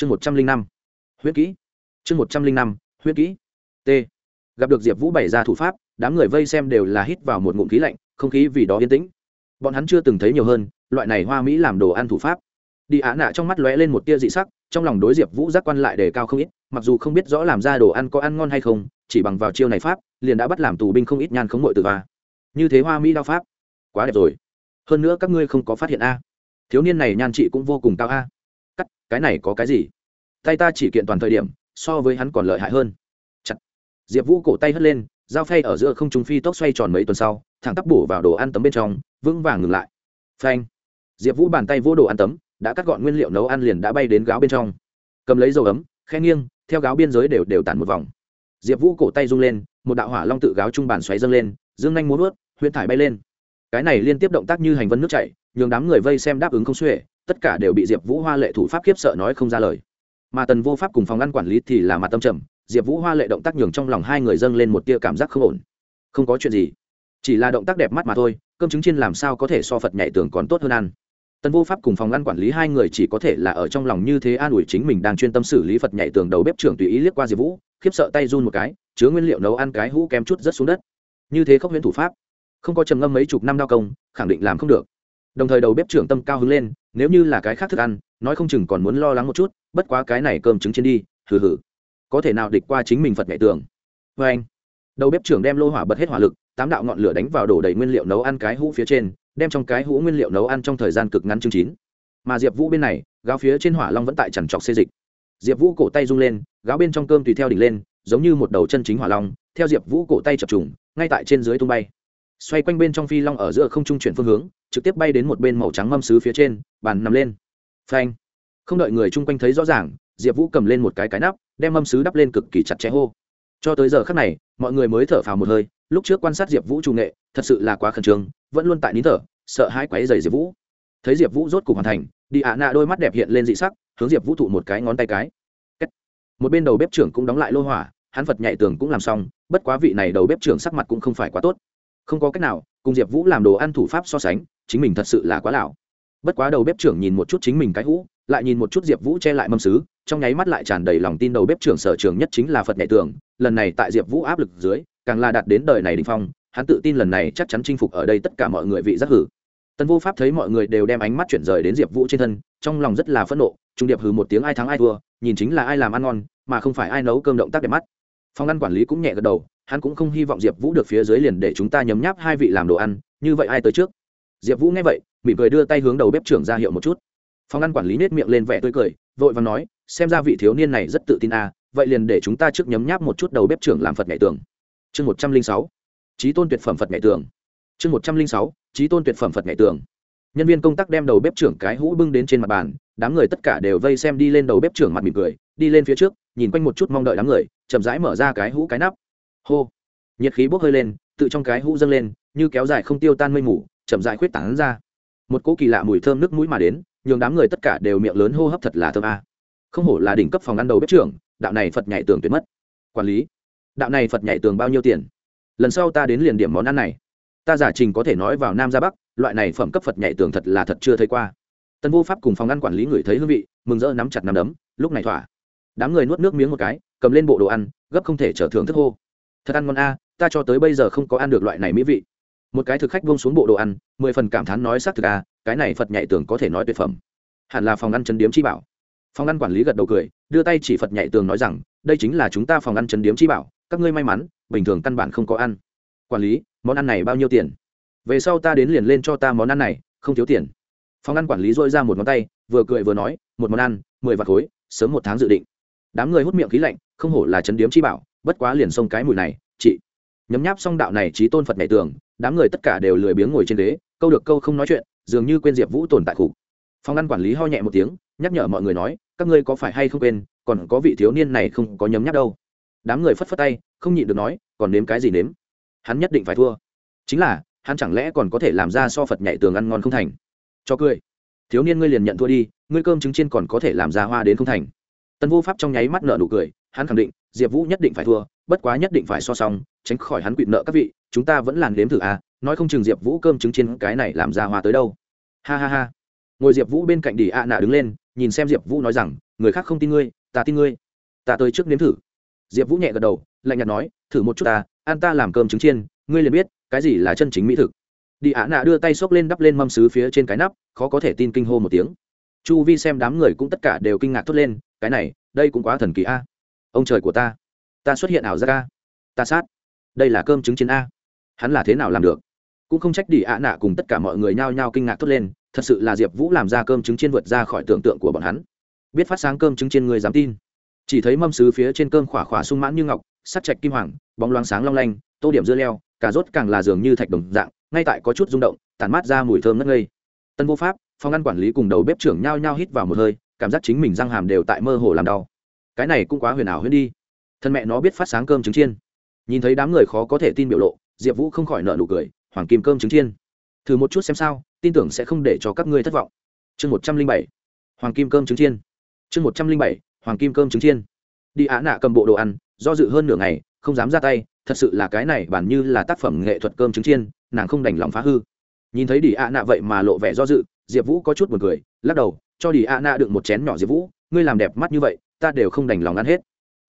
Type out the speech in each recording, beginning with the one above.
chương một trăm linh năm. Huyết kỹ. Chương một trăm linh năm. Huyết kỹ. T. Gặp được diệp vũ bày ra thủ pháp, đám người vây xem đều là hít vào một ngụm khí lạnh, không khí vì đó yên tĩnh. Bọn hắn chưa từng thấy nhiều hơn, loại này hoa mỹ làm đồ ăn thủ pháp. Đi á nạ trong mắt lóe lên một tia dị sắc, trong lòng đối diệp vũ giác quan lại đề cao không ít, mặc dù không biết rõ làm ra đồ ăn có ăn ngon hay không, chỉ bằng vào chiêu này pháp, liền đã bắt làm tù binh không ít nhan khống mội từ va như thế hoa mỹ đao pháp, quá đẹp rồi. Hơn nữa các ngươi không có phát hiện a. Thiếu niên này nhan trị cũng vô cùng cao a cái này có cái gì? Tay ta chỉ kiện toàn thời điểm, so với hắn còn lợi hại hơn. Chặt. diệp vũ cổ tay hất lên, dao phay ở giữa không trung phi tốc xoay tròn mấy tuần sau, thẳng tắp bổ vào đồ ăn tấm bên trong, vững vàng ngừng lại. Phanh. Diệp vũ bàn tay vô đồ ăn tấm, đã cắt gọn nguyên liệu nấu ăn liền đã bay đến gáo bên trong. Cầm lấy dầu ấm, khe nghiêng, theo gáo biên giới đều đều tản một vòng. Diệp vũ cổ tay rung lên, một đạo hỏa long tự gáo trung bàn xoáy dâng lên, dương nhanh muốn ướt huyễn thải bay lên. Cái này liên tiếp động tác như hành vân nước chảy, nhường đám người vây xem đáp ứng không xuể tất cả đều bị diệp vũ hoa lệ thủ pháp khiếp sợ nói không ra lời. Mà tần vô pháp cùng phòng ngăn quản lý thì là mặt tâm trầm, diệp vũ hoa lệ động tác nhường trong lòng hai người dâng lên một tia cảm giác không ổn. Không có chuyện gì, chỉ là động tác đẹp mắt mà thôi, cơm trứng chiên làm sao có thể so phật nhảy tường còn tốt hơn ăn. Tần vô pháp cùng phòng ngăn quản lý hai người chỉ có thể là ở trong lòng như thế an ủi chính mình đang chuyên tâm xử lý phật nhảy tường đầu bếp trưởng tùy ý liếc qua diệp vũ, khiếp sợ tay run một cái, chứa nguyên liệu nấu ăn cái hũ kém chút rất xuống đất. Như thế không huyễn thủ pháp, không có trầm ngâm mấy chục năm đao công, khẳng định làm không được. Đồng thời đầu bếp trưởng tâm cao hứng lên nếu như là cái khác thức ăn, nói không chừng còn muốn lo lắng một chút, bất quá cái này cơm trứng trên đi, hừ hừ. Có thể nào địch qua chính mình phật nhảy tường vê anh, đầu bếp trưởng đem lô hỏa bật hết hỏa lực, tám đạo ngọn lửa đánh vào đổ đầy nguyên liệu nấu ăn cái hũ phía trên, đem trong cái hũ nguyên liệu nấu ăn trong thời gian cực ngắn chương chín. Mà diệp vũ bên này, gáo phía trên hỏa long vẫn tại trằn trọc xê dịch. Diệp vũ cổ tay rung lên, gáo bên trong cơm tùy theo đỉnh lên, giống như một đầu chân chính hỏa long, theo diệp vũ cổ tay chập trùng, ngay tại trên dưới tung bay xoay quanh bên trong phi long ở giữa không trung chuyển phương hướng, trực tiếp bay đến một bên màu trắng mâm xứ phía trên, bàn nằm lên. Phanh. Không đợi người chung quanh thấy rõ ràng, diệp vũ cầm lên một cái cái nắp, đem mâm xứ đắp lên cực kỳ chặt chẽ hô. Cho tới giờ khắc này, mọi người mới thở phào một hơi, lúc trước quan sát diệp vũ trung nghệ, thật sự là quá khẩn trương, vẫn luôn tại nín thở, sợ hãi quáy dày diệp vũ. Thấy diệp vũ rốt cục hoàn thành, đi ạ nạ đôi mắt đẹp hiện lên dị sắc, hướng diệp vũ thụ một cái ngón tay cái. Một bên đầu bếp trưởng cũng đóng lại lô hỏa, hắn phật nhạy tường cũng làm xong, bất quá vị này đầu bếp trưởng sắc mặt cũng không phải quá tốt không có cách nào, cùng diệp vũ làm đồ ăn thủ pháp so sánh, chính mình thật sự là quá lão. Bất quá đầu bếp trưởng nhìn một chút chính mình cái hũ, lại nhìn một chút diệp vũ che lại mâm xứ trong nháy mắt lại tràn đầy lòng tin đầu bếp trưởng sở trường nhất chính là phật nhạy tường. Lần này tại diệp vũ áp lực dưới, càng là đạt đến đời này đình phong, hắn tự tin lần này chắc chắn chinh phục ở đây tất cả mọi người vị giác hử. Tần vô pháp thấy mọi người đều đem ánh mắt chuyển rời đến diệp vũ trên thân, trong lòng rất là phẫn nộ, trung điệp hừ một tiếng ai thắng ai thua, nhìn chính là ai làm ăn ngon, mà không phải ai nấu cơm động tác đẹp mắt. Phòng ăn quản lý cũng nhẹ gật đầu hắn cũng không hy vọng diệp vũ được phía dưới liền để chúng ta nhấm nháp hai vị làm đồ ăn, như vậy ai tới trước? Diệp vũ nghe vậy, mỉm cười đưa tay hướng đầu bếp trưởng ra hiệu một chút. Phòng ăn quản lý nết miệng lên vẻ tươi cười, vội và nói, xem ra vị thiếu niên này rất tự tin à vậy liền để chúng ta trước nhấm nháp một chút đầu bếp trưởng làm phật ngày tường. Chương một trăm linh sáu, trí tôn tuyệt phẩm phật ngày tường. Chương một trăm linh sáu, trí tôn tuyệt phẩm phật ngày tường. Nhân viên công tác đem đầu bếp trưởng cái hũ bưng đến trên mặt bàn, đám người tất cả đều vây xem đi lên đầu bếp trưởng mặt mỉm cười, đi lên phía trước, nhìn quanh một chút mong đợi đám người, chậm rãi mở ra cái hũ cái nắp hô. Nhiệt khí bốc hơi lên, tự trong cái hũ dâng lên, như kéo dài không tiêu tan mây mù, chậm rãi khuyết tảng ra. Một cỗ kỳ lạ mùi thơm nước mũi mà đến, nhường đám người tất cả đều miệng lớn hô hấp thật là thơm a. Không hổ là đỉnh cấp phòng ăn đầu bếp trưởng, đạo này phật nhảy tường tuyệt mất. Quản lý, đạo này phật nhảy tường bao nhiêu tiền? Lần sau ta đến liền điểm món ăn này. Ta giả trình có thể nói vào nam ra bắc, loại này phẩm cấp phật nhảy tường thật là thật chưa thấy qua. Tân vô pháp cùng phòng ăn quản lý người thấy hương vị, mừng rỡ nắm chặt nắm đấm, lúc này thỏa. Đám người nuốt nước miếng một cái, cầm lên bộ đồ ăn, gấp không thể trở thưởng thức hô thật ăn ngon a, ta cho tới bây giờ không có ăn được loại này mỹ vị. Một cái thực khách buông xuống bộ đồ ăn, mười phần cảm thán nói xác thực a, cái này phật nhảy tường có thể nói tuyệt phẩm. Hẳn là phòng ăn chấn điếm chi bảo. Phòng ăn quản lý gật đầu cười, đưa tay chỉ phật nhảy tường nói rằng, đây chính là chúng ta phòng ăn chấn điếm chi bảo, các ngươi may mắn, bình thường căn bản không có ăn. Quản lý, món ăn này bao nhiêu tiền? Về sau ta đến liền lên cho ta món ăn này, không thiếu tiền. Phòng ăn quản lý dôi ra một ngón tay, vừa cười vừa nói, một món ăn, mười vạt khối, sớm một tháng dự định. Đám người hút miệng khí lạnh, không hổ là chấn điếm chi bảo bất quá liền xông cái mùi này, chị. Nhấm nháp xong đạo này trí tôn phật nhảy tường, đám người tất cả đều lười biếng ngồi trên ghế, câu được câu không nói chuyện, dường như quên diệp vũ tồn tại khục phòng ăn quản lý ho nhẹ một tiếng, nhắc nhở mọi người nói, các ngươi có phải hay không quên, còn có vị thiếu niên này không có nhấm nháp đâu. Đám người phất phất tay, không nhịn được nói, còn nếm cái gì nếm? Hắn nhất định phải thua. Chính là, hắn chẳng lẽ còn có thể làm ra so phật nhảy tường ăn ngon không thành? Cho cười. Thiếu niên ngươi liền nhận thua đi, ngươi cơm trứng chiên còn có thể làm ra hoa đến không thành. Tần vô pháp trong nháy mắt nợ nụ cười, hắn khẳng định diệp vũ nhất định phải thua, bất quá nhất định phải so xong tránh khỏi hắn quỵt nợ các vị, chúng ta vẫn làn đếm thử à nói không chừng diệp vũ cơm trứng chiên cái này làm ra hoa tới đâu. Ha ha ha. Ngồi diệp vũ bên cạnh đỉ ạ nạ đứng lên, nhìn xem diệp vũ nói rằng, người khác không tin ngươi, ta tin ngươi. Ta tới trước nếm thử. Diệp vũ nhẹ gật đầu, lạnh nhạt nói, thử một chút ta an ta làm cơm trứng chiên, ngươi liền biết, cái gì là chân chính mỹ thực. Đi ạ nạ đưa tay xốc lên đắp lên mâm xứ phía trên cái nắp, khó có thể tin kinh hô một tiếng. Chu vi xem đám người cũng tất cả đều kinh ngạc thốt lên, cái này, đây cũng quá thần kỳ a ông trời của ta. Ta xuất hiện ảo ra ca ta sát. Đây là cơm trứng chiến a. Hắn là thế nào làm được? Cũng không trách đi ạ nạ cùng tất cả mọi người nhao nhao kinh ngạc thốt lên, thật sự là diệp vũ làm ra cơm trứng chiên vượt ra khỏi tưởng tượng của bọn hắn. Biết phát sáng cơm trứng chiên người dám tin. Chỉ thấy mâm xứ phía trên cơm khỏa khỏa sung mãn như ngọc sắt chạch kim hoàng, bóng loáng sáng long lanh, tô điểm dưa leo, cà rốt càng là dường như thạch đồng dạng, ngay tại có chút rung động, tản mát ra mùi thơm ngất ngây. Tân vô pháp, phòng ăn quản lý cùng đầu bếp trưởng nhao nhao hít vào một hơi, cảm giác chính mình răng hàm đều tại mơ hồ làm đau cái này cũng quá huyền ảo huyên đi. Thân mẹ nó biết phát sáng cơm trứng chiên. Nhìn thấy đám người khó có thể tin biểu lộ, diệp vũ không khỏi nợ nụ cười, hoàng kim cơm trứng chiên. Thử một chút xem sao, tin tưởng sẽ không để cho các ngươi thất vọng. Chương một trăm linh bảy, hoàng kim cơm trứng chiên. Chương một trăm linh bảy, hoàng kim cơm trứng chiên. Đi á nạ cầm bộ đồ ăn, do dự hơn nửa ngày, không dám ra tay, thật sự là cái này bản như là tác phẩm nghệ thuật cơm trứng chiên, nàng không đành lòng phá hư. Nhìn thấy đi ạ nạ vậy mà lộ vẻ do dự, diệp vũ có chút buồn cười, lắc đầu, cho đi ạ nạ đựng một chén nhỏ diệp vũ, ngươi làm đẹp mắt như vậy ta đều không đành lòng ăn hết.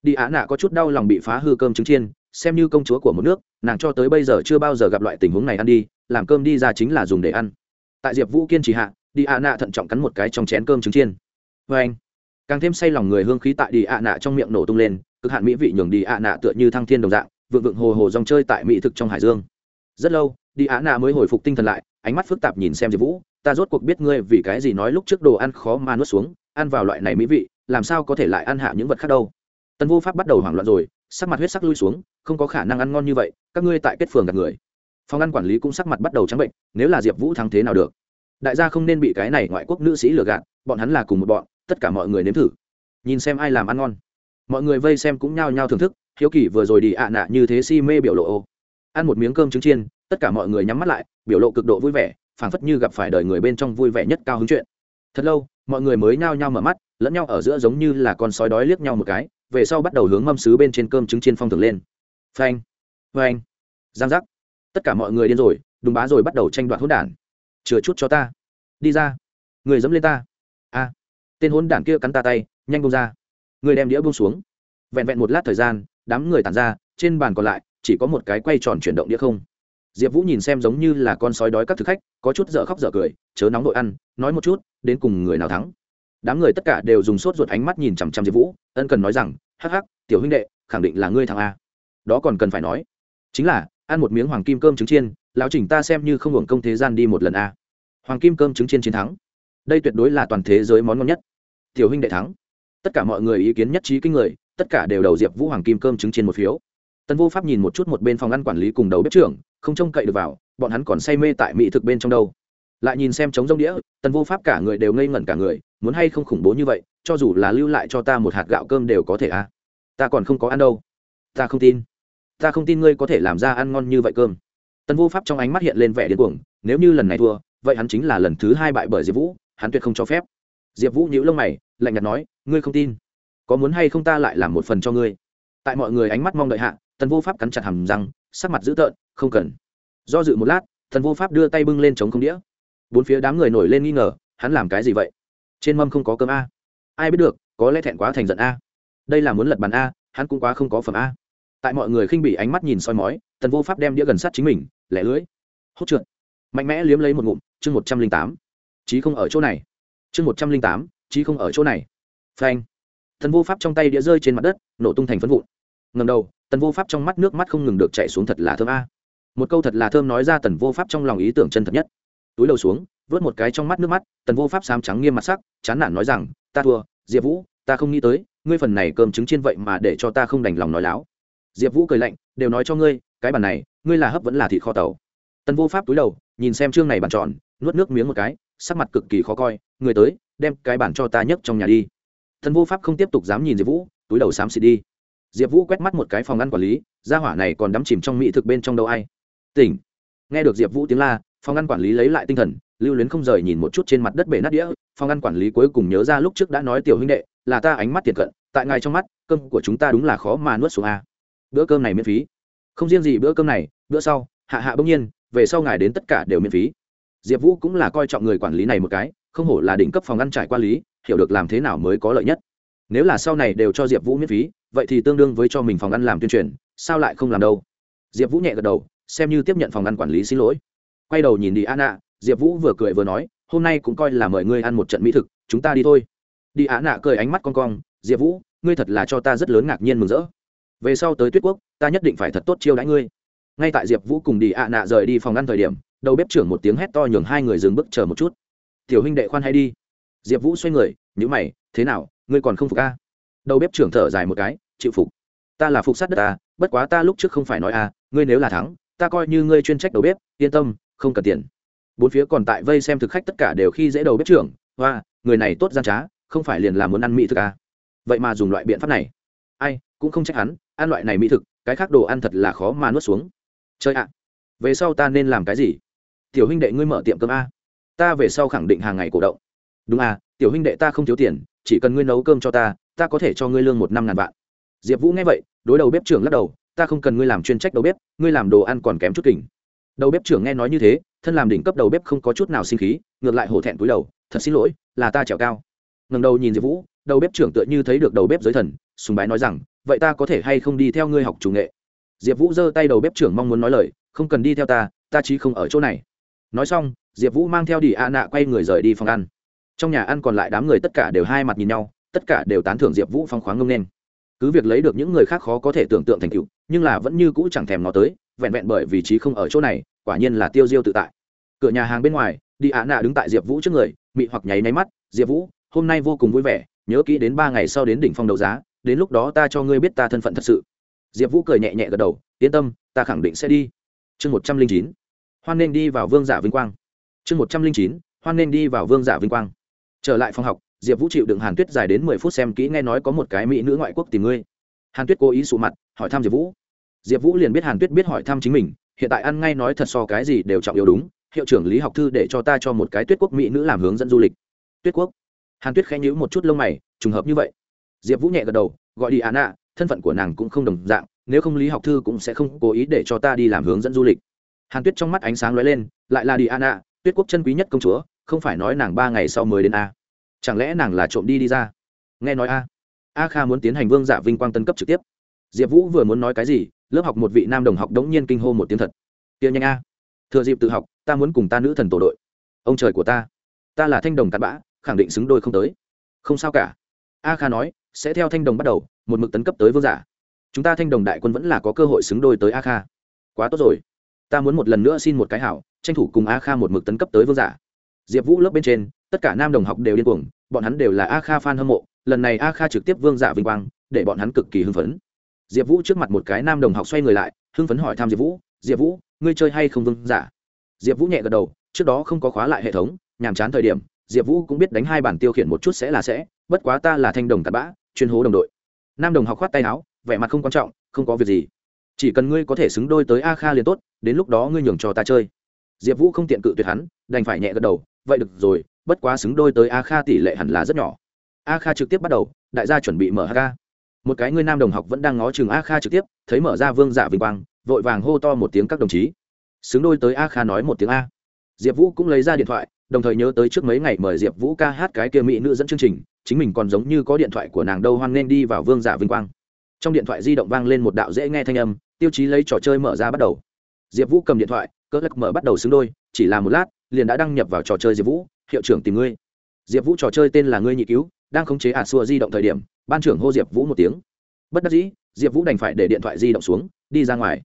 Đi ạ nạ có chút đau lòng bị phá hư cơm trứng chiên, xem như công chúa của một nước, nàng cho tới bây giờ chưa bao giờ gặp loại tình huống này ăn đi, làm cơm đi ra chính là dùng để ăn. Tại diệp vũ kiên trì hạ, đi ạ nạ thận trọng cắn một cái trong chén cơm trứng chiên. Vê anh, càng thêm say lòng người hương khí tại đi ạ nạ trong miệng nổ tung lên, cực hạn mỹ vị nhường đi ạ nạ tựa như thăng thiên đồng dạng, vượng vượng hồ hồ dòng chơi tại mỹ thực trong hải dương. Rất lâu, đi ạ nạ mới hồi phục tinh thần lại, ánh mắt phức tạp nhìn xem diệp vũ, ta rốt cuộc biết ngươi vì cái gì nói lúc trước đồ ăn khó mà nuốt xuống, ăn vào loại này mỹ vị làm sao có thể lại ăn hạ những vật khác đâu? Tần vô pháp bắt đầu hoảng loạn rồi, sắc mặt huyết sắc lui xuống, không có khả năng ăn ngon như vậy, các ngươi tại kết phường gặp người. Phòng ăn quản lý cũng sắc mặt bắt đầu trắng bệnh, nếu là diệp vũ thắng thế nào được? Đại gia không nên bị cái này ngoại quốc nữ sĩ lừa gạt, bọn hắn là cùng một bọn, tất cả mọi người nếm thử. Nhìn xem ai làm ăn ngon. Mọi người vây xem cũng nhao nhao thưởng thức, hiếu kỳ vừa rồi đi ạ nạ như thế si mê biểu lộ ô. Ăn một miếng cơm trứng chiên, tất cả mọi người nhắm mắt lại, biểu lộ cực độ vui vẻ, phảng phất như gặp phải đời người bên trong vui vẻ nhất cao hứng chuyện. Thật lâu mọi người mới nhao nhao mở mắt, lẫn nhau ở giữa giống như là con sói đói liếc nhau một cái, về sau bắt đầu hướng mâm xứ bên trên cơm trứng chiên phong thường lên. Phanh phanh, giang giác. Tất cả mọi người điên rồi, đùng bá rồi bắt đầu tranh đoạt hỗn đản. Chừa chút cho ta. Đi ra. Người dẫm lên ta. A. Tên hỗn đản kia cắn ta tay, nhanh bông ra. Người đem đĩa bông xuống. Vẹn vẹn một lát thời gian, đám người tàn ra, trên bàn còn lại, chỉ có một cái quay tròn chuyển động đĩa không diệp vũ nhìn xem giống như là con sói đói các thực khách, có chút dở khóc dở cười, chớ nóng đội ăn, nói một chút, đến cùng người nào thắng. Đám người tất cả đều dùng sốt ruột ánh mắt nhìn chằm chằm diệp vũ, ân cần nói rằng, hắc hắc, tiểu huynh đệ, khẳng định là ngươi thắng a. Đó còn cần phải nói. Chính là, ăn một miếng hoàng kim cơm trứng chiên, lão trình ta xem như không hưởng công thế gian đi một lần a. Hoàng kim cơm trứng chiên chiến thắng. Đây tuyệt đối là toàn thế giới món ngon nhất. Tiểu huynh đệ thắng. Tất cả mọi người ý kiến nhất trí kinh người, tất cả đều đầu diệp vũ hoàng kim cơm trứng chiên một phiếu. Tân vô pháp nhìn một chút một bên phòng ăn quản lý cùng đầu bếp trưởng không trông cậy được vào, bọn hắn còn say mê tại mỹ thực bên trong đâu. Lại nhìn xem trống rông đĩa, tần vô pháp cả người đều ngây ngẩn cả người, muốn hay không khủng bố như vậy, cho dù là lưu lại cho ta một hạt gạo cơm đều có thể à? Ta còn không có ăn đâu. Ta không tin. Ta không tin ngươi có thể làm ra ăn ngon như vậy cơm. Tần vô pháp trong ánh mắt hiện lên vẻ điên cuồng, nếu như lần này thua, vậy hắn chính là lần thứ hai bại bởi diệp vũ, hắn tuyệt không cho phép. Diệp vũ nhíu lông mày, lạnh nhạt nói, ngươi không tin. Có muốn hay không ta lại làm một phần cho ngươi? Tại mọi người ánh mắt mong đợi hạ, tần vô pháp cắn chặt hầm răng sắc mặt dữ tợn, không cần. Do dự một lát, thần vô pháp đưa tay bưng lên chống không đĩa. Bốn phía đám người nổi lên nghi ngờ, hắn làm cái gì vậy? Trên mâm không có cơm a. Ai biết được, có lẽ thẹn quá thành giận a. Đây là muốn lật bàn a, hắn cũng quá không có phẩm a. Tại mọi người khinh bị ánh mắt nhìn soi mói tần vô pháp đem đĩa gần sát chính mình, lẻ lưới hốt trượt. Mạnh mẽ liếm lấy một ngụm, chương một trăm linh tám. Chí không ở chỗ này. Chương một trăm linh tám, chí không ở chỗ này. Phanh. Thần vô pháp trong tay đĩa rơi trên mặt đất, nổ tung thành phân vụn. Ngầm đầu tần vô pháp trong mắt nước mắt không ngừng được chạy xuống thật là thơm a. Một câu thật là thơm nói ra tần vô pháp trong lòng ý tưởng chân thật nhất. Túi đầu xuống, vớt một cái trong mắt nước mắt, tần vô pháp xám trắng nghiêm mặt sắc, chán nản nói rằng, ta thua, diệp vũ, ta không nghĩ tới, ngươi phần này cơm trứng chiên vậy mà để cho ta không đành lòng nói láo. Diệp vũ cười lạnh, đều nói cho ngươi, cái bàn này, ngươi là hấp vẫn là thịt kho tàu. Tần vô pháp túi đầu, nhìn xem chương này bàn tròn, nuốt nước miếng một cái, sắc mặt cực kỳ khó coi người tới, đem cái bàn cho ta nhấc trong nhà đi. Thần vô pháp không tiếp tục dám nhìn diệp vũ, túi đầu xám xịt đi diệp vũ quét mắt một cái phòng ăn quản lý, gia hỏa này còn đắm chìm trong mỹ thực bên trong đâu ai. Tỉnh. Nghe được diệp vũ tiếng la, phòng ăn quản lý lấy lại tinh thần, lưu luyến không rời nhìn một chút trên mặt đất bể nát đĩa, phòng ăn quản lý cuối cùng nhớ ra lúc trước đã nói tiểu huynh đệ, là ta ánh mắt tiền cận, tại ngài trong mắt, cơm của chúng ta đúng là khó mà nuốt xuống a. Bữa cơm này miễn phí. Không riêng gì bữa cơm này, bữa sau, hạ hạ bỗng nhiên, về sau ngài đến tất cả đều miễn phí. Diệp vũ cũng là coi trọng người quản lý này một cái, không hổ là đỉnh cấp phòng ăn trải qua lý, hiểu được làm thế nào mới có lợi nhất. Nếu là sau này đều cho diệp vũ miễn phí vậy thì tương đương với cho mình phòng ăn làm tuyên truyền, sao lại không làm đâu? Diệp vũ nhẹ gật đầu, xem như tiếp nhận phòng ăn quản lý xin lỗi. Quay đầu nhìn đi an nạ diệp vũ vừa cười vừa nói, hôm nay cũng coi là mời ngươi ăn một trận mỹ thực, chúng ta đi thôi. Đi á nạ cười ánh mắt con cong, diệp vũ, ngươi thật là cho ta rất lớn ngạc nhiên mừng rỡ. Về sau tới tuyết quốc, ta nhất định phải thật tốt chiêu đãi ngươi. Ngay tại diệp vũ cùng đi ạ nạ rời đi phòng ăn thời điểm, đầu bếp trưởng một tiếng hét to nhường hai người dừng bước chờ một chút. Tiểu huynh đệ khoan hay đi. Diệp vũ xoay người nhữ mày, thế nào, ngươi còn không phục a? Đầu bếp trưởng thở dài một cái, chịu phục. Ta là phục sát đất ta, bất quá ta lúc trước không phải nói a ngươi nếu là thắng, ta coi như ngươi chuyên trách đầu bếp, yên tâm, không cần tiền. Bốn phía còn tại vây xem thực khách tất cả đều khi dễ đầu bếp trưởng và người này tốt gian trá, không phải liền là muốn ăn mỹ thực à. vậy mà dùng loại biện pháp này. Ai, cũng không trách hắn, ăn loại này mỹ thực, cái khác đồ ăn thật là khó mà nuốt xuống. Chơi ạ, về sau ta nên làm cái gì? Tiểu huynh đệ ngươi mở tiệm cơm a. Ta về sau khẳng định hàng ngày cổ động. Đúng à tiểu huynh đệ ta không thiếu tiền, chỉ cần ngươi nấu cơm cho ta ta có thể cho ngươi lương một năm ngàn vạn. Diệp vũ nghe vậy, đối đầu bếp trưởng lắc đầu, ta không cần ngươi làm chuyên trách đầu bếp, ngươi làm đồ ăn còn kém chút kỉnh đầu bếp trưởng nghe nói như thế, thân làm đỉnh cấp đầu bếp không có chút nào sinh khí, ngược lại hổ thẹn cúi đầu, thật xin lỗi, là ta trèo cao. Ngầm đầu nhìn diệp vũ, đầu bếp trưởng tựa như thấy được đầu bếp giới thần, sùng bái nói rằng, vậy ta có thể hay không đi theo ngươi học chủ nghệ? Diệp vũ giơ tay đầu bếp trưởng mong muốn nói lời, không cần đi theo ta ta chí không ở chỗ này. Nói xong, diệp vũ mang theo đi a nạ quay người rời đi phòng ăn. Trong nhà ăn còn lại đám người tất cả đều hai mặt nhìn nhau tất cả đều tán thưởng diệp vũ phong khoáng ngông nên. Cứ việc lấy được những người khác khó có thể tưởng tượng thành tựu, nhưng là vẫn như cũ chẳng thèm nó tới, vẹn vẹn bởi vì trí không ở chỗ này, quả nhiên là tiêu diêu tự tại. Cửa nhà hàng bên ngoài, đi ạ nạ đứng tại diệp vũ trước người, mị hoặc nháy náy mắt, diệp vũ, hôm nay vô cùng vui vẻ, nhớ kỹ đến ba ngày sau đến đỉnh phong đấu giá, đến lúc đó ta cho ngươi biết ta thân phận thật sự. Diệp vũ cười nhẹ nhẹ gật đầu, yên tâm, ta khẳng định sẽ đi. Chương một trăm linh chín, hoan nên đi vào vương giả vinh quang. Chương một trăm linh chín, hoan nên đi vào vương giả vinh quang. Trở lại phòng học diệp vũ chịu đựng hàn tuyết dài đến mười phút xem kỹ nghe nói có một cái mỹ nữ ngoại quốc tìm ngươi. Hàn tuyết cố ý sụ mặt hỏi thăm diệp vũ. Diệp vũ liền biết hàn tuyết biết hỏi thăm chính mình hiện tại ăn ngay nói thật so cái gì đều trọng yếu đúng hiệu trưởng lý học thư để cho ta cho một cái tuyết quốc mỹ nữ làm hướng dẫn du lịch. Tuyết quốc? Hàn tuyết khẽ nhữ một chút lông mày trùng hợp như vậy. Diệp vũ nhẹ gật đầu gọi đi Anna, thân phận của nàng cũng không đồng dạng nếu không lý học thư cũng sẽ không cố ý để cho ta đi làm hướng dẫn du lịch. Hàn tuyết trong mắt ánh sáng lóe lên lại là đi Anna, tuyết quốc chân quý nhất công chúa không phải nói nàng ba ngày sau mới đến a chẳng lẽ nàng là trộm đi đi ra? Nghe nói a. A kha muốn tiến hành vương giả vinh quang tân cấp trực tiếp. Diệp vũ vừa muốn nói cái gì, lớp học một vị nam đồng học đống nhiên kinh hô một tiếng thật. Tiên nhanh a. Thừa dịp tự học, ta muốn cùng ta nữ thần tổ đội. Ông trời của ta. Ta là thanh đồng cặn bã, khẳng định xứng đôi không tới. Không sao cả. A kha nói, sẽ theo thanh đồng bắt đầu, một mực tấn cấp tới vương giả. Chúng ta thanh đồng đại quân vẫn là có cơ hội xứng đôi tới a kha. Quá tốt rồi. Ta muốn một lần nữa xin một cái hảo, tranh thủ cùng a kha một mực tấn cấp tới vương giả. Diệp vũ lớp bên trên tất cả nam đồng học đều điên cuồng, bọn hắn đều là a kha fan hâm mộ, lần này a kha trực tiếp vương giả vinh quang, để bọn hắn cực kỳ hưng phấn. Diệp vũ trước mặt một cái nam đồng học xoay người lại, hưng phấn hỏi thăm diệp vũ diệp vũ, ngươi chơi hay không vương giả? Diệp vũ nhẹ gật đầu, trước đó không có khóa lại hệ thống, nhàm chán thời điểm, diệp vũ cũng biết đánh hai bản tiêu khiển một chút sẽ là sẽ, bất quá ta là thanh đồng tạt bã, chuyên hố đồng đội. Nam đồng học khoát tay áo, vẻ mặt không quan trọng, không có việc gì. Chỉ cần ngươi có thể xứng đôi tới a kha liền tốt, đến lúc đó ngươi nhường cho ta chơi. Diệp vũ không tiện cự tuyệt hắn, đành phải nhẹ gật đầu, vậy được rồi bất quá xứng đôi tới a kha tỷ lệ hẳn là rất nhỏ. A kha trực tiếp bắt đầu, đại gia chuẩn bị mở a một cái người nam đồng học vẫn đang ngó chừng a kha trực tiếp, thấy mở ra vương giả vinh quang, vội vàng hô to một tiếng các đồng chí. Xứng đôi tới a kha nói một tiếng a. Diệp vũ cũng lấy ra điện thoại, đồng thời nhớ tới trước mấy ngày mời diệp vũ ca hát cái kia mỹ nữ dẫn chương trình, chính mình còn giống như có điện thoại của nàng đâu hoan nên đi vào vương giả vinh quang. Trong điện thoại di động vang lên một đạo dễ nghe thanh âm, tiêu chí lấy trò chơi mở ra bắt đầu. Diệp vũ cầm điện thoại, cỡ lắc mở bắt đầu xứng đôi, chỉ là một lát, liền đã đăng nhập vào trò chơi diệp vũ hiệu trưởng tìm ngươi. Diệp vũ trò chơi tên là ngươi nhị cứu, đang khống chế ả xua di động thời điểm, ban trưởng hô diệp vũ một tiếng. Bất đắc dĩ, diệp vũ đành phải để điện thoại di động xuống, đi ra ngoài.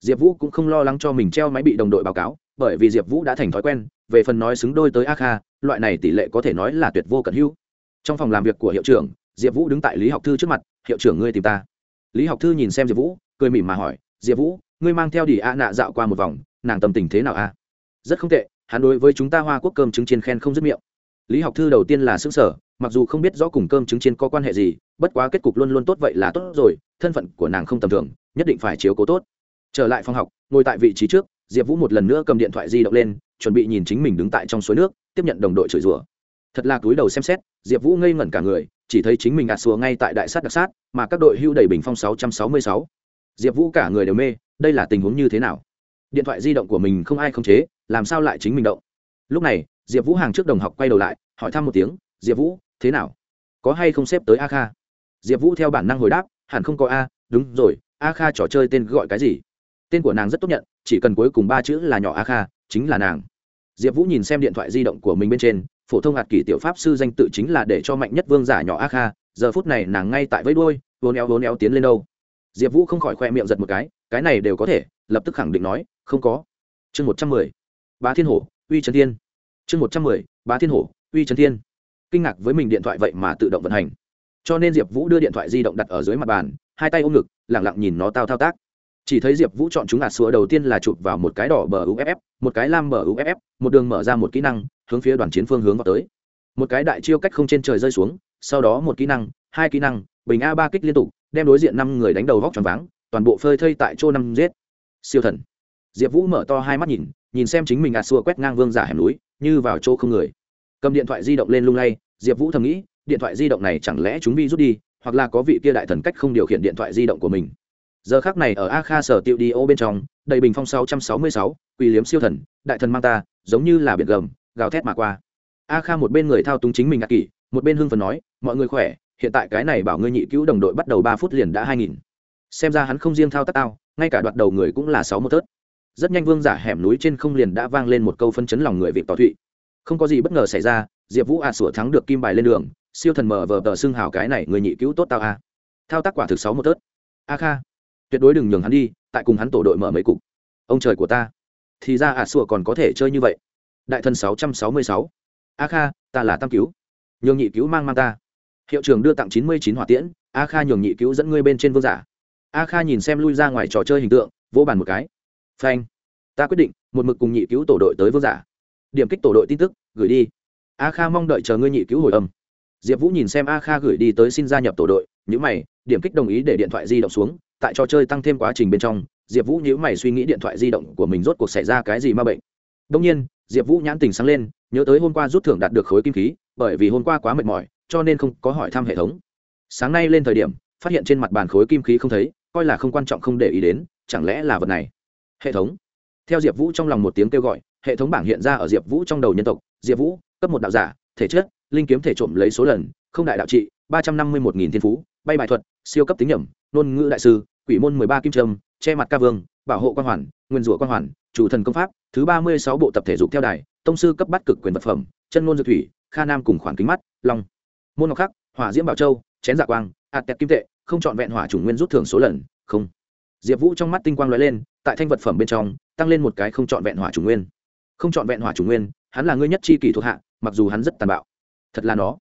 Diệp vũ cũng không lo lắng cho mình treo máy bị đồng đội báo cáo, bởi vì diệp vũ đã thành thói quen, về phần nói xứng đôi tới a kha, loại này tỷ lệ có thể nói là tuyệt vô cận hữu. Trong phòng làm việc của hiệu trưởng, diệp vũ đứng tại lý học thư trước mặt, hiệu trưởng ngươi tìm ta. Lý học thư nhìn xem diệp vũ, cười mỉm mà hỏi, diệp vũ, ngươi mang theo đi a nạ dạo qua một vòng, nàng tâm tình thế nào a? Rất không tệ hắn đối với chúng ta hoa quốc cơm trứng chiên khen không dứt miệng. Lý học thư đầu tiên là xứng sở mặc dù không biết rõ cùng cơm trứng chiên có quan hệ gì, bất quá kết cục luôn luôn tốt vậy là tốt rồi, thân phận của nàng không tầm thường, nhất định phải chiếu cố tốt. Trở lại phòng học, ngồi tại vị trí trước, diệp vũ một lần nữa cầm điện thoại di động lên, chuẩn bị nhìn chính mình đứng tại trong suối nước, tiếp nhận đồng đội chửi rủa. Thật là túi đầu xem xét, diệp vũ ngây ngẩn cả người, chỉ thấy chính mình ạt xùa ngay tại đại sát đặc sát, mà các đội hưu đầy bình phong 666. diệp vũ cả người đều mê, đây là tình huống như thế nào? Điện thoại di động của mình không ai khống chế làm sao lại chính mình động? Lúc này, diệp vũ hàng trước đồng học quay đầu lại, hỏi thăm một tiếng, diệp vũ, thế nào? Có hay không xếp tới a kha? Diệp vũ theo bản năng hồi đáp, hẳn không có a, đúng rồi, a kha trò chơi tên gọi cái gì? Tên của nàng rất tốt nhận, chỉ cần cuối cùng ba chữ là nhỏ a kha, chính là nàng. Diệp vũ nhìn xem điện thoại di động của mình bên trên, phổ thông hạt kỷ tiểu pháp sư danh tự chính là để cho mạnh nhất vương giả nhỏ a kha, giờ phút này nàng ngay tại vẫy đuôi vốn éo vốn éo tiến lên đâu. Diệp vũ không khỏi khoe miệng giật một cái cái này đều có thể, lập tức khẳng định nói, không có. Chương một trăm mười bá thiên hổ, uy trấn thiên. Chương một trăm mười, bá thiên hổ, uy trấn thiên. Kinh ngạc với mình điện thoại vậy mà tự động vận hành. Cho nên diệp vũ đưa điện thoại di động đặt ở dưới mặt bàn, hai tay ôm ngực lẳng lặng nhìn nó tao thao tác. Chỉ thấy diệp vũ chọn chúng ạt sữa đầu tiên là chụp vào một cái đỏ bờ uff một cái lam bờ uff một đường mở ra một kỹ năng, hướng phía đoàn chiến phương hướng vào tới. Một cái đại chiêu cách không trên trời rơi xuống, sau đó một kỹ năng, hai kỹ năng, bình a ba kích liên tục, đem đối diện năm người đánh đầu vóc tròn váng, toàn bộ phơi thây tại chỗ năm giết. Siêu thần. Diệp vũ mở to hai mắt nhìn nhìn xem chính mình ạt xua quét ngang vương giả hẻm núi như vào chỗ không người. Cầm điện thoại di động lên lung lay diệp vũ thầm nghĩ điện thoại di động này chẳng lẽ chúng vi rút đi hoặc là có vị kia đại thần cách không điều khiển điện thoại di động của mình. Giờ khác này ở a kha sở tiệu đi ô bên trong đầy bình phong 666, quỳ liếm siêu thần đại thần mang ta giống như là biển gầm gào thét mà qua. A kha một bên người thao túng chính mình ngạc kỷ một bên hưng phần nói mọi người khỏe hiện tại cái này bảo ngươi nhị cứu đồng đội bắt đầu ba phút liền đã hai nghìn. Xem ra hắn không riêng thao tác tao ngay cả đoạt đầu người cũng là sáu một tớt rất nhanh vương giả hẻm núi trên không liền đã vang lên một câu phân chấn lòng người vị tỏ thụy. Không có gì bất ngờ xảy ra, diệp vũ a sủa thắng được kim bài lên đường, siêu thần mờ vờ tờ xưng hào cái này người nhị cứu tốt tao a. Thao tác quả thực sáu một tớt. A kha, tuyệt đối đừng nhường hắn đi, tại cùng hắn tổ đội mở mấy cục. Ông trời của ta. Thì ra a sủa còn có thể chơi như vậy. Đại thần sáu trăm sáu mươi sáu. A kha, ta là tam cứu. Nhường nhị cứu mang mang ta. Hiệu trưởng đưa tặng chín mươi chín hỏa tiễn, a kha nhường nhị cứu dẫn ngươi bên trên vương giả. A kha nhìn xem lui ra ngoài trò chơi hình tượng vô bàn một cái phanh. Ta quyết định, một mực cùng nhị cứu tổ đội tới vương giả. Điểm kích tổ đội tin tức, gửi đi. A kha mong đợi chờ ngươi nhị cứu hồi âm. Diệp vũ nhìn xem a kha gửi đi tới xin gia nhập tổ đội nhữ mày, điểm kích đồng ý để điện thoại di động xuống, tại trò chơi tăng thêm quá trình bên trong, diệp vũ nhữ mày suy nghĩ điện thoại di động của mình rốt cuộc xảy ra cái gì ma bệnh. Đông nhiên, diệp vũ nhãn tình sáng lên, nhớ tới hôm qua rút thưởng đạt được khối kim khí, bởi vì hôm qua quá mệt mỏi, cho nên không có hỏi thăm hệ thống. Sáng nay lên thời điểm, phát hiện trên mặt bàn khối kim khí không thấy, coi là không quan trọng không để ý đến, chẳng lẽ là vật này? Hệ thống. Theo diệp vũ trong lòng một tiếng kêu gọi, hệ thống bảng hiện ra ở diệp vũ trong đầu nhân tộc, diệp vũ, cấp một đạo giả, thể chất, linh kiếm thể trộm lấy số lần, không đại đạo trị, ba trăm năm mươi một nghìn thiên phú, bay bài thuật, siêu cấp tính nhẩm, ngôn ngữ đại sư, quỷ môn mười ba kim trâm, che mặt ca vương, bảo hộ quan hoàn, nguyên rủa quan hoàn, chủ thần công pháp, thứ ba mươi sáu bộ tập thể dục theo đài, tông sư cấp bắt cực quyền vật phẩm, chân ngôn dược thủy, kha nam cùng khoản kính mắt, long. Môn ngọc khắc, hỏa diễm bảo châu, chén dạ quang hạt tẹt kim tệ, không chọn vẹn hỏa chủ nguyên rút thưởng số lần, không. Diệp vũ trong mắt tinh quang lóe lên tại thanh vật phẩm bên trong, tăng lên một cái không chọn vẹn hỏa chủ nguyên. Không chọn vẹn hỏa chủ nguyên, hắn là ngươi nhất chi kỷ thuộc hạ, mặc dù hắn rất tàn bạo. Thật là nó.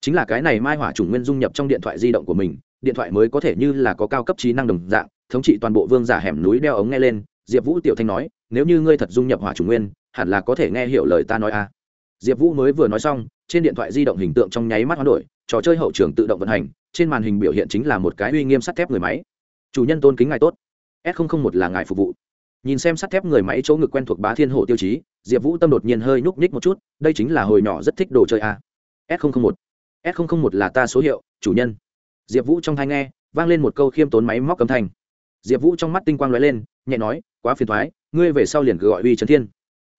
Chính là cái này mai hỏa chủ nguyên dung nhập trong điện thoại di động của mình, điện thoại mới có thể như là có cao cấp trí năng đồng dạng, thống trị toàn bộ vương giả hẻm núi đeo ống nghe lên, diệp vũ tiểu thanh nói, nếu như ngươi thật dung nhập hỏa chủ nguyên, hẳn là có thể nghe hiểu lời ta nói a. À. diệp vũ mới vừa nói xong, trên điện thoại di động hình tượng trong nháy mắt hoán đổi, trò chơi hậu trường tự động vận hành, trên màn hình biểu hiện chính là một cái uy nghiêm sắt thép người máy. Chủ nhân tôn kính ngài tốt s một là ngài phục vụ. Nhìn xem sắt thép người máy chỗ ngực quen thuộc bá thiên hộ tiêu chí, diệp vũ tâm đột nhiên hơi nhúc nhích một chút, đây chính là hồi nhỏ rất thích đồ chơi a s một. S một là ta số hiệu, chủ nhân. Diệp vũ trong thai nghe, vang lên một câu khiêm tốn máy móc cấm thanh. Diệp vũ trong mắt tinh quang lóe lên, nhẹ nói, quá phiền thoái, ngươi về sau liền gọi uy trấn thiên.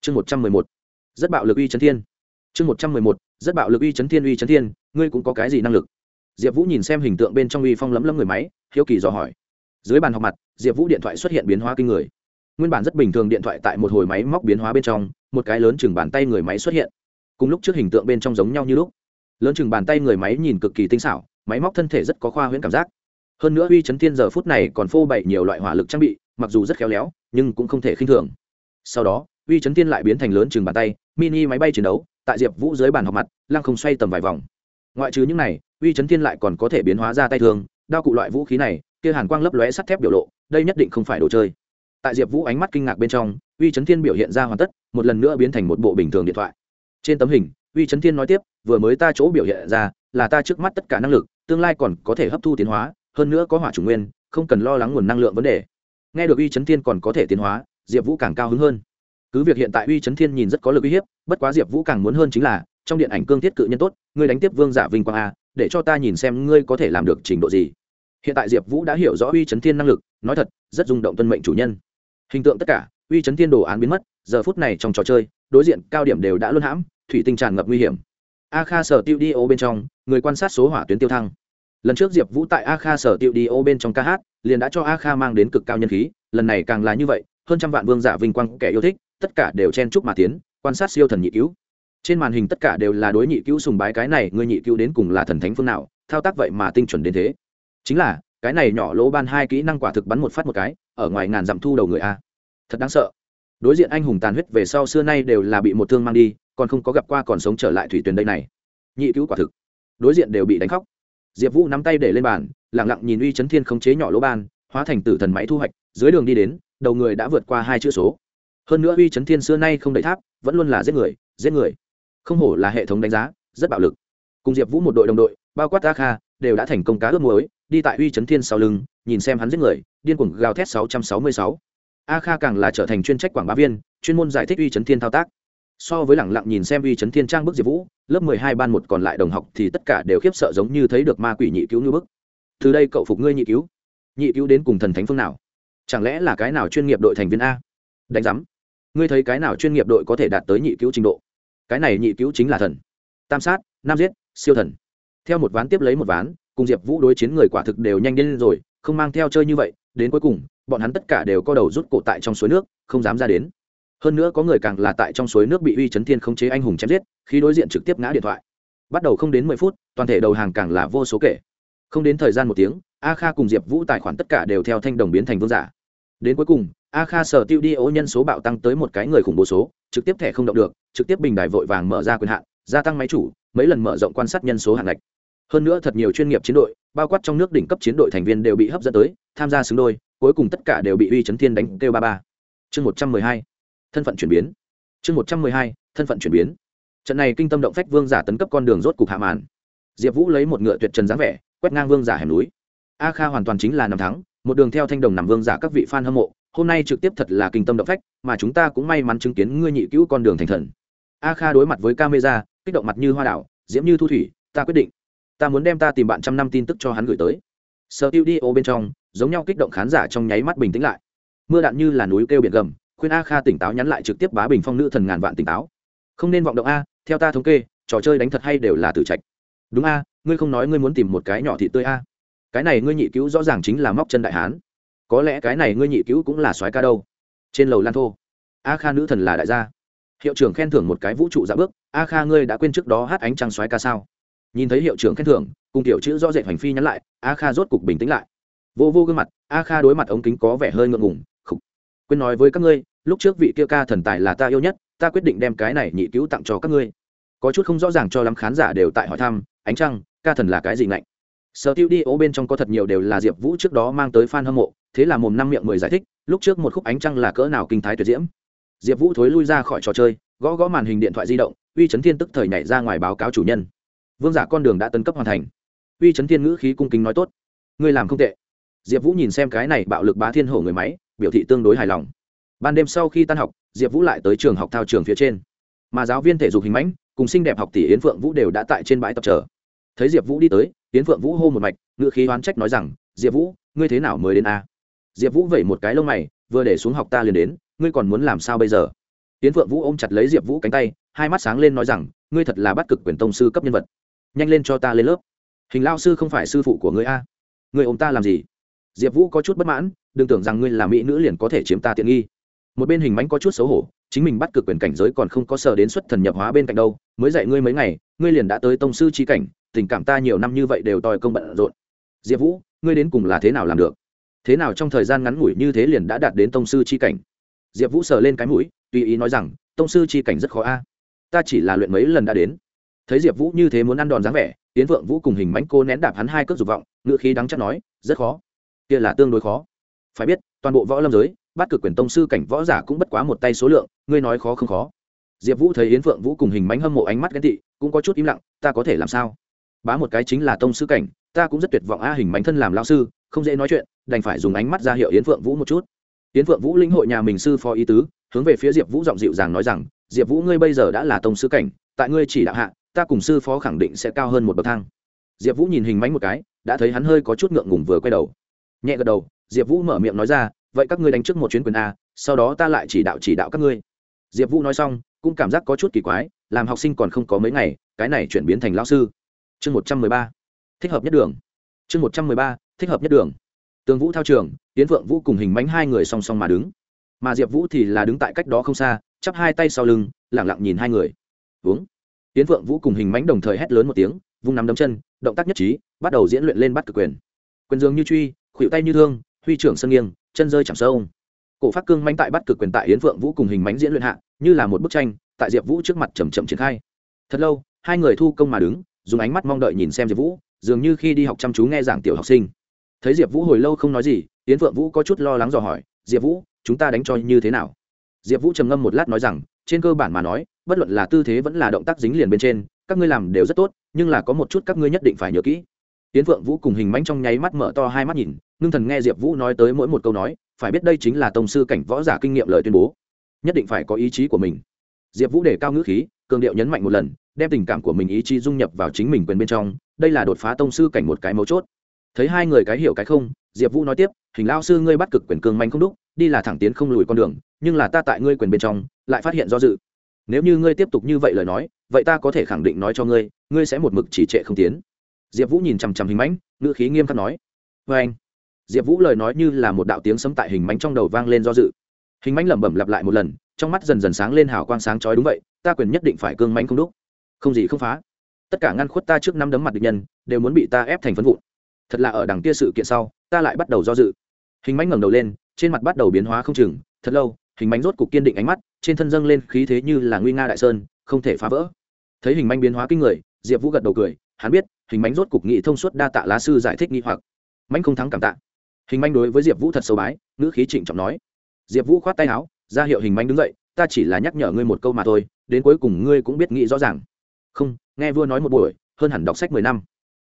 Chương một trăm mười một. Rất bạo lực uy trấn thiên. Chương một trăm mười một. Rất bạo lực uy trấn thiên, uy trấn thiên, ngươi cũng có cái gì năng lực? Diệp vũ nhìn xem hình tượng bên trong uy phong lấm lấm người máy, hiếu kỳ dò hỏi dưới bàn học mặt, diệp vũ điện thoại xuất hiện biến hóa kinh người. Nguyên bản rất bình thường điện thoại tại một hồi máy móc biến hóa bên trong, một cái lớn chừng bàn tay người máy xuất hiện. Cùng lúc trước hình tượng bên trong giống nhau như lúc. Lớn chừng bàn tay người máy nhìn cực kỳ tinh xảo, máy móc thân thể rất có khoa huyễn cảm giác. Hơn nữa uy chấn thiên giờ phút này còn phô bày nhiều loại hỏa lực trang bị, mặc dù rất khéo léo, nhưng cũng không thể khinh thường. Sau đó, uy chấn thiên lại biến thành lớn chừng bàn tay, mini máy bay chiến đấu, tại diệp vũ dưới bàn học mặt, lăng không xoay tầm vài vòng. Ngoại trừ những này, uy chấn thiên lại còn có thể biến hóa ra tay thường, đao cụ loại vũ khí này kia hàn quang lấp lóe sắt thép biểu lộ, đây nhất định không phải đồ chơi. Tại diệp vũ ánh mắt kinh ngạc bên trong, uy chấn thiên biểu hiện ra hoàn tất, một lần nữa biến thành một bộ bình thường điện thoại. Trên tấm hình, uy chấn thiên nói tiếp, vừa mới ta chỗ biểu hiện ra, là ta trước mắt tất cả năng lực, tương lai còn có thể hấp thu tiến hóa, hơn nữa có hỏa chủ nguyên, không cần lo lắng nguồn năng lượng vấn đề. Nghe được uy chấn thiên còn có thể tiến hóa, diệp vũ càng cao hứng hơn. Cứ việc hiện tại uy chấn thiên nhìn rất có lực uy hiếp, bất quá diệp vũ càng muốn hơn chính là, trong điện ảnh cương thiết cự nhân tốt, ngươi đánh tiếp vương giả vinh quang a, để cho ta nhìn xem ngươi có thể làm được trình độ gì hiện tại diệp vũ đã hiểu rõ uy chấn thiên năng lực, nói thật, rất rung động tuân mệnh chủ nhân. Hình tượng tất cả, uy chấn thiên đồ án biến mất, giờ phút này trong trò chơi, đối diện cao điểm đều đã luân hãm, thủy tinh tràn ngập nguy hiểm. A kha sở tiêu đi ô bên trong, người quan sát số hỏa tuyến tiêu thăng. Lần trước diệp vũ tại a kha sở tiêu đi ô bên trong ca hát, liền đã cho a kha mang đến cực cao nhân khí, lần này càng là như vậy, hơn trăm vạn vương giả vinh quang kẻ yêu thích, tất cả đều chen chúc mà tiến, quan sát siêu thần nhị cứu. Trên màn hình tất cả đều là đối nhị cứu sùng bái cái này, người nhị cứu đến cùng là thần thánh phương nào, thao tác vậy mà tinh chuẩn đến thế chính là, cái này nhỏ lỗ ban hai kỹ năng quả thực bắn một phát một cái, ở ngoài ngàn dặm thu đầu người a. Thật đáng sợ. Đối diện anh hùng tàn huyết về sau xưa nay đều là bị một thương mang đi, còn không có gặp qua còn sống trở lại thủy tuyền đây này. Nhị cứu quả thực. Đối diện đều bị đánh khóc. Diệp vũ nắm tay để lên bàn lẳng lặng nhìn uy chấn thiên khống chế nhỏ lỗ ban, hóa thành tử thần máy thu hoạch, dưới đường đi đến, đầu người đã vượt qua hai chữ số. Hơn nữa uy chấn thiên xưa nay không đẩy tháp, vẫn luôn là giết người giết người. Không hổ là hệ thống đánh giá, rất bạo lực. Cùng diệp vũ một đội đồng đội, bao quát ta kha đều đã thành công cá ướp muối, đi tại uy chấn thiên sau lưng, nhìn xem hắn giết người, điên cuồng gào thét 666. a kha càng là trở thành chuyên trách quảng bá viên, chuyên môn giải thích uy chấn thiên thao tác. So với lẳng lặng nhìn xem uy chấn thiên trang bức diệp vũ, lớp mười hai ban một còn lại đồng học thì tất cả đều khiếp sợ giống như thấy được ma quỷ nhị cứu như bức. Từ đây cậu phục ngươi nhị cứu. Nhị cứu đến cùng thần thánh phương nào? Chẳng lẽ là cái nào chuyên nghiệp đội thành viên a? Đánh giám. Ngươi thấy cái nào chuyên nghiệp đội có thể đạt tới nhị cứu trình độ? Cái này nhị cứu chính là thần. Tam sát, nam giết, siêu thần theo một ván tiếp lấy một ván, cùng diệp vũ đối chiến người quả thực đều nhanh đến rồi, không mang theo chơi như vậy, đến cuối cùng, bọn hắn tất cả đều co đầu rút cổ tại trong suối nước, không dám ra đến. Hơn nữa có người càng là tại trong suối nước bị uy chấn thiên không chế anh hùng chém giết, khi đối diện trực tiếp ngã điện thoại. Bắt đầu không đến mười phút, toàn thể đầu hàng càng là vô số kể. Không đến thời gian một tiếng, a kha cùng diệp vũ tài khoản tất cả đều theo thanh đồng biến thành vương giả. Đến cuối cùng, a kha sở tiêu đi ô nhân số bạo tăng tới một cái người khủng bố số, trực tiếp thẻ không động được, trực tiếp bình đài vội vàng mở ra quyền hạn gia tăng máy chủ, mấy lần mở rộng quan sát nhân số hạn ngạch. Hơn nữa thật nhiều chuyên nghiệp chiến đội, bao quát trong nước đỉnh cấp chiến đội thành viên đều bị hấp dẫn tới, tham gia xứng đôi, cuối cùng tất cả đều bị uy chấn thiên đánh kêu ba ba. Chương một trăm mười hai, thân phận chuyển biến. Chương một trăm mười hai, thân phận chuyển biến. Trận này kinh tâm động phách vương giả tấn cấp con đường rốt cục hạ màn. Diệp vũ lấy một ngựa tuyệt trần dáng vẻ, quét ngang vương giả hẻm núi. A kha hoàn toàn chính là nằm thắng, một đường theo thanh đồng nằm vương giả các vị f a n hâm mộ, hôm nay trực tiếp thật là kinh tâm động phách, mà chúng ta cũng may mắn chứng kiến ngươi nhị cứu con đường thành thần. A kha đối mặt với camera kích động mặt như hoa đảo, diễm như thu thủy, ta quyết định. Ta muốn đem ta tìm bạn trăm năm tin tức cho hắn gửi tới. Sở tiêu đi ô bên trong, giống nhau kích động khán giả trong nháy mắt bình tĩnh lại. Mưa đạn như là núi kêu biển gầm, khuyên a kha tỉnh táo nhắn lại trực tiếp bá bình phong nữ thần ngàn vạn tỉnh táo. Không nên vọng động a, theo ta thống kê, trò chơi đánh thật hay đều là tử trạch. Đúng a, ngươi không nói ngươi muốn tìm một cái nhỏ thị tươi a. Cái này ngươi nhị cứu rõ ràng chính là móc chân đại hán. Có lẽ cái này ngươi nhị cứu cũng là soái ca đâu. Trên lầu lan thô. A kha nữ thần là đại gia hiệu trưởng khen thưởng một cái vũ trụ dạ bước, a kha ngươi đã quên trước đó hát ánh trăng xoáy ca sao? Nhìn thấy hiệu trưởng khen thưởng, cùng tiểu chữ do dệt hành phi nhắn lại, a kha rốt cục bình tĩnh lại. Vô vô gương mặt, a kha đối mặt ống kính có vẻ hơi ngượng ngùng, khục. Quên nói với các ngươi, lúc trước vị kia ca thần tài là ta yêu nhất, ta quyết định đem cái này nhị cứu tặng cho các ngươi. Có chút không rõ ràng cho lắm khán giả đều tại hỏi thăm, ánh trăng, ca thần là cái gì ngạnh? Sở tiêu đi ố bên trong có thật nhiều đều là diệp vũ trước đó mang tới f a n hâm mộ, thế là mồm năm miệng mười giải thích, lúc trước một khúc ánh trăng là cỡ nào kinh thái tuyệt diễm diệp vũ thối lui ra khỏi trò chơi, gõ gõ màn hình điện thoại di động, uy chấn thiên tức thời nhảy ra ngoài báo cáo chủ nhân. Vương giả con đường đã tấn cấp hoàn thành. Uy chấn thiên ngữ khí cung kính nói tốt. Ngươi làm không tệ. Diệp vũ nhìn xem cái này bạo lực bá thiên hổ người máy, biểu thị tương đối hài lòng. Ban đêm sau khi tan học, diệp vũ lại tới trường học thao trường phía trên. Mà giáo viên thể dục hình mãnh, cùng xinh đẹp học tỷ yến phượng vũ đều đã tại trên bãi tập trở thấy diệp vũ đi tới, yến phượng vũ hô một mạch, ngữ khí oán trách nói rằng, diệp vũ, ngươi thế nào mới đến a? Diệp vũ vẩy một cái lông mày, vừa để xuống học ta liền đến ngươi còn muốn làm sao bây giờ? Tiến phượng vũ ôm chặt lấy diệp vũ cánh tay, hai mắt sáng lên nói rằng, ngươi thật là bắt cực quyền tông sư cấp nhân vật. Nhanh lên cho ta lên lớp. Hình lao sư không phải sư phụ của ngươi a? Ngươi ôm ta làm gì? Diệp vũ có chút bất mãn, đừng tưởng rằng ngươi là mỹ nữ liền có thể chiếm ta tiện nghi. Một bên hình mánh có chút xấu hổ, chính mình bắt cực quyền cảnh giới còn không có sở đến xuất thần nhập hóa bên cạnh đâu, mới dạy ngươi mấy ngày, ngươi liền đã tới tông sư trí cảnh, tình cảm ta nhiều năm như vậy đều tòi công bận rộn. Diệp vũ, ngươi đến cùng là thế nào làm được? Thế nào trong thời gian ngắn ngủi như thế liền đã đạt đến tông sư chi cảnh? Diệp vũ sờ lên cái mũi, tùy ý nói rằng, tông sư chi cảnh rất khó a. Ta chỉ là luyện mấy lần đã đến. Thấy diệp vũ như thế muốn ăn đòn dáng vẻ tiến vượng vũ cùng hình mánh cô nén đạp hắn hai cước dục vọng, ngựa khí đắng chắc nói, rất khó. Kia là tương đối khó. Phải biết, toàn bộ võ lâm giới, bắt cực quyền tông sư cảnh võ giả cũng bất quá một tay số lượng, ngươi nói khó không khó. Diệp vũ thấy yến phượng vũ cùng hình mánh hâm mộ ánh mắt ghen tị, cũng có chút im lặng, ta có thể làm sao? Bá một cái chính là tông sư cảnh, ta cũng rất tuyệt vọng a, hình mánh thân làm lao sư, không dễ nói chuyện, đành phải dùng ánh mắt ra hiệu yến phượng vũ một chút tiến phượng vũ lĩnh hội nhà mình sư phó ý tứ, hướng về phía diệp vũ giọng dịu dàng nói rằng, diệp vũ, ngươi bây giờ đã là tông sư cảnh, tại ngươi chỉ đạo hạ, ta cùng sư phó khẳng định sẽ cao hơn một bậc thang. Diệp vũ nhìn hình mánh một cái, đã thấy hắn hơi có chút ngượng ngùng vừa quay đầu. Nhẹ gật đầu, diệp vũ mở miệng nói ra, vậy các ngươi đánh trước một chuyến quyền a, sau đó ta lại chỉ đạo chỉ đạo các ngươi. Diệp vũ nói xong, cũng cảm giác có chút kỳ quái, làm học sinh còn không có mấy ngày, cái này chuyển biến thành lão sư. Chương một trăm mười ba, thích hợp nhất đường. Chương một trăm mười ba, thích hợp nhất đường tường vũ thao trường tiến phượng vũ cùng hình mánh hai người song song mà đứng. Mà diệp vũ thì là đứng tại cách đó không xa, chắp hai tay sau lưng lẳng lặng nhìn hai người. Uống. Tiến phượng vũ cùng hình mánh đồng thời hét lớn một tiếng, vung nắm đấm chân, động tác nhất trí, bắt đầu diễn luyện lên bắt cực quyền. Quyền dương như truy khuỵu tay như thương, huy trưởng sân nghiêng, chân rơi chẳng sâu. Cổ phát cương mánh tại bắt cực quyền tại yến phượng vũ cùng hình mánh diễn luyện hạ, như là một bức tranh, tại diệp vũ trước mặt chầm chậm triển khai. Thật lâu, hai người thu công mà đứng, dùng ánh mắt mong đợi nhìn xem diệp vũ, dường như khi đi học chăm chú nghe giảng tiểu học sinh thấy diệp vũ hồi lâu không nói gì, yến phượng vũ có chút lo lắng dò hỏi, diệp vũ, chúng ta đánh cho như thế nào? Diệp vũ trầm ngâm một lát nói rằng, trên cơ bản mà nói, bất luận là tư thế vẫn là động tác dính liền bên trên, các ngươi làm đều rất tốt, nhưng là có một chút các ngươi nhất định phải nhớ kỹ. Yến phượng vũ cùng hình mánh trong nháy mắt mở to hai mắt nhìn, ngưng thần nghe diệp vũ nói tới mỗi một câu nói, phải biết đây chính là tông sư cảnh võ giả kinh nghiệm lời tuyên bố. Nhất định phải có ý chí của mình. Diệp vũ để cao ngữ khí, cường điệu nhấn mạnh một lần, đem tình cảm của mình ý chí dung nhập vào chính mình quyền bên trong, đây là đột phá tông sư cảnh một cái mấu chốt thấy hai người cái hiểu cái không, diệp vũ nói tiếp, hình lao sư ngươi bắt cực quyền cương manh không đúc, đi là thẳng tiến không lùi con đường, nhưng là ta tại ngươi quyền bên trong, lại phát hiện do dự. Nếu như ngươi tiếp tục như vậy lời nói, vậy ta có thể khẳng định nói cho ngươi ngươi sẽ một mực chỉ trệ không tiến. Diệp vũ nhìn chằm chằm hình mãnh, ngữ khí nghiêm khắc nói vê anh. Diệp vũ lời nói như là một đạo tiếng sấm tại hình mãnh trong đầu vang lên do dự. Hình mãnh lẩm bẩm lặp lại một lần, trong mắt dần dần sáng lên hào quang sáng chói đúng vậy, ta quyền nhất định phải cương mãnh không đúc. Không gì không phá. Tất cả ngăn khuất ta trước năm đấm mặt địch nhân, đều muốn bị ta ép thành phân vụn thật là ở đằng kia sự kiện sau, ta lại bắt đầu do dự. Hình mánh ngẩng đầu lên, trên mặt bắt đầu biến hóa không chừng, thật lâu, hình mánh rốt cục kiên định ánh mắt, trên thân dâng lên khí thế như là nguy nga đại sơn, không thể phá vỡ. Thấy hình mánh biến hóa kinh người, diệp vũ gật đầu cười, hắn biết, hình mánh rốt cục nghị thông suốt đa tạ lá sư giải thích nghi hoặc. Mánh không thắng cảm tạ. Hình mánh đối với diệp vũ thật sâu bái, ngữ khí trịnh trọng nói. Diệp vũ khoát tay áo, ra hiệu hình mánh đứng dậy, ta chỉ là nhắc nhở ngươi một câu mà thôi, đến cuối cùng ngươi cũng biết nghĩ rõ ràng. Không, nghe vua nói một buổi, hơn hẳn đọc sách mười năm.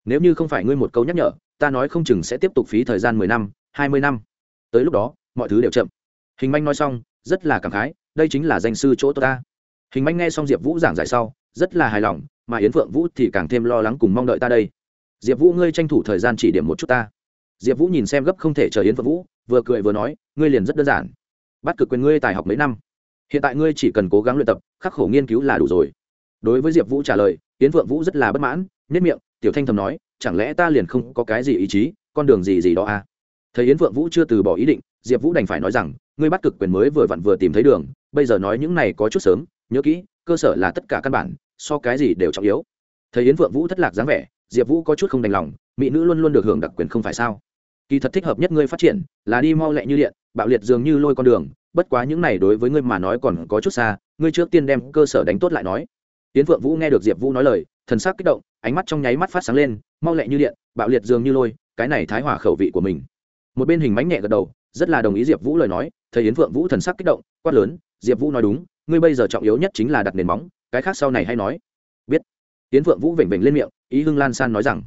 Nếu như không phải ngươi một câu nhắc nhở ta nói không chừng sẽ tiếp tục phí thời gian mười năm, hai mươi năm. Tới lúc đó, mọi thứ đều chậm. Hình manh nói xong, rất là cảm khái, đây chính là danh sư chỗ ta. Hình manh nghe xong diệp vũ giảng giải sau, rất là hài lòng, mà yến phượng vũ thì càng thêm lo lắng cùng mong đợi ta đây. Diệp vũ, ngươi tranh thủ thời gian chỉ điểm một chút ta. Diệp vũ nhìn xem gấp không thể chờ yến phượng vũ, vừa cười vừa nói, ngươi liền rất đơn giản. Bắt cực quyền ngươi tài học mấy năm. Hiện tại ngươi chỉ cần cố gắng luyện tập, khắc khổ nghiên cứu là đủ rồi. Đối với diệp vũ trả lời, yến phượng vũ rất là bất mãn nhất miệng, tiểu thanh thầm nói chẳng lẽ ta liền không có cái gì ý chí, con đường gì gì đó à? Thấy yến phượng vũ chưa từ bỏ ý định, diệp vũ đành phải nói rằng, ngươi bắt cực quyền mới vừa vặn vừa tìm thấy đường, bây giờ nói những này có chút sớm, nhớ kỹ, cơ sở là tất cả căn bản, so cái gì đều trọng yếu. Thấy yến phượng vũ thất lạc dáng vẻ, diệp vũ có chút không đành lòng, mỹ nữ luôn luôn được hưởng đặc quyền không phải sao? Kỳ thật thích hợp nhất ngươi phát triển, là đi mau lẹ như điện, bạo liệt dường như lôi con đường, bất quá những này đối với ngươi mà nói còn có chút xa, ngươi trước tiên đem cơ sở đánh tốt lại nói. Tiễn phượng vũ nghe được diệp vũ nói lời, thần sắc kích động, ánh mắt trong nháy mắt phát sáng lên, mau lẹ như điện, bạo liệt dường như lôi, cái này thái hỏa khẩu vị của mình. Một bên hình mánh nhẹ gật đầu, rất là đồng ý diệp vũ lời nói thầy yến phượng vũ thần sắc kích động, quát lớn, diệp vũ nói đúng, ngươi bây giờ trọng yếu nhất chính là đặt nền móng, cái khác sau này hay nói. Biết. Yến phượng vũ vểnh vểnh lên miệng, ý hưng lan san nói rằng.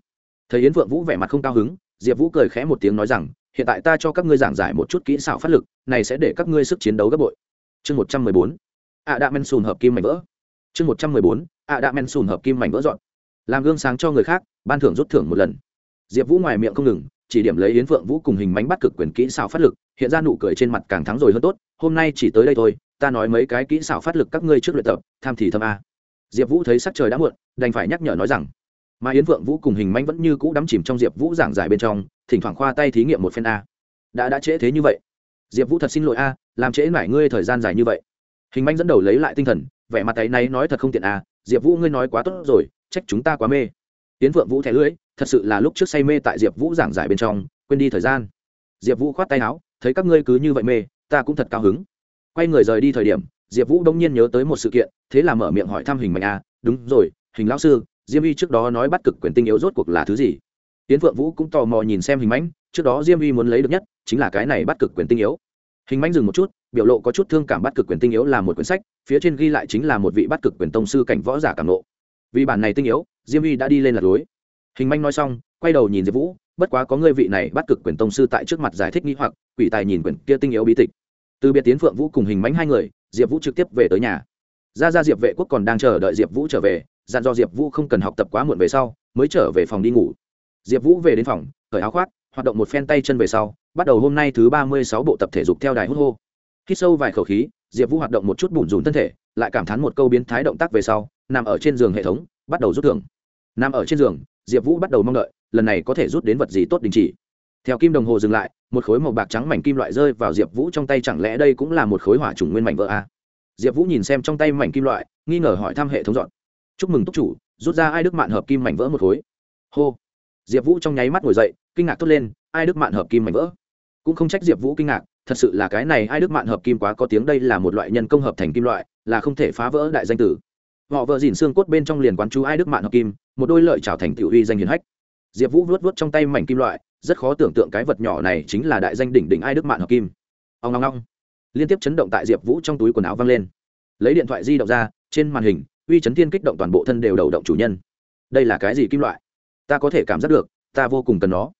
Thầy yến phượng vũ vẻ mặt không cao hứng, diệp vũ cười khẽ một tiếng nói rằng, hiện tại ta cho các ngươi giảng giải một chút kỹ xảo phát lực, này sẽ để các ngươi sức chiến đấu gấp bội. Chương một trăm mười bốn. Ạ đạ men sùn hợp kim mảnh vỡ chương một trăm mười bốn, ạ đạ men sùn hợp kim mảnh vỡ dọn. Làm gương sáng cho người khác, ban thưởng rút thưởng một lần. Diệp vũ ngoài miệng không ngừng, chỉ điểm lấy yến phượng vũ cùng hình mánh bắt cực quyền kỹ xảo phát lực, hiện ra nụ cười trên mặt càng thắng rồi hơn tốt, hôm nay chỉ tới đây thôi, ta nói mấy cái kỹ xảo phát lực các ngươi trước luyện tập, tham thì thâm a. Diệp vũ thấy sắc trời đã muộn, đành phải nhắc nhở nói rằng, mà yến phượng vũ cùng hình mánh vẫn như cũ đắm chìm trong diệp vũ giảng giải bên trong, thỉnh thoảng khoa tay thí nghiệm một phen a. Đã đã trễ thế như vậy. Diệp vũ thật xin lỗi a, làm trễ mải ngươi thời gian dài như vậy. Hình manh dẫn đầu lấy lại tinh thần vẻ mặt ấy này nói thật không tiện à, diệp vũ ngươi nói quá tốt rồi trách chúng ta quá mê. Tiến phượng vũ thẻ lưỡi thật sự là lúc trước say mê tại diệp vũ giảng giải bên trong quên đi thời gian. Diệp vũ khoát tay áo thấy các ngươi cứ như vậy mê ta cũng thật cao hứng. Quay người rời đi thời điểm diệp vũ đông nhiên nhớ tới một sự kiện thế là mở miệng hỏi thăm hình mạnh a đúng rồi hình lão sư diêm vi trước đó nói bắt cực quyền tinh yếu rốt cuộc là thứ gì? Tiến phượng vũ cũng tò mò nhìn xem hình mãnh trước đó diêm vi muốn lấy được nhất chính là cái này bắt cực quyền tinh yếu. Hình mãnh dừng một chút biểu lộ có chút thương cảm bắt cực quyền tinh yếu là một quyển sách phía trên ghi lại chính là một vị bắt cực quyền tông sư cảnh võ giả cảm nộ. Vì bản này tinh yếu, diêm vi đã đi lên lạc lối. Hình manh nói xong, quay đầu nhìn diệp vũ, bất quá có ngươi vị này bắt cực quyền tông sư tại trước mặt giải thích nghi hoặc, quỷ tài nhìn quyển kia tinh yếu bí tịch. Từ biệt tiến phượng vũ cùng hình mánh hai người, diệp vũ trực tiếp về tới nhà. Ra ra diệp vệ quốc còn đang chờ đợi diệp vũ trở về, dặn do diệp vũ không cần học tập quá muộn về sau, mới trở về phòng đi ngủ. Diệp vũ về đến phòng, cởi áo khoác, hoạt động một phen tay chân về sau, bắt đầu hôm nay thứ ba mươi sáu bộ tập thể dục theo đài hút hô. Hít sâu vài khẩu khí diệp vũ hoạt động một chút bùn rùn thân thể, lại cảm thán một câu biến thái động tác về sau, nằm ở trên giường hệ thống, bắt đầu rút thưởng. Nằm ở trên giường, diệp vũ bắt đầu mong đợi, lần này có thể rút đến vật gì tốt đình chỉ. Theo kim đồng hồ dừng lại, một khối màu bạc trắng mảnh kim loại rơi vào diệp vũ trong tay chẳng lẽ đây cũng là một khối hỏa trùng nguyên mảnh vỡ a diệp vũ nhìn xem trong tay mảnh kim loại, nghi ngờ hỏi thăm hệ thống dọn. Chúc mừng túc chủ, rút ra ai đức mạn hợp kim mảnh vỡ một khối. Hô. Diệp vũ trong nháy mắt ngồi dậy, kinh ngạc thốt lên, ai đức mạn hợp kim mảnh vỡ? Cũng không trách diệp vũ kinh ngạc thật sự là cái này ai đức mạn hợp kim quá có tiếng đây là một loại nhân công hợp thành kim loại, là không thể phá vỡ đại danh tử. Họ vợ dìn xương cốt bên trong liền quán chú ai đức mạn hợp kim, một đôi lợi trào thành tiểu uy danh hiền hách. Diệp vũ vuốt vuốt trong tay mảnh kim loại, rất khó tưởng tượng cái vật nhỏ này chính là đại danh đỉnh đỉnh ai đức mạn hợp kim. Ông ngong ngong liên tiếp chấn động tại diệp vũ trong túi quần áo văng lên. Lấy điện thoại di động ra, trên màn hình, uy chấn thiên kích động toàn bộ thân đều đầu động chủ nhân. Đây là cái gì kim loại? Ta có thể cảm giác được, ta vô cùng cần nó.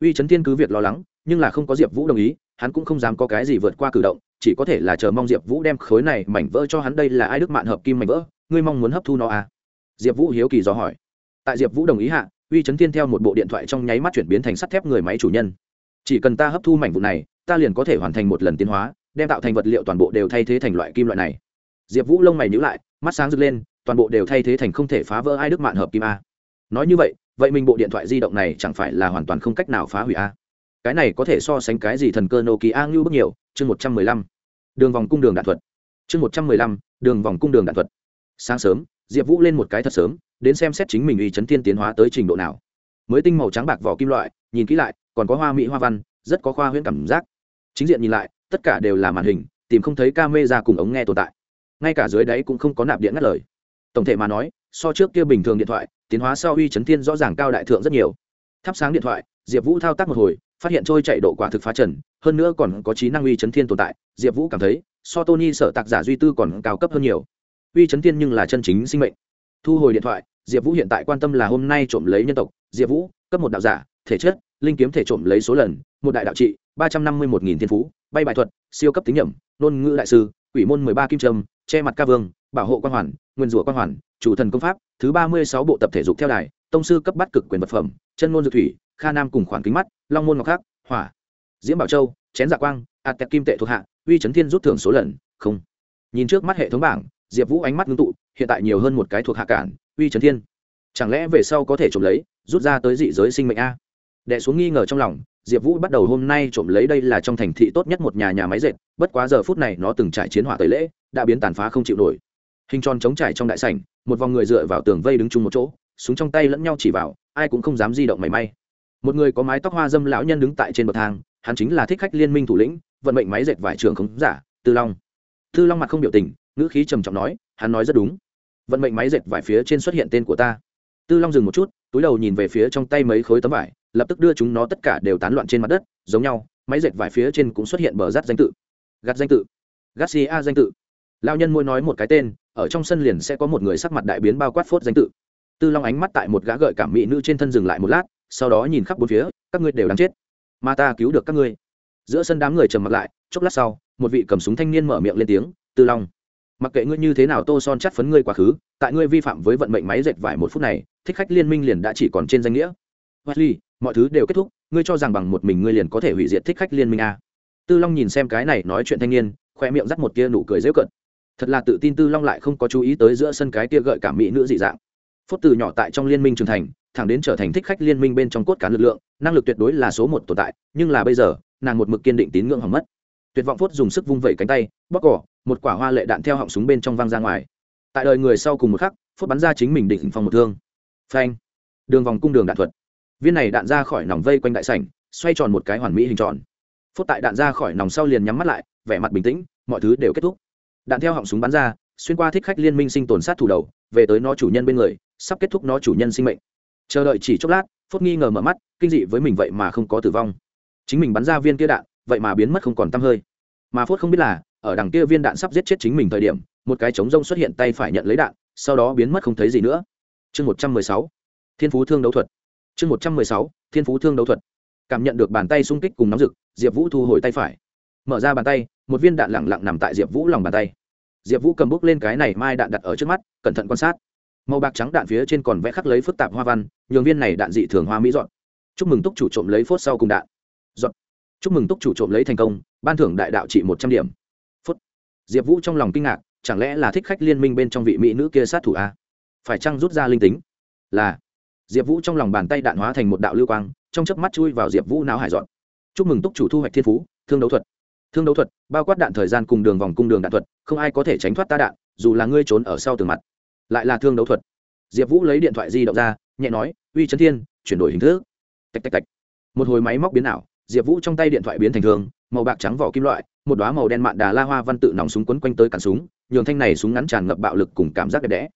Uy chấn thiên cứ việc lo lắng, nhưng là không có diệp vũ đồng ý hắn cũng không dám có cái gì vượt qua cử động, chỉ có thể là chờ mong diệp vũ đem khối này mảnh vỡ cho hắn. Đây là ai đức mạn hợp kim mảnh vỡ? Ngươi mong muốn hấp thu nó à? Diệp vũ hiếu kỳ dò hỏi. Tại diệp vũ đồng ý hạ, uy chấn thiên theo một bộ điện thoại trong nháy mắt chuyển biến thành sắt thép người máy chủ nhân. Chỉ cần ta hấp thu mảnh vụ này, ta liền có thể hoàn thành một lần tiến hóa, đem tạo thành vật liệu toàn bộ đều thay thế thành loại kim loại này. Diệp vũ lông mày nhữ lại, mắt sáng rực lên, toàn bộ đều thay thế thành không thể phá vỡ ai đức mạn hợp kim a. Nói như vậy vậy mình bộ điện thoại di động này chẳng phải là hoàn toàn không cách nào phá hủy a? Cái này có thể so sánh cái gì thần cơ nô kỳ a ngưu bước nhiều, chương một trăm mười lăm. Đường vòng cung đường đạn thuật. Chương một trăm mười lăm, đường vòng cung đường đạn thuật. Sáng sớm, diệp vũ lên một cái thật sớm, đến xem xét chính mình uy chấn thiên tiến hóa tới trình độ nào. Mới tinh màu trắng bạc vỏ kim loại, nhìn kỹ lại, còn có hoa mỹ hoa văn, rất có khoa huyễn cảm giác. Chính diện nhìn lại, tất cả đều là màn hình, tìm không thấy ca mê ra cùng ống nghe tồn tại. Ngay cả dưới đáy cũng không có nạp điện ngắt lời. Tổng thể mà nói, so trước kia bình thường điện thoại, tiến hóa sau uy chấn thiên rõ ràng cao đại thượng rất nhiều. Thắp sáng điện thoại, diệp vũ thao tác một hồi phát hiện trôi chạy độ quả thực phá trần, hơn nữa còn có trí năng uy chấn thiên tồn tại, diệp vũ cảm thấy, so tony sợ tạc giả duy tư còn cao cấp hơn nhiều. Uy chấn thiên nhưng là chân chính sinh mệnh. Thu hồi điện thoại, diệp vũ hiện tại quan tâm là hôm nay trộm lấy nhân tộc, diệp vũ, cấp một đạo giả, thể chất, linh kiếm thể trộm lấy số lần, một đại đạo trị, ba trăm năm mươi một nghìn thiên phú, bay bài thuật, siêu cấp tính nhẩm, ngôn ngữ đại sư ủy môn mười ba kim trâm, che mặt ca vương, bảo hộ quan hoàn, nguyên rủa quan hoàn, chủ thần công pháp, thứ ba mươi sáu bộ tập thể dục theo đài, tông sư cấp bắt cực quyền vật phẩm, chân ngôn dược thủy kha nam cùng khoản kính mắt, long môn ngọc khắc, hỏa, diễm bảo châu, chén dạ quang, ạt tẹt kim tệ thuộc hạ, uy Trấn thiên rút thưởng số lần, không. Nhìn trước mắt hệ thống bảng, diệp vũ ánh mắt ngưng tụ, hiện tại nhiều hơn một cái thuộc hạ cản, uy Trấn thiên. Chẳng lẽ về sau có thể trộm lấy, rút ra tới dị giới sinh mệnh a? Đệ xuống nghi ngờ trong lòng, diệp vũ bắt đầu hôm nay trộm lấy đây là trong thành thị tốt nhất một nhà nhà máy dệt, bất quá giờ phút này nó từng trải chiến hỏa tới lễ, đã biến tàn phá không chịu nổi. Hình tròn chống trải trong đại sảnh, một vòng người dựa vào tường vây đứng chung một chỗ, súng trong tay lẫn nhau chỉ vào, ai cũng không dám di động mảy may một người có mái tóc hoa dâm lão nhân đứng tại trên bậc thang, hắn chính là thích khách liên minh thủ lĩnh, vận mệnh máy dệt vải trường khống giả, tư long. Tư long mặt không biểu tình, ngữ khí trầm trọng nói, hắn nói rất đúng. Vận mệnh máy dệt vải phía trên xuất hiện tên của ta. Tư long dừng một chút, túi đầu nhìn về phía trong tay mấy khối tấm vải, lập tức đưa chúng nó tất cả đều tán loạn trên mặt đất, giống nhau, máy dệt vải phía trên cũng xuất hiện bờ rát danh tự. Gắt danh tự. Garcia danh tự. Lao nhân môi nói một cái tên, ở trong sân liền sẽ có một người sắc mặt đại biến bao quát phốt danh tự. Tư long ánh mắt tại một gã gợi cảm mỹ nữ trên thân dừng lại một lát sau đó nhìn khắp bốn phía các ngươi đều đáng chết. Mà ta cứu được các ngươi. Giữa sân đám người trầm mặt lại chốc lát sau một vị cầm súng thanh niên mở miệng lên tiếng tư long mặc kệ ngươi như thế nào tô son chắt phấn ngươi quá khứ tại ngươi vi phạm với vận mệnh máy dệt vải một phút này thích khách liên minh liền đã chỉ còn trên danh nghĩa. Wesley, mọi thứ đều kết thúc ngươi cho rằng bằng một mình ngươi liền có thể hủy diệt thích khách liên minh à. tư long nhìn xem cái này nói chuyện thanh niên khoe miệng dắt một tia nụ cười dễ cận. Thật là tự tin tư long lại không có chú ý tới giữa sân cái tia gợi cảm mỹ nữ dị dạng. Phốt từ nhỏ tại trong liên minh trưởng thành thẳng đến trở thành thích khách liên minh bên trong cốt cán lực lượng, năng lực tuyệt đối là số một tồn tại, nhưng là bây giờ, nàng một mực kiên định tín ngưỡng hỏng mất. Tuyệt vọng phốt dùng sức vung vẩy cánh tay bóc cỏ một quả hoa lệ đạn theo họng súng bên trong văng ra ngoài. Tại đời người sau cùng một khắc, phốt bắn ra chính mình định phòng một thương. Phanh! Đường vòng cung đường đạn thuật. Viên này đạn ra khỏi nòng vây quanh đại sảnh, xoay tròn một cái hoàn mỹ hình tròn. Phốt tại đạn ra khỏi nòng sau liền nhắm mắt lại, vẻ mặt bình tĩnh, mọi thứ đều kết thúc. Đạn theo họng súng bắn ra, xuyên qua thích khách liên minh sinh tồn sát thủ đầu, về tới nó chủ nhân bên người, sắp kết thúc nó chủ nhân sinh mệnh chờ đợi chỉ chốc lát, phốt nghi ngờ mở mắt, kinh dị với mình vậy mà không có tử vong. Chính mình bắn ra viên kia đạn, vậy mà biến mất không còn t hơi. Mà phốt không biết là, ở đằng kia viên đạn sắp giết chết chính mình thời điểm, một cái trống rông xuất hiện tay phải nhận lấy đạn, sau đó biến mất không thấy gì nữa. Chương một trăm mười sáu. Thiên phú thương đấu thuật. Chương một trăm mười sáu. Thiên phú thương đấu thuật. Cảm nhận được bàn tay xung kích cùng nóng rực, diệp vũ thu hồi tay phải. Mở ra bàn tay, một viên đạn lẳng lặng nằm tại diệp vũ lòng bàn tay. Diệp vũ cầm bút lên cái này mai đạn đặt ở trước mắt, cẩn thận quan sát. Màu bạc trắng đạn phía trên còn vẽ khắc lấy phức tạp hoa văn nhường viên này đạn dị thường hoa mỹ dọn. Chúc mừng túc chủ trộm lấy phốt sau cùng đạn. Dọn. Chúc mừng túc chủ trộm lấy thành công, ban thưởng đại đạo trị một trăm điểm. Phút diệp vũ trong lòng kinh ngạc, chẳng lẽ là thích khách liên minh bên trong vị mỹ nữ kia sát thủ a? Phải chăng rút ra linh tính? Là. Diệp vũ trong lòng bàn tay đạn hóa thành một đạo lưu quang, trong chớp mắt chui vào diệp vũ não hải dọn. Chúc mừng túc chủ thu hoạch thiên phú, thương đấu thuật. Thương đấu thuật, bao quát đạn thời gian cùng đường vòng cung đường đạn thuật, không ai có thể tránh thoát ta đạn, dù là ngươi trốn ở sau tường mặt, lại là thương đấu thuật. Diệp vũ lấy điện thoại di động ra nhẹ nói, uy chấn thiên, chuyển đổi hình thức. Tạch tạch tạch. Một hồi máy móc biến ảo, diệp vũ trong tay điện thoại biến thành thường, màu bạc trắng vỏ kim loại, một đoá màu đen mạn đà la hoa văn tự nòng súng quấn quanh tới cản súng, nhường thanh này súng ngắn tràn ngập bạo lực cùng cảm giác đẹp đẽ.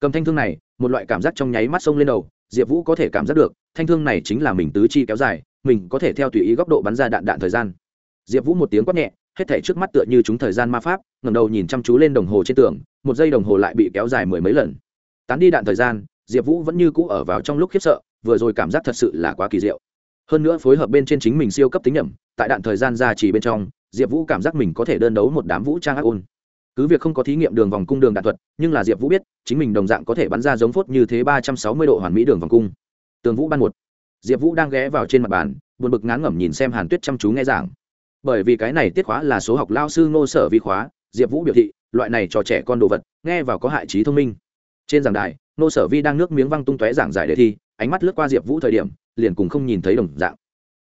Cầm thanh thương này, một loại cảm giác trong nháy mắt sông lên đầu, diệp vũ có thể cảm giác được, thanh thương này chính là mình tứ chi kéo dài, mình có thể theo tùy ý góc độ bắn ra đạn đạn thời gian. Diệp vũ một tiếng quát nhẹ, hết thể trước mắt tựa như chúng thời gian ma pháp, ngẩng đầu nhìn chăm chú lên đồng hồ trên tường, một giây đồng hồ lại bị kéo dài mười mấy lần. Tán đi đạn thời gian diệp vũ vẫn như cũ ở vào trong lúc khiếp sợ, vừa rồi cảm giác thật sự là quá kỳ diệu. Hơn nữa phối hợp bên trên chính mình siêu cấp tính nhầm tại đạn thời gian ra chỉ bên trong, diệp vũ cảm giác mình có thể đơn đấu một đám vũ trang ác ôn. Cứ việc không có thí nghiệm đường vòng cung đường đạn thuật, nhưng là diệp vũ biết, chính mình đồng dạng có thể bắn ra giống phốt như thế ba trăm sáu mươi độ hoàn mỹ đường vòng cung. Tường vũ ban một. Diệp vũ đang ghé vào trên mặt bàn, buồn bực ngán ngẩm nhìn xem hàn tuyết chăm chú nghe giảng. Bởi vì cái này tiết khóa là số học lao sư ngô sở vi khóa, diệp vũ biểu thị, loại này cho trẻ con đồ vật, nghe vào có hại trí thông minh. Trên giảng đài Nô sở vi đang nước miếng văng tung tóe giảng giải đề thi, ánh mắt lướt qua diệp vũ thời điểm, liền cùng không nhìn thấy đồng dạng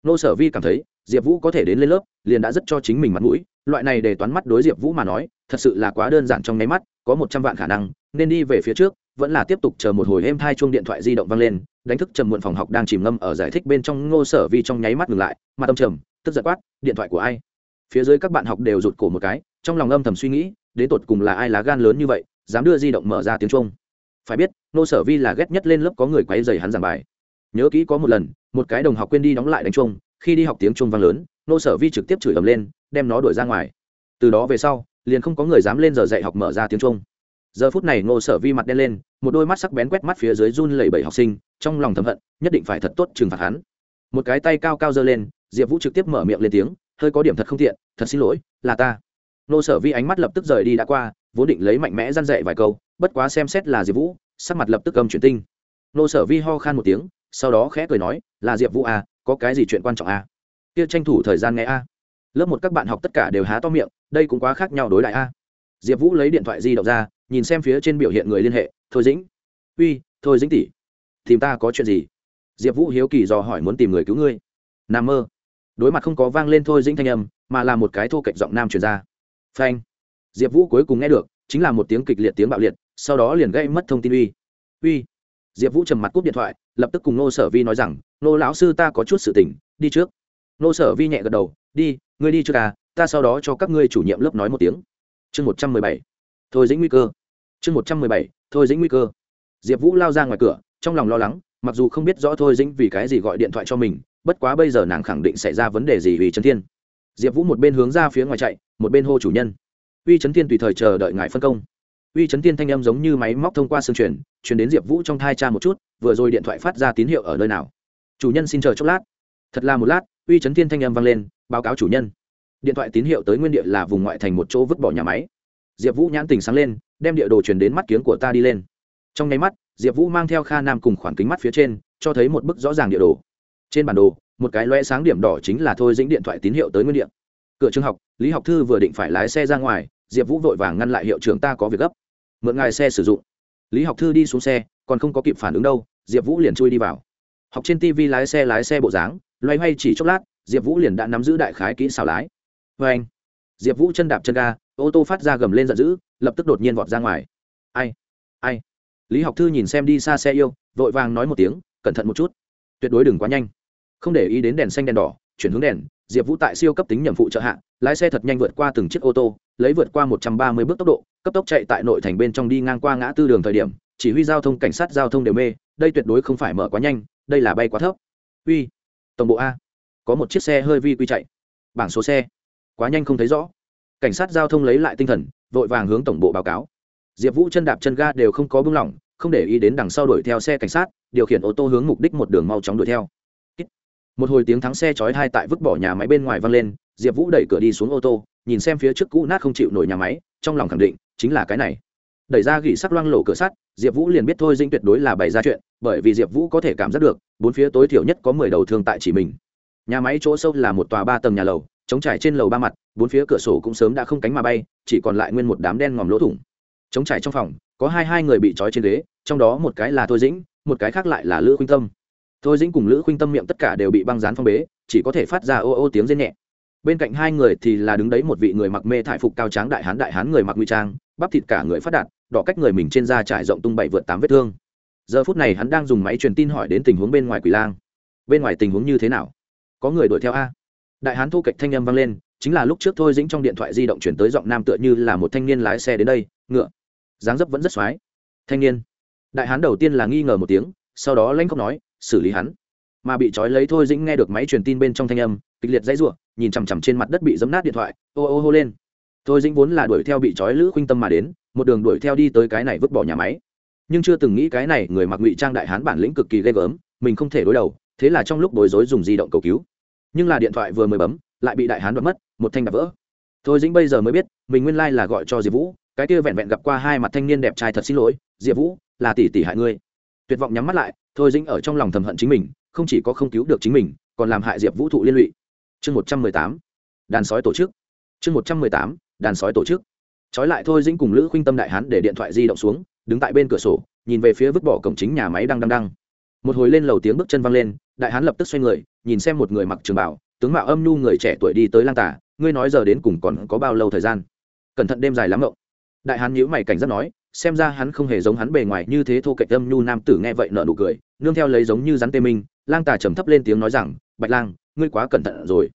Nô sở vi cảm thấy, diệp vũ có thể đến lên lớp, liền đã rất cho chính mình mặt mũi, loại này để toán mắt đối diệp vũ mà nói, thật sự là quá đơn giản trong nháy mắt, có một trăm vạn khả năng, nên đi về phía trước, vẫn là tiếp tục chờ một hồi êm thai chuông điện thoại di động vang lên, đánh thức trầm muộn phòng học đang chìm ngâm ở giải thích bên trong ngô sở vi trong nháy mắt ngừng lại, mặt tâm trầm, tức giật quát, điện thoại của ai phía dưới các bạn học đều rụt cổ một cái, trong lòng âm thầm suy nghĩ, đến tột cùng là ai lá gan lớn như vậy, dám đưa di động mở ra tiếng chuông phải biết ngô sở vi là ghét nhất lên lớp có người quấy dày hắn giảng bài. Nhớ kỹ có một lần, một cái đồng học quên đi đóng lại đánh trung khi đi học tiếng trung vang lớn ngô sở vi trực tiếp chửi ầm lên, đem nó đuổi ra ngoài. Từ đó về sau, liền không có người dám lên giờ dạy học mở ra tiếng trung giờ phút này ngô sở vi mặt đen lên, một đôi mắt sắc bén quét mắt phía dưới run lẩy bẩy học sinh, trong lòng thầm hận, nhất định phải thật tốt trừng phạt hắn. Một cái tay cao cao giơ lên, diệp vũ trực tiếp mở miệng lên tiếng, hơi có điểm thật không thiện thật xin lỗi, là ta. Ngô sở vi ánh mắt lập tức rời đi đã qua vốn định lấy mạnh mẽ răn dậy vài câu, bất quá xem xét là diệp vũ, sắc mặt lập tức cầm chuyển tinh. Nô sở vi ho khan một tiếng, sau đó khẽ cười nói, là diệp vũ à có cái gì chuyện quan trọng à? Kia tranh thủ thời gian nghe a. Lớp một các bạn học tất cả đều há to miệng, đây cũng quá khác nhau đối đại a. Diệp vũ lấy điện thoại di động ra, nhìn xem phía trên biểu hiện người liên hệ, thôi dĩnh. Uy, thôi dĩnh tỷ, tìm ta có chuyện gì? Diệp vũ hiếu kỳ dò hỏi muốn tìm người cứu ngươi. N a mơ. Đối mặt không có vang lên thôi dĩnh thanh âm, mà là một cái thô cạnh giọng nam truyền ra. Phanh diệp vũ cuối cùng nghe được, chính là một tiếng kịch liệt tiếng bạo liệt, sau đó liền gây mất thông tin uy. Uy. Diệp vũ trầm mặt cúp điện thoại, lập tức cùng nô sở vi nói rằng, nô lão sư ta có chút sự tỉnh, đi trước. Nô sở vi nhẹ gật đầu, đi, ngươi đi trước à ta sau đó cho các ngươi chủ nhiệm lớp nói một tiếng. Chương một trăm mười bảy. Thôi dĩnh nguy cơ. Chương một trăm mười bảy, thôi dĩnh nguy cơ. Diệp vũ lao ra ngoài cửa, trong lòng lo lắng, mặc dù không biết rõ thôi dĩnh vì cái gì gọi điện thoại cho mình, bất quá bây giờ nàng khẳng định xảy ra vấn đề gì vì trần thiên. Diệp vũ một bên hướng ra phía ngoài chạy, một bên hô chủ nhân uy trấn thiên tùy thời chờ đợi ngài phân công. Uy trấn thiên thanh âm giống như máy móc thông qua sương truyền truyền đến diệp vũ trong thai cha một chút, vừa rồi điện thoại phát ra tín hiệu ở nơi nào? Chủ nhân xin chờ chốc lát. Thật là một lát, uy trấn thiên thanh âm vang lên, báo cáo chủ nhân. Điện thoại tín hiệu tới nguyên địa là vùng ngoại thành một chỗ vứt bỏ nhà máy. Diệp vũ nhãn tình sáng lên, đem địa đồ truyền đến mắt kiếng của ta đi lên. Trong nháy mắt, diệp vũ mang theo kha nam cùng khoảng kính mắt phía trên, cho thấy một bức rõ ràng địa đồ. Trên bản đồ, một cái loe sáng điểm đỏ chính là thôi dĩnh điện thoại tín hiệu tới nguyên địa. Cửa trường học, lý học thư vừa định phải lái xe ra ngoài diệp vũ vội vàng ngăn lại hiệu trưởng ta có việc gấp. Mượn ngài xe sử dụng. Lý học thư đi xuống xe, còn không có kịp phản ứng đâu, diệp vũ liền chui đi vào. Học trên tv lái xe lái xe bộ dáng, loay hoay chỉ chốc lát, diệp vũ liền đã nắm giữ đại khái kỹ xảo lái. Vê anh, diệp vũ chân đạp chân ga, ô tô phát ra gầm lên giận dữ, lập tức đột nhiên vọt ra ngoài. Ai ai? Lý học thư nhìn xem đi xa xe yêu, vội vàng nói một tiếng, cẩn thận một chút. Tuyệt đối đừng quá nhanh. Không để ý đến đèn xanh đèn đỏ, chuyển hướng đèn, diệp vũ tại siêu cấp tính nhầm phụ trợ hạ, lái xe thật nhanh vượt qua từng chiếc ô tô lấy vượt qua một trăm ba mươi bước tốc độ, cấp tốc chạy tại nội thành bên trong đi ngang qua ngã tư đường thời điểm, chỉ huy giao thông, cảnh sát giao thông đều mê, đây tuyệt đối không phải mở quá nhanh, đây là bay quá thấp. Uy, tổng bộ a, có một chiếc xe hơi vi quy chạy. Bảng số xe, quá nhanh không thấy rõ. Cảnh sát giao thông lấy lại tinh thần, vội vàng hướng tổng bộ báo cáo. Diệp vũ chân đạp chân ga đều không có bưng lỏng, không để ý đến đằng sau đuổi theo xe cảnh sát, điều khiển ô tô hướng mục đích một đường mau chóng đuổi theo. Một hồi tiếng thắng xe chói hai tại vứt bỏ nhà máy bên ngoài văng lên diệp vũ đẩy cửa đi xuống ô tô, nhìn xem phía trước cũ nát không chịu nổi nhà máy, trong lòng khẳng định, chính là cái này. Đẩy ra gỉ sắc loang lổ cửa sắt, diệp vũ liền biết thôi dinh tuyệt đối là bày ra chuyện, bởi vì diệp vũ có thể cảm giác được, bốn phía tối thiểu nhất có mười đầu thương tại chỉ mình. Nhà máy chỗ sâu là một tòa ba tầng nhà lầu chống trải trên lầu ba mặt, bốn phía cửa sổ cũng sớm đã không cánh mà bay, chỉ còn lại nguyên một đám đen ngòm lỗ thủng. Chống trải trong phòng, có hai hai người bị trói trên ghế, trong đó một cái là thôi dĩnh, một cái khác lại là lữ khuynh tâm. Thôi dĩnh cùng lữ khuynh tâm miệng tất cả đều bị băng dán phong bế, chỉ có thể phát ra ô ô tiếng rên nhẹ bên cạnh hai người thì là đứng đấy một vị người mặc mê thải phục cao tráng đại hán đại hán người mặc nguy trang, bắp thịt cả người phát đạt, đỏ cách người mình trên da trải rộng tung bảy vượt tám vết thương. Giờ phút này hắn đang dùng máy truyền tin hỏi đến tình huống bên ngoài quỷ lang. Bên ngoài tình huống như thế nào? Có người đuổi theo a? Đại hán thu kịch thanh âm vang lên, chính là lúc trước thôi dĩnh trong điện thoại di động chuyển tới giọng nam tựa như là một thanh niên lái xe đến đây, ngựa. Dáng dấp vẫn rất x thanh niên. Đại hán đầu tiên là nghi ngờ một tiếng, sau đó lanh khóc nói, xử lý hắn mà bị trói lấy thôi dĩnh nghe được máy truyền tin bên trong thanh âm, kịch liệt dãy ruộng nhìn chằm chằm trên mặt đất bị dấm nát điện thoại, ô ô hô lên. Thôi dĩnh vốn là đuổi theo bị trói lữ khuynh tâm mà đến, một đường đuổi theo đi tới cái này vứt bỏ nhà máy. Nhưng chưa từng nghĩ cái này người mặc ngụy trang đại hán bản lĩnh cực kỳ ghê gớm, mình không thể đối đầu, thế là trong lúc bối rối dùng di động cầu cứu. Nhưng là điện thoại vừa mới bấm, lại bị đại hán đoạt mất, một thanh đập vỡ. Thôi dĩnh bây giờ mới biết, mình nguyên lai là gọi cho diệp vũ, cái kia vẹn vẹn gặp qua hai mặt thanh niên đẹp trai thật xin lỗi, diệp vũ, là tỷ tỷ hại ngươi. Tuyệt vọng nhắm mắt lại, thôi dĩnh ở trong lòng thầm hận chính mình không chỉ có không cứu được chính mình, còn làm hại diệp vũ thụ liên lụy. Chương một trăm mười tám, đàn sói tổ chức. Chương một trăm mười tám, đàn sói tổ chức. Trói lại thôi dĩnh cùng lữ khuynh tâm đại hán để điện thoại di động xuống, đứng tại bên cửa sổ, nhìn về phía vứt bỏ cổng chính nhà máy đang đăng đăng một hồi lên lầu tiếng bước chân văng lên, đại hán lập tức xoay người, nhìn xem một người mặc trường bảo tướng mạo âm nhu người trẻ tuổi đi tới lang tả ngươi nói giờ đến cùng còn có bao lâu thời gian? Cẩn thận đêm dài lắm ngộng đại hán nhíu mày cảnh giác nói xem ra hắn không hề giống hắn bề ngoài như thế thô cạnh âm nhu nam tử nghe vậy nở nụ cười, nương theo lấy giống như rắn tê minh, lang tà trầm thấp lên tiếng nói rằng, bạch lang, ngươi quá cẩn thận rồi.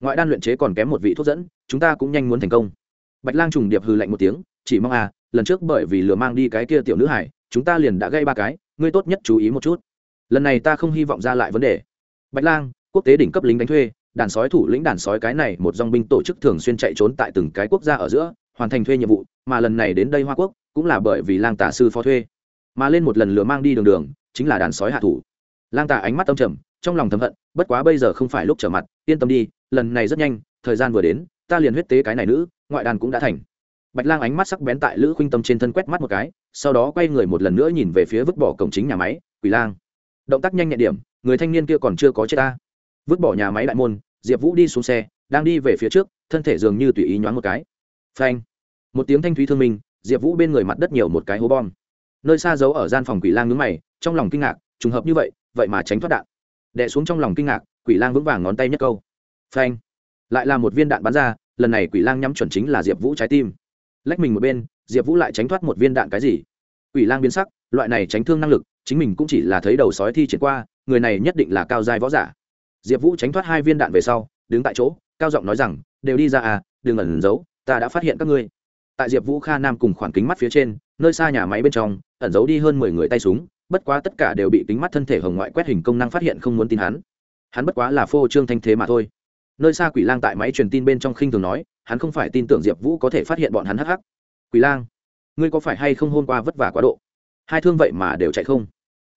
Ngoại đan luyện chế còn kém một vị thuốc dẫn, chúng ta cũng nhanh muốn thành công. Bạch lang trùng điệp hư lạnh một tiếng, chỉ mong à lần trước bởi vì lừa mang đi cái kia tiểu nữ hải, chúng ta liền đã gây ba cái, ngươi tốt nhất chú ý một chút. Lần này ta không hy vọng ra lại vấn đề. Bạch lang, quốc tế đỉnh cấp lính đánh thuê, đàn sói thủ lĩnh đàn sói cái này một dòng binh tổ chức thường xuyên chạy trốn tại từng cái quốc gia ở giữa, hoàn thành thuê nhiệm vụ, mà lần này đến đây hoa quốc cũng là bởi vì lang tả sư phó thuê, mà lên một lần lừa mang đi đường đường, chính là đàn sói hạ thủ. Lang tả ánh mắt âm trầm, trong lòng thầm hận, bất quá bây giờ không phải lúc trở mặt, yên tâm đi, lần này rất nhanh, thời gian vừa đến, ta liền huyết tế cái này nữ, ngoại đàn cũng đã thành. Bạch lang ánh mắt sắc bén tại lữ khuynh tâm trên thân quét mắt một cái, sau đó quay người một lần nữa nhìn về phía vứt bỏ cổng chính nhà máy, quỷ lang. Động tác nhanh nhẹn điểm, người thanh niên kia còn chưa có chết ta. Vứt bỏ nhà máy đại môn, diệp vũ đi xuống xe, đang đi về phía trước, thân thể dường như tùy ý nhoáng một cái. Phanh. Một tiếng thanh thúy thương minh diệp vũ bên người mặt đất nhiều một cái hố bom. Nơi xa giấu ở gian phòng quỷ lang nhướng mày, trong lòng kinh ngạc, trùng hợp như vậy vậy mà tránh thoát đạn. Đẻ xuống trong lòng kinh ngạc, quỷ lang vững vàng ngón tay nhất câu. Phanh. Lại là một viên đạn bắn ra, lần này quỷ lang nhắm chuẩn chính là diệp vũ trái tim. Lách mình một bên, diệp vũ lại tránh thoát một viên đạn cái gì? Quỷ lang biến sắc, loại này tránh thương năng lực, chính mình cũng chỉ là thấy đầu sói thi triển qua, người này nhất định là cao giai võ giả. Diệp vũ tránh thoát hai viên đạn về sau, đứng tại chỗ, cao giọng nói rằng, đều đi ra à đừng ẩn giấu, ta đã phát hiện các ngươi tại diệp vũ kha nam cùng khoảng kính mắt phía trên, nơi xa nhà máy bên trong, ẩn giấu đi hơn mười người tay súng, bất quá tất cả đều bị kính mắt thân thể hồng ngoại quét hình công năng phát hiện không muốn tin hắn. Hắn bất quá là phô trương thanh thế mà thôi. Nơi xa quỷ lang tại máy truyền tin bên trong khinh thường nói, hắn không phải tin tưởng diệp vũ có thể phát hiện bọn hắn hắc hắc. Quỷ lang, ngươi có phải hay không hôn qua vất vả quá độ? Hai thương vậy mà đều chạy không.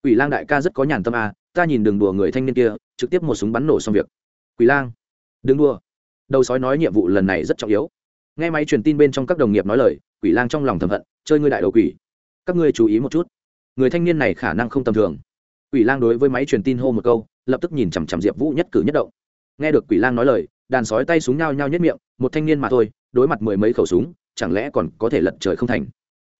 Quỷ lang đại ca rất có nhàn tâm à ta nhìn đường đùa người thanh niên kia, trực tiếp một súng bắn nổ xong việc. Quỷ lang, đừng đùa. Đầu sói nói nhiệm vụ lần này rất trọng yếu nghe máy truyền tin bên trong các đồng nghiệp nói lời, quỷ lang trong lòng thầm hận, chơi ngươi đại đầu quỷ. Các ngươi chú ý một chút. Người thanh niên này khả năng không tầm thường. Quỷ lang đối với máy truyền tin hô một câu, lập tức nhìn chằm chằm diệp vũ nhất cử nhất động. Nghe được quỷ lang nói lời, đàn sói tay súng nhao nhao nhất miệng, một thanh niên mà thôi, đối mặt mười mấy khẩu súng, chẳng lẽ còn có thể lật trời không thành?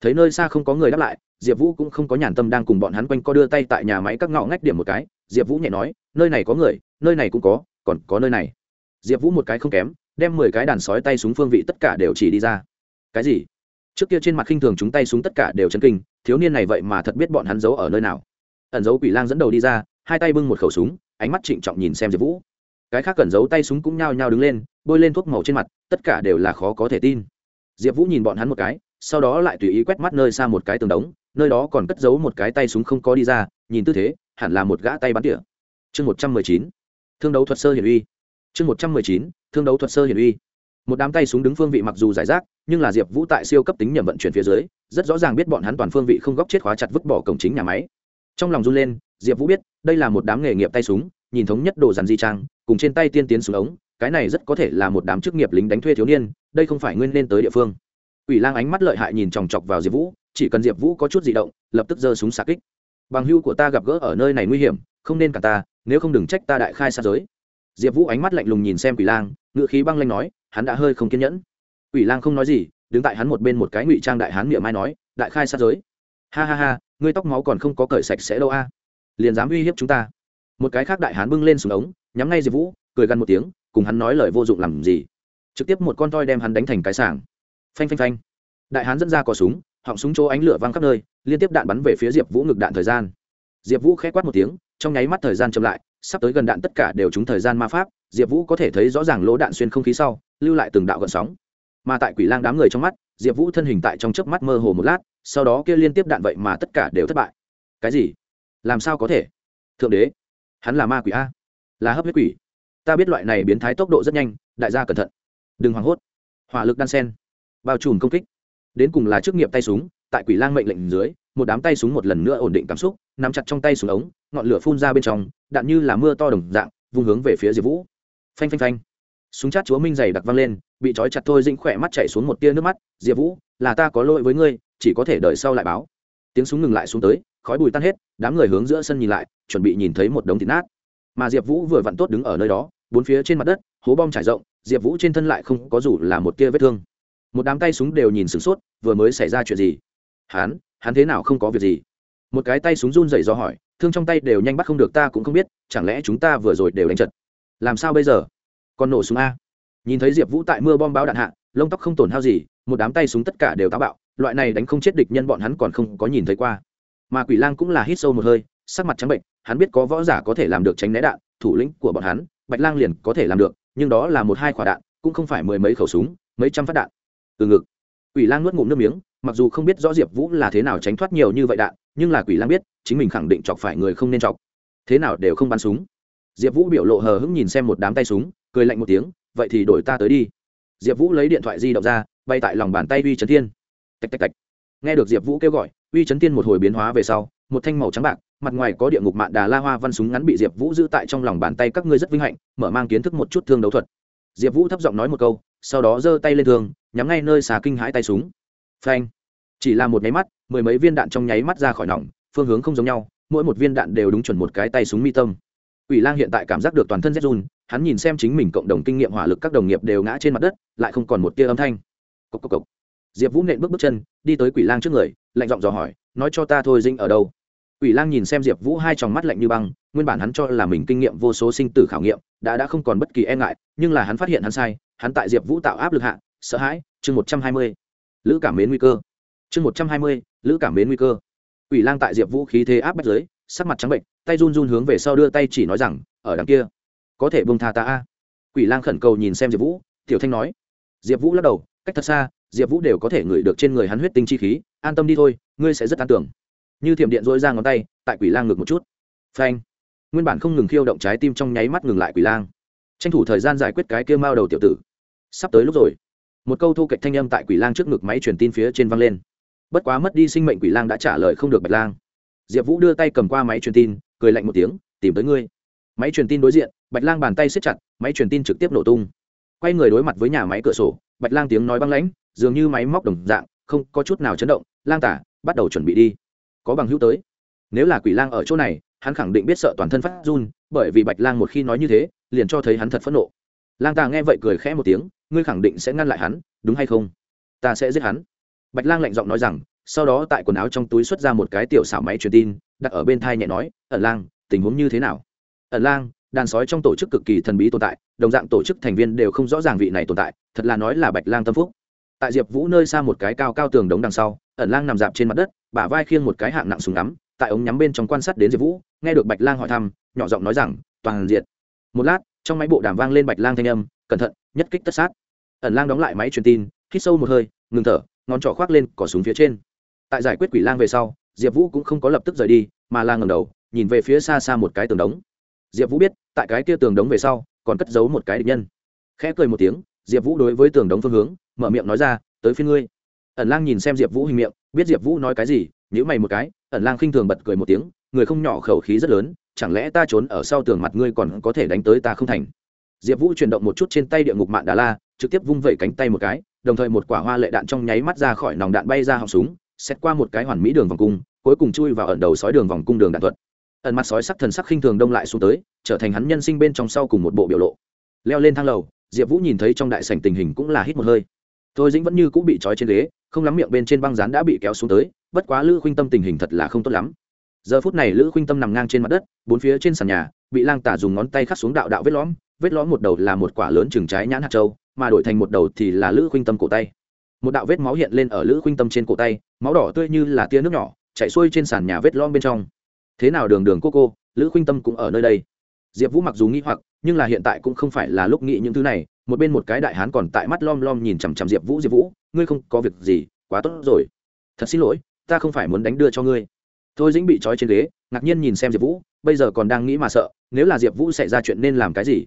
Thấy nơi xa không có người đáp lại, diệp vũ cũng không có nhàn tâm đang cùng bọn hắn quanh co đưa tay tại nhà máy các ngõ ngách điểm một cái. Diệp vũ nhẹ nói, nơi này có người, nơi này cũng có, còn có nơi này. Diệp vũ một cái không kém đem mười cái đàn sói tay súng phương vị tất cả đều chỉ đi ra. Cái gì? Trước kia trên mặt khinh thường chúng tay súng tất cả đều chân kinh, thiếu niên này vậy mà thật biết bọn hắn giấu ở nơi nào. Ẩn giấu quỷ lang dẫn đầu đi ra, hai tay bưng một khẩu súng, ánh mắt trịnh trọng nhìn xem diệp vũ. Cái khác cẩn giấu tay súng cũng nhao nhao đứng lên, bôi lên thuốc màu trên mặt, tất cả đều là khó có thể tin. Diệp vũ nhìn bọn hắn một cái, sau đó lại tùy ý quét mắt nơi xa một cái tường đống, nơi đó còn cất giấu một cái tay súng không có đi ra, nhìn tư thế, hẳn là một gã tay bắn tỉa. Chương một trăm mười chín. Thương đấu thuật sơ hiển uy. Chương một trăm mười chín thương đấu thuật sơ hiển uy. Một đám tay súng đứng phương vị mặc dù giải rác, nhưng là diệp vũ tại siêu cấp tính nhầm vận chuyển phía dưới, rất rõ ràng biết bọn hắn toàn phương vị không góc chết khóa chặt vứt bỏ cổng chính nhà máy. Trong lòng run lên, diệp vũ biết, đây là một đám nghề nghiệp tay súng, nhìn thống nhất đồ dàn di trang, cùng trên tay tiên tiến xuống ống, cái này rất có thể là một đám chức nghiệp lính đánh thuê thiếu niên, đây không phải nguyên nên tới địa phương. Ủy lang ánh mắt lợi hại nhìn chòng chọc vào diệp vũ, chỉ cần diệp vũ có chút di động, lập tức giơ súng xạ kích. Bằng hưu của ta gặp gỡ ở nơi này nguy hiểm, không nên cả ta, nếu không đừng trách ta đại khai xa giới. Diệp vũ ánh mắt lạnh lùng nhìn xem quỷ lang ngự khí băng lanh nói, hắn đã hơi không kiên nhẫn. Ủy lang không nói gì, đứng tại hắn một bên một cái ngụy trang đại hán miệng mai nói, đại khai sát giới. Ha ha ha, ngươi tóc máu còn không có cởi sạch sẽ đâu a. Liền dám uy hiếp chúng ta. Một cái khác đại hán bưng lên súng ống, nhắm ngay diệp vũ, cười gằn một tiếng, cùng hắn nói lời vô dụng làm gì. Trực tiếp một con toi đem hắn đánh thành cái sảng. Phanh phanh phanh. Đại hán dẫn ra cò súng, họng súng chỗ ánh lửa văng khắp nơi, liên tiếp đạn bắn về phía diệp vũ ngực đạn thời gian. Diệp vũ k h ẽ quát một tiếng, trong nháy mắt thời gian chậm lại sắp tới gần đạn tất cả đều trúng thời gian ma pháp, diệp vũ có thể thấy rõ ràng lỗ đạn xuyên không khí sau, lưu lại từng đạo gợn sóng. Mà tại quỷ lang đám người trong mắt, diệp vũ thân hình tại trong chớp mắt mơ hồ một lát, sau đó kia liên tiếp đạn vậy mà tất cả đều thất bại. Cái gì? Làm sao có thể? Thượng đế, hắn là ma quỷ a? Là hấp huyết quỷ. Ta biết loại này biến thái tốc độ rất nhanh, đại gia cẩn thận. Đừng hoảng hốt. Hỏa lực đan sen. Bao trùm công kích. Đến cùng là chức nghiệp tay súng, tại quỷ lang mệnh lệnh dưới một đám tay súng một lần nữa ổn định cảm xúc, nắm chặt trong tay súng ống, ngọn lửa phun ra bên trong, đạn như là mưa to đồng dạng, vung hướng về phía diệp vũ. Phanh phanh phanh. Súng chát chúa minh dày đặc văng lên, bị trói chặt thôi, dĩnh khỏe mắt chạy xuống một tia nước mắt, diệp vũ, là ta có lỗi với ngươi, chỉ có thể đợi sau lại báo. Tiếng súng ngừng lại xuống tới, khói bùi tan hết, đám người hướng giữa sân nhìn lại, chuẩn bị nhìn thấy một đống thịt nát. Mà diệp vũ vừa vặn tốt đứng ở nơi đó, bốn phía trên mặt đất, hố bom trải rộng, diệp vũ trên thân lại không có dù là một tia vết thương. Một đám tay súng đều nhìn sửng sốt, vừa mới xảy ra chuyện gì? Hắn hắn thế nào không có việc gì? Một cái tay súng run dậy do hỏi, thương trong tay đều nhanh bắt không được ta cũng không biết, chẳng lẽ chúng ta vừa rồi đều đánh chật làm sao bây giờ? Còn nổ súng a. Nhìn thấy diệp vũ tại mưa bom báo đạn hạ, lông tóc không tổn hao gì, một đám tay súng tất cả đều táo bạo, loại này đánh không chết địch nhân bọn hắn còn không có nhìn thấy qua. Mà quỷ lang cũng là hít sâu một hơi, sắc mặt trắng bệnh, hắn biết có võ giả có thể làm được tránh né đạn, thủ lĩnh của bọn hắn, bạch lang liền có thể làm được, nhưng đó là một hai quả đạn, cũng không phải mười mấy khẩu súng, mấy trăm phát đạn. Từ ngực, quỷ lang nuốt ngụm nước miếng mặc dù không biết rõ diệp vũ là thế nào tránh thoát nhiều như vậy đạn, nhưng là quỷ lang biết, chính mình khẳng định chọc phải người không nên chọc. Thế nào đều không bắn súng. Diệp vũ biểu lộ hờ hững nhìn xem một đám tay súng, cười lạnh một tiếng, vậy thì đổi ta tới đi. Diệp vũ lấy điện thoại di động ra, bay tại lòng bàn tay uy trấn thiên. Tạch tạch tạch. Nghe được diệp vũ kêu gọi, uy trấn thiên một hồi biến hóa về sau, một thanh màu trắng bạc, mặt ngoài có địa ngục mạn đà la hoa văn súng ngắn bị diệp vũ giữ tại trong lòng bàn tay các ngươi rất vinh hạnh, mở mang kiến thức một chút thương đấu thuật. Diệp vũ thấp giọng nói một câu, sau đó giơ tay lên thương, nhắm ngay nơi xà kinh hãi tay súng phanh chỉ là một nháy mắt mười mấy viên đạn trong nháy mắt ra khỏi nòng phương hướng không giống nhau mỗi một viên đạn đều đúng chuẩn một cái tay súng mi tâm Quỷ Lang hiện tại cảm giác được toàn thân rét run, hắn nhìn xem chính mình cộng đồng kinh nghiệm hỏa lực các đồng nghiệp đều ngã trên mặt đất, lại không còn một tia âm thanh. cốc cốc cốc Diệp Vũ nện bước bước chân, đi tới Quỷ Lang trước người, lạnh giọng dò hỏi, nói cho ta thôi dinh ở đâu? Quỷ Lang nhìn xem Diệp Vũ hai tròng mắt lạnh như băng, nguyên bản hắn cho là mình kinh nghiệm vô số sinh tử khảo nghiệm, đã đã không còn bất kỳ e ngại, nhưng là hắn phát hiện hắn sai, hắn tại Diệp Vũ tạo áp lực hạ, sợ hãi, chương một trăm hai mươi Lữ cảm mến nguy cơ. Chương một trăm hai mươi Lữ cảm mến nguy cơ. Quỷ Lang tại Diệp Vũ khí thế áp bách giới. sắc mặt trắng bệnh, tay run run hướng về sau đưa tay chỉ nói rằng, ở đằng kia, có thể bông tha ta a. Quỷ Lang khẩn cầu nhìn xem Diệp Vũ, Tiểu Thanh nói. Diệp Vũ lắc đầu, cách thật xa, Diệp Vũ đều có thể ngửi được trên người hắn huyết tinh chi khí, an tâm đi thôi, ngươi sẽ rất an tưởng. Như thiểm điện rỗi ra ngón tay, tại Quỷ Lang ngực một chút. Phanh. Nguyên bản không ngừng khiêu động trái tim trong nháy mắt ngừng lại Quỷ Lang. Tranh thủ thời gian giải quyết cái kia mao đầu tiểu tử. Sắp tới lúc rồi. Một câu thu kịch thanh âm tại Quỷ Lang trước ngực máy truyền tin phía trên vang lên. Bất quá mất đi sinh mệnh Quỷ Lang đã trả lời không được Bạch Lang. Diệp vũ đưa tay cầm qua máy truyền tin, cười lạnh một tiếng, tìm tới ngươi. Máy truyền tin đối diện, bạch lang bàn tay siết chặt, máy truyền tin trực tiếp nổ tung. Quay người đối mặt với nhà máy cửa sổ, bạch lang tiếng nói băng lãnh, dường như máy móc đồng dạng, không có chút nào chấn động, lang tả, bắt đầu chuẩn bị đi. Có bằng hữu tới. Nếu là quỷ lang ở chỗ này, hắn khẳng định biết sợ toàn thân phát run, bởi vì bạch lang một khi nói như thế, liền cho thấy hắn thật phẫn nộ. Lang tà nghe vậy cười khẽ một tiếng ngươi khẳng định sẽ ngăn lại hắn, đúng hay không? Ta sẽ giết hắn. Bạch lang lạnh giọng nói rằng, sau đó tại quần áo trong túi xuất ra một cái tiểu xảo máy truyền tin, đặt ở bên thai nhẹ nói, ẩn lang, tình huống như thế nào? Ẩn lang, đàn sói trong tổ chức cực kỳ thần bí tồn tại, đồng dạng tổ chức thành viên đều không rõ ràng vị này tồn tại, thật là nói là bạch lang tâm phúc. Tại diệp vũ nơi xa một cái cao cao tường đống đằng sau, ẩn lang nằm dạp trên mặt đất, bả vai khiêng một cái hạng nặng súng ngắm, tại ống nhắm bên trong quan sát đến diệp vũ, nghe được bạch lang hỏi thăm, nhỏ giọng nói rằng, toàn diệt một lát trong máy bộ đàm vang lên bạch lang thanh âm, cẩn thận, nhất kích tất sát. Ẩn lang đóng lại máy truyền tin, hít sâu một hơi, ngừng thở, ngón trỏ khoác lên cỏ súng phía trên. Tại giải quyết quỷ lang về sau, diệp vũ cũng không có lập tức rời đi, mà là ngầm đầu, nhìn về phía xa xa một cái tường đống. Diệp vũ biết, tại cái kia tường đống về sau, còn cất giấu một cái địch nhân. Khẽ cười một tiếng, diệp vũ đối với tường đống phương hướng, mở miệng nói ra, tới phía ngươi. Ẩn lang nhìn xem diệp vũ hình miệng, biết diệp vũ nói cái gì nhữ mày một cái, ẩn lang khinh thường bật cười một tiếng, người không nhỏ khẩu khí rất lớn chẳng lẽ ta trốn ở sau tường mặt ngươi còn có thể đánh tới ta không thành? Diệp vũ chuyển động một chút trên tay địa ngục mạng đà la, trực tiếp vung vẩy cánh tay một cái, đồng thời một quả hoa lệ đạn trong nháy mắt ra khỏi nòng đạn bay ra họng súng xét qua một cái hoàn mỹ đường vòng cung, cuối cùng chui vào ẩn đầu sói đường vòng cung đường đạn thuật. Ẩn mặt sói sắc thần sắc khinh thường đông lại xuống tới, trở thành hắn nhân sinh bên trong sau cùng một bộ biểu lộ. Leo lên thang lầu, diệp vũ nhìn thấy trong đại sảnh tình hình cũng là hít một hơi. Thôi dĩnh vẫn như cũng bị trói trên ghế, không lắm miệng bên trên băng rán đã bị kéo xuống tới, bất quá lữ khuynh tâm tình hình thật là không tốt lắm giờ phút này lữ khuynh tâm nằm ngang trên mặt đất, bốn phía trên sàn nhà, bị lang tả dùng ngón tay khắc xuống đạo đạo vết lõm vết lõm một đầu là một quả lớn chừng trái nhãn hạt châu, mà đổi thành một đầu thì là lữ khuynh tâm cổ tay. Một đạo vết máu hiện lên ở lữ khuynh tâm trên cổ tay, máu đỏ tươi như là tia nước nhỏ, chạy xuôi trên sàn nhà vết lõm bên trong. Thế nào đường đường cô cô, lữ khuynh tâm cũng ở nơi đây. Diệp vũ mặc dù nghĩ hoặc, nhưng là hiện tại cũng không phải là lúc nghĩ những thứ này, một bên một cái đại hán còn tại mắt lom lom nhìn chằm chằm diệp vũ diệp vũ, ngươi không có việc gì, quá tốt rồi. Thật xin lỗi, ta không phải muốn đánh đưa cho ngươi thôi dĩnh bị trói trên ghế, ngạc nhiên nhìn xem diệp vũ, bây giờ còn đang nghĩ mà sợ, nếu là diệp vũ xảy ra chuyện nên làm cái gì?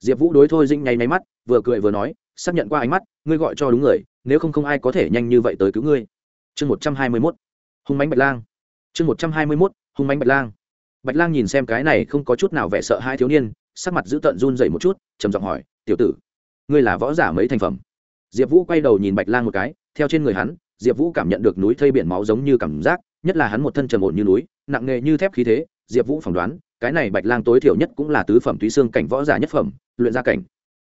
Diệp vũ đối thôi dĩnh nháy máy mắt, vừa cười vừa nói, xác nhận qua ánh mắt, ngươi gọi cho đúng người, nếu không không ai có thể nhanh như vậy tới cứu ngươi. Chương một trăm hai mươi mốt, hung mánh bạch lang. Chương một trăm hai mươi mốt, hung mánh bạch lang. Bạch lang nhìn xem cái này không có chút nào vẻ sợ hai thiếu niên, sắc mặt giữ tận run dậy một chút, trầm giọng hỏi, tiểu tử, ngươi là võ giả mấy thành phẩm? Diệp vũ quay đầu nhìn bạch lang một cái, theo trên người hắn diệp vũ cảm nhận được núi thây biển máu giống như cảm giác, nhất là hắn một thân trầm ổn như núi, nặng nghề như thép khí thế, diệp vũ phỏng đoán, cái này bạch lang tối thiểu nhất cũng là tứ phẩm túy xương cảnh võ giả nhất phẩm, luyện ra cảnh.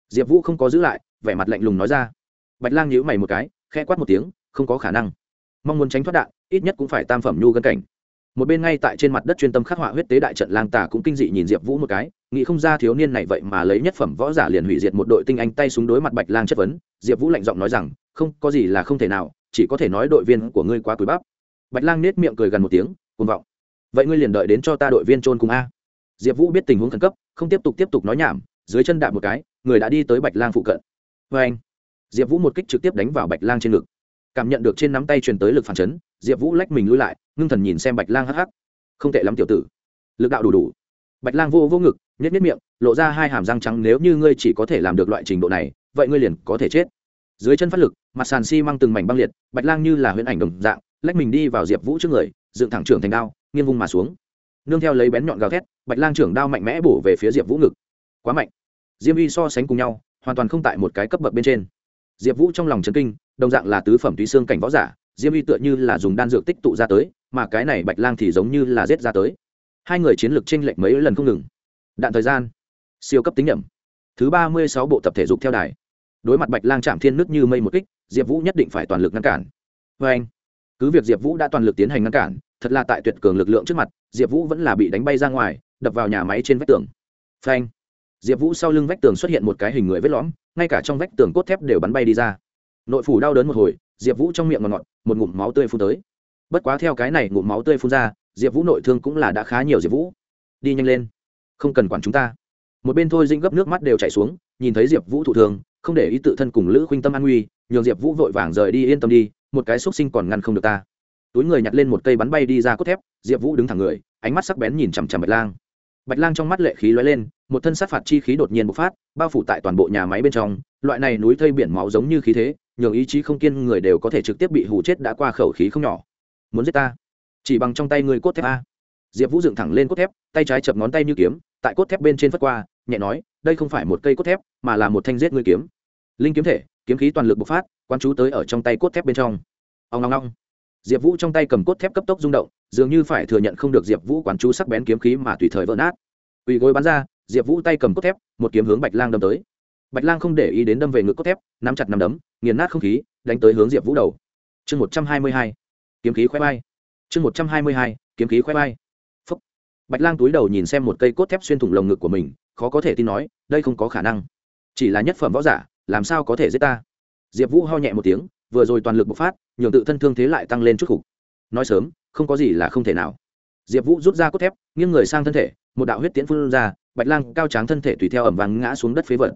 Diệp vũ không có giữ lại, vẻ mặt lạnh lùng nói ra. Bạch lang nhíu mày một cái, khẽ quát một tiếng, không có khả năng. Mong muốn tránh thoát đạn, ít nhất cũng phải tam phẩm nhu gân cảnh. Một bên ngay tại trên mặt đất chuyên tâm khắc họa huyết tế đại trận lang tà cũng kinh dị nhìn diệp vũ một cái, nghĩ không ra thiếu niên này vậy mà lấy nhất phẩm võ giả liền hủy diệt một đội tinh anh tay súng đối mặt bạch lang chất vấn. Diệp vũ lạnh giọng nói rằng, không, có gì là không thể nào chỉ có thể nói đội viên của ngươi quá cúi bắp. Bạch lang nết miệng cười gần một tiếng, cuồng vọng. Vậy ngươi liền đợi đến cho ta đội viên trôn cùng a. Diệp vũ biết tình huống khẩn cấp, không tiếp tục tiếp tục nói nhảm, dưới chân đạp một cái, người đã đi tới bạch lang phụ cận. Vê anh, diệp vũ một kích trực tiếp đánh vào bạch lang trên ngực. Cảm nhận được trên nắm tay truyền tới lực phản chấn, diệp vũ lách mình lui lại, ngưng thần nhìn xem bạch lang hắc hắc. Không tệ lắm tiểu tử. Lực đạo đủ đủ. Bạch lang vô vô ngực nhét nhét miệng, lộ ra hai hàm răng trắng, nếu như ngươi chỉ có thể làm được loại trình độ này, vậy ngươi liền có thể chết. Dưới chân phát lực mặt sàn si mang từng mảnh băng liệt, bạch lang như là huyễn ảnh đồng dạng, lách mình đi vào diệp vũ trước người, dựng thẳng trưởng thành đao, nghiêng vung mà xuống. Nương theo lấy bén nhọn gào thét, bạch lang trưởng đao mạnh mẽ bổ về phía diệp vũ ngực. Quá mạnh. Diêm uy so sánh cùng nhau, hoàn toàn không tại một cái cấp bậc bên trên. Diệp vũ trong lòng chấn kinh, đồng dạng là tứ phẩm túy xương cảnh võ giả, diêm uy tựa như là dùng đan dược tích tụ ra tới, mà cái này bạch lang thì giống như là rết ra tới. Hai người chiến lược tranh lệch mấy lần không ngừng. Đạn thời gian. Siêu cấp tính nhầm thứ ba mươi sáu bộ tập thể dục theo đài. Đối mặt bạch lang chạm thiên nước như mây một kích diệp vũ nhất định phải toàn lực ngăn cản. Vê anh, cứ việc diệp vũ đã toàn lực tiến hành ngăn cản, thật là tại tuyệt cường lực lượng trước mặt, diệp vũ vẫn là bị đánh bay ra ngoài, đập vào nhà máy trên vách tường. Phanh diệp vũ sau lưng vách tường xuất hiện một cái hình người vết lõm, ngay cả trong vách tường cốt thép đều bắn bay đi ra. Nội phủ đau đớn một hồi, diệp vũ trong miệng ngọt ngọt, một ngụm máu tươi phun tới. Bất quá theo cái này ngụm máu tươi phun ra, diệp vũ nội thương cũng là đã khá nhiều diệp vũ. Đi nhanh lên, không cần quản chúng ta. Một bên thôi dinh gấp nước mắt đều chảy xuống, nhìn thấy diệp vũ thụ thường không để ý tự thân cùng lữ khuynh tâm an nguy nhường diệp vũ vội vàng rời đi, yên tâm đi, một cái xúc sinh còn ngăn không được ta. Túi người nhặt lên một cây bắn bay đi ra cốt thép, diệp vũ đứng thẳng người, ánh mắt sắc bén nhìn chằm chằm bạch lang. Bạch lang trong mắt lệ khí lóe lên, một thân sát phạt chi khí đột nhiên bộc phát, bao phủ tại toàn bộ nhà máy bên trong. Loại này núi thây biển máu giống như khí thế, nhường ý chí không kiên người đều có thể trực tiếp bị hù chết đã qua khẩu khí không nhỏ. Muốn giết ta? Chỉ bằng trong tay người cốt thép a. Diệp vũ dựng thẳng lên cốt thép, tay trái chập ngón tay như kiếm, tại cốt thép bên trên phất qua, nhẹ nói, đây không phải một cây cốt thép, mà là một thanh giết ngươi kiếm. Linh kiếm thể kiếm khí toàn lực bộc phát quan chú tới ở trong tay cốt thép bên trong. Ông long long diệp vũ trong tay cầm cốt thép cấp tốc rung động, dường như phải thừa nhận không được diệp vũ quán chú sắc bén kiếm khí mà tùy thời vỡ nát. Ủy gối bắn ra, diệp vũ tay cầm cốt thép, một kiếm hướng bạch lang đâm tới. Bạch lang không để ý đến đâm về ngực cốt thép, nắm chặt nắm đấm, nghiền nát không khí, đánh tới hướng diệp vũ đầu. Chương một trăm hai mươi hai. Kiếm khí khoe bay chương một trăm hai mươi hai. Kiếm khí khoe bay phúc. Bạch lang túi đầu nhìn xem một cây cốt thép xuyên thủng lồng ngực của mình, khó có thể tin nói, đây không có khả năng. Chỉ là nhất phẩm võ giả làm sao có thể giết ta? Diệp vũ ho nhẹ một tiếng, vừa rồi toàn lực bộc phát, nhường tự thân thương thế lại tăng lên chút khục nói sớm, không có gì là không thể nào. Diệp vũ rút ra cốt thép, nghiêng người sang thân thể, một đạo huyết tiễn phun ra, bạch lang cao tráng thân thể tùy theo ẩm vàng ngã xuống đất phế vật.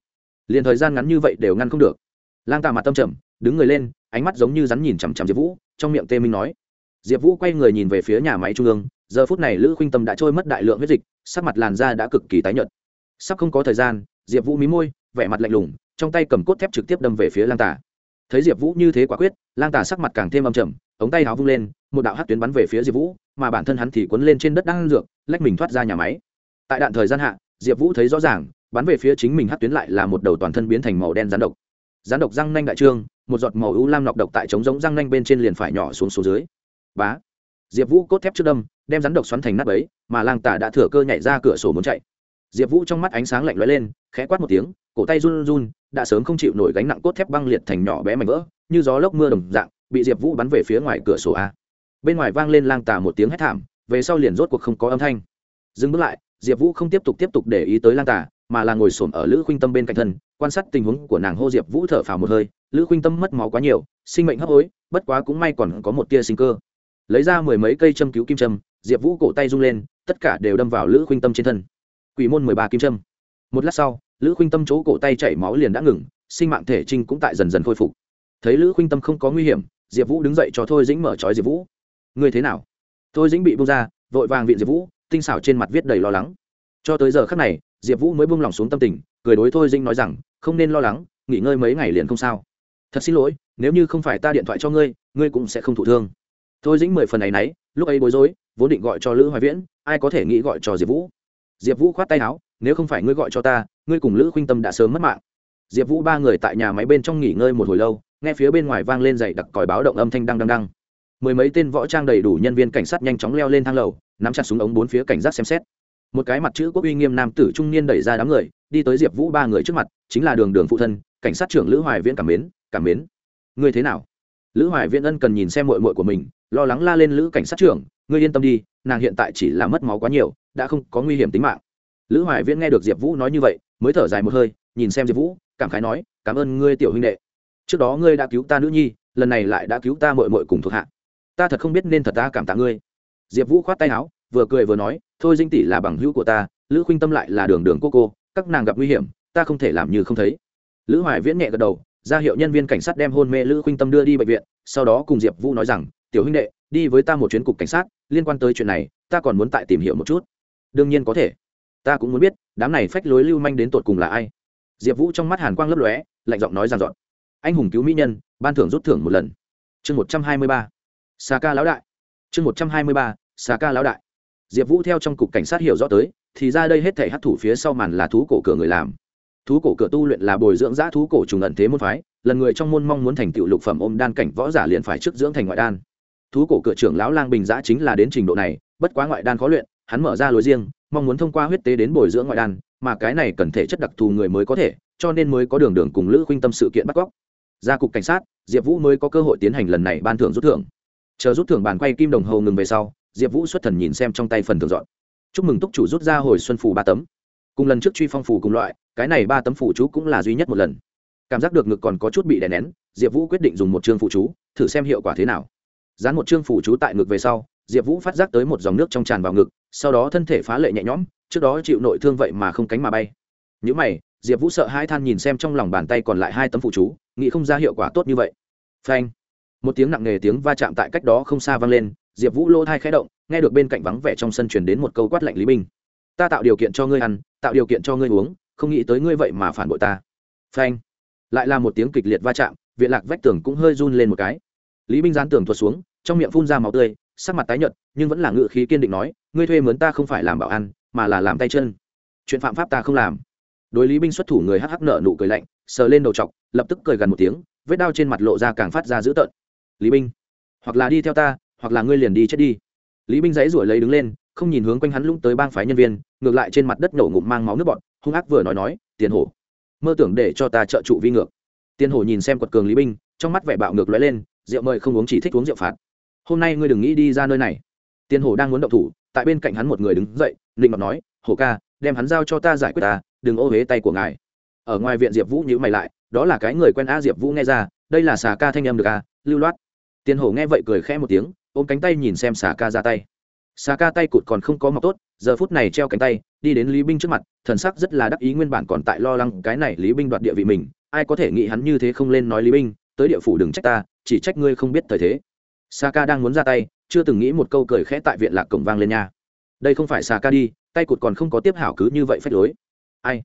Liền thời gian ngắn như vậy đều ngăn không được. Lang tạ mặt tâm trầm, đứng người lên, ánh mắt giống như rắn nhìn chằm chằm diệp vũ, trong miệng tê minh nói. Diệp vũ quay người nhìn về phía nhà máy trung ương, giờ phút này lữ khuynh tâm đã trôi mất đại lượng huyết dịch, sắc mặt làn da đã cực kỳ tái nhợt. Sắp không có thời gian, diệp vũ mí môi, vẻ mặt lạnh lùng trong tay cầm cốt thép trực tiếp đâm về phía lang tả thấy diệp vũ như thế quả quyết, lang tả sắc mặt càng thêm âm trầm, ống tay áo vung lên, một đạo hát tuyến bắn về phía diệp vũ, mà bản thân hắn thì quấn lên trên đất đang dược, lách mình thoát ra nhà máy. Tại đạn thời gian hạ, diệp vũ thấy rõ ràng, bắn về phía chính mình hát tuyến lại là một đầu toàn thân biến thành màu đen rắn độc. Rắn độc răng nanh đại trương, một giọt màu ưu lam nọc độc tại trống giống răng nanh bên trên liền phải nhỏ xuống số dưới. Bá! Diệp vũ cốt thép trước đâm, đem rắn độc xoắn thành nắp ấy mà lang tả đã thừa cơ nhảy ra cửa sổ muốn chạy diệp vũ trong mắt ánh sáng lạnh lóe lên, khẽ quát một tiếng, cổ tay run run, đã sớm không chịu nổi gánh nặng cốt thép băng liệt thành nhỏ bé mảnh vỡ, như gió lốc mưa đồng dạng, bị diệp vũ bắn về phía ngoài cửa sổ a. Bên ngoài vang lên lang tà một tiếng hét thảm, về sau liền rốt cuộc không có âm thanh. Dừng bước lại, diệp vũ không tiếp tục tiếp tục để ý tới lang tà, mà là ngồi xổm ở lữ khuynh tâm bên cạnh thân, quan sát tình huống của nàng hô diệp vũ thở phào một hơi, lữ khuynh tâm mất máu quá nhiều, sinh mệnh hấp hối, bất quá cũng may còn có một tia sinh cơ. Lấy ra mười mấy cây châm cứu kim châm, diệp vũ cổ tay rung lên, tất cả đều đâm vào lữ khuynh tâm trên thân quỷ môn mười ba kim châm. Một lát sau, lữ khuynh tâm chỗ cổ tay chảy máu liền đã ngừng, sinh mạng thể trinh cũng tại dần dần khôi phục. Thấy lữ khuynh tâm không có nguy hiểm, diệp vũ đứng dậy cho thôi dĩnh mở trói diệp vũ. Người thế nào? Thôi dĩnh bị bung ra, vội vàng viện diệp vũ, tinh xảo trên mặt viết đầy lo lắng. Cho tới giờ khắc này, diệp vũ mới buông lỏng xuống tâm tình, cười đối thôi dĩnh nói rằng, không nên lo lắng, nghỉ ngơi mấy ngày liền không sao. Thật xin lỗi, nếu như không phải ta điện thoại cho ngươi ngươi cũng sẽ không thụ thương. Thôi dĩnh mười phần này nấy lúc ấy bối rối, vốn định gọi cho lữ hoài viễn, ai có thể nghĩ gọi cho diệp vũ? Diệp vũ khoát tay áo, nếu không phải ngươi gọi cho ta, ngươi cùng lữ khuynh tâm đã sớm mất mạng. Diệp vũ ba người tại nhà máy bên trong nghỉ ngơi một hồi lâu, nghe phía bên ngoài vang lên dày đặc còi báo động âm thanh đăng đăng đăng. Mười mấy tên võ trang đầy đủ nhân viên cảnh sát nhanh chóng leo lên thang lầu, nắm chặt súng ống bốn phía cảnh giác xem xét. Một cái mặt chữ quốc uy nghiêm nam tử trung niên đẩy ra đám người, đi tới diệp vũ ba người trước mặt, chính là đường đường phụ thân, cảnh sát trưởng lữ hoài viễn cảm mến cảm mến, ngươi thế nào? Lữ hoài viễn ân cần nhìn xem mội mội của mình, lo lắng la lên lữ cảnh sát trưởng, ngươi yên tâm đi, nàng hiện tại chỉ là mất máu quá nhiều đã không có nguy hiểm tính mạng. Lữ hoài viễn nghe được diệp vũ nói như vậy, mới thở dài một hơi, nhìn xem diệp vũ, cảm khái nói, cảm ơn ngươi tiểu huynh đệ. Trước đó ngươi đã cứu ta nữ nhi, lần này lại đã cứu ta mội mội cùng thuộc hạ. Ta thật không biết nên thật ta cảm tạ ngươi. Diệp vũ khoát tay áo, vừa cười vừa nói, thôi dinh tỷ là bằng hữu của ta, lữ khuynh tâm lại là đường đường cô cô, các nàng gặp nguy hiểm, ta không thể làm như không thấy. Lữ hoài viễn nhẹ gật đầu, ra hiệu nhân viên cảnh sát đem hôn mê lữ khuynh tâm đưa đi bệnh viện, sau đó cùng diệp vũ nói rằng, tiểu huynh đệ, đi với ta một chuyến cục cảnh sát, liên quan tới chuyện này, ta còn muốn tại tìm hiểu một chút đương nhiên có thể. Ta cũng muốn biết, đám này phách lối lưu manh đến tột cùng là ai? Diệp vũ trong mắt hàn quang lấp lóe, lạnh giọng nói rằng dọn anh hùng cứu mỹ nhân, ban thưởng rút thưởng một lần. Chương một trăm hai mươi ba. Xà ca lão đại. Chương một trăm hai mươi ba xà ca lão đại. Diệp vũ theo trong cục cảnh sát hiểu rõ tới, thì ra đây hết thể hát thủ phía sau màn là thú cổ cửa người làm. Thú cổ cửa tu luyện là bồi dưỡng giã thú cổ trùng ẩn thế môn phái, lần người trong môn mong muốn thành tựu lục phẩm ôm đan cảnh võ giả liền phải trước dưỡng thành ngoại đan. Thú cổ cửa trưởng lão lang bình giã chính là đến trình độ này, bất quá ngoại đan khó luyện hắn mở ra lối riêng, mong muốn thông qua huyết tế đến bồi dưỡng ngoại đan, mà cái này cần thể chất đặc thù người mới có thể, cho nên mới có đường đường cùng lữ khuynh tâm sự kiện bắt cóc ra cục cảnh sát, diệp vũ mới có cơ hội tiến hành lần này ban thưởng rút thưởng. Chờ rút thưởng bàn quay kim đồng hồ ngừng về sau, diệp vũ xuất thần nhìn xem trong tay phần thưởng dọn. Chúc mừng túc chủ rút ra hồi xuân phủ ba tấm. Cùng lần trước truy phong phủ cùng loại, cái này ba tấm phủ chú cũng là duy nhất một lần. Cảm giác được ngực còn có chút bị đè nén, diệp vũ quyết định dùng một chương phụ chú, thử xem hiệu quả thế nào. Dán một chương phụ chú tại ngực về sau diệp vũ phát giác tới một dòng nước trong tràn vào ngực, sau đó thân thể phá lệ nhẹ nhõm, trước đó chịu nội thương vậy mà không cánh mà bay. Những mày, diệp vũ sợ hai than nhìn xem trong lòng bàn tay còn lại hai tấm phụ chú, nghĩ không ra hiệu quả tốt như vậy. Phanh! Một tiếng nặng nề tiếng va chạm tại cách đó không xa vang lên, diệp vũ lỗ thai khẽ động, nghe được bên cạnh vắng vẻ trong sân truyền đến một câu quát lạnh lý binh ta tạo điều kiện cho ngươi ăn, tạo điều kiện cho ngươi uống, không nghĩ tới ngươi vậy mà phản bội ta. Phanh! Lại là một tiếng kịch liệt va chạm, viện lạc vách tường cũng hơi run lên một cái. Lý binh gián tường thuật xuống, trong miệng phun ra máu tươi sắc mặt tái nhợt, nhưng vẫn là ngự khí kiên định nói, ngươi thuê mướn ta không phải làm bảo ăn mà là làm tay chân. Chuyện phạm pháp ta không làm. Đối lý binh xuất thủ người hắc hắc nợ nụ cười lạnh, sờ lên đầu t lập tức cười gần một tiếng, vết đao trên mặt lộ ra càng phát ra dữ tợn. Lý binh, hoặc là đi theo ta, hoặc là ngươi liền đi chết đi. Lý binh dãy ruổi lấy đứng lên, không nhìn hướng quanh hắn lũng tới bang phái nhân viên, ngược lại trên mặt đất nổ ngụm mang máu nước bọn hung ác vừa nói nói, tiền hổ, mơ tưởng để cho ta trợ trụ vi ngược. Tiền hổ nhìn xem quật cường lý binh, trong mắt vẻ bạo ngược lóe lên, rượu mời không uống chỉ thích uống rượu phạt hôm nay ngươi đừng nghĩ đi ra nơi này. Tiền hổ đang muốn động thủ, tại bên cạnh hắn một người đứng dậy định mặt nói, hổ ca, đem hắn giao cho ta giải quyết ta, đừng ô huế tay của ngài. Ở ngoài viện diệp vũ nhữ mày lại, đó là cái người quen a diệp vũ nghe ra, đây là xà ca thanh em được a lưu loát. Tiền hổ nghe vậy cười khẽ một tiếng, ôm cánh tay nhìn xem xà ca ra tay. Xà ca tay cụt còn không có mọc tốt, giờ phút này treo cánh tay, đi đến lý binh trước mặt, thần sắc rất là đắc ý nguyên bản còn tại lo lắng cái này lý binh đoạt địa vị mình, ai có thể nghĩ hắn như thế không lên nói lý binh, tới địa phủ đừng trách ta, chỉ trách ngươi không biết thời thế. Saka đang muốn ra tay, chưa từng nghĩ một câu cười khẽ tại viện lạc cổng vang lên nha. Đây không phải Saka đi, tay cụt còn không có tiếp hảo cứ như vậy phách lối. Ai?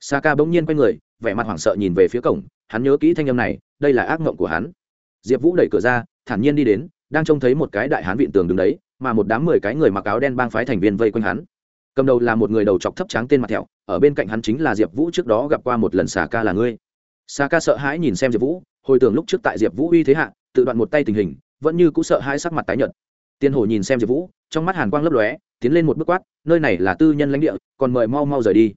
Saka bỗng nhiên quay người, vẻ mặt hoảng sợ nhìn về phía cổng, hắn nhớ kỹ thanh âm này, đây là ác mộng của hắn. Diệp vũ đẩy cửa ra, thản nhiên đi đến, đang trông thấy một cái đại hán viện tường đứng đấy, mà một đám mười cái người mặc áo đen bang phái thành viên vây quanh hắn. Cầm đầu là một người đầu chọc thấp trắng tên mặt thẹo, ở bên cạnh hắn chính là diệp vũ trước đó gặp qua một lần Saka là ngươi. Saka sợ hãi nhìn xem diệp vũ, hồi tưởng lúc trước tại diệp vũ uy thế hạ, tự đoạn một tay tình hình vẫn như cũng sợ hãi sắc mặt tái nhợt. Tiên hồ nhìn xem diệp vũ, trong mắt hàn quang lấp lóe, tiến lên một bước quát, nơi này là tư nhân lãnh địa, còn mời mau mau rời đi.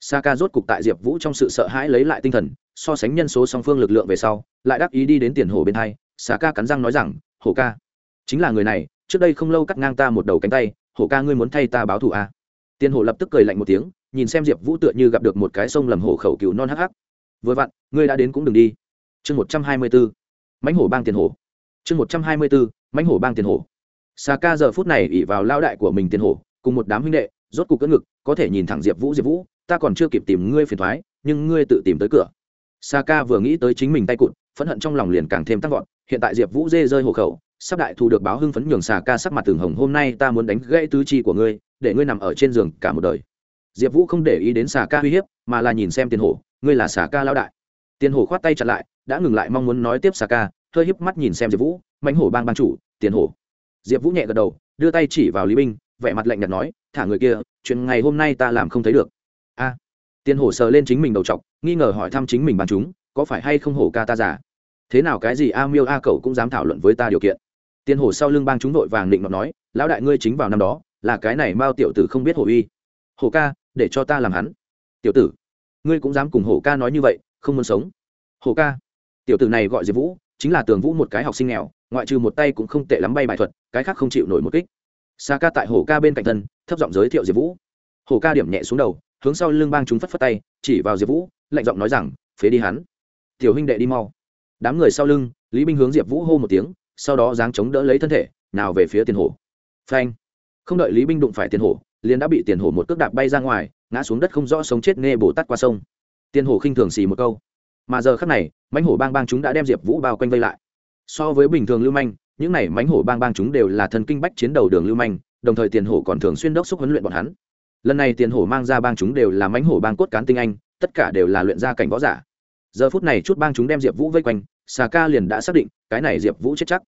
Sa ca rốt cục tại diệp vũ trong sự sợ hãi lấy lại tinh thần, so sánh nhân số song phương lực lượng về sau, lại đáp ý đi đến tiền hồ bên hai. Sa ca cắn răng nói rằng, Hổ ca, chính là người này, trước đây không lâu cắt ngang ta một đầu cánh tay, hổ ca ngươi muốn thay ta báo thù à? tiền hổ lập tức cười lạnh một tiếng, nhìn xem diệp vũ tựa như gặp được một cái sông lầm hổ khẩu cừu non hắc hắc. Vừa vặn, ngươi đã đến cũng đừng đi. Chương một trăm hai mươi bốn mãnh hổ bang tiền hổ chương một trăm hai mươi bốn, mãnh hổ bang tiền hổ. Xà ca giờ phút này ỉ vào lao đại của mình tiền hổ, cùng một đám huynh đệ, rốt cục cỡ ngực, có thể nhìn thẳng diệp vũ diệp vũ, ta còn chưa kịp tìm ngươi phiền thoái, nhưng ngươi tự tìm tới cửa. Xà ca vừa nghĩ tới chính mình tay cụt, phẫn hận trong lòng liền càng thêm tăng vọt, hiện tại diệp vũ dê rơi hộ khẩu, sắp đại thu được báo hưng phấn nhường xà ca sắc mặt tường hồng, hôm nay ta muốn đánh gãy tứ chi của ngươi, để ngươi nằm ở trên giường cả một đời. Diệp vũ không để ý đến xà ca uy hiếp, mà là nhìn xem tiền hổ, ngươi là xà ca lao đại. Tiền hổ khoát tay chặt lại, đã ngừng lại mong muốn nói tiếp xà ca hơi híp mắt nhìn xem diệp vũ, mãnh hổ bang ban chủ, tiền hổ. Diệp vũ nhẹ gật đầu, đưa tay chỉ vào lý binh vẻ mặt lạnh nhạt nói, thả người kia, chuyện ngày hôm nay ta làm không thấy được. A. Tiền hổ sờ lên chính mình đầu t nghi ngờ hỏi thăm chính mình bàn chúng, có phải hay không hổ ca ta giả thế nào cái gì a miêu a cậu cũng dám thảo luận với ta điều kiện? Tiền hổ sau lưng bang chúng đội vàng định ngọc nói, lão đại ngươi chính vào năm đó, là cái này mao tiểu tử không biết hổ uy. Hổ ca, để cho ta làm hắn. Tiểu tử, ngươi cũng dám cùng hổ ca nói như vậy, không muốn sống. Hổ ca. Tiểu tử này gọi diệp vũ chính là tường vũ một cái học sinh nghèo, ngoại trừ một tay cũng không tệ lắm bay bài thuật, cái khác không chịu nổi một kích. Sa ca tại hổ ca bên cạnh thân, thấp giọng giới thiệu diệp vũ. Hổ ca điểm nhẹ xuống đầu, hướng sau lưng bang chúng phất phất tay, chỉ vào diệp vũ, lạnh giọng nói rằng, phế đi hắn. Tiểu huynh đệ đi mau. Đám người sau lưng, lý binh hướng diệp vũ hô một tiếng, sau đó giáng chống đỡ lấy thân thể, nào về phía tiền hổ. Phanh. Không đợi lý binh đụng phải tiền hổ, liền đã bị tiền hổ một cước đạp bay ra ngoài, ngã xuống đất không rõ sống chết nghe bồ tát qua sông. Tiền hổ khinh thường xì một câu mà giờ khắc này, mãnh hổ bang bang chúng đã đem diệp vũ bao quanh vây lại. So với bình thường lưu manh, những này mãnh hổ bang bang chúng đều là thần kinh bách chiến đầu đường lưu manh, đồng thời tiền hổ còn thường xuyên đốc xúc huấn luyện bọn hắn. Lần này tiền hổ mang ra bang chúng đều là mãnh hổ bang cốt cán tinh anh, tất cả đều là luyện gia cảnh võ giả. Giờ phút này chút bang chúng đem diệp vũ vây quanh, xà ca liền đã xác định, cái này diệp vũ chết chắc.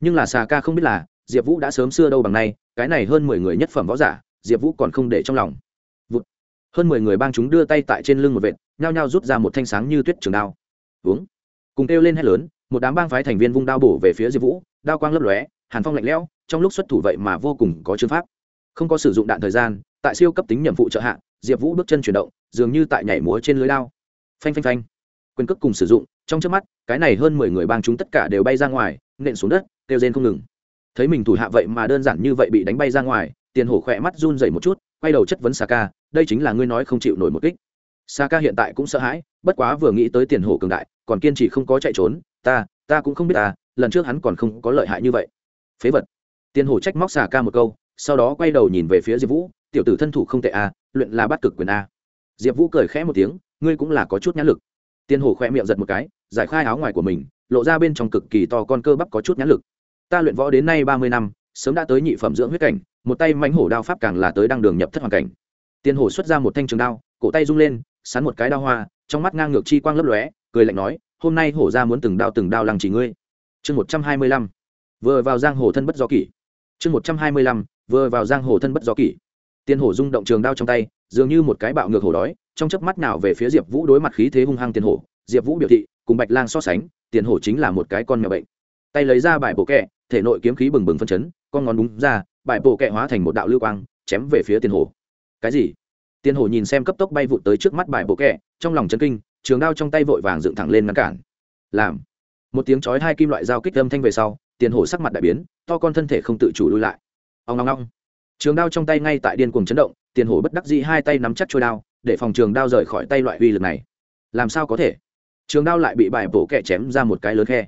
Nhưng là xà ca không biết là, diệp vũ đã sớm xưa đâu bằng nay, cái này hơn mười người nhất phẩm võ giả, diệp vũ còn không để trong lòng hơn mười người bang chúng đưa tay tại trên lưng một vệt, nhao nhao rút ra một thanh sáng như tuyết trường đao. Uống. Cùng kêu lên hét lớn, một đám bang phái thành viên vung đao bổ về phía diệp vũ, đao quang lấp lóe, hàn phong lạnh lẽo, trong lúc xuất thủ vậy mà vô cùng có chương pháp. Không có sử dụng đạn thời gian, tại siêu cấp tính nhiệm vụ trợ hạ, diệp vũ bước chân chuyển động, dường như tại nhảy múa trên lưới lao phanh phanh phanh. Quyền cước cùng sử dụng, trong trước mắt, cái này hơn mười người bang chúng tất cả đều bay ra ngoài, nện xuống đất, kêu rên không ngừng. Thấy mình thủ hạ vậy mà đơn giản như vậy bị đánh bay ra ngoài, tiền hổ khỏe mắt run dày một chút quay đầu chất vấn Saka, ca đây chính là ngươi nói không chịu nổi một kích. Saka ca hiện tại cũng sợ hãi bất quá vừa nghĩ tới tiền hổ cường đại còn kiên trì không có chạy trốn ta ta cũng không biết ta lần trước hắn còn không có lợi hại như vậy. Phế vật. Tiền hổ trách móc Saka ca một câu sau đó quay đầu nhìn về phía diệp vũ tiểu tử thân thủ không tệ a luyện là bắt cực quyền a diệp vũ cười khẽ một tiếng ngươi cũng là có chút nhãn lực. Tiền hổ khoe miệng giật một cái giải khai áo ngoài của mình lộ ra bên trong cực kỳ to con cơ bắp có chút nhãn lực. Ta luyện võ đến nay ba mươi năm sớm đã tới nhị phẩm dưỡng huyết cảnh một tay mãnh hổ đao pháp càng là tới đăng đường nhập thất hoàn cảnh. Tiền hổ xuất ra một thanh trường đao, cổ tay rung lên, sắn một cái đao hoa, trong mắt ngang ngược chi quang lấp lóe, cười lạnh nói, hôm nay hổ ra muốn từng đao từng đao lăng chỉ ngươi. Chương một trăm hai mươi lăm. Vừa vào giang hồ thân bất do kỷ. Chương một trăm hai mươi lăm, vừa vào giang hồ thân bất do kỷ. Tiền hổ rung động trường đao trong tay, dường như một cái bạo ngược hổ đói, trong chớp mắt nào về phía diệp vũ đối mặt khí thế hung hăng tiền hổ, diệp vũ biểu thị, cùng bạch lang so sánh tiền hổ chính là một cái con mèo bệnh. Tay lấy ra bài bộ kẹ, thể nội kiếm khí bừng bừng phân chấn, con ngón đúng ra bài bộ kẹ hóa thành một đạo lưu quang, chém về phía tiền hổ cái gì? Tiền hổ nhìn xem cấp tốc bay vụt tới trước mắt bài bộ kẹ, trong lòng chân kinh, trường đao trong tay vội vàng dựng thẳng lên ngăn cản. Làm. Một tiếng chói hai kim loại dao kích âm thanh về sau, tiền hổ sắc mặt đại biến, to con thân thể không tự chủ lui lại. Ông ong ong. trường đao trong tay ngay tại điên cuồng chấn động, tiền hổ bất đắc dĩ hai tay nắm chắc trôi đao, để phòng trường đao rời khỏi tay loại uy lực này. Làm sao có thể? Trường đao lại bị bài bổ kẹ chém ra một cái lớn khe.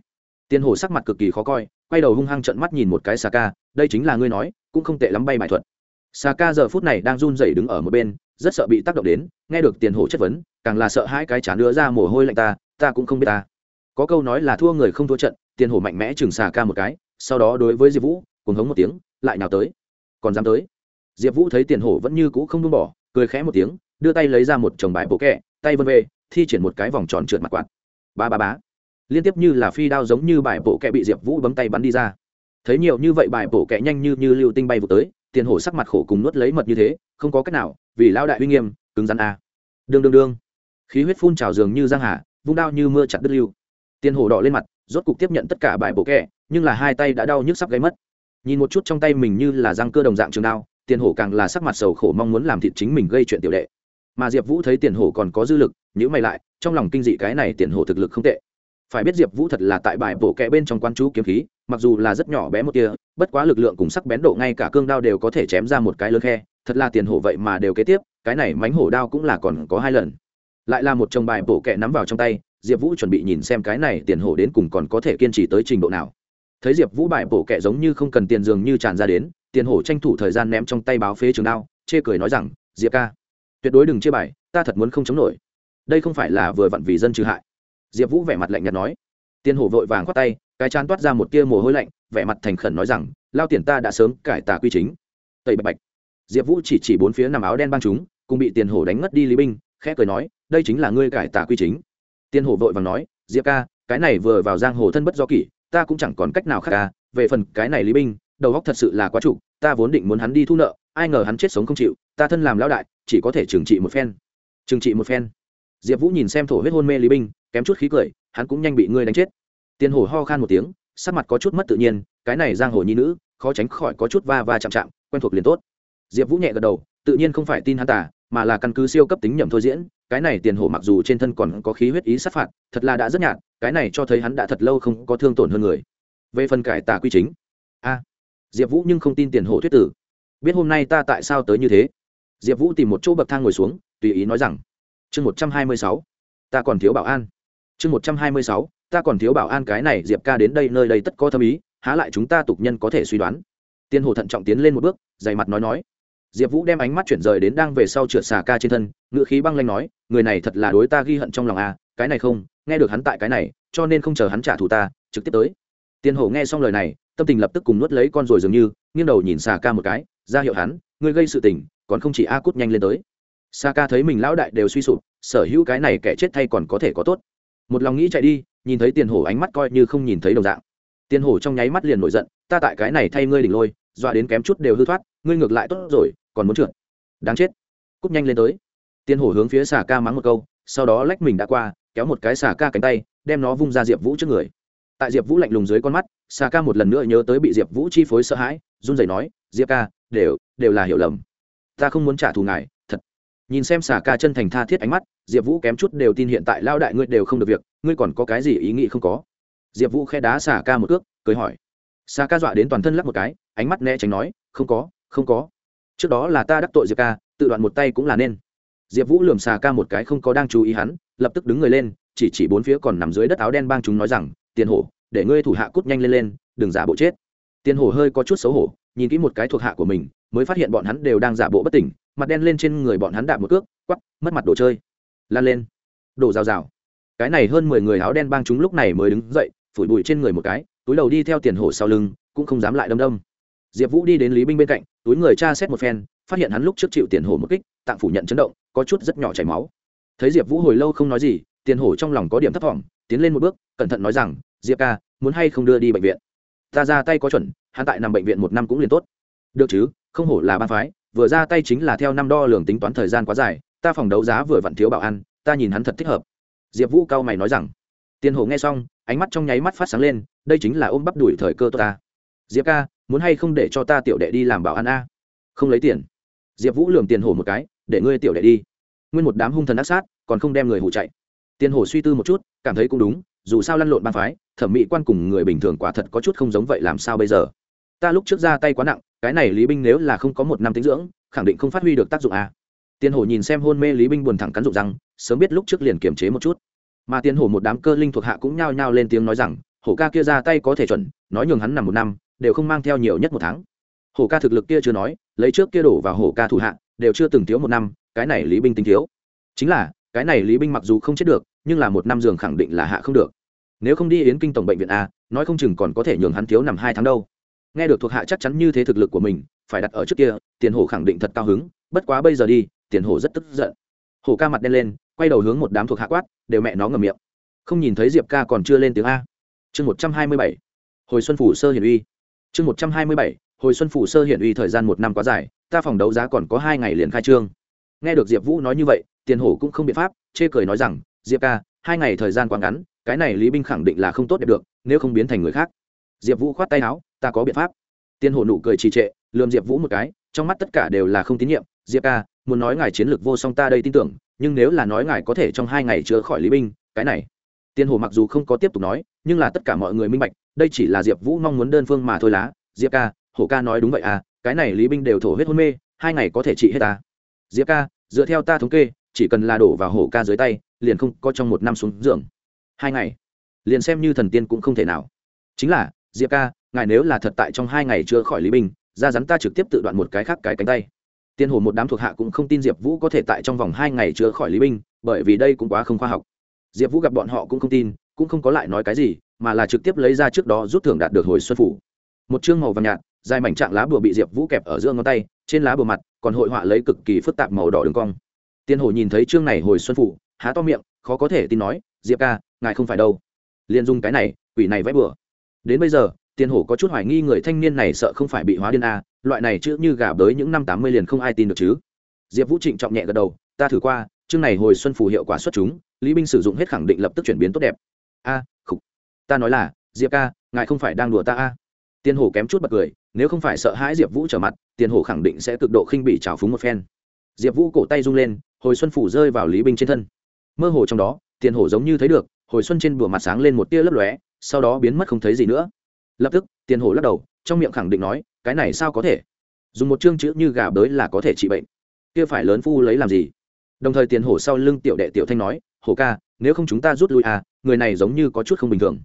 Tiền hổ sắc mặt cực kỳ khó coi quay đầu hung hăng trận mắt nhìn một cái xà ca, đây chính là ngươi nói, cũng không tệ lắm bay bài thuật. Xà ca giờ phút này đang run rẩy đứng ở một bên, rất sợ bị tác động đến, nghe được tiền hổ chất vấn, càng là sợ hai cái chán đưa ra mồ hôi lạnh ta ta cũng không biết ta. Có câu nói là thua người không thua trận, tiền hổ mạnh mẽ chừng xà ca một cái, sau đó đối với diệp vũ, cuồng hống một tiếng, lại nào tới. Còn dám tới? Diệp vũ thấy tiền hổ vẫn như cũ không buông bỏ, cười khẽ một tiếng, đưa tay lấy ra một chồng bài bộ kẹ, tay vân về, thi triển một cái vòng tròn trượt mặt quạt. Ba ba bá liên tiếp như là phi đao giống như bài bộ kẹ bị diệp vũ bấm tay bắn đi ra. Thấy nhiều như vậy, bài bộ kẹ nhanh như như lưu tinh bay vụ tới, tiền hổ sắc mặt khổ cùng nuốt lấy mật như thế, không có cách nào, vì lao đại uy nghiêm, cứng rắn a. Đương đương đương. Khí huyết phun trào dường như giang hà, vung đao như mưa chặt đứt lưu. Tiền hổ đỏ lên mặt, rốt cục tiếp nhận tất cả bài bộ kẹ nhưng là hai tay đã đau nhức sắp gáy mất. Nhìn một chút trong tay mình như là răng cơ đồng dạng trường đao, tiền hổ càng là sắc mặt sầu khổ mong muốn làm thịt chính mình gây chuyện tiểu đệ. Mà diệp vũ thấy tiền hổ còn có dư lực nhữ mày lại, trong lòng kinh dị cái này tiền hổ thực lực không tệ phải biết diệp vũ thật là tại bài bổ kẹ bên trong quan chú kiếm khí, mặc dù là rất nhỏ bé một tia, bất quá lực lượng cùng sắc bén độ ngay cả cương đao đều có thể chém ra một cái lớn khe, thật là tiền hổ vậy mà đều kế tiếp, cái này mánh hổ đao cũng là còn có hai lần. Lại là một chồng bài bổ kẹ nắm vào trong tay, diệp vũ chuẩn bị nhìn xem cái này tiền hổ đến cùng còn có thể kiên trì tới trình độ nào. Thấy diệp vũ bài bổ kẹ giống như không cần tiền dường như tràn ra đến, tiền hổ tranh thủ thời gian ném trong tay báo phế trường đao, chê cười nói rằng, diệp ca, tuyệt đối đừng chê bài, ta thật muốn không chống nổi. Đây không phải là vừa vặn vì dân trừ hại diệp vũ vẻ mặt lạnh nhạt nói. Tiên hổ vội vàng khoát tay, cái chán toát ra một tia mồ hôi lạnh, vẻ mặt thành khẩn nói rằng, lao tiền ta đã sớm cải tà quy chính. Tây bạch bạch. Diệp vũ chỉ chỉ bốn phía nằm áo đen băng chúng, cùng bị tiền hổ đánh ngất đi lý binh khẽ cười nói, đây chính là ngươi cải tà quy chính. Tiền hổ vội vàng nói, diệp ca, cái này vừa vào giang hồ thân bất do kỷ, ta cũng chẳng còn cách nào khác ca về phần cái này lý binh đầu góc thật sự là quá trụ, ta vốn định muốn hắn đi thu nợ, ai ngờ hắn chết sống không chịu, ta thân làm lão đại, chỉ có thể trừng trị một phen. Trừng trị một phen. Diệp vũ nhìn xem thổ huyết hôn mê lý binh kém chút khí cười, hắn cũng nhanh bị ngươi đánh chết. Tiền hổ ho khan một tiếng, sắc mặt có chút mất tự nhiên, cái này giang hồ nhi nữ, khó tránh khỏi có chút va va chạm chạm, quen thuộc liền tốt. Diệp vũ nhẹ gật đầu, tự nhiên không phải tin hắn tả mà là căn cứ siêu cấp tính nhầm thôi diễn, cái này tiền hổ mặc dù trên thân còn có khí huyết ý sát phạt, thật là đã rất nhạt, cái này cho thấy hắn đã thật lâu không có thương tổn hơn người. Về phần cải tà quy chính, a, diệp vũ nhưng không tin tiền hổ thuyết tử. Biết hôm nay ta tại sao tới như thế? Diệp vũ tìm một chỗ bậc thang ngồi xuống, tùy ý nói rằng, chương một trăm hai mươi sáu, ta còn thiếu bảo an chương một trăm hai mươi sáu ta còn thiếu bảo an cái này diệp ca đến đây nơi đây tất có thâm ý há lại chúng ta tục nhân có thể suy đoán. Tiên hồ thận trọng tiến lên một bước dày mặt nói nói. Diệp vũ đem ánh mắt chuyển rời đến đang về sau trượt xà ca trên thân ngựa khí băng lanh nói người này thật là đối ta ghi hận trong lòng a à, cái này không nghe được hắn tại cái này cho nên không chờ hắn trả thù ta trực tiếp tới. Tiên hồ nghe xong lời này tâm tình lập tức cùng nuốt lấy con rồi dường như nghiêng đầu nhìn xà ca một cái ra hiệu hắn ngươi gây sự tình còn không chỉ a cút nhanh lên tới. Xà ca thấy mình lão đại đều suy sụp sở hữu cái này kẻ chết thay còn có thể có tốt một lòng nghĩ chạy đi, nhìn thấy tiền hổ ánh mắt coi như không nhìn thấy đồng dạng. Tiền hổ trong nháy mắt liền nổi giận, ta tại cái này thay ngươi đỉnh lôi, dọa đến kém chút đều hư thoát, ngươi ngược lại tốt rồi, còn muốn trượt. Đáng chết. Cúp nhanh lên tới. Tiền hổ hướng phía xà ca mắng một câu, sau đó lách mình đã qua, kéo một cái xà ca cánh tay, đem nó vung ra diệp vũ trước người. Tại diệp vũ lạnh lùng dưới con mắt, xà ca một lần nữa nhớ tới bị diệp vũ chi phối sợ hãi, run rẩy nói, diệp ca, đều đều là hiểu lầm. Ta không muốn trả thù ngài nhìn xem xà ca chân thành tha thiết ánh mắt, diệp vũ kém chút đều tin hiện tại lao đại ngươi đều không được việc, ngươi còn có cái gì ý nghĩ không có? Diệp vũ khe đá xà ca một cước, cười hỏi. Xà ca dọa đến toàn thân lắc một cái, ánh mắt né tránh nói, không có không có. Trước đó là ta đắc tội diệp ca, tự đoạn một tay cũng là nên. Diệp vũ lườm xà ca một cái không có đang chú ý hắn, lập tức đứng người lên, chỉ chỉ bốn phía còn nằm dưới đất áo đen bang chúng nói rằng, tiền hổ, để ngươi thủ hạ cút nhanh lên lên, đừng giả bộ chết. Tiền hổ hơi có chút xấu hổ, nhìn kỹ một cái thuộc hạ của mình mới phát hiện bọn hắn đều đang giả bộ bất tỉnh, mặt đen lên trên người bọn hắn đạp một cước quắp mất mặt đồ chơi. Lan lên. Đổ rào rào. Cái này hơn mười người áo đen bang chúng lúc này mới đứng dậy, phủi bụi trên người một cái, túi đầu đi theo tiền hổ sau lưng, cũng không dám lại đâm đâm. Diệp vũ đi đến lý binh bên cạnh, túi người tra xét một phen, phát hiện hắn lúc trước chịu tiền hổ một kích tạm phủ nhận chấn động, có chút rất nhỏ chảy máu. Thấy diệp vũ hồi lâu không nói gì, tiền hổ trong lòng có điểm thấp t tiến lên một bước, cẩn thận nói rằng, diệp ca, muốn hay không đưa đi bệnh viện? Ta ra tay có chuẩn, hắn tại nằm bệnh viện một năm cũng liền tốt. Được chứ không hổ là ba phái, vừa ra tay chính là theo năm đo lường tính toán thời gian quá dài, ta phòng đấu giá vừa vặn thiếu bảo ăn ta nhìn hắn thật thích hợp. Diệp vũ cao mày nói rằng tiền hổ nghe xong, ánh mắt trong nháy mắt phát sáng lên, đây chính là ôm bắp đuổi thời cơ tốt ta. Diệp ca, muốn hay không để cho ta tiểu đệ đi làm bảo ăn a? Không lấy tiền. Diệp vũ lường tiền hổ một cái, để ngươi tiểu đệ đi. Nguyên một đám hung thần ác sát, còn không đem người hủ chạy. Tiền hổ suy tư một chút, cảm thấy cũng đúng, dù sao lăn lộn bang phái, thẩm mỹ quan cùng người bình thường quả thật có chút không giống vậy làm sao bây giờ? Ta lúc trước ra tay quá nặng cái này lý binh nếu là không có một năm tính dưỡng khẳng định không phát huy được tác dụng à. a tiền hổ nhìn xem hôn mê lý binh buồn thẳng cắn rụng rằng, sớm biết lúc trước liền kiềm chế một chút. Mà tiền hổ một đám cơ linh thuộc hạ cũng nhao nhao lên tiếng nói rằng hổ ca kia ra tay có thể chuẩn nói nhường hắn nằm một năm đều không mang theo nhiều nhất một tháng. Hổ ca thực lực kia chưa nói lấy trước kia đổ vào hổ ca thủ hạ đều chưa từng thiếu một năm cái này lý binh tính thiếu. Chính là cái này lý binh mặc dù không chết được nhưng là một năm giường khẳng định là hạ không được. Nếu không đi yến kinh tổng bệnh viện a nói không chừng còn có thể nhường hắn thiếu nằm hai tháng đâu nghe được thuộc hạ chắc chắn như thế thực lực của mình, phải đặt ở trước kia, tiền hổ khẳng định thật cao hứng, bất quá bây giờ đi, tiền hổ rất tức giận. Hổ ca mặt đen lên, quay đầu hướng một đám thuộc hạ quát, đều mẹ nó ngầm miệng. Không nhìn thấy diệp ca còn chưa lên tiếng a. Chương một trăm hai mươi bảy. Hồi xuân phủ sơ hiển uy. Chương một trăm hai mươi bảy. Hồi xuân phủ sơ hiển uy thời gian một năm quá dài, ta phòng đấu giá còn có hai ngày liền khai trương. Nghe được diệp vũ nói như vậy, tiền hổ cũng không biện pháp, chê cười nói rằng, diệp ca, hai ngày thời gian quá ngắn, cái này lý binh khẳng định là không tốt đẹp được, nếu không biến thành người khác. Diệp vũ khoát tay áo ta có biện pháp. Tiên hổ nụ cười trì trệ, lườm diệp vũ một cái, trong mắt tất cả đều là không tín nhiệm. Diệp ca, muốn nói ngài chiến lược vô song ta đây tin tưởng, nhưng nếu là nói ngài có thể trong hai ngày chữa khỏi lý binh, cái này. Tiên hồ mặc dù không có tiếp tục nói, nhưng là tất cả mọi người minh bạch, đây chỉ là diệp vũ mong muốn đơn phương mà thôi lá. Diệp ca, hổ ca nói đúng vậy à cái này lý binh đều thổ huyết hôn mê, hai ngày có thể trị hết ta. Diệp ca, dựa theo ta thống kê, chỉ cần là đổ vào hổ ca dưới tay, liền không có trong một năm xuống giường. Hai ngày. Liền xem như thần tiên cũng không thể nào. Chính là, diệp ca ngài nếu là thật tại trong hai ngày chưa khỏi lý bình, ra rắn ta trực tiếp tự đoạn một cái khác cái cánh tay. Tiên hồ một đám thuộc hạ cũng không tin diệp vũ có thể tại trong vòng hai ngày chữa khỏi lý binh bởi vì đây cũng quá không khoa học. Diệp vũ gặp bọn họ cũng không tin cũng không có lại nói cái gì mà là trực tiếp lấy ra trước đó rút thưởng đạt được hồi xuân phủ. Một chương màu vàng nhạt dài mảnh trạng lá bùa bị diệp vũ kẹp ở giữa ngón tay trên lá bùa mặt còn hội họa lấy cực kỳ phức tạp màu đỏ đường cong. Tiên hồ nhìn thấy chương này hồi xuân phủ há to miệng khó có thể tin nói diệp ca ngài không phải đâu. Liền dùng cái này quỷ này vẽ bừa đến bây giờ tiền hổ có chút hoài nghi người thanh niên này sợ không phải bị hóa điên a loại này chữ như gà bới những năm tám mươi liền không ai tin được chứ. Diệp vũ trịnh trọng nhẹ gật đầu ta thử qua chương này hồi xuân phù hiệu quả xuất chúng lý binh sử dụng hết khẳng định lập tức chuyển biến tốt đẹp. A à, khục ta nói là diệp ca ngài không phải đang đùa ta à? a tiền hổ kém chút bật cười nếu không phải sợ hãi diệp vũ trở mặt tiền hổ khẳng định sẽ cực độ khinh bị trào phúng một phen. Diệp vũ cổ tay rung lên hồi xuân phủ rơi vào lý binh trên thân. Mơ hồ trong đó tiền hổ giống như thấy được hồi xuân trên bùa mặt sáng lên một tia lấp lóe sau đó biến mất không thấy gì nữa lập tức, tiền hổ lắc đầu, trong miệng khẳng định nói, cái này sao có thể? Dùng một chương chữ như gà bới là có thể trị bệnh. Kia phải lớn phu lấy làm gì? Đồng thời tiền hổ sau lưng tiểu đệ tiểu thanh nói, hổ ca, nếu không chúng ta rút lui à người này giống như có chút không bình thường.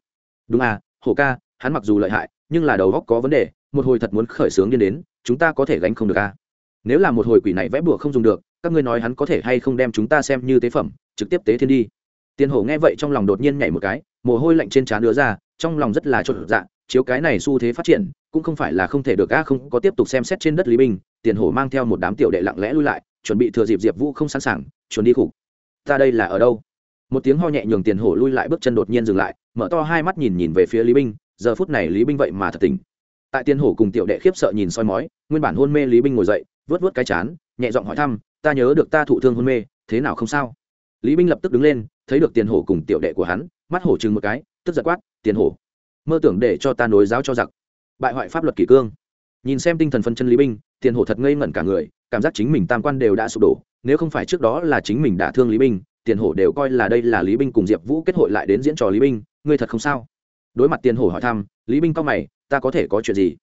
Đúng à hổ ca, hắn mặc dù lợi hại, nhưng là đầu góc có vấn đề, một hồi thật muốn khởi sướng điên đến, chúng ta có thể gánh không được à? Nếu là một hồi quỷ này vẽ bùa không dùng được, các ngươi nói hắn có thể hay không đem chúng ta xem như tế phẩm, trực tiếp tế thiên đi. Tiền hổ nghe vậy trong lòng đột nhiên nhảy một cái, mồ hôi lạnh trên trán đứa ra, trong lòng rất là chột dạ chiếu cái này xu thế phát triển, cũng không phải là không thể được a không có tiếp tục xem xét trên đất lý binh tiền hổ mang theo một đám tiểu đệ lặng lẽ lui lại, chuẩn bị thừa dịp diệp vũ không sẵn sàng, chuẩn đi khục. Ta đây là ở đâu? Một tiếng ho nhẹ nhường tiền hổ lui lại bước chân đột nhiên dừng lại, mở to hai mắt nhìn nhìn về phía lý binh giờ phút này lý binh vậy mà thật tình tại tiền hổ cùng tiểu đệ khiếp sợ nhìn soi mói, nguyên bản hôn mê lý binh ngồi dậy vớt vớt cái chán, nhẹ giọng hỏi thăm, ta nhớ được ta thụ thương hôn mê, thế nào không sao? Lý binh lập tức đứng lên, thấy được tiền hổ cùng tiểu đệ của hắn, mắt hổ chừng một cái, tức giật quát, tiền hổ mơ tưởng để cho ta nối giáo cho giặc. Bại hoại pháp luật kỷ cương. Nhìn xem tinh thần phân chân lý binh tiền hổ thật ngây ngẩn cả người, cảm giác chính mình tam quan đều đã sụp đổ. Nếu không phải trước đó là chính mình đã thương lý binh tiền hổ đều coi là đây là lý binh cùng diệp vũ kết hội lại đến diễn trò lý binh ngươi thật không sao? Đối mặt tiền hổ hỏi thăm, lý binh cao mày, ta có thể có chuyện gì?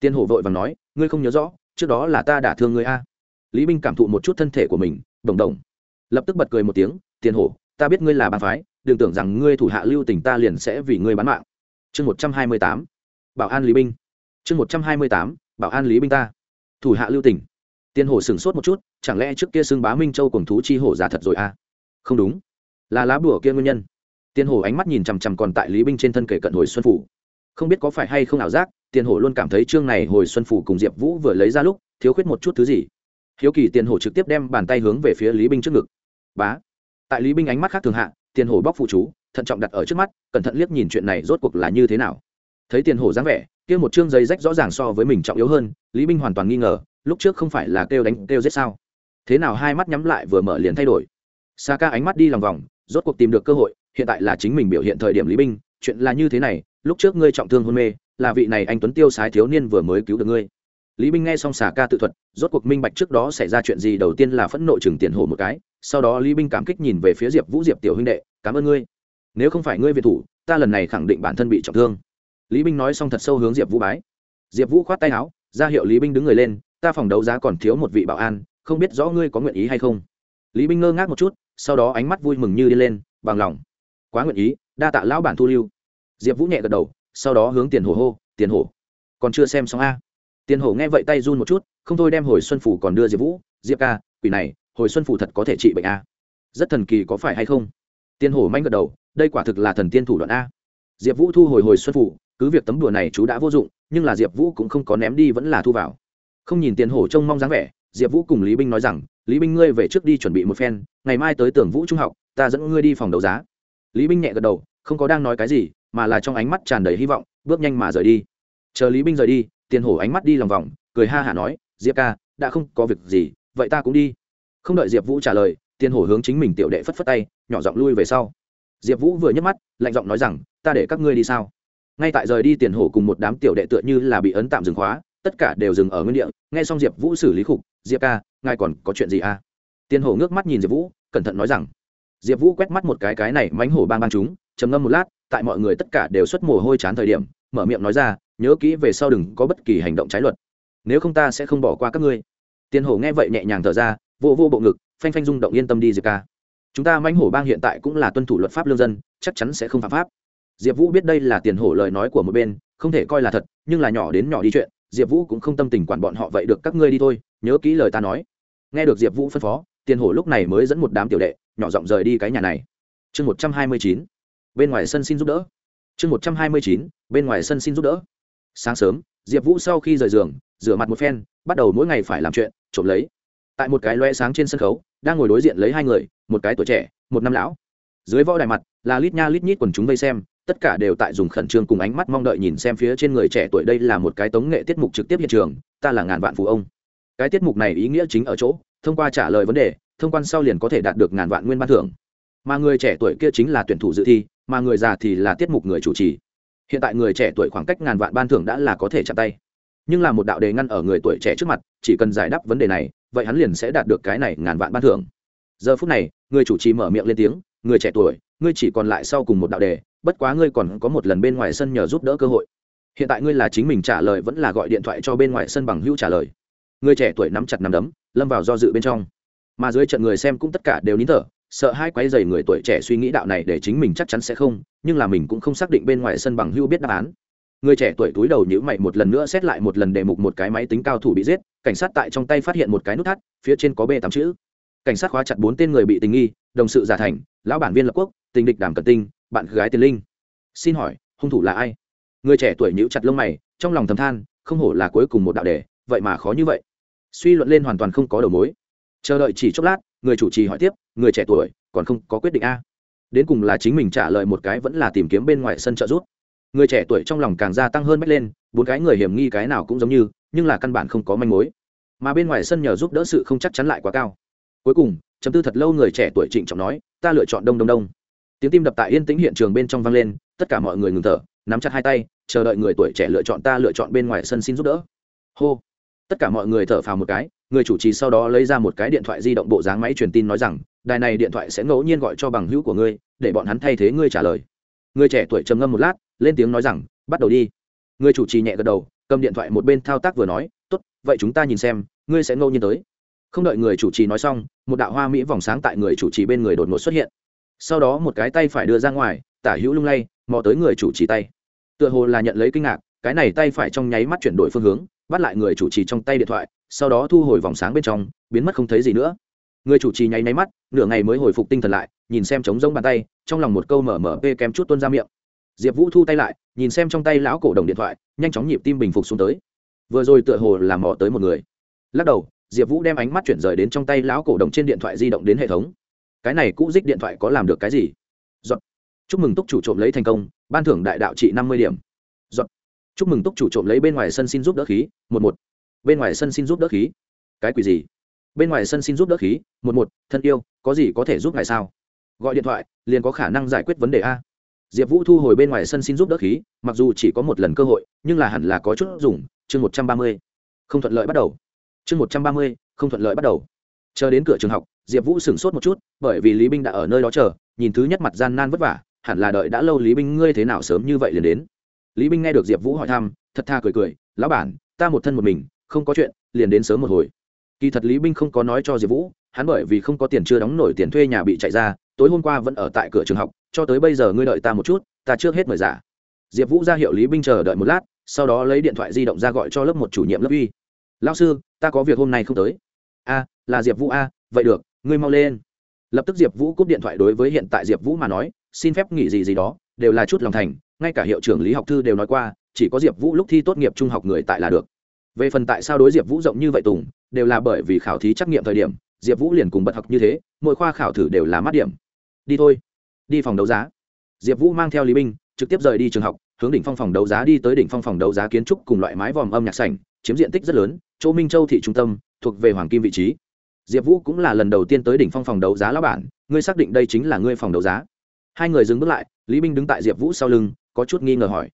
Tiền hổ vội vàng nói, ngươi không nhớ rõ, trước đó là ta đã thương ngươi a. Lý binh cảm thụ một chút thân thể của mình, đồng đồng. Lập tức bật cười một tiếng, tiền hổ, ta biết ngươi là bàn phái, đừng tưởng rằng ngươi thủ hạ lưu tình ta liền sẽ vì ngươi bán mạng chương một trăm hai mươi tám, bảo an lý binh. Chương một trăm hai mươi tám, bảo an lý binh ta. Thủ hạ lưu tỉnh. Tiên hổ sửng sốt một chút, chẳng lẽ trước kia xưng bá minh châu cùng thú chi hổ giả thật rồi à? Không đúng. Là lá bùa kia nguyên nhân. Tiên hổ ánh mắt nhìn chằm chằm còn tại lý binh trên thân kể cận hồi xuân phủ. Không biết có phải hay không ảo giác tiền hổ luôn cảm thấy chương này hồi xuân phủ cùng diệp vũ vừa lấy ra lúc, thiếu khuyết một chút thứ gì. Hiếu kỳ tiền hổ trực tiếp đem bàn tay hướng về phía lý binh trước ngực. Bá. Tại lý binh ánh mắt khác thường hạ tiền hổ bóc phụ chú thận trọng đặt ở trước mắt, cẩn thận liếc nhìn chuyện này rốt cuộc là như thế nào. Thấy tiền hổ dáng vẻ, kia một chương giấy rách rõ ràng so với mình trọng yếu hơn, lý binh hoàn toàn nghi ngờ, lúc trước không phải là kêu đánh, kêu giết sao? Thế nào hai mắt nhắm lại vừa mở liền thay đổi? Sa ca ánh mắt đi lòng vòng, rốt cuộc tìm được cơ hội, hiện tại là chính mình biểu hiện thời điểm lý binh chuyện là như thế này, lúc trước ngươi trọng thương hôn mê, là vị này anh tuấn tiêu sái thiếu niên vừa mới cứu được ngươi. Lý binh nghe xong xà ca tự thuật, rốt cuộc minh bạch trước đó xảy ra chuyện gì, đầu tiên là phẫn nộ chừng tiền hổ một cái, sau đó lý binh cảm kích nhìn về phía diệp vũ diệp tiểu huynh đệ, cảm ơn ngươi nếu không phải ngươi việt thủ, ta lần này khẳng định bản thân bị trọng thương. Lý binh nói xong thật sâu hướng diệp vũ bái. Diệp vũ khoát tay áo, ra hiệu lý binh đứng người lên, ta phòng đấu giá còn thiếu một vị bảo an, không biết rõ ngươi có nguyện ý hay không. Lý binh ngơ ngác một chút, sau đó ánh mắt vui mừng như đi lên, bằng lòng. Quá nguyện ý, đa tạ lão bản thu lưu. Diệp vũ nhẹ gật đầu, sau đó hướng tiền hổ hô, tiền hổ, còn chưa xem xong a? Tiền hổ nghe vậy tay run một chút, không thôi đem hồi xuân phủ còn đưa diệp vũ, diệp ca, quỷ này, hồi xuân phủ thật có thể trị bệnh a? Rất thần kỳ có phải hay không? Tiền hổ manh gật đầu đây quả thực là thần tiên thủ đoạn a. Diệp vũ thu hồi hồi xuân phủ, cứ việc tấm đùa này chú đã vô dụng, nhưng là diệp vũ cũng không có ném đi vẫn là thu vào. Không nhìn tiền hổ trông mong dáng vẻ, diệp vũ cùng lý binh nói rằng, lý binh ngươi về trước đi chuẩn bị một phen, ngày mai tới tưởng vũ trung học, ta dẫn ngươi đi phòng đấu giá. Lý binh nhẹ gật đầu, không có đang nói cái gì, mà là trong ánh mắt tràn đầy hy vọng, bước nhanh mà rời đi. Chờ lý binh rời đi, tiền hổ ánh mắt đi lòng vòng, cười ha hả nói, diệp ca, đã không có việc gì, vậy ta cũng đi. Không đợi diệp vũ trả lời, tiền hổ hướng chính mình tiểu đệ phất phất tay, nhỏ giọng lui về sau diệp vũ vừa nhấc mắt, lạnh giọng nói rằng, ta để các ngươi đi sao? Ngay tại rời đi tiền hổ cùng một đám tiểu đệ tựa như là bị ấn tạm dừng khóa, tất cả đều dừng ở nguyên địa. Nghe xong diệp vũ xử lý khục, diệp ca, ngài còn có chuyện gì à? Tiền hổ ngước mắt nhìn diệp vũ, cẩn thận nói rằng, diệp vũ quét mắt một cái cái này mánh hổ bang bang chúng, trầm ngâm một lát, tại mọi người tất cả đều xuất mồ hôi chán thời điểm, mở miệng nói ra, nhớ kỹ về sau đừng có bất kỳ hành động trái luật. Nếu không ta sẽ không bỏ qua các ngươi. Tiền hổ nghe vậy nhẹ nhàng thở ra, vô vô bộ ngực, phanh phanh rung động yên tâm đi, diệp ca chúng ta mãnh hổ bang hiện tại cũng là tuân thủ luật pháp lương dân, chắc chắn sẽ không phạm pháp. Diệp vũ biết đây là tiền hổ lời nói của một bên, không thể coi là thật, nhưng là nhỏ đến nhỏ đi chuyện, diệp vũ cũng không tâm tình quản bọn họ vậy được các ngươi đi thôi, nhớ kỹ lời ta nói. Nghe được diệp vũ phân phó, tiền hổ lúc này mới dẫn một đám tiểu đệ, nhỏ giọng rời đi cái nhà này. Chương một trăm hai mươi chín, bên ngoài sân xin giúp đỡ. Chương một trăm hai mươi chín, bên ngoài sân xin giúp đỡ. Sáng sớm, diệp vũ sau khi rời giường, rửa mặt một phen, bắt đầu mỗi ngày phải làm chuyện, trộm lấy tại một cái loe sáng trên sân khấu, đang ngồi đối diện lấy hai người, một cái tuổi trẻ, một năm lão. Dưới võ đài mặt, là lít nha lít nhít quần chúng vây xem, tất cả đều tại dùng khẩn trương cùng ánh mắt mong đợi nhìn xem phía trên người trẻ tuổi đây là một cái tống nghệ tiết mục trực tiếp hiện trường, ta là ngàn vạn phụ ông. Cái tiết mục này ý nghĩa chính ở chỗ, thông qua trả lời vấn đề, thông quan sau liền có thể đạt được ngàn vạn nguyên ban thưởng. Mà người trẻ tuổi kia chính là tuyển thủ dự thi, mà người già thì là tiết mục người chủ trì. Hiện tại người trẻ tuổi khoảng cách ngàn vạn ban thưởng đã là có thể chạm tay nhưng là một đạo đề ngăn ở người tuổi trẻ trước mặt, chỉ cần giải đáp vấn đề này, vậy hắn liền sẽ đạt được cái này ngàn vạn ban thưởng. Giờ phút này, người chủ trì mở miệng lên tiếng, người trẻ tuổi, ngươi chỉ còn lại sau cùng một đạo đề, bất quá ngươi còn có một lần bên ngoài sân nhờ giúp đỡ cơ hội. Hiện tại ngươi là chính mình trả lời vẫn là gọi điện thoại cho bên ngoài sân bằng hữu trả lời. Người trẻ tuổi nắm chặt nắm đấm, lâm vào do dự bên trong. Mà dưới trận người xem cũng tất cả đều nín thở, sợ hai quái dày người tuổi trẻ suy nghĩ đạo này để chính mình chắc chắn sẽ không, nhưng là mình cũng không xác định bên ngoài sân bằng hữu biết đáp án người trẻ tuổi túi đầu nhữ mày một lần nữa xét lại một lần đề mục một cái máy tính cao thủ bị giết, cảnh sát tại trong tay phát hiện một cái nút thắt, phía trên có b tám chữ. Cảnh sát khóa chặt bốn tên người bị tình nghi, đồng sự giả thành, lão bản viên lập quốc, tình địch đàm cận tinh, bạn gái tiền linh. Xin hỏi, hung thủ là ai? Người trẻ tuổi nhữ chặt lông mày, trong lòng thầm than, không hổ là cuối cùng một đạo đề, vậy mà khó như vậy. Suy luận lên hoàn toàn không có đầu mối. Chờ đợi chỉ chốc lát, người chủ trì hỏi tiếp, người trẻ tuổi, còn không có quyết định a. Đến cùng là chính mình trả lời một cái vẫn là tìm kiếm bên ngoài sân trợ giúp người trẻ tuổi trong lòng càng gia tăng hơn mách lên, bốn cái người hiểm nghi cái nào cũng giống như, nhưng là căn bản không có manh mối. Mà bên ngoài sân nhờ giúp đỡ sự không chắc chắn lại quá cao. Cuối cùng, chấm tư thật lâu người trẻ tuổi trịnh trọng nói, ta lựa chọn đông đông đông. Tiếng tim đập tại yên tĩnh hiện trường bên trong vang lên, tất cả mọi người ngừng thở, nắm chặt hai tay, chờ đợi người tuổi trẻ lựa chọn ta lựa chọn bên ngoài sân xin giúp đỡ. Hô. Tất cả mọi người thở phào một cái, người chủ trì sau đó lấy ra một cái điện thoại di động bộ dáng máy truyền tin nói rằng, đài này điện thoại sẽ ngẫu nhiên gọi cho bằng hữu của ngươi, để bọn hắn thay thế ngươi trả lời người trẻ tuổi trầm ngâm một lát, lên tiếng nói rằng, bắt đầu đi. Người chủ trì nhẹ gật đầu, cầm điện thoại một bên thao tác vừa nói, tốt, vậy chúng ta nhìn xem, ngươi sẽ ngẫu nhiên tới. Không đợi người chủ trì nói xong, một đạo hoa mỹ vòng sáng tại người chủ trì bên người đột ngột xuất hiện. Sau đó một cái tay phải đưa ra ngoài, tả hữu lung lay, mò tới người chủ trì tay. Tựa hồ là nhận lấy kinh ngạc, cái này tay phải trong nháy mắt chuyển đổi phương hướng, bắt lại người chủ trì trong tay điện thoại, sau đó thu hồi vòng sáng bên trong, biến mất không thấy gì nữa. Người chủ trì nháy nháy mắt, nửa ngày mới hồi phục tinh thần lại nhìn xem trống rỗng bàn tay, trong lòng một câu mở mở p kém chút tuôn ra miệng. Diệp vũ thu tay lại, nhìn xem trong tay lão cổ đồng điện thoại, nhanh chóng nhịp tim bình phục xuống tới. Vừa rồi tựa hồ làm mò tới một người. Lắc đầu, diệp vũ đem ánh mắt chuyển rời đến trong tay lão cổ đồng trên điện thoại di động đến hệ thống. Cái này cũ dích điện thoại có làm được cái gì? Giọt. chúc mừng túc chủ trộm lấy thành công, ban thưởng đại đạo trị năm mươi điểm. Giọt. chúc mừng túc chủ trộm lấy bên ngoài sân xin giúp đỡ khí, một một. Bên ngoài sân xin giúp đỡ khí. Cái quỷ gì? Bên ngoài sân xin giúp đỡ khí, một một. Thân yêu, có gì có thể giúp ngài sao? Gọi điện thoại, liền có khả năng giải quyết vấn đề a. Diệp vũ thu hồi bên ngoài sân xin giúp đỡ khí, mặc dù chỉ có một lần cơ hội, nhưng là hẳn là có chút dùng, chương một trăm ba mươi. Không thuận lợi bắt đầu. Chương một trăm ba mươi, không thuận lợi bắt đầu. Chờ đến cửa trường học, diệp vũ sửng sốt một chút, bởi vì lý binh đã ở nơi đó chờ, nhìn thứ nhất mặt gian nan vất vả, hẳn là đợi đã lâu lý binh ngươi thế nào sớm như vậy liền đến. Lý binh nghe được diệp vũ hỏi thăm, thật tha cười cười, lão bản, ta một thân một mình, không có chuyện, liền đến sớm một hồi. Kỳ thật lý binh không có nói cho diệp vũ, hắn bởi vì không có tiền chưa đóng nổi tiền thuê nhà bị chạy ra tối hôm qua vẫn ở tại cửa trường học, cho tới bây giờ ngươi đợi ta một chút, ta trước hết mời giả. Diệp vũ ra hiệu lý binh chờ đợi một lát, sau đó lấy điện thoại di động ra gọi cho lớp một chủ nhiệm lớp uy. Lao sư, ta có việc hôm nay không tới. A, là diệp vũ a, vậy được, ngươi mau lên. Lập tức diệp vũ cúp điện thoại đối với hiện tại diệp vũ mà nói, xin phép nghỉ gì gì đó, đều là chút lòng thành, ngay cả hiệu trưởng lý học thư đều nói qua, chỉ có diệp vũ lúc thi tốt nghiệp trung học người tại là được. Về phần tại sao đối diệp vũ rộng như vậy tùng, đều là bởi vì khảo thí trắc nghiệm thời điểm, diệp vũ liền cùng bật học như thế, mỗi khoa khảo thử đều là mát điểm đi thôi. Đi phòng đấu giá. Diệp vũ mang theo lý binh trực tiếp rời đi trường học, hướng đỉnh phong phòng đấu giá đi tới đỉnh phong phòng đấu giá kiến trúc cùng loại mái vòm âm nhạc sảnh, chiếm diện tích rất lớn, chỗ minh châu thị trung tâm, thuộc về hoàng kim vị trí. Diệp vũ cũng là lần đầu tiên tới đỉnh phong phòng đấu giá lão bản, ngươi xác định đây chính là ngươi phòng đấu giá. Hai người dừng bước lại, lý binh đứng tại diệp vũ sau lưng, có chút nghi ngờ hỏi.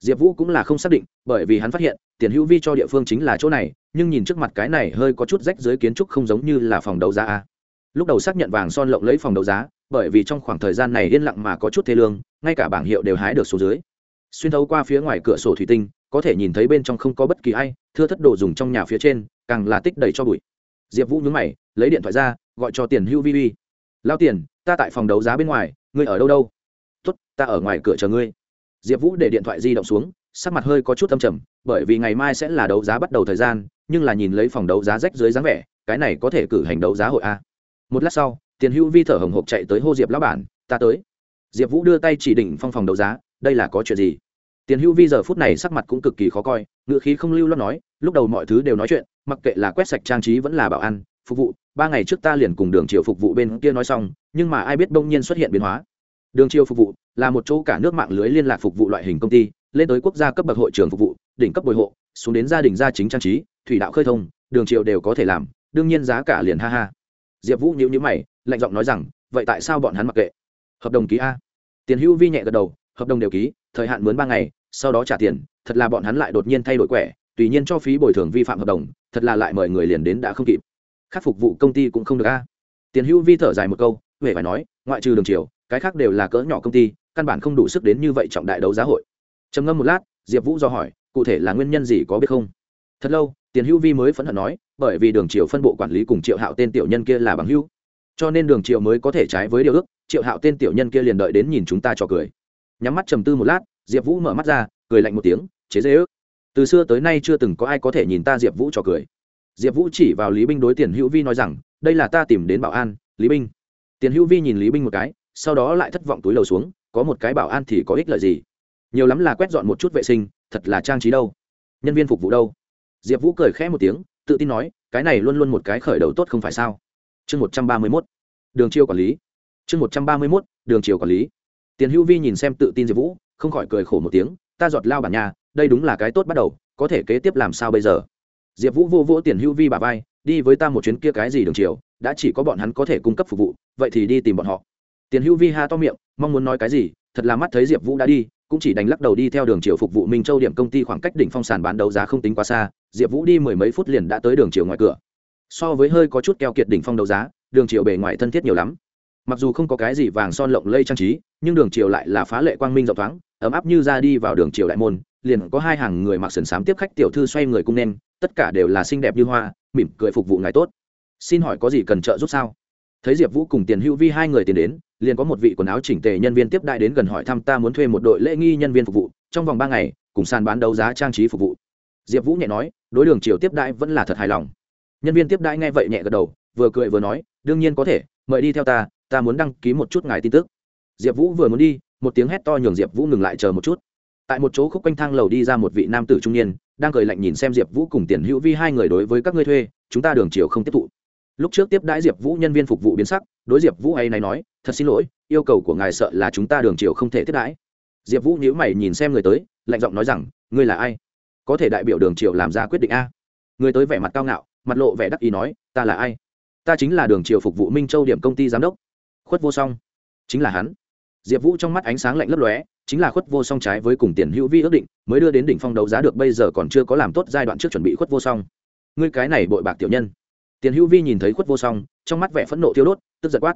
Diệp vũ cũng là không xác định, bởi vì hắn phát hiện, tiền hữu vi cho địa phương chính là chỗ này, nhưng nhìn trước mặt cái này hơi có chút rách dưới kiến trúc không giống như là phòng đấu giá a. Lúc đầu xác nhận vàng son lộng lấy phòng đấu giá bởi vì trong khoảng thời gian này yên lặng mà có chút thê lương, ngay cả bảng hiệu đều hái được số dưới. Xuyên thấu qua phía ngoài cửa sổ thủy tinh, có thể nhìn thấy bên trong không có bất kỳ ai, thưa thất đồ dùng trong nhà phía trên, càng là tích đầy cho bụi. Diệp vũ nhướng mày, lấy điện thoại ra, gọi cho tiền hưu vi vi. Lao tiền, ta tại phòng đấu giá bên ngoài, ngươi ở đâu đâu? Tốt, ta ở ngoài cửa chờ ngươi. Diệp vũ để điện thoại di động xuống, sắc mặt hơi có chút âm trầm, bởi vì ngày mai sẽ là đấu giá bắt đầu thời gian, nhưng là nhìn lấy phòng đấu giá rách dưới dáng vẻ, cái này có thể cử hành đấu giá hội a một lát sau, tiền hữu vi thở hồng hộc chạy tới hô diệp lão bản, ta tới. Diệp vũ đưa tay chỉ định phong phòng đấu giá, đây là có chuyện gì? Tiền hữu vi giờ phút này sắc mặt cũng cực kỳ khó coi ngựa khí không lưu lo nói, lúc đầu mọi thứ đều nói chuyện, mặc kệ là quét sạch trang trí vẫn là bảo ăn, phục vụ, ba ngày trước ta liền cùng đường triều phục vụ bên kia nói xong, nhưng mà ai biết bỗng nhiên xuất hiện biến hóa. Đường triều phục vụ là một chỗ cả nước mạng lưới liên lạc phục vụ loại hình công ty, lên tới quốc gia cấp bậc hội trường phục vụ, đỉnh cấp bồi hộ, xuống đến gia đình gia chính trang trí, thủy đạo khơi thông, đường triều đều có thể làm, đương nhiên giá cả liền ha ha diệp vũ nhữ nhữ mày lạnh giọng nói rằng vậy tại sao bọn hắn mặc kệ? Hợp đồng ký a. Tiền hữu vi nhẹ gật đầu hợp đồng đều ký thời hạn mướn ba ngày sau đó trả tiền thật là bọn hắn lại đột nhiên thay đổi quẻ tùy nhiên cho phí bồi thường vi phạm hợp đồng thật là lại mời người liền đến đã không kịp. Khắc phục vụ công ty cũng không được a. Tiền hữu vi thở dài một câu huệ phải nói ngoại trừ đường chiều, cái khác đều là cỡ nhỏ công ty căn bản không đủ sức đến như vậy trọng đại đấu giá hội. Trầm ngâm một lát diệp vũ do hỏi cụ thể là nguyên nhân gì có biết không? Thật lâu, tiền hữu vi mới phẫn hận nói, bởi vì đường triều phân bộ quản lý cùng triệu hạo tên tiểu nhân kia là bằng hữu. Cho nên đường triều mới có thể trái với điều ước, triệu hạo tên tiểu nhân kia liền đợi đến nhìn chúng ta cho cười. Nhắm mắt trầm tư một lát, diệp vũ mở mắt ra, cười lạnh một tiếng, chế dễ ước. Từ xưa tới nay chưa từng có ai có thể nhìn ta diệp vũ cho cười. Diệp vũ chỉ vào lý binh đối tiền hữu vi nói rằng, đây là ta tìm đến bảo an, lý binh. Tiền hữu vi nhìn lý binh một cái, sau đó lại thất vọng túi lầu xuống, có một cái bảo an thì có ích lợi gì? Nhiều lắm là quét dọn một chút vệ sinh, thật là trang trí đâu. Nhân viên phục vụ đâu? Diệp vũ cười khẽ một tiếng, tự tin nói, cái này luôn luôn một cái khởi đầu tốt không phải sao? Chương một trăm ba mươi mốt. Đường chiêu quản lý. Chương một trăm ba mươi mốt, đường chiều quản lý. Tiền hữu vi nhìn xem tự tin diệp vũ, không khỏi cười khổ một tiếng, ta giọt lao bản nhà, đây đúng là cái tốt bắt đầu, có thể kế tiếp làm sao bây giờ? Diệp vũ vô vỗ tiền hữu vi bà vai, đi với ta một chuyến kia cái gì đường chiều đã chỉ có bọn hắn có thể cung cấp phục vụ, vậy thì đi tìm bọn họ. Tiền hữu vi ha to miệng, mong muốn nói cái gì, thật là mắt thấy diệp vũ đã đi cũng chỉ đánh lắc đầu đi theo đường chiều phục vụ minh châu điểm công ty khoảng cách đỉnh phong sàn bán đấu giá không tính quá xa, diệp vũ đi mười mấy phút liền đã tới đường chiều ngoài cửa. So với hơi có chút keo kiệt đỉnh phong đấu giá, đường chiều bề ngoài thân thiết nhiều lắm. Mặc dù không có cái gì vàng son lộng lây trang trí, nhưng đường chiều lại là phá lệ quang minh rộng thoáng, ấm áp như ra đi vào đường chiều đại môn, liền có hai hàng người mặc sườn xám tiếp khách tiểu thư xoay người cung nên, tất cả đều là xinh đẹp như hoa, mỉm cười phục vụ ngài tốt. Xin hỏi có gì cần trợ giúp sao? Thấy diệp vũ cùng tiền hữu vi hai người tiến đến, liền có một vị quần áo chỉnh tề nhân viên tiếp đại đến gần hỏi thăm ta muốn thuê một đội lễ nghi nhân viên phục vụ, trong vòng ba ngày, cùng sàn bán đấu giá trang trí phục vụ. Diệp vũ nhẹ nói, đối đường chiều tiếp đại vẫn là thật hài lòng. Nhân viên tiếp đại nghe vậy nhẹ gật đầu, vừa cười vừa nói, đương nhiên có thể, mời đi theo ta ta muốn đăng ký một chút ngài tin tức. Diệp vũ vừa muốn đi, một tiếng hét to nhường diệp vũ ngừng lại chờ một chút. Tại một chỗ khúc quanh thang lầu đi ra một vị nam tử trung niên, đang cười lạnh nhìn xem diệp vũ cùng tiền hữu vi hai người đối với các ngươi thuê, chúng ta đường chiều không tiếp thụ lúc trước tiếp đãi diệp vũ nhân viên phục vụ biến sắc, đối diệp vũ ấy này nói, thật xin lỗi, yêu cầu của ngài sợ là chúng ta đường triều không thể tiếp đãi. Diệp vũ nhíu mày nhìn xem người tới, lạnh giọng nói rằng, ngươi là ai? Có thể đại biểu đường triều làm ra quyết định a? Người tới vẻ mặt cao ngạo, mặt lộ vẻ đắc ý nói, ta là ai? Ta chính là đường triều phục vụ minh châu điểm công ty giám đốc. Khuất vô song. Chính là hắn. Diệp vũ trong mắt ánh sáng lạnh lấp lóe, chính là khuất vô song trái với cùng tiền hữu vi ước định, mới đưa đến đỉnh phong đấu giá được bây giờ còn chưa có làm tốt giai đoạn trước chuẩn bị khuất vô song. Ngươi cái này bội bạc tiểu nhân tiền hữu vi nhìn thấy khuất vô song, trong mắt vẻ phẫn nộ thiêu đốt, tức giật quát.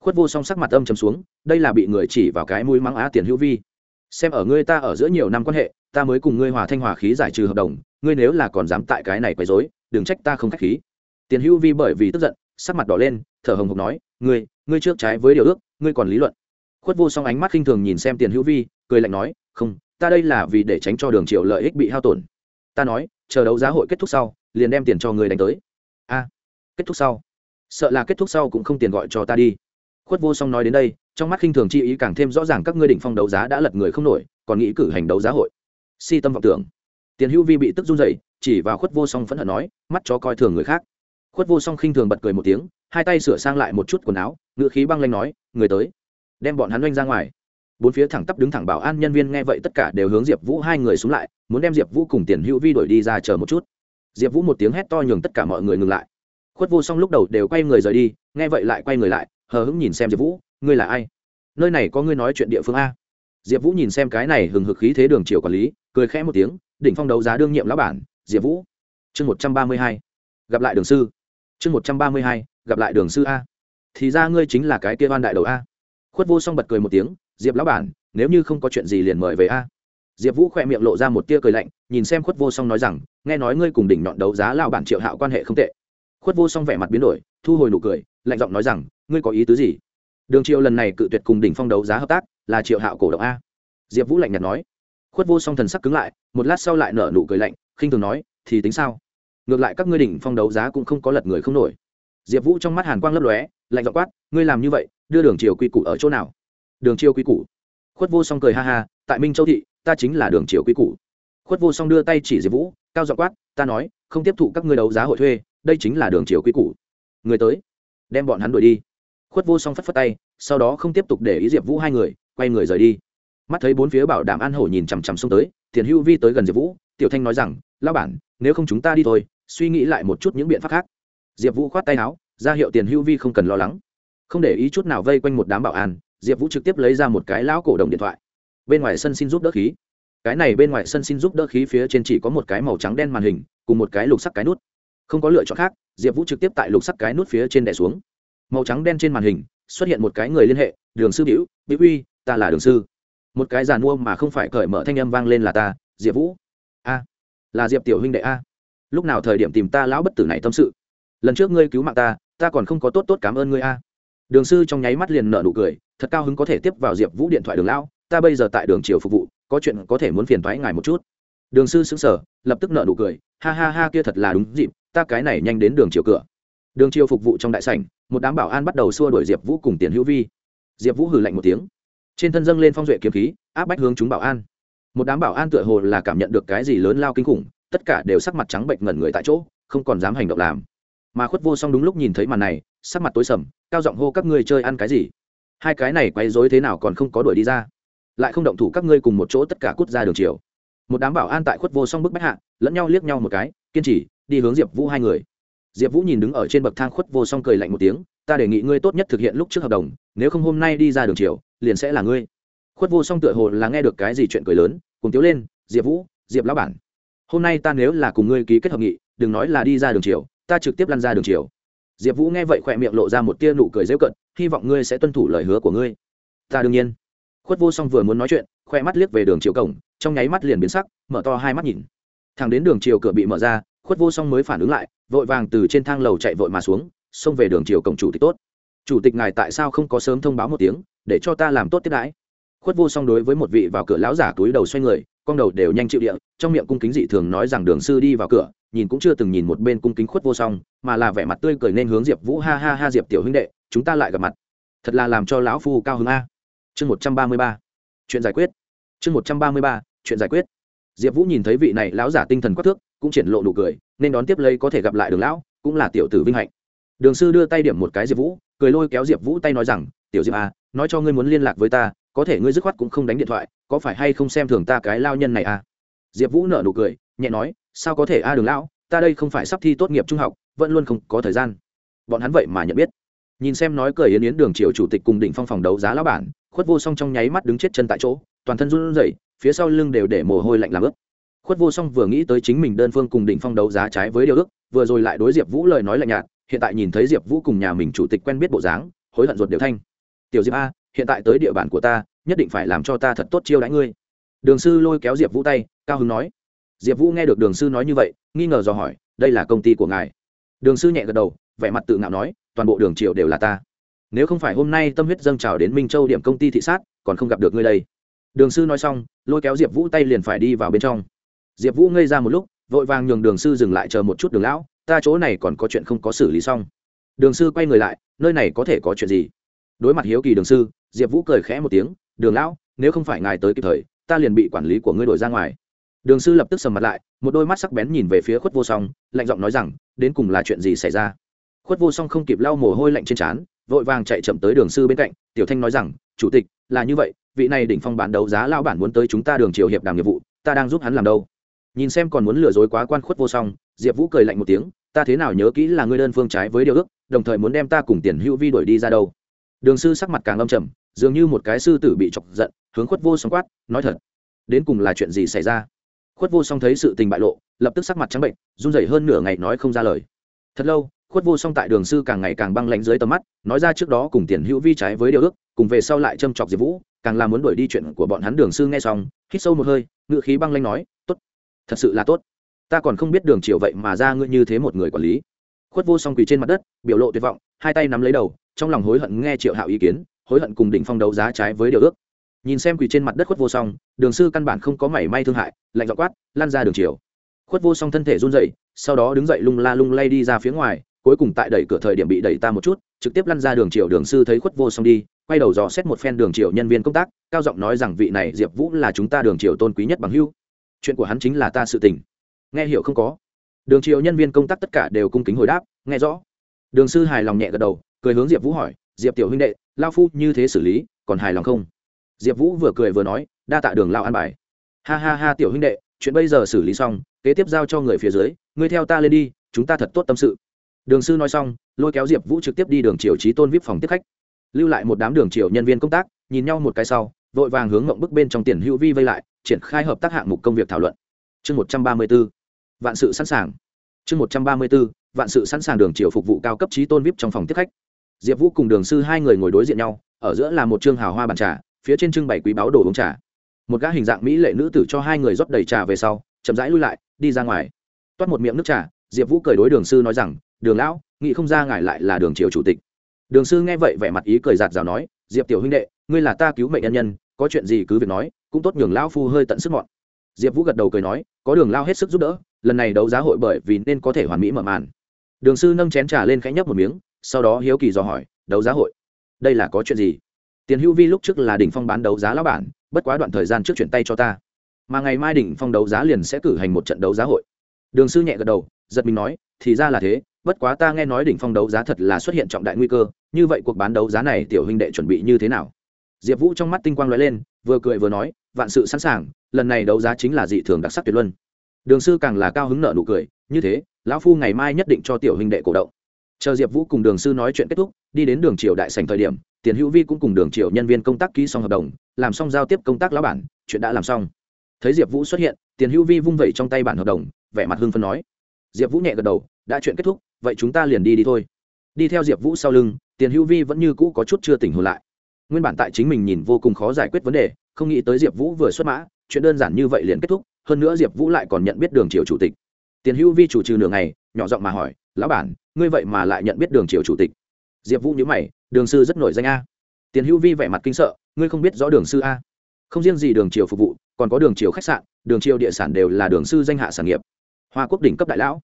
Khuất vô song sắc mặt âm chầm xuống, đây là bị người chỉ vào cái mũi mắng á tiền hữu vi. Xem ở ngươi ta ở giữa nhiều năm quan hệ, ta mới cùng ngươi hòa thanh hòa khí giải trừ hợp đồng, ngươi nếu là còn dám tại cái này quấy rối, đừng trách ta không khách khí. Tiền hữu vi bởi vì tức giận, sắc mặt đỏ lên, thở hồng hộc nói, ngươi ngươi trước trái với điều ước, ngươi còn lý luận. Khuất vô song ánh mắt khinh thường nhìn xem tiền hữu vi, cười lạnh nói, không, ta đây là vì để tránh cho đường triệu lợi ích bị hao tổn. Ta nói, chờ đấu giá hội kết thúc sau, liền đem tiền cho người đánh tới. A kết thúc sau. Sợ là kết thúc sau cũng không tiền gọi cho ta đi. Khuất vô song nói đến đây, trong mắt khinh thường chi ý càng thêm rõ ràng các ngươi định phong đấu giá đã lật người không nổi, còn nghĩ cử hành đấu giá hội. Si tâm vọng tưởng. Tiền hữu vi bị tức run dậy chỉ vào khuất vô song phẫn hận nói, mắt cho coi thường người khác. Khuất vô song khinh thường bật cười một tiếng, hai tay sửa sang lại một chút quần áo ngựa khí băng lanh nói, người tới. Đem bọn hắn oanh ra ngoài. Bốn phía thẳng tắp đứng thẳng bảo an nhân viên nghe vậy tất cả đều hướng diệp vũ hai người xuống lại, muốn đem diệp vũ cùng tiền hữu vi đuổi đi ra chờ một chút. Diệp vũ một tiếng hét to nhường tất cả mọi người ngừng lại khuất vô song lúc đầu đều quay người rời đi, nghe vậy lại quay người lại, hờ hững nhìn xem diệp vũ, ngươi là ai? Nơi này có ngươi nói chuyện địa phương a? Diệp vũ nhìn xem cái này hừng hực khí thế đường triều quản lý, cười khẽ một tiếng, đỉnh phong đấu giá đương nhiệm lão bản, diệp vũ. Chương một trăm ba mươi hai, gặp lại đường sư. Chương một trăm ba mươi hai, gặp lại đường sư a. Thì ra ngươi chính là cái kia oan đại đầu a. Khuất vô song bật cười một tiếng, diệp lão bản, nếu như không có chuyện gì liền mời về a. Diệp vũ khỏe miệng lộ ra một tia cười lạnh, nhìn xem khuất vô song nói rằng, nghe nói ngươi cùng đỉnh nhọn đấu giá lão bản triệu hạo quan hệ không tệ khuất vô song vẻ mặt biến đổi, thu hồi nụ cười, lạnh giọng nói rằng, ngươi có ý tứ gì? Đường triệu lần này cự tuyệt cùng đỉnh phong đấu giá hợp tác là triệu hạo cổ động a. Diệp vũ lạnh nhạt nói. Khuất vô song thần sắc cứng lại, một lát sau lại nở nụ cười lạnh, khinh thường nói, thì tính sao? Ngược lại các ngươi đỉnh phong đấu giá cũng không có lật người không nổi. Diệp vũ trong mắt hàn quang lấp lóe, lạnh giọng quát, ngươi làm như vậy, đưa đường triều quy củ ở chỗ nào? Đường triều quy củ? Khuất vô song cười ha ha, tại minh châu thị, ta chính là đường triều quy củ. Khuất vô song đưa tay chỉ diệp vũ, cao giọng quát, ta nói không tiếp thụ các ngươi đấu giá hội thuê, đây chính là đường chiều quy củ. Người tới, đem bọn hắn đuổi đi. Khuất vô song phất phất tay, sau đó không tiếp tục để ý diệp vũ hai người, quay người rời đi. Mắt thấy bốn phía bảo đảm an hổ nhìn chằm chằm xông tới, tiền hữu vi tới gần diệp vũ, tiểu thanh nói rằng lao bản, nếu không chúng ta đi thôi, suy nghĩ lại một chút những biện pháp khác. Diệp vũ khoát tay áo, ra hiệu tiền hữu vi không cần lo lắng. Không để ý chút nào vây quanh một đám bảo an, diệp vũ trực tiếp lấy ra một cái lão cổ đồng điện thoại. Bên ngoài sân xin giúp đỡ khí cái này bên ngoài sân xin giúp đỡ khí phía trên chỉ có một cái màu trắng đen màn hình, cùng một cái lục sắc cái nút. Không có lựa chọn khác, diệp vũ trực tiếp tại lục sắc cái nút phía trên đẻ xuống. Màu trắng đen trên màn hình, xuất hiện một cái người liên hệ, đường sư biểu bĩ uy, ta là đường sư. Một cái giàn mua mà không phải cởi mở thanh âm vang lên là ta, diệp vũ. A, là diệp tiểu huynh đệ a. Lúc nào thời điểm tìm ta lão bất tử này tâm sự? Lần trước ngươi cứu mạng ta ta còn không có tốt tốt cảm ơn ngươi a. Đường sư trong nháy mắt liền nở nụ cười, thật cao hứng có thể tiếp vào diệp vũ điện thoại đường lão, ta bây giờ tại đường triều phục vụ có chuyện có thể muốn phiền thoái ngài một chút. Đường sư xứng sở lập tức nợ nụ cười, ha ha ha kia thật là đúng dịp, ta cái này nhanh đến đường triều cửa. Đường triều phục vụ trong đại sảnh, một đám bảo an bắt đầu xua đuổi diệp vũ cùng tiền hữu vi. Diệp vũ hử lạnh một tiếng. Trên thân dâng lên phong duệ kiếm khí, áp bách hướng chúng bảo an. Một đám bảo an tựa hồ là cảm nhận được cái gì lớn lao kinh khủng, tất cả đều sắc mặt trắng bệnh ngẩn người tại chỗ, không còn dám hành động làm. Mà khuất vô song đúng lúc nhìn thấy màn này, sắc mặt tối sầm, cao giọng hô, các ngươi chơi ăn cái gì? Hai cái này quay dối thế nào còn không có đuổi đi ra? Lại không động thủ các ngươi cùng một chỗ tất cả cút ra đường chiều một đám bảo an tại khuất vô song bức bách hạ, lẫn nhau liếc nhau một cái, kiên trì, đi hướng diệp vũ hai người. Diệp vũ nhìn đứng ở trên bậc thang khuất vô song cười lạnh một tiếng, ta đề nghị ngươi tốt nhất thực hiện lúc trước hợp đồng, nếu không hôm nay đi ra đường chiều liền sẽ là ngươi. Khuất vô song tựa hồ là nghe được cái gì chuyện cười lớn, cùng tiếu lên, diệp vũ, diệp lão bản, hôm nay ta nếu là cùng ngươi ký kết hợp nghị, đừng nói là đi ra đường chiều ta trực tiếp lăn ra đường chiều diệp vũ nghe vậy khỏe miệng lộ ra một tia nụ cười dễu cận hy vọng ngươi sẽ tuân thủ lời hứa của ngươi. Ta đương nhiên khuất vô song vừa muốn nói chuyện, khoe mắt liếc về đường chiều cổng, trong nháy mắt liền biến sắc, mở to hai mắt nhìn. Thằng đến đường chiều cửa bị mở ra, khuất vô song mới phản ứng lại, vội vàng từ trên thang lầu chạy vội mà xuống, xông về đường chiều cổng chủ tịch tốt. Chủ tịch ngài tại sao không có sớm thông báo một tiếng, để cho ta làm tốt tiếp đãi? Khuất vô song đối với một vị vào cửa lão giả túi đầu xoay người, con đầu đều nhanh chịu địa, trong miệng cung kính dị thường nói rằng đường sư đi vào cửa, nhìn cũng chưa từng nhìn một bên cung kính khuất vô song, mà là vẻ mặt tươi cười nên hướng diệp vũ ha ha ha diệp tiểu huynh đệ, chúng ta lại gặp mặt. Thật là làm cho lão phu cao hứng a chương một trăm ba mươi ba, chuyện giải quyết. Chương một trăm ba mươi ba, chuyện giải quyết. Diệp vũ nhìn thấy vị này lão giả tinh thần quắc thước, cũng triển lộ nụ cười, nên đón tiếp lấy có thể gặp lại đường lão, cũng là tiểu tử vinh hạnh. Đường sư đưa tay điểm một cái diệp vũ, cười lôi kéo diệp vũ tay nói rằng, tiểu diệp à nói cho ngươi muốn liên lạc với ta, có thể ngươi dứt khoát cũng không đánh điện thoại, có phải hay không xem thường ta cái lao nhân này à? Diệp vũ nở nụ cười, nhẹ nói, sao có thể a đường lão, ta đây không phải sắp thi tốt nghiệp trung học, vẫn luôn không có thời gian. Bọn hắn vậy mà nhận biết. Nhìn xem nói cười yến yến đường triều chủ tịch cùng đỉnh phong phòng đấu giá lão bản khuất vô song trong nháy mắt đứng chết chân tại chỗ, toàn thân run rẩy, phía sau lưng đều để mồ hôi lạnh làm ướt. Khuất vô song vừa nghĩ tới chính mình đơn phương cùng đỉnh phong đấu giá trái với điều ước, vừa rồi lại đối diệp vũ lời nói lạnh nhạt, hiện tại nhìn thấy diệp vũ cùng nhà mình chủ tịch quen biết bộ dáng, hối hận ruột đều thanh. Tiểu diệp a, hiện tại tới địa bàn của ta, nhất định phải làm cho ta thật tốt chiêu đãi ngươi. Đường sư lôi kéo diệp vũ tay, cao hứng nói. Diệp vũ nghe được đường sư nói như vậy, nghi ngờ dò hỏi, đây là công ty của ngài? Đường sư nhẹ gật đầu, vẻ mặt tự ngạo nói, toàn bộ đường triệu đều là ta nếu không phải hôm nay tâm huyết dâng trào đến minh châu điểm công ty thị sát, còn không gặp được ngươi đây. Đường sư nói xong, lôi kéo diệp vũ tay liền phải đi vào bên trong. Diệp vũ ngây ra một lúc, vội vàng nhường đường sư dừng lại chờ một chút đường lão, ta chỗ này còn có chuyện không có xử lý xong. Đường sư quay người lại, nơi này có thể có chuyện gì? Đối mặt hiếu kỳ đường sư, diệp vũ cười khẽ một tiếng, đường lão, nếu không phải ngài tới kịp thời, ta liền bị quản lý của ngươi đổi ra ngoài. Đường sư lập tức sầm mặt lại, một đôi mắt sắc bén nhìn về phía khuất vô song, lạnh giọng nói rằng, đến cùng là chuyện gì xảy ra? Khuất vô song không kịp lau mồ hôi lạnh trên trán vội vàng chạy chậm tới đường sư bên cạnh, tiểu thanh nói rằng, chủ tịch, là như vậy, vị này đỉnh phong bán đấu giá lao bản muốn tới chúng ta đường triều hiệp đàm nghiệp vụ, ta đang giúp hắn làm đâu? Nhìn xem còn muốn lừa dối quá quan khuất vô song, diệp vũ cười lạnh một tiếng, ta thế nào nhớ kỹ là ngươi đơn phương trái với điều ước, đồng thời muốn đem ta cùng tiền hữu vi đuổi đi ra đâu? Đường sư sắc mặt càng âm trầm, dường như một cái sư tử bị chọc giận, hướng khuất vô song quát, nói thật, đến cùng là chuyện gì xảy ra? Khuất vô song thấy sự tình bại lộ, lập tức sắc mặt trắng bệnh, run rẩy hơn nửa ngày nói không ra lời. Thật lâu khuất vô song tại đường sư càng ngày càng băng lãnh dưới tầm mắt, nói ra trước đó cùng tiền hữu vi trái với điều ước, cùng về sau lại châm chọc diệp vũ, càng là muốn đuổi đi chuyện của bọn hắn đường sư nghe xong, hít sâu một hơi ngự khí băng lanh nói, tốt, thật sự là tốt. Ta còn không biết đường triều vậy mà ra ngươi như thế một người quản lý. Khuất vô song quỳ trên mặt đất, biểu lộ tuyệt vọng, hai tay nắm lấy đầu, trong lòng hối hận nghe triệu hạo ý kiến, hối hận cùng đỉnh phong đấu giá trái với điều ước. Nhìn xem quỳ trên mặt đất khuất vô song, đường sư căn bản không có mảy may thương hại, lạnh dọ quát, lan ra đường triều. Khuất vô song thân thể run dậy sau đó đứng dậy lung la lung lay đi ra phía ngoài cuối cùng tại đẩy cửa thời điểm bị đẩy ta một chút, trực tiếp lăn ra đường triều đường sư thấy khuất vô song đi, quay đầu dò xét một phen đường triều nhân viên công tác, cao giọng nói rằng vị này diệp vũ là chúng ta đường triều tôn quý nhất bằng hưu chuyện của hắn chính là ta sự tình. Nghe hiểu không có? Đường triều nhân viên công tác tất cả đều cung kính hồi đáp, nghe rõ. Đường sư hài lòng nhẹ gật đầu, cười hướng diệp vũ hỏi, diệp tiểu huynh đệ lao phu như thế xử lý, còn hài lòng không? Diệp vũ vừa cười vừa nói, đa tạ đường lao an bài. Ha ha ha tiểu huynh đệ, chuyện bây giờ xử lý xong, kế tiếp giao cho người phía dưới, ngươi theo ta lên đi, chúng ta thật tốt tâm sự đường sư nói xong, lôi kéo diệp vũ trực tiếp đi đường triều trí tôn vip phòng tiếp khách. Lưu lại một đám đường triều nhân viên công tác, nhìn nhau một cái sau, vội vàng hướng mộng bức bên trong tiền hữu vi vây lại, triển khai hợp tác hạng mục công việc thảo luận. Chương một trăm ba mươi b ố vạn sự sẵn sàng. Chương một trăm ba mươi b ố vạn sự sẵn sàng đường triều phục vụ cao cấp trí tôn vip trong phòng tiếp khách. Diệp vũ cùng đường sư hai người ngồi đối diện nhau, ở giữa là một chương hào hoa bàn trà, phía trên trưng bày quý báo đồ uống trà. Một gã hình dạng mỹ lệ nữ tử cho hai người rót đầy trà về sau, chậm rãi lui lại, đi ra ngoài. Toát một miệng nước trà, diệp vũ cười đối đường sư nói rằng đường lão, nghĩ không ra ngài lại là đường triều chủ tịch. Đường sư nghe vậy vẻ mặt ý cười giạt rào nói, diệp tiểu huynh đệ, ngươi là ta cứu mệnh nhân nhân, có chuyện gì cứ việc nói, cũng tốt nhường lão phu hơi tận sức mọn. Diệp vũ gật đầu cười nói, có đường lao hết sức giúp đỡ, lần này đấu giá hội bởi vì nên có thể hoàn mỹ mở màn. Đường sư nâng chén trà lên khẽ nhấp một miếng, sau đó hiếu kỳ dò hỏi, đấu giá hội, đây là có chuyện gì? Tiền hữu vi lúc trước là đỉnh phong bán đấu giá lão bản, bất quá đoạn thời gian trước chuyển tay cho ta. Mà ngày mai đỉnh phong đấu giá liền sẽ cử hành một trận đấu giá hội. Đường sư nhẹ gật đầu, giật mình nói, thì ra là thế bất quá ta nghe nói đỉnh phong đấu giá thật là xuất hiện trọng đại nguy cơ, như vậy cuộc bán đấu giá này tiểu huynh đệ chuẩn bị như thế nào? Diệp vũ trong mắt tinh quang lóe lên, vừa cười vừa nói, vạn sự sẵn sàng, lần này đấu giá chính là dị thường đặc sắc tuyệt luân. Đường sư càng là cao hứng nợ nụ cười, như thế, lão phu ngày mai nhất định cho tiểu huynh đệ cổ động. Chờ diệp vũ cùng đường sư nói chuyện kết thúc, đi đến đường triều đại sành thời điểm, tiền hữu vi cũng cùng đường triều nhân viên công tác ký xong hợp đồng, làm xong giao tiếp công tác lão bản, chuyện đã làm xong. Thấy diệp vũ xuất hiện, tiền hữu vi vung vẩy trong tay bản hợp đồng, vẻ mặt hưng phân nói. Diệp vũ nhẹ gật đầu, đã chuyện kết thúc vậy chúng ta liền đi đi thôi. Đi theo diệp vũ sau lưng, tiền hữu vi vẫn như cũ có chút chưa tỉnh hồn lại. Nguyên bản tại chính mình nhìn vô cùng khó giải quyết vấn đề, không nghĩ tới diệp vũ vừa xuất mã, chuyện đơn giản như vậy liền kết thúc, hơn nữa diệp vũ lại còn nhận biết đường triều chủ tịch. Tiền hữu vi chủ trừ nửa ngày, nhỏ giọng mà hỏi, lão bản, ngươi vậy mà lại nhận biết đường triều chủ tịch? Diệp vũ nhớ mày, đường sư rất nổi danh a. Tiền hữu vi vẻ mặt kinh sợ, ngươi không biết rõ đường sư a? Không riêng gì đường triều phục vụ, còn có đường triều khách sạn, đường triều địa sản đều là đường sư danh hạ sản nghiệp. Hoa quốc đỉnh cấp đại lão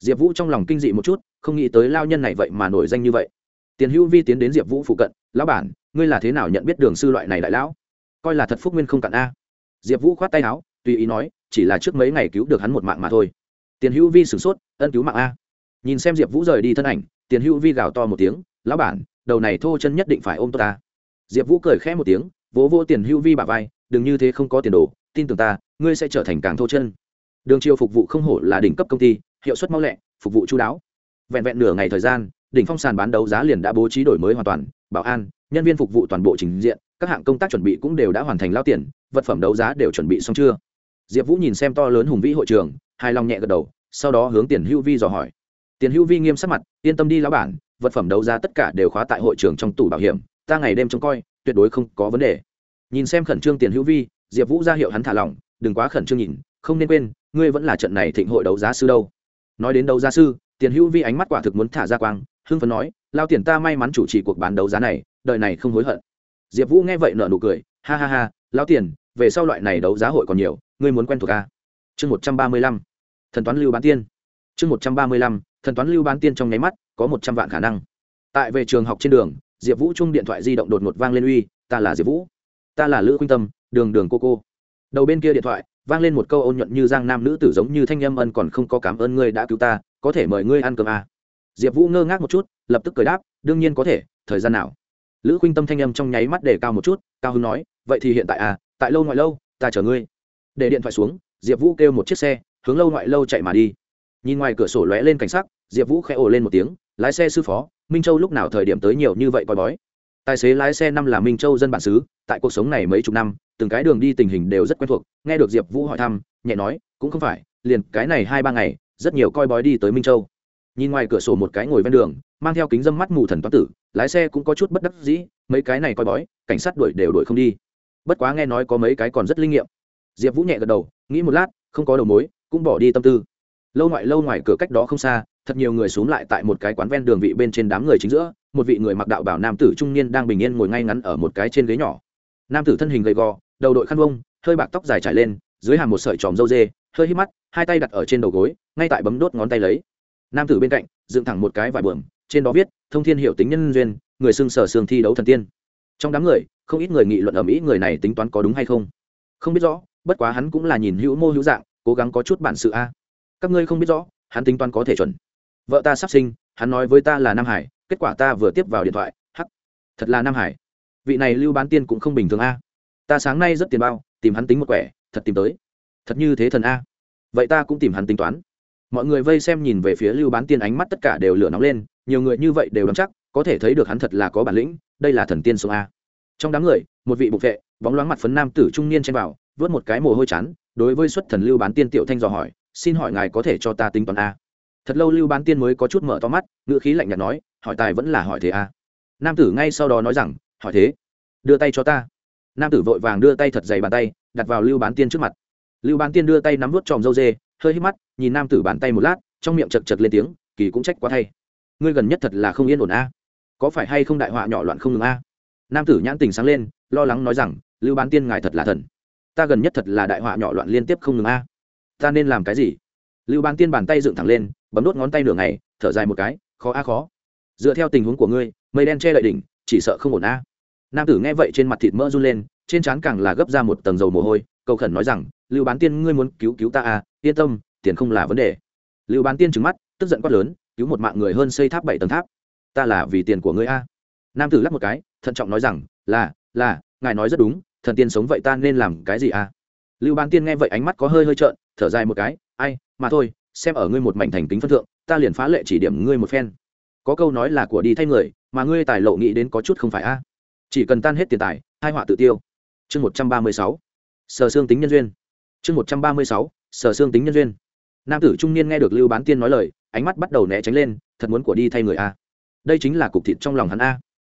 diệp vũ trong lòng kinh dị một chút, không nghĩ tới lao nhân này vậy mà nổi danh như vậy. Tiền hữu vi tiến đến diệp vũ phụ cận, lão bản, ngươi là thế nào nhận biết đường sư loại này đại lão? Coi là thật phúc nguyên không cạn a. Diệp vũ khoát tay áo, tùy ý nói, chỉ là trước mấy ngày cứu được hắn một mạng mà thôi. Tiền hữu vi sửng sốt, ân cứu mạng a. Nhìn xem diệp vũ rời đi thân ảnh, tiền hữu vi gào to một tiếng, lão bản, đầu này thô chân nhất định phải ôm tôi ta. Diệp vũ cười khẽ một tiếng, vỗ vỗ tiền hữu vi bà vai, đừng như thế không có tiền đồ, tin tưởng ta, ngươi sẽ trở thành càng thô chân. Đường triều phục vụ không hổ là đỉnh cấp công ty hiệu suất mau lẹ, phục vụ chú đáo. Vẹn vẹn nửa ngày thời gian, đỉnh phong sàn bán đấu giá liền đã bố trí đổi mới hoàn toàn, bảo an, nhân viên phục vụ toàn bộ trình diện, các hạng công tác chuẩn bị cũng đều đã hoàn thành lao tiền, vật phẩm đấu giá đều chuẩn bị xong chưa? Diệp vũ nhìn xem to lớn hùng vĩ hội trường, hài lòng nhẹ gật đầu, sau đó hướng tiền hữu vi dò hỏi. Tiền hữu vi nghiêm sắc mặt, yên tâm đi lão bản, vật phẩm đấu giá tất cả đều khóa tại hội trường trong tủ bảo hiểm, ta ngày đêm trông coi, tuyệt đối không có vấn đề. Nhìn xem khẩn trương tiền hữu vi, diệp vũ ra hiệu hắn thả lỏng, đừng quá khẩn trương nhìn, không nên quên, ngươi vẫn là trận này thịnh hội đấu giá sư đâu nói đến đấu giá sư, tiền hữu vi ánh mắt quả thực muốn thả ra quang, hưng phấn nói, lao tiền ta may mắn chủ trì cuộc bán đấu giá này đợi này không hối hận. Diệp vũ nghe vậy nợ nụ cười, ha ha ha, lao tiền, về sau loại này đấu giá hội còn nhiều, ngươi muốn quen thuộc ca chương một trăm ba mươi lăm, thần toán lưu bán tiên. Chương một trăm ba mươi lăm, thần toán lưu bán tiên trong nháy mắt, có một trăm vạn khả năng. Tại về trường học trên đường, diệp vũ chung điện thoại di động đột ngột vang lên uy, ta là diệp vũ. Ta là lữ khuynh tâm, đường đường cô cô. Đầu bên kia điện thoại vang lên một câu ôn nhuận như giang nam nữ tử giống như thanh â m ân còn không có cảm ơn ngươi đã cứu ta, có thể mời ngươi ăn cơm à. diệp vũ ngơ ngác một chút, lập tức cười đáp, đương nhiên có thể, thời gian nào. Lữ khuynh tâm thanh â m trong nháy mắt để cao một chút, cao hưng nói, vậy thì hiện tại à tại lâu ngoại lâu, ta chở ngươi. Để điện thoại xuống, diệp vũ kêu một chiếc xe, hướng lâu ngoại lâu chạy mà đi. Nhìn ngoài cửa sổ lóe lên cảnh sắc, diệp vũ khẽ ồ lên một tiếng, lái xe sư phó, minh châu lúc nào thời điểm tới nhiều như vậy coi bói tài xế lái xe năm là minh châu dân bản xứ, tại cuộc sống này mấy chục năm, từng cái đường đi tình hình đều rất quen thuộc, nghe được diệp vũ hỏi thăm, nhẹ nói, cũng không phải, liền cái này hai ba ngày, rất nhiều coi bói đi tới minh châu. Nhìn ngoài cửa sổ một cái ngồi ven đường, mang theo kính dâm mắt mù thần toán tử, lái xe cũng có chút bất đắc dĩ, mấy cái này coi bói, cảnh sát đuổi đều đuổi không đi. Bất quá nghe nói có mấy cái còn rất linh nghiệm. Diệp vũ nhẹ gật đầu, nghĩ một lát, không có đầu mối, cũng bỏ đi tâm tư. Lâu ngoại, lâu ngoài cửa cách đó không xa thật nhiều người xuống lại tại một cái quán ven đường vị bên trên đám người chính giữa, một vị người mặc đạo bảo nam tử trung niên đang bình yên ngồi ngay ngắn ở một cái trên ghế nhỏ. Nam tử thân hình gầy gò, đầu đội khăn vông, hơi bạc tóc dài trải lên, dưới hàm một sợi tròm râu dê, hơi hít mắt, hai tay đặt ở trên đầu gối, ngay tại bấm đốt ngón tay lấy. Nam tử bên cạnh, dựng thẳng một cái vải bưởng trên đó viết, thông thiên hiệu tính nhân duyên, người xưng sở xương thi đấu thần tiên. Trong đám người, không ít người nghị luận ở mỹ người này tính toán có đúng hay không. Không biết rõ, bất quá hắn cũng là nhìn hữu mô hữu dạng, cố gắng có chút bản sự a. Các ngươi không biết rõ, hắn tính toán có thể chuẩn vợ ta sắp sinh, hắn nói với ta là nam hải, kết quả ta vừa tiếp vào điện thoại, hắc, thật là nam hải. Vị này lưu bán tiên cũng không bình thường a. Ta sáng nay rất tiền bao, tìm hắn tính một quẻ, thật tìm tới. Thật như thế thần a. Vậy ta cũng tìm hắn tính toán. Mọi người vây xem nhìn về phía lưu bán tiên, ánh mắt tất cả đều lửa nóng lên, nhiều người như vậy đều đắm chắc, có thể thấy được hắn thật là có bản lĩnh, đây là thần tiên sông a. Trong đám người, một vị bục vệ, bóng loáng mặt phấn nam tử trung niên chen vào, vớt một cái mồ hôi chán, đối với xuất thần lưu bán tiên tiểu thanh dò hỏi, xin hỏi ngài có thể cho ta tính toán a? Thật lâu lưu bán tiên mới có chút mở to mắt, ngữ khí lạnh nhạt nói, hỏi tài vẫn là hỏi thế a nam tử ngay sau đó nói rằng, hỏi thế, đưa tay cho ta. Nam tử vội vàng đưa tay thật dày bàn tay, đặt vào lưu bán tiên trước mặt. Lưu bán tiên đưa tay nắm vút tròm dâu dê, hơi hít mắt, nhìn nam tử bàn tay một lát, trong miệng chật chật lên tiếng, kỳ cũng trách quá thay. Ngươi gần nhất thật là không yên ổn a. Có phải hay không đại họa nhỏ loạn không ngừng a? Nam tử nhãn tình sáng lên, lo lắng nói rằng, lưu bán tiên ngài thật là thần. Ta gần nhất thật là đại họa nhỏ loạn liên tiếp không ngừng a. Ta nên làm cái gì? Lưu bán tiên bàn tay dựng thẳng lên bấm đốt ngón tay nửa ngày, thở dài một cái, khó a khó. Dựa theo tình huống của ngươi, mây đen che đậy đỉnh, chỉ sợ không ổn a. Nam tử nghe vậy trên mặt thịt mỡ run lên, trên trán càng là gấp ra một tầng dầu mồ hôi, cầu khẩn nói rằng, lưu bán tiên, ngươi muốn cứu cứu ta à yên tâm, tiền không là vấn đề. Lưu bán tiên trừng mắt, tức giận quát lớn, cứu một mạng người hơn xây tháp bảy tầng tháp. Ta là vì tiền của ngươi a. Nam tử lắc một cái, thận trọng nói rằng, là là, ngài nói rất đúng, thần tiên sống vậy ta nên làm cái gì a? Lưu bán tiên nghe vậy ánh mắt có hơi hơi trợn, thở dài một cái, ai, mà thôi xem ở ngươi một mảnh thành kính phân thượng, ta liền phá lệ chỉ điểm ngươi một phen. Có câu nói là của đi thay người, mà ngươi tài lộ nghĩ đến có chút không phải a. Chỉ cần tan hết tiền tài, hai họa tự tiêu. Chương một trăm ba mươi sáu. Sở xương tính nhân duyên. Chương một trăm ba mươi sáu. Sở xương tính nhân duyên. Nam tử trung niên nghe được lưu bán tiên nói lời, ánh mắt bắt đầu né tránh lên, thật muốn của đi thay người a. Đây chính là cục thịt trong lòng hắn a.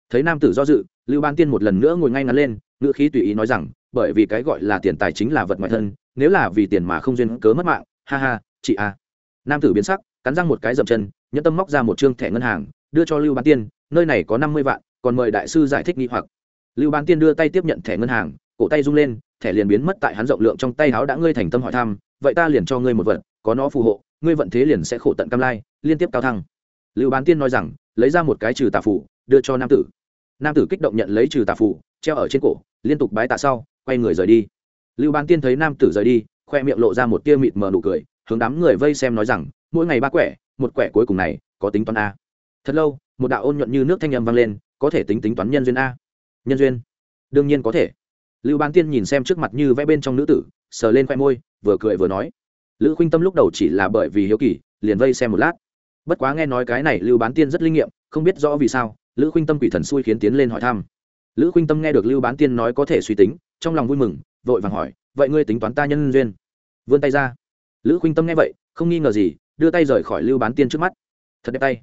Thấy nam tử do dự, lưu bán tiên một lần nữa ngồi ngay ngắn lên, ngữ khí tùy ý nói rằng, bởi vì cái gọi là tiền tài chính là vật ngoại thân, nếu là vì tiền mà không duyên cớ mất mạng, ha ha, chị a nam tử biến sắc, cắn răng một cái dậm chân, nhẫn tâm móc ra một chương thẻ ngân hàng, đưa cho lưu bán tiên, nơi này có năm mươi vạn, còn mời đại sư giải thích nghi hoặc. Lưu bán tiên đưa tay tiếp nhận thẻ ngân hàng, cổ tay rung lên, thẻ liền biến mất tại hắn rộng lượng trong tay áo đã ngươi thành tâm hỏi thăm, vậy ta liền cho ngươi một vật, có nó phù hộ, ngươi vận thế liền sẽ khổ tận cam lai, liên tiếp cao thăng. Lưu bán tiên nói rằng, lấy ra một cái trừ tà phủ đưa cho nam tử. Nam tử kích động nhận lấy trừ tà phủ treo ở trên cổ, liên tục bái tạ sau, quay người rời đi. Lưu bán tiên thấy nam tử rời đi, khoe miệng lộ ra một tia mịt mờ nụ cười hướng đám người vây xem nói rằng, mỗi ngày ba quẻ, một quẻ cuối cùng này, có tính toán a. Thật lâu, một đạo ôn nhuận như nước thanh âm vang lên, có thể tính tính toán nhân duyên a. Nhân duyên? Đương nhiên có thể. Lưu bán tiên nhìn xem trước mặt như vẽ bên trong nữ tử, sờ lên khoe môi, vừa cười vừa nói. Lữ khuynh tâm lúc đầu chỉ là bởi vì hiếu kỳ, liền vây xem một lát. Bất quá nghe nói cái này lưu bán tiên rất linh nghiệm, không biết rõ vì sao, lữ khuynh tâm quỷ thần xui khiến tiến lên hỏi thăm. Lữ khuynh tâm nghe được lưu bán tiên nói có thể suy tính, trong lòng vui mừng, vội vàng hỏi, vậy ngươi tính toán ta nhân duyên? Vươn tay ra lữ khuynh tâm nghe vậy không nghi ngờ gì đưa tay rời khỏi lưu bán tiên trước mắt. Thật đẹp tay.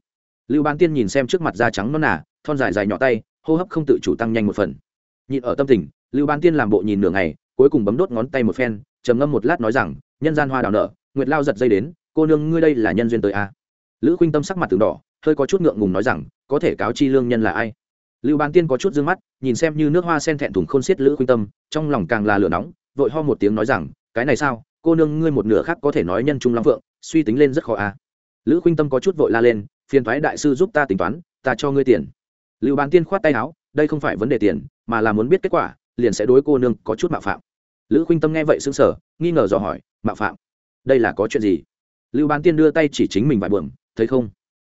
Lưu bán tiên nhìn xem trước mặt da trắng non nà, thon dài dài nhỏ tay hô hấp không tự chủ tăng nhanh một phần. Nhịn ở tâm tình lưu bán tiên làm bộ nhìn nửa ngày cuối cùng bấm đốt ngón tay một phen trầm ngâm một lát nói rằng nhân gian hoa đào nở nguyệt lao giật dây đến cô nương ngươi đây là nhân duyên tới a. À? lữ khuynh tâm sắc mặt từng đỏ hơi có chút ngượng ngùng nói rằng có thể cáo chi lương nhân là ai? Lưu bán tiên có chút d ư ơ n g mắt nhìn xem như nước hoa sen thẹn thùng khôn xiết lữ khuynh tâm trong lòng càng là lửa nóng vội ho một tiếng nói rằng cái này sao? Cô nương ngươi một nửa khác có thể nói nhân trung long phượng, suy tính lên rất khó a lữ khuynh tâm có chút vội la lên, phiền thoái đại sư giúp ta tính toán, ta cho ngươi tiền. Lưu bán tiên khoát tay áo, đây không phải vấn đề tiền, mà là muốn biết kết quả, liền sẽ đối cô nương có chút mạo phạm. Lữ khuynh tâm nghe vậy xứng sở nghi ngờ dò hỏi, mạo phạm? Đây là có chuyện gì? Lưu bán tiên đưa tay chỉ chính mình vài bượm thấy không?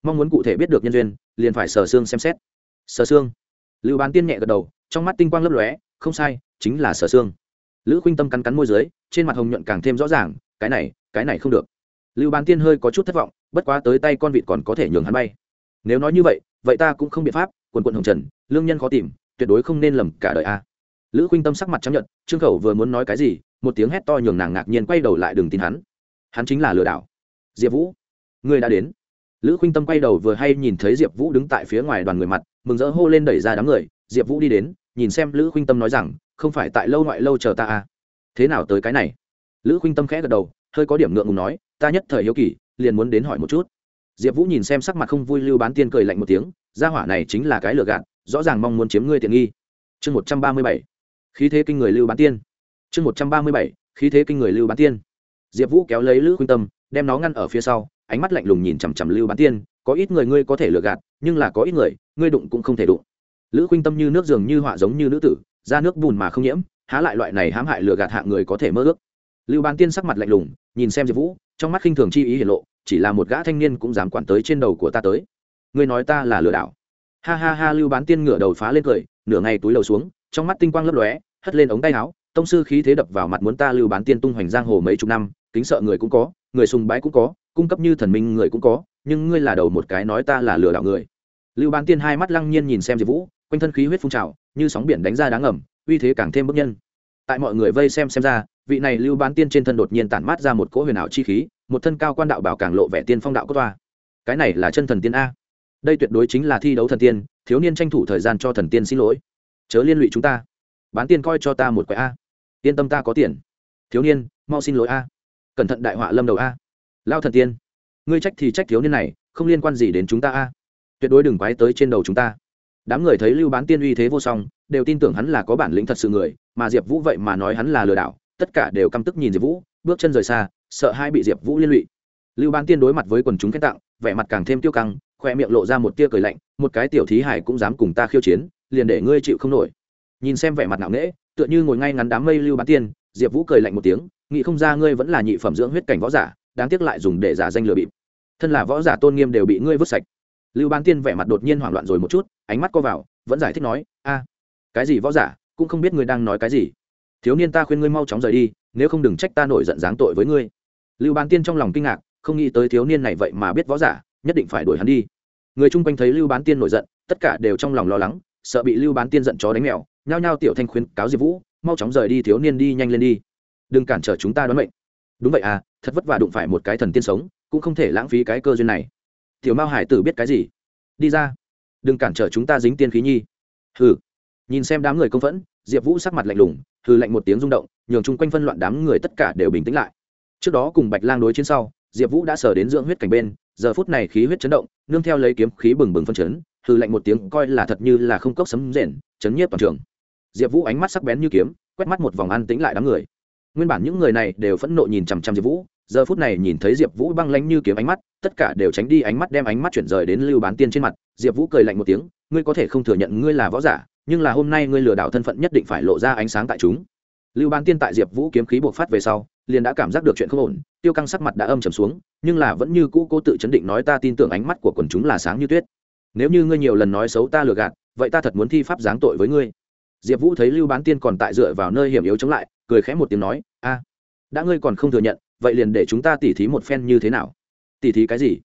Mong muốn cụ thể biết được nhân duyên, liền phải sờ xương xem xét. Sờ xương. Lưu bán tiên nhẹ gật đầu, trong mắt tinh quang lấp lóe, không sai, chính là sờ xương lữ khuynh tâm cắn cắn môi dưới, trên mặt hồng nhuận càng thêm rõ ràng, cái này cái này không được. Lưu bán tiên hơi có chút thất vọng, bất quá tới tay con vịt còn có thể nhường hắn bay. Nếu nói như vậy vậy ta cũng không biện pháp, quần quận hồng trần, lương nhân khó tìm, tuyệt đối không nên lầm cả đời a. À. Lữ khuynh tâm sắc mặt chấp nhận trương khẩu vừa muốn nói cái gì, một tiếng hét to nhường nàng ngạc nhiên quay đầu lại đừng tin hắn. Hắn chính là lừa đảo. Diệp vũ người đã đến. Lữ khuynh tâm quay đầu vừa hay nhìn thấy diệp vũ đứng tại phía ngoài đoàn người mặt, mừng rỡ hô lên đẩy ra đám người, diệp vũ đi đến nhìn xem lữ khuynh tâm nói rằng, không phải tại lâu ngoại lâu chờ ta à? Thế nào tới cái này? Lữ khuynh tâm khẽ gật đầu, hơi có điểm ngượng ngùng nói, ta nhất thời hiếu kỳ, liền muốn đến hỏi một chút. Diệp vũ nhìn xem sắc mặt không vui lưu bán tiên cười lạnh một tiếng, gia hỏa này chính là cái lừa gạt, rõ ràng mong muốn chiếm ngươi tiện nghi. Chương một trăm ba mươi bảy. Khí thế kinh người lưu bán tiên. Chương một trăm ba mươi bảy. Khí thế kinh người lưu bán tiên. Diệp vũ kéo lấy lữ khuynh tâm, đem nó ngăn ở phía sau, ánh mắt lạnh lùng nhìn chằm chằm lưu bán tiên, có ít người ngươi có thể lừa gạt, nhưng là có ít người, ngươi đụng cũng không thể đụng lữ khuynh tâm như nước dường như họa giống như nữ tử ra nước bùn mà không nhiễm, há lại loại này hãm hại lừa gạt hạng người có thể mơ ước. Lưu bán tiên sắc mặt lạnh lùng, nhìn xem diệp vũ, trong mắt khinh thường chi ý hiển lộ, chỉ là một gã thanh niên cũng dám quản tới trên đầu của ta tới. Ngươi nói ta là lừa đảo. Ha ha ha, lưu bán tiên ngửa đầu phá lên cười, nửa ngày túi đầu xuống, trong mắt tinh quang lấp lóe, hất lên ống tay áo, tông sư khí thế đập vào mặt muốn ta lưu bán tiên tung hoành giang hồ mấy chục năm, kính sợ người cũng có, người sùng bái cũng có, cung cấp như thần minh người cũng có, nhưng ngươi là đầu một cái nói ta là lừa đảo người. Lưu bán tiên hai mắt lăng nhiên nhìn xem diệp vũ quanh thân khí huyết phun trào, như sóng biển đánh ra đáng ẩm uy thế càng thêm bức nhân. Tại mọi người vây xem xem ra, vị này lưu bán tiên trên thân đột nhiên tản mát ra một cỗ huyền ảo chi khí, một thân cao quan đạo bảo càng lộ vẻ tiên phong đạo cốt toa. Cái này là chân thần tiên a. Đây tuyệt đối chính là thi đấu thần tiên, thiếu niên tranh thủ thời gian cho thần tiên xin lỗi. Chớ liên lụy chúng ta. Bán tiên coi cho ta một quẻ a. Yên tâm ta có tiền. Thiếu niên, mau xin lỗi a. Cẩn thận đại họa lâm đầu a. Lao thần tiên. Ngươi trách thì trách thiếu niên này, không liên quan gì đến chúng ta a. Tuyệt đối đừng quái tới trên đầu chúng ta đám người thấy lưu bán tiên uy thế vô song, đều tin tưởng hắn là có bản lĩnh thật sự người, mà diệp vũ vậy mà nói hắn là lừa đảo, tất cả đều căm tức nhìn diệp vũ, bước chân rời xa, sợ hai bị diệp vũ liên lụy. Lưu bán tiên đối mặt với quần chúng khen tặng, vẻ mặt càng thêm tiêu căng, khoe miệng lộ ra một tia cười lạnh, một cái tiểu thí hải cũng dám cùng ta khiêu chiến, liền để ngươi chịu không nổi. Nhìn xem vẻ mặt nặng nễ tựa như ngồi ngay ngắn đám mây lưu bán tiên, diệp vũ cười lạnh một tiếng, nghĩ không ra ngươi vẫn là nhị phẩm dưỡng huyết cảnh võ giả, đáng tiếc lại dùng để giả danh lừa bịp. Thân là võ giả tôn nghiêm đều bị ngươi vứt sạch lưu bán tiên vẻ mặt đột nhiên hoảng loạn rồi một chút, ánh mắt co vào, vẫn giải thích nói, a, cái gì võ giả, cũng không biết ngươi đang nói cái gì. Thiếu niên ta khuyên ngươi mau chóng rời đi, nếu không đừng trách ta nổi giận dáng tội với ngươi. Lưu bán tiên trong lòng kinh ngạc, không nghĩ tới thiếu niên này vậy mà biết võ giả, nhất định phải đuổi hắn đi. Người chung quanh thấy lưu bán tiên nổi giận, tất cả đều trong lòng lo lắng, sợ bị lưu bán tiên giận chó đánh mèo, nhao nhao tiểu thanh khuyên, cáo diệp vũ, mau chóng rời đi, thiếu niên đi nhanh lên đi. Đừng cản trở chúng ta đoán mệnh. Đúng vậy à thật vất vả đụng phải một cái thần tiên sống, cũng không thể lãng phí cái cơ duyên này tiểu mao hải tử biết cái gì? Đi ra. Đừng cản trở chúng ta dính tiên khí nhi. Hừ. Nhìn xem đám người công phẫn, diệp vũ sắc mặt lạnh lùng, hừ lạnh một tiếng rung động, nhường chung quanh phân loạn đám người tất cả đều bình tĩnh lại. Trước đó cùng bạch lang đối chiến sau, diệp vũ đã sở đến dưỡng huyết cảnh bên, giờ phút này khí huyết chấn động, nương theo lấy kiếm khí bừng bừng phân chấn, hừ lạnh một tiếng coi là thật như là không cốc sấm rền, chấn nhiếp toàn trường. Diệp vũ ánh mắt sắc bén như kiếm, quét mắt một vòng an tĩnh lại đám người. Nguyên bản những người này đều phẫn nộ nhìn chằm chằm diệp vũ giờ phút này nhìn thấy diệp vũ băng lánh như kiếm ánh mắt, tất cả đều tránh đi ánh mắt đem ánh mắt chuyển rời đến lưu bán tiên trên mặt. Diệp vũ cười lạnh một tiếng, ngươi có thể không thừa nhận ngươi là võ giả, nhưng là hôm nay ngươi lừa đảo thân phận nhất định phải lộ ra ánh sáng tại chúng. Lưu bán tiên tại diệp vũ kiếm khí buộc phát về sau, liền đã cảm giác được chuyện không ổn, tiêu căng sắc mặt đã âm trầm xuống, nhưng là vẫn như cũ cố tự chấn định nói ta tin tưởng ánh mắt của quần chúng là sáng như tuyết. Nếu như ngươi nhiều lần nói xấu ta lừa gạt, vậy ta thật muốn thi pháp giáng tội với ngươi. Diệp vũ thấy lưu bán tiên còn tại dựa vào nơi hiểm yếu chống lại, cười khẽ một tiếng nói, a, đã ngươi còn không thừa nhận vậy liền để chúng ta tỉ thí một phen như thế nào? Tỉ thí cái gì?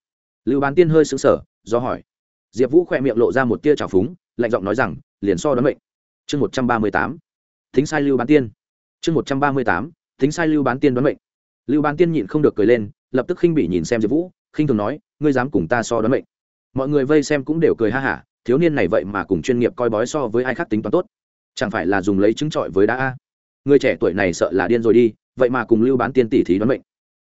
Lưu bán tiên hơi xứng sở do hỏi. Diệp vũ khỏe miệng lộ ra một tia trào phúng, lạnh giọng nói rằng, liền so đoán mệnh. Chương một trăm ba mươi tám. Thính sai lưu bán tiên. Chương một trăm ba mươi tám. Thính sai lưu bán tiên đoán mệnh. Lưu bán tiên nhịn không được cười lên, lập tức khinh bị nhìn xem diệp vũ, khinh thường nói, ngươi dám cùng ta so đoán mệnh? Mọi người vây xem cũng đều cười ha hả, thiếu niên này vậy mà cùng chuyên nghiệp coi bói so với ai khác tính toán tốt. Chẳng phải là dùng lấy chứng trọi với đá a? Người trẻ tuổi này sợ là điên rồi đi vậy mà cùng lưu bán tiên tỷ thí đoán mệnh.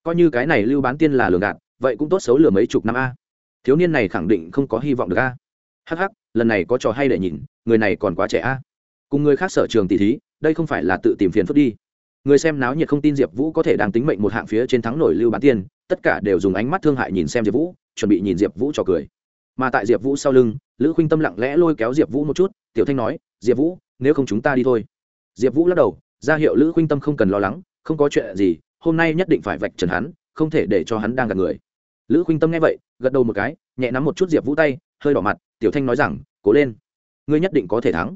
Coi như cái này lưu bán tiên là lường gạt, vậy cũng tốt xấu lừa mấy chục năm a. Thiếu niên này khẳng định không có hy vọng được a. Hh lần này có trò hay để nhìn, người này còn quá trẻ a. Cùng người khác sở trường tỷ thí, đây không phải là tự tìm phiền phức đi. Người xem náo nhiệt không tin diệp vũ có thể đang tính mệnh một hạng phía trên thắng nổi lưu bán tiên, tất cả đều dùng ánh mắt thương hại nhìn xem diệp vũ, chuẩn bị nhìn diệp vũ trò cười. Mà tại diệp vũ sau lưng, lữ khuynh tâm lặng lẽ lôi kéo diệp vũ một chút, tiểu thanh nói, diệp vũ, nếu không chúng ta đi thôi. Diệp vũ lắc đầu, ra hiệu lữ khuynh tâm không cần lo lắng không có chuyện gì, hôm nay nhất định phải vạch trần hắn, không thể để cho hắn đang gặp người. Lữ khuynh tâm nghe vậy, gật đầu một cái, nhẹ nắm một chút diệp vũ tay, hơi đỏ mặt, tiểu thanh nói rằng, cố lên, ngươi nhất định có thể thắng.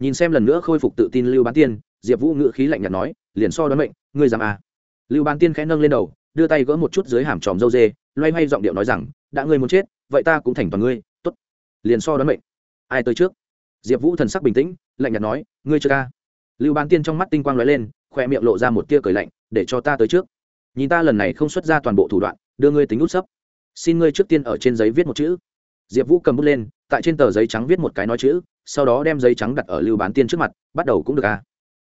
Nhìn xem lần nữa khôi phục tự tin lưu bán tiên, diệp vũ ngự khí lạnh nhạt nói, liền so đoán mệnh, ngươi dám à. lưu bán tiên khẽ nâng lên đầu, đưa tay gỡ một chút dưới hàm tròm dâu dê, loay hoay giọng điệu nói rằng, đã ngươi muốn chết, vậy ta cũng thành toàn ngươi t ố t liền so đoán mệnh. Ai tới trước? Diệp vũ thần sắc bình tĩnh, lạnh nhạt nói, ngươi chưa ca. Lưu bán tiên trong mắt tinh quang lóe lên khoe miệng lộ ra một tia cười lạnh, để cho ta tới trước. Nhìn ta lần này không xuất ra toàn bộ thủ đoạn, đưa ngươi tính út sấp. Xin ngươi trước tiên ở trên giấy viết một chữ. Diệp vũ cầm bút lên, tại trên tờ giấy trắng viết một cái nói chữ, sau đó đem giấy trắng đặt ở lưu bán tiên trước mặt, bắt đầu cũng được à.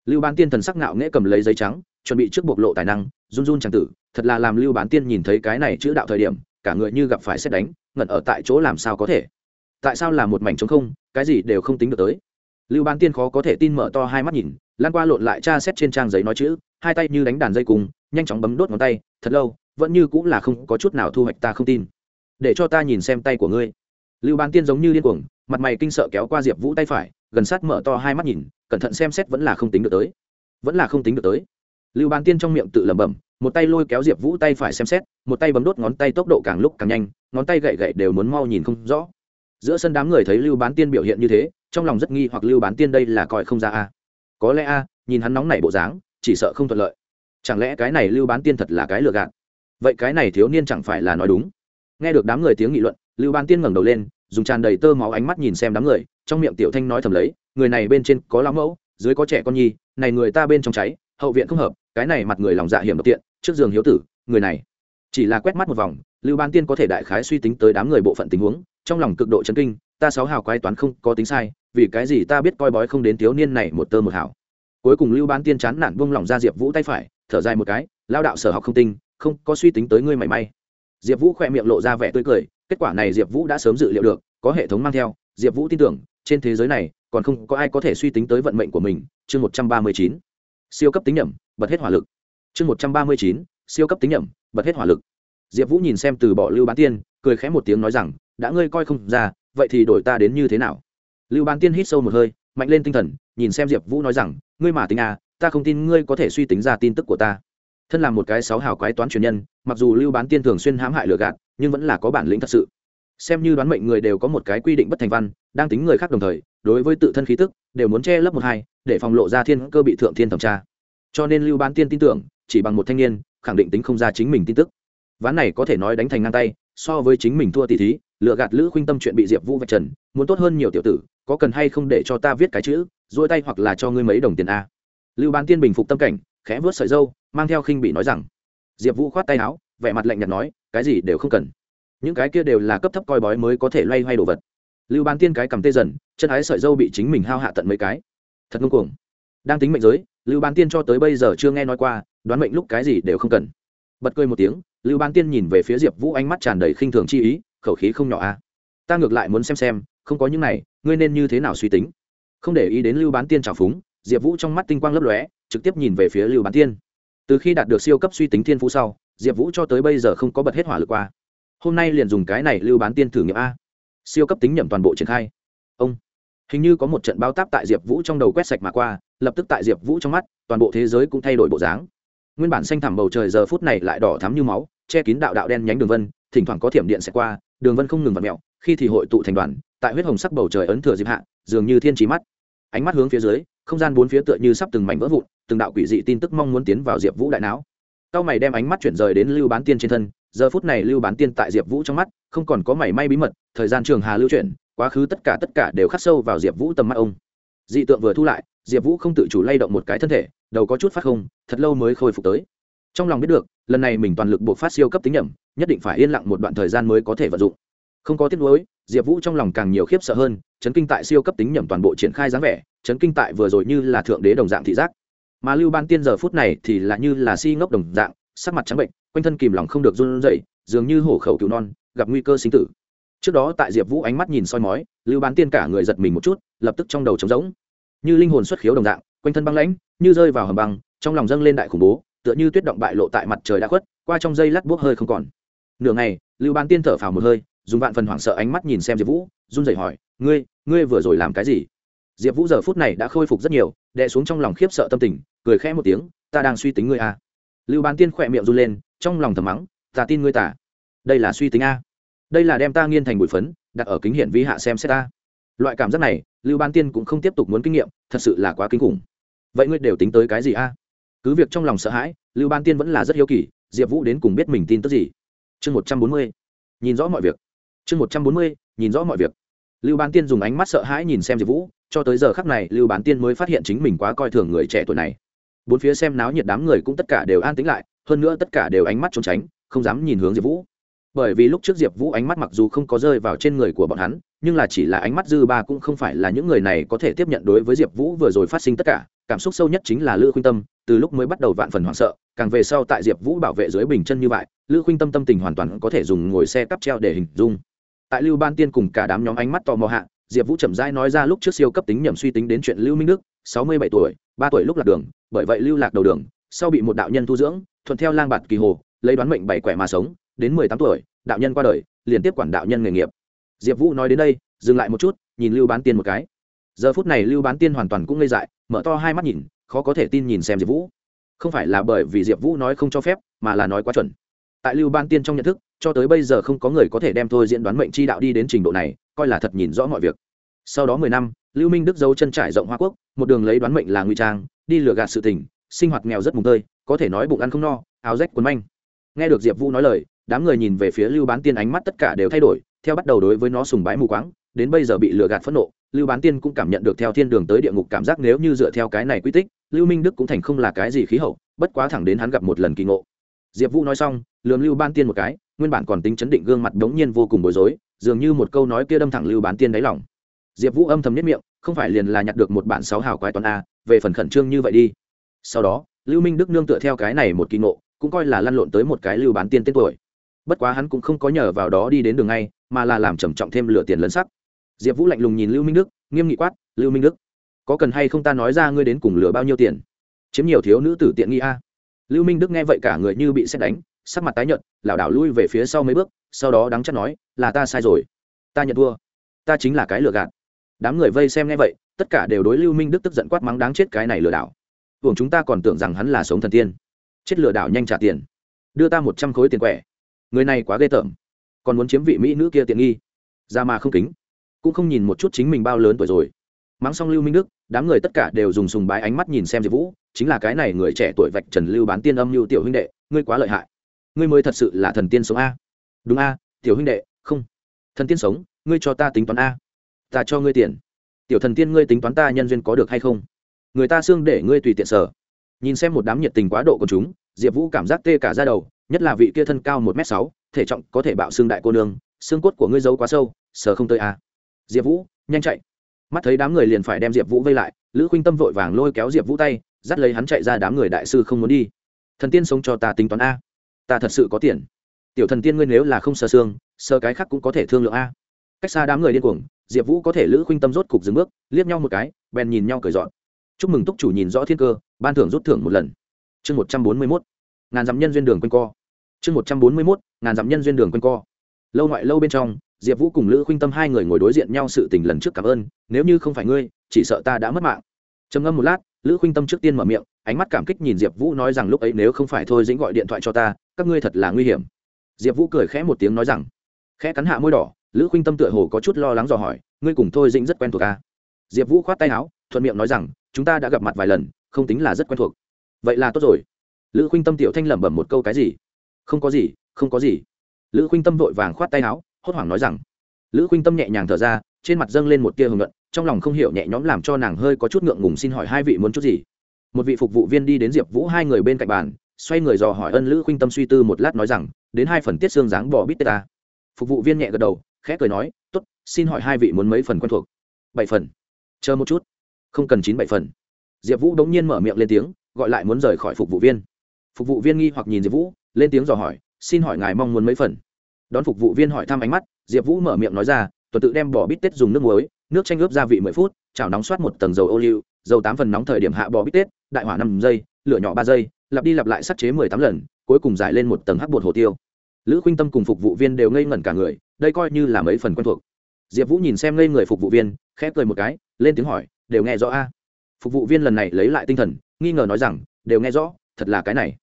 Lưu bán tiên thần sắc ngạo nghễ cầm lấy giấy trắng, chuẩn bị trước bộc lộ tài năng, run run chẳng tử, thật là làm lưu bán tiên nhìn thấy cái này chữ đạo thời điểm, cả người như gặp phải xét đánh, ngẩn ở tại chỗ làm sao có thể. Tại sao là một mảnh trống không, cái gì đều không tính được tới. Lưu bán tiên khó có thể tin mở to hai mắt nhìn lan qua lộn lại tra xét trên trang giấy nói chữ, hai tay như đánh đàn dây cùng, nhanh chóng bấm đốt ngón tay, thật lâu, vẫn như cũng là không có chút nào thu hoạch ta không tin. Để cho ta nhìn xem tay của ngươi. Lưu bán tiên giống như điên cuồng, mặt mày kinh sợ kéo qua diệp vũ tay phải, gần sát mở to hai mắt nhìn, cẩn thận xem xét vẫn là không tính được tới. Vẫn là không tính được tới. Lưu bán tiên trong miệng tự lẩm bẩm, một tay lôi kéo diệp vũ tay phải xem xét, một tay bấm đốt ngón tay tốc độ càng lúc càng nhanh, ngón tay gậy gậy đều muốn mau nhìn không rõ. Giữa sân đám người thấy lưu bán tiên biểu hiện như thế, trong lòng rất nghi hoặc lưu bán tiên đây là coi không ra a có lẽ a, nhìn hắn nóng nảy bộ dáng, chỉ sợ không thuận lợi. Chẳng lẽ cái này lưu bán tiên thật là cái lừa gạt? Vậy cái này thiếu niên chẳng phải là nói đúng? Nghe được đám người tiếng nghị luận, lưu bán tiên ngẩng đầu lên, dùng tràn đầy tơ máu ánh mắt nhìn xem đám người, trong miệng tiểu thanh nói thầm lấy, người này bên trên có lão mẫu, dưới có trẻ con nhi, này người ta bên trong cháy, hậu viện không hợp, cái này mặt người lòng dạ hiểm độc tiện, trước giường hiếu tử, người này. Chỉ là quét mắt một vòng, lưu ban tiên có thể đại khái suy tính tới đám người bộ phận tình huống, trong lòng cực độ chấn kinh, ta sáu hào quái toán không có tính sai vì cái gì ta biết coi bói không đến thiếu niên này một tơ một hảo cuối cùng lưu bán tiên chán nản buông lỏng ra diệp vũ tay phải, thở dài một cái lao đạo sở học không tinh, không có suy tính tới ngươi mảy may. Diệp vũ khỏe miệng lộ ra vẻ tươi cười, kết quả này diệp vũ đã sớm dự liệu được, có hệ thống mang theo. Diệp vũ tin tưởng, trên thế giới này, còn không có ai có thể suy tính tới vận mệnh của mình. Chương một trăm ba mươi chín, siêu cấp tính nhẩm bật hết hỏa lực. Chương một trăm ba mươi chín, siêu cấp tính nhẩm bật hết hỏa lực. Diệp vũ nhìn xem từ bỏ lưu bán tiên, cười khẽ một tiếng nói rằng, đã ngươi coi không ra, vậy thì đổi ta đến như thế nào? Lưu bán tiên hít sâu một hơi, mạnh lên tinh thần, nhìn xem diệp vũ nói rằng, ngươi mà tính à ta không tin ngươi có thể suy tính ra tin tức của ta. Thân là một cái sáu hào quái toán truyền nhân, mặc dù lưu bán tiên thường xuyên hãm hại lừa gạt, nhưng vẫn là có bản lĩnh thật sự. Xem như đoán mệnh người đều có một cái quy định bất thành văn, đang tính người khác đồng thời, đối với tự thân khí tức, đều muốn che lấp một hai, để phòng lộ ra thiên cơ bị thượng thiên thẩm tra. Cho nên lưu bán tiên tin tưởng, chỉ bằng một thanh niên, khẳng định tính không ra chính mình tin tức. Ván này có thể nói đánh thành ngang tay so với chính mình thua tỷ thí lựa gạt lữ khuynh tâm chuyện bị diệp vũ vạch trần, muốn tốt hơn nhiều tiểu tử, có cần hay không để cho ta viết cái chữ dỗi tay hoặc là cho ngươi mấy đồng tiền a. Lưu bán tiên bình phục tâm cảnh, khẽ vớt sợi dâu mang theo khinh bị nói rằng, diệp vũ khoát tay áo, vẻ mặt lạnh nhạt nói, cái gì đều không cần. Những cái kia đều là cấp thấp coi bói mới có thể loay hoay đồ vật. Lưu bán tiên cái cầm tê dần, chân ái sợi dâu bị chính mình hao hạ tận mấy cái. Thật ngưng cuồng. Đang tính mệnh giới, lưu bán tiên cho tới bây giờ chưa nghe nói qua, đoán mệnh lúc cái gì đều không cần. Bật cười một tiếng lưu bán tiên nhìn về phía diệp vũ ánh mắt tràn đầy khinh thường chi ý, khẩu khí không nhỏ a à. ta ngược lại muốn xem xem, không có những này, ngươi nên như thế nào suy tính? Không để ý đến lưu bán tiên trào phúng, diệp vũ trong mắt tinh quang lấp lóe, trực tiếp nhìn về phía lưu bán tiên. Từ khi đạt được siêu cấp suy tính thiên phú sau, diệp vũ cho tới bây giờ không có bật hết hỏa lực qua. Hôm nay liền dùng cái này lưu bán tiên thử nghiệm a. Siêu cấp tính nhậm toàn bộ triển khai. Ông. Hình như có một trận bao táp tại diệp vũ trong đầu quét sạch mà qua, lập tức tại diệp vũ trong mắt, toàn bộ thế giới cũng thay đổi bộ dáng nguyên bản xanh thẳm bầu trời giờ phút này lại đỏ thắm như máu, che kín đạo đạo đen nhánh đường vân, thỉnh thoảng có thiểm điện sẽ qua, đường vân không ngừng vặt mẹo khi thì hội tụ thành đoàn, tại huyết hồng sắc bầu trời ấn thừa dịp hạ, dường như thiên trí mắt. Ánh mắt hướng phía dưới, không gian bốn phía tựa như sắp từng mảnh vỡ vụn, từng đạo quỷ dị tin tức mong muốn tiến vào diệp vũ đại não. Cao mày đem ánh mắt chuyển rời đến lưu bán tiên trên thân, giờ phút này lưu bán tiên tại diệp vũ trong mắt, không còn có mảy may bí mật, thời gian trường hà lưu chuyển, quá khứ tất cả tất cả đều khắc sâu vào diệp vũ tầm mắt ông. Dị tượng vừa thu lại diệp vũ không tự chủ lay động một cái thân thể, đầu có chút phát không, thật lâu mới khôi phục tới. Trong lòng biết được, lần này mình toàn lực buộc phát siêu cấp tính nhẩm, nhất định phải yên lặng một đoạn thời gian mới có thể vận dụng. Không có tiếc nuối, diệp vũ trong lòng càng nhiều khiếp sợ hơn, chấn kinh tại siêu cấp tính nhẩm toàn bộ triển khai dáng vẻ, chấn kinh tại vừa rồi như là thượng đế đồng dạng thị giác. Mà lưu ban tiên giờ phút này thì là như là si ngốc đồng dạng, sắc mặt trắng bệnh, quanh thân kìm lòng không được run rẩy, dường như hổ khẩu cứu non, gặp nguy cơ sinh tử. Trước đó tại diệp vũ ánh mắt nhìn soi mói, lưu ban tiên cả người giật mình một chút, lập tức trong đầu trống rỗng như linh hồn xuất khiếu đồng dạng, quanh thân băng lãnh, như rơi vào hầm băng, trong lòng dâng lên đại khủng bố, tựa như tuyết động bại lộ tại mặt trời đã khuất, qua trong dây lát buốc hơi không còn. Nửa ngày, lưu bán tiên thở phào một hơi, dùng vạn phần hoảng sợ ánh mắt nhìn xem diệp vũ, run rẩy hỏi, ngươi ngươi vừa rồi làm cái gì? Diệp vũ giờ phút này đã khôi phục rất nhiều, đè xuống trong lòng khiếp sợ tâm tình, cười khẽ một tiếng, ta đang suy tính ngươi à. lưu bán tiên khỏe miệng run lên, trong lòng thầm mắng, ta tin ngươi tả. Đây là suy tính a. Đây là đem ta nghiên thành bụi phấn, đặt ở kính hiển vi hạ xem xét ta loại cảm giác này, lưu ban tiên cũng không tiếp tục muốn kinh nghiệm, thật sự là quá kinh khủng. Vậy ngươi đều tính tới cái gì a? Cứ việc trong lòng sợ hãi, lưu ban tiên vẫn là rất hiếu kỳ, diệp vũ đến cùng biết mình tin tức gì? Chương một trăm bốn mươi, nhìn rõ mọi việc. Chương một trăm bốn mươi, nhìn rõ mọi việc. Lưu ban tiên dùng ánh mắt sợ hãi nhìn xem diệp vũ, cho tới giờ khắc này, lưu bán tiên mới phát hiện chính mình quá coi thường người trẻ tuổi này. Bốn phía xem náo nhiệt đám người cũng tất cả đều an tĩnh lại, hơn nữa tất cả đều ánh mắt trốn tránh, không dám nhìn hướng diệp vũ bởi vì lúc trước diệp vũ ánh mắt mặc dù không có rơi vào trên người của bọn hắn, nhưng là chỉ là ánh mắt dư ba cũng không phải là những người này có thể tiếp nhận đối với diệp vũ vừa rồi phát sinh tất cả. Cảm xúc sâu nhất chính là lữ khuynh tâm, từ lúc mới bắt đầu vạn phần hoảng sợ, càng về sau tại diệp vũ bảo vệ dưới bình chân như vậy, lữ khuynh tâm tâm tình hoàn toàn có thể dùng ngồi xe cắp treo để hình dung. Tại lưu ban tiên cùng cả đám nhóm ánh mắt tò mò hạ, diệp vũ chậm rãi nói ra lúc trước siêu cấp tính nhầm suy tính đến chuyện lưu minh đức, sáu mươi bảy tuổi, ba tuổi lúc lạc đường, bởi vậy lưu lạc đầu đường, sau bị một đạo nhân thu dưỡng, thuận theo lang bạt kỳ hồ, lấy đoán mệnh bảy quẻ mà sống đến mười tám tuổi, đạo nhân qua đời, liền tiếp quản đạo nhân nghề nghiệp. Diệp vũ nói đến đây, dừng lại một chút, nhìn lưu bán tiên một cái. Giờ phút này lưu bán tiên hoàn toàn cũng ngây dại, mở to hai mắt nhìn, khó có thể tin nhìn xem diệp vũ. Không phải là bởi vì diệp vũ nói không cho phép, mà là nói quá chuẩn. Tại lưu ban tiên trong nhận thức, cho tới bây giờ không có người có thể đem thôi diễn đoán mệnh chi đạo đi đến trình độ này, coi là thật nhìn rõ mọi việc. Sau đó mười năm, lưu minh đức giấu chân trải rộng hoa quốc, một đường lấy đoán mệnh là nguy trang, đi lừa gạt sự tình, sinh hoạt nghèo rất mùng tơi, có thể nói bụng ăn không no, áo rách quần manh. Nghe được diệp vũ nói lời đám người nhìn về phía lưu bán tiên ánh mắt tất cả đều thay đổi, theo bắt đầu đối với nó sùng bái mù quáng, đến bây giờ bị lừa gạt phẫn nộ, lưu bán tiên cũng cảm nhận được theo thiên đường tới địa ngục cảm giác nếu như dựa theo cái này quy tích, lưu minh đức cũng thành không là cái gì khí hậu, bất quá thẳng đến hắn gặp một lần kỳ ngộ. Diệp vũ nói xong, lườm lưu ban tiên một cái, nguyên bản còn tính chấn định gương mặt đ ố n g nhiên vô cùng bối rối, dường như một câu nói kia đâm thẳng lưu bán tiên đáy lòng. Diệp vũ âm thầm nhất miệng, không phải liền là nhặt được một bản sáu hào quái toàn a, về phần khẩn trương như vậy đi. Sau đó, lưu minh đức nương tựa theo cái này một kỳ ngộ, cũng coi là lăn lộn tới một cái lưu bán tiên tên tuổi bất quá hắn cũng không có nhờ vào đó đi đến đường ngay, mà là làm trầm trọng thêm lửa tiền lấn sắc. Diệp vũ lạnh lùng nhìn lưu minh đức, nghiêm nghị quát, lưu minh đức, có cần hay không ta nói ra ngươi đến cùng lừa bao nhiêu tiền? Chiếm nhiều thiếu nữ tử tiện nghi a. Lưu minh đức nghe vậy cả người như bị xét đánh, sắc mặt tái nhợt, lảo đảo lui về phía sau mấy bước, sau đó đắng chắc nói, là ta sai rồi. Ta nhận thua. Ta chính là cái lừa gạt. Đám người vây xem nghe vậy, tất cả đều đối lưu minh đức tức giận quát mắng đáng chết cái này lừa đảo. Tưởng chúng ta còn tưởng rằng hắn là sống thần tiên. Chết lừa đảo nhanh trả tiền. Đưa ta một trăm khối tiền quẻ người này quá ghê tởm, còn muốn chiếm vị mỹ nữ kia tiện nghi. Ra mà không kính, cũng không nhìn một chút chính mình bao lớn tuổi rồi. Mắng xong lưu minh đức, đám người tất cả đều dùng sùng bái ánh mắt nhìn xem diệp vũ, chính là cái này người trẻ tuổi vạch trần lưu bán tiên âm lưu tiểu huynh đệ, ngươi quá lợi hại. Ngươi mới thật sự là thần tiên sống a. Đúng a, tiểu huynh đệ, không. Thần tiên sống, ngươi cho ta tính toán a. Ta cho ngươi tiền. Tiểu thần tiên ngươi tính toán ta nhân duyên có được hay không? Người ta xương để ngươi tùy tiện sở. Nhìn xem một đám nhiệt tình quá độ của chúng, diệp vũ cảm giác tê cả ra đầu nhất là vị kia thân cao một m sáu, thể trọng có thể bạo xương đại cô nương, xương cốt của ngươi giấu quá sâu, sờ không tới à? diệp vũ, nhanh chạy. Mắt thấy đám người liền phải đem diệp vũ vây lại, lữ khuynh tâm vội vàng lôi kéo diệp vũ tay, dắt lấy hắn chạy ra đám người đại sư không muốn đi. Thần tiên sống cho ta tính toán a. Ta thật sự có tiền. Tiểu thần tiên ngươi nếu là không sờ xương, sờ cái khác cũng có thể thương lượng a. Cách xa đám người điên cuồng, diệp vũ có thể lữ khuynh tâm rốt cục dừng bước, liếc nhau một cái, bèn nhìn nhau cởi dọn. Chúc mừng túc chủ nhìn rõ thiên cơ, ban thưởng rút thưởng một lần. Chương một trăm bốn mươi mốt. Ngàn dặm nhân duyên đường quanh co chương một trăm bốn mươi mốt, ngàn dặm nhân duyên đường quanh co. Lâu ngoại lâu bên trong, diệp vũ cùng lữ khuynh tâm hai người ngồi đối diện nhau sự tình lần trước cảm ơn, nếu như không phải ngươi, chỉ sợ ta đã mất mạng. Trầm ngâm một lát, lữ khuynh tâm trước tiên mở miệng, ánh mắt cảm kích nhìn diệp vũ nói rằng lúc ấy nếu không phải thôi dĩnh gọi điện thoại cho ta, các ngươi thật là nguy hiểm. Diệp vũ cười khẽ một tiếng nói rằng, khẽ cắn hạ môi đỏ, lữ khuynh tâm tựa hồ có chút lo lắng dò hỏi, ngươi cùng thôi dĩnh rất quen thuộc ta diệp vũ khoát tay áo, thuận miệng nói rằng, chúng ta đã gặp mặt vài lần, không tính là rất quen thuộc. Vậy là tốt rồi. Lữ khuynh tâm tiểu thanh lẩm bẩm một câu cái gì? Không có gì, không có gì. Lữ khuynh tâm vội vàng khoát tay áo, hốt hoảng nói rằng, lữ khuynh tâm nhẹ nhàng thở ra, trên mặt dâng lên một tia hưởng luận trong lòng không hiểu nhẹ nhõm làm cho nàng hơi có chút ngượng ngùng xin hỏi hai vị muốn chút gì. Một vị phục vụ viên đi đến diệp vũ hai người bên cạnh bàn, xoay người dò hỏi ân lữ khuynh tâm suy tư một lát nói rằng, đến hai phần tiết xương dáng bỏ bít tê ta. Phục vụ viên nhẹ gật đầu, khẽ cười nói t ố t xin hỏi hai vị muốn mấy phần quen thuộc? Bảy phần. Chờ một chút. Không cần chín bảy phần. Diệp vũ đống nhiên mở miệng lên tiếng, gọi lại muốn rời khỏi phục vụ viên. Phục vụ viên nghi hoặc nhìn diệp vũ lên tiếng dò hỏi, xin hỏi ngài mong muốn mấy phần? Đón phục vụ viên hỏi thăm ánh mắt, diệp vũ mở miệng nói ra, tuần tự đem bỏ bít tết dùng nước muối, nước chanh ướp gia vị mười phút, chảo nóng soát một tầng dầu ô liu, dầu tám phần nóng thời điểm hạ bỏ bít tết, đại hỏa năm giây, lửa nhỏ ba giây, lặp đi lặp lại sắc chế mười tám lần, cuối cùng giải lên một tầng hắc bột hồ tiêu. Lữ khuynh tâm cùng phục vụ viên đều ngây ngẩn cả người, đây coi như là mấy phần quen thuộc. Diệp vũ nhìn xem ngây người phục vụ viên, khẽ cười một cái, lên tiếng hỏi, đều nghe rõ a? Phục vụ viên lần này lấy lại tinh thần, nghi ngờ nói rằng, đều nghe rõ, thật là cái này.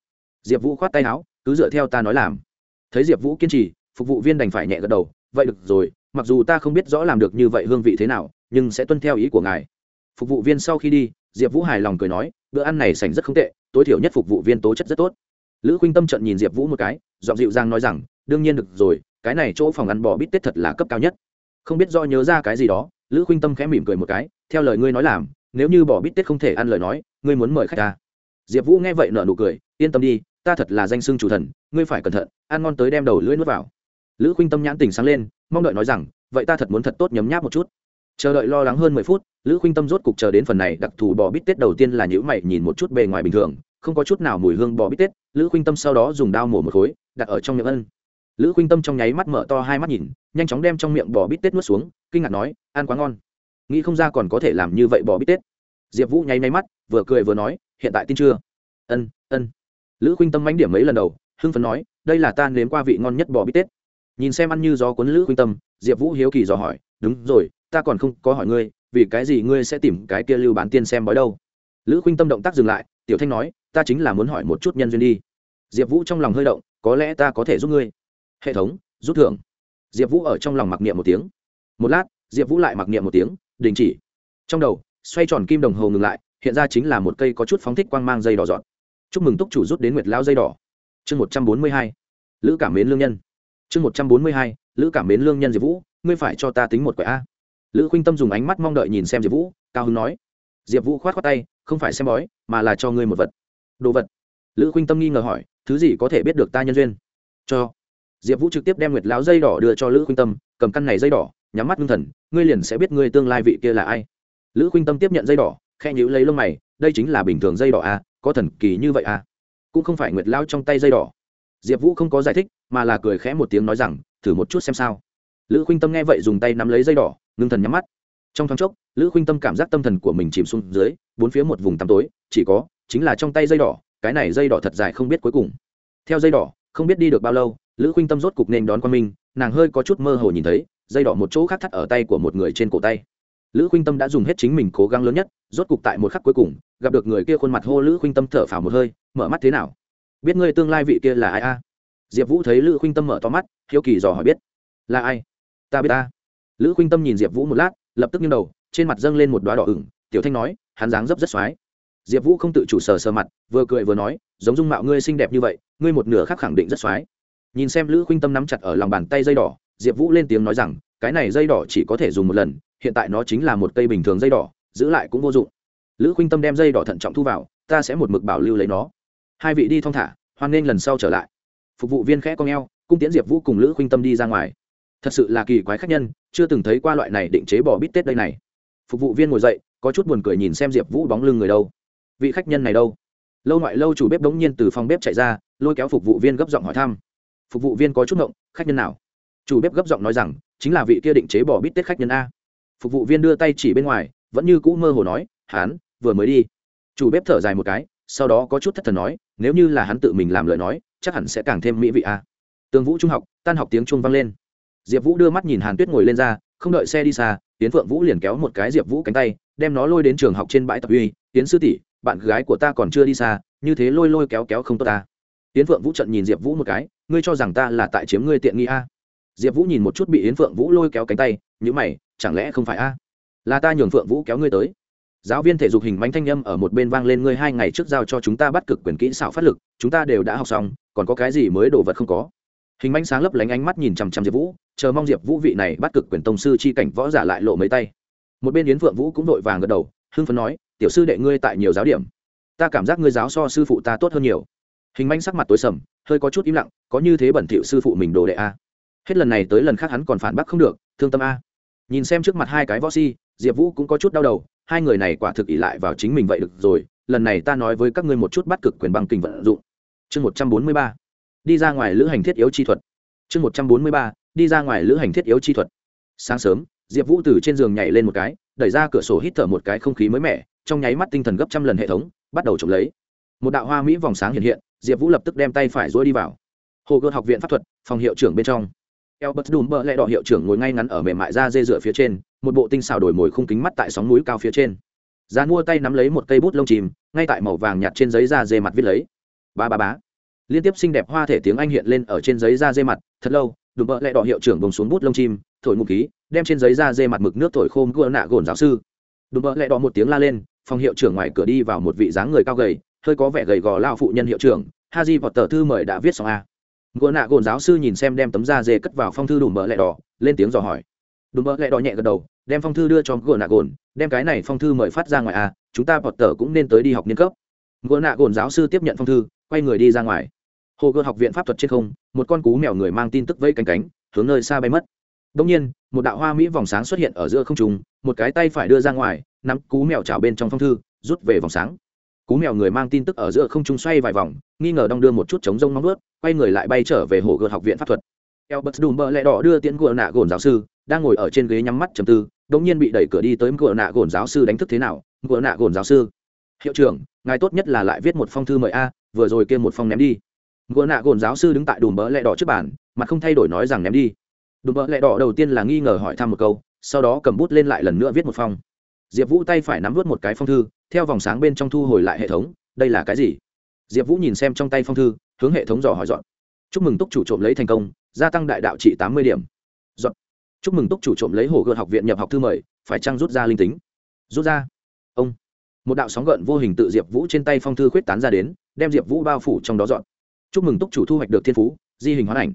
Diệp vũ khoát tay áo cứ dựa theo ta nói làm. Thấy diệp vũ kiên trì, phục vụ viên đành phải nhẹ gật đầu, vậy được rồi, mặc dù ta không biết rõ làm được như vậy hương vị thế nào, nhưng sẽ tuân theo ý của ngài. Phục vụ viên sau khi đi, diệp vũ hài lòng cười nói, bữa ăn này sành rất không tệ, tối thiểu nhất phục vụ viên tố chất rất tốt. Lữ khuynh tâm trận nhìn diệp vũ một cái, giọng dịu dàng nói rằng, đương nhiên được rồi, cái này chỗ phòng ăn bò bít tết thật là cấp cao nhất. Không biết do nhớ ra cái gì đó, lữ khuynh tâm khẽ mỉm cười một cái, theo lời ngươi nói làm, nếu như bò bít tết không thể ăn lời nói, ngươi muốn mời khách ta. Diệp vũ nghe vậy nở nụ cười, yên tâm đi ta thật là danh xưng chủ thần, ngươi phải cẩn thận, ăn ngon tới đem đầu lưỡi nuốt vào. Lữ khuynh tâm nhãn tình sáng lên, mong đợi nói rằng, vậy ta thật muốn thật tốt nhấm nháp một chút. Chờ đợi lo lắng hơn mười phút, lữ khuynh tâm rốt cục chờ đến phần này đặc thù bò bít tết đầu tiên là nhữ mày nhìn một chút bề ngoài bình thường, không có chút nào mùi hương bò bít tết, lữ khuynh tâm sau đó dùng đao mổ một khối, đặt ở trong miệng ân. Lữ khuynh tâm trong nháy mắt mở to hai mắt nhìn, nhanh chóng đem trong miệng bò bít tết nuốt xuống, kinh ngạc nói, ăn quá ngon. Nghĩ không ra còn có thể làm như vậy bò bít tết. Diệp vũ nháy nháy mắt, vừa cười vừa nói, hiện tại tin chưa? Ân ân lữ khuynh tâm mánh điểm mấy lần đầu, hưng phấn nói, đây là ta nếm qua vị ngon nhất bò bít tết. Nhìn xem ăn như gió cuốn lữ khuynh tâm, diệp vũ hiếu kỳ dò hỏi, đúng rồi, ta còn không có hỏi ngươi, vì cái gì ngươi sẽ tìm cái kia lưu bán tiên xem bói đâu? Lữ khuynh tâm động tác dừng lại, tiểu thanh nói, ta chính là muốn hỏi một chút nhân duyên đi. Diệp vũ trong lòng hơi động, có lẽ ta có thể giúp ngươi. Hệ thống rút thưởng. Diệp vũ ở trong lòng mặc niệm một tiếng. Một lát, diệp vũ lại mặc niệm một tiếng, đình chỉ. Trong đầu, xoay tròn kim đồng hồ ngừng lại, hiện ra chính là một cây có chút phóng thích quang mang dây đỏ dọn chúc mừng túc chủ rút đến nguyệt lao dây đỏ. Chương một trăm bốn mươi hai, lữ cảm mến lương nhân. Chương một trăm bốn mươi hai, lữ cảm mến lương nhân diệp vũ, ngươi phải cho ta tính một quẻ a. Lữ khuynh tâm dùng ánh mắt mong đợi nhìn xem diệp vũ, cao hưng nói. Diệp vũ k h o á t k tay, không phải xem bói, mà là cho ngươi một vật. Đồ vật. Lữ khuynh tâm nghi ngờ hỏi, thứ gì có thể biết được ta nhân duyên? Cho. Diệp vũ trực tiếp đem nguyệt lão dây đỏ đưa cho lữ khuynh tâm, cầm căn này dây đỏ, nhắm mắt ngưng thần, ngươi liền sẽ biết ngươi tương lai vị kia là ai. Lữ khuynh tâm tiếp nhận dây đỏ khe nhữ lấy lông mày, đây chính là bình thường dây đỏ a có thần kỳ như vậy à? cũng không phải nguyệt lao trong tay dây đỏ. Diệp vũ không có giải thích, mà là cười khẽ một tiếng nói rằng, thử một chút xem sao. Lữ khuynh tâm nghe vậy dùng tay nắm lấy dây đỏ, ngưng thần nhắm mắt. Trong thoáng chốc, lữ khuynh tâm cảm giác tâm thần của mình chìm xuống dưới, bốn phía một vùng tăm tối, chỉ có, chính là trong tay dây đỏ, cái này dây đỏ thật dài không biết cuối cùng. Theo dây đỏ, không biết đi được bao lâu, lữ khuynh tâm rốt cục nên đón quan minh, nàng hơi có chút mơ hồ nhìn thấy, dây đỏ một chỗ khác thắt ở tay của một người trên cổ tay. Lữ khuynh tâm đã dùng hết chính mình cố gắng lớn nhất, rốt cục tại một khắc cuối cùng gặp được người kia khuôn mặt hô lữ khuynh tâm thở phào một hơi, mở mắt thế nào? Biết ngươi tương lai vị kia là ai a? Diệp vũ thấy lữ khuynh tâm mở to mắt, hiếu kỳ dò hỏi biết. Là ai? Ta biết ta. Lữ khuynh tâm nhìn diệp vũ một lát, lập tức nghiêng đầu, trên mặt dâng lên một đoá đỏ ửng. Tiểu thanh nói, hắn dáng dấp rất x o á i diệp vũ không tự chủ sờ sờ mặt, vừa cười vừa nói, giống dung mạo ngươi xinh đẹp như vậy, ngươi một nửa khác khẳng định rất x o á i nhìn xem lữ khuynh tâm nắm chặt ở lòng bàn tay dây đỏ, diệp vũ lên tiếng nói rằng, cái này dây đỏ chỉ có thể dùng một lần, hiện tại nó chính là một cây bình thường dây đỏ, giữ lại cũng vô dụng lữ khuynh tâm đem dây đỏ thận trọng thu vào, ta sẽ một mực bảo lưu lấy nó. Hai vị đi thong thả, hoan nghênh lần sau trở lại. Phục vụ viên khẽ con g e o cung tiễn diệp vũ cùng lữ khuynh tâm đi ra ngoài. Thật sự là kỳ quái khách nhân, chưa từng thấy qua loại này định chế bỏ bít tết đây này. Phục vụ viên ngồi dậy, có chút buồn cười nhìn xem diệp vũ bóng lưng người đâu. Vị khách nhân này đâu? Lâu ngoại lâu chủ bếp đống nhiên từ phòng bếp chạy ra, lôi kéo phục vụ viên gấp giọng hỏi thăm. Phục vụ viên có chút ngộng, khách nhân nào? Chủ bếp gấp giọng nói rằng, chính là vị kia định chế bỏ bít tết khách nhân a. Phục vụ viên đưa tay chỉ bên ngoài, vẫn như cũ mơ hồ nói, hán vừa mới đi. Chủ bếp thở dài một cái, sau đó có chút thất thần nói, nếu như là hắn tự mình làm lời nói, chắc hẳn sẽ càng thêm mỹ vị à. a tương vũ trung học, tan học tiếng chuông vang lên. Diệp vũ đưa mắt nhìn hàn tuyết ngồi lên ra, không đợi xe đi xa tiến phượng vũ liền kéo một cái diệp vũ cánh tay, đem nó lôi đến trường học trên bãi tập uy tiến sư tỷ, bạn gái của ta còn chưa đi xa, như thế lôi lôi kéo kéo không tốt à. ta tiến phượng vũ trận nhìn diệp vũ một cái, ngươi cho rằng ta là tại chiếm ngươi tiện nghi a diệp vũ nhìn một chút bị yến phượng vũ lôi kéo cánh tay, nhữ mày, chẳng lẽ không phải a là ta nhường phượng vũ kéo ngươi tới giáo viên thể dục hình bánh thanh â m ở một bên vang lên, ngươi hai ngày trước giao cho chúng ta bắt cực quyền kỹ xảo phát lực, chúng ta đều đã học xong, còn có cái gì mới đồ vật không có? Hình bánh sáng lấp lánh ánh mắt nhìn chằm chằm diệp vũ, chờ mong diệp vũ vị này bắt cực quyền tông sư chi cảnh võ giả lại lộ mấy tay. Một bên yến phượng vũ cũng vội vàng gật đầu, hưng phấn nói, tiểu sư đệ ngươi tại nhiều giáo điểm, ta cảm giác ngươi giáo so sư phụ ta tốt hơn nhiều. Hình bánh sắc mặt tối sầm, hơi có chút im lặng, có như thế bẩn thiệu sư phụ mình đồ đệ a. Hết lần này tới lần khác hắn còn phản bác không được, thương tâm a. Nhìn xem trước mặt hai cái võ si diệp vũ cũng có chút đau đầu hai người này quả thực ỷ lại vào chính mình vậy được rồi, lần này ta nói với các ngươi một chút bắt cực quyền bằng kình vận dụng. Chương một trăm bốn mươi ba, đi ra ngoài lữ hành thiết yếu chi thuật. Chương một trăm bốn mươi ba, đi ra ngoài lữ hành thiết yếu chi thuật. Sáng sớm, diệp vũ từ trên giường nhảy lên một cái, đẩy ra cửa sổ hít thở một cái không khí mới mẻ, trong nháy mắt tinh thần gấp trăm lần hệ thống, bắt đầu trộm lấy. Một đạo hoa mỹ vòng sáng hiện hiện, diệp vũ lập tức đem tay phải dối đi vào. Hồ gợt học viện pháp thuật, phòng hiệu trưởng bên trong. Albert Đùm bờ lẹ đỏ hiệu trưởng ngồi ngay ngắn ở mềm mại da dê dựa phía trên, một bộ tinh xảo đổi mồi khung kính mắt tại sóng núi cao phía trên. Giàn mua tay nắm lấy một cây bút lông chìm, ngay tại màu vàng nhạt trên giấy da dê mặt viết lấy. Ba ba bá. Liên tiếp xinh đẹp hoa thể tiếng Anh hiện lên ở trên giấy da dê mặt, thật lâu, đùm bờ lẹ đỏ hiệu trưởng bồng xuống bút lông chim, thổi ngụm khí, đem trên giấy da dê mặt mực nước thổi khô gỡ nạ gồn giáo sư. Đùm bờ lẹ đỏ một tiếng la lên, phòng hiệu trưởng ngoài cửa đi vào một vị dáng người cao gầy, hơi có vẻ gầy gò lao phụ nhân hiệu trưởng, Haji tờ thư mời đã viết xong a gỗ nạ gồn giáo sư nhìn xem đem tấm da dê cất vào phong thư đùm bợ lẹ đỏ, lên tiếng dò hỏi. Đùm bợ lẹ đỏ nhẹ gật đầu, đem phong thư đưa cho gỗ nạ gồn, đem cái này phong thư mời phát ra ngoài à chúng ta bọt tờ cũng nên tới đi học niên cấp. Gỗ nạ gồn giáo sư tiếp nhận phong thư, quay người đi ra ngoài. Hồ gươm học viện pháp thuật trên không, một con cú mèo người mang tin tức vẫy cánh cánh, hướng nơi xa bay mất. Đông nhiên, một đạo hoa mỹ vòng sáng xuất hiện ở giữa không trung, một cái tay phải đưa ra ngoài, nắm cú mèo chảo bên trong phong thư, rút về vòng sáng. Cú mèo người mang tin tức ở giữa không trung xoay vài vòng, nghi ngờ đong đưa một chút chống rông nóng nuốt quay người lại bay trở về hồ gợt học viện pháp thuật. Albert Dumber lẹ đỏ đưa tiễn của nạ gồn giáo sư, đang ngồi ở trên ghế nhắm mắt trầm tư, đột nhiên bị đẩy cửa đi tới của nạ gồn giáo sư đánh thức thế nào? Của nạ gồn giáo sư. Hiệu trưởng, ngài tốt nhất là lại viết một phong thư mời a, vừa rồi kia một phong ném đi. Của nạ gồn giáo sư đứng tại đùm bỡ lẹ đỏ trước bàn mà không thay đổi nói rằng ném đi. Đùm bỡ lẹ đỏ đầu tiên là nghi ngờ hỏi thăm một câu, sau đó cầm bút lên lại lần nữa viết một phong. Diệp vũ tay phải nắm vớt một cái phong thư, theo vòng sáng bên trong thu hồi lại hệ thống, đây là cái gì? Diệp vũ nhìn xem trong tay phong thư hướng hệ thống dò hỏi dọn. Chúc mừng túc chủ trộm lấy thành công, gia tăng đại đạo trị tám mươi điểm. Dọn. Chúc mừng túc chủ trộm lấy hồ gợn học viện nhập học thư mời, phải trăng rút ra linh tính? Rút ra. Ông. Một đạo sóng gợn vô hình tự diệp vũ trên tay phong thư khuyết tán ra đến, đem diệp vũ bao phủ trong đó dọn. Chúc mừng túc chủ thu hoạch được thiên phú, di hình hoán ảnh.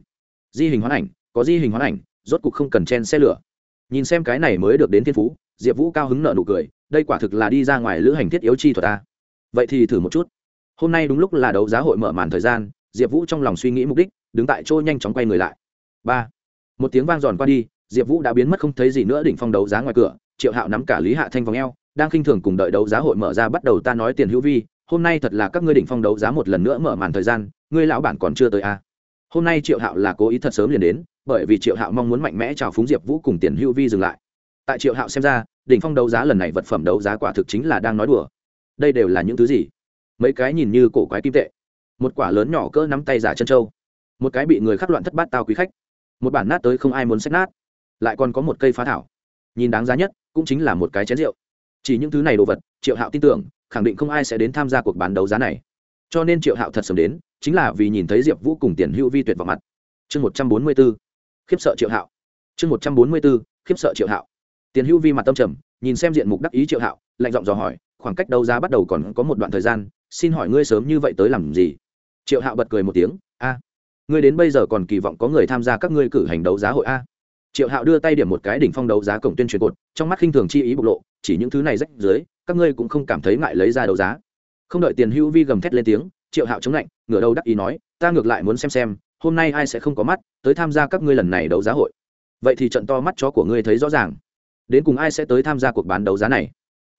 Di hình hoán ảnh, có di hình hoán ảnh, rốt cục không cần chen xe lửa. Nhìn xem cái này mới được đến thiên phú, diệp vũ cao hứng nợ nụ cười, đây quả thực là đi ra ngoài lữ hành thiết yếu chi thuật ta. Vậy thì thử một chút hôm nay đúng lúc là đấu giá hội mở màn thời gian diệp vũ trong lòng suy nghĩ mục đích đứng tại chỗ nhanh chóng quay người lại. Ba một tiếng vang giòn qua đi diệp vũ đã biến mất không thấy gì nữa đỉnh phong đấu giá ngoài cửa triệu hạo nắm cả lý hạ thanh vòng eo, đang khinh thường cùng đợi đấu giá hội mở ra bắt đầu ta nói tiền hữu vi hôm nay thật là các ngươi đỉnh phong đấu giá một lần nữa mở màn thời gian ngươi lão bản còn chưa tới a à. hôm nay triệu hạo là cố ý thật sớm liền đến bởi vì triệu hạo mong muốn mạnh mẽ chào phúng diệp vũ cùng tiền hữu vi dừng lại. Tại triệu hạo xem ra đỉnh phong đấu giá lần này vật phẩm đấu giá quả thực chính là đang nói đùa. Đây đều là những thứ gì? Mấy cái nhìn như cổ quái kim tệ. Một quả lớn nhỏ cỡ nắm tay giả chân trâu. Một cái bị người khắc loạn thất bát tao quý khách. Một bản nát tới không ai muốn xét nát. Lại còn có một cây phá thảo. Nhìn đáng giá nhất, cũng chính là một cái chén rượu. Chỉ những thứ này đồ vật, triệu hạo tin tưởng, khẳng định không ai sẽ đến tham gia cuộc bán đấu giá này. Cho nên triệu hạo thật sớm đến, chính là vì nhìn thấy diệp vũ cùng tiền hữu vi tuyệt vào mặt. Chương một trăm bốn mươi b ố khiếp sợ triệu hạo. Chương một trăm bốn mươi b ố khiếp sợ triệu hạo. Tiền hữu vi mặt tâm trầm, nhìn xem diện mục đắc ý triệu hạo, lạnh giọng dò hỏi, khoảng cách đấu giá bắt đầu còn có một đoạn thời gian xin hỏi ngươi sớm như vậy tới làm gì? Triệu hạo bật cười một tiếng, a, ngươi đến bây giờ còn kỳ vọng có người tham gia các ngươi cử hành đấu giá hội a? Triệu hạo đưa tay điểm một cái đỉnh phong đấu giá cổng tuyên truyền cột, trong mắt khinh thường chi ý bộc lộ, chỉ những thứ này rách dưới các ngươi cũng không cảm thấy ngại lấy ra đấu giá. Không đợi tiền hữu vi gầm thét lên tiếng, triệu hạo chống lạnh, ngửa đầu đắc ý nói, ta ngược lại muốn xem xem, hôm nay ai sẽ không có mắt tới tham gia các ngươi lần này đấu giá hội. Vậy thì trận to mắt chó của ngươi thấy rõ ràng. Đến cùng ai sẽ tới tham gia cuộc bán đấu giá này?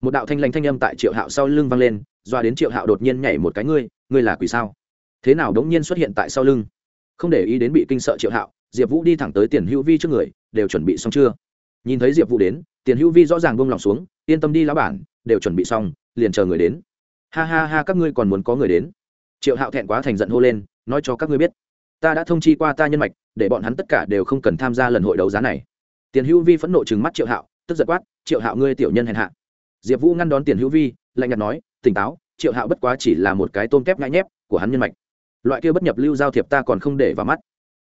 Một đạo thanh lãnh thanh âm tại triệu hạo sau lưng vang lên doa đến triệu hạo đột nhiên nhảy một cái ngươi ngươi là quỷ sao? Thế nào đống nhiên xuất hiện tại sau lưng? Không để ý đến bị kinh sợ triệu hạo, diệp vũ đi thẳng tới tiền hữu vi trước người, đều chuẩn bị xong chưa? Nhìn thấy diệp vũ đến, tiền hữu vi rõ ràng bông lòng xuống, yên tâm đi lão bản, đều chuẩn bị xong, liền chờ người đến. Ha ha ha, các ngươi còn muốn có người đến? Triệu hạo thẹn quá thành giận hô lên, nói cho các ngươi biết. Ta đã thông chi qua ta nhân mạch, để bọn hắn tất cả đều không cần tham gia lần hội đấu giá này. Tiền hữu vi phẫn nộ chừng mắt triệu hạo, tức giật quát, triệu hạo ngươi tiểu nhân hèn hạ. Diệp vũ ngăn đón tiền hữu vi, lạnh nhạt nói tỉnh táo, triệu hạo bất quá chỉ là một cái tôm kép ngại nhép của hắn nhân mạch. Loại kia bất nhập lưu giao thiệp ta còn không để vào mắt.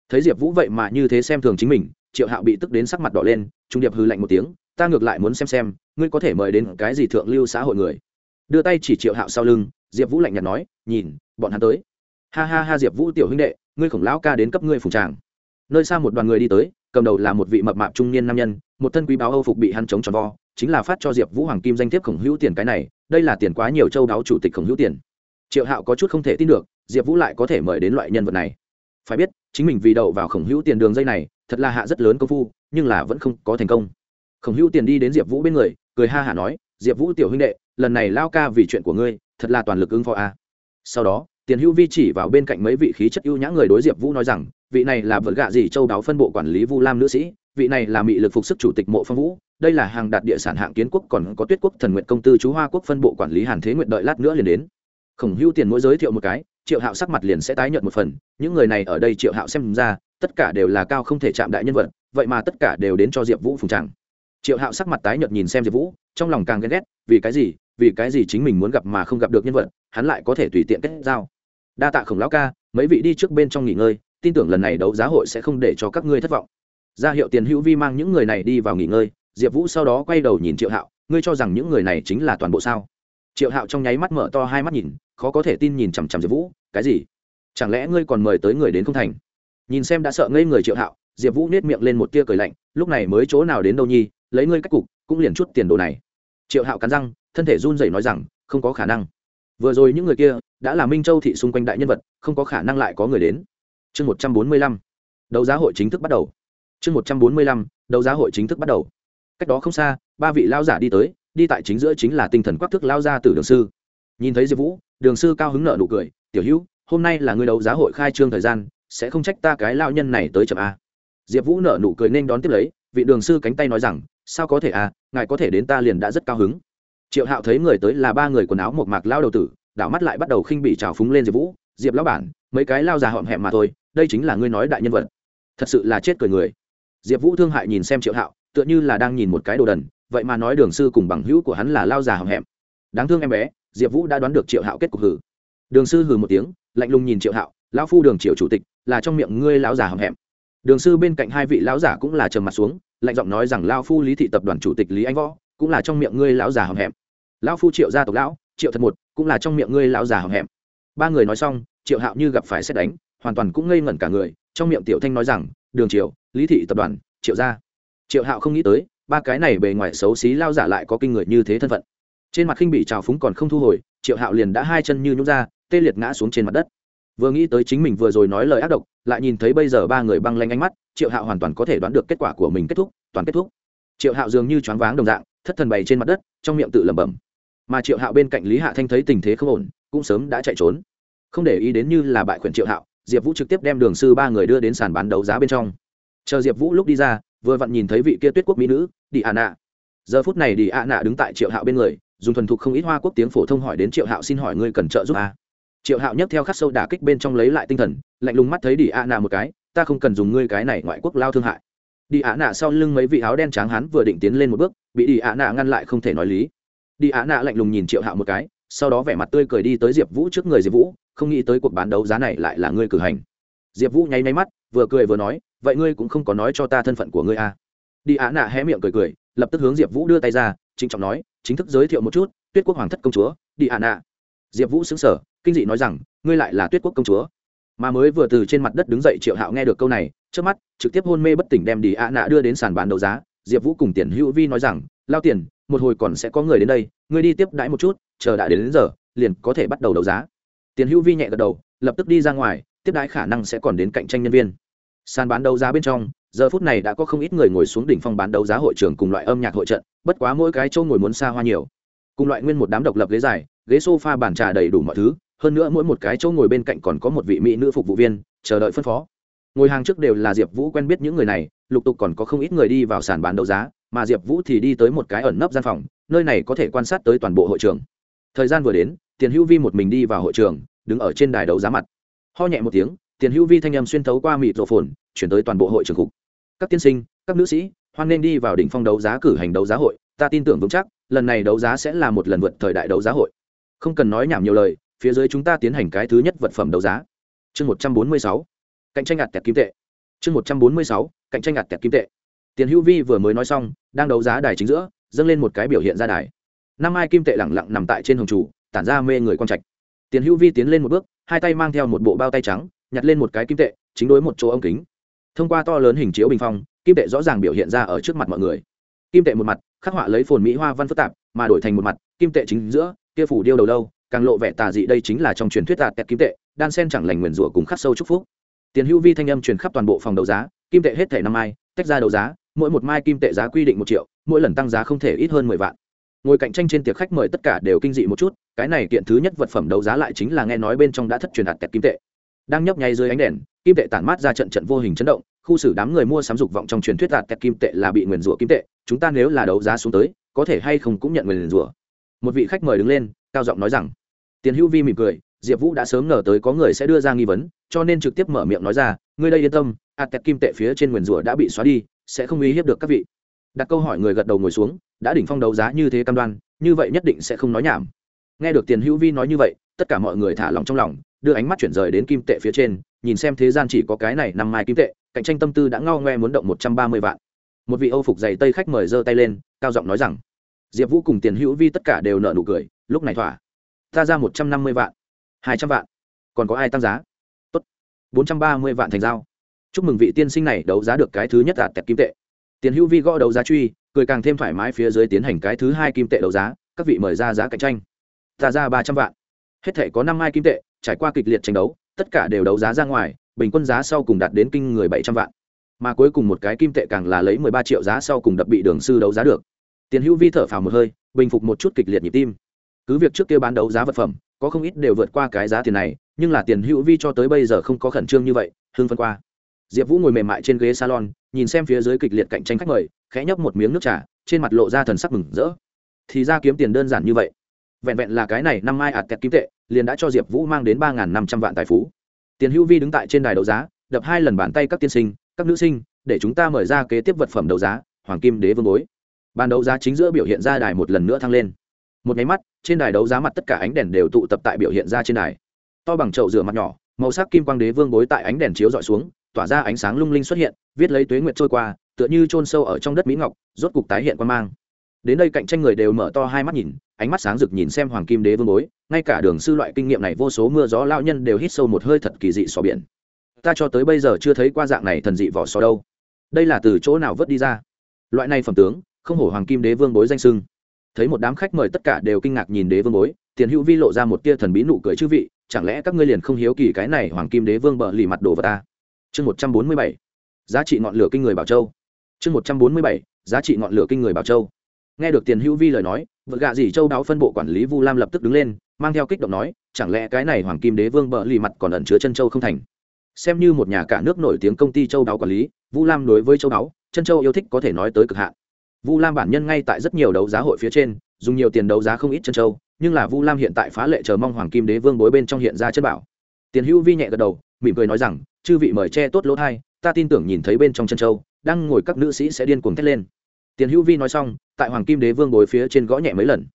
Thấy diệp vũ vậy mà như thế xem thường chính mình, triệu hạo bị tức đến sắc mặt đỏ lên, trung điệp hư lạnh một tiếng, ta ngược lại muốn xem xem, ngươi có thể mời đến cái gì thượng lưu xã hội người? Đưa tay chỉ triệu hạo sau lưng, diệp vũ lạnh nhạt nói, nhìn, bọn hắn tới. Ha ha ha, diệp vũ tiểu huynh đệ, ngươi khổng lão ca đến cấp ngươi phùng tràng. Nơi xa một đoàn người đi tới, cầm đầu là một vị mập mạp trung niên nam nhân, một thân quý báo âu phục bị hắn chống tròn vo, chính là phát cho diệp vũ hoàng kim danh thiếp khổng hữu tiền cái này đây là tiền quá nhiều châu đáo chủ tịch khổng hữu tiền. Triệu hạo có chút không thể tin được, diệp vũ lại có thể mời đến loại nhân vật này. Phải biết, chính mình vì đậu vào khổng hữu tiền đường dây này, thật là hạ rất lớn công phu, nhưng là vẫn không có thành công. Khổng hữu tiền đi đến diệp vũ bên người, cười ha hả nói, diệp vũ tiểu huynh đệ, lần này lao ca vì chuyện của ngươi, thật là toàn lực ứng phó a. Sau đó, tiền hữu vi chỉ vào bên cạnh mấy vị khí chất ưu nhã người đối diệp vũ nói rằng, vị này là vợ gạ gì châu đáo phân bộ quản lý vu lam nữ sĩ, vị này là mị lực phục sức chủ tịch mộ phong vũ đây là hàng đạt địa sản hạng kiến quốc, còn có tuyết quốc, thần nguyện công tư, chú hoa quốc, phân bộ quản lý hàn thế nguyện đợi lát nữa liền đến. Khổng Hưu tiền mỗi giới thiệu một cái, triệu hạo sắc mặt liền sẽ tái nhận một phần, những người này ở đây triệu hạo xem ra, tất cả đều là cao không thể chạm đại nhân vật, vậy mà tất cả đều đến cho diệp vũ phùng tràng. Triệu hạo sắc mặt tái nhợt nhìn xem diệp vũ, trong lòng càng ghen ghét, vì cái gì, vì cái gì chính mình muốn gặp mà không gặp được nhân vật, hắn lại có thể tùy tiện kết giao. Đa tạ khổng lão ca, mấy vị đi trước bên trong nghỉ ngơi, tin tưởng lần này đấu giá hội sẽ không để cho các ngươi thất vọng. Ra hiệu tiền hữu vi mang những người này đi vào nghỉ ngơi diệp vũ sau đó quay đầu nhìn triệu hạo, ngươi cho rằng những người này chính là toàn bộ sao? Triệu hạo trong nháy mắt mở to hai mắt nhìn, khó có thể tin nhìn chằm chằm diệp vũ, cái gì? Chẳng lẽ ngươi còn mời tới người đến không thành? Nhìn xem đã sợ ngây người triệu hạo, diệp vũ nết miệng lên một tia cười lạnh, lúc này mới chỗ nào đến đâu nhi, lấy ngươi cách cục, cũng liền chút tiền đồ này. Triệu hạo cắn răng, thân thể run rẩy nói rằng, không có khả năng. Vừa rồi những người kia đã là minh châu thị xung quanh đại nhân vật, không có khả năng lại có người đến. Chương một trăm bốn mươi lăm, đấu giá hội chính thức bắt đầu. Chương một trăm bốn mươi lăm, đấu giá hội chính thức bắt đầu cách đó không xa, ba vị lao giả đi tới, đi tại chính giữa chính là tinh thần quắc thức lao ra từ đường sư. Nhìn thấy diệp vũ, đường sư cao hứng nợ nụ cười, tiểu hữu, hôm nay là người đấu giá hội khai trương thời gian, sẽ không trách ta cái lao nhân này tới chậm a. Diệp vũ nợ nụ cười nên đón tiếp lấy, vị đường sư cánh tay nói rằng, sao có thể à ngài có thể đến ta liền đã rất cao hứng. Triệu hạo thấy người tới là ba người quần áo một mạc lao đầu tử, đảo mắt lại bắt đầu khinh bị trào phúng lên diệp vũ, diệp lão bản, mấy cái lao già họm hẹm mà thôi, đây chính là ngươi nói đại nhân vật. Thật sự là chết cười người. Diệp vũ thương hại nhìn xem triệu hạo tựa như là đang nhìn một cái đồ đần, vậy mà nói đường sư cùng bằng hữu của hắn là lao già hầm hẹm. Đáng thương em bé, diệp vũ đã đoán được triệu hạo kết cục hử. Đường sư hừ một tiếng, lạnh lùng nhìn triệu hạo, lão phu đường triệu chủ tịch, là trong miệng ngươi lão già hầm hẹm. Đường sư bên cạnh hai vị lão giả cũng là trầm mặt xuống, lạnh giọng nói rằng, lão phu lý thị tập đoàn chủ tịch lý anh võ, cũng là trong miệng ngươi lão già hầm hẹm. Lão phu triệu gia tộc lão, triệu thật một, cũng là trong miệng ngươi lão già hầm hẹm. Ba người nói xong, triệu hạo như gặp phải xét đánh, hoàn toàn cũng ngây ngẩn cả người, trong miệng tiểu thanh nói rằng, đường triệu, lý thị tập đoàn, triệu gia triệu hạo không nghĩ tới, ba cái này bề ngoài xấu xí lao giả lại có kinh người như thế thân phận. Trên mặt khinh bị trào phúng còn không thu hồi, triệu hạo liền đã hai chân như nhúc ra, tê liệt ngã xuống trên mặt đất. Vừa nghĩ tới chính mình vừa rồi nói lời ác độc, lại nhìn thấy bây giờ ba người băng lanh ánh mắt, triệu hạo hoàn toàn có thể đoán được kết quả của mình kết thúc, toàn kết thúc. Triệu hạo dường như choáng váng đồng dạng, thất thần bày trên mặt đất, trong miệng tự lẩm bẩm. Mà triệu hạo bên cạnh lý hạ thanh thấy tình thế không ổn, cũng sớm đã chạy trốn. Không để ý đến như là bại khuyển triệu hạo, diệp vũ trực tiếp đem đường sư ba người đưa đến sàn bán đấu giá bên trong. Chờ diệp vũ lúc đi ra vừa vặn nhìn thấy vị kia tuyết quốc mỹ nữ đi ạ nạ. Giờ phút này đi ạ nạ đứng tại triệu hạo bên người, dùng thuần thục không ít hoa quốc tiếng phổ thông hỏi đến triệu hạo xin hỏi ngươi cần trợ giúp à? Triệu hạo nhấc theo khắc sâu đả kích bên trong lấy lại tinh thần, lạnh lùng mắt thấy đi ạ nạ một cái, ta không cần dùng ngươi cái này ngoại quốc lao thương hại. Đi ạ nạ sau lưng mấy vị áo đen trắng hắn vừa định tiến lên một bước, bị đi ạ nạ ngăn lại không thể nói lý. Đi ạ nạ lạnh lùng nhìn triệu hạo một cái, sau đó vẻ mặt tươi cười đi tới diệp vũ trước người diệp vũ, không nghĩ tới cuộc bán đấu giá này lại là ngươi cử hành. Diệp vũ nháy máy mắt, vừa cười vừa nói vậy ngươi cũng không có nói cho ta thân phận của ngươi à. đi ạ nạ hé miệng cười cười lập tức hướng diệp vũ đưa tay ra trịnh trọng nói chính thức giới thiệu một chút tuyết quốc hoàng thất công chúa đi ạ nạ. Diệp vũ xứng sở kinh dị nói rằng ngươi lại là tuyết quốc công chúa. Mà mới vừa từ trên mặt đất đứng dậy triệu hạo nghe được câu này trước mắt trực tiếp hôn mê bất tỉnh đem đi ạ nạ đưa đến sàn bán đấu giá. Diệp vũ cùng tiền hữu vi nói rằng lao tiền một hồi còn sẽ có người đến đây ngươi đi tiếp đãi một chút chờ đã đến, đến giờ liền có thể bắt đầu đấu giá. Tiền hữu vi nhẹ gật đầu lập tức đi ra ngoài tiếp đãi khả năng sẽ còn đến cạnh tranh nhân viên sàn bán đấu giá bên trong, giờ phút này đã có không ít người ngồi xuống đỉnh phong bán đấu giá hội trường cùng loại âm nhạc hội trận, bất quá mỗi cái chỗ ngồi muốn xa hoa nhiều. Cùng loại nguyên một đám độc lập ghế dài, ghế sofa bàn trà đầy đủ mọi thứ, hơn nữa mỗi một cái chỗ ngồi bên cạnh còn có một vị mỹ nữ phục vụ viên, chờ đợi phân phó. Ngồi hàng trước đều là diệp vũ quen biết những người này, lục tục còn có không ít người đi vào sàn bán đấu giá, mà diệp vũ thì đi tới một cái ẩn nấp gian phòng, nơi này có thể quan sát tới toàn bộ hội trường. Thời gian vừa đến, tiền hữu vi một mình đi vào hội trường, đứng ở trên đài đấu giá mặt. Ho nhẹ một tiếng tiền hữu vi thanh âm xuyên thấu qua mịt rộ phồn, chuyển tới toàn bộ hội trường cục. Các tiên sinh, các nữ sĩ, hoan nên đi vào đỉnh phong đấu giá cử hành đấu giá hội, ta tin tưởng vững chắc, lần này đấu giá sẽ là một lần vượt thời đại đấu giá hội. Không cần nói nhảm nhiều lời, phía dưới chúng ta tiến hành cái thứ nhất vật phẩm đấu giá. Chương một trăm bốn mươi sáu, cạnh tranh ạt tẹt kim tệ. Chương một trăm bốn mươi sáu, cạnh tranh ạt tẹt kim tệ. Tiền hữu vi vừa mới nói xong, đang đấu giá đài chính giữa, dâng lên một cái biểu hiện ra đài. Năm ai kim tệ lẳng lặng nằm tại trên hồng chủ, tản ra mê người quang trạch. Tiền hữu vi tiến lên một bước, hai tay mang theo một bộ bao tay trắng nhặt lên một cái kim tệ, chính đối một chỗ ống kính. Thông qua to lớn hình chiếu bình phong, kim tệ rõ ràng biểu hiện ra ở trước mặt mọi người. Kim tệ một mặt, khắc họa lấy phồn mỹ hoa văn phức tạp, mà đổi thành một mặt, kim tệ chính giữa, kia phủ điêu đầu lâu, càng lộ vẻ tà dị đây chính là trong truyền thuyết tạt tẹt kim tệ, đan sen chẳng lành nguyền rủa cùng khắc sâu chúc phúc. Tiền hữu vi thanh âm truyền khắp toàn bộ phòng đấu giá, kim tệ hết thể năm mai, tách ra đấu giá, mỗi một mai kim tệ giá quy định một triệu, mỗi lần tăng giá không thể ít hơn mười vạn. Ngồi cạnh tranh trên tiệc khách mời tất cả đều kinh dị một chút, cái này kiện thứ nhất vật phẩm đấu giá lại chính là nghe nói bên trong đã thất truyền đạt kẹt kim tệ đang nhấp nháy dưới ánh đèn, kim tệ tản mát ra trận trận vô hình chấn động, khu xử đám người mua sắm dục vọng trong truyền thuyết đạt tẹt kim tệ là bị nguyền rủa kim tệ, chúng ta nếu là đấu giá xuống tới, có thể hay không cũng nhận nguyền rủa. Một vị khách mời đứng lên, cao giọng nói rằng, tiền hữu vi mỉm cười, diệp vũ đã sớm ngờ tới có người sẽ đưa ra nghi vấn, cho nên trực tiếp mở miệng nói ra, ngươi đây yên tâm ạt tẹt kim tệ phía trên nguyền rủa đã bị xóa đi, sẽ không uy hiếp được các vị. Đặt câu hỏi người gật đầu ngồi xuống, đã đỉnh phong đấu giá như thế cam đoan, như vậy nhất định sẽ không nói nhảm. Nghe được tiền hữu vi nói như vậy, tất cả mọi người thả lòng trong lòng đưa ánh mắt chuyển rời đến kim tệ phía trên, nhìn xem thế gian chỉ có cái này năm mai kim tệ, cạnh tranh tâm tư đã ngao ngoe muốn động một trăm ba mươi vạn. Một vị âu phục dày tây khách mời giơ tay lên, cao giọng nói rằng, diệp vũ cùng tiền hữu vi tất cả đều nợ nụ cười, lúc này thỏa. Ta ra một trăm năm mươi vạn, hai trăm vạn. Còn có ai tăng giá? Tốt, bốn trăm ba mươi vạn thành giao. Chúc mừng vị tiên sinh này đấu giá được cái thứ nhất đạt tẹp kim tệ. Tiền hữu vi gõ đấu giá truy, cười càng thêm thoải mái phía dưới tiến hành cái thứ hai kim tệ đấu giá, các vị mời ra giá cạnh tranh. Ta ra ba trăm vạn, hết thể có năm mai kim tệ trải qua kịch liệt tranh đấu, tất cả đều đấu giá ra ngoài, bình quân giá sau cùng đạt đến kinh người bảy trăm vạn. Mà cuối cùng một cái kim tệ càng là lấy mười ba triệu giá sau cùng đập bị đường sư đấu giá được. Tiền hữu vi thở phào một hơi, bình phục một chút kịch liệt nhịp tim. Cứ việc trước kia bán đấu giá vật phẩm, có không ít đều vượt qua cái giá tiền này, nhưng là tiền hữu vi cho tới bây giờ không có khẩn trương như vậy, hưng phân qua. Diệp vũ ngồi mềm mại trên ghế salon, nhìn xem phía dưới kịch liệt cạnh tranh khách mời, khẽ nhấp một miếng nước trà, trên mặt lộ ra thần sắc mừng rỡ. Thì ra kiếm tiền đơn giản như vậy. Vẹn vẹn là cái này năm mai ạt kẹt kim tệ liền đã cho diệp vũ mang đến ba năm trăm vạn tài phú. Tiền hữu vi đứng tại trên đài đấu giá, đập hai lần bàn tay các tiên sinh, các nữ sinh, để chúng ta mời ra kế tiếp vật phẩm đấu giá, hoàng kim đế vương bối. Bàn đấu giá chính giữa biểu hiện ra đài một lần nữa thăng lên. Một nháy mắt, trên đài đấu giá mặt tất cả ánh đèn đều tụ tập tại biểu hiện ra trên đài. To bằng chậu rửa mặt nhỏ, màu sắc kim quang đế vương bối tại ánh đèn chiếu dọi xuống, tỏa ra ánh sáng lung linh xuất hiện, viết lấy tuế nguyệt trôi qua, tựa như chôn sâu ở trong đất mỹ ngọc, rốt cục tái hiện quan mang đến đây cạnh tranh người đều mở to hai mắt nhìn, ánh mắt sáng rực nhìn xem hoàng kim đế vương bối, ngay cả đường sư loại kinh nghiệm này vô số mưa gió lao nhân đều hít sâu một hơi thật kỳ dị sò biển. Ta cho tới bây giờ chưa thấy qua dạng này thần dị vỏ sò đâu. Đây là từ chỗ nào vớt đi ra? Loại này phẩm tướng, không hổ hoàng kim đế vương bối danh sưng. Thấy một đám khách mời tất cả đều kinh ngạc nhìn đế vương bối, tiền hữu vi lộ ra một tia thần bí nụ cười chư vị, chẳng lẽ các ngươi liền không hiếu kỳ cái này hoàng kim đế vương bợ lì mặt đồ vào ta? Chương một trăm bốn mươi bảy, giá trị ngọn lửa kinh người bảo châu. Chương một trăm bốn mươi bảy, giá trị ngọn lửa kinh người bảo châu nghe được tiền hữu vi lời nói, vợ gạ dì châu đáo phân bộ quản lý vu lam lập tức đứng lên, mang theo kích động nói, chẳng lẽ cái này hoàng kim đế vương bợ lì mặt còn ẩn chứa chân châu không thành? Xem như một nhà cả nước nổi tiếng công ty châu đáo quản lý, vu lam đối với châu đáo, chân châu yêu thích có thể nói tới cực hạn. Vu lam bản nhân ngay tại rất nhiều đấu giá hội phía trên, dùng nhiều tiền đấu giá không ít chân châu, nhưng là vu lam hiện tại phá lệ chờ mong hoàng kim đế vương bối bên trong hiện ra chân bảo. Tiền hữu vi nhẹ gật đầu, mỉm cười nói rằng, chư vị mời che tốt lỗ thai ta tin tưởng nhìn thấy bên trong chân châu, đang ngồi các nữ sĩ sẽ điên cuồng thét lên tiền hữu vi nói xong, tại hoàng kim đế vương bối phía trên gõ nhẹ mấy lần.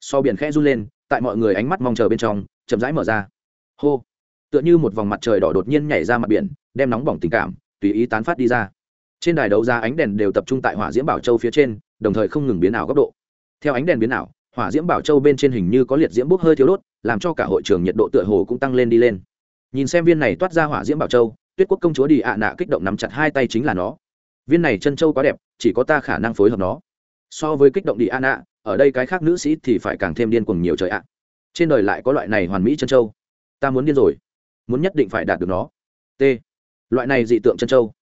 So biển khẽ run lên, tại mọi người ánh mắt mong chờ bên trong, chậm rãi mở ra. Hô! Tựa như một vòng mặt trời đỏ đột nhiên nhảy ra mặt biển, đem nóng bỏng tình cảm, tùy ý tán phát đi ra. Trên đài đấu giá ánh đèn đều tập trung tại hỏa diễm bảo châu phía trên, đồng thời không ngừng biến ảo góc độ. Theo ánh đèn biến ảo, hỏa diễm bảo châu bên trên hình như có liệt diễm bốc hơi thiếu đốt, làm cho cả hội trường nhiệt độ tựa hồ cũng tăng lên đi lên. Nhìn xem viên này toát ra hỏa diễm bảo châu, tuyết quốc công chúa đi ạ nạ kích động nắm chặt hai tay chính là nó viên này chân châu quá đẹp, chỉ có ta khả năng phối hợp nó. So với kích động đi ạ ở đây cái khác nữ sĩ thì phải càng thêm điên cuồng nhiều trời ạ. Trên đời lại có loại này hoàn mỹ chân châu. Ta muốn điên rồi. Muốn nhất định phải đạt được nó. T. Loại này dị tượng chân châu.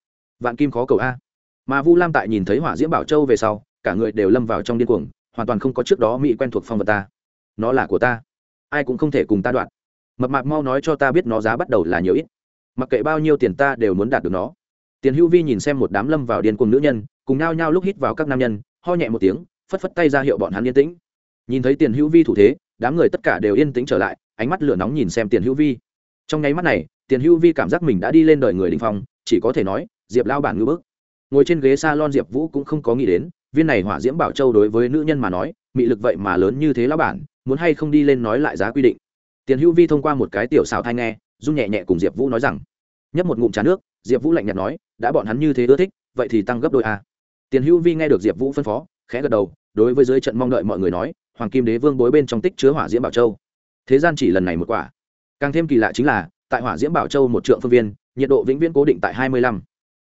Vạn kim khó cầu a. Mà vu lam tại nhìn thấy hỏa diễm bảo châu về sau, cả người đều lâm vào trong điên cuồng, hoàn toàn không có trước đó mỹ quen thuộc phong vật ta. Nó là của ta. Ai cũng không thể cùng ta đoạn. Mập mạp mau nói cho ta biết nó giá bắt đầu là nhiều ít. Mặc kệ bao nhiêu tiền ta đều muốn đạt được nó tiền hữu vi nhìn xem một đám lâm vào điên cuồng nữ nhân, cùng nao nhao lúc hít vào các nam nhân, ho nhẹ một tiếng, phất phất tay ra hiệu bọn hắn yên tĩnh. Nhìn thấy tiền hữu vi thủ thế, đám người tất cả đều yên tĩnh trở lại, ánh mắt lửa nóng nhìn xem tiền hữu vi. Trong nháy mắt này, tiền hữu vi cảm giác mình đã đi lên đời người đình phong, chỉ có thể nói, diệp lao bản ngư bức. Ngồi trên ghế s a lon diệp vũ cũng không có nghĩ đến, viên này hỏa diễm bảo châu đối với nữ nhân mà nói, mị lực vậy mà lớn như thế lao bản, muốn hay không đi lên nói lại giá quy định. Tiền hữu vi thông qua một cái tiểu xào thai nghe dung nhẹ nhẹ cùng diệp vũ nói rằng, nhấp một ngụm trà nước, diệp vũ lạnh nhạt nói đã bọn hắn như thế ưa thích vậy thì tăng gấp đôi a tiền hữu vi nghe được diệp vũ phân phó khẽ gật đầu đối với dưới trận mong đợi mọi người nói hoàng kim đế vương bối bên trong tích chứa hỏa diễm bảo châu. Thế gian chỉ lần này một quả. Càng thêm kỳ lạ chính là tại hỏa diễm bảo châu một trượng phương viên nhiệt độ vĩnh viễn cố định tại hai mươi lăm.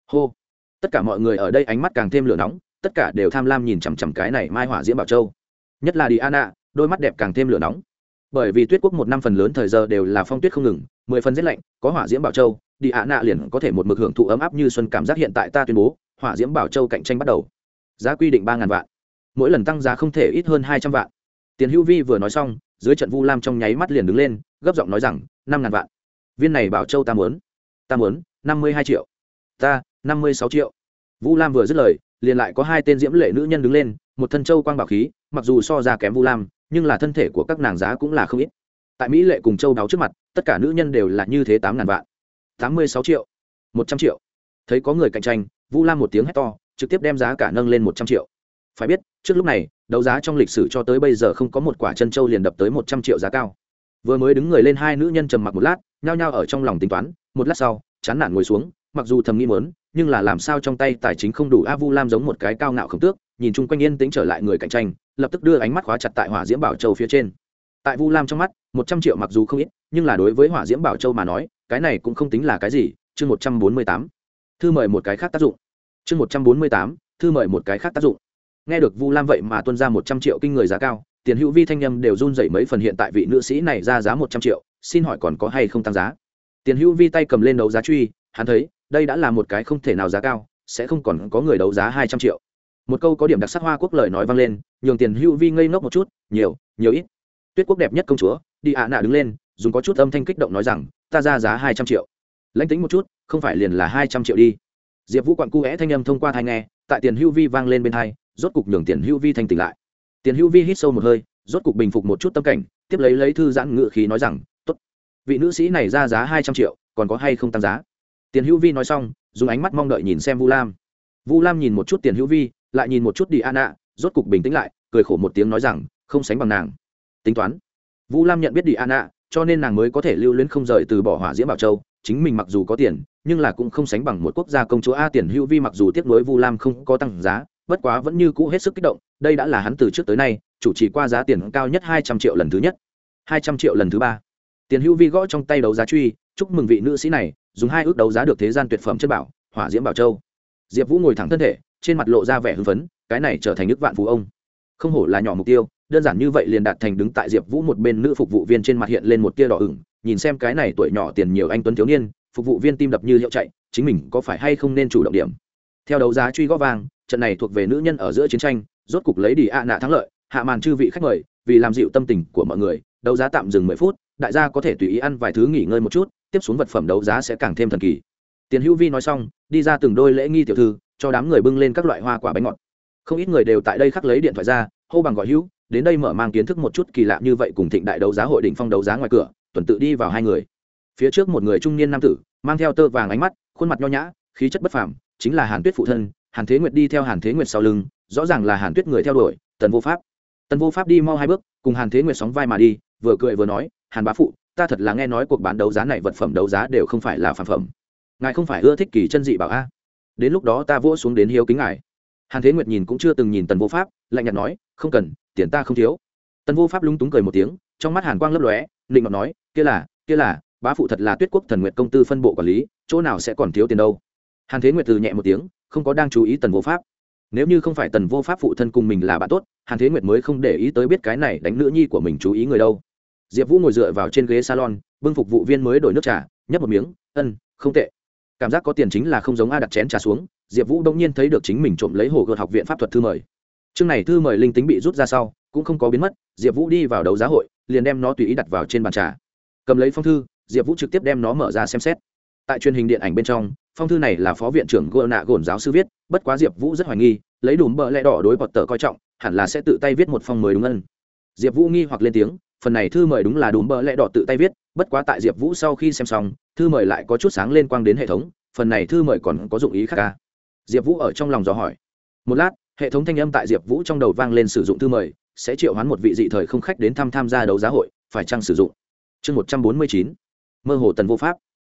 Hô. Tất cả mọi người ở đây ánh mắt càng thêm lửa nóng tất cả đều tham lam nhìn chằm chằm cái này mai hỏa diễm bảo châu. Nhất là đi Anna, đôi mắt đẹp càng thêm lửa nóng bởi vì tuyết quốc một năm phần lớn thời giờ đều là phong tuyết không ngừng, mười phần rét lạnh, có hỏa diễm bảo châu, đi ạ nạ liền có thể một mực hưởng thụ ấm áp như xuân cảm giác hiện tại ta tuyên bố, hỏa diễm bảo châu cạnh tranh bắt đầu. Giá quy định ba ngàn vạn. Mỗi lần tăng giá không thể ít hơn hai trăm vạn. Tiền hữu vi vừa nói xong, dưới trận vu lam trong nháy mắt liền đứng lên, gấp giọng nói rằng, năm ngàn vạn. Viên này bảo châu ta muốn. Ta muốn, năm mươi hai triệu. Ta, năm mươi sáu triệu. Vu lam vừa dứt lời, liền lại có hai tên diễm lệ nữ nhân đứng lên, một thân châu quang bảo khí, mặc dù so ra kém vu lam nhưng là thân thể của các nàng giá cũng là không ít. Tại mỹ lệ cùng châu đáo trước mặt, tất cả nữ nhân đều là như thế tám ngàn vạn. Tám mươi sáu triệu, một trăm triệu. Thấy có người cạnh tranh, vu lam một tiếng hét to, trực tiếp đem giá cả nâng lên một trăm triệu. Phải biết, trước lúc này, đấu giá trong lịch sử cho tới bây giờ không có một quả chân châu liền đập tới một trăm triệu giá cao. Vừa mới đứng người lên hai nữ nhân trầm mặc một lát, nhao nhao ở trong lòng tính toán, một lát sau, chán nản ngồi xuống, mặc dù thầm nghĩ mớn nhưng là làm sao trong tay tài chính không đủ. A vu lam giống một cái cao ngạo khổng tước, nhìn chung quanh yên tĩnh trở lại người cạnh tranh lập tức đưa ánh mắt khóa chặt tại hỏa diễm bảo châu phía trên. Tại vu lam trong mắt, một trăm triệu mặc dù không ít, nhưng là đối với hỏa diễm bảo châu mà nói, cái này cũng không tính là cái gì, chương một trăm bốn mươi tám. Thư mời một cái khác tác dụng. Chương một trăm bốn mươi tám, thư mời một cái khác tác dụng. Nghe được vu lam vậy mà tuân ra một trăm triệu kinh người giá cao, tiền hữu vi thanh â đều run dậy mấy phần hiện tại vị nữ sĩ này ra giá một trăm triệu, xin hỏi còn có hay không tăng giá? Tiền hữu vi tay cầm lên đấu giá truy, hắn thấy, đây đã là một cái không thể nào giá cao, sẽ không còn có người đấu giá hai trăm triệu một câu có điểm đặc sắc hoa quốc lời nói vang lên, nhường tiền hữu vi ngây ngốc một chút, nhiều nhiều ít. Tuyết quốc đẹp nhất công chúa. Đi ạ nạ đứng lên, dùng có chút âm thanh kích động nói rằng, ta ra giá hai trăm triệu. Lãnh tính một chút, không phải liền là hai trăm triệu đi. Diệp vũ quặn cu vẽ thanh âm thông qua thai nghe, tại tiền hữu vi vang lên bên thai rốt cục nhường tiền hữu vi thanh tỉnh lại. Tiền hữu vi hít sâu một hơi, rốt cục bình phục một chút tâm cảnh, tiếp lấy lấy thư giãn ngự khí nói rằng t ố t vị nữ sĩ này ra giá hai trăm triệu, còn có hay không tăng giá? Tiền hữu vi nói xong, dùng ánh mắt mong đợi nhìn xem vu lam. Vu lam nhìn một chút tiền hữu vi lại nhìn một chút đi an ạ rốt cục bình tĩnh lại, cười khổ một tiếng nói rằng, không sánh bằng nàng. Tính toán. Vu lam nhận biết đi an ạ cho nên nàng mới có thể lưu luyến không rời từ bỏ hỏa diễm bảo châu, chính mình mặc dù có tiền, nhưng là cũng không sánh bằng một quốc gia công chúa a tiền hữu vi mặc dù tiếc nuối vu lam không có tăng giá, bất quá vẫn như cũ hết sức kích động, đây đã là hắn từ trước tới nay, chủ trì qua giá tiền cao nhất hai trăm triệu lần thứ nhất. Hai trăm triệu lần thứ ba. Tiền hữu vi gõ trong tay đấu giá truy, chúc mừng vị nữ sĩ này, dùng hai ước đấu giá được thế gian tuyệt phẩm chất bảo, hỏa diễm bảo châu. Diệp vũ ngồi thẳng thân thể trên mặt lộ ra vẻ hưng phấn cái này trở thành nước vạn phú ông. Không hổ là nhỏ mục tiêu đơn giản như vậy liền đạt thành đứng tại diệp vũ một bên nữ phục vụ viên trên mặt hiện lên một tia đỏ ửng nhìn xem cái này tuổi nhỏ tiền nhiều anh tuấn thiếu niên phục vụ viên tim đập như hiệu chạy chính mình có phải hay không nên chủ động điểm. Theo đấu giá truy góp vàng, trận này thuộc về nữ nhân ở giữa chiến tranh rốt cục lấy đi ạ nạ thắng lợi hạ màn chư vị khách mời vì làm dịu tâm tình của mọi người đấu giá tạm dừng mười phút đại gia có thể tùy ý ăn vài thứ nghỉ ngơi một chút tiếp xuống vật phẩm đấu giá sẽ càng thêm thần kỳ. Tiền hữu vi nói xong đi ra từng đôi lễ nghi tiểu thư cho đám người bưng lên các loại hoa quả bánh ngọt. Không ít người đều tại đây khắc lấy điện thoại ra, hô bằng gọi hữu, đến đây mở mang kiến thức một chút kỳ lạ như vậy cùng thịnh đại đấu giá hội đỉnh phong đấu giá ngoài cửa, tuần tự đi vào hai người. Phía trước một người trung niên nam tử, mang theo tơ vàng ánh mắt, khuôn mặt nho nhã, khí chất bất phàm, chính là hàn tuyết phụ thân, hàn thế nguyệt đi theo hàn thế nguyệt sau lưng, rõ ràng là hàn tuyết người theo đuổi, tần vô pháp. Tần vô pháp đi mau hai bước, cùng hàn thế nguyệt sóng vai mà đi, vừa cười vừa nói, hàn bá phụ, ta thật là nghe nói cuộc bán đấu giá này vật phẩm đấu giá đều không phải là phản phẩm. Ngài không phải ưa thích kỳ chân dị bảo a? Đến lúc đó ta vỗ xuống đến hiếu kính ngài. Hàn thế nguyệt nhìn cũng chưa từng nhìn tần vô pháp, lạnh nhạt nói, không cần, tiền ta không thiếu. Tần vô pháp lúng túng cười một tiếng, trong mắt hàn quang lấp lóe định ngọt nói, kia là kia là, bá phụ thật là tuyết quốc thần nguyệt công tư phân bộ quản lý, chỗ nào sẽ còn thiếu tiền đâu? Hàn thế nguyệt từ nhẹ một tiếng, không có đang chú ý tần vô pháp. Nếu như không phải tần vô pháp phụ thân cùng mình là bạn tốt, hàn thế nguyệt mới không để ý tới biết cái này đánh nữ nhi của mình chú ý người đâu. Diệp vũ ngồi dựa vào trên ghế salon, bưng phục vụ viên mới đổi nước trà, nhấp một miếng, ân, không tệ cảm giác có tiền chính là không giống a đặt chén trà xuống, diệp vũ đông nhiên thấy được chính mình trộm lấy hồ gợt học viện pháp thuật thư mời. Chương này thư mời linh tính bị rút ra sau, cũng không có biến mất, diệp vũ đi vào đấu giá hội, liền đem nó tùy ý đặt vào trên bàn trà. Cầm lấy phong thư, diệp vũ trực tiếp đem nó mở ra xem xét. Tại truyền hình điện ảnh bên trong, phong thư này là phó viện trưởng gô nạ gồn giáo sư viết, bất quá diệp vũ rất hoài nghi, lấy đủ bợ lẽ đỏ đối bọt tờ coi trọng, hẳn là sẽ tự tay viết một phong mới đúng ân. Diệp vũ nghi hoặc lên tiếng phần này thư mời đúng là đúng bợ lẽ đỏ tự tay viết, bất quá tại diệp vũ sau khi xem xong, thư mời lại có chút sáng lên quang đến hệ thống, phần này thư mời còn có dụng ý khác ca à? diệp vũ ở trong lòng dò hỏi. Một lát, hệ thống thanh âm tại diệp vũ trong đầu vang lên sử dụng thư mời, sẽ triệu hoán một vị dị thời không khách đến thăm tham gia đấu giá hội, phải chăng sử dụng? Chương một trăm bốn mươi chín, mơ hồ tần vô pháp.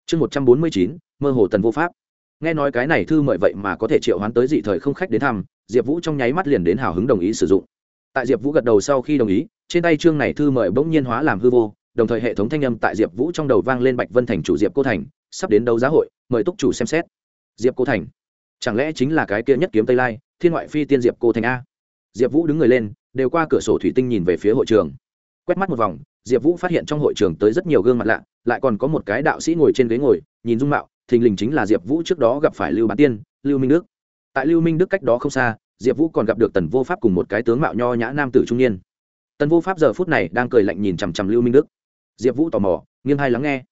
Chương một trăm bốn mươi chín, mơ hồ tần vô pháp. Nghe nói cái này thư mời vậy mà có thể triệu hoán tới dị thời không khách đến thăm, diệp vũ trong nháy mắt liền đến hào hứng đồng ý sử dụng. Tại diệp vũ gật đầu sau khi đồng ý trên tay chương này thư mời bỗng nhiên hóa làm hư vô, đồng thời hệ thống thanh âm tại diệp vũ trong đầu vang lên bạch vân thành chủ diệp cô thành, sắp đến đấu giá hội, mời túc chủ xem xét. Diệp cô thành, chẳng lẽ chính là cái kia nhất kiếm tây lai, thiên ngoại phi tiên diệp cô thành a? Diệp vũ đứng người lên, đều qua cửa sổ thủy tinh nhìn về phía hội trường. Quét mắt một vòng, diệp vũ phát hiện trong hội trường tới rất nhiều gương mặt lạ, lại còn có một cái đạo sĩ ngồi trên ghế ngồi, nhìn dung mạo, thình lình chính là diệp vũ trước đó gặp phải lưu bán tiên, lưu minh đức. Tại lưu minh đức cách đó không xa, diệp vũ còn gặp được tần vô pháp cùng một cái tướng mạo nho nhã nam tử trung niên tần vô pháp giờ phút này đang cười lạnh nhìn chằm chằm lưu minh đức. Diệp vũ tò mò, nghiêng hai lắng nghe.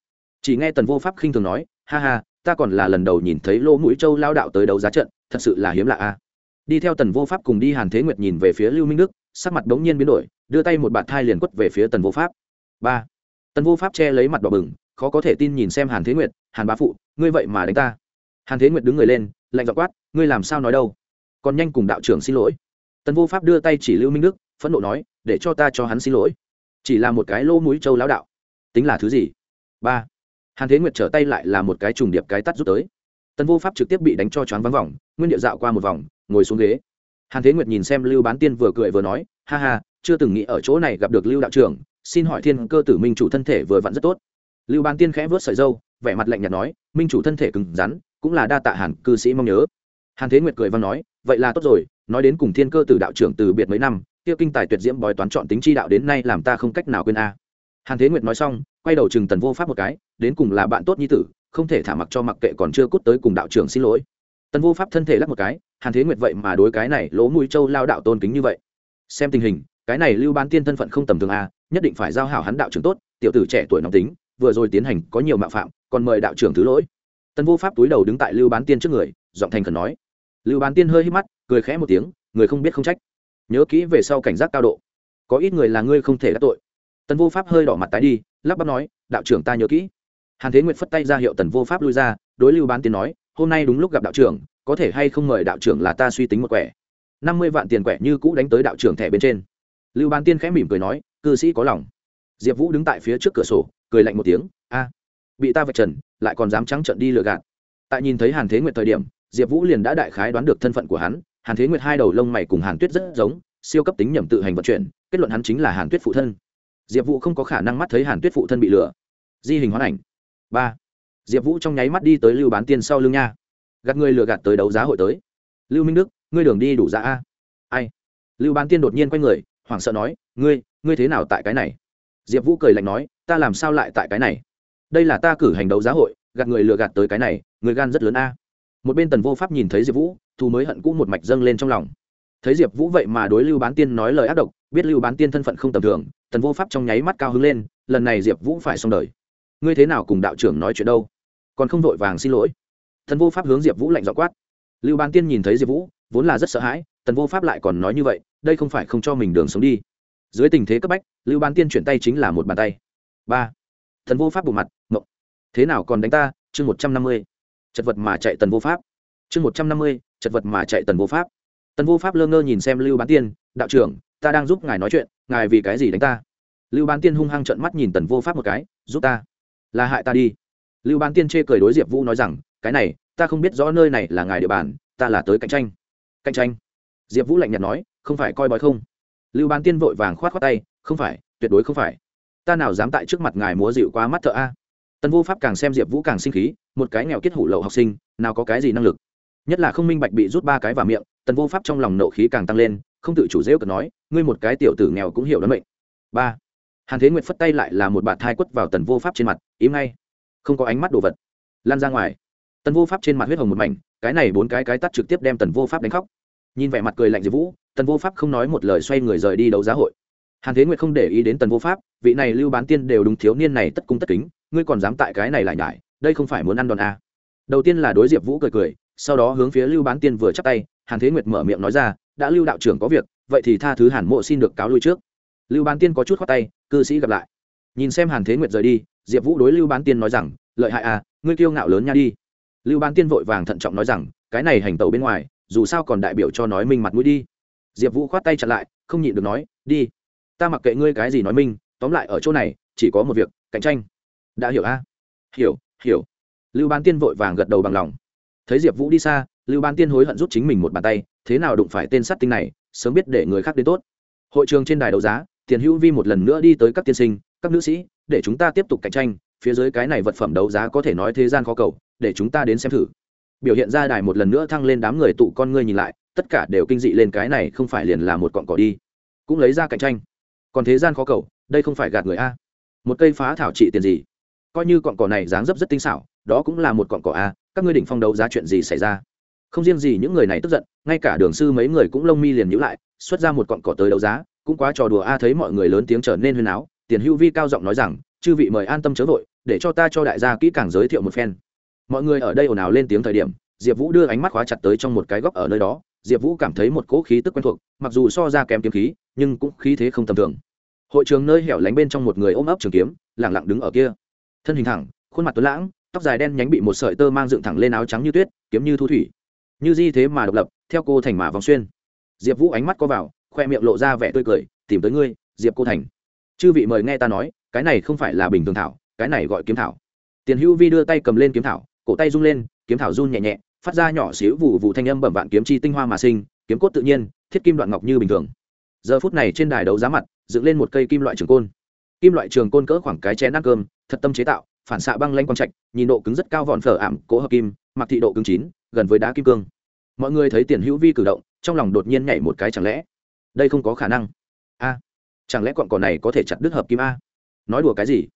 Chỉ nghe tần vô pháp khinh thường nói, ha ha, ta còn là lần đầu nhìn thấy lô mũi châu lao đạo tới đấu giá trận, thật sự là hiếm lạ a. Đi theo tần vô pháp cùng đi hàn thế nguyệt nhìn về phía lưu minh đức, sắc mặt đống nhiên biến đổi, đưa tay một bạt thai liền quất về phía tần vô pháp. Ba. Tần vô pháp che lấy mặt đỏ bừng, khó có thể tin nhìn xem hàn thế nguyệt, hàn bá phụ, ngươi vậy mà đánh ta. Hàn thế nguyệt đứng người lên, lạnh dọ quát, ngươi làm sao nói đâu? Còn nhanh cùng đạo trưởng xin lỗi. Tần vô pháp đưa tay chỉ lưu minh đức, phẫn nộ nói để cho ta cho hắn xin lỗi. Chỉ là một cái lô mũi châu lão đạo. Tính là thứ gì? Ba. Hàn thế nguyệt trở tay lại là một cái trùng điệp cái tắt rút tới. Tần vô pháp trực tiếp bị đánh cho choáng vắng vòng, nguyên điệu dạo qua một vòng, ngồi xuống ghế. Hàn thế nguyệt nhìn xem lưu bán tiên vừa cười vừa nói, ha ha, chưa từng nghĩ ở chỗ này gặp được lưu đạo trưởng, xin hỏi thiên cơ tử minh chủ thân thể vừa vặn rất tốt. Lưu bán tiên khẽ vớt sợi dâu vẻ mặt lạnh nhạt nói, minh chủ thân thể cứng rắn, cũng là đa tạ hàn cư sĩ mong nhớ. Hàn thế nguyệt cười văn nói, vậy là tốt rồi, nói đến cùng thiên cơ tử đạo trưởng từ biệt mấy năm tiêu kinh tài tuyệt diễm bói toán chọn tính chi đạo đến nay làm ta không cách nào quên a. Hàn thế nguyệt nói xong, quay đầu chừng tần vô pháp một cái, đến cùng là bạn tốt nhi tử, không thể thả mặc cho mặc kệ còn chưa cút tới cùng đạo trưởng xin lỗi. Tần vô pháp thân thể lắc một cái, hàn thế nguyệt vậy mà đối cái này lỗ mũi châu lao đạo tôn kính như vậy. Xem tình hình, cái này lưu bán tiên thân phận không tầm thường a, nhất định phải giao hảo hắn đạo trưởng tốt, tiểu tử trẻ tuổi nóng tính, vừa rồi tiến hành có nhiều mạo phạm, còn mời đạo trưởng thứ lỗi. Tần vô pháp túi đầu đứng tại lưu bán tiên trước người, giọng thành khẩn nói. Lưu bán tiên hơi hít mắt, cười khẽ một tiếng, người không biết không trách nhớ kỹ về sau cảnh giác cao độ. Có ít người là ngươi không thể đắc tội. Tần vô pháp hơi đỏ mặt tái đi, lắp bắp nói, đạo trưởng ta nhớ kỹ. Hàn thế nguyệt phất tay ra hiệu tần vô pháp lui ra, đối lưu bán tiên nói, hôm nay đúng lúc gặp đạo trưởng, có thể hay không mời đạo trưởng là ta suy tính một quẻ. Năm mươi vạn tiền quẻ như cũ đánh tới đạo trưởng thẻ bên trên. Lưu bán tiên khẽ mỉm cười nói, cư sĩ có lòng. Diệp vũ đứng tại phía trước cửa sổ, cười lạnh một tiếng, a, bị ta vạch trần, lại còn dám trắng trận đi lừa gạt. Tại nhìn thấy hàn thế nguyệt thời điểm, diệp vũ liền đã đại khái đoán được thân phận của hắn hàn thế nguyệt hai đầu lông mày cùng hàn tuyết rất giống, siêu cấp tính nhầm tự hành vận chuyển, kết luận hắn chính là hàn tuyết phụ thân. Diệp vũ không có khả năng mắt thấy hàn tuyết phụ thân bị lừa. Di hình hoán ảnh. Ba. Diệp vũ trong nháy mắt đi tới lưu bán tiên sau lưng nha. Gạt người lừa gạt tới đấu giá hội tới. Lưu minh đức, ngươi đường đi đủ giá a ai? Lưu bán tiên đột nhiên quay người, hoảng sợ nói, ngươi ngươi thế nào tại cái này? Diệp vũ cười lạnh nói, ta làm sao lại tại cái này? Đây là ta cử hành đấu giá hội, gạt người lừa gạt tới cái này, người gan rất lớn a một bên tần vô pháp nhìn thấy diệp vũ thù mới hận cũ một mạch dâng lên trong lòng thấy diệp vũ vậy mà đối lưu bán tiên nói lời ác độc biết lưu bán tiên thân phận không tầm thường tần vô pháp trong nháy mắt cao hứng lên lần này diệp vũ phải xong đời ngươi thế nào cùng đạo trưởng nói chuyện đâu còn không vội vàng xin lỗi thần vô pháp hướng diệp vũ lạnh dọ quát lưu bán tiên nhìn thấy diệp vũ vốn là rất sợ hãi tần vô pháp lại còn nói như vậy đây không phải không cho mình đường sống đi dưới tình thế cấp bách lưu bán tiên chuyển tay chính là một bàn tay ba thần vô pháp bù mặt mộng thế nào còn đánh ta chương một trăm năm mươi chật vật mà chạy tần vô pháp. Chương một trăm năm mươi, chật vật mà chạy tần vô pháp. Tần vô pháp lơ ngơ nhìn xem lưu bán tiên, đạo trưởng, ta đang giúp ngài nói chuyện, ngài vì cái gì đánh ta? Lưu bán tiên hung hăng trận mắt nhìn tần vô pháp một cái, giúp ta? Là hại ta đi. Lưu bán tiên chê cười đối diệp vũ nói rằng, cái này, ta không biết rõ nơi này là ngài địa bàn, ta là tới cạnh tranh. Cạnh tranh? Diệp vũ lạnh nhạt nói, không phải coi bói không? Lưu bán tiên vội vàng k h o á t k tay, không phải, tuyệt đối không phải. Ta nào dám tại trước mặt ngài múa dịu qua mắt thợ a? Tần vô pháp càng xem diệp vũ càng sinh khí, một cái nghèo kết hủ lậu học sinh, nào có cái gì năng lực. Nhất là không minh bạch bị rút ba cái vào miệng, tần vô pháp trong lòng nộ khí càng tăng lên, không tự chủ dễu cần nói, ngươi một cái tiểu tử nghèo cũng hiểu đoán mệnh. Ba. Hàn thế nguyệt phất tay lại là một bạt thai quất vào tần vô pháp trên mặt, im ngay. Không có ánh mắt đồ vật. Lan ra ngoài. Tần vô pháp trên mặt huyết hồng một mảnh, cái này bốn cái cái tắt trực tiếp đem tần vô pháp đánh khóc. Nhìn vẻ mặt cười lạnh diệp vũ, tần vô pháp không nói một lời xoay người rời đi đấu giá hội. Hàn thế nguyệt không để ý đến tần vô pháp, vị này lưu bán tiên đều đúng thiếu niên này tất cung tất kính ngươi còn dám tại cái này lại nhải, đây không phải muốn ăn đòn a à. đầu tiên là đối diệp vũ cười cười, sau đó hướng phía lưu bán tiên vừa chắp tay, hàn thế nguyệt mở miệng nói ra, đã lưu đạo trưởng có việc, vậy thì tha thứ hàn mộ xin được cáo lui trước. Lưu bán tiên có chút khoát tay, cư sĩ gặp lại. Nhìn xem hàn thế nguyệt rời đi, diệp vũ đối lưu bán tiên nói rằng, lợi hại à ngươi kiêu ngạo lớn nha đi. Lưu bán tiên vội vàng thận trọng nói rằng, cái này hành tàu bên ngoài, dù sao còn đại biểu cho nói minh mặt mũi đi. Diệp vũ khoát tay chặn lại, không nhịn được nói, đi, ta mặc kệ ngươi cái gì nói minh, tóm lại ở chỗ này, chỉ có một việc, cạnh tranh đã hiểu a? À? hiểu hiểu. Lưu bán tiên vội vàng gật đầu bằng lòng. Thấy diệp vũ đi xa, lưu bán tiên hối hận rút chính mình một bàn tay, thế nào đụng phải tên sát tinh này, sớm biết để người khác đến tốt. Hội trường trên đài đấu giá, tiền hữu vi một lần nữa đi tới các tiên sinh, các nữ sĩ, để chúng ta tiếp tục cạnh tranh, phía dưới cái này vật phẩm đấu giá có thể nói thế gian khó cầu, để chúng ta đến xem thử. Biểu hiện ra đài một lần nữa thăng lên đám người tụ con ngươi nhìn lại, tất cả đều kinh dị lên cái này không phải liền là một cọn cỏ đi. Cũng lấy ra cạnh tranh. Còn thế gian khó cầu, đây không phải gạt người a. Một cây phá thảo trị tiền gì? Coi như cọn cỏ này dáng dấp rất tinh xảo, đó cũng là một cọn cỏ a, các ngươi đỉnh phong đấu giá chuyện gì xảy ra? Không riêng gì những người này tức giận, ngay cả đường sư mấy người cũng lông mi liền nhữ lại, xuất ra một cọn cỏ tới đấu giá, cũng quá trò đùa a thấy mọi người lớn tiếng trở nên huyên áo, tiền hữu vi cao giọng nói rằng, chư vị mời an tâm chớ vội, để cho ta cho đại gia kỹ càng giới thiệu một phen. Mọi người ở đây ồn ào lên tiếng thời điểm, diệp vũ đưa ánh mắt khóa chặt tới trong một cái góc ở nơi đó, diệp vũ cảm thấy một cỗ khí tức quen thuộc, mặc dù so ra kém kiếm khí, nhưng cũng khí thế không tầm thường. Hội trường nơi hẻo lánh bên trong một người ôm ấp trường kiếm lẳng lặng đứng ở kia thân hình thẳng, khuôn mặt tuấn lãng, tóc dài đen nhánh bị một sợi tơ mang dựng thẳng lên áo trắng như tuyết, kiếm như thu thủy. Như di thế mà độc lập, theo cô thành mà vòng xuyên. Diệp vũ ánh mắt có vào, khoe miệng lộ ra vẻ tươi cười, tìm tới ngươi, diệp cô thành. Chư vị mời nghe ta nói, cái này không phải là bình thường thảo, cái này gọi kiếm thảo. Tiền hữu vi đưa tay cầm lên kiếm thảo, cổ tay rung lên, kiếm thảo run nhẹ nhẹ, phát ra nhỏ xíu vụ vụ thanh âm bẩm vạn kiếm chi tinh hoa mà sinh, kiếm cốt tự nhiên, thiết kim đoạn ngọc như bình thường. Giờ phút này trên đài đấu giá mặt, dựng lên một cây kim loại trường côn. Kim loại trường côn cỡ khoảng cái chén ăn cơm thật tâm chế tạo, phản xạ băng lanh quang trạch, nhìn độ cứng rất cao vòn phở ảm cố hợp kim, mặc thị độ cứng chín, gần với đá kim cương. Mọi người thấy tiền hữu vi cử động, trong lòng đột nhiên nhảy một cái chẳng lẽ, đây không có khả năng. A, chẳng lẽ cọn cỏ này có thể chặt đứt hợp kim a? Nói đùa cái gì?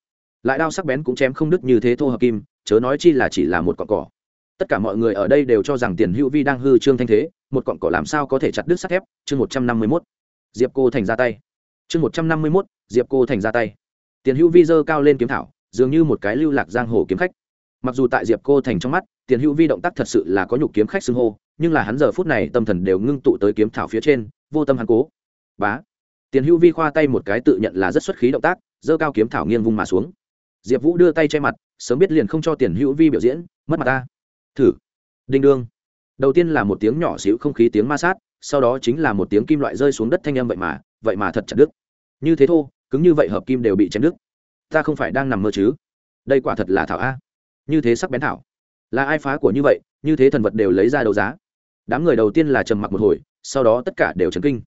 Lại đao sắc bén cũng chém không đứt như thế thô hợp kim, chớ nói chi là chỉ là một cọn cỏ. Tất cả mọi người ở đây đều cho rằng tiền hữu vi đang hư trương thanh thế, một cọn cỏ làm sao có thể chặt đứt sắt thép? Chương một trăm năm mươi mốt. Diệp cô thành ra tay. Chương một trăm năm mươi mốt, diệp cô thành ra tay. Tiền hữu vi dơ cao lên kiếm thảo dường như một cái lưu lạc giang hồ kiếm khách. Mặc dù tại diệp cô thành trong mắt, tiền hữu vi động tác thật sự là có nhục kiếm khách xưng hô, nhưng là hắn giờ phút này tâm thần đều ngưng tụ tới kiếm thảo phía trên, vô tâm hắn cố. Bá. Tiền hữu vi khoa tay một cái tự nhận là rất xuất khí động tác dơ cao kiếm thảo nghiêng vung mà xuống. Diệp vũ đưa tay che mặt, sớm biết liền không cho tiền hữu vi biểu diễn, mất mặt ta. Thử. Đinh đương. Đầu tiên là một tiếng nhỏ xíu không khí tiếng ma sát, sau đó chính là một tiếng kim loại rơi xuống đất thanh âm vậy mà vậy mà thật chặt đứt. Như thế thô, cứng như vậy hợp kim đều bị chém đứt ta không phải đang nằm mơ chứ? Đây quả thật là thảo a. Như thế sắc bén thảo. Là ai phá của như vậy, như thế thần vật đều lấy ra đấu giá. Đám người đầu tiên là trầm mặc một hồi, sau đó tất cả đều chấn kinh.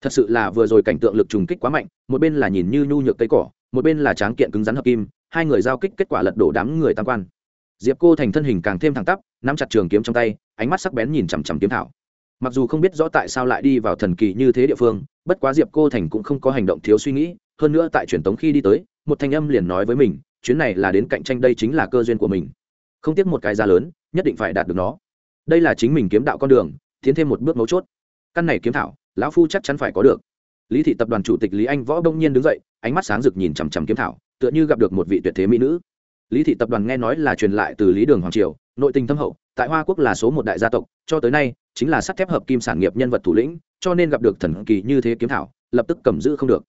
Thật sự là vừa rồi cảnh tượng lực trùng kích quá mạnh, một bên là nhìn như nhu nhược cây cỏ, một bên là tráng kiện cứng rắn hợp kim, hai người giao kích kết quả lật đổ đám người tam quan. Diệp cô thành thân hình càng thêm thẳng tắp, nắm chặt trường kiếm trong tay, ánh mắt sắc bén nhìn chằm chằm kiếm thảo. Mặc dù không biết rõ tại sao lại đi vào thần kỳ như thế địa phương, bất quá diệp cô thành cũng không có hành động thiếu suy nghĩ, hơn nữa tại truyền tống khi đi tới một thanh âm liền nói với mình, chuyến này là đến cạnh tranh đây chính là cơ duyên của mình. Không tiếc một cái giá lớn, nhất định phải đạt được nó. Đây là chính mình kiếm đạo con đường, tiến thêm một bước mấu chốt. Căn này kiếm thảo, lão phu chắc chắn phải có được. Lý thị tập đoàn chủ tịch lý anh võ đông nhiên đứng dậy, ánh mắt sáng rực nhìn chằm chằm kiếm thảo, tựa như gặp được một vị tuyệt thế mỹ nữ. Lý thị tập đoàn nghe nói là truyền lại từ lý đường hoàng triều, nội tình thâm hậu, tại hoa quốc là số một đại gia tộc, cho tới nay, chính là sắt thép hợp kim sản nghiệp nhân vật thủ lĩnh, cho nên gặp được thần kỳ như thế kiếm thảo, lập tức cầm giữ không được.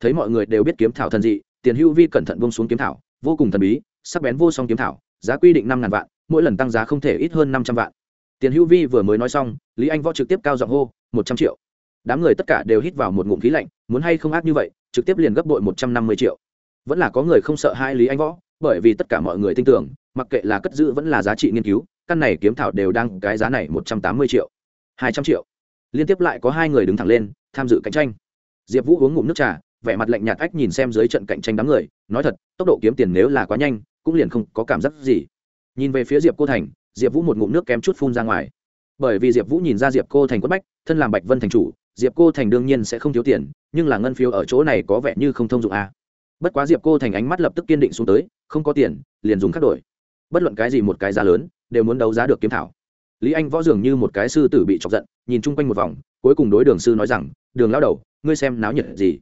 Thấy mọi người đều biết kiếm thảo thần dị tiền hưu vi cẩn thận bông xuống kiếm thảo, vô cùng thần bí, sắc bén vô song kiếm thảo, giá quy định năm ngàn vạn, mỗi lần tăng giá không thể ít hơn năm trăm vạn. Tiền hưu vi vừa mới nói xong, lý anh võ trực tiếp cao giọng hô, một trăm triệu. Đám người tất cả đều hít vào một ngụm khí lạnh, muốn hay không ác như vậy, trực tiếp liền gấp bội một trăm năm mươi triệu. Vẫn là có người không sợ hai lý anh võ, bởi vì tất cả mọi người tin tưởng, mặc kệ là cất giữ vẫn là giá trị nghiên cứu, căn này kiếm thảo đều đang cái giá này một trăm tám mươi triệu. Hai trăm triệu. Liên tiếp lại có hai người đứng thẳng lên, tham dự cạnh tranh. Diệp vũ uống ngụm nước trà vẻ mặt lạnh nhạt ách nhìn xem dưới trận cạnh tranh đám người, nói thật, tốc độ kiếm tiền nếu là quá nhanh, cũng liền không có cảm giác gì. Nhìn về phía diệp cô thành, diệp vũ một ngụm nước kém chút phun ra ngoài. Bởi vì diệp vũ nhìn ra diệp cô thành quất bách, thân làm bạch vân thành chủ, diệp cô thành đương nhiên sẽ không thiếu tiền, nhưng là ngân phiếu ở chỗ này có vẻ như không thông dụng a à. bất quá diệp cô thành ánh mắt lập tức kiên định xuống tới, không có tiền, liền dùng khắc đổi. Bất luận cái gì một cái giá lớn, đều muốn đấu giá được kiếm thảo. Lý anh võ dường như một cái sư tử bị chọc giận, nhìn chung quanh một vòng, cuối cùng đối đường sư nói rằng, đường lao đầu, ngươi xem náo nhiệt gì?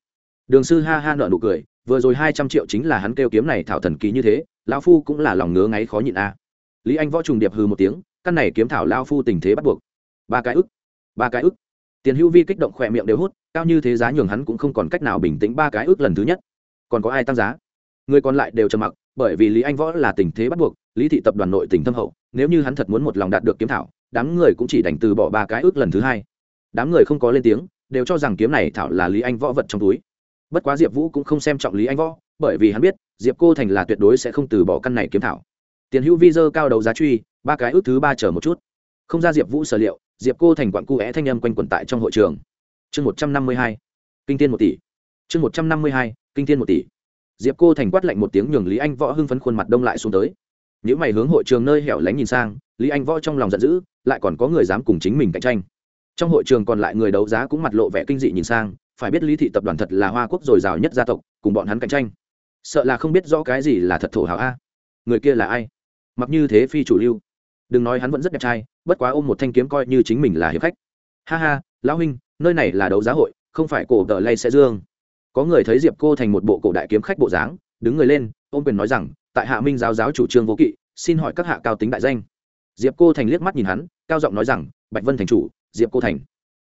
Đường sư ha ha nợ nụ cười, vừa rồi hai trăm triệu chính là hắn kêu kiếm này thảo thần kỳ như thế, lão phu cũng là lòng ngứa ngáy khó nhịn a. Lý anh võ trùng điệp hư một tiếng, căn này kiếm thảo lao phu tình thế bắt buộc. Ba cái ức, ba cái ức. Tiền hữu vi kích động khỏe miệng đều hút, cao như thế giá nhường hắn cũng không còn cách nào bình tĩnh ba cái ức lần thứ nhất. Còn có ai tăng giá? Người còn lại đều trầm mặc, bởi vì lý anh võ là tình thế bắt buộc, lý thị tập đoàn nội tỉnh thâm hậu, nếu như hắn thật muốn một lòng đạt được kiếm thảo, đám người cũng chỉ đành từ bỏ ba cái ước lần thứ hai. Đám người không có lên tiếng, đều cho rằng kiếm này thảo là lý anh võ vật trong túi bất quá diệp vũ cũng không xem trọng lý anh võ, bởi vì hắn biết, diệp cô thành là tuyệt đối sẽ không từ bỏ căn này kiếm thảo. Tiền hữu vi dơ cao đầu giá truy, ba cái ước thứ ba chờ một chút. Không ra diệp vũ sở liệu, diệp cô thành quặn cu é thanh âm quanh quẩn tại trong hội trường. Chương một trăm năm mươi hai, kinh tiên một tỷ. Chương một trăm năm mươi hai, kinh tiên một tỷ. Diệp cô thành quát lạnh một tiếng nhường lý anh võ hưng phấn khuôn mặt đông lại xuống tới. Những mày hướng hội trường nơi hẻo lánh nhìn sang, lý anh võ trong lòng giận dữ, lại còn có người dám cùng chính mình cạnh tranh. Trong hội trường còn lại người đấu giá cũng mặt lộ vẻ kinh dị nhìn sang phải biết lý thị tập đoàn thật là hoa quốc dồi dào nhất gia tộc, cùng bọn hắn cạnh tranh. Sợ là không biết rõ cái gì là thật thổ hảo a. Người kia là ai? Mặc như thế phi chủ lưu. Đừng nói hắn vẫn rất đẹp trai, bất quá ôm một thanh kiếm coi như chính mình là hiệp khách. Ha ha, lão huynh, nơi này là đấu giá hội, không phải cổ tờ lay sẽ dương. Có người thấy diệp cô thành một bộ cổ đại kiếm khách bộ dáng, đứng người lên, ôm quyền nói rằng, tại hạ minh giáo giáo chủ trương vô kỵ, xin hỏi các hạ cao tính đại danh. Diệp cô thành liếc mắt nhìn hắn, cao giọng nói rằng, bạch vân thành chủ, diệp cô thành.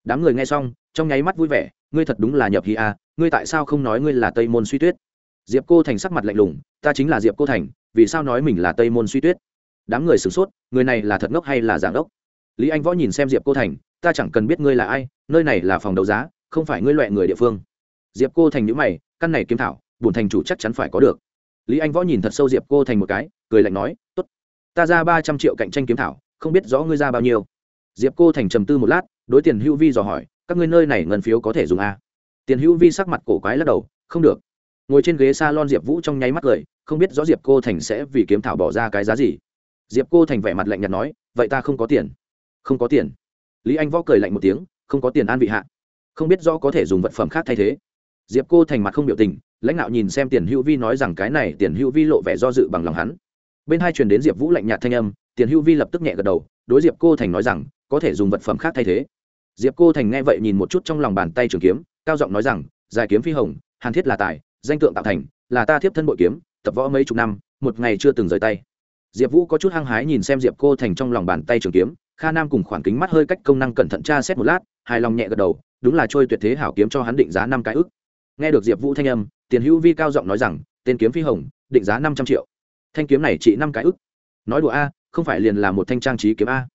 Đám người nghe xong, trong nháy mắt vui vẻ ngươi thật đúng là nhập hi a, ngươi tại sao không nói ngươi là tây môn suy tuyết? Diệp cô thành sắc mặt lạnh lùng, ta chính là diệp cô thành, vì sao nói mình là tây môn suy tuyết? Đám người sửng sốt, người này là thật ngốc hay là giảng ngốc? Lý anh võ nhìn xem diệp cô thành, ta chẳng cần biết ngươi là ai, nơi này là phòng đấu giá, không phải ngươi loại người địa phương. Diệp cô thành nhữ mày, căn này kiếm thảo bùn thành chủ chắc chắn phải có được. Lý anh võ nhìn thật sâu diệp cô thành một cái, cười lạnh nói t ố t ta ra ba trăm triệu cạnh tranh kiếm thảo, không biết rõ ngươi ra bao nhiêu. Diệp cô thành trầm tư một lát đối tiền hữu vi dò hỏi, các ngươi nơi này ngân phiếu có thể dùng a? Tiền hữu vi sắc mặt cổ quái lắc đầu, không được. Ngồi trên ghế s a lon diệp vũ trong nháy mắt cười, không biết rõ diệp cô thành sẽ vì kiếm thảo bỏ ra cái giá gì. Diệp cô thành vẻ mặt lạnh nhạt nói, vậy ta không có tiền. Không có tiền. Lý anh võ cười lạnh một tiếng, không có tiền an vị hạ. Không biết rõ có thể dùng vật phẩm khác thay thế. Diệp cô thành mặt không biểu tình, lãnh đạo nhìn xem tiền hữu vi nói rằng cái này tiền hữu vi lộ vẻ do dự bằng lòng hắn. Bên hai truyền đến diệp vũ lạnh nhạt thanh âm, tiền hữu vi lập tức nhẹ gật đầu đối diệp cô thành nói rằng, có thể dùng vật phẩm khác thay thế. Diệp cô thành nghe vậy nhìn một chút trong lòng bàn tay trường kiếm, cao giọng nói rằng, giải kiếm phi hồng, hàn thiết là tài, danh tượng tạo thành, là ta thiếp thân bội kiếm, tập võ mấy chục năm, một ngày chưa từng rời tay. Diệp vũ có chút hăng hái nhìn xem diệp cô thành trong lòng bàn tay trường kiếm, kha nam cùng khoảng kính mắt hơi cách công năng cẩn thận tra xét một lát, hài lòng nhẹ gật đầu, đúng là trôi tuyệt thế hảo kiếm cho hắn định giá năm cái ức. Nghe được diệp vũ thanh âm, tiền hữu vi cao giọng nói rằng, tên kiếm phi hồng, định giá năm trăm triệu. Thanh kiếm này trị năm cái ức. Nói đùa a không phải liền là một thanh trang trí kiếm a.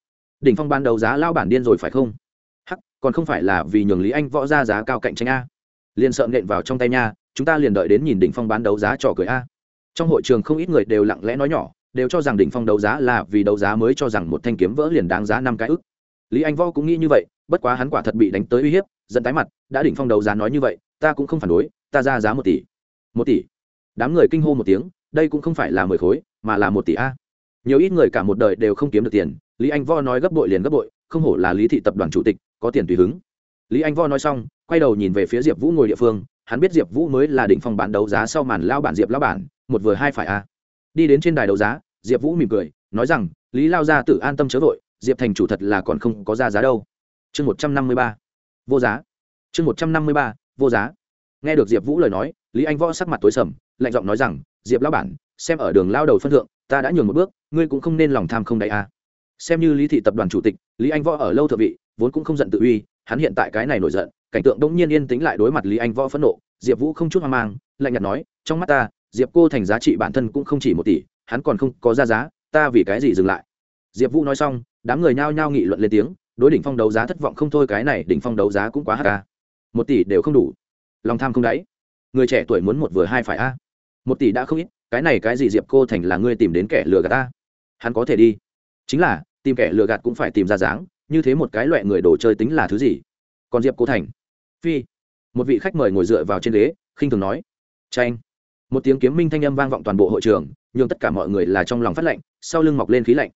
Đỉnh phong ban đầu giá lao bản điên rồi phải không? Hắc, còn không phải là vì nhường lý anh võ ra giá cao cạnh tranh a. Liền sợ nện vào trong tay nha, chúng ta liền đợi đến nhìn đỉnh phong bán đấu giá trò cười a. Trong hội trường không ít người đều lặng lẽ nói nhỏ, đều cho rằng đỉnh phong đấu giá là vì đấu giá mới cho rằng một thanh kiếm vỡ liền đáng giá năm cái ức. Lý anh võ cũng nghĩ như vậy, bất quá hắn quả thật bị đánh tới uy hiếp dẫn tái mặt, đã đỉnh phong đấu giá nói như vậy, ta cũng không phản đối, ta ra giá một tỷ. Một tỷ? Đám người kinh hô một tiếng, đây cũng không phải là mười khối, mà là một tỷ a nhiều ít người cả một đời đều không kiếm được tiền, lý anh vo nói gấp bội liền gấp bội, không hổ là lý thị tập đoàn chủ tịch, có tiền tùy hứng. Lý anh vo nói xong, quay đầu nhìn về phía diệp vũ ngồi địa phương, hắn biết diệp vũ mới là định phong bán đấu giá sau màn lao bản diệp lao bản, một vừa hai phải a. Đi đến trên đài đấu giá, diệp vũ mỉm cười, nói rằng, lý lao gia tự an tâm chớ vội, diệp thành chủ thật là còn không có ra giá đâu. Chương một trăm năm mươi ba. Vô giá. Chương một trăm năm mươi ba, vô giá. Nghe được diệp vũ lời nói, lý anh võ sắc mặt tối sầm, lạnh giọng nói rằng, diệp lao bản, xem ở đường lao đầu phân thượng ta đã nhường một bước, ngươi cũng không nên lòng tham không đại a. Xem như lý thị tập đoàn chủ tịch, lý anh võ ở lâu thượng vị, vốn cũng không giận tự uy, hắn hiện tại cái này nổi giận, cảnh tượng đông nhiên yên tĩnh lại đối mặt lý anh võ phẫn nộ, diệp vũ không chút hoang mang, lạnh nhạt nói, trong mắt ta, diệp cô thành giá trị bản thân cũng không chỉ một tỷ, hắn còn không có ra giá, ta vì cái gì dừng lại? Diệp vũ nói xong, đám người nhao nhao nghị luận lên tiếng, đối đỉnh phong đấu giá thất vọng không thôi, cái này đỉnh phong đấu giá cũng quá hạ ca một tỷ đều không đủ. Lòng tham không đáy. Người trẻ tuổi muốn một vừa hai phải a. Một tỷ đã không ít cái này cái gì diệp cô thành là ngươi tìm đến kẻ lừa gạt ta? Hắn có thể đi. Chính là, tìm kẻ lừa gạt cũng phải tìm ra dáng, như thế một cái loại người đồ chơi tính là thứ gì? Còn diệp cô thành? Phi. Một vị khách mời ngồi dựa vào trên ghế, khinh thường nói. Tranh một tiếng kiếm minh thanh âm vang vọng toàn bộ hội trường nhưng tất cả mọi người là trong lòng phát lạnh, sau lưng mọc lên khí lạnh.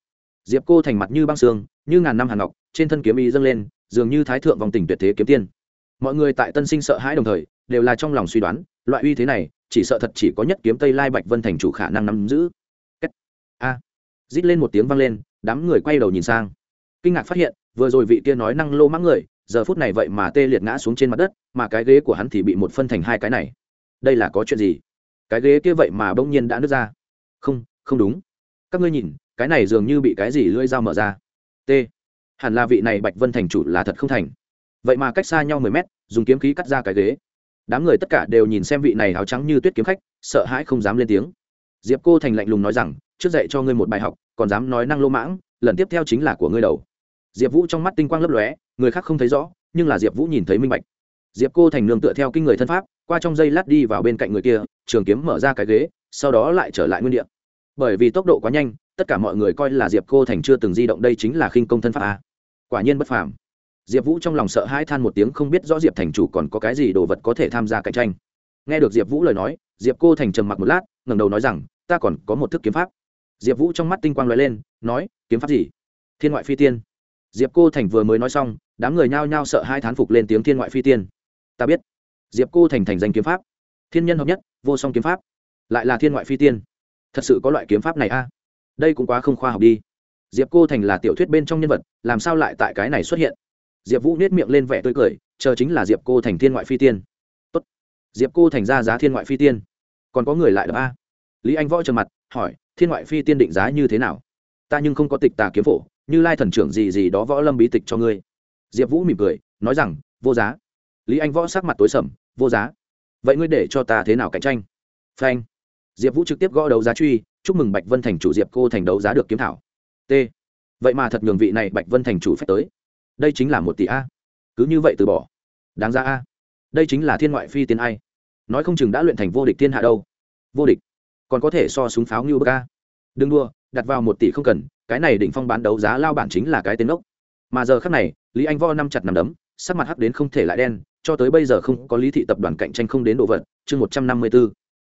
Diệp cô thành mặt như băng xương, như ngàn năm hàn ngọc, trên thân kiếm y dâng lên, dường như thái thượng vòng tình tuyệt thế kiếm tiên. Mọi người tại tân sinh sợ hãi đồng thời, đều là trong lòng suy đoán, loại uy thế này chỉ sợ thật chỉ có nhất kiếm tây lai bạch vân thành chủ khả năng nắm giữ. A. Rít lên một tiếng vang lên, đám người quay đầu nhìn sang. Kinh ngạc phát hiện, vừa rồi vị kia nói năng lô mãng người, giờ phút này vậy mà tê liệt ngã xuống trên mặt đất, mà cái ghế của hắn thì bị một phân thành hai cái này. Đây là có chuyện gì? Cái ghế kia vậy mà bỗng nhiên đã nứt ra. Không không đúng. Các ngươi nhìn, cái này dường như bị cái gì lưỡi dao mở ra. T. Hẳn là vị này bạch vân thành chủ là thật không thành. Vậy mà cách xa nhau mười mét, dùng kiếm khí cắt ra cái ghế đám người tất cả đều nhìn xem vị này áo trắng như tuyết kiếm khách, sợ hãi không dám lên tiếng. Diệp cô thành lạnh lùng nói rằng, trước dạy cho ngươi một bài học, còn dám nói năng lô mãng, lần tiếp theo chính là của ngươi đầu. Diệp vũ trong mắt tinh quang lấp lóe, người khác không thấy rõ, nhưng là diệp vũ nhìn thấy minh bạch. Diệp cô thành nương tựa theo kinh người thân pháp, qua trong dây lát đi vào bên cạnh người kia, trường kiếm mở ra cái ghế, sau đó lại trở lại nguyên đ ị a bởi vì tốc độ quá nhanh, tất cả mọi người coi là diệp cô thành chưa từng di động đây chính là khinh công thân pháp a. Quả nhiên bất phàm diệp vũ trong lòng sợ hai than một tiếng không biết rõ diệp thành chủ còn có cái gì đồ vật có thể tham gia cạnh tranh. Nghe được diệp vũ lời nói, diệp cô thành trầm mặc một lát, ngẩng đầu nói rằng, ta còn có một thức kiếm pháp. Diệp vũ trong mắt tinh quang l lên, nói, kiếm pháp gì? Thiên ngoại phi tiên. Diệp cô thành vừa mới nói xong, đám người nhao nhao sợ hai thán phục lên tiếng thiên ngoại phi tiên. Ta biết. Diệp cô thành thành danh kiếm pháp. Thiên nhân hợp nhất, vô song kiếm pháp. Lại là thiên ngoại phi tiên. Thật sự có loại kiếm pháp này a? Đây cũng quá không khoa học đi. Diệp cô thành là tiểu thuyết bên trong nhân vật, làm sao lại tại cái này xuất hiện? Diệp vũ nết miệng lên vẻ tươi cười, chờ chính là diệp cô thành thiên ngoại phi tiên. Tốt. diệp cô thành ra giá thiên ngoại phi tiên. Còn có người lại đập a. Lý anh võ trầm mặt, hỏi, thiên ngoại phi tiên định giá như thế nào? Ta nhưng không có tịch tà kiếm phổ, như lai thần trưởng gì gì đó võ lâm bí tịch cho ngươi. Diệp vũ mỉm cười, nói rằng, vô giá. Lý anh võ sắc mặt tối sầm, vô giá? Vậy ngươi để cho ta thế nào cạnh tranh? Phanh. Diệp vũ trực tiếp gõ đấu giá truy, chúc mừng bạch vân thành chủ diệp cô thành đấu giá được kiếm thảo. T. Vậy mà thật nhường vị này bạch vân thành chủ phép tới đây chính là một tỷ a. Cứ như vậy từ bỏ. Đáng ra a. Đây chính là thiên ngoại phi tiến ai. Nói không chừng đã luyện thành vô địch thiên hạ đâu. Vô địch. Còn có thể so súng pháo như bờ ca đừng đua đặt vào một tỷ không cần, cái này định phong bán đấu giá lao bản chính là cái tên ốc mà giờ khác này, lý anh vo năm chặt nằm đấm, sắc mặt hắc đến không thể lại đen, cho tới bây giờ không có lý thị tập đoàn cạnh tranh không đến độ vật. Chương một trăm năm mươi b ố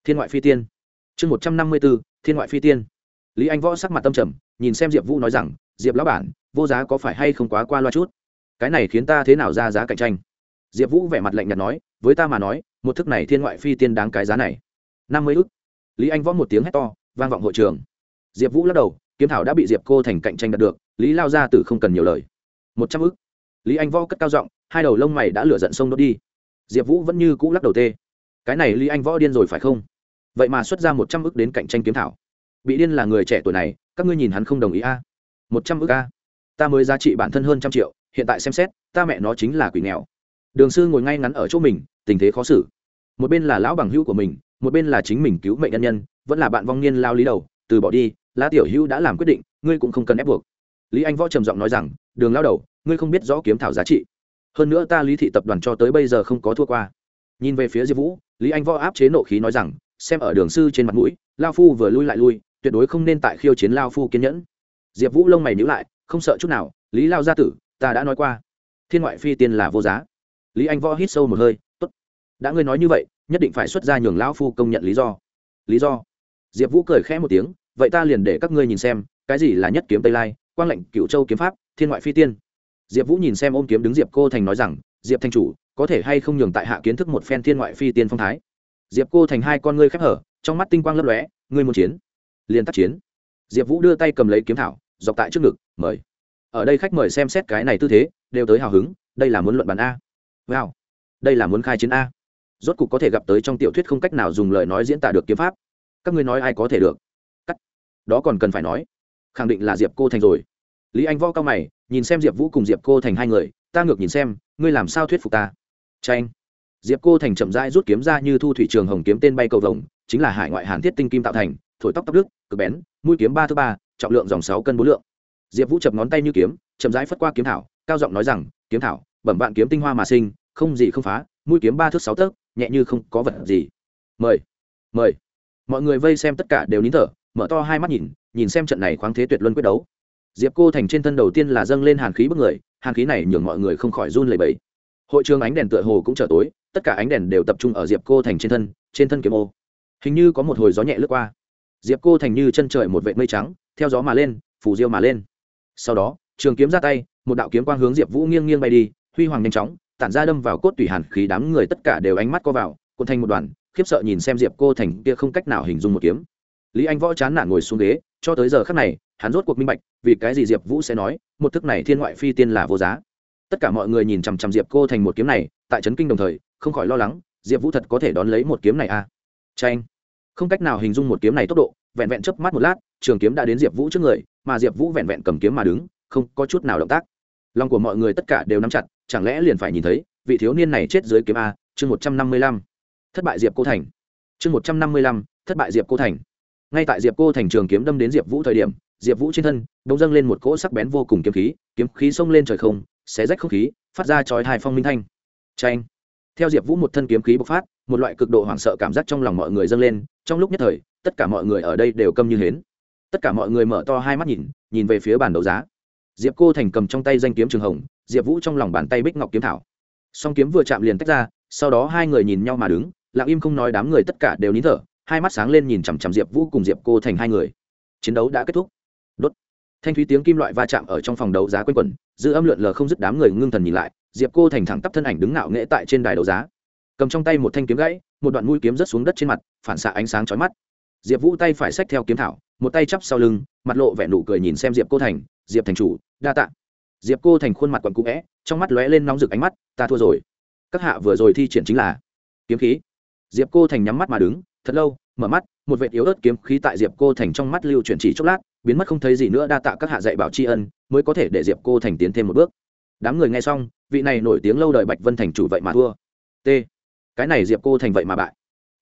thiên ngoại phi tiên. Chương một trăm năm mươi b ố thiên ngoại phi tiên. Lý anh võ sắc mặt tâm trầm, nhìn xem diệp vũ nói rằng, diệp lão bản vô giá có phải hay không quá qua loa chút? Cái này khiến ta thế nào ra giá cạnh tranh? Diệp vũ vẻ mặt lạnh nhạt nói, với ta mà nói, một thức này thiên ngoại phi tiên đáng cái giá này. Năm mươi ức. Lý anh võ một tiếng hét to, vang vọng hội trường. Diệp vũ lắc đầu, kiếm thảo đã bị diệp cô thành cạnh tranh đạt được, lý lao gia tử không cần nhiều lời. Một trăm ức. Lý anh võ cất cao giọng, hai đầu lông mày đã lửa giận sông đốt đi. Diệp vũ vẫn như cũ lắc đầu tê. Cái này lý anh võ điên rồi phải không? Vậy mà xuất ra một trăm ức đến cạnh tranh kiếm thảo. Bị điên là người trẻ tuổi này, các ngươi nhìn hắn không đồng ý a. Một trăm ức a ta mới giá trị bản thân hơn trăm triệu, hiện tại xem xét, ta mẹ nó chính là quỷ nghèo. Đường sư ngồi ngay ngắn ở chỗ mình, tình thế khó xử. Một bên là lão bằng hữu của mình, một bên là chính mình cứu mệnh nhân nhân, vẫn là bạn vong niên lao lý đầu, từ bỏ đi, lá tiểu hữu đã làm quyết định, ngươi cũng không cần ép buộc. Lý anh võ trầm giọng nói rằng, đường lao đầu, ngươi không biết rõ kiếm thảo giá trị. Hơn nữa ta lý thị tập đoàn cho tới bây giờ không có thua qua. Nhìn về phía diệp vũ, lý anh võ áp chế nộ khí nói rằng, xem ở đường sư trên mặt mũi, lao phu vừa lui lại lui, tuyệt đối không nên tại khiêu chiến lao phu kiên nhẫn. Diệp vũ lông mày nhữ lại không sợ chút nào, lý lao gia tử, ta đã nói qua. Thiên ngoại phi tiên là vô giá. Lý anh võ hít sâu một hơi, tốt, đã ngươi nói như vậy, nhất định phải xuất ra nhường lão phu công nhận lý do. Lý do? Diệp vũ cười khẽ một tiếng, vậy ta liền để các ngươi nhìn xem, cái gì là nhất kiếm tây lai, quang lệnh cựu châu kiếm pháp, thiên ngoại phi tiên. Diệp vũ nhìn xem ôm kiếm đứng diệp cô thành nói rằng, diệp thanh chủ, có thể hay không nhường tại hạ kiến thức một phen thiên ngoại phi tiên phong thái? Diệp cô thành hai con ngươi khép hở, trong mắt tinh quang lấp lóe, ngươi muốn chiến? Liền tác chiến. Diệp vũ đưa tay cầm lấy kiếm thảo dọc tại trước ngực, mời. Ở đây khách mời xem xét cái này tư thế, đều tới hào hứng, đây là muốn luận bàn a. Wow. Đây là muốn khai chiến a. Rốt cục có thể gặp tới trong tiểu thuyết không cách nào dùng lời nói diễn tả được kiếm pháp. Các ngươi nói ai có thể được? Cắt. Đó còn cần phải nói. Khẳng định là diệp cô thành rồi. Lý anh võ cao mày, nhìn xem diệp vũ cùng diệp cô thành hai người, ta ngược nhìn xem, ngươi làm sao thuyết phục ta? Tranh. Diệp cô thành chậm rãi rút kiếm ra như thu thủy trường hồng kiếm tên bay cầu vồng, chính là hải ngoại hàn thiết tinh kim tạo thành, thổi tóc tóc đức cực bén, mũi kiếm ba thứ ba trọng lượng dòng sáu cân bốn lượng. Diệp vũ chập ngón tay như kiếm, chậm rãi phất qua kiếm thảo, cao giọng nói rằng, kiếm thảo, bẩm bạn kiếm tinh hoa mà sinh, không gì không phá, mũi kiếm ba thước sáu tấc, nhẹ như không có vật gì. Mời mời. Mọi người vây xem tất cả đều nín thở, mở to hai mắt nhìn nhìn xem trận này khoáng thế tuyệt luân quyết đấu. Diệp cô thành trên thân đầu tiên là dâng lên hàn khí bức người, hàn khí này nhường mọi người không khỏi run lẩy bẩy. Hội trường ánh đèn tựa hồ cũng trở tối, tất cả ánh đèn đều tập trung ở diệp cô thành trên thân trên thân kiếm ô. Hình như có một hồi gió nhẹ lướt qua. Diệp cô thành như chân trời một vệt mây trắng theo gió mà lên phủ diêu mà lên. Sau đó, trường kiếm ra tay, một đạo kiếm quang hướng diệp vũ nghiêng nghiêng bay đi, huy hoàng nhanh chóng, tản ra đâm vào cốt tủy hàn khí đám người tất cả đều ánh mắt co vào, cuộn thành một đoàn, khiếp sợ nhìn xem diệp cô thành kia không cách nào hình dung một kiếm. Lý anh võ chán nản ngồi xuống ghế, cho tới giờ khắc này, hắn rốt cuộc minh bạch, vì cái gì diệp vũ sẽ nói, một thức này thiên ngoại phi tiên là vô giá. Tất cả mọi người nhìn chằm chằm diệp cô thành một kiếm này, tại trấn kinh đồng thời, không khỏi lo lắng, diệp vũ thật có thể đón lấy một kiếm này à? Tranh không cách nào hình dung một kiếm này tốc độ vẹn vẹn chớp mắt một lát, trường kiếm đã đến diệp vũ trước người, mà diệp vũ vẹn vẹn cầm kiếm mà đứng, không có chút nào động tác. Lòng của mọi người tất cả đều nắm chặt, chẳng lẽ liền phải nhìn thấy, vị thiếu niên này chết dưới kiếm a, chương một trăm năm mươi lăm. Thất bại diệp cô thành. Chương một trăm năm mươi lăm, thất bại diệp cô thành. Ngay tại diệp cô thành trường kiếm đâm đến diệp vũ thời điểm, diệp vũ trên thân đông dâng lên một cỗ sắc bén vô cùng kiếm khí kiếm khí xông lên trời không, xé rách không khí, phát ra chói hai phong minh thanh. Tranh theo diệp vũ một thân kiếm khí bộc phát, một loại cực độ hoảng sợ cảm giác trong lòng mọi người dâng lên, trong lúc nhất thời, tất cả mọi người ở đây đều câm như hến. Tất cả mọi người mở to hai mắt nhìn nhìn về phía bàn đấu giá. Diệp cô thành cầm trong tay danh kiếm trường hồng, diệp vũ trong lòng bàn tay bích ngọc kiếm thảo. Song kiếm vừa chạm liền tách ra, sau đó hai người nhìn nhau mà đứng, lặng im không nói đám người tất cả đều nín thở, hai mắt sáng lên nhìn chằm chằm diệp vũ cùng diệp cô thành hai người. Chiến đấu đã kết thúc. Đốt thanh thúy tiếng kim loại va chạm ở trong phòng đấu giá quanh quẩn giữ âm lượn lờ không dứt đám người ngưng thần nhìn lại, diệp cô thành thẳng tắp thân ảnh đứng ngạo nghễ tại trên đài đấu giá. Cầm trong tay một thanh kiếm gãy, một đoạn mũi kiếm rớt xuống đất trên mặt, phản xạ ánh sáng chói mắt. Diệp vũ tay phải xách theo kiếm thảo, một tay chắp sau lưng, mặt lộ vẻ nụ cười nhìn xem diệp cô thành, diệp thành chủ, đa t ạ diệp cô thành khuôn mặt quặn cũ vẽ trong mắt lóe lên nóng rực ánh mắt, ta thua rồi. Các hạ vừa rồi thi triển chính là kiếm khí. Diệp cô thành nhắm mắt mà đứng, thật lâu, mở mắt, một vệt yếu ớt kiếm khí tại diệp cô thành trong mắt lưu chuyển chỉ chốc lát biến mất không thấy gì nữa đa tạ các hạ dạy bảo tri ân, mới có thể để diệp cô thành tiến thêm một bước. Đám người nghe xong, vị này nổi tiếng lâu đời bạch vân thành chủ vậy mà thua. T. Cái này diệp cô thành vậy mà bại.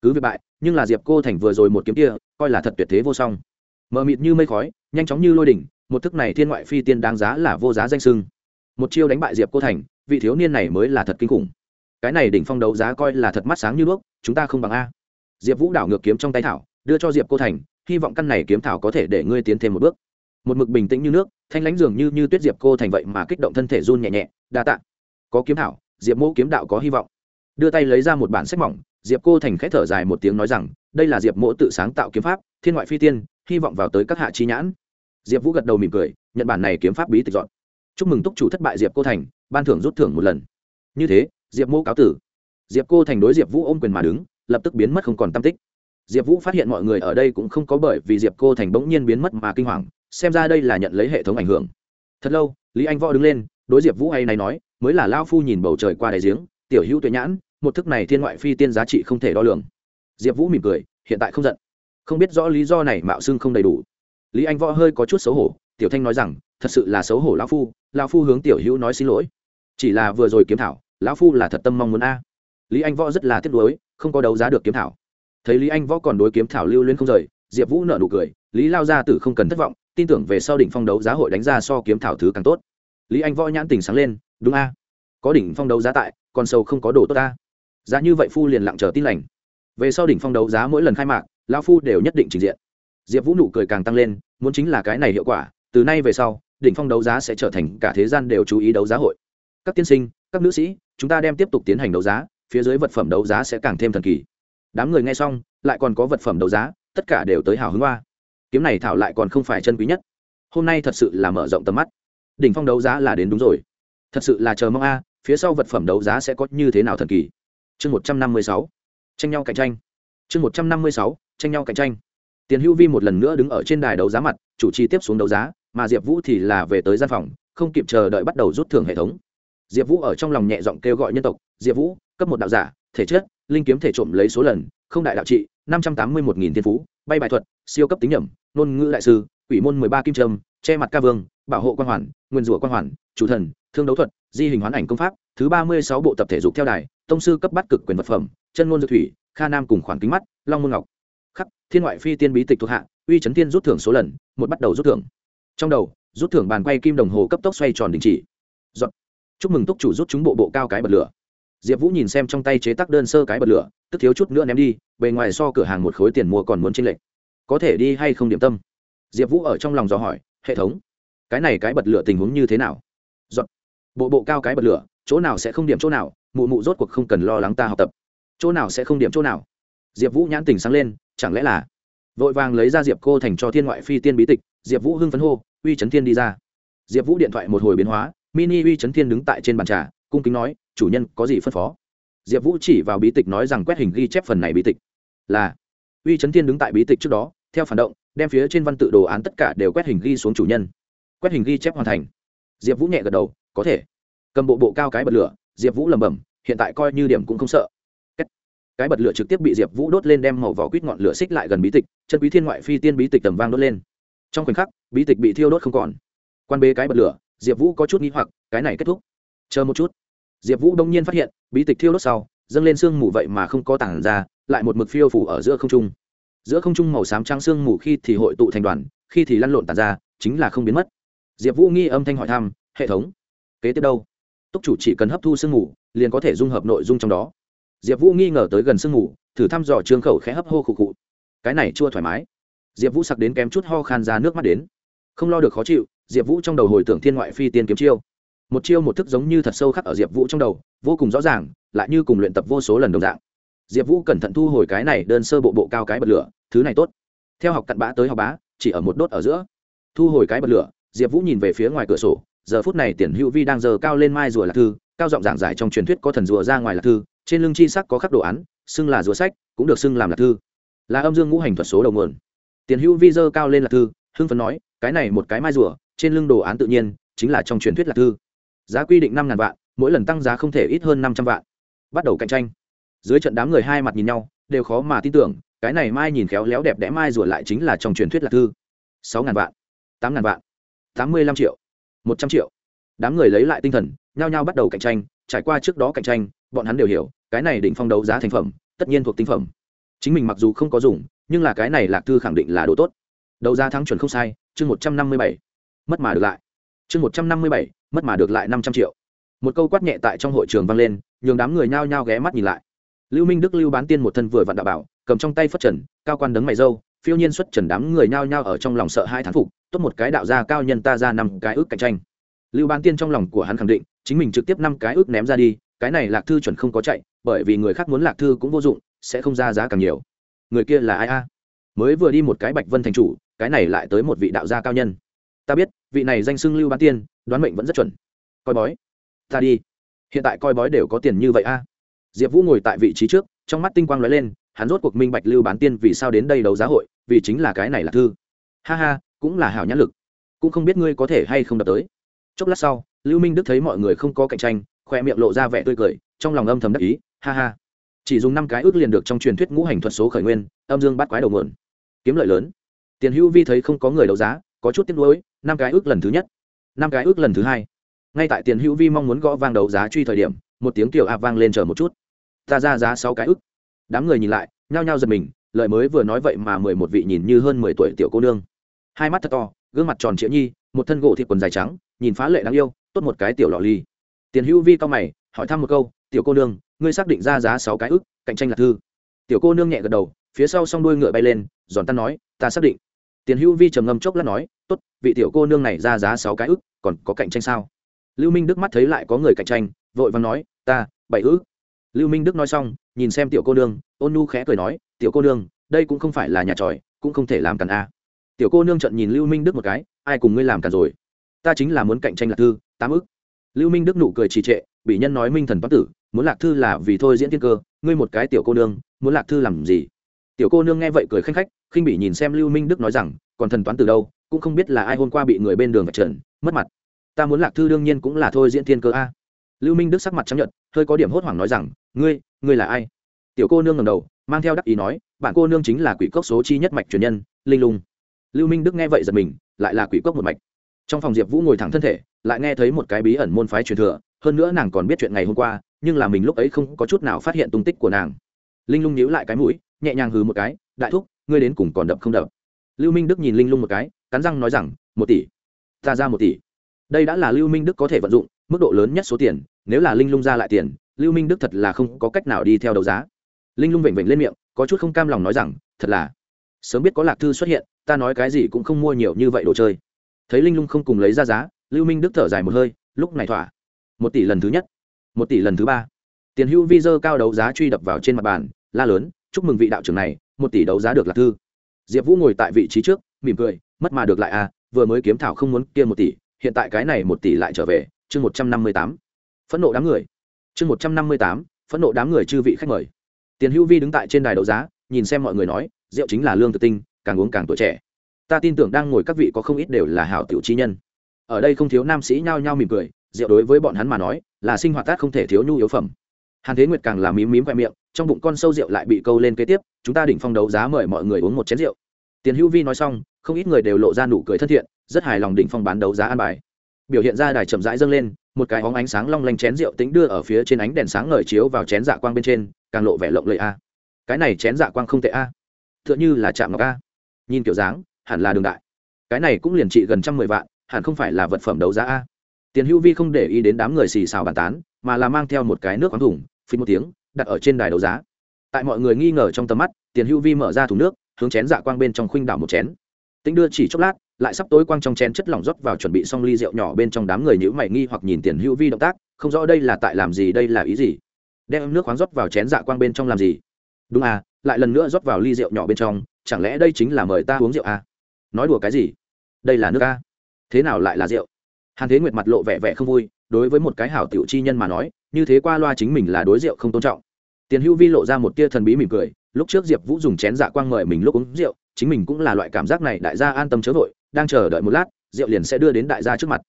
Cứ việc bại, nhưng là diệp cô thành vừa rồi một kiếm kia, coi là thật tuyệt thế vô song. Mờ mịt như mây khói, nhanh chóng như lôi đỉnh, một thức này thiên ngoại phi tiên đáng giá là vô giá danh sưng. Một chiêu đánh bại diệp cô thành, vị thiếu niên này mới là thật kinh khủng. Cái này đỉnh phong đấu giá coi là thật mắt sáng như đuốc, chúng ta không bằng a. Diệp vũ đảo ngược kiếm trong tay thảo, đưa cho diệp cô thành hy vọng căn này kiếm thảo có thể để ngươi tiến thêm một bước. Một mực bình tĩnh như nước, thanh lãnh dường như như tuyết diệp cô thành vậy mà kích động thân thể run nhẹ nhẹ, đa tạ. Có kiếm thảo, diệp mẫu kiếm đạo có hy vọng. Đưa tay lấy ra một bản sách mỏng, diệp cô thành k h ẽ thở dài một tiếng nói rằng, đây là diệp mỗ tự sáng tạo kiếm pháp, thiên ngoại phi tiên, hy vọng vào tới các hạ chi nhãn. Diệp vũ gật đầu mỉm cười, nhận bản này kiếm pháp bí tịch dọn. Chúc mừng túc chủ thất bại diệp cô thành, ban thưởng rút thưởng một lần. Như thế, diệp mỗ cáo tử. Diệp cô thành đối diệp vũ ôm quyền mà đứng, lập tức biến mất không còn tam tích diệp vũ phát hiện mọi người ở đây cũng không có bởi vì diệp cô thành bỗng nhiên biến mất mà kinh hoàng, xem ra đây là nhận lấy hệ thống ảnh hưởng. Thật lâu, lý anh võ đứng lên, đối diệp vũ hay này nói, mới là lao phu nhìn bầu trời qua đại giếng, tiểu hữu tuệ nhãn, một thức này thiên ngoại phi tiên giá trị không thể đo lường. Diệp vũ mỉm cười, hiện tại không giận. Không biết rõ lý do này mạo xưng không đầy đủ. Lý anh võ hơi có chút xấu hổ, tiểu thanh nói rằng, thật sự là xấu hổ lão phu lão phu hướng tiểu hữu nói xin lỗi. Chỉ là vừa rồi kiếm thảo, lão phu là thật tâm mong muốn a. Lý anh võ rất là tiếc nuối, không có đấu giá được kiếm thảo thấy lý anh võ còn đối kiếm thảo lưu lên không rời diệp vũ nợ nụ cười lý lao gia tử không cần thất vọng tin tưởng về sau đỉnh phong đấu giá hội đánh ra so kiếm thảo thứ càng tốt lý anh võ nhãn tình sáng lên đúng a à? có đỉnh phong đấu giá tại còn sâu không có đồ tốt ta giá như vậy phu liền lặng chờ tin lành về sau đỉnh phong đấu giá mỗi lần khai mạc lão phu đều nhất định trình diện diệp vũ nụ cười càng tăng lên muốn chính là cái này hiệu quả từ nay về sau đỉnh phong đấu giá sẽ trở thành cả thế gian đều chú ý đấu giá hội các tiên sinh các nữ sĩ chúng ta đem tiếp tục tiến hành đấu giá phía dưới vật phẩm đấu giá sẽ càng thêm thần kỳ đám người nghe xong, lại còn có vật phẩm đấu giá, tất cả đều tới hào hứng hoa. Kiếm này thảo lại còn không phải chân quý nhất. Hôm nay thật sự là mở rộng tầm mắt. Đỉnh phong đấu giá là đến đúng rồi. Thật sự là chờ mong a, phía sau vật phẩm đấu giá sẽ có như thế nào thần kỳ. Chương một trăm năm mươi sáu. Tranh nhau cạnh tranh. Chương một trăm năm mươi sáu, tranh nhau cạnh tranh. Tiền hữu vi một lần nữa đứng ở trên đài đấu giá mặt, chủ trì tiếp xuống đấu giá, mà diệp vũ thì là về tới gian phòng, không kịp chờ đợi bắt đầu rút thưởng hệ thống. Diệp vũ ở trong lòng nhẹ giọng kêu gọi nhân tộc, diệp vũ, cấp một đạo giả, thể chất linh kiếm thể trộm lấy số lần, không đại đạo trị, năm trăm tám mươi một nghìn thiên phú, bay bài thuật, siêu cấp tính nhẩm, ngôn ngữ đại sư, quỷ môn mười ba kim trâm, che mặt ca vương, bảo hộ quan hoàn, nguyên rủa quan hoàn, chủ thần, thương đấu thuật, di hình hoán ảnh công pháp, thứ ba mươi sáu bộ tập thể dục theo đài, tông sư cấp bắt cực quyền vật phẩm, chân ngôn dược thủy, kha nam cùng khoản kính mắt, long môn ngọc. Khắc, thiên ngoại phi tiên bí tịch thuộc hạ, uy chấn tiên rút thưởng số lần, một bắt đầu rút thưởng. Trong đầu, rút thưởng bàn quay kim đồng hồ cấp tốc xoay tròn đình chỉ. Dọn. chúc mừng túc chủ rút chúng bộ bộ cao cái bật lửa diệp vũ nhìn xem trong tay chế tác đơn sơ cái bật lửa, tức thiếu chút nữa ném đi, bề ngoài so cửa hàng một khối tiền mua còn muốn tranh lệch. Có thể đi hay không điểm tâm? Diệp vũ ở trong lòng dò hỏi, hệ thống, cái này cái bật lửa tình huống như thế nào? Giọt. bộ bộ cao cái bật lửa, chỗ nào sẽ không điểm chỗ nào, mụ mụ rốt cuộc không cần lo lắng ta học tập. Chỗ nào sẽ không điểm chỗ nào? Diệp vũ nhãn tình sáng lên, chẳng lẽ là vội vàng lấy ra diệp cô thành cho thiên ngoại phi tiên bí tịch, diệp vũ hưng phấn hô, uy trấn thiên đi ra. Diệp vũ điện thoại một hồi biến hóa, mini uy trấn thiên đứng tại trên bàn trà cung kính nói, chủ nhân, có gì phân phó? Diệp vũ chỉ vào bí tịch nói rằng quét hình ghi chép phần này bí tịch. Là, uy trấn thiên đứng tại bí tịch trước đó, theo phản động, đem phía trên văn tự đồ án tất cả đều quét hình ghi xuống chủ nhân. Quét hình ghi chép hoàn thành. Diệp vũ nhẹ gật đầu, có thể. Cầm bộ bộ cao cái bật lửa, diệp vũ lẩm bẩm, hiện tại coi như điểm cũng không sợ. Cái bật lửa trực tiếp bị diệp vũ đốt lên đem màu vỏ quýt ngọn lửa xích lại gần bí tịch, chân quý thiên ngoại phi tiên bí tịch tầm vang đốt lên. Trong khoảnh khắc, bí tịch bị thiêu đốt không còn. Quan bê cái bật lửa, diệp vũ có chút n g h i hoặc, cái này kết thúc. Chờ một chút diệp vũ đông nhiên phát hiện, bí tịch thiêu đốt sau, dâng lên sương mù vậy mà không có tảng ra, lại một mực phiêu phủ ở giữa không trung. Giữa không trung màu xám trắng sương mù khi thì hội tụ thành đoàn, khi thì lăn lộn tàn ra, chính là không biến mất. Diệp vũ nghi âm thanh hỏi thăm, hệ thống, kế tiếp đâu? Túc chủ chỉ cần hấp thu sương mù, liền có thể dung hợp nội dung trong đó. Diệp vũ nghi ngờ tới gần sương mù, thử thăm dò trương khẩu khẽ hấp hô khụ khụ. Cái này chua thoải mái. Diệp vũ sặc đến kém chút ho khan ra nước mắt đến. Không lo được khó chịu, diệp vũ trong đầu hồi tưởng thiên ngoại phi tiên kiếm chiêu một chiêu một thức giống như thật sâu khắc ở diệp vũ trong đầu, vô cùng rõ ràng, lại như cùng luyện tập vô số lần đồng dạng. Diệp vũ cẩn thận thu hồi cái này đơn sơ bộ bộ cao cái bật lửa, thứ này tốt. Theo học cặn bã tới học bá, chỉ ở một đốt ở giữa. Thu hồi cái bật lửa, diệp vũ nhìn về phía ngoài cửa sổ, giờ phút này tiền hữu vi đang giờ cao lên mai rùa lạc thư, cao giọng giảng giải trong truyền thuyết có thần rùa ra ngoài lạc thư, trên lưng chi sắc có khắc đồ án, xưng là rùa sách, cũng được xưng làm lạc thư. Là âm dương ngũ hành thuật số đầu nguồn. Tiền hữu vi dơ cao lên lạc thư, hưng phấn nói, cái này một cái mai rùa, trên lưng đồ án tự nhiên, chính là trong truyền thuyết lạc thư giá quy định năm ngàn vạn, mỗi lần tăng giá không thể ít hơn năm trăm vạn. Bắt đầu cạnh tranh. Dưới trận đám người hai mặt nhìn nhau, đều khó mà tin tưởng, cái này mai nhìn khéo léo đẹp đẽ mai rủa lại chính là trong truyền thuyết lạc thư. Sáu ngàn vạn, tám ngàn vạn, tám mươi lăm triệu, một trăm triệu. Đám người lấy lại tinh thần, nhao nhao bắt đầu cạnh tranh, trải qua trước đó cạnh tranh, bọn hắn đều hiểu, cái này đỉnh phong đấu giá thành phẩm, tất nhiên thuộc tinh phẩm. Chính mình mặc dù không có dùng, nhưng là cái này lạc thư khẳng định là đồ tốt. Đấu giá thắng chuẩn không sai, chương một trăm năm mươi bảy. Mất mà được lại chương một trăm năm mươi bảy, mất mà được lại năm trăm triệu. Một câu quát nhẹ tại trong hội trường vang lên, nhường đám người nhao nhao ghé mắt nhìn lại. Lưu minh đức, lưu bán tiên một thân vừa vặn đạo bảo, cầm trong tay phất trần, cao quan đấng mày dâu phiêu nhiên xuất trần đám người nhao nhao ở trong lòng sợ hai thán phục, tốt một cái đạo gia cao nhân ta ra năm cái ước cạnh tranh. Lưu bán tiên trong lòng của hắn khẳng định, chính mình trực tiếp năm cái ước ném ra đi, cái này lạc thư chuẩn không có chạy, bởi vì người khác muốn lạc thư cũng vô dụng, sẽ không ra giá càng nhiều. Người kia là ai a? Mới vừa đi một cái bạch vân thành chủ, cái này lại tới một vị đạo gia cao nhân ta biết, vị này danh xưng lưu bán tiên, đoán mệnh vẫn rất chuẩn. Coi bói. Ta đi. Hiện tại coi bói đều có tiền như vậy a. Diệp vũ ngồi tại vị trí trước, trong mắt tinh quang lóe lên, hắn rốt cuộc minh bạch lưu bán tiên vì sao đến đây đấu giá hội, vì chính là cái này là thư. Ha ha, cũng là hảo nhãn lực. Cũng không biết ngươi có thể hay không đập tới. Chốc lát sau, lưu minh đức thấy mọi người không có cạnh tranh, khoe miệng lộ ra vẻ tươi cười, trong lòng âm thầm đắc ý, ha ha. Chỉ dùng năm cái ước liền được trong truyền thuyết ngũ hành thuật số khởi nguyên, âm dương bắt quái đầu nguồn. Kiếm lợi lớn. Tiền hữu vi thấy không có người đấu giá có chút tiếc nuối, năm cái ước lần thứ nhất, năm cái ước lần thứ hai. Ngay tại tiền hữu vi mong muốn gõ vang đấu giá truy thời điểm, một tiếng tiểu a vang lên chờ một chút. Ta ra giá sáu cái ước. Đám người nhìn lại, nhao nhao giật mình lợi mới vừa nói vậy mà mười một vị nhìn như hơn mười tuổi tiểu cô nương. Hai mắt thật to, gương mặt tròn trịa nhi, một thân gỗ thịt quần dài trắng, nhìn phá lệ đáng yêu, tốt một cái tiểu lọ ly. Tiền hữu vi cao mày, hỏi thăm một câu, tiểu cô nương, ngươi xác định ra giá sáu cái ức cạnh tranh là thư? Tiểu cô nương nhẹ gật đầu, phía sau s o n g đuôi ngựa bay lên, giòn tan nói, ta xác định tiền hữu vi trầm ngâm chốc lát nói, tốt, vị tiểu cô nương này ra giá sáu cái ức, còn có cạnh tranh sao? Lưu minh đức mắt thấy lại có người cạnh tranh, vội vàng nói, ta, bảy ức. Lưu minh đức nói xong, nhìn xem tiểu cô nương, ôn nu khẽ cười nói, tiểu cô nương, đây cũng không phải là nhà tròi, cũng không thể làm càn a. Tiểu cô nương trận nhìn lưu minh đức một cái, ai cùng ngươi làm càn rồi? Ta chính là muốn cạnh tranh lạc thư, tám ức. Lưu minh đức nụ cười trì trệ, bị nhân nói minh thần toán tử, muốn lạc thư là vì thôi diễn thiên cơ, ngươi một cái tiểu cô nương, muốn lạc thư làm gì? Tiểu cô nương nghe vậy cười khanh khách, khinh bị nhìn xem lưu minh đức nói rằng, còn thần toán từ đâu, cũng không biết là ai hôm qua bị người bên đường vạch trần, mất mặt. Ta muốn lạc thư đương nhiên cũng là thôi diễn thiên cơ a. Lưu minh đức sắc mặt chấp nhận hơi có điểm hốt hoảng nói rằng, ngươi ngươi là ai? Tiểu cô nương ngầm đầu, mang theo đắc ý nói, bạn cô nương chính là quỷ cốc số chi nhất mạch truyền nhân, linh lung. Lưu minh đức nghe vậy giật mình, lại là quỷ cốc một mạch. Trong phòng diệp vũ ngồi thẳng thân thể, lại nghe thấy một cái bí ẩn môn phái truyền thừa, hơn nữa nàng còn biết chuyện ngày hôm qua, nhưng là mình lúc ấy không có chút nào phát hiện tung tích của nàng. Linh lung nhíu lại cái mũi nhẹ nhàng hừ một cái, đại thúc, ngươi đến cùng còn đập không đập? Lưu minh đức nhìn linh lung một cái, cắn răng nói rằng, một tỷ. Ta ra một tỷ. Đây đã là lưu minh đức có thể vận dụng, mức độ lớn nhất số tiền, nếu là linh lung ra lại tiền, lưu minh đức thật là không có cách nào đi theo đấu giá. Linh lung vểnh vểnh lên miệng, có chút không cam lòng nói rằng, thật là, sớm biết có lạc thư xuất hiện, ta nói cái gì cũng không mua nhiều như vậy đồ chơi. Thấy linh lung không cùng lấy ra giá, lưu minh đức thở dài một hơi, lúc này thỏa. Một tỷ lần thứ nhất, một tỷ lần thứ ba. Tiền hưu vi dơ cao đấu giá truy đập vào trên mặt bàn, la lớn chúc mừng vị đạo trưởng này, một tỷ đấu giá được lạc thư. Diệp vũ ngồi tại vị trí trước, mỉm cười, mất mà được lại à vừa mới kiếm thảo không muốn kia một tỷ, hiện tại cái này một tỷ lại trở về, chương một trăm năm mươi tám. Phẫn nộ đám người. Chương một trăm năm mươi tám, phẫn nộ đám người chư vị khách mời. Tiền hữu vi đứng tại trên đài đấu giá, nhìn xem mọi người nói, rượu chính là lương tự tinh, càng uống càng tuổi trẻ. Ta tin tưởng đang ngồi các vị có không ít đều là hảo tiểu chi nhân. Ở đây không thiếu nam sĩ nhao nhao mỉm cười, rượu đối với bọn hắn mà nói, là sinh hoạt tác không thể thiếu nhu yếu phẩm. Hàn thế nguyệt càng là mím mím khoe miệng trong bụng con sâu rượu lại bị câu lên kế tiếp, chúng ta đỉnh phong đấu giá mời mọi người uống một chén rượu. Tiền hữu vi nói xong, không ít người đều lộ ra nụ cười thân thiện, rất hài lòng đỉnh phong bán đấu giá an bài. Biểu hiện ra đài chậm rãi dâng lên, một cái hóng ánh sáng long lanh chén rượu tính đưa ở phía trên ánh đèn sáng ngời chiếu vào chén dạ quang bên trên, càng lộ vẻ lộng lẫy a. Cái này chén dạ quang không tệ a. T h ư ợ n h ư là chạm ngọc a. Nhìn kiểu dáng, hẳn là đường đại. Cái này cũng liền trị gần trăm mười vạn, hẳn không phải là vật phẩm đấu giá a. Tiền hữu vi không để ý đến đám người xì xào bàn tán, mà là mang theo một cái nước khoáng thủng phí một tiếng đặt ở trên đài đấu giá. Tại mọi người nghi ngờ trong tầm mắt, tiền hữu vi mở ra thùng nước, hướng chén dạ quang bên trong khuynh đảo một chén. Tính đưa chỉ chốc lát, lại sắp tối quang trong chén chất lỏng rót vào chuẩn bị xong ly rượu nhỏ bên trong đám người nhữ mày nghi hoặc nhìn tiền hữu vi động tác, không rõ đây là tại làm gì, đây là ý gì. Đem nước khoáng rót vào chén dạ quang bên trong làm gì? Đúng à lại lần nữa rót vào ly rượu nhỏ bên trong, chẳng lẽ đây chính là mời ta uống rượu à? nói đùa cái gì? Đây là nước à? thế nào lại là rượu? Hàn thế nguyệt mặt lộ vẻ vẻ không vui, đối với một cái hảo tiểu chi nhân mà nói như thế qua loa chính mình là đối rượu không tôn trọng. Tiền hữu vi lộ ra một tia thần bí mỉm cười, lúc trước diệp vũ dùng chén dạ quang mời mình lúc uống rượu, chính mình cũng là loại cảm giác này, đại gia an tâm chớ vội, đang chờ đợi một lát, rượu liền sẽ đưa đến đại gia trước mặt.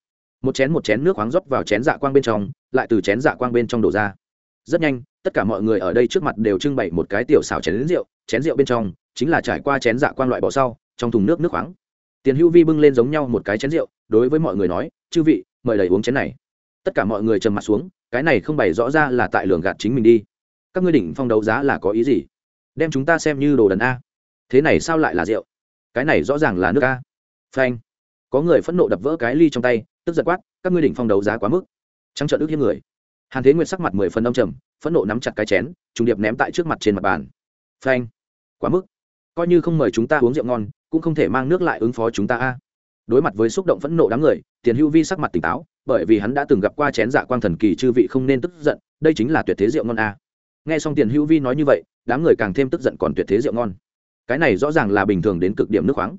Một chén một chén nước khoáng rót vào chén dạ quang bên trong, lại từ chén dạ quang bên trong đổ ra. Rất nhanh, tất cả mọi người ở đây trước mặt đều trưng bày một cái tiểu xào chén rượu chén rượu bên trong chính là trải qua chén dạ quang loại bỏ sau, trong thùng nước nước khoáng. Tiền hữu vi bưng lên giống nhau một cái chén rượu, đối với mọi người nói, chư vị, mời đầy uống chén này. Tất cả mọi người trầm mặt xuống cái này không bày rõ ra là tại lường gạt chính mình đi. Các ngươi đỉnh phong đấu giá là có ý gì? Đem chúng ta xem như đồ đần a. Thế này sao lại là rượu? Cái này rõ ràng là nước a. Phanh. Có người phẫn nộ đập vỡ cái ly trong tay, tức giật quát, các ngươi đỉnh phong đấu giá quá mức. Trắng trợn ước hiếp người. Hàn thế nguyệt sắc mặt mười phần đông trầm, phẫn nộ nắm chặt cái chén, trùng điệp ném tại trước mặt trên mặt bàn. Phanh. Quá mức. Coi như không mời chúng ta uống rượu ngon, cũng không thể mang nước lại ứng phó chúng ta a đối mặt với xúc động phẫn nộ đám người, tiền hữu vi sắc mặt tỉnh táo, bởi vì hắn đã từng gặp qua chén dạ quang thần kỳ chư vị không nên tức giận, đây chính là tuyệt thế rượu ngon a. Nghe xong tiền hữu vi nói như vậy, đám người càng thêm tức giận còn tuyệt thế rượu ngon. Cái này rõ ràng là bình thường đến cực điểm nước khoáng.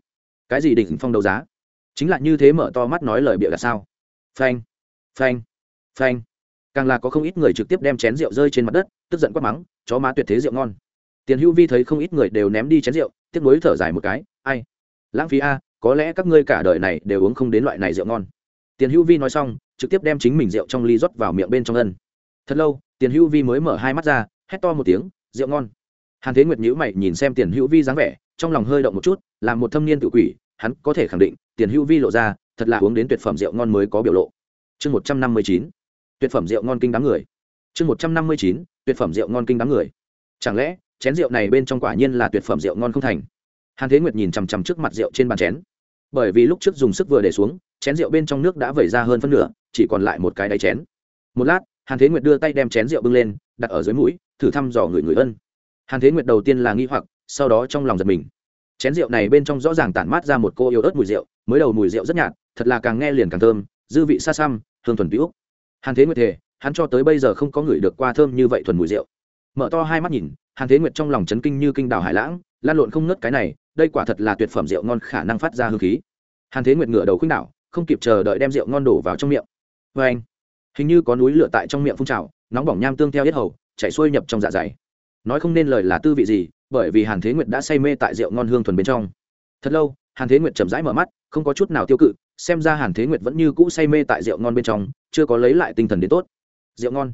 Cái gì đỉnh phong đấu giá? Chính là như thế mở to mắt nói lời bịa là sao? Phanh phanh phanh. Càng là có không ít người trực tiếp đem chén rượu rơi trên mặt đất, tức giận quát mắng, chó má tuyệt thế rượu ngon. Tiền hữu vi thấy không ít người đều ném đi chén rượu, tiếc nuối thở dài một cái, ai? Lãng phí a có lẽ các ngươi cả đời này đều uống không đến loại này rượu ngon. Tiền hữu vi nói xong, trực tiếp đem chính mình rượu trong ly rót vào miệng bên trong ân. Thật lâu, tiền hữu vi mới mở hai mắt ra, hét to một tiếng, rượu ngon. Hàn thế nguyệt nhữ mày nhìn xem tiền hữu vi dáng vẻ, trong lòng hơi động một chút, là một thâm niên tự quỷ, hắn có thể khẳng định, tiền hữu vi lộ ra, thật là uống đến tuyệt phẩm rượu ngon mới có biểu lộ. Chương một trăm năm mươi chín, tuyệt phẩm rượu ngon kinh đám người. Chương một trăm năm mươi chín, tuyệt phẩm rượu ngon kinh đám người. Chẳng lẽ, chén rượu này bên trong quả nhiên là tuyệt phẩm rượu ngon không thành? Hàn thế nguyệt nhìn chằm chằm trước mặt rượu trên bàn chén bởi vì lúc trước dùng sức vừa để xuống, chén rượu bên trong nước đã vẩy ra hơn phân nửa, chỉ còn lại một cái đáy chén. Một lát, hàn thế nguyệt đưa tay đem chén rượu bưng lên, đặt ở dưới mũi, thử thăm dò người người ân. Hàn thế nguyệt đầu tiên là nghi hoặc, sau đó trong lòng giật mình. Chén rượu này bên trong rõ ràng tản mát ra một cô yêu ớt mùi rượu, mới đầu mùi rượu rất nhạt, thật là càng nghe liền càng thơm, dư vị xa xăm, hương thuần vĩu hàn thế nguyệt thề, hắn cho tới bây giờ không có người được qua thơm như vậy thuần mùi rượu. Mở to hai mắt nhìn, hàn thế nguyệt trong lòng chấn kinh như kinh đảo hải lãng, lan lộn không ngớt cái này đây quả thật là tuyệt phẩm rượu ngon khả năng phát ra hương khí. Hàn thế nguyệt ngửa đầu khuynh đảo, không kịp chờ đợi đem rượu ngon đổ vào trong miệng. Vê anh, hình như có núi lửa tại trong miệng phun trào, nóng bỏng nham tương theo hết hầu, chảy xuôi nhập trong dạ dày. Nói không nên lời là tư vị gì, bởi vì hàn thế nguyệt đã say mê tại rượu ngon hương thuần bên trong. Thật lâu, hàn thế nguyệt chậm rãi mở mắt, không có chút nào tiêu cự, xem ra hàn thế nguyệt vẫn như cũ say mê tại rượu ngon bên trong, chưa có lấy lại tinh thần đến tốt. Rượu ngon.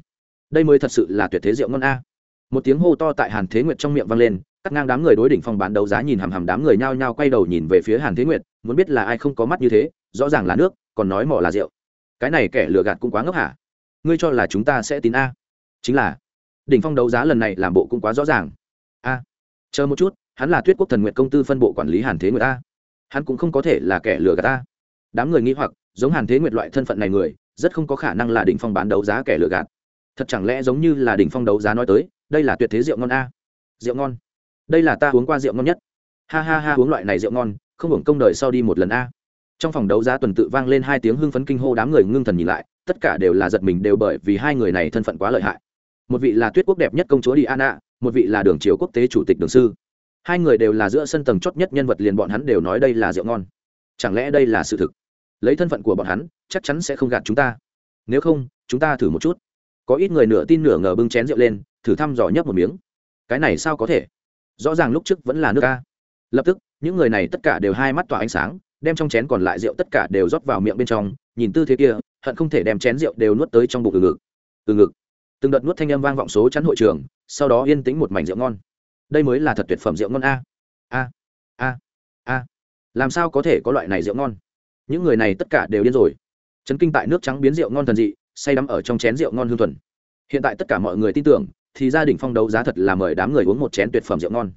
Đây mới thật sự là tuyệt thế rượu ngon a. Một tiếng hô to tại hàn thế nguyệt trong miệng vang lên cắt ngang đám người đối đỉnh phong bán đấu giá nhìn hằm hằm đám người nhao nhao quay đầu nhìn về phía hàn thế nguyệt, muốn biết là ai không có mắt như thế, rõ ràng là nước, còn nói mỏ là rượu. Cái này kẻ lừa gạt cũng quá ngốc hả? Ngươi cho là chúng ta sẽ tín a. Chính là, đỉnh phong đấu giá lần này làm bộ cũng quá rõ ràng. A. Chờ một chút, hắn là tuyết quốc thần nguyện công tư phân bộ quản lý hàn thế nguyệt a. Hắn cũng không có thể là kẻ lừa gạt ta đám người nghĩ hoặc, giống hàn thế nguyệt loại thân phận này người, rất không có khả năng là đỉnh phong bán đấu giá kẻ lừa gạt. Thật chẳng lẽ giống như là đỉnh phong đấu giá nói tới, đây là tuyệt thế rượu ngon a. Rượu ngon đây là ta uống qua rượu ngon nhất. Ha ha ha, uống loại này rượu ngon, không hưởng công đời sau đi một lần a. Trong phòng đấu giá tuần tự vang lên hai tiếng hưng phấn kinh hô, đám người ngưng thần nhìn lại, tất cả đều là giật mình đều bởi vì hai người này thân phận quá lợi hại. Một vị là tuyết quốc đẹp nhất công chúa đi an ạ một vị là đường triều quốc tế chủ tịch đường sư. Hai người đều là giữa sân tầng chót nhất nhân vật liền bọn hắn đều nói đây là rượu ngon. Chẳng lẽ đây là sự thực? Lấy thân phận của bọn hắn, chắc chắn sẽ không gạt chúng ta. Nếu không, chúng ta thử một chút. Có ít người nửa tin nửa ngờ bưng chén rượu lên, thử thăm dò nhấp một miếng. Cái này sao có thể? Rõ ràng lúc trước vẫn là nước ca lập tức, những người này tất cả đều hai mắt tỏa ánh sáng, đem trong chén còn lại rượu tất cả đều rót vào miệng bên trong, nhìn tư thế kia, hận không thể đem chén rượu đều nuốt tới trong bụng từ ngực. Từ ngực. Từng đợt nuốt thanh âm vang vọng số chắn hội trường, sau đó yên tĩnh một mảnh rượu ngon. Đây mới là thật tuyệt phẩm rượu ngon a. A. A. A. Làm sao có thể có loại này rượu ngon? Những người này tất cả đều điên rồi. Chấn kinh tại nước trắng biến rượu ngon thần dị, say đắm ở trong chén rượu ngon hương thuần. Hiện tại tất cả mọi người tin tưởng thì gia đình phong đấu giá thật là mời đám người uống một chén tuyệt phẩm rượu ngon.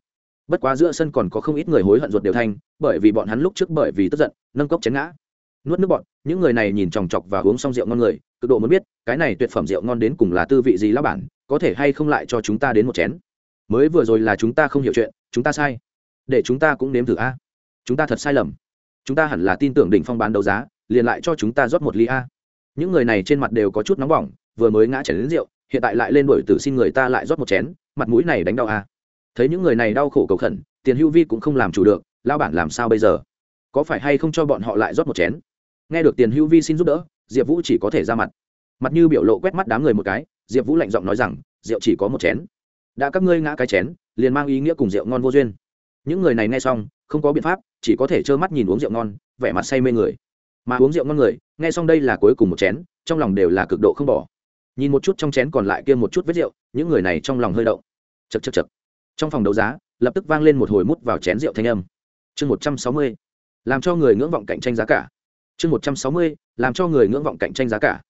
Bất quá giữa sân còn có không ít người hối hận ruột đều thanh, bởi vì bọn hắn lúc trước bởi vì tức giận, nâng cốc chén ngã. Nuốt nước bọn những người này nhìn chòng chọc và uống xong rượu ngon người, cực độ muốn biết, cái này tuyệt phẩm rượu ngon đến cùng là tư vị gì lão bản, có thể hay không lại cho chúng ta đến một chén. Mới vừa rồi là chúng ta không hiểu chuyện, chúng ta sai. Để chúng ta cũng nếm thử a. Chúng ta thật sai lầm. Chúng ta hẳn là tin tưởng đỉnh phong bán đấu giá, liền lại cho chúng ta rót một ly a. Những người này trên mặt đều có chút nóng bỏng, vừa mới ngã chảy đến rượu hiện tại lại lên đổi tử xin người ta lại rót một chén, mặt mũi này đánh đau à? thấy những người này đau khổ cầu khẩn, tiền hữu vi cũng không làm chủ được lao bản làm sao bây giờ? Có phải hay không cho bọn họ lại rót một chén? Nghe được tiền hữu vi xin giúp đỡ, diệp vũ chỉ có thể ra mặt. Mặt như biểu lộ quét mắt đám người một cái, diệp vũ lạnh giọng nói rằng, rượu chỉ có một chén. Đã các ngươi ngã cái chén, liền mang ý nghĩa cùng rượu ngon vô duyên. Những người này nghe xong, không có biện pháp, chỉ có thể trơ mắt nhìn uống rượu ngon, vẻ mặt say mê người. Mà uống rượu ngon người, nghe xong đây là cuối cùng một chén, trong lòng đều là cực độ không bỏ nhìn một chút trong chén còn lại kia một chút vết rượu, những người này trong lòng hơi động. Chật chật chật trong phòng đấu giá, lập tức vang lên một hồi mút vào chén rượu thanh âm. Chương một trăm sáu mươi, làm cho người ngưỡng vọng cạnh tranh giá cả. Chương một trăm sáu mươi, làm cho người ngưỡng vọng cạnh tranh giá cả.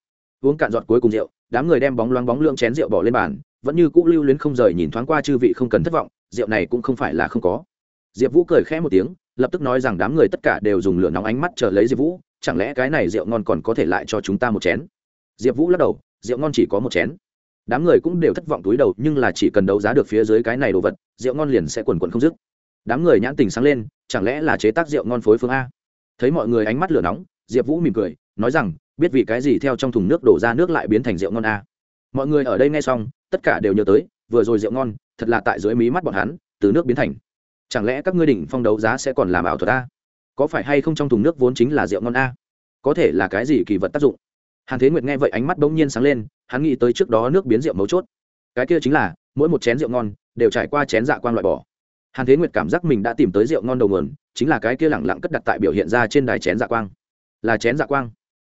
Uống cạn giọt cuối cùng rượu, đám người đem bóng loáng bóng lượng chén rượu bỏ lên bàn, vẫn như cũ lưu luyến không rời nhìn thoáng qua chư vị không cần thất vọng, rượu này cũng không phải là không có. Diệp vũ cười khẽ một tiếng, lập tức nói rằng đám người tất cả đều dùng lửa nóng ánh mắt chờ lấy diệp vũ, chẳng lẽ cái này rượu ngon còn có thể lại cho chúng ta một chén? Diệp vũ lắc đầu rượu ngon chỉ có một chén. Đám người cũng đều thất vọng túi đầu, nhưng là chỉ cần đấu giá được phía dưới cái này đồ vật, rượu ngon liền sẽ quần quần không dứt. Đám người nhãn tình sáng lên, chẳng lẽ là chế tác rượu ngon phối phương a? Thấy mọi người ánh mắt lửa nóng, diệp vũ mỉm cười, nói rằng, biết vì cái gì theo trong thùng nước đổ ra nước lại biến thành rượu ngon a. Mọi người ở đây nghe xong, tất cả đều nhớ tới, vừa rồi rượu ngon, thật là tại dưới mí mắt bọn hắn, từ nước biến thành. Chẳng lẽ các ngươi đỉnh phong đấu giá sẽ còn làm ảo thuật a? Có phải hay không trong thùng nước vốn chính là rượu ngon a? Có thể là cái gì kỳ vật tác dụng? Hàn thế nguyệt nghe vậy ánh mắt bỗng nhiên sáng lên, hắn nghĩ tới trước đó nước biến rượu mấu chốt. Cái kia chính là, mỗi một chén rượu ngon đều trải qua chén dạ quan loại bỏ. Hàn thế nguyệt cảm giác mình đã tìm tới rượu ngon đầu nguồn, chính là cái kia lẳng lặng cất đặt tại biểu hiện ra trên đài chén dạ quang. Là chén dạ quang.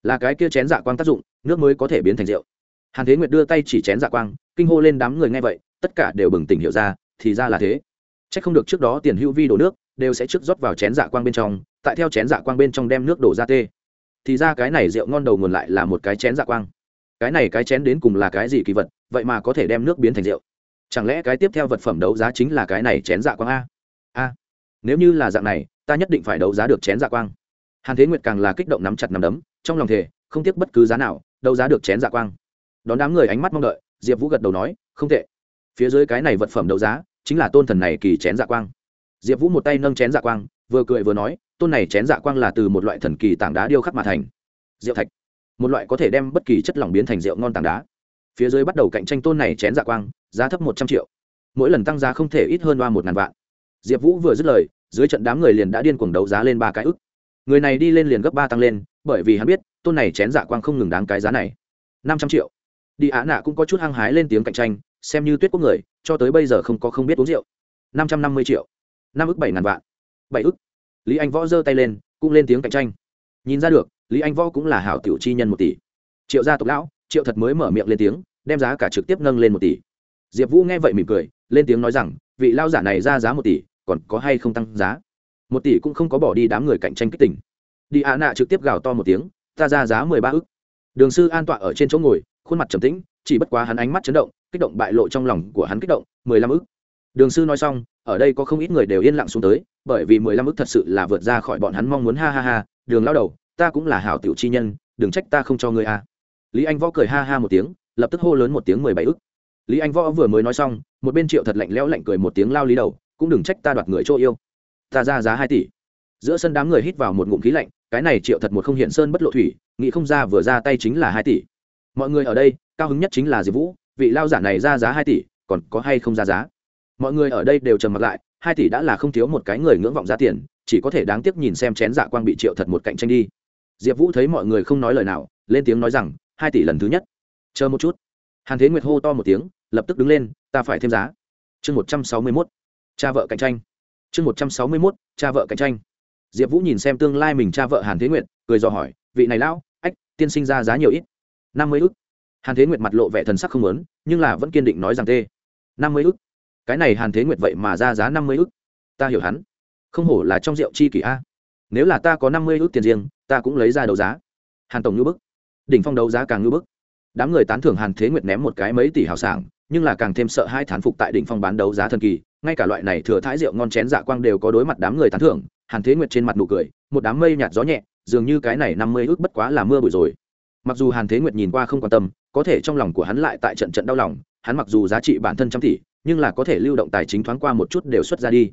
Là cái kia chén dạ quang tác dụng, nước mới có thể biến thành rượu. Hàn thế nguyệt đưa tay chỉ chén dạ quang, kinh hô lên đám người nghe vậy, tất cả đều bừng tỉnh hiểu ra, thì ra là thế. C h ắ c không được trước đó tiền hữu vi đổ nước, đều sẽ trước rót vào chén dạ quang bên trong, tại theo chén dạ quang bên trong đem nước đổ ra tê thì ra cái này rượu ngon đầu nguồn lại là một cái chén dạ quang. Cái này cái chén đến cùng là cái gì kỳ vật, vậy mà có thể đem nước biến thành rượu? Chẳng lẽ cái tiếp theo vật phẩm đấu giá chính là cái này chén dạ quang a? A, nếu như là dạng này, ta nhất định phải đấu giá được chén dạ quang. Hàn thế nguyệt càng là kích động nắm chặt nắm đấm, trong lòng thề, không tiếc bất cứ giá nào, đấu giá được chén dạ quang. Đón đám người ánh mắt mong đợi, diệp vũ gật đầu nói, không tệ. Phía dưới cái này vật phẩm đấu giá chính là tôn thần này kỳ chén dạ quang. Diệp vũ một tay nâng chén dạ quang, vừa cười vừa nói tôn này chén dạ quang là từ một loại thần kỳ tảng đá điêu khắc mà thành. Rượu thạch. Một loại có thể đem bất kỳ chất lỏng biến thành rượu ngon tảng đá. Phía dưới bắt đầu cạnh tranh tôn này chén dạ quang, giá thấp một trăm triệu. Mỗi lần tăng giá không thể ít hơn ba một ngàn vạn. Diệp vũ vừa dứt lời, dưới trận đám người liền đã điên cuồng đấu giá lên ba cái ức. Người này đi lên liền gấp ba tăng lên, bởi vì hắn biết, tôn này chén dạ quang không ngừng đáng cái giá này. Năm trăm triệu. Đi á nạ cũng có chút hăng hái lên tiếng cạnh tranh, xem như tuyết quốc người, cho tới bây giờ không có không biết uống rượu. Năm trăm năm mươi triệu. Năm ức bảy ngàn vạn. Bảy ức lý anh võ giơ tay lên, cũng lên tiếng cạnh tranh. Nhìn ra được, lý anh võ cũng là hảo tiểu chi nhân một tỷ. Triệu gia tộc lão, triệu thật mới mở miệng lên tiếng, đem giá cả trực tiếp nâng lên một tỷ. Diệp vũ nghe vậy mỉm cười, lên tiếng nói rằng, vị lao giả này ra giá một tỷ, còn có hay không tăng giá? Một tỷ cũng không có bỏ đi đám người cạnh tranh kích tỉnh đi ạ nạ trực tiếp gào to một tiếng, ta ra giá mười ba ức. Đường sư an tọa ở trên chỗ ngồi, khuôn mặt trầm tĩnh, chỉ bất quá hắn ánh mắt chấn động, kích động bại lộ trong lòng của hắn kích động, mười lăm ức đường sư nói xong, ở đây có không ít người đều yên lặng xuống tới, bởi vì mười lăm ức thật sự là vượt ra khỏi bọn hắn mong muốn, ha ha ha, đường lao đầu, ta cũng là hảo tiểu chi nhân, đừng trách ta không cho ngươi a. À. lý anh võ cười ha ha một tiếng, lập tức hô lớn một tiếng mười bảy ức. Lý anh võ vừa mới nói xong, một bên triệu thật lạnh lẽo lạnh cười một tiếng lao lý đầu, cũng đừng trách ta đoạt người chỗ yêu. Ta ra giá hai tỷ. Giữa sân đám người hít vào một ngụm khí lạnh, cái này triệu thật một không hiện sơn bất lộ thủy, nghĩ không ra vừa ra tay chính là hai tỷ. Mọi người ở đây, cao hứng nhất chính là diệp vũ, vị lao giả này ra giá hai tỷ, còn có hay không ra giá? Mọi người ở đây đều trầm mặt lại, hai tỷ đã là không thiếu một cái người ngưỡng vọng giá tiền, chỉ có thể đáng tiếc nhìn xem chén dạ quang bị triệu thật một cạnh tranh đi. Diệp vũ thấy mọi người không nói lời nào, lên tiếng nói rằng, hai tỷ lần thứ nhất. Chờ một chút. Hàn thế nguyệt hô to một tiếng, lập tức đứng lên, ta phải thêm giá. Chương một trăm sáu mươi mốt. Cha vợ cạnh tranh. Chương một trăm sáu mươi mốt, cha vợ cạnh tranh. Diệp vũ nhìn xem tương lai mình cha vợ hàn thế nguyệt, cười dò hỏi, vị này lão, ách, tiên sinh ra giá nhiều ít? Năm mươi ức. Hàn thế nguyệt mặt lộ vẻ thần sắc không lớn nhưng là vẫn kiên định nói rằng tê. Năm mươi ức cái này hàn thế nguyệt vậy mà ra giá năm mươi ức. Ta hiểu hắn. Không hổ là trong rượu chi kỷ a. Nếu là ta có năm mươi ước tiền riêng, ta cũng lấy ra đấu giá. Hàn tổng ngư bức. Đỉnh phong đấu giá càng ngư bức. Đám người tán thưởng hàn thế nguyệt ném một cái mấy tỷ hào sảng, nhưng là càng thêm sợ hai thán phục tại đỉnh phong bán đấu giá thần kỳ, ngay cả loại này thừa thái rượu ngon chén dạ quang đều có đối mặt đám người tán thưởng, hàn thế nguyệt trên mặt nụ cười, một đám mây nhạt gió nhẹ, dường như cái này năm mươi ước bất quá là mưa bụi rồi. Mặc dù hàn thế nguyệt nhìn qua không quan tâm, có thể trong lòng của hắn lại tại trận trận đau lòng, hắn mặc dù giá trị bản thân trăm tỷ nhưng là có thể lưu động tài chính thoáng qua một chút đều xuất ra đi.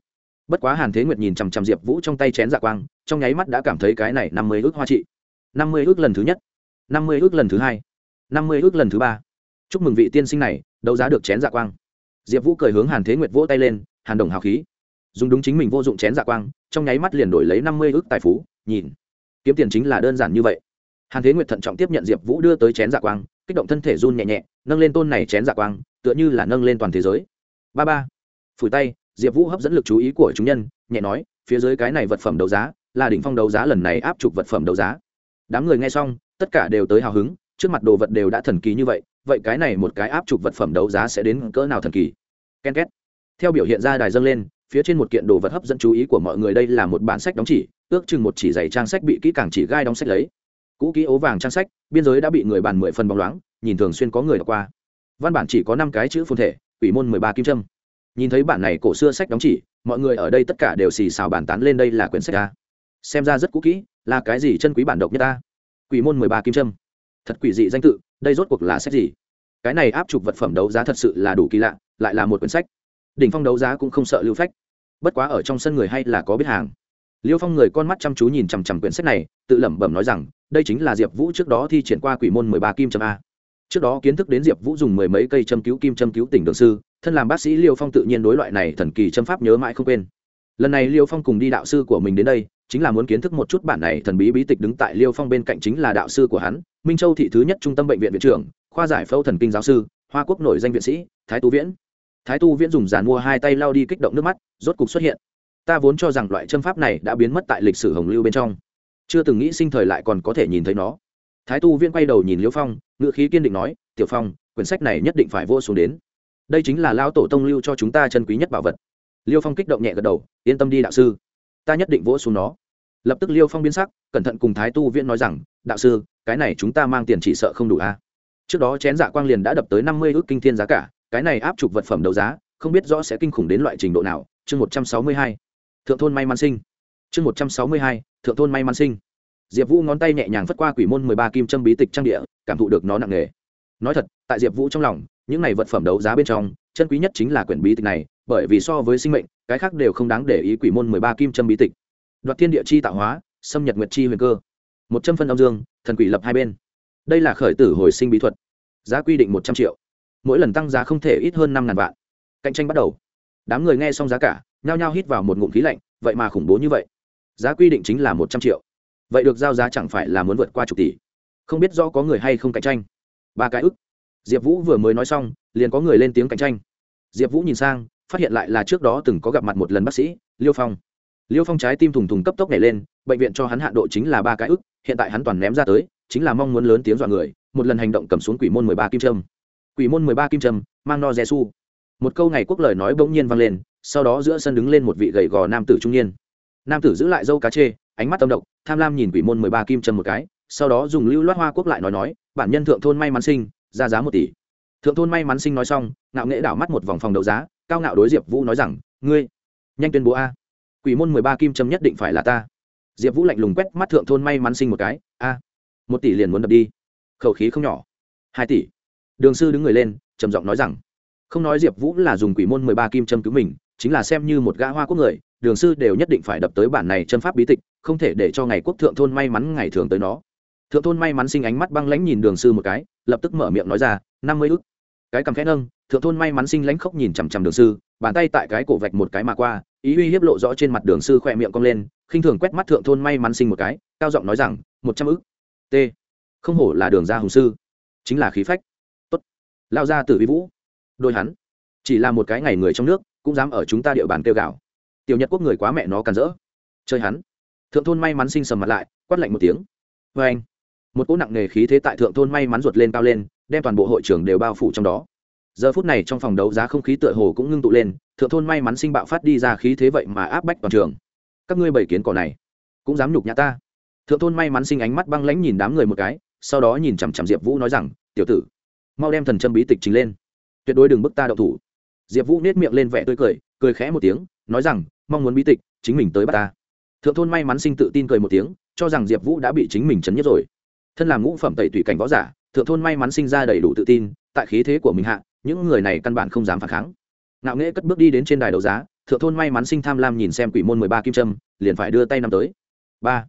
Bất quá hàn thế nguyệt nhìn chằm chằm diệp vũ trong tay chén dạ quang, trong nháy mắt đã cảm thấy cái này năm mươi ước hoa trị. năm mươi ước lần thứ nhất, năm mươi ước lần thứ hai, năm mươi ước lần thứ ba. Chúc mừng vị tiên sinh này, đấu giá được chén dạ quang. Diệp vũ cười hướng hàn thế nguyệt vỗ tay lên, hàn đồng hào khí. Dùng đúng chính mình vô dụng chén dạ quang, trong nháy mắt liền đổi lấy năm mươi ước tài phú, nhìn. Kiếm tiền chính là đơn giản như vậy. Hàn thế nguyệt thận trọng tiếp nhận diệp vũ đưa tới chén dạ quang, kích động thân thể run nhẹ nhẹ, nâng lên tôn này chén dạ quang, tựa như là nâng lên toàn thế giới ba ba. Phủi tay, diệp vũ hấp dẫn lực chú ý của chúng nhân, nhẹ nói, phía dưới cái này vật phẩm đấu giá, là đỉnh phong đấu giá lần này áp chụp vật phẩm đấu giá. Đám người nghe xong, tất cả đều tới hào hứng, trước mặt đồ vật đều đã thần kỳ như vậy vậy cái này một cái áp chụp vật phẩm đấu giá sẽ đến cỡ nào thần kỳ? Ken két. Theo biểu hiện ra đài dâng lên, phía trên một kiện đồ vật hấp dẫn chú ý của mọi người đây là một bản sách đóng chỉ, ước chừng một chỉ giày trang sách bị kỹ càng chỉ gai đóng sách lấy. Cũ kỹ ố vàng trang sách, biên giới đã bị người bàn mười phần bóng loáng, nhìn thường xuyên có người đọc qua. Văn bản chỉ có năm cái chữ phun thể Quỷ môn mười ba kim trâm nhìn thấy bản này cổ xưa sách đóng chỉ, mọi người ở đây tất cả đều xì xào bàn tán lên đây là quyển sách ta xem ra rất cũ kỹ, là cái gì chân quý bản độc nhất ta? Quỷ môn mười ba kim trâm thật quỷ dị danh tự, đây rốt cuộc là sách gì? Cái này áp chụp vật phẩm đấu giá thật sự là đủ kỳ lạ, lại là một quyển sách. Đỉnh phong đấu giá cũng không sợ lưu phách. Bất quá ở trong sân người hay là có biết hàng. Liêu phong người con mắt chăm chú nhìn chằm chằm quyển sách này, tự lẩm bẩm nói rằng, đây chính là diệp vũ trước đó thi triển qua quỷ môn mười ba kim trâm a trước đó kiến thức đến diệp vũ dùng mười mấy cây châm cứu kim châm cứu tỉnh đường sư, thân làm bác sĩ liêu phong tự nhiên đối loại này thần kỳ châm pháp nhớ mãi không quên. Lần này liêu phong cùng đi đạo sư của mình đến đây, chính là muốn kiến thức một chút bản này thần bí bí tịch đứng tại liêu phong bên cạnh chính là đạo sư của hắn, minh châu thị thứ nhất trung tâm bệnh viện viện trưởng, khoa giải phẫu thần kinh giáo sư, hoa quốc nổi danh viện sĩ, thái tu viễn. Thái tu viễn dùng giàn mua hai tay lao đi kích động nước mắt, rốt cục xuất hiện. Ta vốn cho rằng loại châm pháp này đã biến mất tại lịch sử hồng lưu bên trong. Chưa từng nghĩ sinh thời lại còn có thể nhìn thấy nó thái tu viên quay đầu nhìn liễu phong ngự khí kiên định nói, tiểu phong, quyển sách này nhất định phải vô xuống đến. Đây chính là lao tổ tông lưu cho chúng ta chân quý nhất bảo vật. Liêu phong kích động nhẹ gật đầu, yên tâm đi, đạo sư. Ta nhất định vỗ xuống nó. Lập tức liêu phong biến sắc, cẩn thận cùng thái tu viễn nói rằng, đạo sư, cái này chúng ta mang tiền chỉ sợ không đủ a. Trước đó chén dạ quang liền đã đập tới năm mươi ước kinh thiên giá cả, cái này áp chụp vật phẩm đấu giá, không biết rõ sẽ kinh khủng đến loại trình độ nào. Chương một trăm sáu mươi hai, thượng thôn may mắn sinh. Chương một trăm sáu mươi hai, thượng thôn may mắn sinh diệp vũ ngón tay nhẹ nhàng phất qua quỷ môn mười ba kim châm bí tịch trang địa, cảm thụ được nó nặng nề. Nói thật, tại diệp vũ trong lòng, những này vật phẩm đấu giá bên trong, chân quý nhất chính là quyển bí tịch này, bởi vì so với sinh mệnh, cái khác đều không đáng để ý quỷ môn mười ba kim châm bí tịch. Đoạt thiên địa chi tạo hóa, xâm nhật nguyệt chi huyền cơ. Một trăm phân âm dương, thần quỷ lập hai bên. Đây là khởi tử hồi sinh bí thuật. Giá quy định một trăm triệu. Mỗi lần tăng giá không thể ít hơn năm ngàn vạn. Cạnh tranh bắt đầu. Đám người nghe xong giá cả, nhao nhao hít vào một ngụm khí lạnh, vậy mà khủng bố như vậy. Giá quy định chính là một trăm triệu vậy được giao giá chẳng phải là muốn vượt qua chục tỷ? Không biết do có người hay không cạnh tranh. Ba cái ức. Diệp vũ vừa mới nói xong, liền có người lên tiếng cạnh tranh. Diệp vũ nhìn sang, phát hiện lại là trước đó từng có gặp mặt một lần bác sĩ, liêu phong. Liêu phong trái tim thùng thùng cấp tốc nhảy lên, bệnh viện cho hắn hạ độ chính là ba cái ức, hiện tại hắn toàn ném ra tới, chính là mong muốn lớn tiếng dọa người, một lần hành động cầm xuống quỷ môn mười ba kim trâm quỷ môn mười ba kim trâm mang no rè su một câu ngày quốc lời nói bỗng nhiên vang lên, sau đó giữa sân đứng lên một vị gầy gò nam tử trung niên. Nam tử giữ lại dâu cá chê ánh mắt tâm động tham lam nhìn quỷ môn mười ba kim châm một cái, sau đó dùng lưu loát hoa quốc lại nói nói, bản nhân thượng thôn may mắn sinh, ra giá một tỷ. Thượng thôn may mắn sinh nói xong, ngạo nghễ đảo mắt một vòng phòng đấu giá, cao ngạo đối diệp vũ nói rằng, ngươi, nhanh tuyên bố a. Quỷ môn mười ba kim châm nhất định phải là ta. Diệp vũ lạnh lùng quét mắt thượng thôn may mắn sinh một cái, a, một tỷ liền muốn đập đi. Khẩu khí không nhỏ. Hai tỷ. Đường sư đứng người lên, trầm giọng nói rằng, không nói diệp vũ là dùng quỷ môn mười ba kim châm cứu mình, chính là xem như một gã hoa quốc người đường sư đều nhất định phải đập tới bản này chân pháp bí tịch, không thể để cho ngày quốc thượng thôn may mắn ngày thường tới nó. Thượng thôn may mắn sinh ánh mắt băng lãnh nhìn đường sư một cái, lập tức mở miệng nói ra, năm mươi ức. Cái cầm khẽ nâng, thượng thôn may mắn sinh lãnh khốc nhìn chằm chằm đường sư, bàn tay tại cái cổ vạch một cái mà qua, ý uy hiếp lộ rõ trên mặt đường sư khỏe miệng cong lên, khinh thường quét mắt thượng thôn may mắn sinh một cái, cao giọng nói rằng, một trăm ức. T. Không hổ là đường gia hùng sư. Chính là khí phách. Tốt. Lao ra từ vi vũ. Đôi hắn. Chỉ là một cái ngày người trong nước, cũng dám ở chúng ta địa bàn kêu gạo tiểu nhật quốc người quá mẹ nó càn rỡ. Chơi hắn. Thượng thôn may mắn sinh sầm mặt lại, quát lạnh một tiếng. Vê anh. Một cỗ nặng nề khí thế tại thượng thôn may mắn ruột lên cao lên, đem toàn bộ hội trường đều bao phủ trong đó. Giờ phút này trong phòng đấu giá không khí tựa hồ cũng ngưng tụ lên, thượng thôn may mắn sinh bạo phát đi ra khí thế vậy mà áp bách toàn trường. Các ngươi bảy kiến cỏ này, cũng dám nhục nhã ta. Thượng thôn may mắn sinh ánh mắt băng lãnh nhìn đám người một cái, sau đó nhìn chằm chằm diệp vũ nói rằng, tiểu tử, mau đem thần châm bí tịch chính lên. Tuyệt đối đừng bức ta đậu thủ. Diệp vũ nết miệng lên vẻ tươi cười cười khẽ một tiếng, nói rằng mong muốn bí tịch, chính mình tới bắt ta. Thượng thôn may mắn sinh tự tin cười một tiếng, cho rằng diệp vũ đã bị chính mình chấn nhất rồi. Thân làm ngũ phẩm tẩy tùy cảnh võ giả, thượng thôn may mắn sinh ra đầy đủ tự tin, tại khí thế của mình hạ, những người này căn bản không dám phản kháng. Ngạo nghễ cất bước đi đến trên đài đấu giá, thượng thôn may mắn sinh tham lam nhìn xem quỷ môn mười ba kim trâm liền phải đưa tay năm tới. Ba.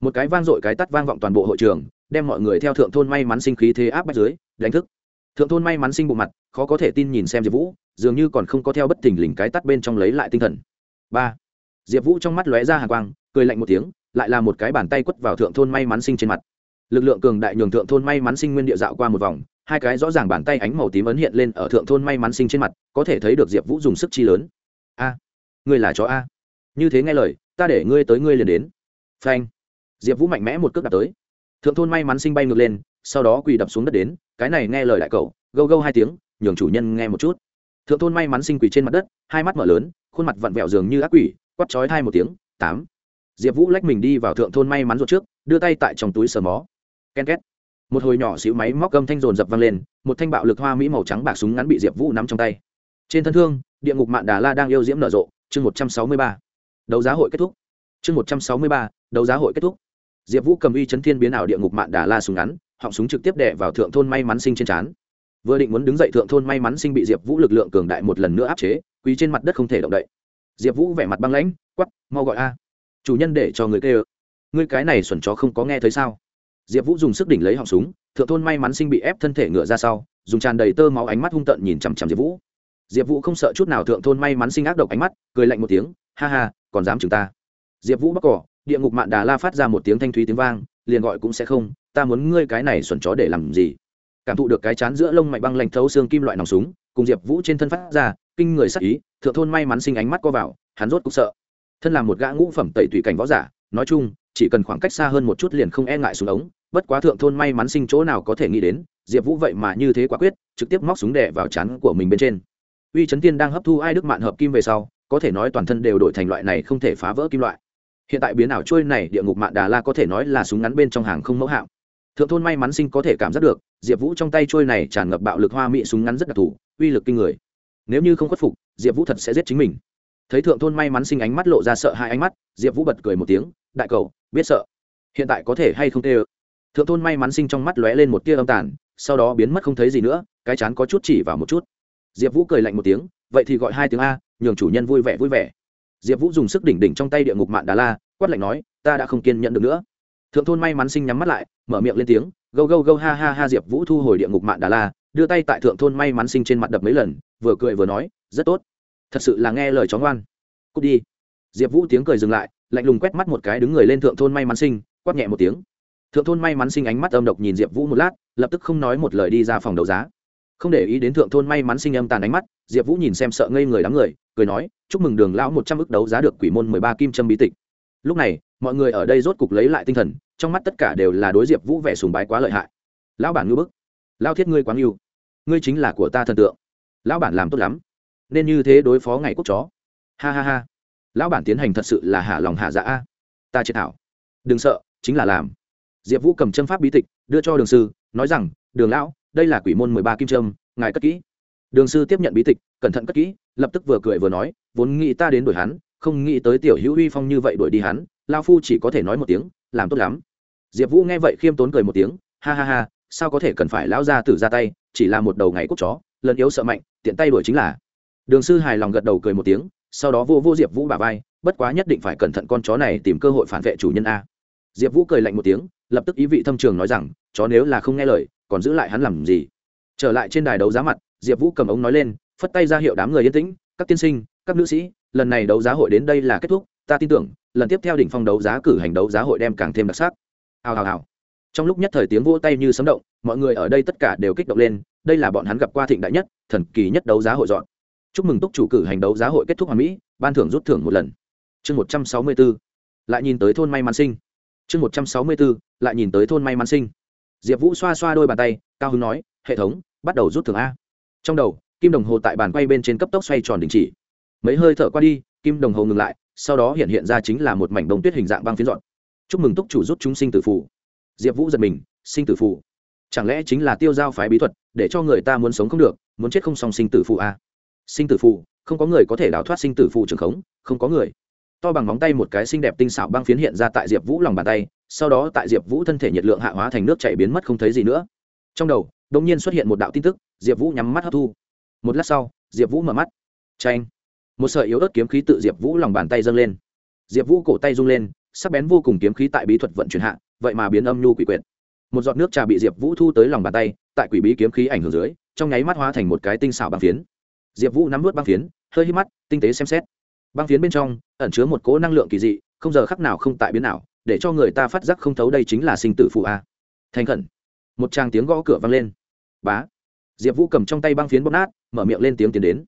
Một cái vang dội cái tắt vang vọng toàn bộ hội trường, đem mọi người theo thượng thôn may mắn sinh khí thế áp bách dưới, đánh thức. Thượng thôn may mắn sinh bộ mặt, khó có thể tin nhìn xem diệp vũ, dường như còn không có theo bất thình lình cái tắt bên trong lấy lại tinh thần ba diệp vũ trong mắt lóe ra hàng quang cười lạnh một tiếng lại là một cái bàn tay quất vào thượng thôn may mắn sinh trên mặt lực lượng cường đại nhường thượng thôn may mắn sinh nguyên địa dạo qua một vòng hai cái rõ ràng bàn tay ánh màu tím ấn hiện lên ở thượng thôn may mắn sinh trên mặt có thể thấy được diệp vũ dùng sức chi lớn a ngươi là chó a như thế nghe lời ta để ngươi tới ngươi liền đến phanh diệp vũ mạnh mẽ một cước đạp tới thượng thôn may mắn sinh bay ngược lên sau đó quỳ đập xuống đất đến cái này nghe lời đại cậu gâu gâu hai tiếng nhường chủ nhân nghe một chút thượng thôn may mắn sinh quỳ trên mặt đất hai mắt mở lớn khuôn mặt vặn vẹo dường như ác quỷ quắt chói thai một tiếng, tám. Diệp vũ lách mình đi vào thượng thôn may mắn ruột trước, đưa tay tại trong túi sờ mó. Ken két. Một hồi nhỏ xíu máy móc gâm thanh rồn dập văng lên, một thanh bạo lực hoa mỹ màu trắng bạc súng ngắn bị diệp vũ nắm trong tay. Trên thân thương, địa ngục mạn đà la đang yêu diễm nở rộ, chương một trăm sáu mươi ba. Đấu giá hội kết thúc. Chương một trăm sáu mươi ba, đấu giá hội kết thúc. Diệp vũ cầm uy chấn thiên biến ảo địa ngục mạn đà la súng ngắn, họng súng trực tiếp đẻ vào thượng thôn may mắn sinh trên trán vừa định muốn đứng dậy thượng thôn may mắn sinh bị diệp vũ lực lượng cường đại một lần nữa áp chế quý trên mặt đất không thể động đậy. Diệp vũ vẻ mặt băng lãnh quắp mau gọi a. Chủ nhân để cho người kê ơ ngươi cái này xuẩn chó không có nghe thấy sao? Diệp vũ dùng sức đỉnh lấy họng súng, thượng thôn may mắn sinh bị ép thân thể ngựa ra sau, dùng tràn đầy tơ máu ánh mắt hung tợn nhìn chằm chằm diệp vũ. Diệp vũ không sợ chút nào thượng thôn may mắn sinh ác độc ánh mắt, cười lạnh một tiếng, ha ha, còn dám chừng ta? Diệp vũ bắc cỏ, địa ngục mạn đà la phát ra một tiếng thanh thúy tiếng vang, liền gọi cũng sẽ không, ta muốn ngươi cái này xuẩn chó để làm gì? Cảm thụ được cái chán giữa lông mạnh băng lạnh thấu xương kim loại nòng súng, cùng diệp vũ trên thân phát ra, kinh người sắc ý, thượng thôn may mắn sinh ánh mắt co vào, hắn rốt cục sợ. Thân là một gã ngũ phẩm tẩy tùy cảnh võ giả, nói chung, chỉ cần khoảng cách xa hơn một chút liền không e ngại súng ống, bất quá thượng thôn may mắn sinh chỗ nào có thể nghĩ đến, diệp vũ vậy mà như thế quả quyết, trực tiếp móc súng đẻ vào chán của mình bên trên. Uy trấn tiên đang hấp thu ai đức mạn hợp kim về sau, có thể nói toàn thân đều đổi thành loại này không thể phá vỡ kim loại. Hiện tại biến ảo trôi này, địa ngục mạn đà la có thể nói là súng ngắn bên trong hàng không mẫu hạm thượng thôn may mắn sinh có thể cảm giác được, diệp vũ trong tay trôi này tràn ngập bạo lực hoa mỹ súng ngắn rất đặc thù, uy lực kinh người. Nếu như không khuất phục, diệp vũ thật sẽ giết chính mình. Thấy thượng thôn may mắn sinh ánh mắt lộ ra sợ hai ánh mắt, diệp vũ bật cười một tiếng, đại cầu, biết sợ. Hiện tại có thể hay không tê ơ? Thượng thôn may mắn sinh trong mắt lóe lên một tia âm tàn, sau đó biến mất không thấy gì nữa, cái chán có chút chỉ vào một chút. Diệp vũ cười lạnh một tiếng, vậy thì gọi hai tiếng a, nhường chủ nhân vui vẻ vui vẻ. Diệp vũ dùng sức đỉnh đỉnh trong tay địa ngục mạn đà la, quát lạnh nói, ta đã không kiên nhận được nữa. Thượng thôn may mắn sinh nhắm mắt lại mở miệng lên tiếng, gâu gâu gâu ha ha ha diệp vũ thu hồi địa ngục mạn đà la, đưa tay tại thượng thôn may mắn sinh trên mặt đập mấy lần, vừa cười vừa nói, rất tốt. Thật sự là nghe lời chó ngoan. Cút đi. Diệp vũ tiếng cười dừng lại, lạnh lùng quét mắt một cái đứng người lên thượng thôn may mắn sinh, quát nhẹ một tiếng. Thượng thôn may mắn sinh ánh mắt âm độc nhìn diệp vũ một lát, lập tức không nói một lời đi ra phòng đấu giá. Không để ý đến thượng thôn may mắn sinh âm tàn ánh mắt, diệp vũ nhìn xem sợ ngây người đám người, cười nói, chúc mừng đường lão một trăm ức đấu giá được quỷ môn mười ba kim trâm bí tịch. Lúc này, mọi người ở đây rốt cục lấy lại tinh thần trong mắt tất cả đều là đối diệp vũ vẻ sùng bái quá lợi hại. Lão bản ngư bức. Lao thiết ngươi quá ngưu. Ngươi chính là của ta thần tượng. Lão bản làm tốt lắm. Nên như thế đối phó ngày quốc chó. Ha ha ha. Lão bản tiến hành thật sự là hạ lòng hạ dạ a. Ta chế thảo. Đừng sợ, chính là làm. Diệp vũ cầm chân pháp bí tịch, đưa cho đường sư, nói rằng, đường lão, đây là quỷ môn mười ba kim trâm ngài cất kỹ. Đường sư tiếp nhận bí tịch, cẩn thận cất kỹ, lập tức vừa cười vừa nói, vốn nghĩ ta đến đuổi hắn, không nghĩ tới tiểu hữu uy phong như vậy đuổi đi hắn lao phu chỉ có thể nói một tiếng làm tốt lắm. Diệp vũ nghe vậy khiêm tốn cười một tiếng, ha ha ha, sao có thể cần phải lão gia tử ra tay, chỉ là một đầu ngày cúc chó, lần yếu sợ mạnh, tiện tay đuổi chính là. Đường sư hài lòng gật đầu cười một tiếng, sau đó vô vô diệp vũ bà vai, bất quá nhất định phải cẩn thận con chó này tìm cơ hội phản vệ chủ nhân a. Diệp vũ cười lạnh một tiếng, lập tức ý vị thâm trường nói rằng, chó nếu là không nghe lời, còn giữ lại hắn làm gì? Trở lại trên đài đấu giá mặt, diệp vũ cầm ống nói lên, phất tay ra hiệu đám người yên tĩnh, các tiên sinh, các nữ sĩ, lần này đấu giá hội đến đây là kết thúc, ta tin tưởng lần tiếp theo đỉnh phong đấu giá cử hành đấu giá hội đem càng thêm đặc sắc. Hào hào hào. Trong lúc nhất thời tiếng vỗ tay như sấm động, mọi người ở đây tất cả đều kích động lên, đây là bọn hắn gặp qua thịnh đại nhất, thần kỳ nhất đấu giá hội dọn. Chúc mừng túc chủ cử hành đấu giá hội kết thúc hoàn mỹ, ban thưởng rút thưởng một lần. Chương một trăm sáu mươi b ố lại nhìn tới thôn may mắn sinh. Chương một trăm sáu mươi b ố lại nhìn tới thôn may mắn sinh. Diệp vũ xoa xoa đôi bàn tay, cao hứng nói, hệ thống, bắt đầu rút thưởng a. Trong đầu, kim đồng hồ tại bàn quay bên trên cấp tốc xoay tròn đình chỉ. Mấy hơi thở qua đi, kim đồng hồ ngừng lại sau đó hiện hiện ra chính là một mảnh đông tuyết hình dạng băng phiến dọn. Chúc mừng túc chủ rút chúng sinh tử phù. diệp vũ giật mình, sinh tử phù. chẳng lẽ chính là tiêu giao phái bí thuật, để cho người ta muốn sống không được, muốn chết không xong sinh tử phụ a à? sinh tử phụ không có người có thể đào thoát sinh tử phụ trường khống, không có người. To bằng móng tay một cái xinh đẹp tinh xảo băng phiến hiện ra tại diệp vũ lòng bàn tay, sau đó tại diệp vũ thân thể nhiệt lượng hạ hóa thành nước chảy biến mất không thấy gì nữa. Trong đầu đ ỗ n g nhiên xuất hiện một đạo tin tức, diệp vũ nhắm mắt hấp thu. Một lát sau, diệp vũ mở mắt. Tranh một sợi yếu ớt kiếm khí tự diệp vũ lòng bàn tay dâng lên. Diệp vũ cổ tay rung lên, sắc bén vô cùng kiếm khí tại bí thuật vận chuyển hạ, vậy mà biến âm nhu quỷ quyệt. Một giọt nước trà bị diệp vũ thu tới lòng bàn tay, tại quỷ bí kiếm khí ảnh hưởng dưới, trong nháy mắt hóa thành một cái tinh xảo băng phiến. Diệp vũ nắm vớt băng phiến, hơi hít mắt, tinh tế xem xét. Băng phiến bên trong, ẩn chứa một cỗ năng lượng kỳ dị, không giờ khắc nào không tại biến nào để cho người ta phát giác không thấu đây chính là sinh tử phụ a. Thành khẩn. Một tràng tiếng gõ cửa vang lên. Bá. Diệp vũ cầm trong tay băng phiến bóp nát, mở miệng lên tiếng tiến đến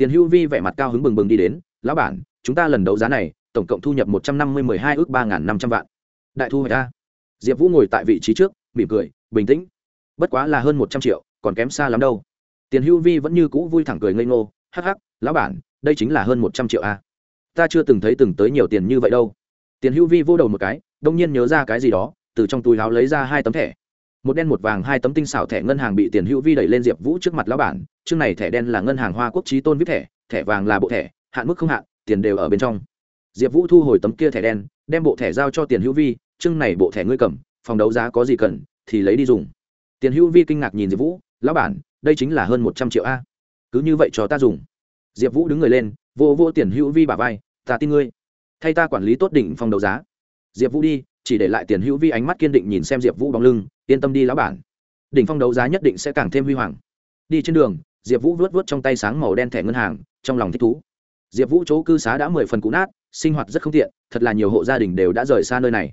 tiền hưu vi vẻ mặt cao hứng bừng bừng đi đến, lão bản, chúng ta lần đấu giá này, tổng cộng thu nhập một trăm năm mươi mười hai ước ba n g h n năm trăm vạn. Đại thu hoạch a. Diệp vũ ngồi tại vị trí trước, mỉm cười, bình tĩnh. Bất quá là hơn một trăm triệu, còn kém xa lắm đâu. Tiền hưu vi vẫn như cũ vui thẳng cười ngây ngô, hắc hắc, lão bản, đây chính là hơn một trăm triệu a. Ta chưa từng thấy từng tới nhiều tiền như vậy đâu. Tiền hưu vi vô đầu một cái, đông nhiên nhớ ra cái gì đó, từ trong túi láo lấy ra hai tấm thẻ một đen một vàng hai tấm tinh xảo thẻ ngân hàng bị tiền hữu vi đẩy lên diệp vũ trước mặt lão bản, chương này thẻ đen là ngân hàng hoa quốc trí tôn vip thẻ thẻ vàng là bộ thẻ, hạn mức không hạn, tiền đều ở bên trong. Diệp vũ thu hồi tấm kia thẻ đen, đem bộ thẻ giao cho tiền hữu vi, chương này bộ thẻ ngươi cầm, phòng đấu giá có gì cần, thì lấy đi dùng. Tiền hữu vi kinh ngạc nhìn diệp vũ, lão bản, đây chính là hơn một trăm triệu a. Cứ như vậy cho ta dùng. Diệp vũ đứng người lên, vô vô tiền hữu vi bà vai, ta tin ngươi. Thay ta quản lý tốt đỉnh phòng đấu giá. Diệp vũ đi chỉ để lại tiền hữu vi ánh mắt kiên định nhìn xem diệp vũ bóng lưng, yên tâm đi lão bản. Đỉnh phong đấu giá nhất định sẽ càng thêm huy hoàng. Đi trên đường, diệp vũ vớt vớt trong tay sáng màu đen thẻ ngân hàng, trong lòng thích thú. Diệp vũ chỗ cư xá đã mười phần cũ nát, sinh hoạt rất không tiện, thật là nhiều hộ gia đình đều đã rời xa nơi này.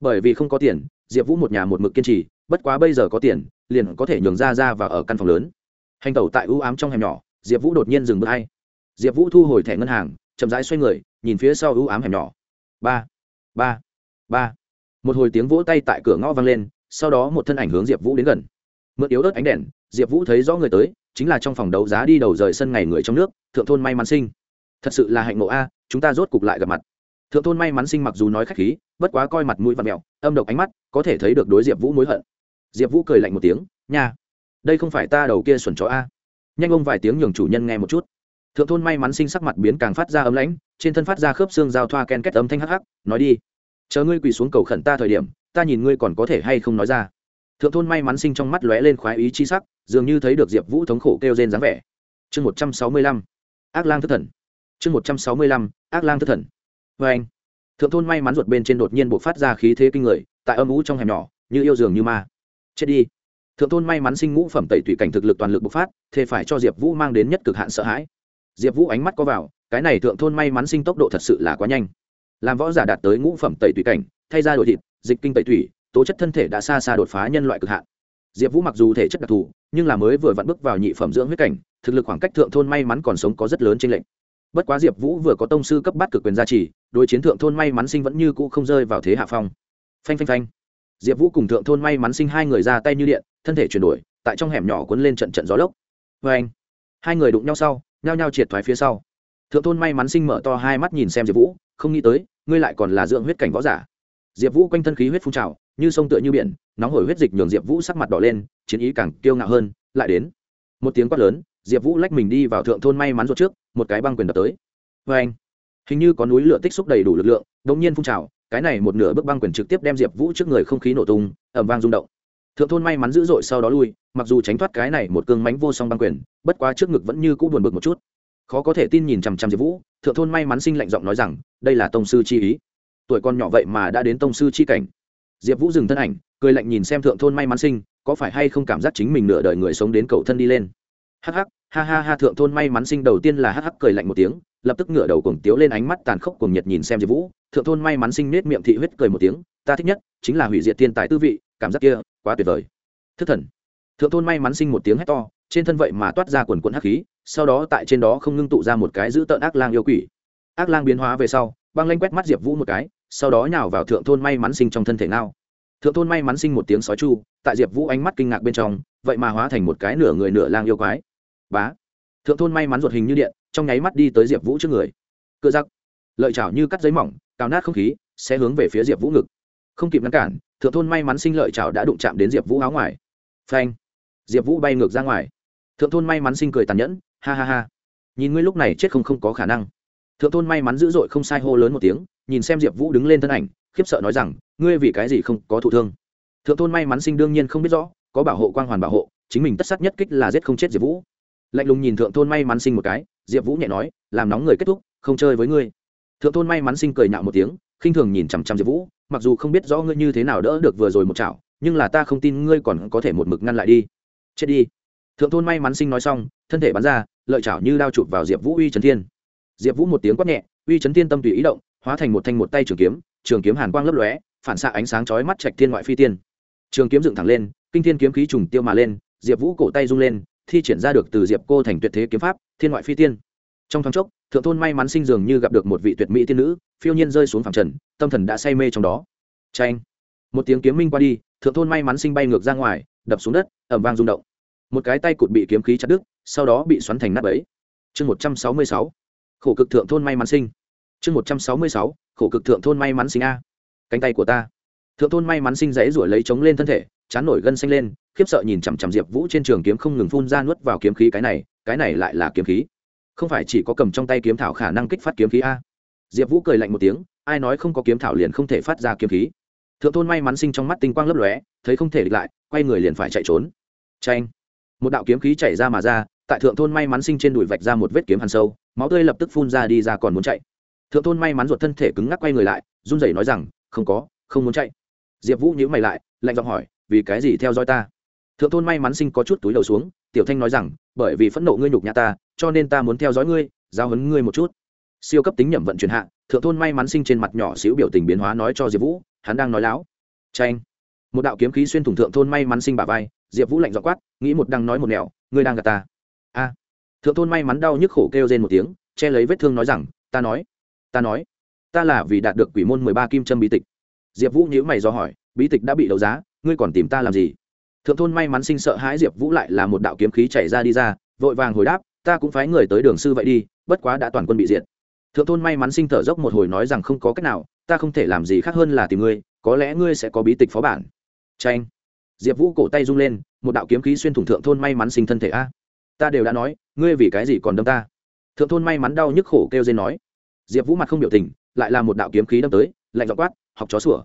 Bởi vì không có tiền, diệp vũ một nhà một mực kiên trì, bất quá bây giờ có tiền, liền có thể nhường ra ra và ở căn phòng lớn. Hành tẩu tại ưu ám trong hẻm nhỏ, diệp vũ đột nhiên dừng bước hay diệp vũ thu hồi thẻ ngân hàng, chậm rãi xoay người, nhìn phía sau ưu ám hẻm nhỏ. Ba ba ba một hồi tiếng vỗ tay tại cửa ngõ vang lên, sau đó một thân ảnh hướng diệp vũ đến gần. Mượn yếu ớt ánh đèn, diệp vũ thấy rõ người tới, chính là trong phòng đấu giá đi đầu rời sân ngày người trong nước, thượng thôn may mắn sinh. Thật sự là hạnh ngộ a, chúng ta rốt cục lại gặp mặt. Thượng thôn may mắn sinh mặc dù nói khách khí, bất quá coi mặt mũi và mẹo, âm độc ánh mắt, có thể thấy được đối diệp vũ mối hận. Diệp vũ cười lạnh một tiếng, nha, đây không phải ta đầu kia xuẩn chó a. Nhanh ông vài tiếng nhường chủ nhân nghe một chút. Thượng thôn may mắn sinh sắc mặt biến càng phát ra ấm lãnh, trên thân phát ra khớp xương giao thoa ken kết âm thanh hắc hắc, nói đi chờ ngươi quỳ xuống cầu khẩn ta thời điểm, ta nhìn ngươi còn có thể hay không nói ra. Thượng thôn may mắn sinh trong mắt lóe lên khoái ý chi sắc, dường như thấy được diệp vũ thống khổ kêu rên dáng vẻ. Chương một trăm sáu mươi lăm, ác lang thất thần. Chương một trăm sáu mươi lăm, ác lang thất thần. Vê anh, thượng thôn may mắn ruột bên trên đột nhiên buộc phát ra khí thế kinh người, tại âm ú trong hẻm nhỏ, như yêu dường như ma. Chết đi. Thượng thôn may mắn sinh ngũ phẩm tẩy tủy cảnh thực lực toàn lực bộc phát, thế phải cho diệp vũ mang đến nhất cực hạn sợ hãi. Diệp vũ ánh mắt có vào, cái này thượng thôn may mắn sinh tốc độ thật sự là quá nhanh làm võ giả đạt tới ngũ phẩm tẩy tủy cảnh, thay ra đổi thịt, dịch kinh tẩy tủy, tố chất thân thể đã xa xa đột phá nhân loại cực hạn. Diệp vũ mặc dù thể chất đặc thù, nhưng là mới vừa vặn bước vào nhị phẩm dưỡng huyết cảnh, thực lực khoảng cách thượng thôn may mắn còn sống có rất lớn trên lệnh bất quá diệp vũ vừa có tông sư cấp bát cực quyền gia trì, đối chiến thượng thôn may mắn sinh vẫn như cũ không rơi vào thế hạ phong. Phanh phanh phanh. Diệp vũ cùng thượng thôn may mắn sinh hai người ra tay như điện, thân thể chuyển đổi, tại trong hẻm nhỏ cuốn lên trận trận gió lốc. Vê anh, hai người đụng nhau sau, nhao nhao triệt thoái phía sau. Thượng thôn may mắn sinh mở to hai mắt nhìn xem diệp vũ không nghĩ tới, ngươi lại còn là dưỡng huyết cảnh võ giả. Diệp vũ quanh thân khí huyết phun trào, như sông tựa như biển, nóng hổi huyết dịch nhường diệp vũ sắc mặt đỏ lên, chiến ý càng kiêu ngạo hơn, lại đến. Một tiếng quát lớn, diệp vũ lách mình đi vào thượng thôn may mắn ruột trước, một cái băng quyền đập tới. Vê anh. Hình như có núi lửa tích xúc đầy đủ lực lượng đ ỗ n g nhiên phun trào, cái này một nửa bước băng quyền trực tiếp đem diệp vũ trước người không khí nổ tung ẩm vang rung động. Thượng thôn may mắn dữ dội sau đó lui, mặc dù tránh thoát cái này một cương mánh vô song băng quyền, bất quá trước ngực vẫn như c ũ buồn bực một chút khó có thể tin nhìn chằm chằm diệp vũ, thượng thôn may mắn sinh lạnh giọng nói rằng, đây là tông sư chi ý. Tuổi con nhỏ vậy mà đã đến tông sư chi cảnh. Diệp vũ dừng thân ảnh, cười lạnh nhìn xem thượng thôn may mắn sinh, có phải hay không cảm giác chính mình nửa đời người sống đến cậu thân đi lên. Hắc hắc, ha ha ha, thượng thôn may mắn sinh đầu tiên là hắc hắc cười lạnh một tiếng, lập tức ngửa đầu cùng tiếu lên ánh mắt tàn khốc cùng nhiệt nhìn xem diệp vũ. Thượng thôn may mắn sinh nết miệng thị huyết cười một tiếng, ta thích nhất chính là hủy diệt thiên tài tư vị, cảm giác kia quá tuyệt vời. Thức thần. Thượng thôn may mắn sinh một tiếng hét to trên thân vậy mà toát ra quần quần hắc khí, sau đó tại trên đó không ngưng tụ ra một cái giữ tợn ác lang yêu quỷ. Ác lang biến hóa về sau, băng lanh quét mắt diệp vũ một cái, sau đó nhào vào thượng thôn may mắn sinh trong thân thể ngao. Thượng thôn may mắn sinh một tiếng sói chu, tại diệp vũ ánh mắt kinh ngạc bên trong, vậy mà hóa thành một cái nửa người nửa lang yêu quái. Bá! Thượng thôn may mắn ruột hình như điện, trong nháy mắt đi tới diệp vũ trước người. Cựa giặc! Lợi chảo như cắt giấy mỏng, cào nát không khí, sẽ hướng về phía diệp vũ ngực. Không kịp ngăn cản, thượng thôn may mắn sinh lợi chảo đã đụng chạm đến diệp vũ áo ngoài. Phanh! Diệp vũ bay ngược ra ngoài thượng thôn may mắn sinh cười tàn nhẫn, ha ha ha. Nhìn ngươi lúc này chết không không có khả năng. Thượng thôn may mắn dữ dội không sai hô lớn một tiếng, nhìn xem diệp vũ đứng lên thân ảnh, khiếp sợ nói rằng, ngươi vì cái gì không có thụ thương? Thượng thôn may mắn sinh đương nhiên không biết rõ, có bảo hộ quang hoàn bảo hộ, chính mình tất sát nhất kích là giết không chết diệp vũ. Lạnh lùng nhìn thượng thôn may mắn sinh một cái, diệp vũ nhẹ nói, làm nóng người kết thúc, không chơi với ngươi. Thượng thôn may mắn sinh cười nạo một tiếng, khinh thường nhìn chằm chằm diệp vũ, mặc dù không biết rõ ngươi như thế nào đỡ được vừa rồi một chảo, nhưng là ta không tin ngươi còn có thể một mực ngăn lại đi. Chết đi thượng thôn may mắn sinh nói xong, thân thể bắn ra, lợi chảo như đao chụp vào diệp vũ uy trấn thiên. Diệp vũ một tiếng quát nhẹ, uy trấn thiên tâm tùy ý động, hóa thành một thanh một tay trường kiếm trường kiếm hàn quang lấp lóe, phản xạ ánh sáng chói mắt trạch thiên ngoại phi tiên. Trường kiếm dựng thẳng lên, kinh thiên kiếm khí trùng tiêu mà lên, diệp vũ cổ tay rung lên, thi triển ra được từ diệp cô thành tuyệt thế kiếm pháp, thiên ngoại phi tiên. Trong thoáng chốc, thượng thôn may mắn sinh dường như gặp được một vị tuyệt mỹ tiên nữ, phiêu nhiên rơi xuống phẳng trần, tâm thần đã say mê trong đó. Tranh một tiếng kiếm minh qua đi, thượng thôn may mắn sinh bay ngược ra ngoài, đập xuống đất ẩm vang rung động một cái tay cụt bị kiếm khí chặt đứt, sau đó bị xoắn thành nắp ấy chương một trăm sáu mươi sáu. Khổ cực thượng thôn may mắn sinh. Chương một trăm sáu mươi sáu. Khổ cực thượng thôn may mắn sinh a. Cánh tay của ta. Thượng thôn may mắn sinh dãy ruổi lấy chống lên thân thể, chán nổi gân xanh lên, khiếp sợ nhìn chằm chằm diệp vũ trên trường kiếm không ngừng phun ra nuốt vào kiếm khí cái này cái này lại là kiếm khí. Không phải chỉ có cầm trong tay kiếm thảo khả năng kích phát kiếm khí a. Diệp vũ cười lạnh một tiếng, ai nói không có kiếm thảo liền không thể phát ra kiếm khí. Thượng thôn may mắn sinh trong mắt tinh quang lấp lóe, thấy không thể địch lại, quay người liền phải chạy trốn. Tranh một đạo kiếm khí chảy ra mà ra, tại thượng thôn may mắn sinh trên đùi vạch ra một vết kiếm hàn sâu, máu tươi lập tức phun ra đi ra còn muốn chạy. Thượng thôn may mắn ruột thân thể cứng ngắc quay người lại, run rẩy nói rằng, không có, không muốn chạy. Diệp vũ nhíu mày lại, lạnh giọng hỏi, vì cái gì theo dõi ta? Thượng thôn may mắn sinh có chút túi đầu xuống, tiểu thanh nói rằng, bởi vì phẫn nộ ngươi nhục nhà ta, cho nên ta muốn theo dõi ngươi giao hấn ngươi một chút. Siêu cấp tính nhẩm vận chuyển hạ, thượng thôn may mắn sinh trên mặt nhỏ xíu biểu tình biến hóa nói cho diệp vũ, hắn đang nói láo. Tranh một đạo kiếm khí xuyên thủng thượng thôn may mắn sinh bà vai diệp vũ lạnh dọ quát, nghĩ một đang nói một nẻo, ngươi đang gạt ta. A. Thượng thôn may mắn đau nhức khổ kêu rên một tiếng, che lấy vết thương nói rằng, ta nói ta nói, ta là vì đạt được quỷ môn mười ba kim trâm bí tịch. Diệp vũ nhữ mày do hỏi, bí tịch đã bị đấu giá, ngươi còn tìm ta làm gì? Thượng thôn may mắn sinh sợ hãi diệp vũ lại là một đạo kiếm khí chảy ra đi ra, vội vàng hồi đáp, ta cũng phái người tới đường sư vậy đi, bất quá đã toàn quân bị diệt. Thượng thôn may mắn sinh thở dốc một hồi nói rằng, không có cách nào, ta không thể làm gì khác hơn là tìm ngươi, có lẽ ngươi sẽ có bí tịch phó bản. Tranh diệp vũ cổ tay rung lên, một đạo kiếm khí xuyên thủng thượng thôn may mắn sinh thân thể a. Ta đều đã nói, ngươi vì cái gì còn đâm ta? Thượng thôn may mắn đau nhức khổ kêu dên nói. Diệp vũ mặt không biểu tình, lại là một đạo kiếm khí đâm tới, lạnh dọ quát, học chó sủa.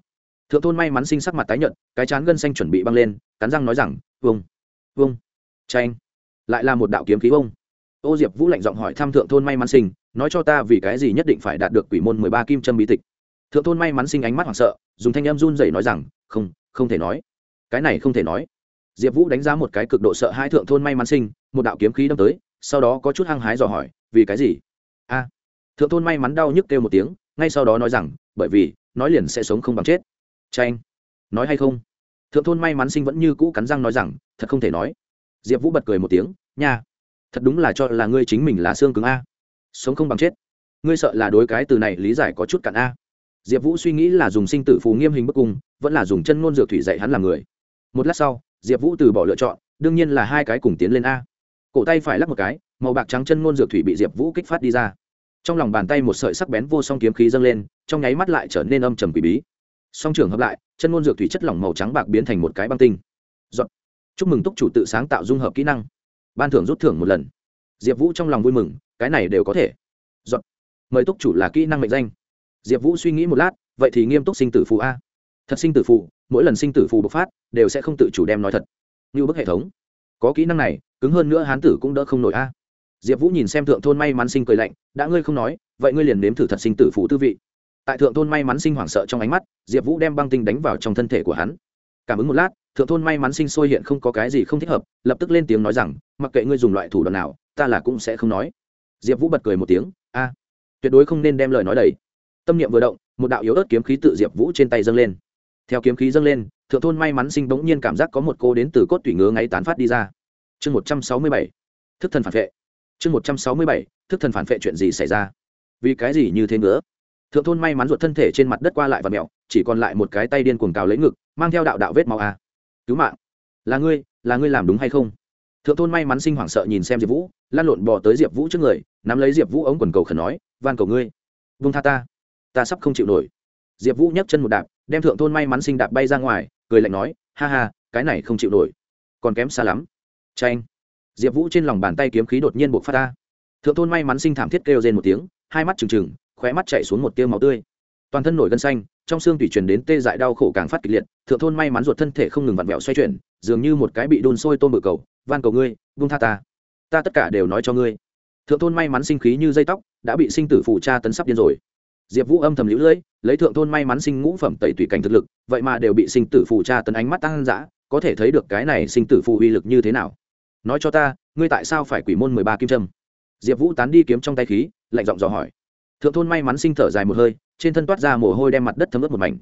Thượng thôn may mắn sinh sắc mặt tái nhợt, cái chán gân xanh chuẩn bị băng lên, cắn răng nói rằng vông vông tranh lại là một đạo kiếm khí vông ô diệp vũ lạnh giọng hỏi thăm thượng thôn may mắn sinh, nói cho ta vì cái gì nhất định phải đạt được quỷ môn mười ba kim trâm bí tịch? Thượng thôn may mắn sinh ánh mắt hoảng sợ, dùng thanh em run rẩy nói rằng, không không thể nói cái này không thể nói. Diệp vũ đánh giá một cái cực độ sợ hai thượng thôn may mắn sinh, một đạo kiếm khí đâm tới, sau đó có chút hăng hái dò hỏi, vì cái gì? A. Thượng thôn may mắn đau nhức kêu một tiếng, ngay sau đó nói rằng, bởi vì, nói liền sẽ sống không bằng chết. Tranh nói hay không? Thượng thôn may mắn sinh vẫn như cũ cắn răng nói rằng, thật không thể nói. Diệp vũ bật cười một tiếng, nha, thật đúng là cho là ngươi chính mình là xương cứng a. Sống không bằng chết. Ngươi sợ là đối cái từ này lý giải có chút cạn a. Diệp vũ suy nghĩ là dùng sinh tử phù nghiêm hình bức cung, vẫn là dùng chân ngôn dược thủy dạy hắn làm người một lát sau, diệp vũ từ bỏ lựa chọn, đương nhiên là hai cái cùng tiến lên a. Cổ tay phải lắc một cái, màu bạc trắng chân ngôn dược thủy bị diệp vũ kích phát đi ra. Trong lòng bàn tay một sợi sắc bén vô song kiếm khí dâng lên, trong nháy mắt lại trở nên âm trầm quỷ bí. Song trường hợp lại, chân ngôn dược thủy chất lỏng màu trắng bạc biến thành một cái băng tinh. Giọt. chúc mừng túc chủ tự sáng tạo dung hợp kỹ năng. Ban thưởng rút thưởng một lần. Diệp vũ trong lòng vui mừng, cái này đều có thể. Giọt. mời túc chủ là kỹ năng mệnh danh. Diệp vũ suy nghĩ một lát, vậy thì nghiêm túc sinh tử phù a. Thật sinh tử phù mỗi lần sinh tử phù bộc phát, đều sẽ không tự chủ đem nói thật. Như bức hệ thống. Có kỹ năng này, cứng hơn nữa hán tử cũng đỡ không nổi a. Diệp vũ nhìn xem thượng thôn may mắn sinh cười lạnh, đã ngươi không nói, vậy ngươi liền nếm thử thật sinh tử phù tư vị. Tại thượng thôn may mắn sinh hoảng sợ trong ánh mắt, diệp vũ đem băng tinh đánh vào trong thân thể của hắn. Cảm ứng một lát, thượng thôn may mắn sinh sôi hiện không có cái gì không thích hợp, lập tức lên tiếng nói rằng, mặc kệ ngươi dùng loại thủ đoạn nào, ta là cũng sẽ không nói. Diệp vũ bật cười một tiếng, a, tuyệt đối không nên đem lời nói đầy. Tâm niệm vừa động, một đạo yếu ớt kiếm khí tự diệp vũ trên tay dâng lên theo kiếm khí dâng lên, thượng thôn may mắn sinh bỗng nhiên cảm giác có một cô đến từ cốt tủy ngứa ngáy tán phát đi ra. Chương một trăm sáu mươi bảy, thức thần phản vệ. Chương một trăm sáu mươi bảy, thức thần phản vệ chuyện gì xảy ra? Vì cái gì như thế nữa? Thượng thôn may mắn ruột thân thể trên mặt đất qua lại và mẹo, chỉ còn lại một cái tay điên cuồng cào lấy ngực, mang theo đạo đạo vết máu a. À. cứu mạng. Là ngươi là ngươi làm đúng hay không? Thượng thôn may mắn sinh hoảng sợ nhìn xem diệp vũ lan lộn bỏ tới diệp vũ trước người, nắm lấy diệp vũ ống quần cầu khẩn nói, van cầu ngươi vung tha ta ta sắp không chịu nổi. Diệp vũ nhấc chân một đạp đem thượng thôn may mắn sinh đạp bay ra ngoài, cười lạnh nói, ha ha, cái này không chịu nổi. Còn kém xa lắm. Tranh diệp vũ trên lòng bàn tay kiếm khí đột nhiên buộc phát ta thượng thôn may mắn sinh thảm thiết kêu rên một tiếng, hai mắt trừng trừng, khóe mắt chạy xuống một tiêu máu tươi. Toàn thân nổi gân xanh, trong xương tủy truyền đến tê dại đau khổ càng phát kịch liệt, thượng thôn may mắn ruột thân thể không ngừng vặn vẹo xoay chuyển, dường như một cái bị đun sôi tôm bự cầu, van cầu ngươi vung tha ta. Ta tất cả đều nói cho ngươi. Thượng thôn may mắn sinh khí như dây tóc, đã bị sinh tử phụ cha tấn sắp điên rồi diệp vũ âm thầm lũ lưỡi lấy thượng thôn may mắn sinh ngũ phẩm tẩy tùy cảnh thực lực, vậy mà đều bị sinh tử phụ cha tấn ánh mắt tăng dã, có thể thấy được cái này sinh tử phụ uy lực như thế nào. Nói cho ta, ngươi tại sao phải quỷ môn mười ba kim trâm diệp vũ tán đi kiếm trong tay khí, lạnh giọng dò hỏi. Thượng thôn may mắn sinh thở dài một hơi, trên thân toát ra mồ hôi đem mặt đất thấm ướt một mảnh.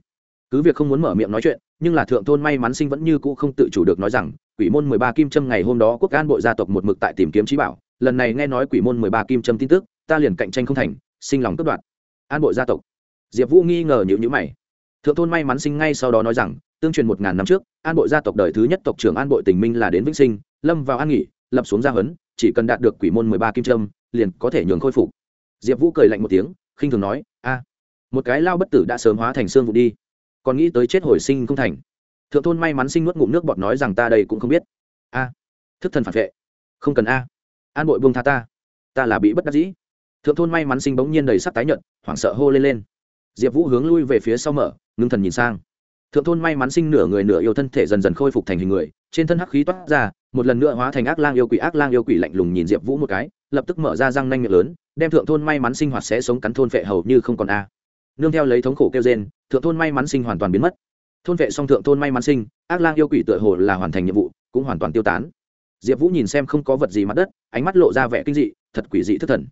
Cứ việc không muốn mở miệng nói chuyện, nhưng là thượng thôn may mắn sinh vẫn như cũ không tự chủ được nói rằng, quỷ môn mười ba kim trâm ngày hôm đó quốc an bộ gia tộc một mực tại tìm kiếm trí bảo, lần này nghe nói quỷ môn mười ba kim trâm tin tức, ta liền cạnh tranh không thành, sinh lòng cướp đoạt an bộ gia tộc. Diệp vũ nghi ngờ nhịu nhữ mày. Thượng thôn may mắn sinh ngay sau đó nói rằng tương truyền một ngàn năm trước an bộ gia tộc đời thứ nhất tộc trưởng an bộ tình minh là đến vĩnh sinh lâm vào an nghỉ lập xuống gia hấn, chỉ cần đạt được quỷ môn mười ba kim trâm liền có thể nhường khôi phục. Diệp vũ cười lạnh một tiếng khinh thường nói a một cái lao bất tử đã sớm hóa thành xương vụ đi còn nghĩ tới chết hồi sinh không thành. Thượng thôn may mắn sinh nuốt ngụm nước bọt nói rằng ta đây cũng không biết. A thức thần phản vệ. Không cần a an bội buông tha ta ta là bị bất đắc dĩ thượng thôn may mắn sinh bỗng nhiên đầy sắc tái nhợt, hoảng sợ hô lên lên. Diệp vũ hướng lui về phía sau mở, ngưng thần nhìn sang. Thượng thôn may mắn sinh nửa người nửa yêu thân thể dần dần khôi phục thành hình người, trên thân hắc khí toát ra, một lần nữa hóa thành ác lang yêu quỷ, ác lang yêu quỷ lạnh lùng nhìn diệp vũ một cái, lập tức mở ra răng nanh miệng lớn, đem thượng thôn may mắn sinh hoạt sẽ sống cắn thôn vệ hầu như không còn a. Nương theo lấy thống khổ kêu trên thượng thôn may mắn sinh hoàn toàn biến mất. Thôn vệ xong thượng thôn may mắn sinh, ác lang yêu quỷ tựa hồ là hoàn thành nhiệm vụ, cũng hoàn toàn tiêu tán. Diệp vũ nhìn xem không có vật gì mặt đất, ánh mắt lộ ra vẻ kinh dị, thật quỷ dị thất thần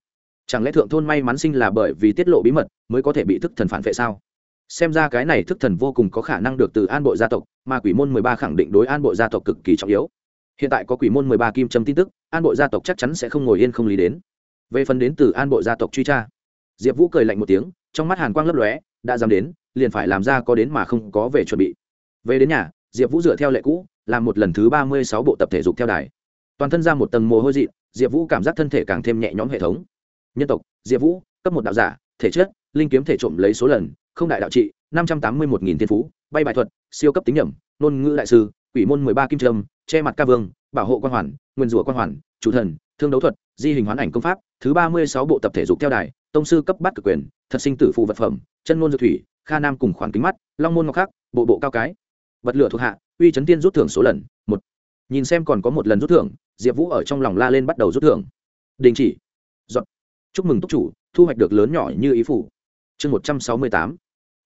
chẳng lẽ thượng thôn may mắn sinh là bởi vì tiết lộ bí mật mới có thể bị thức thần phản vệ sao? Xem ra cái này thức thần vô cùng có khả năng được từ an bộ gia tộc, mà quỷ môn mười ba khẳng định đối an bộ gia tộc cực kỳ trọng yếu. Hiện tại có quỷ môn mười ba kim châm tin tức, an bộ gia tộc chắc chắn sẽ không ngồi yên không lý đến. Về phần đến từ an bộ gia tộc truy tra, diệp vũ cười lạnh một tiếng, trong mắt hàn quang lấp lóe, đã dám đến, liền phải làm ra có đến mà không có về chuẩn bị. Về đến nhà, diệp vũ dựa theo lệ cũ, làm một lần thứ ba mươi sáu bộ tập thể dục theo đài. Toàn thân ra một tầng mồ hôi dị diệp vũ cảm giác thân thể càng thêm nhẹ nhõm hệ thống nhân tộc, diệp vũ, cấp một đạo giả, thể chất, linh kiếm thể trộm lấy số lần, không đại đạo trị, năm trăm tám mươi một nghìn thiên phú, bay bài thuật, siêu cấp tính nhẩm, ngôn ngữ đại sư, quỷ môn mười ba kim trâm, che mặt ca vương, bảo hộ quan hoàn, nguyên rủa quan hoàn, chủ thần, thương đấu thuật, di hình hoán ảnh công pháp, thứ ba mươi sáu bộ tập thể dục theo đài, tông sư cấp bắt cực quyền, thật sinh tử phù vật phẩm, chân ngôn dược thủy, kha nam cùng khoản kính mắt, long môn ngọc khắc, bộ bộ cao cái. Vật lửa thuộc hạ, uy chấn tiên rút thưởng số lần, một. Nhìn xem còn có một lần rút thưởng, diệp vũ ở trong lòng la lên bắt đầu rút thưởng. Đình chỉ. Dọn chúc mừng túc chủ, thu hoạch được lớn nhỏ như ý phủ. Chương một trăm sáu mươi tám,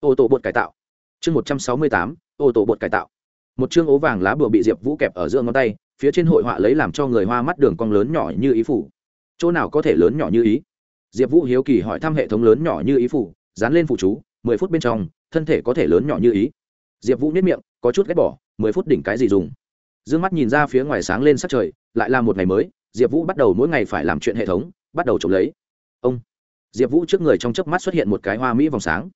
ô tô bột cải tạo. Chương một trăm sáu mươi tám, ô tô bột cải tạo. Một chương ố vàng lá bùa bị diệp vũ kẹp ở giữa ngón tay, phía trên hội họa lấy làm cho người hoa mắt đường cong lớn nhỏ như ý phủ. Chỗ nào có thể lớn nhỏ như ý? Diệp vũ hiếu kỳ hỏi thăm hệ thống lớn nhỏ như ý phủ, dán lên phụ chú, mười phút bên trong, thân thể có thể lớn nhỏ như ý. Diệp vũ nhất miệng, có chút ghét bỏ, mười phút đỉnh cái gì dùng? D ư ơ n g mắt nhìn ra phía ngoài sáng lên sắc trời, lại là một ngày mới, diệp vũ bắt đầu mỗi ngày phải làm chuyện hệ thống, bắt đầu trộm lấy diệp vũ trước người trong chớp mắt xuất hiện một cái hoa mỹ vòng sáng.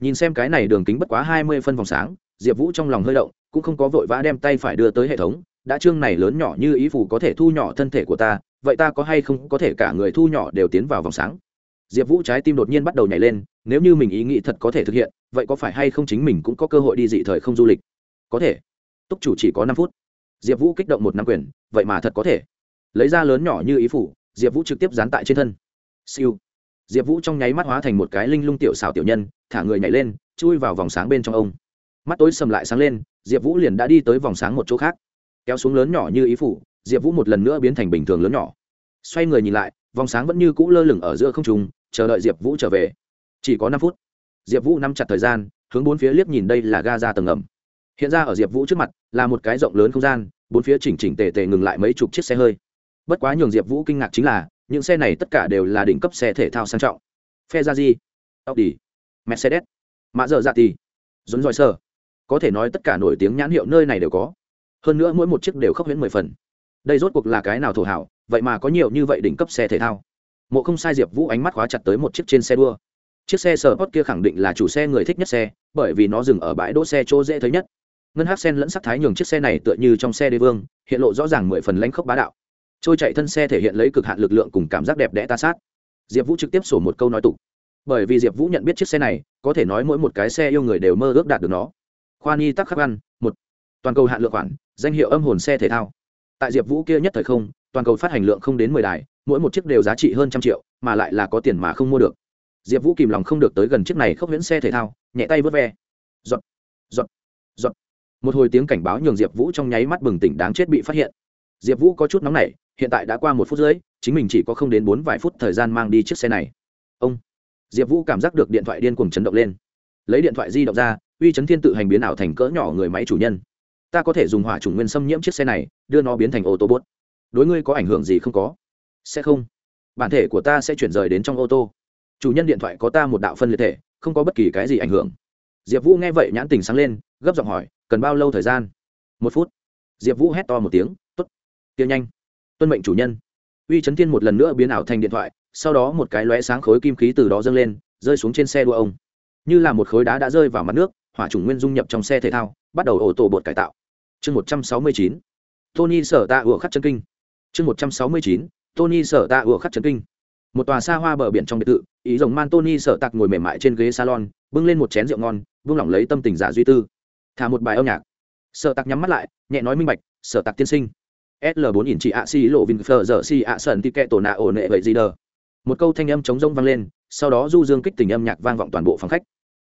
Nhìn xem cái này đường kính bất quá hai mươi phân vòng sáng, diệp vũ trong lòng hơi động, cũng không có vội vã đem tay phải đưa tới hệ thống, đã chương này lớn nhỏ như ý phủ có thể thu nhỏ thân thể của ta, vậy ta có hay không có thể cả người thu nhỏ đều tiến vào vòng sáng? Diệp vũ trái tim đột nhiên bắt đầu nhảy lên, nếu như mình ý nghĩ thật có thể thực hiện, vậy có phải hay không chính mình cũng có cơ hội đi dị thời không du lịch? Có thể. Túc chủ chỉ có năm phút. Diệp vũ kích động một năm quyền, vậy mà thật có thể. Lấy ra lớn nhỏ như ý phủ diệp vũ trực tiếp dán tại trên thân. Siêu diệp vũ trong nháy mắt hóa thành một cái linh lung tiểu xào tiểu nhân, thả người nhảy lên, chui vào vòng sáng bên trong ông. Mắt tối sầm lại sáng lên, diệp vũ liền đã đi tới vòng sáng một chỗ khác. Kéo xuống lớn nhỏ như ý phủ, diệp vũ một lần nữa biến thành bình thường lớn nhỏ. Xoay người nhìn lại, vòng sáng vẫn như cũ lơ lửng ở giữa không trùng chờ đợi diệp vũ trở về. Chỉ có năm phút. Diệp vũ nắm chặt thời gian, hướng bốn phía liếc nhìn đây là ga ra tầng ngầm. Hiện ra ở diệp vũ trước mặt, là một cái rộng lớn không gian, bốn phía chỉnh chỉnh tề tề ngừng lại mấy chục chiếc xe hơi. Bất quá nhường diệp vũ kinh ngạc chính là những xe này tất cả đều là đỉnh cấp xe thể thao sang trọng. Phe ra di audi, mercedes mã dợ dạ thì dồn dòi sơ có thể nói tất cả nổi tiếng nhãn hiệu nơi này đều có. Hơn nữa mỗi một chiếc đều khốc huyễn mười phần. Đây rốt cuộc là cái nào thổ hảo, vậy mà có nhiều như vậy đỉnh cấp xe thể thao. Mộ không sai diệp vũ ánh mắt khóa chặt tới một chiếc trên xe đua. Chiếc xe sở hot kia khẳng định là chủ xe người thích nhất xe, bởi vì nó dừng ở bãi đỗ xe chỗ dễ thấy nhất. Ngân hát sen lẫn sắc thái nhường chiếc xe này tựa như trong xe đê vương, hiện lộ rõ ràng mười phần lãnh khốc bá đạo trôi chạy thân xe thể hiện lấy cực hạn lực lượng cùng cảm giác đẹp đẽ ta sát. Diệp vũ trực tiếp sổ một câu nói tục. Bởi vì diệp vũ nhận biết chiếc xe này, có thể nói mỗi một cái xe yêu người đều mơ ước đạt được nó. Khoa ni tắc khắc ăn, một. Toàn cầu hạn lượng khoản, danh hiệu âm hồn xe thể thao. Tại diệp vũ kia nhất thời không, toàn cầu phát hành lượng không đến mười đài, mỗi một chiếc đều giá trị hơn trăm triệu, mà lại là có tiền mà không mua được. Diệp vũ kìm lòng không được tới gần chiếc này khốc huyễn xe thể thao, nhẹ tay vớt ve. Giọt giọt giọt. Một hồi tiếng cảnh báo nhường diệp vũ trong nháy mắt bừng tỉnh đáng chết bị phát hiện. Diệp vũ có chút nóng nảy hiện tại đã qua một phút rưỡi, chính mình chỉ có không đến bốn vài phút thời gian mang đi chiếc xe này. Ông diệp vũ cảm giác được điện thoại điên cuồng chấn động lên. Lấy điện thoại di động ra, uy chấn thiên tự hành biến ảo thành cỡ nhỏ người máy chủ nhân. Ta có thể dùng hỏa chủng nguyên xâm nhiễm chiếc xe này, đưa nó biến thành ô tô bốt. Đối ngươi có ảnh hưởng gì không có? Sẽ không. Bản thể của ta sẽ chuyển rời đến trong ô tô. Chủ nhân điện thoại có ta một đạo phân liệt thể, không có bất kỳ cái gì ảnh hưởng. Diệp vũ nghe vậy nhãn tình sáng lên, gấp giọng hỏi, cần bao lâu thời gian? Một phút. Diệp vũ hét to một tiếng t ố t tiếng nhanh tuân mệnh chủ nhân. Uy chấn thiên một lần nữa biến ảo thành điện thoại, sau đó một cái lóe sáng khối kim khí từ đó dâng lên, rơi xuống trên xe đua ông. Như là một khối đá đã rơi vào mặt nước, hỏa chủng nguyên dung nhập trong xe thể thao, bắt đầu ổ tổ bột cải tạo. Chương một trăm sáu mươi chín. Tony sở tạ ủa khắc chân kinh. Chương một trăm sáu mươi chín. Tony sở tạ ủa khắc chân kinh. Một tòa xa hoa bờ biển trong biệt thự, ý rồng man tony sở tạc ngồi mềm mại trên ghế salon, bưng lên một chén rượu ngon vung lỏng lấy tâm tình giả duy tư. Thả một bài âm nhạc. Sở tạc nhắm mắt lại, nhẹ nói minh bạch, sở tạc tiên sinh sl bốn ỉn chị ạ xi lộ vinh phờ giờ xi ạ sần ti kệ tổ nạ ổ nệ vậy gì đờ. Một câu thanh âm chống rông vang lên, sau đó du dương kích tình âm nhạc vang vọng toàn bộ phòng khách.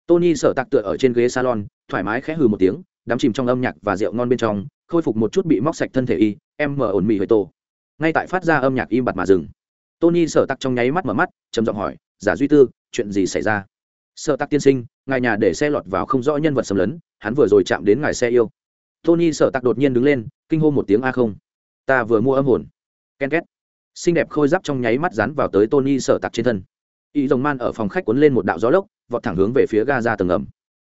Tony sở tạc tựa ở trên ghế salon, thoải mái khẽ hừ một tiếng, đắm chìm trong âm nhạc và rượu ngon bên trong, khôi phục một chút bị móc sạch thân thể y, em mở ổn mị huệ tổ. Ngay tại phát ra âm nhạc im bặt mà dừng. Tony sở tặc trong nháy mắt mở mắt, trầm giọng hỏi, giả duy tư, chuyện gì xảy ra? Sở tặc tiên sinh, ngài nhà để xe lọt vào không rõ nhân vật xâm lấn, hắn vừa rồi chạm đến ngài xe yêu. Tony sở tặc đột nhiên đứng lên, kinh hô một tiếng a không ta vừa mua âm hồn. Ken két. Xinh đẹp khôi giáp trong nháy mắt rắn vào tới tony sở tặc trên thân. Y dòng man ở phòng khách cuốn lên một đạo gió lốc, vọt thẳng hướng về phía ga ra tầng ngầm.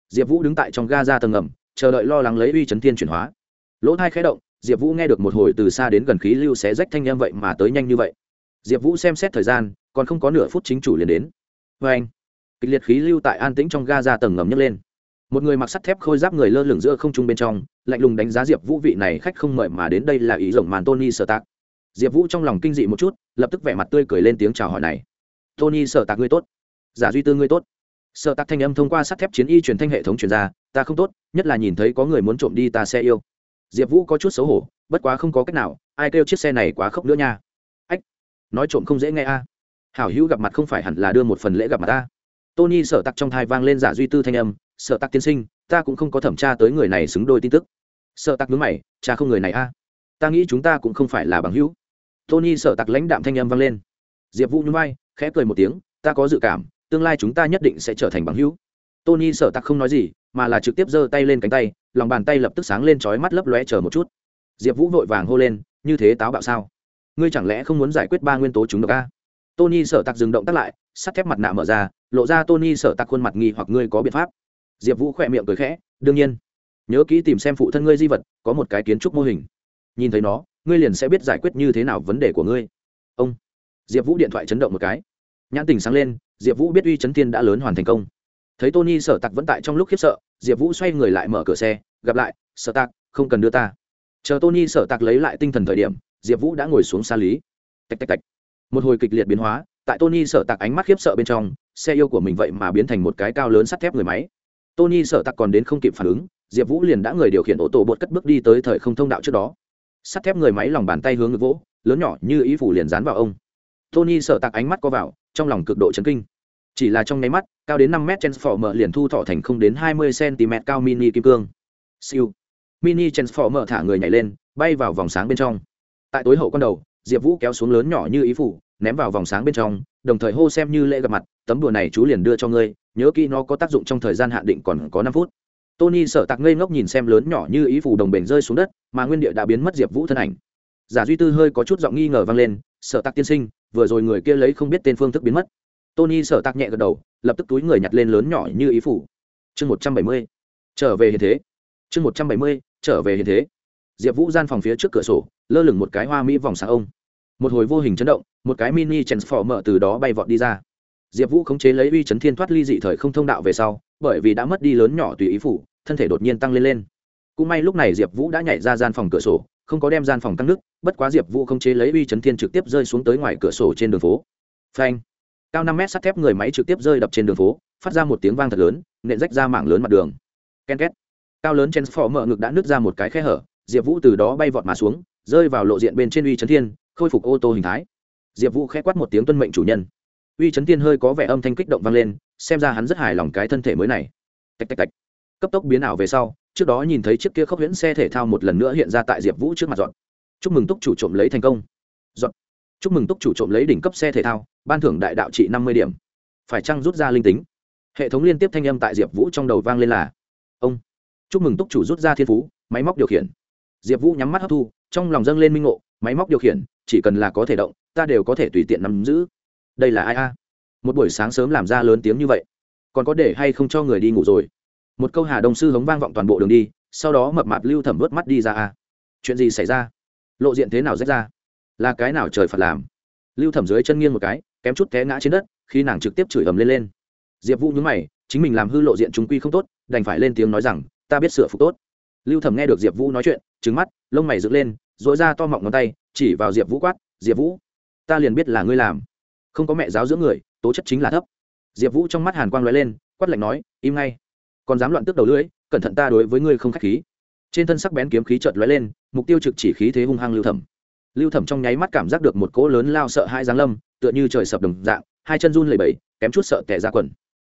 Diệp vũ đứng tại trong ga ra tầng ngầm, chờ đợi lo lắng lấy uy chấn thiên chuyển hóa. Lỗ thai khé động, diệp vũ nghe được một hồi từ xa đến gần khí lưu xé rách thanh em vậy mà tới nhanh như vậy. Diệp vũ xem xét thời gian, còn không có nửa phút chính chủ liền đến. Vê anh kịch liệt khí lưu tại an tĩnh trong ga ra tầng ngầm nhấc lên một người mặc sắt thép khôi giáp người lơ lửng giữa không trung bên trong, lạnh lùng đánh giá diệp vũ vị này khách không mời mà đến đây là ý rồng màn tony sở tạc diệp vũ trong lòng kinh dị một chút, lập tức vẻ mặt tươi cười lên tiếng chào hỏi này. Tony sở tạc ngươi tốt. Giả duy tư ngươi tốt. Sở tạc thanh âm thông qua sắt thép chiến y truyền thanh hệ thống truyền ra, ta không tốt, nhất là nhìn thấy có người muốn trộm đi ta xe yêu. Diệp vũ có chút xấu hổ, bất quá không có cách nào, ai kêu chiếc xe này quá khốc nữa nha. Ách, nói trộm không dễ nghe a. Hảo hữu gặp mặt không phải hẳn là đưa một phần lễ gặp mặt ta. Tony sở tặc trong thai vang lên giả duy tư thanh âm sợ tặc tiên sinh, ta cũng không có thẩm tra tới người này xứng đôi tin tức. Sợ tặc nhướng mày, cha không người này a. Ta nghĩ chúng ta cũng không phải là bằng hữu. Tony sợ tặc lãnh đạm thanh âm vang lên. Diệp vũ nhún vai, khẽ cười một tiếng, ta có dự cảm, tương lai chúng ta nhất định sẽ trở thành bằng hữu. Tony sợ tặc không nói gì, mà là trực tiếp giơ tay lên cánh tay, lòng bàn tay lập tức sáng lên trói mắt lấp lóe chờ một chút. Diệp vũ vội vàng hô lên, như thế táo bạo sao? Ngươi chẳng lẽ không muốn giải quyết ba nguyên tố chúng được a? Tony sợ tặc dừng động tắt lại, sắt thép mặt nạ mở ra, lộ ra tony sợ tặc khuôn mặt nghi hoặc, ngươi có biện pháp? Diệp vũ khỏe miệng cười khẽ, đương nhiên. Nhớ kỹ tìm xem phụ thân ngươi di vật, có một cái kiến trúc mô hình. Nhìn thấy nó, ngươi liền sẽ biết giải quyết như thế nào vấn đề của ngươi. Ông. Diệp vũ điện thoại chấn động một cái. Nhãn tình sáng lên, diệp vũ biết uy chấn thiên đã lớn hoàn thành công. Thấy tony sở tặc vẫn tại trong lúc khiếp sợ, diệp vũ xoay người lại mở cửa xe, gặp lại, sở tặc không cần đưa ta. Chờ tony sở tặc lấy lại tinh thần thời điểm, diệp vũ đã ngồi xuống xa lý. Tạch tạch tạch. Một hồi kịch liệt biến hóa, tại tony sở tặc ánh mắt khiếp sợ bên trong, xe yêu của mình vậy mà biến thành một cái cao lớn sắt thép người máy tony sợ tặc còn đến không kịp phản ứng, diệp vũ liền đã người điều khiển ô tô bột cất bước đi tới thời không thông đạo trước đó. Sắt thép người máy lòng bàn tay hướng ngực vỗ, lớn nhỏ như ý phủ liền dán vào ông. Tony sợ tặc ánh mắt co vào, trong lòng cực độ chấn kinh. Chỉ là trong nháy mắt, cao đến năm mét transformer liền thu thọ thành không đến hai mươi cm cao mini kim cương. Siêu. Mini transformer thả người nhảy lên, bay vào vòng sáng bên trong. Tại tối hậu con đầu, diệp vũ kéo xuống lớn nhỏ như ý phủ, ném vào vòng sáng bên trong, đồng thời hô xem như lễ gặp mặt, tấm đùa này chú liền đưa cho ngươi nhớ kỹ nó có tác dụng trong thời gian hạn định còn có năm phút. Tony sợ tạc ngây ngốc nhìn xem lớn nhỏ như ý phủ đồng bền rơi xuống đất, mà nguyên địa đã biến mất diệp vũ thân ảnh. Giả duy tư hơi có chút giọng nghi ngờ vang lên, sợ tạc tiên sinh, vừa rồi người kia lấy không biết tên phương thức biến mất. Tony sợ tạc nhẹ gật đầu, lập tức túi người nhặt lên lớn nhỏ như ý phủ chương một trăm bảy mươi, trở về hiện thế. Chương một trăm bảy mươi, trở về hiện thế. Diệp vũ gian phòng phía trước cửa sổ, lơ lửng một cái hoa mỹ vòng sáng ông. Một hồi vô hình chấn động, một cái mini transformer từ đó bay vọt đi ra diệp vũ khống chế lấy uy chấn thiên thoát ly dị thời không thông đạo về sau, bởi vì đã mất đi lớn nhỏ tùy ý phủ, thân thể đột nhiên tăng lên lên. Cũng may lúc này diệp vũ đã nhảy ra gian phòng cửa sổ, không có đem gian phòng tăng nước bất quá diệp vũ khống chế lấy uy chấn thiên trực tiếp rơi xuống tới ngoài cửa sổ trên đường phố. Phanh! Cao năm mét sắt thép người máy trực tiếp rơi đập trên đường phố, phát ra một tiếng vang thật lớn, nện rách ra mảng lớn mặt đường. Ken két! Cao lớn trên phò mở ngực đã nứt ra một cái khe hở, diệp vũ từ đó bay vọt mà xuống, rơi vào lộ diện bên trên uy chấn thiên, khôi phục ô tô hình thái. Diệp vũ khẽ quát một tiếng tuân mệnh chủ nhân uy chấn thiên hơi có vẻ âm thanh kích động vang lên, xem ra hắn rất hài lòng cái thân thể mới này. Tạch tạch tạch. Cấp tốc biến ảo về sau, trước đó nhìn thấy chiếc kia khốc huyễn xe thể thao một lần nữa hiện ra tại diệp vũ trước mặt dọn. Chúc mừng túc chủ trộm lấy thành công. Dọn. Chúc mừng túc chủ trộm lấy đỉnh cấp xe thể thao, ban thưởng đại đạo trị năm mươi điểm. Phải chăng rút ra linh tính? Hệ thống liên tiếp thanh âm tại diệp vũ trong đầu vang lên là, ông, chúc mừng túc chủ rút ra thiên phú, máy móc điều khiển. Diệp vũ nhắm mắt hấp thu, trong lòng dâng lên minh ngộ, máy móc điều khiển, chỉ cần là có thể động, ta đều có thể tùy tiện nắm giữ đây là ai a? Một buổi sáng sớm làm ra lớn tiếng như vậy. Còn có để hay không cho người đi ngủ rồi? Một câu hà đông sư hống vang vọng toàn bộ đường đi, sau đó mập mạp lưu thẩm vớt mắt đi ra a. Chuyện gì xảy ra? Lộ diện thế nào rách ra? Là cái nào trời phật làm? Lưu thẩm dưới chân nghiêng một cái, kém chút té ngã trên đất, khi nàng trực tiếp chửi ầm lên lên. Diệp vũ nhúng mày, chính mình làm hư lộ diện chúng quy không tốt, đành phải lên tiếng nói rằng, ta biết sửa phục tốt. Lưu thẩm nghe được diệp vũ nói chuyện trứng mắt, lông mày dựng lên dội ra to mọng ngón tay, chỉ vào diệp vũ quát, diệp vũ, ta liền biết là ngươi làm không có mẹ giáo dưỡng người, tố chất chính là thấp. Diệp vũ trong mắt hàn quang l ó e lên, quát lạnh nói, im ngay. Còn dám loạn tức đầu lưỡi, cẩn thận ta đối với ngươi không k h á c h khí. Trên thân sắc bén kiếm khí trợt lóe lên, mục tiêu trực chỉ khí thế hung hăng lưu thẩm. Lưu thẩm trong nháy mắt cảm giác được một cỗ lớn lao sợ hai giáng lâm, tựa như trời sập đồng dạng, hai chân run lầy bẫy kém chút sợ tẻ ra quần.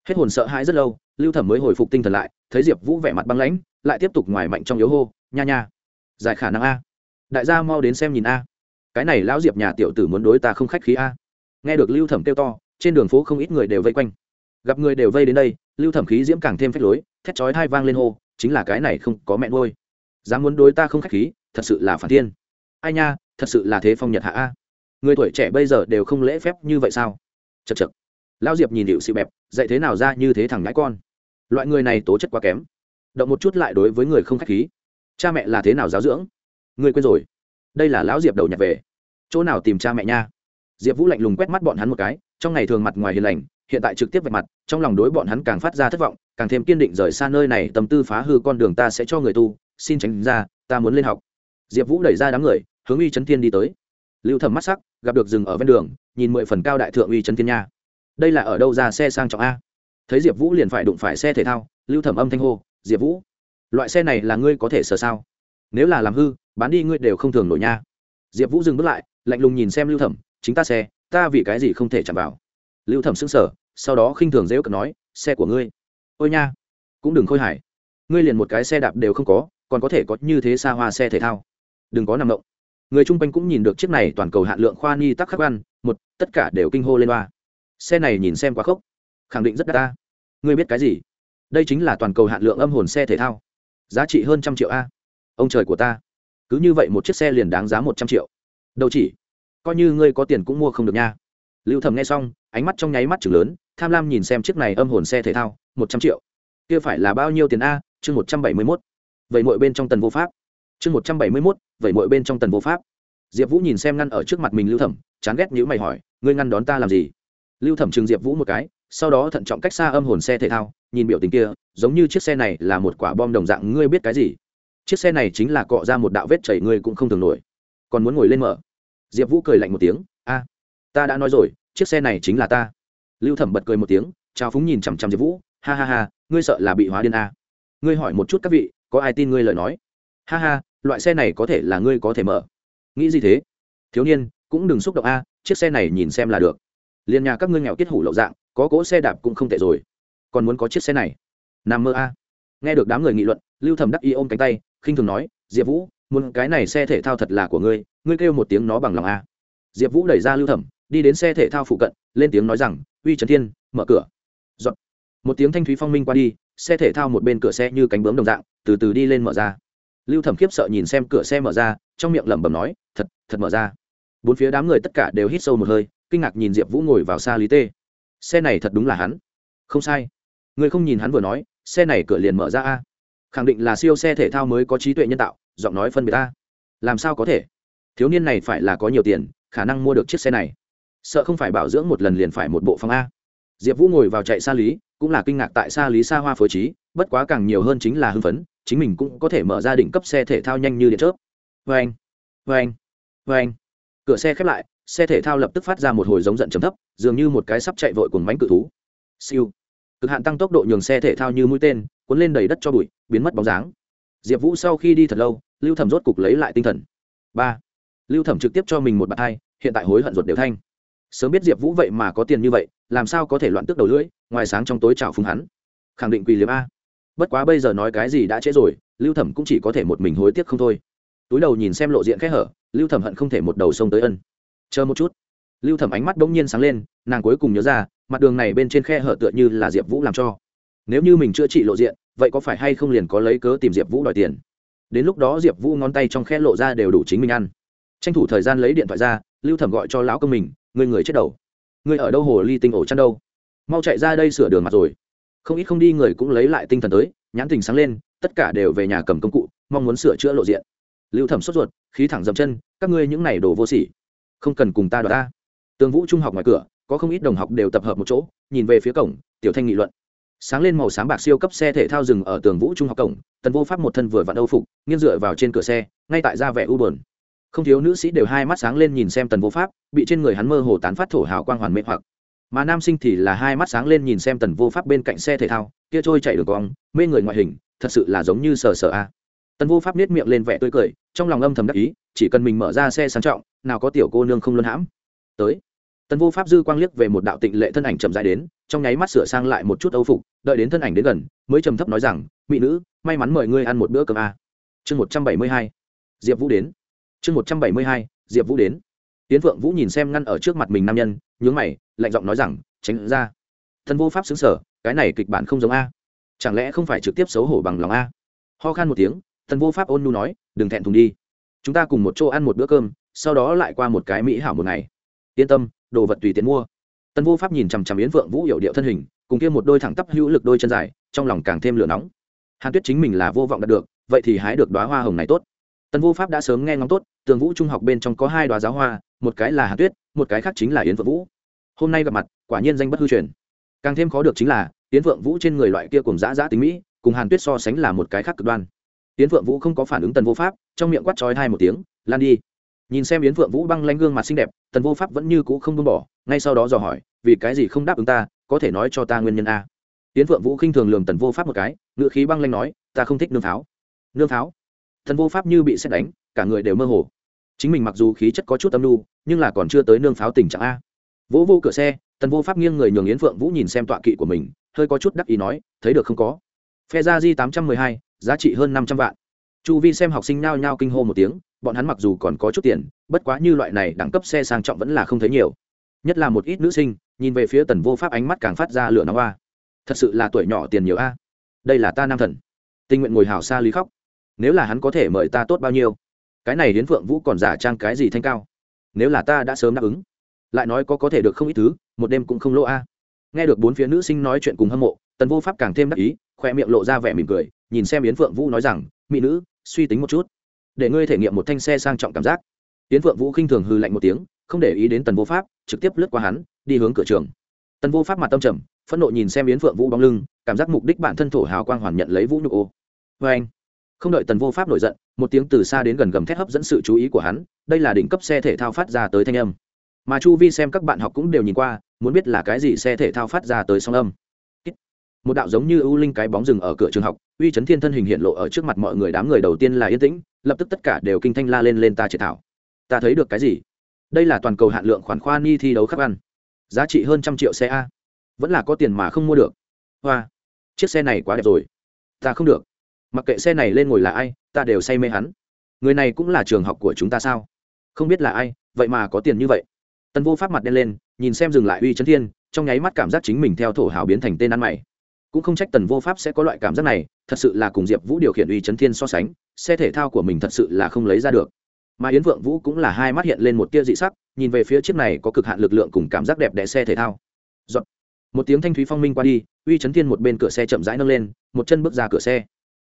Hết hồn sợ hãi rất lâu, lưu thẩm mới hồi phục tinh thần lại, thấy diệp vũ vẻ mặt băng lãnh, lại tiếp tục ngoài mạnh trong yếu hô, nha nha, giải khả năng a. Đại gia mau đến xem nhìn a. Cái này lão diệp nhà tiểu tử muốn đối ta không khách khí a nghe được lưu thẩm kêu to, trên đường phố không ít người đều vây quanh. Gặp người đều vây đến đây, lưu thẩm khí diễm càng thêm phách lối, thét chói thai vang lên hô, chính là cái này không có mẹ ngôi dám muốn đối ta không khách khí, thật sự là phản thiên. Ai nha, thật sự là thế phong nhật hạ a. Người tuổi trẻ bây giờ đều không lễ phép như vậy sao? Chật chật lão diệp nhìn điệu xị bẹp, dạy thế nào ra như thế thằng ngãi con. Loại người này tố chất quá kém. Động một chút lại đối với người không khách khí. Cha mẹ là thế nào giáo dưỡng? Người quên rồi. Đây là lão diệp đầu nhặt về. Chỗ nào tìm cha mẹ nha? Diệp vũ lạnh lùng quét mắt bọn hắn một cái, trong ngày thường mặt ngoài hiền lành, hiện tại trực tiếp vạch mặt, trong lòng đối bọn hắn càng phát ra thất vọng, càng thêm kiên định rời xa nơi này, tâm tư phá hư con đường ta sẽ cho người tu, xin tránh ra, ta muốn lên học. Diệp vũ đẩy ra đám người, hướng uy trấn thiên đi tới. Lưu thẩm mắt sắc, gặp được rừng ở ven đường, nhìn mười phần cao đại thượng uy trấn thiên nha. Đây là ở đâu ra xe sang trọng a? Thấy diệp vũ liền phải đụng phải xe thể thao, lưu thẩm âm thanh hô, diệp vũ, loại xe này là ngươi có thể sờ sao? Nếu là làm hư, bán đi ngươi đều không thường nổi nha. Diệp vũ dừng bước lại, lạnh lùng nhìn xem lưu thẩm chính ta xe, ta vì cái gì không thể chạm vào? Lưu thẩm xứng sở sau đó khinh thường dễ cận nói, xe của ngươi. Ôi nha, cũng đừng khôi hải ngươi liền một cái xe đạp đều không có, còn có thể có như thế xa hoa xe thể thao. Đừng có nằm động. Người chung quanh cũng nhìn được chiếc này toàn cầu hạn lượng khoa ni tắc khắc ăn một, tất cả đều kinh hô lên loa. Xe này nhìn xem quá khốc, khẳng định rất đắt ta. Ngươi biết cái gì? Đây chính là toàn cầu hạn lượng âm hồn xe thể thao. Giá trị hơn trăm triệu a. Ông trời của ta. Cứ như vậy một chiếc xe liền đáng giá một trăm triệu. Đâu chỉ coi như ngươi có tiền cũng mua không được nha. Lưu thầm nghe xong, ánh mắt trong nháy mắt chừng lớn, tham lam nhìn xem chiếc này âm hồn xe thể thao, một trăm triệu. Kia phải là bao nhiêu tiền a? Chương một trăm bảy mươi mốt. Vậy mọi bên trong tần vô pháp. Chương một trăm bảy mươi mốt, vậy mọi bên trong tần vô pháp. Diệp vũ nhìn xem ngăn ở trước mặt mình lưu thẩm, chán ghét nhữ mày hỏi, ngươi ngăn đón ta làm gì? Lưu thẩm chừng diệp vũ một cái, sau đó thận trọng cách xa âm hồn xe thể thao, nhìn biểu tình kia, giống như chiếc xe này là một quả bom đồng dạng, ngươi biết cái gì? Chiếc xe này chính là cọ ra một đạo vết chảy, ngươi cũng không thường nổi. Còn muốn ngồi lên mở diệp vũ cười lạnh một tiếng, a, ta đã nói rồi, chiếc xe này chính là ta. Lưu thẩm bật cười một tiếng trao phúng nhìn chằm chằm diệp vũ, ha ha ha, ngươi sợ là bị hóa điên a. Ngươi hỏi một chút các vị, có ai tin ngươi lời nói? Ha ha, loại xe này có thể là ngươi có thể mở. Nghĩ gì thế? Thiếu niên, cũng đừng xúc động a, chiếc xe này nhìn xem là được. Liền nhà các ngươi nghèo kết hủ lậu dạng, có cỗ xe đạp cũng không tệ rồi. Còn muốn có chiếc xe này? Nằm mơ a. Nghe được đám người nghị luận, lưu thẩm đắc y ôm cánh tay, khinh thường nói, diệp vũ muốn cái này xe thể thao thật là của ngươi ngươi kêu một tiếng nó bằng lòng a. Diệp vũ đẩy ra lưu thẩm, đi đến xe thể thao phụ cận, lên tiếng nói rằng, uy trần thiên, mở cửa. Dọn. một tiếng thanh thúy phong minh qua đi, xe thể thao một bên cửa xe như cánh bướm đồng dạng, từ từ đi lên mở ra. Lưu thẩm khiếp sợ nhìn xem cửa xe mở ra, trong miệng lẩm bẩm nói, thật thật mở ra. Bốn phía đám người tất cả đều hít sâu một hơi, kinh ngạc nhìn diệp vũ ngồi vào xa lý tê. Xe này thật đúng là hắn. Không sai. Người không nhìn hắn vừa nói, xe này cửa liền mở ra a khẳng định là siêu xe thể thao mới có trí tuệ nhân tạo, giọng nói phân biệt ta. làm sao có thể? Thiếu niên này phải là có nhiều tiền, khả năng mua được chiếc xe này. Sợ không phải bảo dưỡng một lần liền phải một bộ phòng a. Diệp vũ ngồi vào chạy xa lý, cũng là kinh ngạc tại xa lý xa hoa phối trí, bất quá càng nhiều hơn chính là hưng phấn, chính mình cũng có thể mở ra đỉnh cấp xe thể thao nhanh như điện chớp. Vê anh vê anh vê anh cửa xe khép lại, xe thể thao lập tức phát ra một hồi giống giận chấm thấp, dường như một cái sắp chạy vội cùng bánh cự thú. Siêu. Cực hạn tăng tốc độ nhường xe thể thao như mũi tên cuốn lên đầy đất cho bụi, biến mất bóng dáng. Diệp vũ sau khi đi thật lâu, lưu thẩm rốt cục lấy lại tinh thần. Ba, lưu thẩm trực tiếp cho mình một bàn hai hiện tại hối hận ruột đều thanh. Sớm biết diệp vũ vậy mà có tiền như vậy, làm sao có thể loạn tước đầu lưỡi, ngoài sáng trong tối trào phúng hắn. Khẳng định quỳ liếm a. Bất quá bây giờ nói cái gì đã trễ rồi, lưu thẩm cũng chỉ có thể một mình hối tiếc không thôi. Túi đầu nhìn xem lộ diện khẽ hở, lưu thẩm hận không thể một đầu sông tới ân. Chờ một chút. Lưu thẩm ánh mắt bỗng nhiên sáng lên, nàng cuối cùng nhớ ra, mặt đường này bên trên khe hở tựa như là diệp vũ làm cho nếu như mình chữa trị lộ diện, vậy có phải hay không liền có lấy cớ tìm diệp vũ đòi tiền? Đến lúc đó diệp vũ ngón tay trong khe lộ ra đều đủ chính mình ăn. Tranh thủ thời gian lấy điện thoại ra, lưu thẩm gọi cho lão công mình người người chết đầu. Người ở đâu hồ ly tinh ổ chăn đâu? Mau chạy ra đây sửa đường mặt rồi. Không ít không đi người cũng lấy lại tinh thần tới, nhãn tình sáng lên, tất cả đều về nhà cầm công cụ, mong muốn sửa chữa lộ diện. Lưu thẩm sốt ruột, khí thẳng dậm chân, các ngươi những này đồ vô sỉ, không cần cùng ta đòi ta. Tường vũ trung học ngoài cửa, có không ít đồng học đều tập hợp một chỗ, nhìn về phía cổng, tiểu thanh nghị luận sáng lên màu sáng bạc siêu cấp xe thể thao dừng ở tường vũ trung học cổng, tần vô pháp một thân vừa vặn âu phục, nghiêng dựa vào trên cửa xe, ngay tại ra vẻ u bờn không thiếu nữ sĩ đều hai mắt sáng lên nhìn xem tần vô pháp, bị trên người hắn mơ hồ tán phát thổ hào quang hoàn mê hoặc. Mà nam sinh thì là hai mắt sáng lên nhìn xem tần vô pháp bên cạnh xe thể thao, kia trôi chạy đường cong, mê người ngoại hình, thật sự là giống như sờ sờ a. Tần vô pháp nết miệng lên vẻ tươi cười, trong lòng âm thầm đắc ý, chỉ cần mình mở ra xe sang trọng, nào có tiểu cô nương không luân hãm. Tới tần vô pháp dư quang liếc về một đạo tịnh lệ thân ảnh chậm dài đến, trong nháy mắt sửa sang lại một chút âu phục, đợi đến thân ảnh đến gần, mới trầm thấp nói rằng, mỹ nữ, may mắn mời ngươi ăn một bữa cơm a. Chương một trăm bảy mươi hai, diệp vũ đến. Chương một trăm bảy mươi hai, diệp vũ đến. Tiến phượng vũ nhìn xem ngăn ở trước mặt mình nam nhân, nhướng mày, lạnh giọng nói rằng, tránh ra. Thần vô pháp xứng sở cái này kịch bản không giống a. Chẳng lẽ không phải trực tiếp xấu hổ bằng lòng a? Ho khan một tiếng thần vô pháp ôn nu nói, đừng thẹn thùng đi. Chúng ta cùng một chỗ ăn một bữa cơm, sau đó lại qua một cái mỹ hảo một ngày. Yên tâm đồ vật tùy tiện mua. Tần vô pháp nhìn chằm chằm yến phượng vũ hiểu điệu thân hình, cùng kia một đôi thẳng tắp hữu lực đôi chân dài, trong lòng càng thêm lửa nóng. Hàn tuyết chính mình là vô vọng đạt được, vậy thì hái được đoá hoa hồng này tốt. Tần vô pháp đã sớm nghe ngóng tốt, tường vũ trung học bên trong có hai đoá giáo hoa, một cái là hàn tuyết, một cái khác chính là yến phượng vũ. Hôm nay gặp mặt, quả nhiên danh bất hư truyền. Càng thêm khó được chính là, Yến phượng vũ trên người loại kia cùng dã dã tính mỹ, cùng hàn tuyết so sánh là một cái khác cực đoan. Yến phượng vũ không có phản ứng tần vô pháp, trong miệng quát trói hai một tiếng, lan đi nhìn xem yến phượng vũ băng lanh gương mặt xinh đẹp tần vô pháp vẫn như cũ không buông bỏ ngay sau đó dò hỏi vì cái gì không đáp ứng ta có thể nói cho ta nguyên nhân a yến phượng vũ khinh thường lường tần vô pháp một cái ngự khí băng lanh nói ta không thích nương pháo nương pháo tần vô pháp như bị xét đánh cả người đều mơ hồ chính mình mặc dù khí chất có chút âm lưu nhưng là còn chưa tới nương pháo tình trạng a vỗ vô cửa xe tần vô pháp nghiêng người nhường yến phượng vũ nhìn xem tọa kỵ của mình hơi có chút đắc ý nói thấy được không có phe gia di tám trăm mười hai giá trị hơn năm trăm vạn chu vi xem học sinh nhao nhao kinh hô một tiếng bọn hắn mặc dù còn có chút tiền, bất quá như loại này đẳng cấp xe sang trọng vẫn là không thấy nhiều. Nhất là một ít nữ sinh, nhìn về phía tần vô pháp ánh mắt càng phát ra lửa nóng hoa. Thật sự là tuổi nhỏ tiền nhiều a. Đây là ta nam thần. Tình nguyện ngồi hào xa lý khóc. Nếu là hắn có thể mời ta tốt bao nhiêu? Cái này đến phượng vũ còn giả trang cái gì thanh cao? Nếu là ta đã sớm đáp ứng, lại nói có có thể được không ít thứ, một đêm cũng không lỗ a. Nghe được bốn phía nữ sinh nói chuyện cùng hâm mộ, tần vô pháp càng thêm đắc ý, khoe miệng lộ ra vẻ mỉm cười, nhìn xem yến phượng vũ nói rằng, mỹ nữ, suy tính một chút để ngươi thể nghiệm một thanh xe sang trọng cảm giác. Tiến phượng vũ khinh thường hư lạnh một tiếng, không để ý đến tần vô pháp, trực tiếp lướt qua hắn, đi hướng cửa trường. Tần vô pháp mặt tâm trầm, phẫn nộ nhìn xem yến phượng vũ bóng lưng, cảm giác mục đích bản thân thổ hào quang hoàn nhận lấy vũ nhục ô. Vê anh, không đợi tần vô pháp nổi giận, một tiếng từ xa đến gần gầm thét hấp dẫn sự chú ý của hắn, đây là đỉnh cấp xe thể thao phát ra tới thanh âm. Mà chu vi xem các bạn học cũng đều nhìn qua, muốn biết là cái gì xe thể thao phát ra tới song âm. Một đạo giống như ưu linh cái bóng rừng ở cửa trường học uy chấn thiên thân hình hiện lộ ở trước mặt mọi người đám người đầu tiên là yên tĩnh, lập tức tất cả đều kinh thanh la lên lên ta triệt thảo. Ta thấy được cái gì? Đây là toàn cầu hạn lượng khoản khoa ni thi đấu khắc ăn. Giá trị hơn trăm triệu xe a. Vẫn là có tiền mà không mua được. Hoa. Chiếc xe này quá đẹp rồi. Ta không được. Mặc kệ xe này lên ngồi là ai, ta đều say mê hắn. Người này cũng là trường học của chúng ta sao? Không biết là ai, vậy mà có tiền như vậy. Tần vô pháp mặt đen lên, nhìn xem dừng lại uy chấn thiên, trong nháy mắt cảm giác chính mình theo thổ hào biến thành tên ăn mày. Cũng không trách tần vô pháp sẽ có loại cảm giác này thật sự là cùng diệp vũ điều khiển uy chấn thiên so sánh, xe thể thao của mình thật sự là không lấy ra được. Mà yến vượng vũ cũng là hai mắt hiện lên một tia dị sắc, nhìn về phía chiếc này có cực hạn lực lượng cùng cảm giác đẹp đẽ xe thể thao. Giọt. một tiếng thanh thúy phong minh qua đi, uy chấn thiên một bên cửa xe chậm rãi nâng lên, một chân bước ra cửa xe.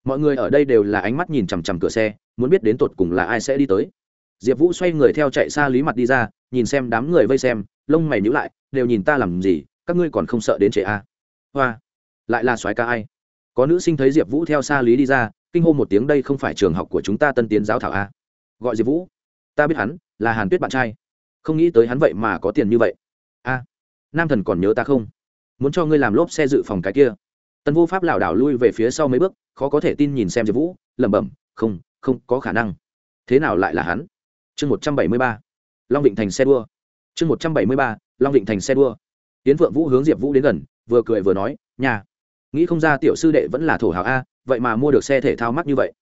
Mọi người ở đây đều là ánh mắt nhìn chằm chằm cửa xe, muốn biết đến tột cùng là ai sẽ đi tới. Diệp vũ xoay người theo chạy xa lý mặt đi ra, nhìn xem đám người vây xem, lông mày nhữ lại, đều nhìn ta làm gì? Các ngươi còn không sợ đến trễ a à? hoa, lại là soái ca ai? Có nữ sinh thấy diệp vũ theo xa lý đi ra, kinh hô một tiếng, đây không phải trường học của chúng ta tân tiến giáo thảo a. Gọi diệp vũ, ta biết hắn, là hàn tuyết bạn trai. Không nghĩ tới hắn vậy mà có tiền như vậy. A, nam thần còn nhớ ta không? Muốn cho ngươi làm lốp xe dự phòng cái kia. Tần vô pháp lảo đảo lui về phía sau mấy bước, khó có thể tin nhìn xem diệp vũ, lẩm bẩm, không không có khả năng. Thế nào lại là hắn? Chương một trăm bảy mươi ba, long Định thành xe đua. Chương một trăm bảy mươi ba, long Định thành xe đua. Tiến vượng vũ hướng diệp vũ đến gần, vừa cười vừa nói, nhà nghĩ không ra tiểu sư đệ vẫn là thổ hào a, vậy mà mua được xe thể thao mắc như vậy.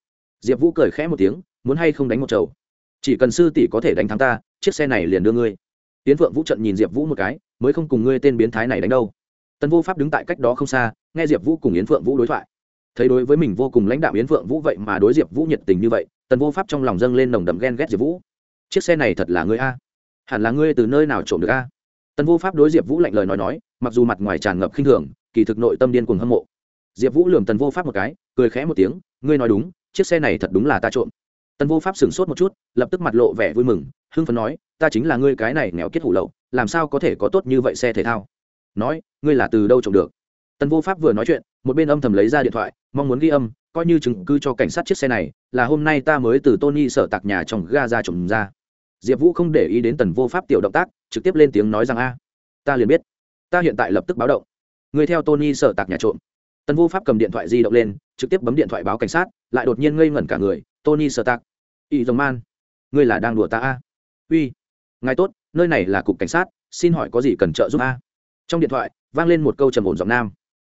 Diệp vũ cười khẽ một tiếng, muốn hay không đánh một chầu? Chỉ cần sư tỷ có thể đánh thắng ta, chiếc xe này liền đưa ngươi. Tiến vượng vũ trận nhìn diệp vũ một cái, mới không cùng ngươi tên biến thái này đánh đâu. Tân vô pháp đứng tại cách đó không xa, nghe diệp vũ cùng yến phượng vũ đối thoại. Thấy đối với mình vô cùng lãnh đạo yến phượng vũ vậy mà đối diệp vũ nhiệt tình như vậy, tần vô pháp trong lòng dâng lên nồng đậm ghen ghét diệp vũ. Chiếc xe này thật là ngươi a. Hẳn là ngươi từ nơi nào trộm được a? Tần vô pháp đối diệp vũ lạnh lời nói nói, mặc dù mặt ngoài tràn ngập khinh thường kỳ thực nội tâm điên cuồng hâm mộ. Diệp vũ lườm tần vô pháp một cái, cười khẽ một tiếng, ngươi nói đúng, chiếc xe này thật đúng là ta trộm. Tần vô pháp sửng sốt một chút, lập tức mặt lộ vẻ vui mừng, hưng phấn nói, ta chính là ngươi cái này nghèo kết hủ lậu, làm sao có thể có tốt như vậy xe thể thao? Nói, ngươi là từ đâu trộm được? Tần vô pháp vừa nói chuyện, một bên âm thầm lấy ra điện thoại, mong muốn ghi âm, coi như chứng cứ cho cảnh sát chiếc xe này, là hôm nay ta mới từ tony sở tạc nhà trong ga ra trộm ra. Diệp vũ không để ý đến tần vô pháp tiểu động tác, trực tiếp lên tiếng nói rằng, a, ta liền biết. Ta hiện tại lập tức báo động người theo tony sở tạc nhà trộm. Tần vô pháp cầm điện thoại di động lên trực tiếp bấm điện thoại báo cảnh sát lại đột nhiên ngây ngẩn cả người tony sở tạc. Ý dòng man ngươi là đang đùa ta a? Uy ngài tốt nơi này là cục cảnh sát xin hỏi có gì cần trợ giúp a? Trong điện thoại vang lên một câu trầm ổn giọng nam.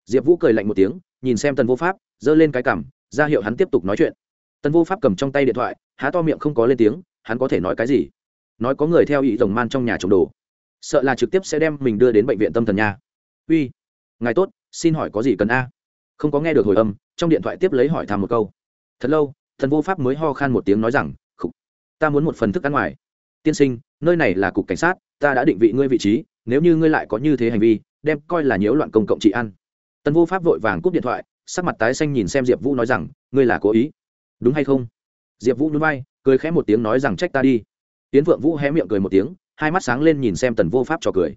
Diệp vũ cười lạnh một tiếng nhìn xem tần vô pháp giơ lên cái cằm, ra hiệu hắn tiếp tục nói chuyện. Tần vô pháp cầm trong tay điện thoại há to miệng không có lên tiếng hắn có thể nói cái gì? Nói có người theo ý rồng man trong nhà trồng đồ. Sợ là trực tiếp sẽ đem mình đưa đến bệnh viện tâm thần nha. Uy ngài tốt, xin hỏi có gì cần a? Không có nghe được hồi âm, trong điện thoại tiếp lấy hỏi thăm một câu. Thật lâu, thần vô pháp mới ho khan một tiếng nói rằng, khục, ta muốn một phần thức ăn ngoài. Tiên sinh, nơi này là cục cảnh sát, ta đã định vị ngươi vị trí, nếu như ngươi lại có như thế hành vi, đem coi là nhiễu loạn công cộng trị ăn. Tần vô pháp vội vàng cúp điện thoại, sắc mặt tái xanh nhìn xem diệp vũ nói rằng, ngươi là cố ý. Đúng hay không? Diệp vũ núi bay cười khẽ một tiếng nói rằng, trách ta đi. Tiến vượng vũ hé miệng cười một tiếng, hai mắt sáng lên nhìn xem tần vô pháp cho cười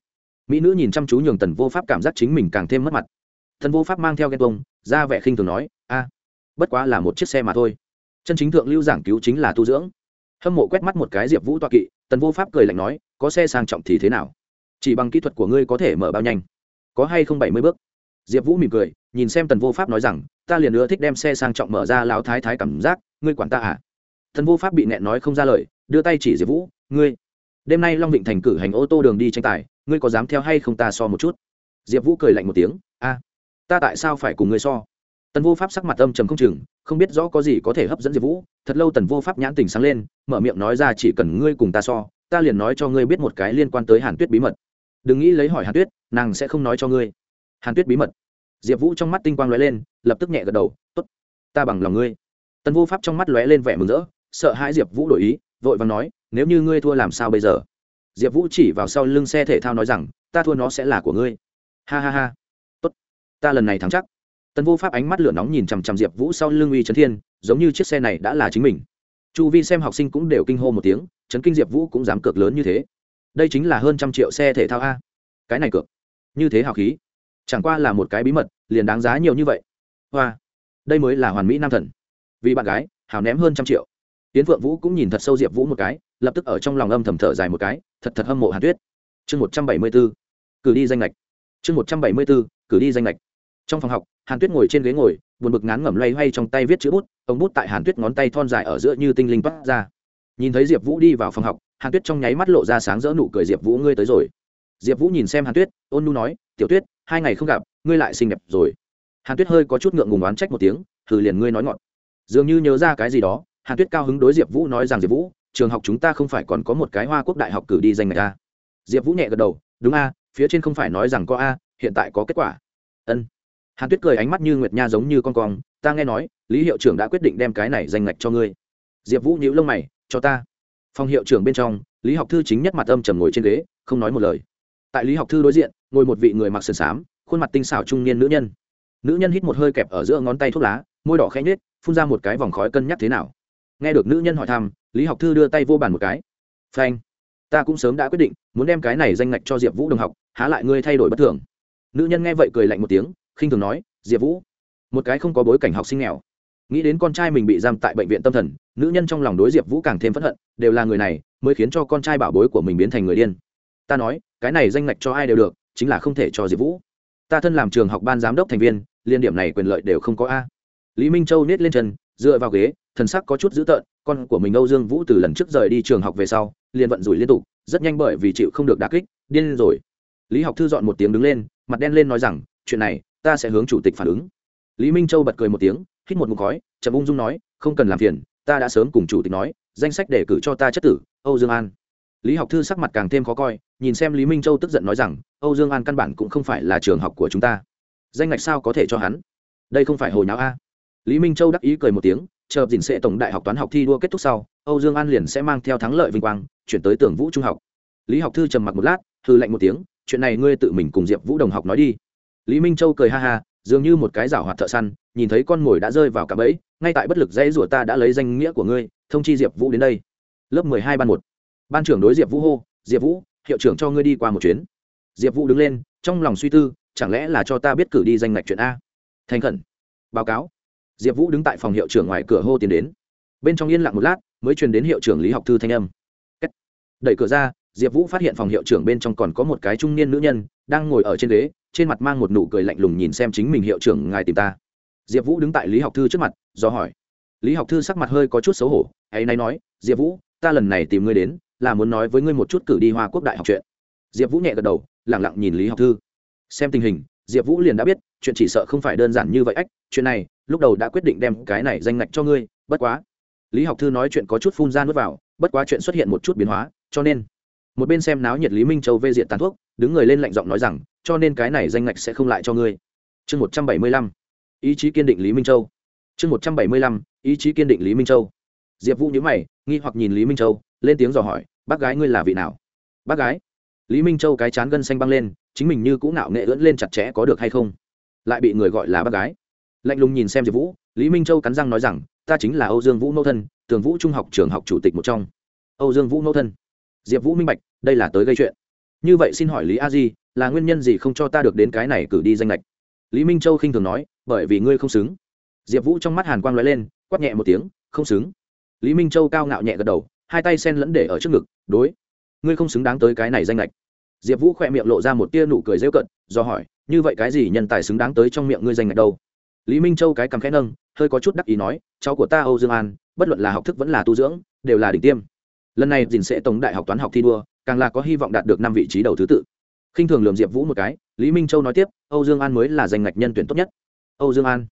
mỹ nữ nhìn chăm chú nhường tần vô pháp cảm giác chính mình càng thêm mất mặt. Tần vô pháp mang theo ghen tuông, ra vẻ khinh thường nói, a, bất quá là một chiếc xe mà thôi. Chân chính thượng lưu giảng cứu chính là tu dưỡng. Hâm mộ quét mắt một cái diệp vũ toa kỵ, tần vô pháp cười lạnh nói, có xe sang trọng thì thế nào? Chỉ bằng kỹ thuật của ngươi có thể mở bao nhanh. Có hay không bảy mươi bước? Diệp vũ mỉm cười, nhìn xem tần vô pháp nói rằng, ta liền nữa thích đem xe sang trọng mở ra lão thái thái cảm giác. Ngươi quản ta à? Tần vô pháp bị nẹn nói không ra lời, đưa tay chỉ diệp vũ, ngươi đêm nay long vịnh thành cử hành ô tô đường đi tranh tài, ngươi có dám theo hay không ta so một chút? Diệp vũ cười lạnh một tiếng, a, ta tại sao phải cùng ngươi so? Tần vô pháp sắc mặt âm trầm không chừng, không biết rõ có gì có thể hấp dẫn diệp vũ. Thật lâu tần vô pháp nhãn tình sáng lên, mở miệng nói ra, chỉ cần ngươi cùng ta so, ta liền nói cho ngươi biết một cái liên quan tới hàn tuyết bí mật. Đừng nghĩ lấy hỏi hàn tuyết, nàng sẽ không nói cho ngươi. Hàn tuyết bí mật? Diệp vũ trong mắt tinh quang lóe lên, lập tức nhẹ gật đầu t ố t ta bằng lòng ngươi. Tần vô pháp trong mắt lóe lên vẻ mừng rỡ, sợ hãi diệp vũ đổi ý, vội và nói nếu như ngươi thua làm sao bây giờ? Diệp vũ chỉ vào sau lưng xe thể thao nói rằng, ta thua nó sẽ là của ngươi. Ha ha ha. Tốt. Ta lần này thắng chắc. Tần vô pháp ánh mắt lửa nóng nhìn chằm chằm diệp vũ sau lưng uy trấn thiên, giống như chiếc xe này đã là chính mình. Chu vi xem học sinh cũng đều kinh hô một tiếng, chấn kinh diệp vũ cũng dám cược lớn như thế. Đây chính là hơn trăm triệu xe thể thao a. Cái này cược. Như thế hào khí. Chẳng qua là một cái bí mật, liền đáng giá nhiều như vậy. Hoa. Đây mới là hoàn mỹ nam thần. Vì bạn gái hào ném hơn trăm triệu. Tiến phượng vũ cũng nhìn thật sâu diệp vũ một cái lập tức ở trong lòng âm thầm thở dài một cái, thật thật hâm mộ hàn tuyết. Chương một trăm bảy mươi b ố cử đi danh lệch chương một trăm bảy mươi b ố cử đi danh lệch trong phòng học, hàn tuyết ngồi trên ghế ngồi, buồn bực ngán ngẩm loay hoay trong tay viết chữ bút ống bút tại hàn tuyết ngón tay thon dài ở giữa như tinh linh bắt ra. Nhìn thấy diệp vũ đi vào phòng học, hàn tuyết trong nháy mắt lộ ra sáng rỡ nụ cười diệp vũ, ngươi tới rồi. Diệp vũ nhìn xem hàn tuyết, ôn nu nói, tiểu tuyết, hai ngày không gặp, ngươi lại xinh đẹp rồi. Hàn tuyết hơi có chút ngượng ngùng oán trách một tiếng thử liền ngươi nói ngọn. Dường như nhớ ra cái gì đó, hàn tuyết cao hứng đối diệp vũ nói rằng, diệp vũ trường học chúng ta không phải còn có một cái hoa quốc đại học cử đi danh ngạch a. Diệp vũ nhẹ gật đầu, đúng a, phía trên không phải nói rằng có a, hiện tại có kết quả. Ân. Hàn tuyết cười ánh mắt như nguyệt nha giống như con cong, ta nghe nói, lý hiệu trưởng đã quyết định đem cái này danh ngạch cho ngươi. Diệp vũ nhíu lông mày, cho ta. Phòng hiệu trưởng bên trong, lý học thư chính nhất mặt âm trầm ngồi trên ghế, không nói một lời. Tại lý học thư đối diện, ngồi một vị người mặc sườn xám, khuôn mặt tinh xảo trung niên nữ nhân. Nữ nhân hít một hơi kẹp ở giữa ngón tay thuốc lá, môi đỏ khẽ nhếch, phun ra một cái vòng khói cân nhắc thế nào nghe được nữ nhân hỏi thăm, lý học thư đưa tay vô bàn một cái. Phanh. Ta cũng sớm đã quyết định, muốn đem cái này danh ngạch cho diệp vũ đồng học, há lại ngươi thay đổi bất thường. Nữ nhân nghe vậy cười lạnh một tiếng, khinh thường nói, diệp vũ, một cái không có bối cảnh học sinh nghèo. Nghĩ đến con trai mình bị giam tại bệnh viện tâm thần, nữ nhân trong lòng đối diệp vũ càng thêm p hận, đều là người này, mới khiến cho con trai bảo bối của mình biến thành người điên. Ta nói, cái này danh ngạch cho ai đều được, chính là không thể cho diệp vũ. Ta thân làm trường học ban giám đốc thành viên, liên điểm này quyền lợi đều không có a. Lý minh châu nết lên chân, dựa vào ghế thần sắc có chút dữ tợn, con của mình âu dương vũ từ lần trước rời đi trường học về sau, liền vận rủi liên tục, rất nhanh bởi vì chịu không được đà kích, điên rồi. Lý học thư dọn một tiếng đứng lên, mặt đen lên nói rằng, chuyện này, ta sẽ hướng chủ tịch phản ứng. Lý minh châu bật cười một tiếng, hít một mục khói, chậm ung dung nói, không cần làm phiền, ta đã sớm cùng chủ tịch nói, danh sách để cử cho ta chất tử, âu dương an. Lý học thư sắc mặt càng thêm khó coi, nhìn xem lý minh châu tức giận nói rằng, âu dương an căn bản cũng không phải là trường học của chúng ta. Danh ngạch sao có thể cho hắn? Đây không phải hồi nháo a? Lý minh châu đắc ý cười một tiếng chờ dình sẽ tổng đại học toán học thi đua kết thúc sau, âu dương an liền sẽ mang theo thắng lợi vinh quang, chuyển tới tưởng vũ trung học. Lý học thư trầm mặc một lát thư lạnh một tiếng, chuyện này ngươi tự mình cùng diệp vũ đồng học nói đi. Lý minh châu cười ha ha, dường như một cái rảo hoạt thợ săn, nhìn thấy con mồi đã rơi vào cả bẫy, ngay tại bất lực dãy rủa ta đã lấy danh nghĩa của ngươi, thông chi diệp vũ đến đây. Lớp mười hai ban một. Ban trưởng đối diệp vũ hô, diệp vũ, hiệu trưởng cho ngươi đi qua một chuyến. Diệp vũ đứng lên, trong lòng suy tư, chẳng lẽ là cho ta biết cử đi danh ngạch chuyện a? Thành khẩn. Báo cáo diệp vũ đứng tại phòng hiệu trưởng ngoài cửa hô tiến đến. Bên trong yên lặng một lát, mới truyền đến hiệu trưởng lý học thư thanh âm. Đẩy cửa ra, diệp vũ phát hiện phòng hiệu trưởng bên trong còn có một cái trung niên nữ nhân đang ngồi ở trên ghế, trên mặt mang một nụ cười lạnh lùng nhìn xem chính mình hiệu trưởng ngài tìm ta. Diệp vũ đứng tại lý học thư trước mặt, do hỏi. Lý học thư sắc mặt hơi có chút xấu hổ hay nay nói, diệp vũ, ta lần này tìm ngươi đến là muốn nói với ngươi một chút cử đi hoa quốc đại học chuyện. Diệp vũ nhẹ gật đầu lẳng lặng nhìn lý học thư. Xem tình hình, diệp vũ liền đã biết, chuyện chỉ sợ không phải đơn giản như vậy ách, chuyện này lúc đầu đã quyết định đem cái này danh ngạch cho ngươi, bất quá. Lý học thư nói chuyện có chút phun ra nước vào, bất quá chuyện xuất hiện một chút biến hóa, cho nên. Một bên xem náo nhiệt lý minh châu vê diện tàn thuốc, đứng người lên lạnh giọng nói rằng, cho nên cái này danh ngạch sẽ không lại cho ngươi. Chương một trăm bảy mươi lăm. Ý chí kiên định lý minh châu. Chương một trăm bảy mươi lăm. Ý chí kiên định lý minh châu. Diệp vũ nhữ mày, nghi hoặc nhìn lý minh châu, lên tiếng dò hỏi, bác gái ngươi là vị nào? Bác gái? Lý minh châu cái chán gân xanh băng lên, chính mình như cũ ngạo nghệ ưỡn lên chặt chẽ có được hay không? Lại bị người gọi là bác gái lạnh lùng nhìn xem diệp vũ lý minh châu cắn răng nói rằng ta chính là âu dương vũ mẫu thân tường vũ trung học trường học chủ tịch một trong âu dương vũ mẫu thân diệp vũ minh bạch đây là tới gây chuyện như vậy xin hỏi lý a di là nguyên nhân gì không cho ta được đến cái này cử đi danh lệch lý minh châu khinh thường nói bởi vì ngươi không xứng diệp vũ trong mắt hàn quang l ó e lên quát nhẹ một tiếng không xứng lý minh châu cao ngạo nhẹ gật đầu hai tay sen lẫn để ở trước ngực đối ngươi không xứng đáng tới cái này danh lệch diệp vũ khỏe miệng lộ ra một tia nụ cười rêu cận do hỏi như vậy cái gì nhân tài xứng đáng tới trong miệng ngươi danh lệch đâu lý minh châu cái cằm khẽ nâng, hơi có chút đắc ý nói, cháu của ta, âu dương an, bất luận là học thức vẫn là tu dưỡng, đều là đỉnh tiêm. Lần này dình sẽ tổng đại học toán học thi đua, càng là có hy vọng đạt được năm vị trí đầu thứ tự. Khinh thường lườm diệp vũ một cái, lý minh châu nói tiếp, âu dương an mới là giành ngạch nhân tuyển tốt nhất. Âu dương an?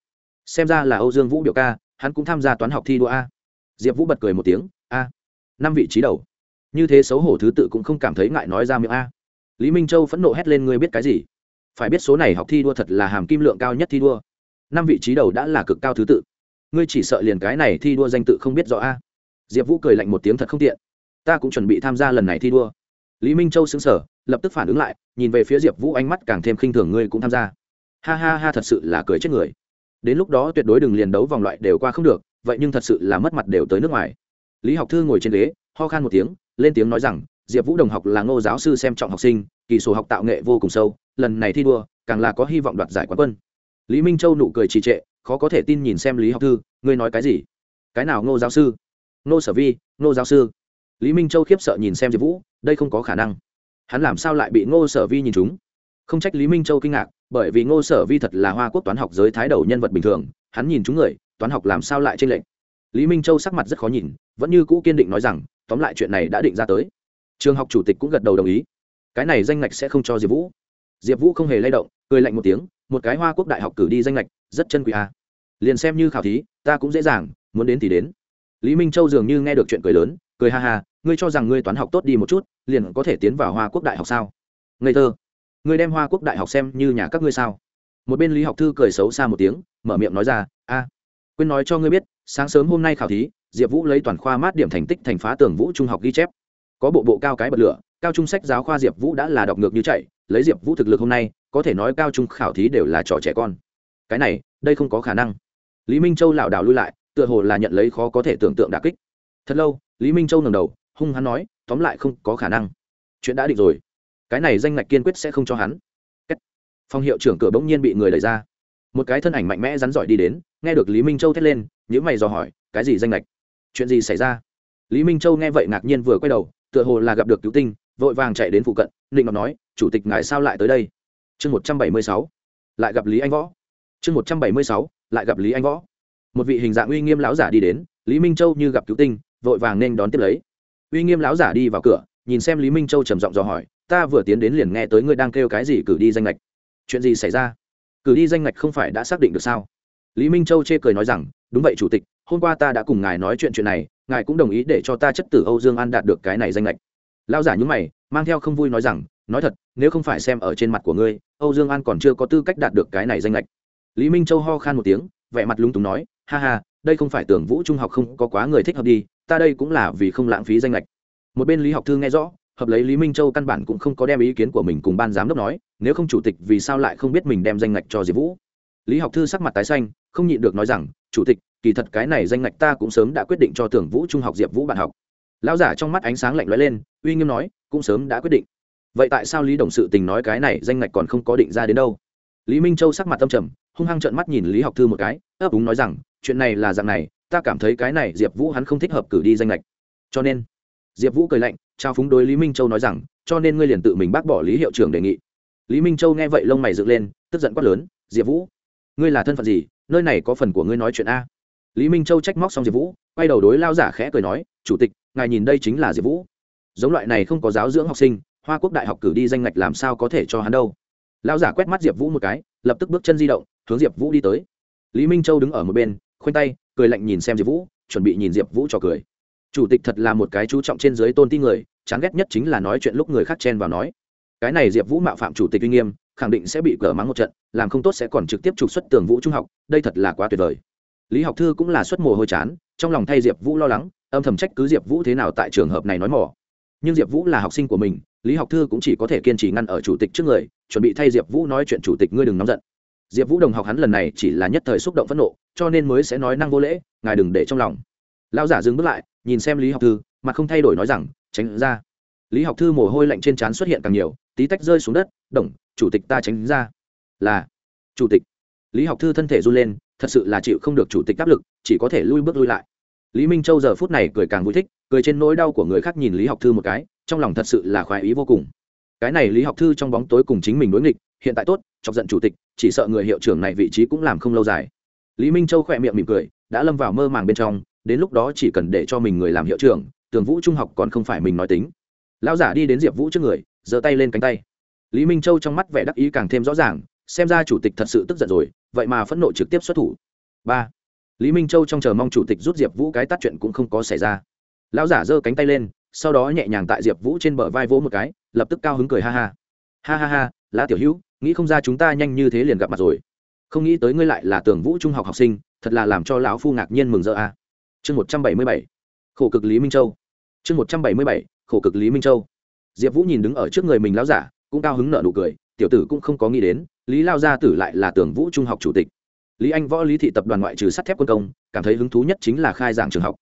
Xem ra là âu dương vũ biểu ca, hắn cũng tham gia toán học thi đua a. Diệp vũ bật cười một tiếng, a, năm vị trí đầu. Như thế xấu hổ thứ tự cũng không cảm thấy ngại nói ra miệng a. Lý minh châu phẫn nộ hét lên, ngươi biết cái gì? Phải biết số này học thi đua thật là hàm kim lượng cao nhất thi đua năm vị trí đầu đã là cực cao thứ tự. Ngươi chỉ sợ liền cái này thi đua danh tự không biết rõ a. À? Diệp vũ cười lạnh một tiếng thật không tiện. Ta cũng chuẩn bị tham gia lần này thi đua. Lý minh châu xứng sở lập tức phản ứng lại, nhìn về phía diệp vũ ánh mắt càng thêm khinh thường ngươi cũng tham gia. Ha ha ha thật sự là cười chết người. Đến lúc đó tuyệt đối đừng liền đấu vòng loại đều qua không được, vậy nhưng thật sự là mất mặt đều tới nước ngoài. Lý học thư ngồi trên ghế, ho khan một tiếng, lên tiếng nói rằng, diệp vũ đồng học là ngô giáo sư xem trọng học sinh, kỳ sổ học tạo nghệ vô cùng sâu, lần này thi đua, càng là có hy vọng đoạt giải quán quân lý minh châu nụ cười trì trệ, khó có thể tin nhìn xem lý học thư, ngươi nói cái gì? Cái nào ngô giáo sư? Ngô sở vi, ngô giáo sư. Lý minh châu khiếp sợ nhìn xem diệp vũ, đây không có khả năng. Hắn làm sao lại bị ngô sở vi nhìn chúng? Không trách lý minh châu kinh ngạc, bởi vì ngô sở vi thật là hoa quốc toán học giới thái đầu nhân vật bình thường, hắn nhìn chúng người, toán học làm sao lại tranh lệch? Lý minh châu sắc mặt rất khó nhìn, vẫn như cũ kiên định nói rằng, tóm lại chuyện này đã định ra tới. Trường học chủ tịch cũng gật đầu đồng ý. Cái này danh ngạch sẽ không cho diệp vũ. Diệp vũ không hề lay động, cười lạnh một tiếng một cái hoa quốc đại học cử đi danh lệch rất chân quý a. À. liền xem như khảo thí, ta cũng dễ dàng, muốn đến thì đến. Lý minh châu dường như nghe được chuyện cười lớn, cười ha ha, ngươi cho rằng ngươi toán học tốt đi một chút, liền có thể tiến vào hoa quốc đại học sao? Ngây thơ. Ngươi đem hoa quốc đại học xem như nhà các ngươi sao? Một bên lý học thư cười xấu xa một tiếng, mở miệng nói ra, a, quên nói cho ngươi biết, sáng sớm hôm nay khảo thí, diệp vũ lấy toàn khoa mát điểm thành tích thành phá tường vũ trung học ghi chép. Có bộ bộ cao cái bật lửa, cao trung sách giáo khoa diệp vũ đã là đọc ngược như chạy, lấy diệp vũ thực lực hôm nay có thể nói cao trung khảo thí đều là trò trẻ con. Cái này, đây không có khả năng. Lý minh châu lảo đảo lui lại, tựa hồ là nhận lấy khó có thể tưởng tượng đà kích. Thật lâu, lý minh châu ngầm đầu, hung hắn nói, tóm lại không có khả năng. Chuyện đã định rồi. Cái này danh ngạch kiên quyết sẽ không cho hắn. Phòng hiệu trưởng cửa bỗng nhiên bị người đẩy ra. Một cái thân ảnh mạnh mẽ rắn giỏi đi đến, nghe được lý minh châu thét lên những mày dò hỏi, cái gì danh lệch chuyện gì xảy ra? Lý minh châu nghe vậy ngạc nhiên vừa quay đầu, tựa hồ là gặp được cứu tinh, vội vàng chạy đến phụ cận định ngọc nói, chủ tịch ngài sao lại tới đây? Chương một trăm bảy mươi sáu, lại gặp lý anh võ. Chương một trăm bảy mươi sáu, lại gặp lý anh võ. Một vị hình dạng uy nghiêm lão giả đi đến, lý minh châu như gặp cứu tinh, vội vàng nên đón tiếp lấy. Uy nghiêm lão giả đi vào cửa, nhìn xem lý minh châu trầm giọng dò hỏi, ta vừa tiến đến liền nghe tới ngươi đang kêu cái gì, cử đi danh lệch chuyện gì xảy ra? Cử đi danh lệch không phải đã xác định được sao? Lý minh châu chê cười nói rằng, đúng vậy chủ tịch, hôm qua ta đã cùng ngài nói chuyện chuyện này, ngài cũng đồng ý để cho ta chất tử âu dương an đạt được cái này danh lệch lão giả nhúng mày, mang theo không vui nói rằng, nói thật, nếu không phải xem ở trên mặt của ngươi âu dương an còn chưa có tư cách đạt được cái này danh lệch. Lý minh châu ho khan một tiếng, vẻ mặt lúng túng nói, ha ha, đây không phải tưởng vũ trung học không có quá người thích hợp đi, ta đây cũng là vì không lãng phí danh lệch. Một bên lý học thư nghe rõ, hợp lấy lý minh châu căn bản cũng không có đem ý kiến của mình cùng ban giám đốc nói, nếu không chủ tịch vì sao lại không biết mình đem danh lệch cho diệp vũ? Lý học thư sắc mặt tái xanh, không nhịn được nói rằng, chủ tịch, kỳ thật cái này danh lệch ta cũng sớm đã quyết định cho tưởng vũ trung học diệp vũ bạn học. Lão giả trong mắt ánh sáng lạnh lóe lên, uy nghiêm nói, cũng sớm đã quyết định vậy tại sao lý đồng sự tình nói cái này danh ngạch còn không có định ra đến đâu? Lý minh châu sắc mặt tâm trầm, hung hăng trợn mắt nhìn lý học thư một cái, ấp úng nói rằng, chuyện này là dạng này, ta cảm thấy cái này diệp vũ hắn không thích hợp cử đi danh lệch cho nên, diệp vũ cười lạnh, trao phúng đối lý minh châu nói rằng, cho nên ngươi liền tự mình bác bỏ lý hiệu trưởng đề nghị. Lý minh châu nghe vậy lông mày dựng lên, tức giận quát lớn, diệp vũ, ngươi là thân phận gì? Nơi này có phần của ngươi nói chuyện a. Lý minh châu trách móc xong diệp vũ, quay đầu đối lao giả khẽ cười nói, chủ tịch, ngài nhìn đây chính là diệp vũ. Giống loại này không có giáo dưỡng học sinh hoa quốc đại học cử đi danh ngạch làm sao có thể cho hắn đâu. Lão giả quét mắt diệp vũ một cái, lập tức bước chân di động, hướng diệp vũ đi tới. Lý minh châu đứng ở một bên, khoanh tay, cười lạnh nhìn xem diệp vũ, chuẩn bị nhìn diệp vũ cho cười. Chủ tịch thật là một cái chú trọng trên dưới tôn ti người, chán ghét nhất chính là nói chuyện lúc người khác chen vào nói. Cái này diệp vũ mạo phạm chủ tịch uy nghiêm, khẳng định sẽ bị cờ mắng một trận, làm không tốt sẽ còn trực tiếp trục xuất tường vũ trung học, đây thật là quá tuyệt vời. Lý học thư cũng là xuất mồ hôi chán, trong lòng thay diệp vũ lo lắng, âm thầm trách cứ diệp vũ thế nào tại trường hợp này nói mỏ nhưng diệp vũ là học sinh của mình, lý học thư cũng chỉ có thể kiên trì ngăn ở chủ tịch trước người, chuẩn bị thay diệp vũ nói chuyện chủ tịch ngươi đừng nóng giận. Diệp vũ đồng học hắn lần này chỉ là nhất thời xúc động phẫn nộ, cho nên mới sẽ nói năng vô lễ, ngài đừng để trong lòng. Lão giả dừng bước lại, nhìn xem lý học thư mà không thay đổi nói rằng, tránh ra. Lý học thư mồ hôi lạnh trên trán xuất hiện càng nhiều, tí tách rơi xuống đất, đồng, chủ tịch ta tránh ra. Là, chủ tịch. Lý học thư thân thể run lên, thật sự là chịu không được chủ tịch áp lực, chỉ có thể lui bước lui lại. Lý minh châu giờ phút này cười càng vui thích cười trên nỗi đau của người khác nhìn lý học thư một cái, trong lòng thật sự là khoái ý vô cùng. Cái này lý học thư trong bóng tối cùng chính mình đối nghịch, hiện tại tốt, chọc giận chủ tịch, chỉ sợ người hiệu trưởng này vị trí cũng làm không lâu dài. Lý minh châu khỏe miệng mỉm cười, đã lâm vào mơ màng bên trong, đến lúc đó chỉ cần để cho mình người làm hiệu trưởng, tường vũ trung học còn không phải mình nói tính. Lão giả đi đến diệp vũ trước người, giơ tay lên cánh tay. Lý minh châu trong mắt vẻ đắc ý càng thêm rõ ràng, xem ra chủ tịch thật sự tức giận rồi, vậy mà phẫn nộ trực tiếp xuất thủ. Ba. Lý minh châu trong chờ mong chủ tịch rút diệp vũ cái tắt chuyện cũng không có xảy ra lão giả giơ cánh tay lên, sau đó nhẹ nhàng tại diệp vũ trên bờ vai vỗ một cái, lập tức cao hứng cười ha ha. Ha ha ha lá tiểu hữu, nghĩ không ra chúng ta nhanh như thế liền gặp mặt rồi. Không nghĩ tới ngươi lại là tường vũ trung học học sinh, thật là làm cho lão phu ngạc nhiên mừng rỡ a. Chương một trăm bảy mươi bảy, khổ cực lý minh châu. Chương một trăm bảy mươi bảy, khổ cực lý minh châu. Diệp vũ nhìn đứng ở trước người mình lão giả, cũng cao hứng nợ nụ cười, tiểu tử cũng không có nghĩ đến, lý lao gia tử lại là tường vũ trung học chủ tịch. Lý anh võ lý thị tập đoàn ngoại trừ sắt thép quân công, cảm thấy hứng thú nhất chính là khai giảng trường học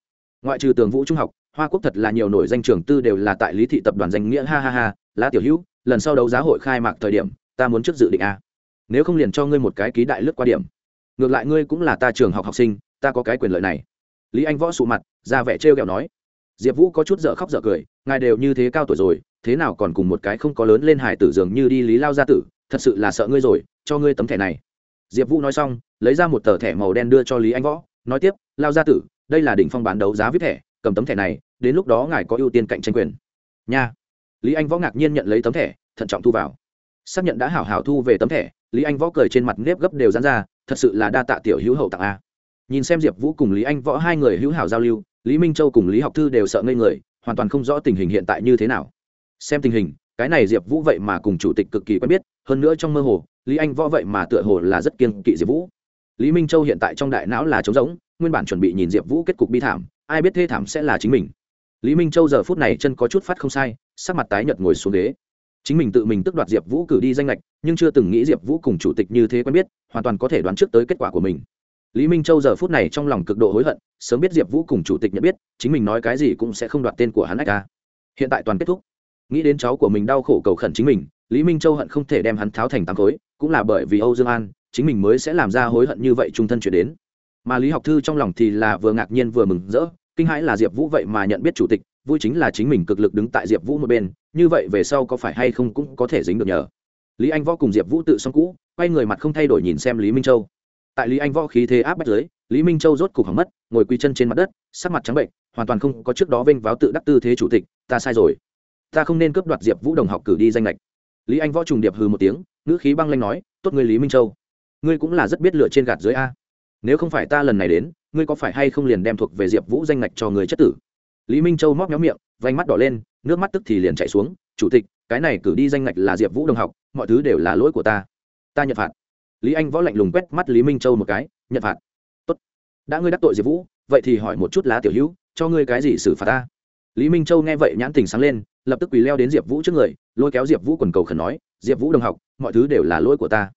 ngoại trừ tường vũ trung học, hoa quốc thật là nhiều nổi danh trường tư đều là tại lý thị tập đoàn danh nghĩa ha ha ha, lá tiểu hữu, lần sau đấu giá hội khai mạc thời điểm, ta muốn trước dự định a. Nếu không liền cho ngươi một cái ký đại lướt qua điểm. Ngược lại ngươi cũng là ta trường học học sinh, ta có cái quyền lợi này. Lý anh võ sụ mặt, ra vẻ trêu ghẹo nói. Diệp vũ có chút dở khóc dở cười, ngài đều như thế cao tuổi rồi, thế nào còn cùng một cái không có lớn lên hải tử dường như đi lý lao gia tử, thật sự là sợ ngươi rồi, cho ngươi tấm thẻ này. Diệp vũ nói xong, lấy ra một tờ thẻ màu đen đưa cho lý anh võ, nói tiếp, lao gia tử đây là đỉnh phong bán đấu giá viết thẻ, cầm tấm thẻ này, đến lúc đó ngài có ưu tiên cạnh tranh quyền. Nha. Lý anh võ ngạc nhiên nhận lấy tấm thẻ, thận trọng thu vào. Xác nhận đã hảo hảo thu về tấm thẻ, lý anh võ cười trên mặt nếp gấp đều dán ra, thật sự là đa tạ tiểu hữu hậu tặng a. Nhìn xem diệp vũ cùng lý anh võ hai người hữu hảo giao lưu, lý minh châu cùng lý học thư đều sợ ngây người, hoàn toàn không rõ tình hình hiện tại như thế nào. Xem tình hình, cái này diệp vũ vậy mà cùng chủ tịch cực kỳ quen biết, hơn nữa trong mơ hồ, lý anh võ vậy mà tựa hồ là rất kiên kỵ diệp vũ. Lý minh châu hiện tại trong đại não là trống rỗng nguyên bản chuẩn bị nhìn diệp vũ kết cục bi thảm, ai biết thê thảm sẽ là chính mình. Lý minh châu giờ phút này chân có chút phát không sai, sắc mặt tái nhợt ngồi xuống ghế. Chính mình tự mình tức đoạt diệp vũ cử đi danh lệch, nhưng chưa từng nghĩ diệp vũ cùng chủ tịch như thế quen biết, hoàn toàn có thể đoán trước tới kết quả của mình. Lý minh châu giờ phút này trong lòng cực độ hối hận, sớm biết diệp vũ cùng chủ tịch nhận biết, chính mình nói cái gì cũng sẽ không đoạt tên của hắn ách ca hiện tại toàn kết thúc. Nghĩ đến cháu của mình đau khổ cầu khẩn chính mình, lý minh châu hận không thể đem hắn tháo thành tám khối, cũng là bởi vì âu dương an, chính mình mới sẽ làm ra hối hận như vậy trung thân chuyển đến mà lý học thư trong lòng thì là vừa ngạc nhiên vừa mừng rỡ, kinh hãi là diệp vũ vậy mà nhận biết chủ tịch, vui chính là chính mình cực lực đứng tại diệp vũ một bên, như vậy về sau có phải hay không cũng có thể dính được nhờ. Lý anh võ cùng diệp vũ tự xong cũ, quay người mặt không thay đổi nhìn xem lý minh châu. Tại lý anh võ khí thế áp bách giới lý minh châu rốt cục hỏng mất, ngồi quy chân trên mặt đất, sắc mặt trắng bệnh, hoàn toàn không có trước đó vênh váo tự đắc tư thế chủ tịch, ta sai rồi. Ta không nên cướp đoạt diệp vũ đồng học cử đi danh lệch lý anh võ trùng điệp hừ một tiếng, ngữ khí băng lanh nói, tốt người lý minh châu. Ngươi cũng là rất biết lựa trên gạt dưới a nếu không phải ta lần này đến, ngươi có phải hay không liền đem thuộc về diệp vũ danh ngạch cho người chất tử? Lý minh châu móc méo miệng vánh mắt đỏ lên, nước mắt tức thì liền chạy xuống, chủ tịch, cái này cử đi danh ngạch là diệp vũ đồng học, mọi thứ đều là lỗi của ta. Ta nhận phạt. Lý anh võ lạnh lùng quét mắt lý minh châu một cái, nhận phạt. Tốt. Đã ngươi đắc tội diệp vũ, vậy thì hỏi một chút lá tiểu hữu, cho ngươi cái gì xử phạt ta? Lý minh châu nghe vậy nhãn tình sáng lên, lập tức quỳ leo đến diệp vũ trước người, lôi kéo diệp vũ quần cầu khẩn nói, diệp vũ đồng học, mọi thứ đều là lỗi của ta.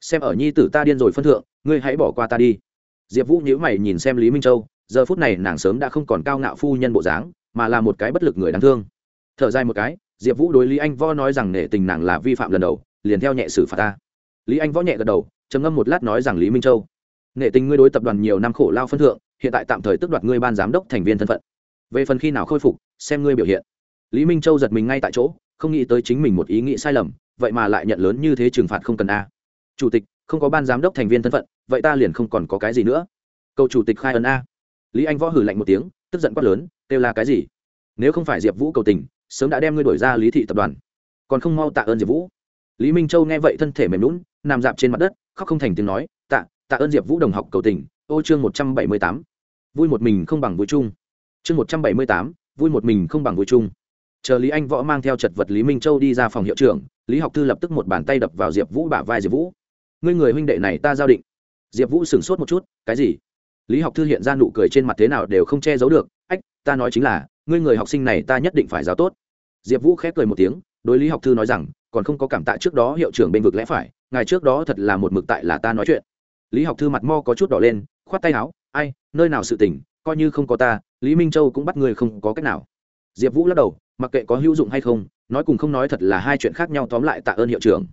Xem ở nhi tử ta điên rồi phân thượng ngươi hãy bỏ qua ta đi. Diệp vũ nhíu mày nhìn xem lý minh châu, giờ phút này nàng sớm đã không còn cao ngạo phu nhân bộ dáng, mà là một cái bất lực người đáng thương. Thở dài một cái, diệp vũ đối lý anh võ nói rằng nể tình nàng là vi phạm lần đầu, liền theo nhẹ xử phạt ta. Lý anh võ nhẹ gật đầu, trầm ngâm một lát nói rằng lý minh châu, nể tình ngươi đối tập đoàn nhiều năm khổ lao phân thượng, hiện tại tạm thời tức đoạt ngươi ban giám đốc thành viên thân phận. Về phần khi nào khôi phục, xem ngươi biểu hiện. Lý minh châu giật mình ngay tại chỗ, không nghĩ tới chính mình một ý nghĩ sai lầm, vậy mà lại nhận lớn như thế trừng phạt không cần a. Chủ tịch không có ban giám đốc thành viên thân phận, vậy ta liền không còn có cái gì nữa. Cầu chủ tịch khai ấn a. Lý anh võ hử lạnh một tiếng, tức giận quát lớn, kêu là cái gì? Nếu không phải diệp vũ cầu tình, sớm đã đem ngươi đổi ra lý thị tập đoàn. Còn không mau tạ ơn diệp vũ. Lý minh châu nghe vậy thân thể mềm lún nằm dạp trên mặt đất, khóc không thành tiếng nói, tạ tạ ơn diệp vũ đồng học cầu tình, ô chương một trăm bảy mươi tám. Vui một mình không bằng vui chung. Chương một trăm bảy mươi tám, vui một mình không bằng vui chung. Chờ lý anh võ mang theo chật vật lý minh châu đi ra phòng hiệu trưởng, lý học thư lập tức một bàn tay đập vào diệp vũ bả vai diệp vũ ngươi người huynh đệ này ta giao định. Diệp vũ sửng sốt một chút, cái gì? Lý học thư hiện ra nụ cười trên mặt thế nào đều không che giấu được. Ách, ta nói chính là, ngươi người học sinh này ta nhất định phải giáo tốt. Diệp vũ khép cười một tiếng, đối lý học thư nói rằng, còn không có cảm tạ trước đó hiệu trưởng bên vực lẽ phải ngày trước đó thật là một mực tại là ta nói chuyện. Lý học thư mặt mo có chút đỏ lên, khoát tay áo, ai, nơi nào sự tỉnh coi như không có ta, lý minh châu cũng bắt người không có cách nào. Diệp vũ lắc đầu, mặc kệ có hữu dụng hay không, nói cùng không nói thật là hai chuyện khác nhau, tóm lại tạ ơn hiệu trưởng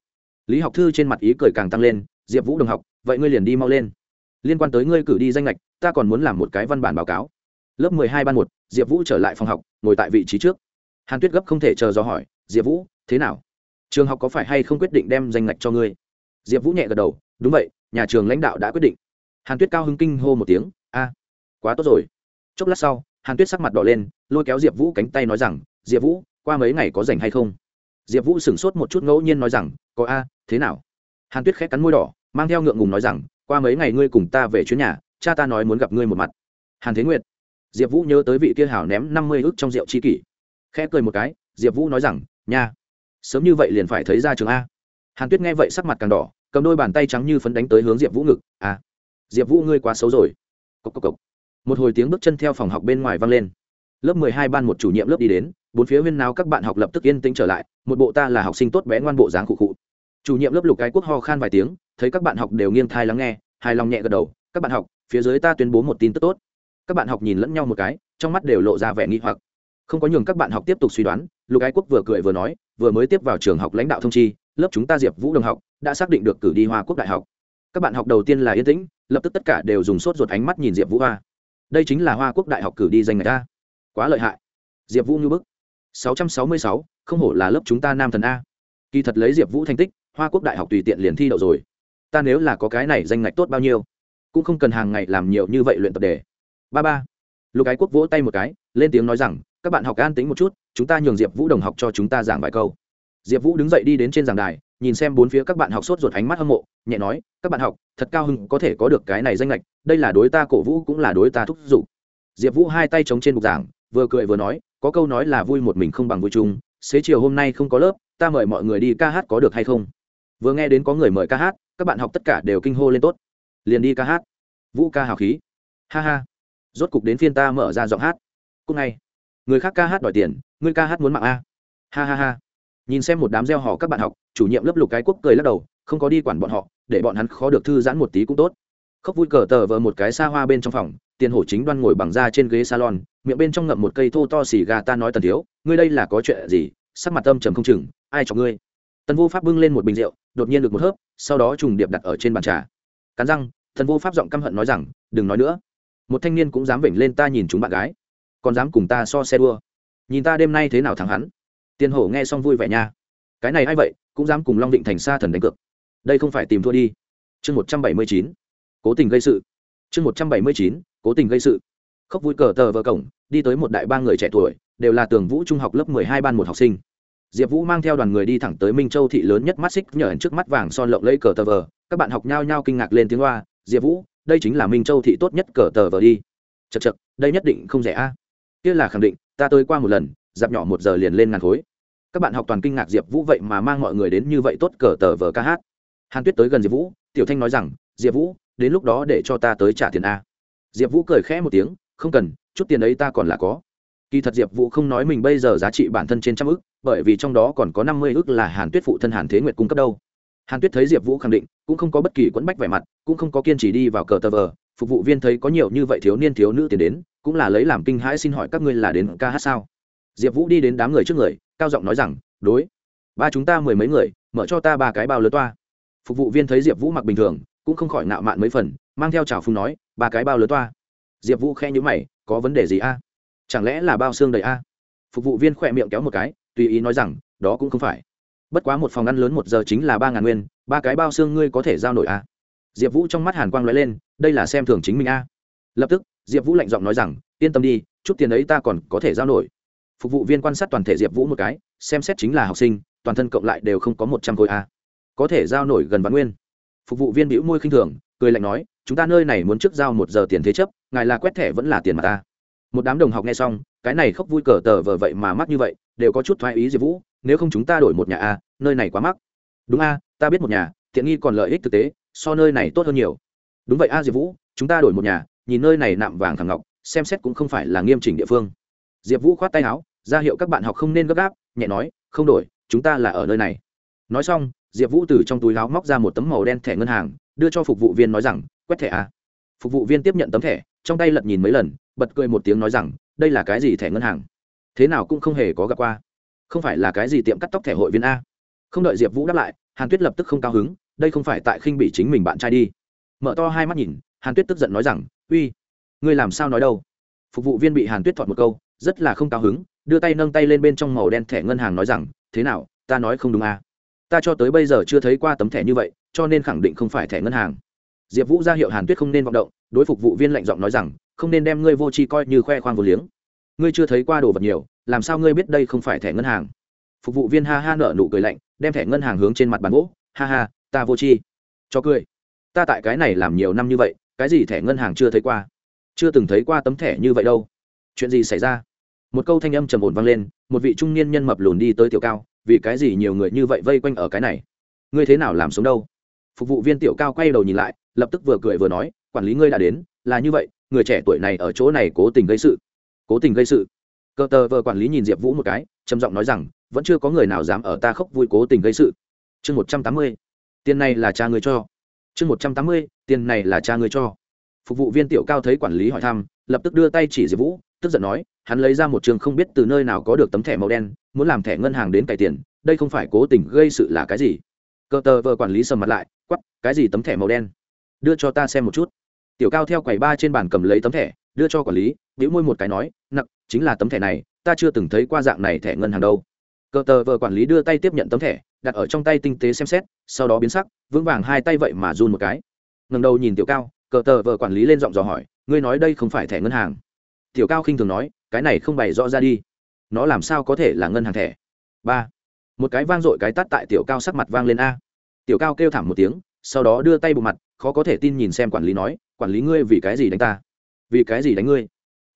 lý học thư trên mặt ý cười càng tăng lên, diệp vũ đồng học, vậy ngươi liền đi mau lên. Liên quan tới ngươi cử đi danh lệch ta còn muốn làm một cái văn bản báo cáo. Lớp mười hai ban một, diệp vũ trở lại phòng học, ngồi tại vị trí trước. Hàn tuyết gấp không thể chờ do hỏi, diệp vũ, thế nào? Trường học có phải hay không quyết định đem danh lệch cho ngươi? Diệp vũ nhẹ gật đầu, đúng vậy, nhà trường lãnh đạo đã quyết định. Hàn tuyết cao hưng kinh hô một tiếng, a, quá tốt rồi. Chốc lát sau, hàn tuyết sắc mặt đỏ lên, lôi kéo diệp vũ cánh tay nói rằng, diệp vũ, qua mấy ngày có rảnh hay không? Diệp vũ sửng sốt một chút ngẫu nhiên nói rằng, có a thế nào? Hàn tuyết khét cắn môi đỏ, mang theo ngượng ngùng nói rằng, qua mấy ngày ngươi cùng ta về chuyến nhà, cha ta nói muốn gặp ngươi một mặt. Hàn thế nguyệt, diệp vũ nhớ tới vị kia hảo ném năm mươi ức trong rượu chi kỷ. Khẽ cười một cái, diệp vũ nói rằng, nha, sớm như vậy liền phải thấy ra trường a. Hàn tuyết nghe vậy sắc mặt càng đỏ, cầm đôi bàn tay trắng như phấn đánh tới hướng diệp vũ ngực à diệp vũ ngươi quá xấu rồi. Cốc cốc cốc. một hồi tiếng bước chân theo phòng học bên ngoài vang lên. Lớp mười hai ban một chủ nhiệm lớp đi đến, bốn phía huyên nào các bạn học lập tức yên tĩnh trở lại, một bộ ta là học sinh tốt bé ngoan bộ dáng cụ cụ chủ nhiệm lớp lục cái quốc ho khan vài tiếng thấy các bạn học đều nghiêng thai lắng nghe hài lòng nhẹ gật đầu các bạn học phía dưới ta tuyên bố một tin tức tốt. Các bạn học nhìn lẫn nhau một cái trong mắt đều lộ ra vẻ nghi hoặc. Không có nhường các bạn học tiếp tục suy đoán lục ái quốc vừa cười vừa nói vừa mới tiếp vào trường học lãnh đạo thông chi lớp chúng ta diệp vũ đồng học đã xác định được cử đi hoa quốc đại học. Các bạn học đầu tiên là yên tĩnh lập tức tất cả đều dùng sốt ruột ánh mắt nhìn diệp vũ hoa. Đây chính là hoa quốc đại học cử đi danh người ta quá lợi hại. Diệp vũ như bức. 666, không hổ là lớp chúng ta nam thần a. Kỳ thật lấy diệp vũ thành tích hoa quốc đại học tùy tiện liền thi đậu rồi. Ta nếu là có cái này danh ngạch tốt bao nhiêu? Cũng không cần hàng ngày làm nhiều như vậy luyện tập đề. Ba ba. Lục ái quốc vỗ tay một cái, lên tiếng nói rằng, các bạn học an tính một chút, chúng ta nhường diệp vũ đồng học cho chúng ta giảng vài câu. Diệp vũ đứng dậy đi đến trên giảng đài, nhìn xem bốn phía các bạn học sốt ruột ánh mắt hâm mộ, nhẹ nói, các bạn học, thật cao hưng có thể có được cái này danh lệch đây là đối ta cổ vũ cũng là đối ta thúc giục. Diệp vũ hai tay chống trên bục giảng, vừa cười vừa nói, có câu nói là vui một mình không bằng vui chung, xế chiều hôm nay không có lớp, ta mời mọi người đi ca hát có được hay không? Vừa nghe đến có người mời ca hát, các bạn học tất cả đều kinh hô lên tốt. Liền đi ca hát. Vũ ca hào khí. Ha ha. Rốt cục đến phiên ta mở ra giọng hát. Cúc ngay. Người khác ca hát đòi tiền người ca hát muốn mạng a. Ha ha ha. Nhìn xem một đám gieo họ các bạn học, chủ nhiệm lớp lục cái quốc cười lắc đầu, không có đi quản bọn họ, để bọn hắn khó được thư giãn một tí cũng tốt. Khóc vui cờ tờ vờ một cái xa hoa bên trong phòng, tiền hổ chính đoan ngồi bằng da trên ghế salon, miệng bên trong ngậm một cây thô to xì gà ta nói tần thiếu, ngươi đây là có chuyện gì? Sắc mặt âm trầm không chừng, ai cho ngươi? Tần vô pháp bưng lên một bình rượu đột nhiên được một hớp, sau đó trùng điệp đặt ở trên bàn trà. Cắn răng, thần vô pháp giọng căm hận nói rằng, đừng nói nữa. Một thanh niên cũng dám vểnh lên ta nhìn chúng bạn gái. Còn dám cùng ta so xe đua. Nhìn ta đêm nay thế nào thắng hắn. Tiền hổ nghe xong vui vẻ nha. Cái này ai vậy? Cũng dám cùng long định thành sa thần đánh cược. Đây không phải tìm thua đi. Chương một trăm bảy mươi chín. Cố tình gây sự. Chương một trăm bảy mươi chín. Cố tình gây sự. Khóc vui cờ tờ vợ cổng, đi tới một đại ba người trẻ tuổi, đều là tường vũ trung học lớp mười hai ban một học sinh diệp vũ mang theo đoàn người đi thẳng tới minh châu thị lớn nhất mắt xích, nhờ ẩn trước mắt vàng son lộng lấy cờ tờ vờ. Các bạn học nhao nhao kinh ngạc lên tiếng hoa. diệp vũ, đây chính là minh châu thị tốt nhất cờ tờ vờ đi. Chật chật đây nhất định không rẻ a. Kia là khẳng định, ta tới qua một lần, dạp nhỏ một giờ liền lên ngàn khối. Các bạn học toàn kinh ngạc diệp vũ vậy mà mang mọi người đến như vậy tốt cờ tờ vờ ca hát. Hàn tuyết tới gần diệp vũ, tiểu thanh nói rằng, diệp vũ, đến lúc đó để cho ta tới trả tiền a. Diệp vũ cười khẽ một tiếng, không cần, chút tiền ấy ta còn là có kỳ thật diệp vũ không nói mình bây giờ giá trị bản thân trên trăm ước, bởi vì trong đó còn có năm mươi ước là hàn tuyết phụ thân hàn thế nguyệt cung cấp đâu. Hàn tuyết thấy diệp vũ khẳng định cũng không có bất kỳ quẫn bách vẻ mặt cũng không có kiên trì đi vào cờ tờ vờ. Phục vụ viên thấy có nhiều như vậy thiếu niên thiếu nữ tiền đến cũng là lấy làm kinh hãi xin hỏi các ngươi là đến ca hát sao? Diệp vũ đi đến đám người trước người cao giọng nói rằng đối. Ba chúng ta mười mấy người mở cho ta ba cái bao lớn toa. Phục vụ viên thấy diệp vũ mặc bình thường cũng không khỏi nạo mạn mấy phần mang theo trào phung nói ba cái bao lớn toa. Diệp vũ khe nhữ mày có vấn đề gì a? Chẳng lẽ là bao xương đầy a? Phục vụ viên khỏe miệng kéo một cái, tùy ý nói rằng, đó cũng không phải. Bất quá một phòng ăn lớn một giờ chính là ba ngàn nguyên, ba cái bao xương ngươi có thể giao nổi a? Diệp vũ trong mắt hàn quang l ó e lên, đây là xem thường chính mình a. Lập tức, diệp vũ lạnh giọng nói rằng, yên tâm đi, chút tiền ấy ta còn có thể giao nổi. Phục vụ viên quan sát toàn thể diệp vũ một cái, xem xét chính là học sinh, toàn thân cộng lại đều không có một trăm khối a. Có thể giao nổi gần vạn nguyên. Phục vụ viên bĩu môi khinh thường, cười lạnh nói, chúng ta nơi này muốn trước giao một giờ tiền thế chấp, ngài là quét thẻ vẫn là tiền mà ta một đám đồng học nghe xong, cái này khóc vui cờ tờ vờ vậy mà mắc như vậy, đều có chút thoái ý diệp vũ, nếu không chúng ta đổi một nhà a, nơi này quá mắc. Đúng a, ta biết một nhà, tiện nghi còn lợi ích thực tế, so nơi này tốt hơn nhiều. Đúng vậy a diệp vũ, chúng ta đổi một nhà, nhìn nơi này nạm vàng thẳng ngọc, xem xét cũng không phải là nghiêm chỉnh địa phương. Diệp vũ khoát tay áo, ra hiệu các bạn học không nên gấp gáp, nhẹ nói, không đổi, chúng ta là ở nơi này. Nói xong, diệp vũ từ trong túi áo móc ra một tấm màu đen thẻ ngân hàng, đưa cho phục vụ viên nói rằng, quét thẻ a. phục vụ viên tiếp nhận tấm thẻ, trong tay lật nhìn mấy lần bật cười một tiếng nói rằng, đây là cái gì thẻ ngân hàng? Thế nào cũng không hề có gặp qua. Không phải là cái gì tiệm cắt tóc thẻ hội viên a. Không đợi diệp vũ đáp lại, hàn tuyết lập tức không cao hứng, đây không phải tại khinh bị chính mình bạn trai đi. Mở to hai mắt nhìn, hàn tuyết tức giận nói rằng, uy, ngươi làm sao nói đâu? Phục vụ viên bị hàn tuyết thọt một câu, rất là không cao hứng, đưa tay nâng tay lên bên trong màu đen thẻ ngân hàng nói rằng, thế nào, ta nói không đúng à ta cho tới bây giờ chưa thấy qua tấm thẻ như vậy, cho nên khẳng định không phải thẻ ngân hàng. Diệp vũ ra hiệu hàn tuyết không nên vọng động, đối phục vụ viên lạnh giọng nói rằng không nên đem ngươi vô tri coi như khoe khoang vô liếng. Ngươi chưa thấy qua đồ vật nhiều, làm sao ngươi biết đây không phải thẻ ngân hàng? Phục vụ viên ha ha nở nụ cười lạnh, đem thẻ ngân hàng hướng trên mặt bàn gỗ ha ha, ta vô tri. Cho cười. Ta tại cái này làm nhiều năm như vậy, cái gì thẻ ngân hàng chưa thấy qua? Chưa từng thấy qua tấm thẻ như vậy đâu. Chuyện gì xảy ra? Một câu thanh âm trầm ổn vang lên, một vị trung niên nhân mập lùn đi tới tiểu cao, vì cái gì nhiều người như vậy vây quanh ở cái này? Ngươi thế nào làm sống đâu? Phục vụ viên tiểu cao quay đầu nhìn lại, lập tức vừa cười vừa nói, quản lý ngươi đã đến, là như vậy người trẻ tuổi này ở chỗ này cố tình gây sự. Cố tình gây sự? Cờ tờ vờ quản lý nhìn diệp vũ một cái, trầm giọng nói rằng, vẫn chưa có người nào dám ở ta khóc vui cố tình gây sự. Chương một trăm tám mươi, tiền này là cha người cho. Chương một trăm tám mươi, tiền này là cha người cho. Phục vụ viên tiểu cao thấy quản lý hỏi thăm, lập tức đưa tay chỉ diệp vũ, tức giận nói, hắn lấy ra một trường không biết từ nơi nào có được tấm thẻ màu đen, muốn làm thẻ ngân hàng đến cải tiền, đây không phải cố tình gây sự là cái gì? Cờ tờ vờ quản lý sầm mặt lại, quắp, cái gì tấm thẻ màu đen? Đưa cho ta xem một chút tiểu cao theo quầy ba trên bàn cầm lấy tấm thẻ, đưa cho quản lý, bĩu môi một cái nói nặng chính là tấm thẻ này, ta chưa từng thấy qua dạng này thẻ ngân hàng đâu. Cờ tờ vờ quản lý đưa tay tiếp nhận tấm thẻ, đặt ở trong tay tinh tế xem xét, sau đó biến sắc, vững vàng hai tay vậy mà run một cái. Ngần đầu nhìn tiểu cao, cờ tờ vờ quản lý lên giọng dò hỏi, ngươi nói đây không phải thẻ ngân hàng? Tiểu cao khinh thường nói, cái này không bày rõ ra đi. Nó làm sao có thể là ngân hàng thẻ? Ba. Một cái vang dội cái tắt tại tiểu cao sắc mặt vang lên a. Tiểu cao kêu thảm một tiếng, sau đó đưa tay bộ mặt, khó có thể tin nhìn xem quản lý nói quản lý ngươi vì cái gì đánh ta? Vì cái gì đánh ngươi?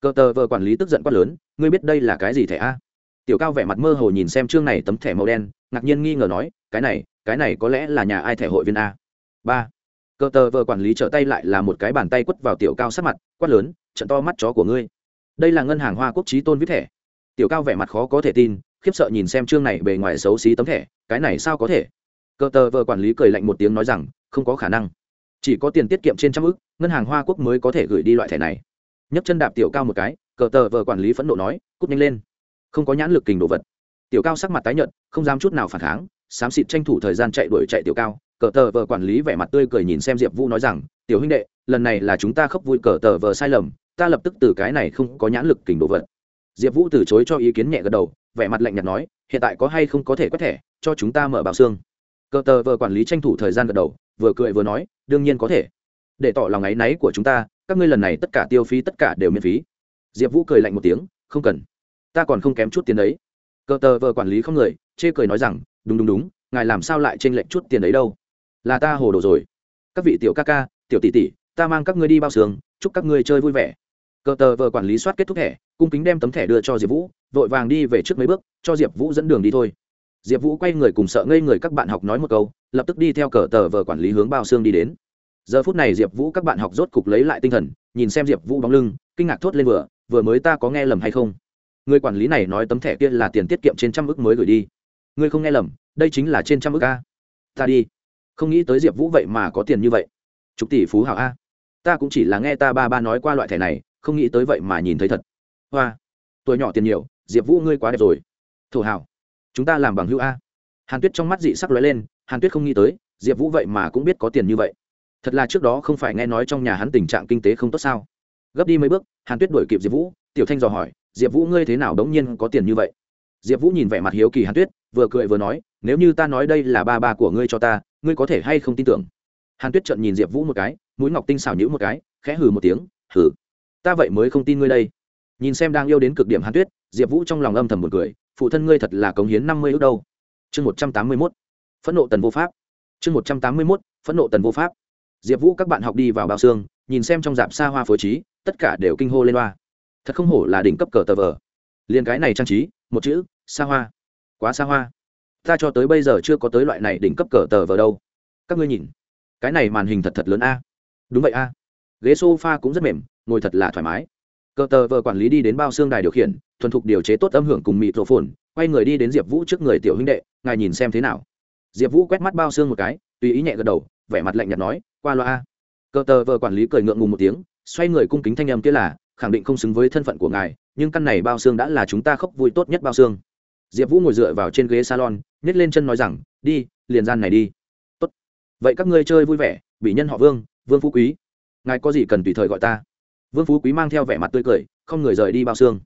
Cờ tờ vờ quản lý tức giận quát lớn, ngươi biết đây là cái gì thẻ a? Tiểu cao vẻ mặt mơ hồ nhìn xem chương này tấm thẻ màu đen, ngạc nhiên nghi ngờ nói, cái này cái này có lẽ là nhà ai thẻ hội viên a? Ba. Cờ tờ vờ quản lý trở tay lại là một cái bàn tay quất vào tiểu cao sát mặt, quát lớn, trận to mắt chó của ngươi. Đây là ngân hàng hoa quốc trí tôn viết thẻ. Tiểu cao vẻ mặt khó có thể tin, khiếp sợ nhìn xem chương này bề ngoài xấu xí tấm thẻ, cái này sao có thể? Cờ tờ vờ quản lý cười lạnh một tiếng nói rằng, không có khả năng chỉ có tiền tiết kiệm trên trăm ước ngân hàng hoa quốc mới có thể gửi đi loại thẻ này. Nhấc chân đạp tiểu cao một cái, cờ tờ vờ quản lý phẫn nộ nói, cút nhanh lên. Không có nhãn lực kình đồ vật. Tiểu cao sắc mặt tái nhợt, không dám chút nào phản kháng, xám xịt tranh thủ thời gian chạy đuổi chạy tiểu cao. Cờ tờ vờ quản lý vẻ mặt tươi cười nhìn xem diệp vũ nói rằng, tiểu huynh đệ, lần này là chúng ta khóc vui cờ tờ vờ sai lầm, ta lập tức từ cái này không có nhãn lực kình đồ vật. Diệp vũ từ chối cho ý kiến nhẹ gật đầu, vẻ mặt lạnh nhạt nói, hiện tại có hay không có thể quét thẻ, cho chúng ta mở bào xương. Cờ tờ vờ quản lý tranh thủ thời gian gật đầu vừa cười vừa nói, đương nhiên có thể. Để tỏ lòng áy náy của chúng ta, các ngươi lần này tất cả tiêu phí tất cả đều miễn phí. Diệp vũ cười lạnh một tiếng, không cần. Ta còn không kém chút tiền đấy. Cờ tờ vờ quản lý không người, chê cười nói rằng, đúng đúng đúng, ngài làm sao lại t r ê n lệnh chút tiền đấy đâu? Là ta hồ đồ rồi. Các vị tiểu ca ca, tiểu tỷ tỷ, ta mang các ngươi đi bao sương chúc các ngươi chơi vui vẻ. Cờ tờ vờ quản lý soát kết thúc thẻ, cung kính đem tấm thẻ đưa cho diệp vũ, vội vàng đi về trước mấy bước, cho diệp vũ dẫn đường đi thôi diệp vũ quay người cùng sợ ngây người các bạn học nói một câu, lập tức đi theo cờ tờ vờ quản lý hướng bao xương đi đến. Giờ phút này diệp vũ các bạn học rốt cục lấy lại tinh thần, nhìn xem diệp vũ bóng lưng, kinh ngạc thốt lên vừa vừa mới ta có nghe lầm hay không? Người quản lý này nói tấm thẻ kia là tiền tiết kiệm trên trăm ước mới gửi đi. Ngươi không nghe lầm, đây chính là trên trăm ước a. Ta đi. Không nghĩ tới diệp vũ vậy mà có tiền như vậy. Chục tỷ phú hảo a. Ta cũng chỉ là nghe ta ba ba nói qua loại thẻ này, không nghĩ tới vậy mà nhìn thấy thật. Hoa, tuổi nhỏ tiền nhiều, diệp vũ ngươi quá đẹp rồi. Thổ hảo chúng ta làm bằng hữu a. Hàn tuyết trong mắt dị sắc lóe lên, hàn tuyết không nghĩ tới, diệp vũ vậy mà cũng biết có tiền như vậy. Thật là trước đó không phải nghe nói trong nhà hắn tình trạng kinh tế không tốt sao. Gấp đi mấy bước, hàn tuyết đuổi kịp diệp vũ, tiểu thanh dò hỏi, diệp vũ ngươi thế nào đống nhiên có tiền như vậy? Diệp vũ nhìn vẻ mặt hiếu kỳ hàn tuyết, vừa cười vừa nói, nếu như ta nói đây là ba ba của ngươi cho ta, ngươi có thể hay không tin tưởng? Hàn tuyết trợn nhìn diệp vũ một cái, mũi ngọc tinh xảo nhữ một cái, khẽ hừ một tiếng, hừ, ta vậy mới không tin ngươi đây. Nhìn xem đang yêu đến cực điểm hàn tuyết, diệp vũ trong lòng âm thầm một cười phụ thân ngươi thật là cống hiến năm mươi ước đâu. Chương một trăm tám mươi mốt, phẫn nộ tần vô pháp. Chương một trăm tám mươi mốt, phẫn nộ tần vô pháp. Diệp vũ, các bạn học đi vào bao xương, nhìn xem trong dạp xa hoa phối trí, tất cả đều kinh hô lên hoa thật không hổ là đỉnh cấp cờ tờ vờ. Liền cái này trang trí, một chữ xa hoa. Quá xa hoa. Ta cho tới bây giờ chưa có tới loại này đỉnh cấp cờ tờ vờ đâu. Các ngươi nhìn, cái này màn hình thật thật lớn a. Đúng vậy a. Ghế s o f a cũng rất mềm, ngồi thật là thoải mái cờ tờ vờ quản lý đi đến bao xương đài điều khiển, thuần thục điều chế tốt âm hưởng cùng mịt rổ phồn quay người đi đến diệp vũ trước người tiểu huynh đệ, ngài nhìn xem thế nào? Diệp vũ quét mắt bao xương một cái, tùy ý nhẹ gật đầu, vẻ mặt lạnh nhạt nói, qua loa cờ tờ vờ quản lý cười ngượng ngùng một tiếng, xoay người cung kính thanh âm kia là, khẳng định không xứng với thân phận của ngài, nhưng căn này bao xương đã là chúng ta khóc vui tốt nhất bao xương. Diệp vũ ngồi dựa vào trên ghế salon nhét lên chân nói rằng, đi, liền gian này đi. Tốt. vậy các ngươi chơi vui vẻ bị nhân họ vương vương phú quý. Ngài có gì cần tùy thời gọi ta? Vương phú quý mang theo vẻ mặt tươi cười, không người rời đi bao xương.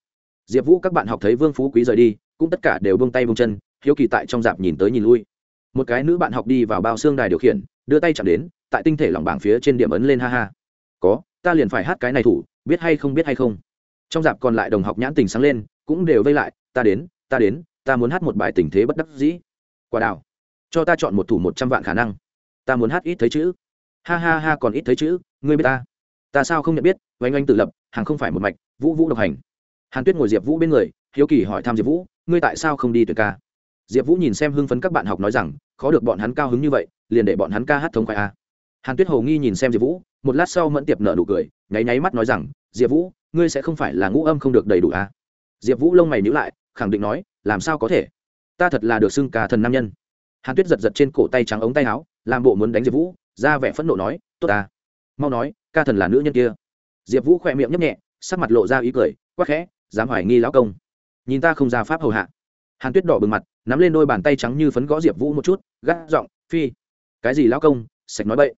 Diệp vũ, các bạn học thấy vương phú quý rời đi, cũng tất cả đều bông tay bông chân, hiếu kỳ tại trong dạp nhìn tới nhìn lui. Một cái nữ bạn học đi vào bao xương đài điều khiển, đưa tay chạm đến, tại tinh thể lòng bảng phía trên điểm ấn lên ha ha. Có, ta liền phải hát cái này thủ, biết hay không biết hay không. Trong dạp còn lại đồng học nhãn tình sáng lên, cũng đều vây lại, ta đến ta đến, ta muốn hát một bài tình thế bất đắc dĩ. Quả đào cho ta chọn một thủ một trăm vạn khả năng. Ta muốn hát ít thấy chữ. Ha ha ha còn ít thấy chữ, ngươi biết ta ta sao không nhận biết, oanh oanh tự lập, hàng không phải một mạch, vũ vũ độc hành. Hàn tuyết ngồi diệp vũ bên người, hiếu kỳ hỏi thăm diệp vũ, ngươi tại sao không đi tuyệt ca? Diệp vũ nhìn xem hưng phấn các bạn học nói rằng, khó được bọn hắn cao hứng như vậy, liền để bọn hắn ca hát thống khoai a. Hàn tuyết hầu nghi nhìn xem diệp vũ, một lát sau mẫn tiệp nở nụ cười, nháy nháy mắt nói rằng, diệp vũ, ngươi sẽ không phải là ngũ âm không được đầy đủ a? Diệp vũ lông mày nhữ lại, khẳng định nói, làm sao có thể? Ta thật là được xưng ca thần nam nhân. Hàn tuyết giật giật trên cổ tay trắng ống tay áo, làm bộ muốn đánh diệp vũ, ra vẻ phẫn nộ nói, tốt ta. Mau nói ca thần là nữ nhân kia. Diệp vũ khỏe miệng nhấp nhẹ, sắc mặt lộ ra ý cười, quắc khẽ, dám hoài nghi lão công. Nhìn ta không ra pháp hầu hạ. Hàn tuyết đỏ bừng mặt, nắm lên đôi bàn tay trắng như phấn gõ diệp vũ một chút, gắt giọng, phi, cái gì lão công, sạch nói bậy.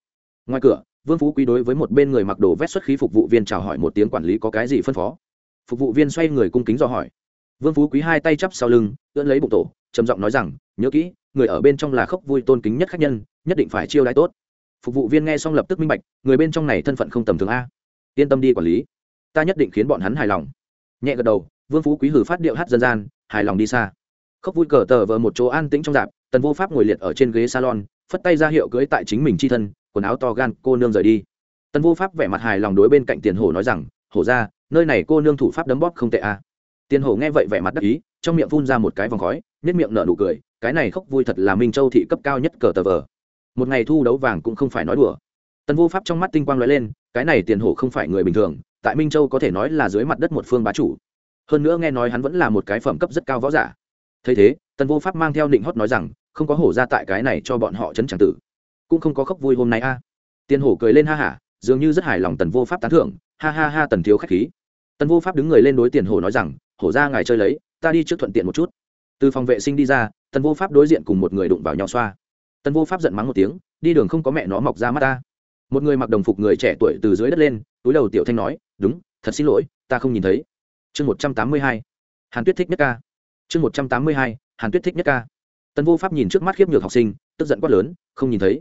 Ngoài cửa, vương phú quý đối với một bên người mặc đồ vét xuất khí phục vụ viên chào hỏi một tiếng quản lý có cái gì phân phó. Phục vụ viên xoay người cung kính dò hỏi. Vương phú quý hai tay chắp sau lưng, ưỡn lấy bụng tổ, trầm giọng nói rằng, nhớ kỹ, người ở bên trong là khốc vui tôn kính nhất khách nhân, nhất định phải chiêu đãi tốt phục vụ viên nghe xong lập tức minh bạch, người bên trong này thân phận không tầm thường a. Yên tâm đi quản lý. Ta nhất định khiến bọn hắn hài lòng. Nhẹ gật đầu, vương phú quý hử phát điệu hát dân gian, hài lòng đi xa. Khóc vui cờ tờ vờ một chỗ an tĩnh trong dạp, tần vô pháp ngồi liệt ở trên ghế salon, phất tay ra hiệu cưới tại chính mình chi thân, quần áo to gan, cô nương rời đi. Tần vô pháp vẻ mặt hài lòng đối bên cạnh tiền hổ nói rằng, hổ ra, nơi này cô nương thủ pháp đấm bóp không tệ a. Tiền hổ nghe vậy vẻ mặt đắc ý, trong miệng phun ra một cái vòng khói nhất miệng nở nụ cười, cái này khóc vui thật là minh châu thị cấp cao nhất cờ tờ vờ một ngày thu đấu vàng cũng không phải nói đùa. Tần vô pháp trong mắt tinh quang lóe lên, cái này tiền hổ không phải người bình thường, tại minh châu có thể nói là dưới mặt đất một phương bá chủ. Hơn nữa nghe nói hắn vẫn là một cái phẩm cấp rất cao võ giả. Thấy thế, tần vô pháp mang theo định hót nói rằng, không có hổ ra tại cái này cho bọn họ chấn tràng tử. Cũng không có khóc vui hôm nay a. Tiền hổ cười lên ha hả, dường như rất hài lòng tần vô pháp tán thưởng. Ha ha ha tần thiếu khách khí. Tần vô pháp đứng người lên đối tiền hổ nói rằng, hổ ra ngài chơi lấy, ta đi trước thuận tiện một chút. Từ phòng vệ sinh đi ra, tần vô pháp đối diện cùng một người đụng vào nhau xoa. Tân vô pháp giận mắng một tiếng, đi đường không có mẹ nó mọc ra mắt ta. Một người mặc đồng phục người trẻ tuổi từ dưới đất lên, túi đầu tiểu thanh nói, đúng, thật xin lỗi, ta không nhìn thấy. Chương một trăm tám mươi hai, hàn tuyết thích nhất ca. Chương một trăm tám mươi hai, hàn tuyết thích nhất ca. Tân vô pháp nhìn trước mắt khiếp nhược học sinh, tức giận quát lớn, không nhìn thấy.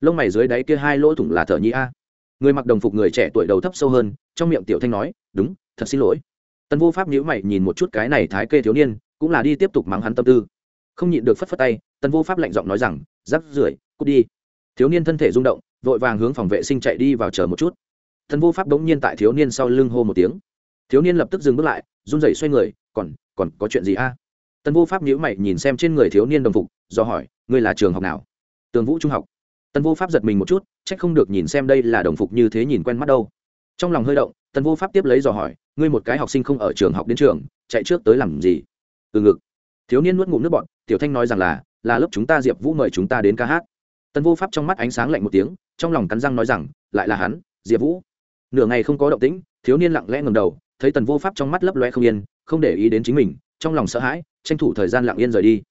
Lông mày dưới đáy kia hai lỗ thủng là thở nhi a. Người mặc đồng phục người trẻ tuổi đầu thấp sâu hơn, trong miệng tiểu thanh nói, đúng, thật xin lỗi. Tân vô pháp nhữ mày nhìn một chút cái này thái kê thiếu niên, cũng là đi tiếp tục mắng hắn tâm tư không nhịn được phất phất tay, tần vô pháp lạnh giọng nói rằng, rắc rưởi, cút đi. Thiếu niên thân thể rung động, vội vàng hướng phòng vệ sinh chạy đi vào chờ một chút. Thần vô pháp đống nhiên tại thiếu niên sau lưng hô một tiếng. Thiếu niên lập tức dừng bước lại, run rẩy xoay người, còn còn có chuyện gì a? À? tần vô pháp nhíu mày nhìn xem trên người thiếu niên đồng phục, do hỏi, ngươi là trường học nào? Tường vũ trung học. Tần vô pháp giật mình một chút trách không được nhìn xem đây là đồng phục như thế nhìn quen mắt đâu. Trong lòng hơi động, tần vô pháp tiếp lấy dò hỏi, ngươi một cái học sinh không ở trường học đến trường, chạy trước tới làm gì? Từ ngực thiếu niên nuốt ngụm nước bọn tiểu thanh nói rằng là là lớp chúng ta diệp vũ mời chúng ta đến ca hát. Tần vô pháp trong mắt ánh sáng lạnh một tiếng, trong lòng cắn răng nói rằng, lại là hắn, diệp vũ. Nửa ngày không có động tĩnh, thiếu niên lặng lẽ ngầm đầu, thấy tần vô pháp trong mắt lấp loe không yên, không để ý đến chính mình, trong lòng sợ hãi, tranh thủ thời gian lặng yên rời đi.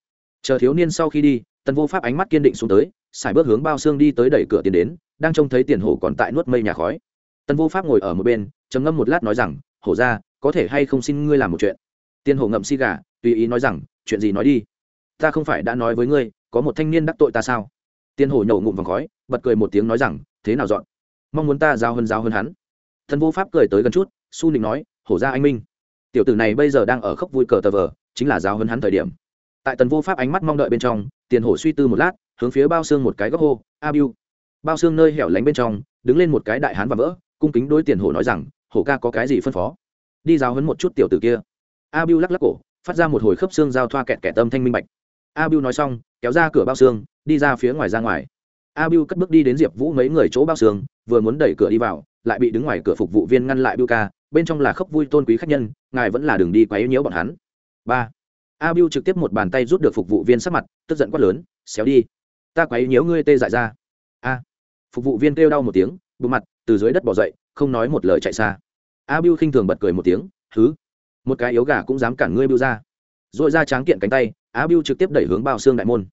Chờ thiếu niên sau khi đi, tần vô pháp ánh mắt kiên định xuống tới xài bước hướng bao xương đi tới đẩy cửa tiền đến, đang trông thấy tiền hổ còn tại nuốt mây nhà khói. Tần vô pháp ngồi ở một bên, trầm ngâm một lát nói rằng, hổ ra có thể hay không xin ngươi làm một chuyện? Tiền hổ ngậm si gà, tùy ý nói rằng chuyện gì nói đi? Ta không phải đã nói với ngươi, có một thanh niên đắc tội ta sao? Tiền hổ nhổ ngụm vòng khói, bật cười một tiếng nói rằng, thế nào dọn? Mong muốn ta giao hơn giao hơn hắn. Thần vô pháp cười tới gần chút, su nịnh nói, hổ ra anh minh. Tiểu tử này bây giờ đang ở khốc vui cờ tờ vờ, chính là giao hơn hắn thời điểm. Tại tần vô pháp ánh mắt mong đợi bên trong tiền hổ suy tư một lát, hướng phía bao xương một cái góc hô, a biu. Bao xương nơi hẻo lánh bên trong, đứng lên một cái đại hán và vỡ, cung kính đối tiền hổ nói rằng, hổ ca có cái gì phân phó? Đi giao hấn một chút tiểu tử kia. A biu lắc lắc cổ phát ra một hồi khớp xương giao thoa kẹt kẹt tâm thanh minh bạch. A biu nói xong, kéo ra cửa bao xương, đi ra phía ngoài ra ngoài. A biu cất bước đi đến diệp vũ mấy người chỗ bao xương, vừa muốn đẩy cửa đi vào, lại bị đứng ngoài cửa phục vụ viên ngăn lại biu ca, bên trong là khóc vui tôn quý khách nhân, ngài vẫn là đường đi quá yếu nhiễu bọn hắn. Ba. A biu trực tiếp một bàn tay rút được phục vụ viên sắc mặt, tức giận quát lớn, xéo đi. Ta quá yếu nhiễu ngươi tê dại ra. A. Phục vụ viên kêu đau một tiếng bù mặt, từ dưới đất bỏ dậy, không nói một lời chạy xa. A biu khinh thường bật cười một tiếng thứ một cái yếu gà cũng dám cản ngươi biu ra. Dội ra tráng kiện cánh tay, á bưu trực tiếp đẩy hướng bao xương đại môn.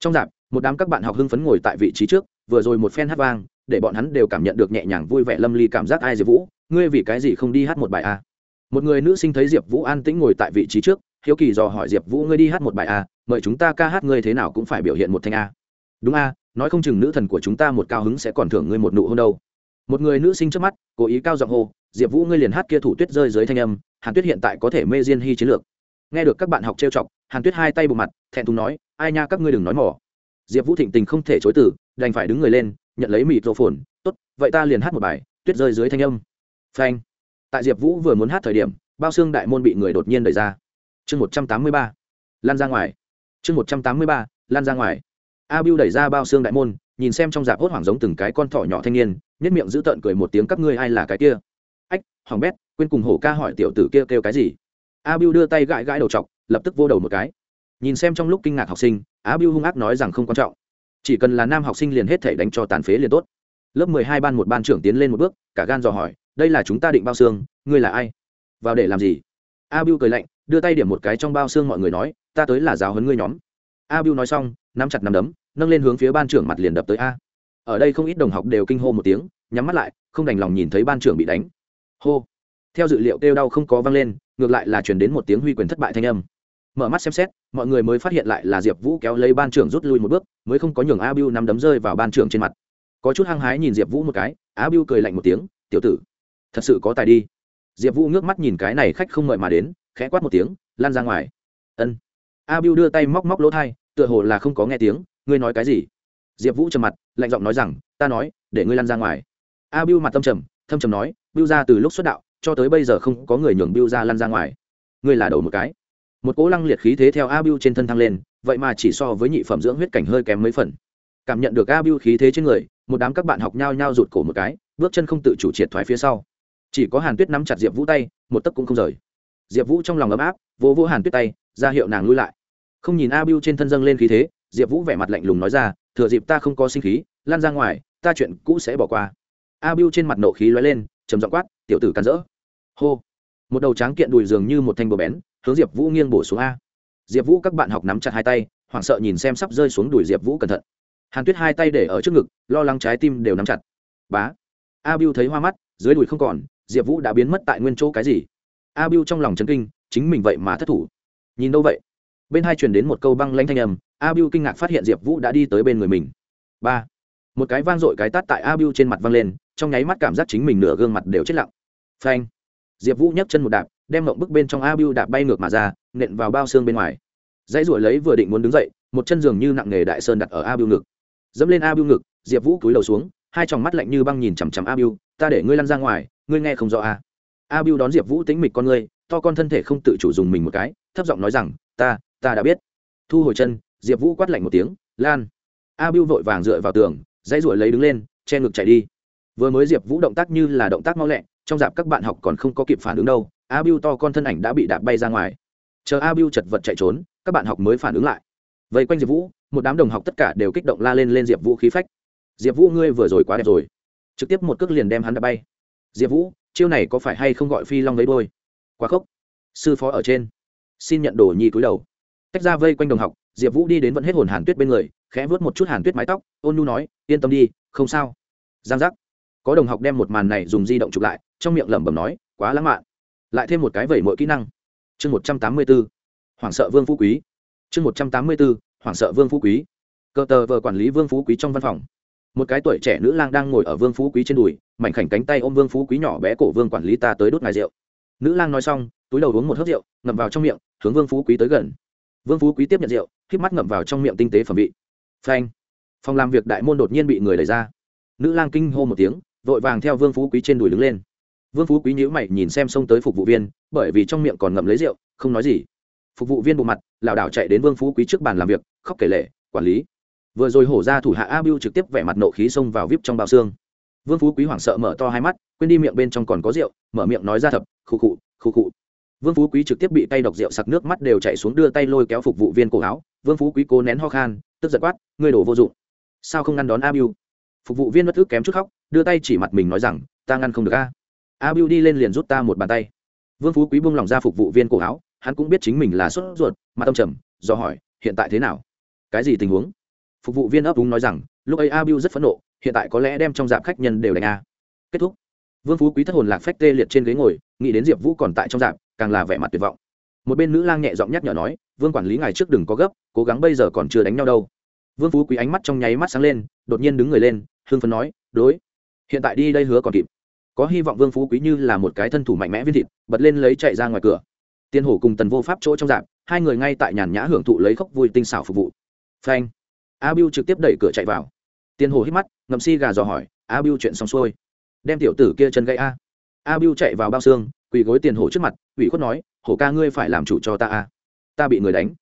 Trong dạp, một đám các bạn học hưng phấn ngồi tại vị trí trước, vừa rồi một phen hát vang, để bọn hắn đều cảm nhận được nhẹ nhàng vui vẻ lâm ly cảm giác ai diệp vũ, ngươi vì cái gì không đi hát một bài a? Một người nữ sinh thấy diệp vũ an tĩnh ngồi tại vị trí trước, hiếu kỳ dò hỏi diệp vũ ngươi đi hát một bài a, mời chúng ta ca hát ngươi thế nào cũng phải biểu hiện một thanh a. Đúng a, nói không chừng nữ thần của chúng ta một cao hứng sẽ còn thưởng ngươi một nụ hôn đâu. Một người nữ sinh trước mắt, cố ý cao giọng hô diệp vũ ngươi liền hát kia thủ tuyết rơi dưới thanh âm, hàn tuyết hiện tại có thể mê diên hy chiến lược. Nghe được các bạn học trêu chọc, hàn tuyết hai tay bộ mặt, thẹn thùng nói, ai nha, các ngươi đừng nói mỏ. Diệp vũ thịnh tình không thể chối từ, đành phải đứng người lên, nhận lấy mịt rộ phồn tốt, vậy ta liền hát một bài, tuyết rơi dưới thanh âm. Phanh. Tại diệp vũ vừa muốn hát thời điểm, bao xương đại môn bị người đột nhiên đẩy ra. Chương một trăm tám mươi ba. Lan ra ngoài. Chương một trăm tám mươi ba, lan ra ngoài. A bưu đẩy ra bao xương đại môn, nhìn xem trong dạp hốt hoảng giống từng cái con thỏ nhỏ thanh niên nhất miệng giữ tợn cười một tiếng, các ngươi ai là cái kia? Hỏng bét, quên cùng hổ ca hỏi tiểu tử kia kêu cái gì. A bưu đưa tay gãi gãi đầu t lập tức vô đầu một cái. Nhìn xem trong lúc kinh ngạc học sinh a bưu hung ác nói rằng không quan trọng. Chỉ cần là nam học sinh liền hết thể đánh cho tàn phế liền tốt. Lớp mười hai ban một ban trưởng tiến lên một bước, cả gan dò hỏi, đây là chúng ta định bao xương, ngươi là ai? Vào để làm gì? A bưu cười lạnh, đưa tay điểm một cái trong bao xương mọi người nói, ta tới là giáo huấn ngươi nhóm. A bưu nói xong, nắm chặt nắm đấm, nâng lên hướng phía ban trưởng mặt liền đập tới a. Ở đây không ít đồng học đều kinh hô một tiếng, nhắm mắt lại, không đành lòng nhìn thấy ban trưởng bị đánh hô. Theo dự liệu kêu đau không có vang lên, ngược lại là chuyển đến một tiếng huy quyền thất bại thanh âm. Mở mắt xem xét, mọi người mới phát hiện lại là diệp vũ kéo lấy ban trưởng rút lui một bước, mới không có nhường a bưu nắm đấm rơi vào ban trưởng trên mặt. Có chút hăng hái nhìn diệp vũ một cái, a bưu cười lạnh một tiếng, tiểu tử, thật sự có tài đi. Diệp vũ ngước mắt nhìn cái này khách không mời mà đến, khẽ quát một tiếng, lan ra ngoài. Ân. A bưu đưa tay móc móc lỗ thai, tựa hồ là không có nghe tiếng, ngươi nói cái gì? Diệp vũ trầm mặt, lạnh giọng nói rằng, ta nói, để ngươi lan ra ngoài. A bưu mặt tâm trầm thâm trầm nói, bưu ra từ lúc xuất đạo cho tới bây giờ không có người nhường bưu ra lăn ra ngoài. Ngươi là đầu một cái. Một cỗ lăng liệt khí thế theo a bưu trên thân thăng lên, vậy mà chỉ so với nhị phẩm dưỡng huyết cảnh hơi kém mấy phần. Cảm nhận được a bưu khí thế trên người, một đám các bạn học nhau nhau rụt cổ một cái, bước chân không tự chủ triệt thoái phía sau. Chỉ có hàn tuyết nắm chặt diệp vũ tay, một tấc cũng không rời. Diệp vũ trong lòng ấm áp, vỗ vỗ hàn tuyết tay, ra hiệu nàng lui lại. Không nhìn a bưu trên thân dâng lên khí thế, diệp vũ vẻ mặt lạnh lùng nói ra, thừa dịp ta không có sinh khí lan ra ngoài, ta chuyện cũ sẽ bỏ qua a bưu trên mặt nộ khí lóe lên, trầm giọng quát, tiểu tử cắn rỡ. Hô. Một đầu tráng kiện đùi dường như một thanh bờ bén, hướng diệp vũ nghiêng bổ xuống a. Diệp vũ các bạn học nắm chặt hai tay, hoảng sợ nhìn xem sắp rơi xuống đùi diệp vũ cẩn thận. Hàn tuyết hai tay để ở trước ngực, lo lắng trái tim đều nắm chặt. Bá. A bưu thấy hoa mắt, dưới đùi không còn, diệp vũ đã biến mất tại nguyên chỗ cái gì? A bưu trong lòng chấn kinh, chính mình vậy mà thất thủ. Nhìn đâu vậy? Bên hai truyền đến một câu băng lanh thanh âm a bưu kinh ngạc phát hiện diệp vũ đã đi tới bên người mình. Ba. Một cái vang dội cái tát tại a bưu trên mặt văng lên trong nháy mắt cảm giác chính mình nửa gương mặt đều chết lặng. Phanh. Diệp vũ nhấc chân một đạp, đem mộng bức bên trong a bưu đạp bay ngược mà ra, nện vào bao xương bên ngoài. Dãy ruổi lấy vừa định muốn đứng dậy, một chân giường như nặng nghề đại sơn đặt ở a bưu ngực. Dẫm lên a bưu ngực, diệp vũ cúi đầu xuống, hai tròng mắt lạnh như băng nhìn chằm chằm a bưu, ta để ngươi lăn ra ngoài, ngươi nghe không rõ a a bưu đón diệp vũ tính mịch con ngươi, to con thân thể không tự chủ dùng mình một cái, thấp giọng nói rằng, ta ta đã biết. Thu hồi chân, diệp vũ quát lạnh một tiếng, lan. A bưu vội vàng dựa vào tường, dãy ruổi lấy đứng lên, che ngực chạy đi vừa mới diệp vũ động tác như là động tác mau lẹ, trong dạp các bạn học còn không có kịp phản ứng đâu a bưu to con thân ảnh đã bị đạp bay ra ngoài. Chờ a bưu chật vật chạy trốn, các bạn học mới phản ứng lại. Vây quanh diệp vũ, một đám đồng học tất cả đều kích động la lên lên diệp vũ khí phách. Diệp vũ, ngươi vừa rồi quá đẹp rồi. Trực tiếp một cước liền đem hắn đạp bay. Diệp vũ, chiêu này có phải hay không gọi phi long lấy đôi? Quá khốc. Sư phó ở trên. Xin nhận đồ nhi cúi đầu. Tách ra vây quanh đồng học, diệp vũ đi đến vẫn hết hồn hàn tuyết bên người, khẽ vớt một chút hàn tuyết mái tóc, ôn nu nói, yên tâm đi, không sao. Giang giác có đồng học đem một màn này dùng di động chụp lại, trong miệng lẩm bẩm nói, quá lãng mạn. Lại thêm một cái vẩy mỗi kỹ năng. Chương một trăm tám mươi b ố hoảng sợ vương phú quý. Chương một trăm tám mươi b ố hoảng sợ vương phú quý. Cờ tờ vờ quản lý vương phú quý trong văn phòng. Một cái tuổi trẻ nữ lang đang ngồi ở vương phú quý trên đùi, mảnh khảnh cánh tay ôm vương phú quý nhỏ bé cổ vương quản lý ta tới đốt ngài rượu. Nữ lang nói xong, túi đầu uống một hớp rượu, ngậm vào trong miệng, hướng vương phú quý tới gần. Vương phú quý tiếp nhận rượu k mắt ngậm vào trong miệng tinh tế phẩm vị. Phanh. Phòng làm việc đại môn đột nhiên bị người đẩy ra. Nữ lang kinh hô một tiếng vội vàng theo vương phú quý trên đùi đứng lên. Vương phú quý nhíu mày nhìn xem xông tới phục vụ viên, bởi vì trong miệng còn ngậm lấy rượu, không nói gì. Phục vụ viên bộ mặt, lảo đảo chạy đến vương phú quý trước bàn làm việc, khóc kể lệ quản lý. Vừa rồi hổ ra thủ hạ a bưu trực tiếp vẻ mặt nộ khí xông vào vip trong bao xương. Vương phú quý hoảng sợ mở to hai mắt, quên đi miệng bên trong còn có rượu, mở miệng nói ra thập, khụ khụ khụ khụ. Vương phú quý trực tiếp bị tay độc rượu sặc nước mắt đều chạy xuống đưa tay lôi kéo phục vụ viên cổ áo. Vương phú quý cố nén ho khan, tức giật quát, ngươi đổ vô dụng. Sao không ngăn đón a bưu? Phục vụ viên bất ức kém chút khóc, đưa tay chỉ mặt mình nói rằng, ta ngăn không được a. A bưu đi lên liền rút ta một bàn tay. Vương phú quý buông lòng ra phục vụ viên cổ áo, hắn cũng biết chính mình là sốt ruột, mà tâm trầm, do hỏi, hiện tại thế nào? Cái gì tình huống? Phục vụ viên ấp úng nói rằng, lúc ấy a biu rất phẫn nộ, hiện tại có lẽ đem trong dạp khách nhân đều đánh a. Kết thúc. Vương phú quý thất hồn lạc phách tê liệt trên ghế ngồi, nghĩ đến diệp vũ còn tại trong dạp, càng là vẻ mặt tuyệt vọng. Một bên nữ lang nhẹ giọng nhắc nhở nói, vương quản lý ngài trước đừng có gấp, cố gắng bây giờ còn chưa đánh nhau đâu. Vương phú quý ánh mắt trong nháy mắt sáng lên, đột nhiên đứng người lên hương phấn nói, đối, hiện tại đi đây hứa còn kịp. Có hy vọng vương phú quý như là một cái thân thủ mạnh mẽ viên thịt, bật lên lấy chạy ra ngoài cửa. Tiên hổ cùng tần vô pháp chỗ trong dạp, hai người ngay tại nhàn nhã hưởng thụ lấy khóc vui tinh xảo phục vụ. Phanh. A biu trực tiếp đẩy cửa chạy vào. Tiên hổ hít mắt, ngậm si gà dò hỏi, a biu chuyện xong xuôi? Đem tiểu tử kia chân gãy a. A biu chạy vào bao xương, quỳ gối tiền hổ trước mặt, ủy khuất nói, hổ ca ngươi phải làm chủ cho ta a. Ta bị người đánh.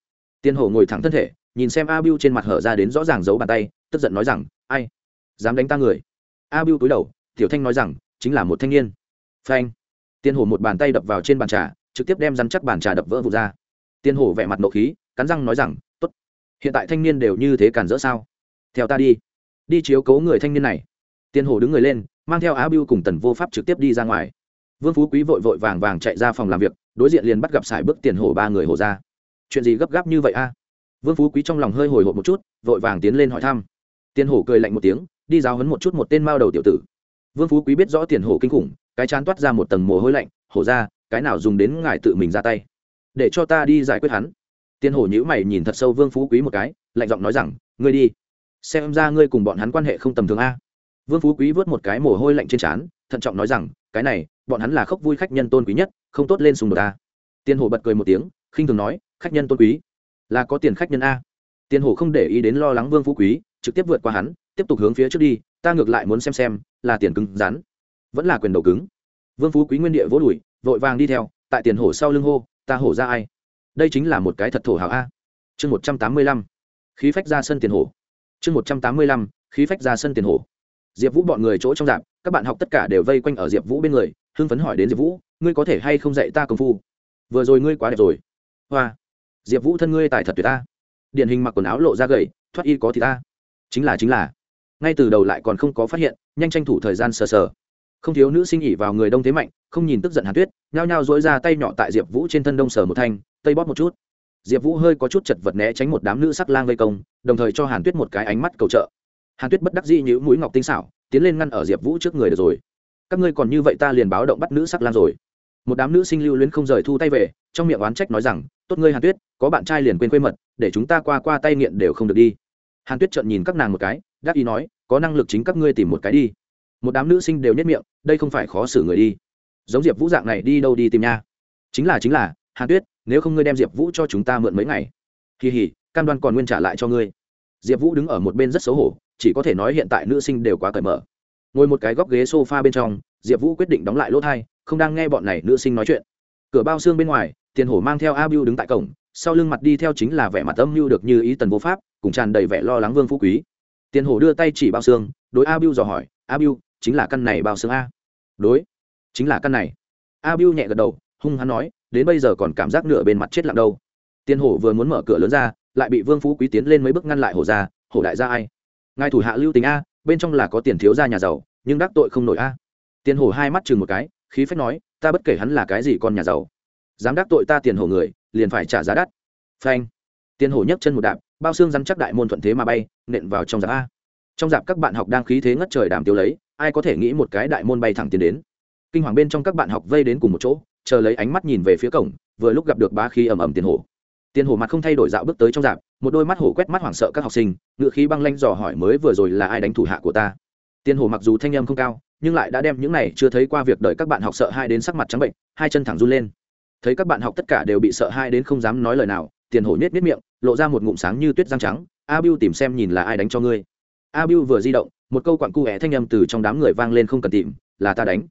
Tiên hổ ngồi thẳng thân thể, nhìn xem a biu trên mặt hở ra đến rõ ràng giấu bàn tay, tức giận nói rằng, ai dám đánh ta người. A biu túi đầu, tiểu thanh nói rằng, chính là một thanh niên. Phanh. Tiên hổ một bàn tay đập vào trên bàn trà, trực tiếp đem rắn chắc bàn trà đập vỡ vụt ra. Tiên hổ vẻ mặt nộ khí, cắn răng nói rằng, tốt. Hiện tại thanh niên đều như thế cản rỡ sao? Theo ta đi. Đi chiếu cố người thanh niên này. Tiên hổ đứng người lên, mang theo á biu cùng tần vô pháp trực tiếp đi ra ngoài. Vương phú quý vội vội vàng vàng chạy ra phòng làm việc, đối diện liền bắt gặp sải bước tiền hổ ba người hổ ra. Chuyện gì gấp gáp như vậy a? Vương phú quý trong lòng hơi hồi hộp một chút, vội vàng tiến lên hỏi thăm. Tiền hổ cười lạnh một tiếng đi giáo hấn một chút một tên mao đầu tiểu tử. Vương phú quý biết rõ tiền hổ kinh khủng, cái chán toát ra một tầng mồ hôi lạnh, hổ ra, cái nào dùng đến ngài tự mình ra tay? Để cho ta đi giải quyết hắn. Tiền hổ nhữ mày nhìn thật sâu vương phú quý một cái, lạnh giọng nói rằng, ngươi đi, xem ra ngươi cùng bọn hắn quan hệ không tầm thường a. Vương phú quý vớt một cái mồ hôi lạnh trên trán, thận trọng nói rằng, cái này, bọn hắn là khóc vui khách nhân tôn quý nhất, không tốt lên xung đột ta. tiền hổ bật cười một tiếng, khinh thường nói, khách nhân tôn quý, là có tiền khách nhân a. Tiền hổ không để ý đến lo lắng vương phú quý, trực tiếp vượt qua hắn tiếp tục hướng phía trước đi, ta ngược lại muốn xem xem là tiền cứng rắn, vẫn là quyền đầu cứng. Vương phú quý nguyên địa vỗ đùi, vội vàng đi theo, tại tiền hổ sau lưng hô, ta hổ ra ai? Đây chính là một cái thật thổ hảo a. Chương một trăm tám mươi lăm, khí phách ra sân tiền hổ. Chương một trăm tám mươi lăm, khí phách ra sân tiền hổ. Diệp vũ bọn người chỗ trong dạp, các bạn học tất cả đều vây quanh ở diệp vũ bên người, hưng phấn hỏi đến diệp vũ, ngươi có thể hay không dạy ta công phu? Vừa rồi ngươi quá đẹp rồi. Hoa. Diệp vũ thân ngươi tài thật tuyệt ta điển hình mặc quần áo lộ ra gầy, thoát y có thì ta. Chính là chính là ngay từ đầu lại còn không có phát hiện, nhanh tranh thủ thời gian sờ sờ. Không thiếu nữ sinh ỉ vào người đông thế mạnh, không nhìn tức giận hàn tuyết, nhao nhao dối ra tay nhỏ tại diệp vũ trên thân đông sờ một thanh, tây bóp một chút. Diệp vũ hơi có chút chật vật né tránh một đám nữ sắc lang vây công, đồng thời cho hàn tuyết một cái ánh mắt cầu trợ. Hàn tuyết bất đắc dĩ như mũi ngọc tinh xảo, tiến lên ngăn ở diệp vũ trước người được rồi. Các ngươi còn như vậy ta liền báo động bắt nữ sắc lang rồi. Một đám nữ sinh lưu luyến không rời thu tay về, trong miệng oán trách nói rằng, tốt ngươi hàn tuyết, có bạn trai liền quên quê mật, để chúng ta qua qua tay nghiện đều không được đi. Hàn tuyết trợn nhìn các nàng một cái, đắc ý nói có năng lực chính các ngươi tìm một cái đi. Một đám nữ sinh đều nhất miệng, đây không phải khó xử người đi. Giống diệp vũ dạng này đi đâu đi tìm nha? Chính là chính là, hàn tuyết, nếu không ngươi đem diệp vũ cho chúng ta mượn mấy ngày. Kỳ hỉ, cam đoan còn nguyên trả lại cho ngươi. Diệp vũ đứng ở một bên rất xấu hổ, chỉ có thể nói hiện tại nữ sinh đều quá cởi mở. Ngồi một cái góc ghế s o f a bên trong, diệp vũ quyết định đóng lại lỗ thai, không đang nghe bọn này nữ sinh nói chuyện. Cửa bao xương bên ngoài, tiền hổ mang theo a biu đứng tại cổng, sau lưng mặt đi theo chính là vẻ mặt âm mưu được như ý tần vô pháp, cùng tràn đầy vẻ lo lắng vương phú quý tiền hổ đưa tay chỉ bao xương, đối a bưu dò hỏi a bưu chính là căn này bao xương a? Đối, chính là căn này. A bưu nhẹ gật đầu, hung hắn nói, đến bây giờ còn cảm giác nửa bên mặt chết lặng đâu. Tiền hổ vừa muốn mở cửa lớn ra, lại bị vương phú quý tiến lên mấy bước ngăn lại hổ ra, hổ đại gia ai? Ngài thủ hạ lưu tình a, bên trong là có tiền thiếu gia nhà giàu, nhưng đắc tội không nổi a. Tiền hổ hai mắt chừng một cái, khí phách nói, ta bất kể hắn là cái gì con nhà giàu, dám đắc tội ta tiền hổ người, liền phải trả giá đắt. Phanh. Tiền hổ nhấc chân một đạp bao xương rắn chắc đại môn thuận thế mà bay, nện vào trong giáp a. Trong dạp các bạn học đang khí thế ngất trời đàm tiêu lấy, ai có thể nghĩ một cái đại môn bay thẳng tiến đến. Kinh hoàng bên trong các bạn học vây đến cùng một chỗ, chờ lấy ánh mắt nhìn về phía cổng, vừa lúc gặp được bá khí ầm ầm tiền hổ. Tiền hổ mặt không thay đổi dạo bước tới trong dạp một đôi mắt hổ quét mắt hoảng sợ các học sinh, ngựa khí băng lanh dò hỏi mới vừa rồi là ai đánh thủ hạ của ta. Tiền hổ mặc dù thanh âm không cao, nhưng lại đã đem những này chưa thấy qua việc đợi các bạn học sợ hai đến sắc mặt trắng bệnh, hai chân thẳng run lên. Thấy các bạn học tất cả đều bị sợ hai đến không dám nói lời nào tiền hổ nhét miết miệng, lộ ra một ngụm sáng như tuyết răng trắng. A biu tìm xem nhìn là ai đánh cho ngươi. A biu vừa di động, một câu quặn cu é thanh âm từ trong đám người vang lên không cần tìm, là ta đánh.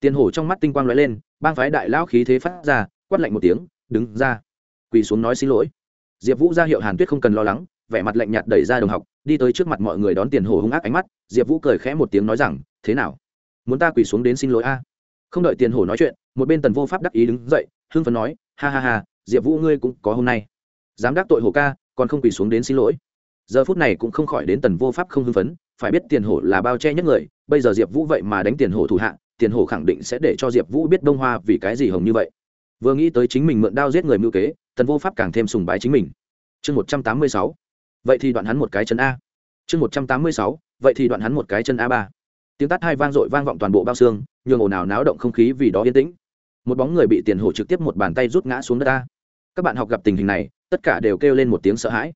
Tiền hổ trong mắt tinh quang lóe lên, bang phái đại lão khí thế phát ra, quát lạnh một tiếng, đứng ra. Quỳ xuống nói xin lỗi. Diệp vũ ra hiệu hàn tuyết không cần lo lắng, vẻ mặt lạnh nhạt đẩy ra đồng học, đi tới trước mặt mọi người đón tiền hổ hung ác ánh mắt. Diệp vũ cười khẽ một tiếng nói rằng, thế nào? Muốn ta quỳ xuống đến xin lỗi a? Không đợi tiền hổ nói chuyện, một bên tần vô pháp đắc ý đứng dậy, hưng phấn nói, ha ha ha, diệp vũ ngươi cũng có hôm nay dám đắc tội hổ ca, còn không quỳ xuống đến xin lỗi. Giờ phút này cũng không khỏi đến tần vô pháp không hưng phấn, phải biết tiền hổ là bao che nhất người, bây giờ diệp vũ vậy mà đánh tiền hổ thủ hạ, tiền hổ khẳng định sẽ để cho diệp vũ biết đông hoa vì cái gì hồng như vậy. Vừa nghĩ tới chính mình mượn đao giết người mưu kế, tần vô pháp càng thêm sùng bái chính mình. Chương một trăm tám mươi sáu. Vậy thì đoạn hắn một cái chân a. Chương một trăm tám mươi sáu. Vậy thì đoạn hắn một cái chân a ba. Tiếng tắt hai vang dội vang vọng toàn bộ bao xương, nhường ồn ào náo động không khí vì đó yên tĩnh. Một bóng người bị tiền hổ trực tiếp một bàn tay rút ngã xuống đất ta các bạn học gặp tình hình này tất cả đều kêu lên một tiếng sợ hãi.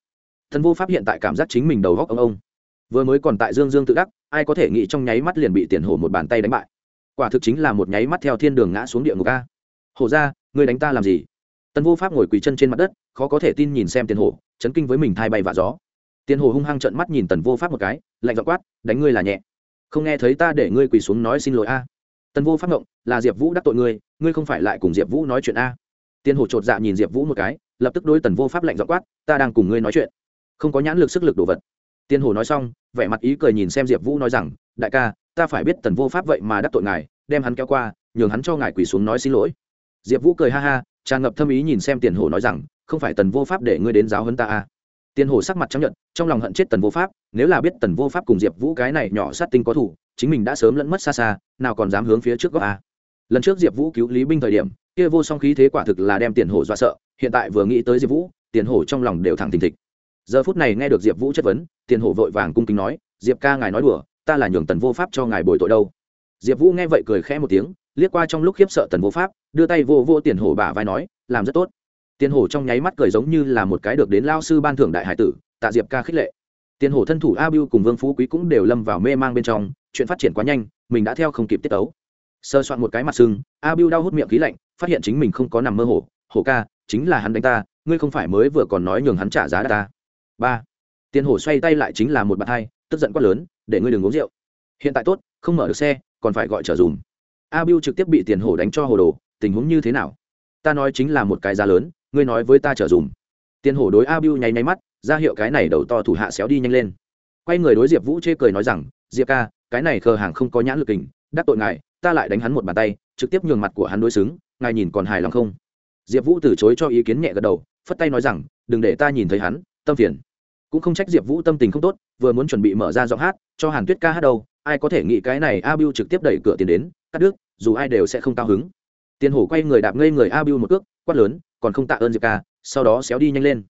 Thần vô pháp hiện tại cảm giác chính mình đầu góc ông ông. Vừa mới còn tại dương dương tự đắc, ai có thể nghĩ trong nháy mắt liền bị tiền hổ một bàn tay đánh bại. Quả thực chính là một nháy mắt theo thiên đường ngã xuống địa ngục a. Hổ ra người đánh ta làm gì? Tần vô pháp ngồi quỳ chân trên mặt đất, khó có thể tin nhìn xem tiền hổ, chấn kinh với mình thai bay vạ gió. Tiền hổ hung hăng trợn mắt nhìn tần vô pháp một cái, lạnh dọ quát, đánh ngươi là nhẹ. Không nghe thấy ta để ngươi quỳ xuống nói xin lỗi a. Tần vô pháp ngộng, là diệp vũ đắc tội ngươi ngươi không phải lại cùng diệp vũ nói chuyện a. Tiền hổ chột dạ nhìn diệp vũ một cái lập tức đối tần vô pháp lạnh dọ quát, ta đang cùng ngươi nói chuyện không có nhãn lực sức lực đồ vật Tiên hồ nói xong, vẻ mặt ý cười nhìn xem diệp vũ nói rằng, đại ca, ta phải biết tần vô pháp vậy mà đắc tội ngài, đem hắn kéo qua, nhường hắn cho ngài quỳ xuống nói xin lỗi diệp vũ cười ha ha, tràn ngập thâm ý nhìn xem tiền hồ nói rằng, không phải tần vô pháp để ngươi đến giáo hấn ta à. tiền hồ sắc mặt chấp nhận trong lòng hận chết tần vô pháp, nếu là biết tần vô pháp cùng diệp vũ cái này nhỏ sát tinh có thủ, chính mình đã sớm lẫn mất xa xa, nào còn dám hướng phía trước góc à. lần trước diệp vũ cứu lý binh thời điểm kia vô song khí thế quả thực là đem tiền hổ dọa sợ, hiện tại vừa nghĩ tới diệp vũ, tiền hổ trong lòng đều thẳng thình thịch. Giờ phút này nghe được diệp vũ chất vấn, tiền hổ vội vàng cung kính nói, diệp ca ngài nói đùa, ta là nhường tần vô pháp cho ngài bồi tội đâu. Diệp vũ nghe vậy cười khẽ một tiếng, liếc qua trong lúc khiếp sợ tần vô pháp, đưa tay vô vô tiền hổ bả vai nói, làm rất tốt. Tiền hổ trong nháy mắt cười giống như là một cái được đến lao sư ban thưởng đại hải tử, tạ diệp ca khích lệ. Tiền hổ thân thủ a biu cùng vương phú quý cũng đều lâm vào mê mang bên trong, chuyện phát triển quá nhanh, mình đã theo không kịp tiết tấu. Sơ soạn một cái mặt sưng a biu đau hút miệng khí lạnh phát hiện chính mình không có nằm mơ hồ hồ ca, chính là hắn đánh ta, ngươi không phải mới vừa còn nói nhường hắn trả giá ta. Ba, tiền hổ xoay tay lại chính là một bạn hai, tức giận quát lớn, để ngươi đừng uống rượu. Hiện tại tốt, không mở được xe, còn phải gọi trở dùm. A bưu trực tiếp bị tiền hổ đánh cho hồ đồ, tình huống như thế nào? Ta nói chính là một cái giá lớn, ngươi nói với ta trở dùm. Tiền hổ đối a bưu nháy nháy mắt, ra hiệu cái này đầu to thủ hạ xéo đi nhanh lên. Quay người đối diệp vũ chê cười nói rằng, diệp ca, cái này khờ hàng không có nhãn lực kình, đắc tội ngài, ta lại đánh hắn một bàn tay, trực tiếp nhường mặt của hắn đối xứng ngài nhìn còn hài lòng không? Diệp vũ từ chối cho ý kiến nhẹ gật đầu, phất tay nói rằng, đừng để ta nhìn thấy hắn, tâm phiền. Cũng không trách diệp vũ tâm tình không tốt, vừa muốn chuẩn bị mở ra giọng hát, cho hàn tuyết ca hát đâu, ai có thể nghĩ cái này a biu trực tiếp đẩy cửa tiền đến, cắt đứt, dù ai đều sẽ không cao hứng. Tiền hổ quay người đạp ngây người a biu một cước, quát lớn, còn không tạ ơn diệp ca, sau đó xéo đi nhanh lên.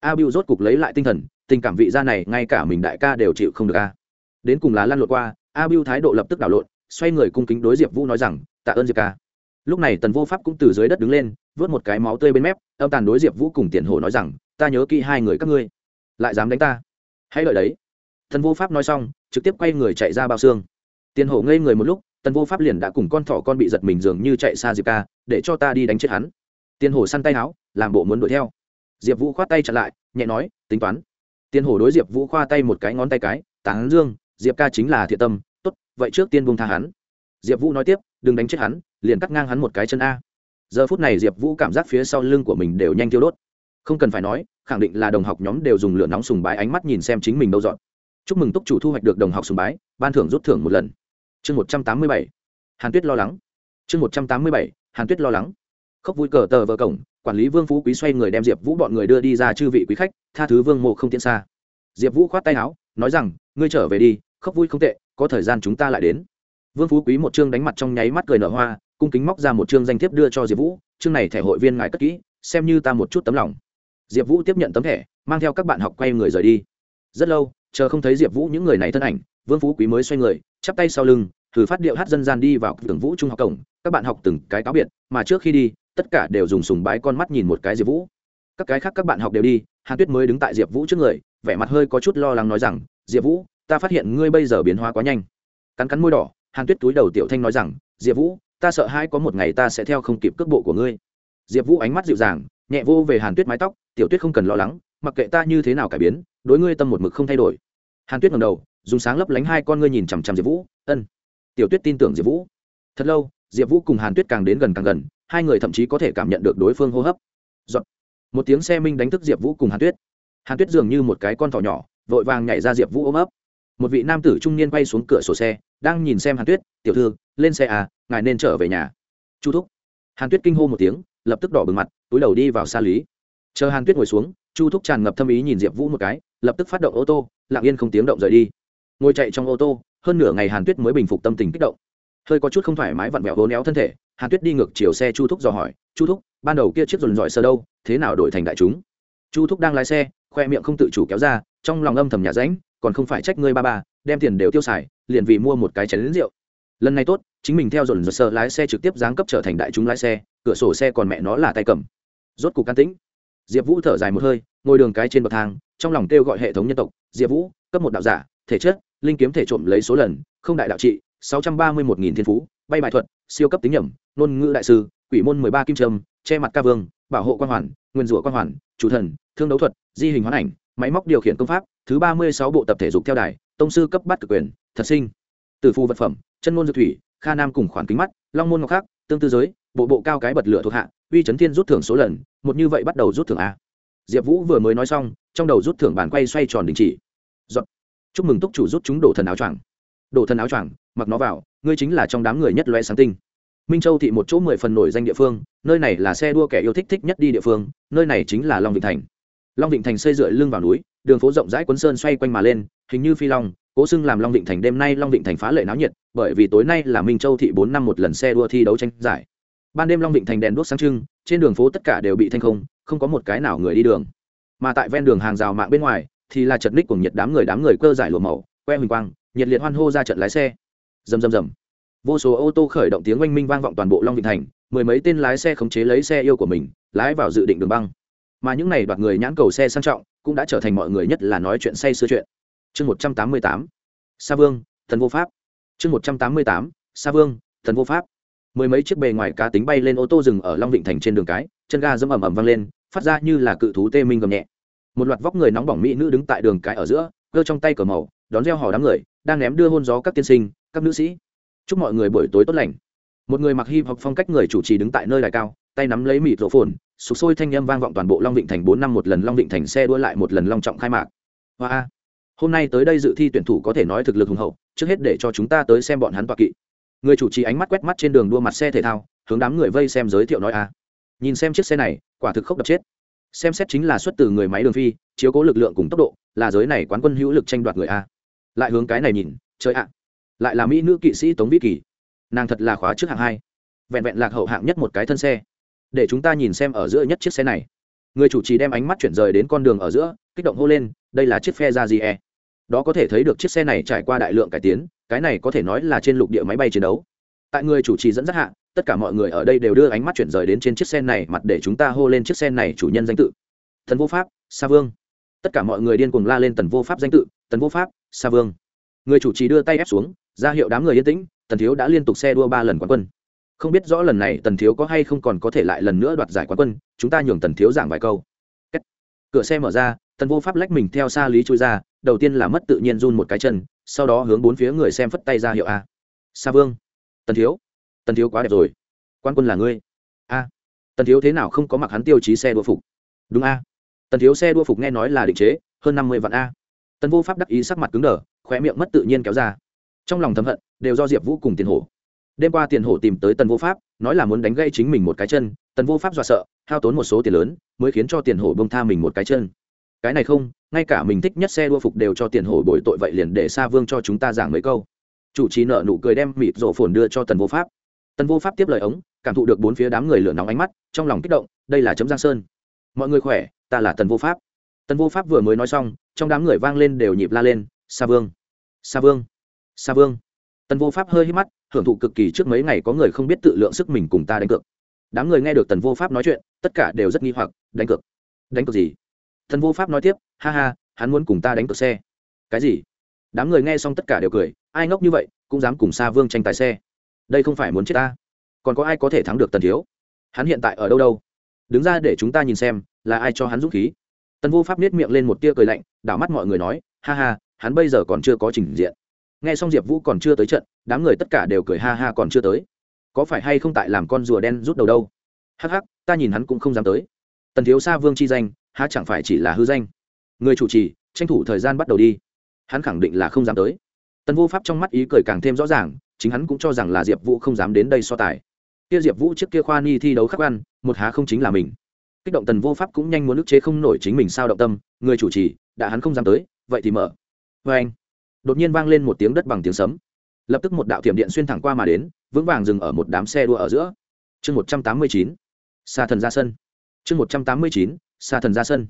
A biu rốt cục lấy lại tinh thần, tình cảm vị gia này ngay cả mình đại ca đều chịu không được a. Đến cùng là lăn lộn qua, a biu thái độ lập tức đảo lộn, xoay người cung kính đối diệp vũ nói rằng, tạ ơn diệp ca lúc này tần vô pháp cũng từ dưới đất đứng lên, vớt một cái máu tươi bên mép, âm tàn đối diệp vũ cùng tiền hổ nói rằng, ta nhớ kỹ hai người các ngươi, lại dám đánh ta. Hãy lợi đấy. Tần vô pháp nói xong, trực tiếp quay người chạy ra bao xương. Tiền hổ ngây người một lúc, tần vô pháp liền đã cùng con thỏ con bị giật mình dường như chạy xa diệp ca, để cho ta đi đánh chết hắn. Tiền hổ săn tay áo, làm bộ muốn đuổi theo. Diệp vũ khoát tay chặn lại, nhẹ nói, tính toán. Tiền hổ đối diệp vũ khoa tay một cái, ngón tay cái, tán dương, diệp ca chính là thiện tâm, tốt, vậy trước tiên buông tha hắn. Diệp vũ nói tiếp, đừng đánh chết hắn liền cắt ngang hắn một cái chân a. Giờ phút này diệp vũ cảm giác phía sau lưng của mình đều nhanh tiêu đốt. Không cần phải nói, khẳng định là đồng học nhóm đều dùng lửa nóng sùng bái ánh mắt nhìn xem chính mình đâu dọn. Chúc mừng túc chủ thu hoạch được đồng học sùng bái, ban thưởng rút thưởng một lần. Chương một trăm tám mươi bảy. Hàn tuyết lo lắng. Chương một trăm tám mươi bảy. Hàn tuyết lo lắng. Khóc vui cờ tờ vợ cổng, quản lý vương phú quý xoay người đem diệp vũ bọn người đưa đi ra chư vị quý khách, tha thứ vương mộ không tiện xa. Diệp vũ khoát tay áo, nói rằng, ngươi trở về đi, khóc vui không tệ, có thời gian chúng ta lại đến. Vương phú quý một chương đánh mặt trong nháy mắt cười nở hoa cung kính móc ra một chương danh thiếp đưa cho diệp vũ, chương này thẻ hội viên ngài cất kỹ, xem như ta một chút tấm lòng. Diệp vũ tiếp nhận tấm thẻ, mang theo các bạn học quay người rời đi. Rất lâu, chờ không thấy diệp vũ những người này thân ảnh, vương phú quý mới xoay người, chắp tay sau lưng, thử phát điệu hát dân gian đi vào tưởng vũ trung học cổng. Các bạn học từng cái cáo biệt, mà trước khi đi, tất cả đều dùng sùng bái con mắt nhìn một cái diệp vũ. Các cái khác các bạn học đều đi, hàn tuyết mới đứng tại diệp vũ trước người, vẻ mặt hơi có chút lo lắng nói rằng, diệp vũ, ta phát hiện ngươi bây giờ biến hóa quá nhanh. Cắn cắn môi đỏ, hàn tuyết túi đầu tiểu thanh nói rằng, diệp vũ ta sợ hai có một ngày ta sẽ theo không kịp cước bộ của ngươi. Diệp vũ ánh mắt dịu dàng, nhẹ vô về hàn tuyết mái tóc, tiểu tuyết không cần lo lắng, mặc kệ ta như thế nào cải biến, đối ngươi tâm một mực không thay đổi. Hàn tuyết ngầm đầu, dùng sáng lấp lánh hai con ngươi nhìn chằm chằm diệp vũ, ân. Tiểu tuyết tin tưởng diệp vũ. Thật lâu, diệp vũ cùng hàn tuyết càng đến gần càng gần, hai người thậm chí có thể cảm nhận được đối phương hô hấp. Giọt. một tiếng xe minh đánh thức diệp vũ cùng hàn tuyết. Hàn tuyết dường như một cái con thỏ nhỏ, vội vàng nhảy ra diệp vũ ôm ấp. Một vị nam tử trung niên quay xuống cửa sổ xe đang nhìn xem hàn tuyết, tiểu thư, lên xe à ngài nên trở về nhà. Chu thúc. Hàn tuyết kinh hô một tiếng, lập tức đỏ bừng mặt, túi đầu đi vào xa lý. Chờ hàn tuyết ngồi xuống, chu thúc tràn ngập thâm ý nhìn diệp vũ một cái, lập tức phát động ô tô, lặng yên không tiếng động rời đi. Ngồi chạy trong ô tô, hơn nửa ngày hàn tuyết mới bình phục tâm tình kích động. Hơi có chút không thoải mái vặn vẹo hố néo thân thể, hàn tuyết đi ngược chiều xe chu thúc dò hỏi, chu thúc, ban đầu kia chiếc dồn dọi sơ đâu, thế nào đổi thành đại chúng? Chu thúc đang lái xe, khoe miệng không tự chủ kéo ra, trong lòng âm thầm nhà ránh còn không phải trách ngươi ba ba đem tiền đều tiêu xài, liền vì mua một cái chén lính rượu. Lần này tốt, chính mình theo dồn dồn sơ lái xe trực tiếp giáng cấp trở thành đại chúng lái xe, cửa sổ xe còn mẹ nó là tay cầm. Rốt cục can tĩnh. Diệp vũ thở dài một hơi, ngồi đường cái trên bậc thang, trong lòng kêu gọi hệ thống nhân tộc, diệp vũ, cấp một đạo giả, thể chất, linh kiếm thể trộm lấy số lần, không đại đạo trị, sáu trăm ba mươi một nghìn thiên phú, bay bài thuật, siêu cấp tính nhẩm, ngôn ngữ đại sư, quỷ môn mười ba kim trâm, che mặt ca vương, bảo hộ quan hoàn, nguyên rủa quan hoàn, chủ thần, thương đấu thuật, di hình hoán ảnh, máy móc điều khiển công pháp, thứ ba mươi sáu bộ tập thể dục theo đài tông sư cấp bát cực quyền, thật sinh. Từ phù vật phẩm, chân môn dược thủy, kha nam cùng khoản kính mắt, long môn ngọc khác tương tư giới, bộ bộ cao cái bật lửa thuộc hạ, uy chấn thiên rút thưởng số lần, một như vậy bắt đầu rút thưởng a. Diệp vũ vừa mới nói xong, trong đầu rút thưởng bàn quay xoay tròn đình chỉ. Dọn. chúc mừng túc chủ rút chúng đổ thần áo choàng. Đổ thần áo choàng, mặc nó vào, ngươi chính là trong đám người nhất loe sáng tinh. Minh châu thị một chỗ mười phần nổi danh địa phương, nơi này là xe đua kẻ yêu thích thích nhất đi địa phương, nơi này chính là long vịnh thành. Long vịnh thành xây dựa lưng vào núi, đường phố rộng rãi quấn sơn xoay quanh mà lên hình như phi long, cố xưng làm long vịnh thành đêm nay long vịnh thành phá lệ náo nhiệt, bởi vì tối nay là minh châu thị bốn năm một lần xe đua thi đấu tranh giải. Ban đêm long vịnh thành đèn đuốc sáng trưng, trên đường phố tất cả đều bị thanh không không có một cái nào người đi đường. Mà tại ven đường hàng rào mạng bên ngoài, thì là chật ních của nhiệt đám người đám người cơ giải lụa màu, que huỳnh quang, nhiệt liệt hoan hô ra trận lái xe. Rầm rầm rầm. Vô số ô tô khởi động tiếng oanh minh vang vọng toàn bộ long vịnh thành, mười mấy tên lái xe khống chế lấy xe yêu của mình, lái vào dự định đường băng. Mà những này đoạt người nhãn cầu xe sang trọng, cũng đã trở thành mọi người nhất là nói chuyện say sưa chuyện chương một trăm tám mươi tám. Sa vương, thần vô pháp. Chương một trăm tám mươi tám, sa vương, thần vô pháp. Mười mấy chiếc bề ngoài cá tính bay lên ô tô dừng ở long vịnh thành trên đường cái, chân ga dẫm ầm ầm vang lên, phát ra như là cự thú tê minh gầm nhẹ. Một loạt vóc người nóng bỏng mỹ nữ đứng tại đường cái ở giữa, cơ trong tay cờ màu, đón reo hò đám người, đang ném đưa hôn gió các tiên sinh, các nữ sĩ. Chúc mọi người buổi tối tốt lành. Một người mặc hip hop phong cách người chủ trì đứng tại nơi đài cao, tay nắm lấy mịt rổ phồn sụp sôi thanh âm vang vọng toàn bộ long vịnh thành bốn năm một lần long vịnh thành xe đua lại một lần long trọng khai mạc. Hoa hôm nay tới đây dự thi tuyển thủ có thể nói thực lực hùng hậu, trước hết để cho chúng ta tới xem bọn hắn toạc kỵ. Người chủ trì ánh mắt quét mắt trên đường đua mặt xe thể thao, hướng đám người vây xem giới thiệu nói a. Nhìn xem chiếc xe này, quả thực khốc đập chết. Xem xét chính là xuất từ người máy đường phi, chiếu cố lực lượng cùng tốc độ, là giới này quán quân hữu lực tranh đoạt người a. Lại hướng cái này nhìn chơi ạ. Lại là mỹ nữ kỵ sĩ tống vĩ kỳ. Nàng thật là khóa trước hạng hai. Vẹn vẹn lạc hậu hạng nhất một cái thân xe. Để chúng ta nhìn xem ở giữa nhất chiếc xe này. Người chủ trì đem ánh mắt chuyển rời đến con đường ở giữa, kích động hô lên, đây là chiếc phe ra gì e đó có thể thấy được chiếc xe này trải qua đại lượng cải tiến, cái này có thể nói là trên lục địa máy bay chiến đấu. Tại người chủ trì dẫn dắt hạ, tất cả mọi người ở đây đều đưa ánh mắt chuyển rời đến trên chiếc xe này, mặt để chúng ta hô lên chiếc xe này chủ nhân danh tự. Thần vô pháp, sa vương. Tất cả mọi người điên cuồng la lên tần vô pháp danh tự tần vô pháp, sa vương. Người chủ trì đưa tay ép xuống, ra hiệu đám người yên tĩnh, tần thiếu đã liên tục xe đua ba lần quán quân. Không biết rõ lần này tần thiếu có hay không còn có thể lại lần nữa đoạt giải quán quân, chúng ta nhường tần thiếu giảng vài câu. Kết. cửa xe mở ra tần vô pháp lách mình theo xa lý chui ra đầu tiên là mất tự nhiên run một cái chân, sau đó hướng bốn phía người xem phất tay ra hiệu a. Sa vương, tần thiếu tần thiếu quá đẹp rồi. Quan quân là ngươi. A. Tần thiếu thế nào không có mặc hắn tiêu chí xe đua phục? Đúng a. Tần thiếu xe đua phục nghe nói là định chế, hơn năm mươi vạn a. Tần vô pháp đắc ý sắc mặt cứng đờ, khóe miệng mất tự nhiên kéo ra. Trong lòng thầm hận, đều do diệp vũ cùng tiền hổ. Đêm qua tiền hổ tìm tới tần vô pháp, nói là muốn đánh gây chính mình một cái chân, tần vô pháp dọa sợ, hao tốn một số tiền lớn, mới khiến cho tiền hổ bông tha mình một cái chân cái này không, ngay cả mình thích nhất xe đua phục đều cho tiền hồi bồi tội vậy liền để xa vương cho chúng ta giảng mấy câu. Chủ trì nợ nụ cười đem mịt rổ phồn đưa cho tần vô pháp. Tần vô pháp tiếp lời ống, cảm thụ được bốn phía đám người lửa nóng ánh mắt, trong lòng kích động, đây là chấm giang sơn. Mọi người khỏe, ta là tần vô pháp. Tần vô pháp vừa mới nói xong, trong đám người vang lên đều nhịp la lên, sa vương sa vương sa vương. Tần vô pháp hơi hít mắt, hưởng thụ cực kỳ trước mấy ngày có người không biết tự lượng sức mình cùng ta đánh cược. Đám người nghe được tần vô pháp nói chuyện, tất cả đều rất nghi hoặc, đánh cược? Đánh cược gì? Thần vô pháp nói tiếp, ha ha, hắn muốn cùng ta đánh cược xe. Cái gì? Đám người nghe xong tất cả đều cười, ai ngốc như vậy, cũng dám cùng xa vương tranh tài xe. Đây không phải muốn chết ta. Còn có ai có thể thắng được tần thiếu? Hắn hiện tại ở đâu đâu? Đứng ra để chúng ta nhìn xem, là ai cho hắn dũng khí. Tần vô pháp nết miệng lên một tia cười lạnh, đảo mắt mọi người nói, ha ha, hắn bây giờ còn chưa có trình diện. Nghe xong diệp vũ còn chưa tới trận, đám người tất cả đều cười, ha ha, còn chưa tới. Có phải hay không tại làm con rùa đen rút đầu đâu? Hắc hắc, ta nhìn hắn cũng không dám tới. Tần thiếu sa vương chi danh há chẳng phải chỉ là hư danh. Người chủ trì, tranh thủ thời gian bắt đầu đi. Hắn khẳng định là không dám tới. Tần vô pháp trong mắt ý cười càng thêm rõ ràng, chính hắn cũng cho rằng là diệp vũ không dám đến đây so tài. Kia diệp vũ trước kia khoa ni thi đấu khắc ăn, một há không chính là mình. Kích động tần vô pháp cũng nhanh muốn ức chế không nổi chính mình sao động tâm, người chủ trì, đã hắn không dám tới, vậy thì mở. Vê anh, đột nhiên vang lên một tiếng đất bằng tiếng sấm. Lập tức một đạo thiểm điện xuyên thẳng qua mà đến, vững vàng dừng ở một đám xe đua ở giữa. Chương một trăm tám mươi chín xa thần ra sân. Chương một trăm tám mươi chín xa thần ra sân.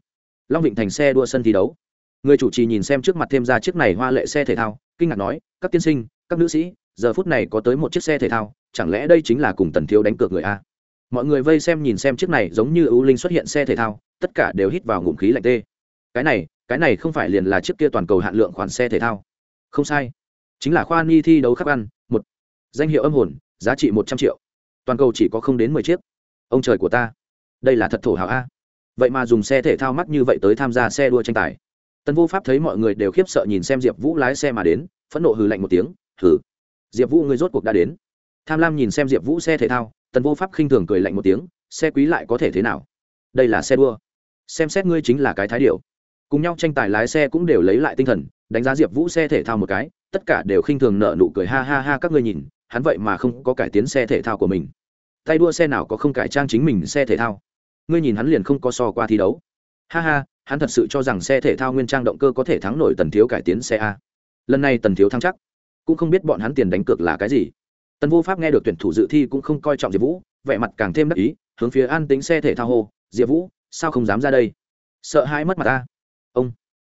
Long vịnh thành xe đua sân thi đấu. Người chủ trì nhìn xem trước mặt thêm ra chiếc này hoa lệ xe thể thao, kinh ngạc nói, các tiên sinh, các nữ sĩ, giờ phút này có tới một chiếc xe thể thao, chẳng lẽ đây chính là cùng tần thiếu đánh cược người a? Mọi người vây xem nhìn xem chiếc này giống như ưu linh xuất hiện xe thể thao, tất cả đều hít vào ngụm khí lạnh tê. Cái này cái này không phải liền là chiếc kia toàn cầu hạn lượng khoản xe thể thao? Không sai. Chính là khoa ni thi đấu khắc ăn, một danh hiệu âm hồn, giá trị một trăm triệu. Toàn cầu chỉ có không đến mười chiếc. Ông trời của ta, đây là thật thổ hào a vậy mà dùng xe thể thao mắt như vậy tới tham gia xe đua tranh tài. Tần vô pháp thấy mọi người đều khiếp sợ nhìn xem diệp vũ lái xe mà đến, phẫn nộ hừ lạnh một tiếng, hừ, diệp vũ người rốt cuộc đã đến. Tham lam nhìn xem diệp vũ xe thể thao tần vô pháp khinh thường cười lạnh một tiếng, xe quý lại có thể thế nào? Đây là xe đua. Xem xét ngươi chính là cái thái điệu cùng nhau tranh tài lái xe cũng đều lấy lại tinh thần, đánh giá diệp vũ xe thể thao một cái, tất cả đều khinh thường nợ nụ cười, ha ha ha, các ngươi nhìn, hắn vậy mà không có cải tiến xe thể thao của mình. Tay đua xe nào có không cải trang chính mình xe thể thao? Ngươi nhìn hắn liền không có so qua thi đấu. Ha ha, hắn thật sự cho rằng xe thể thao nguyên trang động cơ có thể thắng nổi tần thiếu cải tiến xe a. Lần này tần thiếu thắng chắc. Cũng không biết bọn hắn tiền đánh cược là cái gì. Tần vô pháp nghe được tuyển thủ dự thi cũng không coi trọng diệp vũ, vẻ mặt càng thêm đắc ý, hướng phía an tính xe thể thao hô, diệp vũ, sao không dám ra đây? Sợ hãi mất mặt ta. Ông.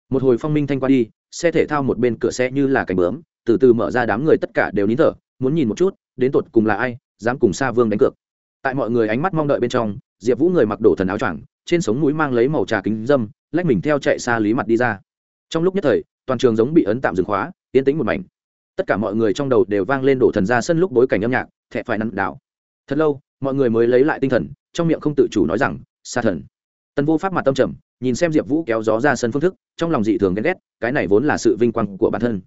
Một hồi phong minh thanh qua đi, xe thể thao một bên cửa xe như là cánh bướm, từ từ mở ra đám người tất cả đều nín thở, muốn nhìn một chút, đến tột cùng là ai, dám cùng sa vương đánh cược tại mọi người ánh mắt mong đợi bên trong, diệp vũ người mặc đổ thần áo choàng, trên sống mũi mang lấy màu trà kính dâm, lách mình theo chạy xa lý mặt đi ra. Trong lúc nhất thời, toàn trường giống bị ấn tạm dừng khóa, yên tĩnh một mảnh. Tất cả mọi người trong đầu đều vang lên đổ thần ra sân lúc bối cảnh âm nhạc thẹ phải nặn đảo. Thật lâu, mọi người mới lấy lại tinh thần, trong miệng không tự chủ nói rằng xa thần. Tần vô pháp mặt tâm trầm, nhìn xem diệp vũ kéo gió ra sân phương thức, trong lòng dị thường ghen ghét, cái này vốn là sự vinh quang của bản thân.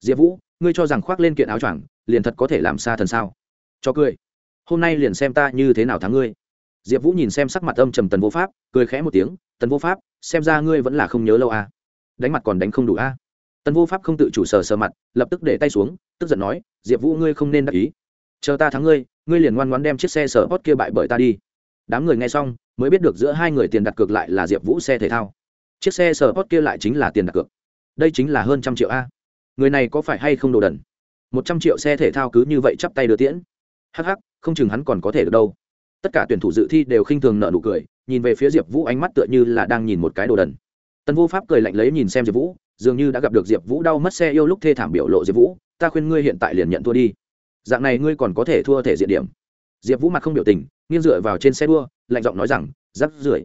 Diệp vũ, ngươi cho rằng khoác lên kiện áo choàng, liền thật có thể làm xa thần sao? Cho cười hôm nay liền xem ta như thế nào thắng ngươi. Diệp vũ nhìn xem sắc mặt âm trầm tần vô pháp, cười khẽ một tiếng, tần vô pháp, xem ra ngươi vẫn là không nhớ lâu à. đánh mặt còn đánh không đủ à. tần vô pháp không tự chủ sờ sờ mặt, lập tức để tay xuống, tức giận nói, diệp vũ ngươi không nên đắc ý. Chờ ta thắng ngươi ngươi liền ngoan ngoan đem chiếc xe sở hót kia bại bởi ta đi. Đám người nghe xong, mới biết được giữa hai người tiền đặt cược lại là diệp vũ xe thể thao. Chiếc xe sở hót kia lại chính là tiền đặt cược. Đây chính là hơn trăm triệu a. Người này có phải hay không đồ đần? Một trăm triệu xe thể thao cứ như vậy chắp tay đưa tiễn. Hắc hắc không chừng hắn còn có thể được đâu. Tất cả tuyển thủ dự thi đều khinh thường nợ nụ cười, nhìn về phía diệp vũ ánh mắt tựa như là đang nhìn một cái đồ đần. Tần vô pháp cười lạnh lấy nhìn xem diệp vũ, dường như đã gặp được diệp vũ đau mất xe yêu lúc thê thảm biểu lộ diệp vũ, ta khuyên ngươi hiện tại liền nhận thua đi. Dạng này ngươi còn có thể thua thể diện điểm. Diệp vũ mặt không biểu tình, nghiêng dựa vào trên xe đua, lạnh giọng nói rằng, rắc rưởi.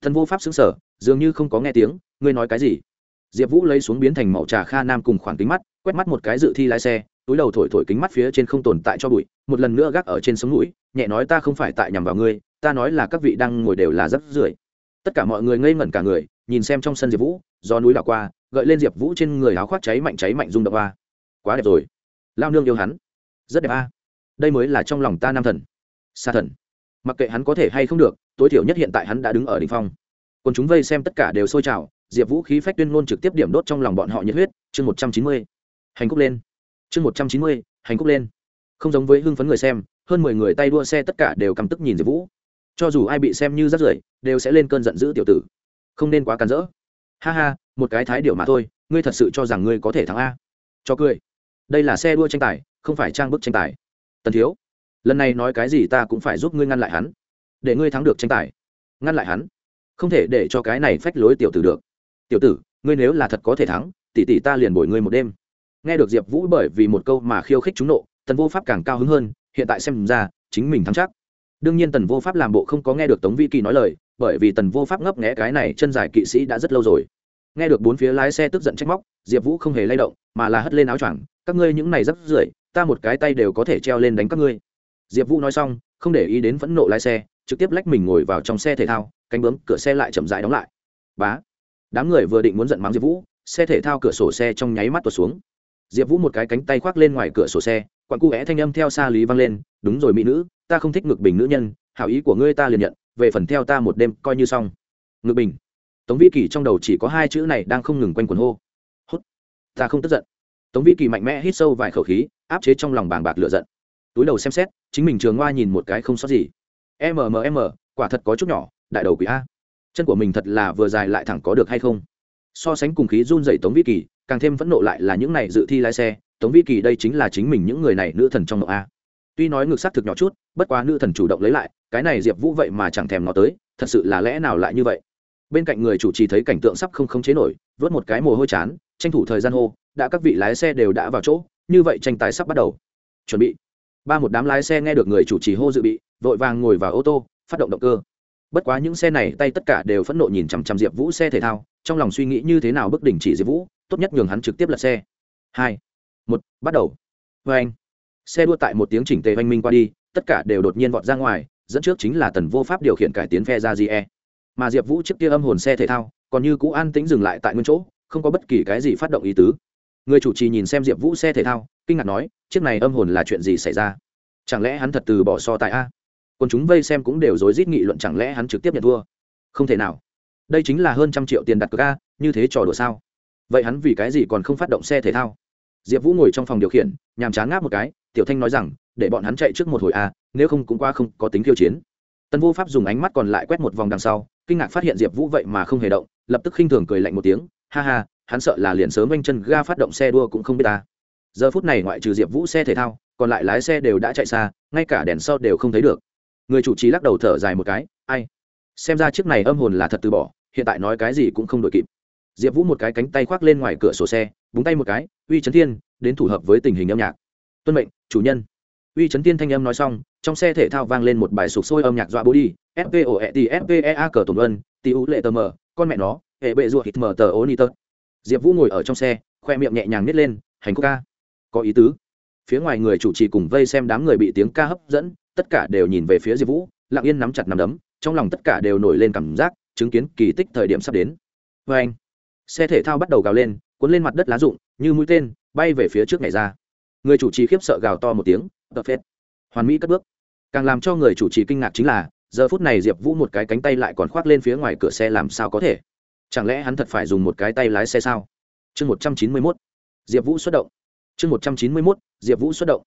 Thần vô pháp xứng sở dường như không có nghe tiếng, ngươi nói cái gì? Diệp vũ lấy xuống biến thành màu trà kha nam cùng khoảng kính mắt, quét mắt một cái dự thi lái xe túi đầu thổi thổi kính mắt phía trên không tồn tại cho bụi, một lần nữa gác ở trên sống mũi, nhẹ nói ta không phải tại nhằm vào ngươi, ta nói là các vị đang ngồi đều là rất rưởi. Tất cả mọi người ngây ngẩn cả người, nhìn xem trong sân diệp vũ do núi đảo qua, gợi lên diệp vũ trên người áo khoác cháy mạnh cháy mạnh rung động qua quá đẹp rồi. Lao nương yêu hắn. Rất đẹp a. Đây mới là trong lòng ta nam thần. Sa thần. Mặc kệ hắn có thể hay không được, tối thiểu nhất hiện tại hắn đã đứng ở đ ỉ n h phong. Còn chúng vây xem tất cả đều sôi trào, diệp vũ khí phách tuyên ngôn trực tiếp điểm đốt trong lòng bọn họ nhiệt huyết, chương một trăm chín mươi. Hành cúc lên chương một trăm chín mươi, hành khúc lên. Không giống với hưng phấn người xem, hơn mười người tay đua xe tất cả đều căm tức nhìn diệp vũ. Cho dù ai bị xem như rắt rưởi, đều sẽ lên cơn giận dữ tiểu tử. Không nên quá cắn rỡ. Ha ha, một cái thái điệu mà thôi, ngươi thật sự cho rằng ngươi có thể thắng a. Cho cười. Đây là xe đua tranh tài, không phải trang bức tranh tài. Tần thiếu, lần này nói cái gì ta cũng phải giúp ngươi ngăn lại hắn. Để ngươi thắng được tranh tài. Ngăn lại hắn. Không thể để cho cái này phách lối tiểu tử được. Tiểu tử, ngươi nếu là thật có thể thắng tỷ tỷ ta liền bồi ngươi một đêm nghe được diệp vũ bởi vì một câu mà khiêu khích chúng nộ, tần vô pháp càng cao hứng hơn, hiện tại xem ra, chính mình thắng chắc. Đương nhiên tần vô pháp làm bộ không có nghe được tống vi kỳ nói lời, bởi vì tần vô pháp ngấp nghẽ cái này chân dài kỵ sĩ đã rất lâu rồi. Nghe được bốn phía lái xe tức giận trách móc, diệp vũ không hề lay động, mà là hất lên áo choàng, các ngươi những này rắp rưởi, ta một cái tay đều có thể treo lên đánh các ngươi. Diệp vũ nói xong, không để ý đến phẫn nộ lái xe, trực tiếp lách mình ngồi vào trong xe thể thao, cánh bướm cửa xe lại chậm rãi đóng lại. Bá. Đám người vừa định muốn giận mắng diệp vũ, xe thể thao cửa sổ xe trong nháy mắt tuột xuống diệp vũ một cái cánh tay khoác lên ngoài cửa sổ xe, quặn cu vẽ thanh âm theo xa lý vang lên, đúng rồi mỹ nữ, ta không thích ngực bình nữ nhân, hảo ý của ngươi ta liền nhận, về phần theo ta một đêm coi như xong. Ngực bình. Tống Vi kỳ trong đầu chỉ có hai chữ này đang không ngừng quanh quần hô. Hốt ta không tức giận. Tống Vi kỳ mạnh mẽ hít sâu vài khẩu khí, áp chế trong lòng bàng bạc lựa giận. Túi đầu xem xét, chính mình trường hoa nhìn một cái không sót gì. Mmm quả thật có chút nhỏ, đại đầu quỷ a. Chân của mình thật là vừa dài lại thẳng có được hay không? So sánh cùng khí run dậy tống Vi kỳ càng thêm phẫn nộ lại là những này dự thi lái xe, tống vi kỳ đây chính là chính mình những người này nữ thần trong nội a. Tuy nói ngực sắc thực nhỏ chút, bất quá nữ thần chủ động lấy lại, cái này diệp vũ vậy mà chẳng thèm nó tới, thật sự là lẽ nào lại như vậy? Bên cạnh người chủ trì thấy cảnh tượng sắp không khống chế nổi, vớt một cái mồ hôi chán, tranh thủ thời gian hô, đã các vị lái xe đều đã vào chỗ, như vậy tranh tài sắp bắt đầu. Chuẩn bị. Ba một đám lái xe nghe được người chủ trì hô dự bị, vội vàng ngồi vào ô tô, phát động động cơ. Bất quá những xe này, tay tất cả đều phẫn nộ nhìn chằm chằm diệp vũ xe thể thao, trong lòng suy nghĩ như thế nào bức đỉnh chỉ diệp vũ tốt nhất nhường hắn trực tiếp lật xe hai một bắt đầu vê anh xe đua tại một tiếng chỉnh tề oanh minh qua đi tất cả đều đột nhiên vọt ra ngoài dẫn trước chính là tần vô pháp điều khiển cải tiến phe ra e Mà Diệp Vũ trước kia âm hồn xe thể thao, còn như cũ an tĩnh dừng lại tại nguyên chỗ, không có bất kỳ cái gì phát động ý tứ. Người chủ trì nhìn xem Diệp Vũ xe thể thao, kinh ngạc nói, chiếc này âm hồn là chuyện gì xảy ra? Chẳng lẽ hắn thật từ bỏ so tại a? Còn chúng vây xem cũng đều rối rít nghị luận chẳng lẽ hắn trực tiếp nhận thua? Không thể nào. Đây chính là hơn trăm triệu tiền đặt cược a, như thế trò đùa sao? Vậy hắn vì cái gì còn không phát động xe thể thao? Diệp Vũ ngồi trong phòng điều khiển, nhàm chán ngáp một cái, Tiểu Thanh nói rằng, để bọn hắn chạy trước một hồi a, nếu không cũng qua không có tính khiêu chiến. Tần vô pháp dùng ánh mắt còn lại quét một vòng đằng sau kinh ngạc phát hiện diệp vũ vậy mà không hề động lập tức khinh thường cười lạnh một tiếng ha ha hắn sợ là liền sớm anh chân ga phát động xe đua cũng không biết ta. Giờ phút này ngoại trừ diệp vũ xe thể thao còn lại lái xe đều đã chạy xa ngay cả đèn sau đều không thấy được. Người chủ trì lắc đầu thở dài một cái ai? Xem ra chiếc này âm hồn là thật từ bỏ hiện tại nói cái gì cũng không đội kịp diệp vũ một cái cánh tay khoác lên ngoài cửa sổ xe, búng tay một cái, uy trấn thiên, đến thủ hợp với tình hình âm nhạc. Tuân mệnh, chủ nhân. Uy chấn tiên thanh âm nói xong, trong xe thể thao vang lên một bài sụp sôi âm nhạc dọa bố đi fpo e t fpea cờ tổn ân tì ú lệ tờ mờ, con mẹ nó, hệ bệ ruột hít mờ tờ ô ni tơ diệp vũ ngồi ở trong xe, khoe miệng nhẹ nhàng nít lên, hành khúc ca có ý tứ. Phía ngoài người chủ trì cùng vây xem đám người bị tiếng ca hấp dẫn, tất cả đều nhìn về phía diệp vũ, lặng yên nắm chặt nắm đấm, trong lòng tất cả đều nổi lên cảm giác, chứng kiến kỳ tích thời điểm sắp đến. Vê anh xe thể thao bắt đầu gào lên, cuốn lên mặt đất lá rụng, như mũi tên, bay về phía trước ngày ra. Người chủ trì khiếp sợ gào to một tiếng tập phết hoàn mỹ cất bước. Càng làm cho người chủ trì kinh ngạc chính là, giờ phút này diệp vũ một cái cánh tay lại còn khoác lên phía ngoài cửa xe làm sao có thể? Chẳng lẽ hắn thật phải dùng một cái tay lái xe sao? Chương một trăm chín mươi mốt. Diệp vũ xuất động. Chương một trăm chín mươi mốt, diệp vũ xuất động.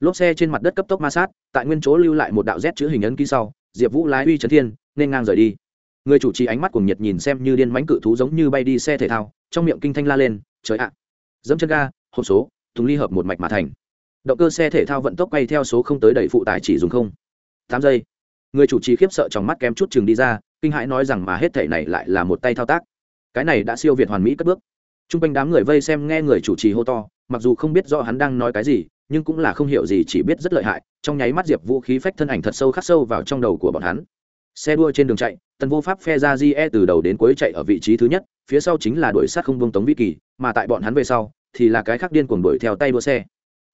Lốp xe trên mặt đất cấp tốc ma sát, tại nguyên chỗ lưu lại một đạo z chữ hình ấn ký sau, diệp vũ lái uy trấn thiên, nên ngang rời đi người chủ trì ánh mắt cùng nhiệt nhìn xem như điên mánh cự thú giống như bay đi xe thể thao, trong miệng kinh thanh la lên, trời ạ, dẫm chân ga, hộp số, thùng ly hợp một mạch mà thành. Động cơ xe thể thao vận tốc bay theo số không tới đẩy phụ tải chỉ dùng không. Tám giây. Người chủ trì khiếp sợ trong mắt kém chút chừng đi ra, kinh hãi nói rằng mà hết thể này lại là một tay thao tác. Cái này đã siêu việt hoàn mỹ cất bước. T r u n g quanh đám người vây xem nghe người chủ trì hô to, mặc dù không biết rõ hắn đang nói cái gì, nhưng cũng là không hiểu gì chỉ biết rất lợi hại, trong nháy mắt diệp vũ khí phách thân ảnh thật sâu khắc sâu vào trong đầu của bọn hắn xe đua trên đường chạy tần vô pháp phe ra di e từ đầu đến cuối chạy ở vị trí thứ nhất, phía sau chính là đuổi sát không vương tống vĩ kỳ, mà tại bọn hắn về sau, thì là cái khác điên cuồng đuổi theo tay đua xe.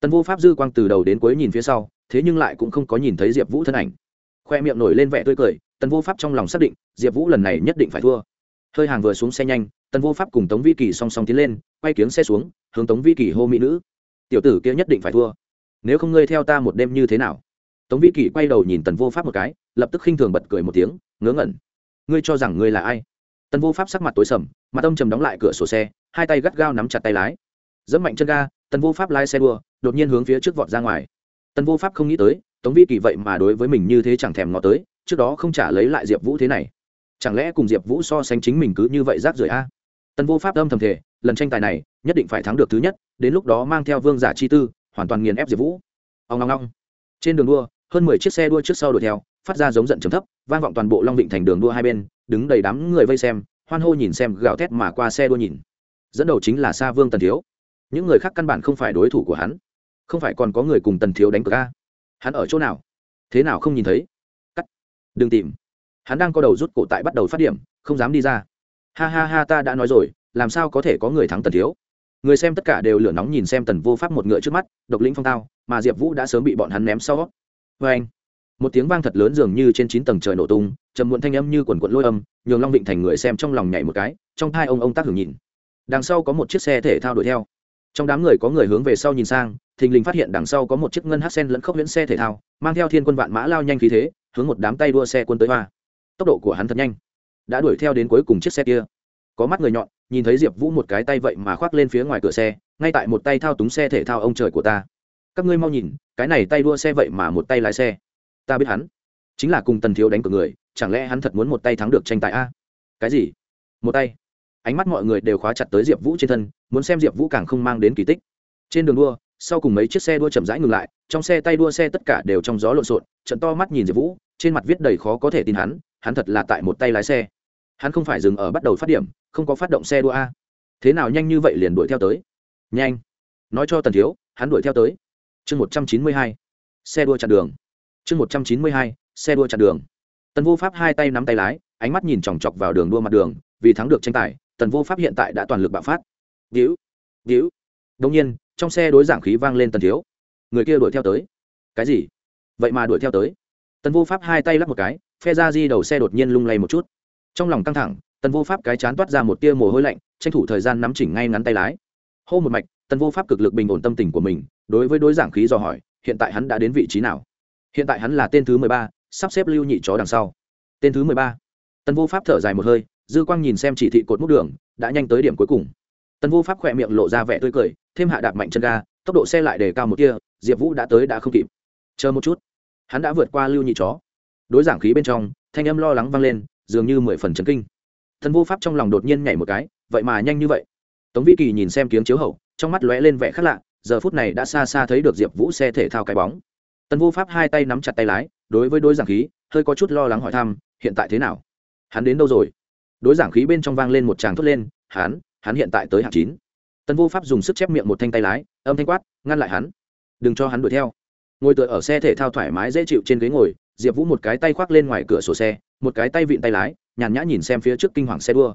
Tần vô pháp dư quang từ đầu đến cuối nhìn phía sau, thế nhưng lại cũng không có nhìn thấy diệp vũ thân ảnh. Khoe miệng nổi lên vẻ tươi cười tần vô pháp trong lòng xác định, diệp vũ lần này nhất định phải thua. Hơi hàng vừa xuống xe nhanh tần vô pháp cùng tống vi kỳ song song tiến lên, quay kiếng xe xuống, hướng tống vi kỳ hô mỹ nữ. Tiểu tử kia nhất định phải thua. Nếu không ngươi theo ta một đêm như thế nào? Tống vi kỳ quay đầu nhìn tần vô pháp một cái lập tức khinh thường bật cười một tiếng, ngớ ngẩn. Ngươi cho rằng ngươi là ai? Tần vô pháp sắc mặt tối sầm, mặt ông trầm đóng lại cửa sổ xe, hai tay gắt gao nắm chặt tay lái. Dẫm mạnh chân ga tần vô pháp lái xe đua, đột nhiên hướng phía trước vọt ra ngoài. Tần vô pháp không nghĩ tới, tống vi kỳ vậy mà đối với mình như thế chẳng thèm ngó tới, trước đó không trả lấy lại diệp vũ thế này. Chẳng lẽ cùng diệp vũ so sánh chính mình cứ như vậy rác rưởi a? Tần vô pháp âm thầm thể lần tranh tài này, nhất định phải thắng được thứ nhất, đến lúc đó mang theo vương giả chi tư, hoàn toàn nghiền ép diệp vũ. Ông long long trên đường đua, hơn mười chiếc xe đua trước sau đuổi theo phát ra giống giận chấm thấp, vang vọng toàn bộ long vịnh thành đường đua hai bên, đứng đầy đám người vây xem, hoan hô nhìn xem gào thét mà qua xe đua nhìn. Dẫn đầu chính là sa vương tần thiếu. Những người khác căn bản không phải đối thủ của hắn. Không phải còn có người cùng tần thiếu đánh cờ ca hắn ở chỗ nào? Thế nào không nhìn thấy? Cắt. Đừng tìm. Hắn đang có đầu rút cổ tại bắt đầu phát điểm, không dám đi ra. Ha ha ha, ta đã nói rồi, làm sao có thể có người thắng tần thiếu? Người xem tất cả đều lửa nóng nhìn xem tần vô pháp một ngựa trước mắt, độc lĩnh phong tao, mà diệp vũ đã sớm bị bọn hắn ném sau. Vê anh một tiếng vang thật lớn dường như trên chín tầng trời nổ tung, trầm muộn thanh âm như quần quận lôi âm, nhường long vịnh thành người xem trong lòng nhảy một cái, trong hai ông ông tác hưởng nhìn. Đằng sau có một chiếc xe thể thao đuổi theo. Trong đám người có người hướng về sau nhìn sang, thình lình phát hiện đằng sau có một chiếc ngân hát sen lẫn khốc viễn xe thể thao, mang theo thiên quân vạn mã lao nhanh khí thế, hướng một đám tay đua xe quân tới hoa. Tốc độ của hắn thật nhanh. Đã đuổi theo đến cuối cùng chiếc xe kia. Có mắt người nhọn, nhìn thấy diệp vũ một cái tay vậy mà khoác lên phía ngoài cửa xe, ngay tại một tay thao túng xe thể thao ông trời của ta. Các ngươi mau nhìn, cái này tay đua xe vậy mà một tay lái xe ta biết hắn. Chính là cùng tần thiếu đánh cược người, chẳng lẽ hắn thật muốn một tay thắng được tranh tài a? Cái gì? Một tay. Ánh mắt mọi người đều khóa chặt tới diệp vũ trên thân, muốn xem diệp vũ càng không mang đến kỳ tích. Trên đường đua, sau cùng mấy chiếc xe đua chậm rãi ngừng lại, trong xe tay đua xe tất cả đều trong gió lộn xộn, trận to mắt nhìn diệp vũ, trên mặt viết đầy khó có thể tin hắn hắn thật là tại một tay lái xe. Hắn không phải dừng ở bắt đầu phát điểm, không có phát động xe đua a. Thế nào nhanh như vậy liền đuổi theo tới? Nhanh. Nói cho tần thiếu, hắn đuổi theo tới. Chương một trăm chín mươi hai. Xe đua chặn đường chương một trăm chín mươi hai, xe đua chặn đường. Tần vô pháp hai tay nắm tay lái, ánh mắt nhìn chòng chọc vào đường đua mặt đường, vì thắng được tranh tài, tần vô pháp hiện tại đã toàn lực bạo phát. Víu víu đông nhiên, trong xe đối giảng khí vang lên tần thiếu. Người kia đuổi theo tới. Cái gì? Vậy mà đuổi theo tới. Tần vô pháp hai tay lắp một cái, phe ra di đầu xe đột nhiên lung lay một chút. Trong lòng căng thẳng, tần vô pháp cái chán toát ra một tia mồ hôi lạnh, tranh thủ thời gian nắm chỉnh ngay ngắn tay lái. Hô một mạch, tần vô pháp cực lực bình ổn tâm tình của mình, đối với đối giảng khí dò hỏi, hiện tại hắn đã đến vị trí nào? Hiện tại hắn là tên thứ mười ba, sắp xếp lưu nhị chó đằng sau. Tên thứ mười ba. Tần vô pháp thở dài một hơi, dư quang nhìn xem chỉ thị cột múc đường, đã nhanh tới điểm cuối cùng. Tần vô pháp khỏe miệng lộ ra vẻ tươi cười, thêm hạ đạp mạnh chân ga, tốc độ xe lại đề cao một kia diệp vũ đã tới đã không kịp. Chờ một chút. Hắn đã vượt qua lưu nhị chó. Đối giảng khí bên trong, thanh âm lo lắng vang lên, dường như mười phần chấn kinh. Thần vô pháp trong lòng đột nhiên nhảy một cái, vậy mà nhanh như vậy. Tống vĩ kỳ nhìn xem kiếng chiếu hậu, trong mắt lóe lên vẻ khác lạ, giờ phút này đã xa xa thấy được diệp vũ xe thể thao cái bóng tần vô pháp hai tay nắm chặt tay lái, đối với đối giảng khí, hơi có chút lo lắng hỏi thăm, hiện tại thế nào? Hắn đến đâu rồi? Đối giảng khí bên trong vang lên một tràng thốt lên, hắn hắn hiện tại tới hạng chín. Tần vô pháp dùng sức chép miệng một thanh tay lái, âm thanh quát, ngăn lại hắn. Đừng cho hắn đuổi theo. Ngồi tựa ở xe thể thao thoải mái dễ chịu trên ghế ngồi, diệp vũ một cái tay khoác lên ngoài cửa sổ xe, một cái tay vịn tay lái, nhàn nhã nhìn xem phía trước kinh hoàng xe đua.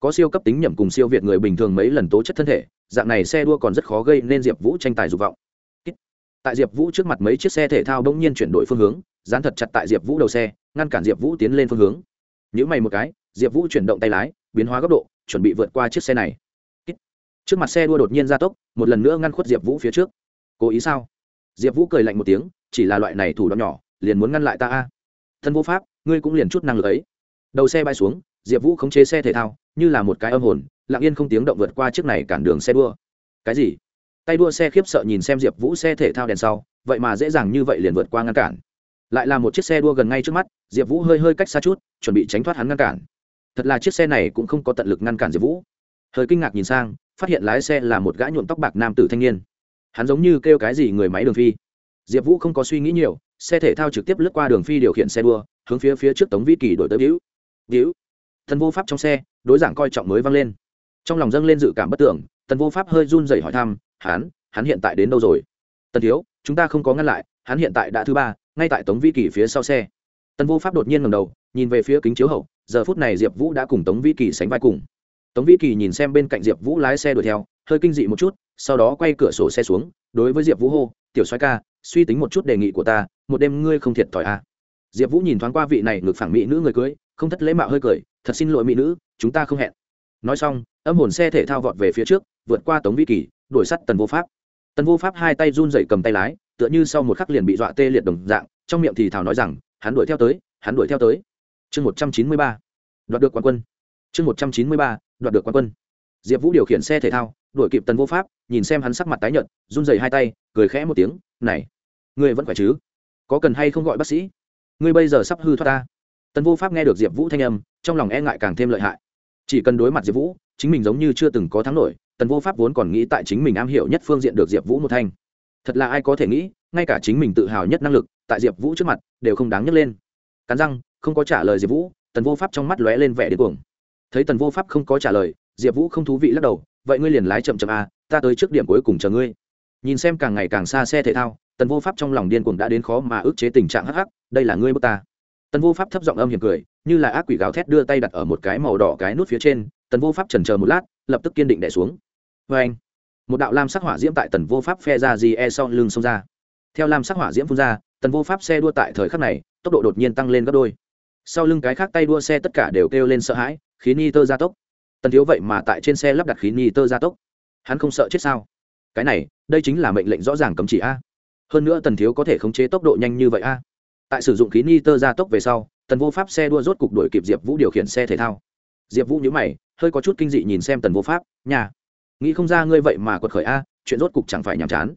Có siêu cấp tính nhầm cùng siêu việt người bình thường mấy lần tố chất thân thể, dạng này xe đua còn rất khó gây nên diệp vũ tranh tài dục vọng tại diệp vũ trước mặt mấy chiếc xe thể thao bỗng nhiên chuyển đổi phương hướng, dán thật chặt tại diệp vũ đầu xe, ngăn cản diệp vũ tiến lên phương hướng. Nhữ mày một cái, diệp vũ chuyển động tay lái, biến hóa góc độ, chuẩn bị vượt qua chiếc xe này. Trước mặt xe đua đột nhiên ra tốc, một lần nữa ngăn khuất diệp vũ phía trước. Cố ý sao? Diệp vũ cười lạnh một tiếng, chỉ là loại này thủ đoạn nhỏ, liền muốn ngăn lại ta a. Thân vô pháp, ngươi cũng liền chút năng lực ấy. Đầu xe bay xuống, diệp vũ khống chế xe thể thao, như là một cái âm hồn, lặng yên không tiếng động vượt qua chiếc này cản đường xe đua. Cái gì? Tay đua xe khiếp sợ nhìn xem diệp vũ xe thể thao đèn sau, vậy mà dễ dàng như vậy liền vượt qua ngăn cản. Lại là một chiếc xe đua gần ngay trước mắt, diệp vũ hơi hơi cách xa chút, chuẩn bị tránh thoát hắn ngăn cản. Thật là chiếc xe này cũng không có tận lực ngăn cản diệp vũ. Hơi kinh ngạc nhìn sang, phát hiện lái xe là một gã nhuộm tóc bạc nam tử thanh niên. Hắn giống như kêu cái gì người máy đường phi. Diệp vũ không có suy nghĩ nhiều, xe thể thao trực tiếp lướt qua đường phi điều khiển xe đua, hướng phía phía trước tống vĩ kỳ đổi tới víu víu thần vô pháp trong xe, đối giảng coi trọng mới vang lên. Trong lòng dâng lên dự cảm bất tưởng tần vô pháp hơi run rẩy hỏi thăm hắn hắn hiện tại đến đâu rồi? Tần thiếu, chúng ta không có ngăn lại, hắn hiện tại đã thứ ba, ngay tại tống vĩ kỳ phía sau xe. Tần vô pháp đột nhiên ngầm đầu, nhìn về phía kính chiếu hậu, giờ phút này diệp vũ đã cùng tống vĩ kỳ sánh vai cùng. Tống vĩ kỳ nhìn xem bên cạnh diệp vũ lái xe đuổi theo, hơi kinh dị một chút, sau đó quay cửa sổ xe xuống, đối với diệp vũ hô, tiểu Soái ca, suy tính một chút đề nghị của ta, một đêm ngươi không thiệt thòi à. diệp vũ nhìn thoáng qua vị này ngược phẳng mỹ nữ người cưới, không thất lễ mạo hơi cười, thật xin lỗi mỹ nữ, chúng ta không hẹn. Nói xong, âm hồn xe thể thao vọt về phía trước, vượt qua tống vĩ kỳ đuổi sắt tần vô pháp. Tần vô pháp hai tay run dậy cầm tay lái, tựa như sau một khắc liền bị dọa tê liệt đồng dạng, trong miệng thì thảo nói rằng, hắn đuổi theo tới, hắn đuổi theo tới. Chương một trăm chín mươi ba, đoạt được quán quân. Chương một trăm chín mươi ba, đoạt được quán quân. Diệp vũ điều khiển xe thể thao, đuổi kịp tần vô pháp, nhìn xem hắn sắc mặt tái nhợt, run dày hai tay, cười khẽ một tiếng, này, ngươi vẫn khỏe chứ? Có cần hay không gọi bác sĩ? Ngươi bây giờ sắp hư thoát ta. Tần vô pháp nghe được diệp vũ thanh âm, trong lòng e ngại càng thêm lợi hại. Chỉ cần đối mặt diệp vũ, chính mình giống như chưa từng có thắng nổi tần vô pháp vốn còn nghĩ tại chính mình am hiểu nhất phương diện được diệp vũ một thanh. Thật là ai có thể nghĩ, ngay cả chính mình tự hào nhất năng lực, tại diệp vũ trước mặt, đều không đáng nhấc lên. Cắn răng, không có trả lời diệp vũ, tần vô pháp trong mắt lóe lên vẻ điên cuồng. Thấy tần vô pháp không có trả lời, diệp vũ không thú vị lắc đầu, vậy ngươi liền lái chậm chậm a ta tới trước điểm cuối cùng chờ ngươi. Nhìn xem càng ngày càng xa xe thể thao, tần vô pháp trong lòng điên cuồng đã đến khó mà ức chế tình trạng hắc hắc, đây là ngươi bước ta. Tần vô pháp thấp giọng âm hiểm cười, như là ác quỷ gáo thét đưa tay đặt ở một cái màu đỏ cái nút phía trên, tần vô pháp trần chờ một lát, lập tức kiên định đẻ xuống vê anh. Một đạo lam sắc hỏa diễm tại tần vô pháp phe ra gì e sau lưng xông ra. Theo lam sắc hỏa diễm phun ra, tần vô pháp xe đua tại thời khắc này, tốc độ đột nhiên tăng lên gấp đôi. Sau lưng cái khác tay đua xe tất cả đều kêu lên sợ hãi, khí ni tơ gia tốc. Tần thiếu vậy mà tại trên xe lắp đặt khí ni tơ gia tốc. Hắn không sợ chết sao? Cái này, đây chính là mệnh lệnh rõ ràng cấm chỉ a. Hơn nữa tần thiếu có thể khống chế tốc độ nhanh như vậy a. Tại sử dụng khí ni tơ gia tốc về sau, tần vô pháp xe đua rốt cục đuổi kịp diệp vũ điều khiển xe thể thao. Diệp vũ nhữ mày, hơi có chút kinh dị nhìn xem tần vô pháp, nhà nghĩ không ra ngươi vậy mà quật khởi a, chuyện rốt cục chẳng phải nhàm chán.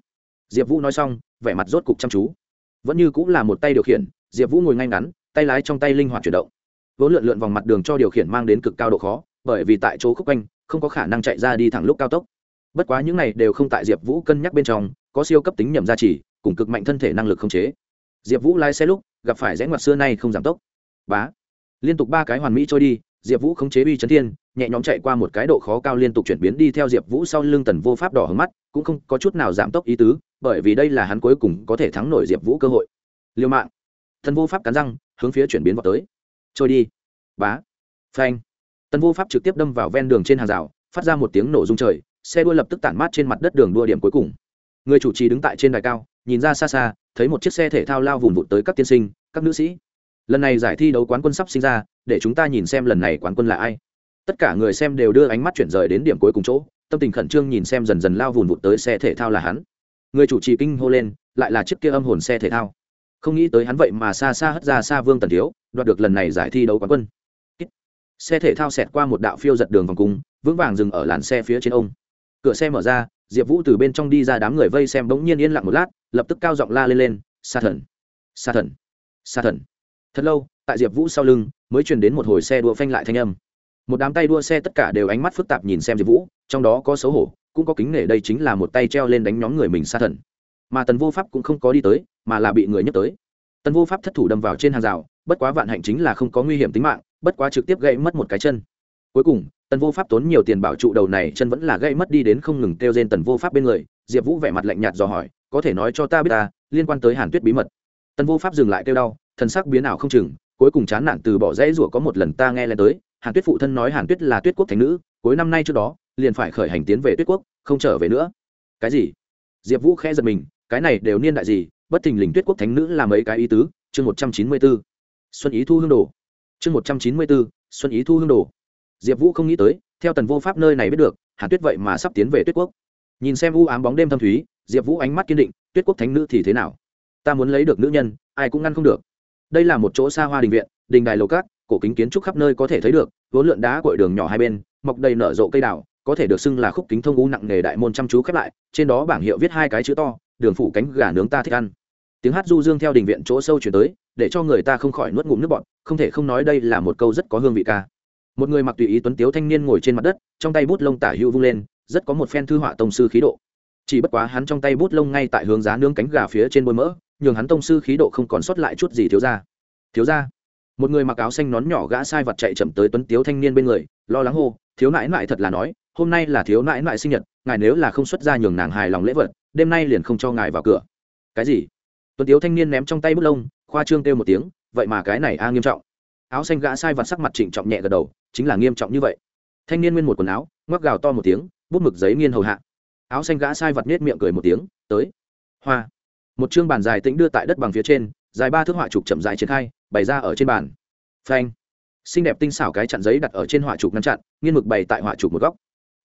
Diệp vũ nói xong, vẻ mặt rốt cục chăm chú. Vẫn như cũng là một tay điều khiển, diệp vũ ngồi ngay ngắn, tay lái trong tay linh hoạt chuyển động. Vốn lượn lượn vòng mặt đường cho điều khiển mang đến cực cao độ khó, bởi vì tại chỗ khúc quanh, không có khả năng chạy ra đi thẳng lúc cao tốc. Bất quá những này đều không tại diệp vũ cân nhắc bên trong, có siêu cấp tính nhầm gia trì, cùng cực mạnh thân thể năng lực không chế. Diệp vũ lái xe lúc, gặp phải rẽ ngoặt xưa nay không giảm tốc. Bá. Liên tục ba cái hoàn mỹ trôi đi diệp vũ khống chế uy chấn thiên, nhẹ nhõm chạy qua một cái độ khó cao liên tục chuyển biến đi theo diệp vũ sau lưng tần vô pháp đỏ hứng mắt, cũng không có chút nào giảm tốc ý tứ, bởi vì đây là hắn cuối cùng có thể thắng nổi diệp vũ cơ hội. Liêu mạng. Tần vô pháp cắn răng, hướng phía chuyển biến vào tới. Trôi đi. Bá. Phanh. Tần vô pháp trực tiếp đâm vào ven đường trên hàng rào, phát ra một tiếng nổ rung trời, xe đua lập tức tản mát trên mặt đất đường đua điểm cuối cùng. Người chủ trì đứng tại trên đài cao, nhìn ra xa xa, thấy một chiếc xe thể thao lao vùng vụt tới các tiên sinh, các nữ sĩ. Lần này giải thi đấu quán quân sắp sinh ra để chúng ta nhìn xem lần này quán quân là ai. Tất cả người xem đều đưa ánh mắt chuyển rời đến điểm cuối cùng chỗ, tâm tình khẩn trương nhìn xem dần dần lao vùn vụt tới xe thể thao là hắn. Người chủ trì kinh hô lên, lại là chiếc kia âm hồn xe thể thao. Không nghĩ tới hắn vậy mà xa xa hất ra xa vương tần thiếu, đoạt được lần này giải thi đấu quán quân. Xe thể thao xẹt qua một đạo phiêu giật đường vòng cung, vững vàng dừng ở làn xe phía trên ông. Cửa xe mở ra, diệp vũ từ bên trong đi ra đám người vây xem bỗng nhiên yên lặng một lát, lập tức cao giọng la lên lên, sa thần! Sa thần! Sa thần! Thật lâu tại diệp vũ sau lưng, mới truyền đến một hồi xe đua phanh lại thanh âm. Một đám tay đua xe tất cả đều ánh mắt phức tạp nhìn xem diệp vũ, trong đó có xấu hổ, cũng có kính nể đây chính là một tay treo lên đánh nhóm người mình xa thần. Mà tần vô pháp cũng không có đi tới, mà là bị người nhấc tới. Tần vô pháp thất thủ đâm vào trên hàng rào, bất quá vạn hạnh chính là không có nguy hiểm tính mạng, bất quá trực tiếp gãy mất một cái chân. Cuối cùng, tần vô pháp tốn nhiều tiền bảo trụ đầu này chân vẫn là gãy mất đi đến không ngừng kêu trên tần vô pháp bên người, diệp vũ vẻ mặt lạnh nhạt dò hỏi, có thể nói cho ta biết ta, liên quan tới hàn tuyết bí mật? Tần vô pháp dừng lại kêu đau, thần sắc biến ảo không chừng cuối cùng chán nản từ bỏ dễ rủa có một lần ta nghe lên tới, hàn tuyết phụ thân nói hàn tuyết là tuyết quốc thành nữ, cuối năm nay trước đó, liền phải khởi hành tiến về tuyết quốc, không trở về nữa. Cái gì? Diệp vũ khẽ giật mình, cái này đều niên đại gì, bất thình lình tuyết quốc thánh nữ là mấy cái ý tứ? Chương một trăm chín mươi b ố xuân ý thu hương đồ. Chương một trăm chín mươi b ố xuân ý thu hương đồ. Diệp vũ không nghĩ tới, theo tần vô pháp nơi này biết được, hàn tuyết vậy mà sắp tiến về tuyết quốc. Nhìn xem u ám bóng đêm thâm thúy, diệp vũ ánh mắt kiên định, tuyết quốc thánh nữ thì thế nào? Ta muốn lấy được nữ nhân, ai cũng ngăn không được đây là một chỗ xa hoa đình viện, đình đài lầu cát cổ kính kiến trúc khắp nơi có thể thấy được, vốn lượn đá cội đường nhỏ hai bên, mọc đầy nở rộ cây đào, có thể được xưng là khúc kính thông u nặng nghề đại môn chăm chú khép lại, trên đó bảng hiệu viết hai cái chữ to, đường phủ cánh gà nướng ta thích ăn. Tiếng hát du dương theo đình viện chỗ sâu chuyển tới, để cho người ta không khỏi nuốt ngụm nước bọt, không thể không nói đây là một câu rất có hương vị ca. Một người mặc tùy ý tuấn tiếu thanh niên ngồi trên mặt đất, trong tay bút lông tả hữu vung lên, rất có một phen thư họa tông sư khí độ. Chỉ bất quá hắn trong tay bút lông ngay tại hướng giá nướng cánh gà phía trên bôi mỡ nhường hắn tông sư khí độ không còn sót lại chút gì thiếu ra thiếu ra một người mặc áo xanh nón nhỏ gã sai vật chạy chậm tới tuấn tiếu thanh niên bên người, lo lắng hô, thiếu nãi nãi thật là nói, hôm nay là thiếu nãi nãi sinh nhật, ngài nếu là không xuất ra nhường nàng hài lòng lễ vật, đêm nay liền không cho ngài vào cửa. Cái gì? Tuấn tiếu thanh niên ném trong tay bút lông, khoa trương kêu một tiếng, vậy mà cái này a, nghiêm trọng. Áo xanh gã sai vật sắc mặt trịnh trọng nhẹ gật đầu, chính là nghiêm trọng như vậy. Thanh niên nguyên một quần áo, ngoắc gào to một tiếng, bút mực giấy nghiên hầu hạ. Áo xanh gã sai vật nết miệng cười một tiếng, tới. Hoa một chương bàn dài tĩnh đưa tại đất bằng phía trên, dài ba thước họa trục chậm dài triển khai, bày ra ở trên bàn. Phanh. Xinh đẹp tinh xảo cái chặn giấy đặt ở trên họa trục ngăn chặn, nghiên mực bày tại họa trục một góc.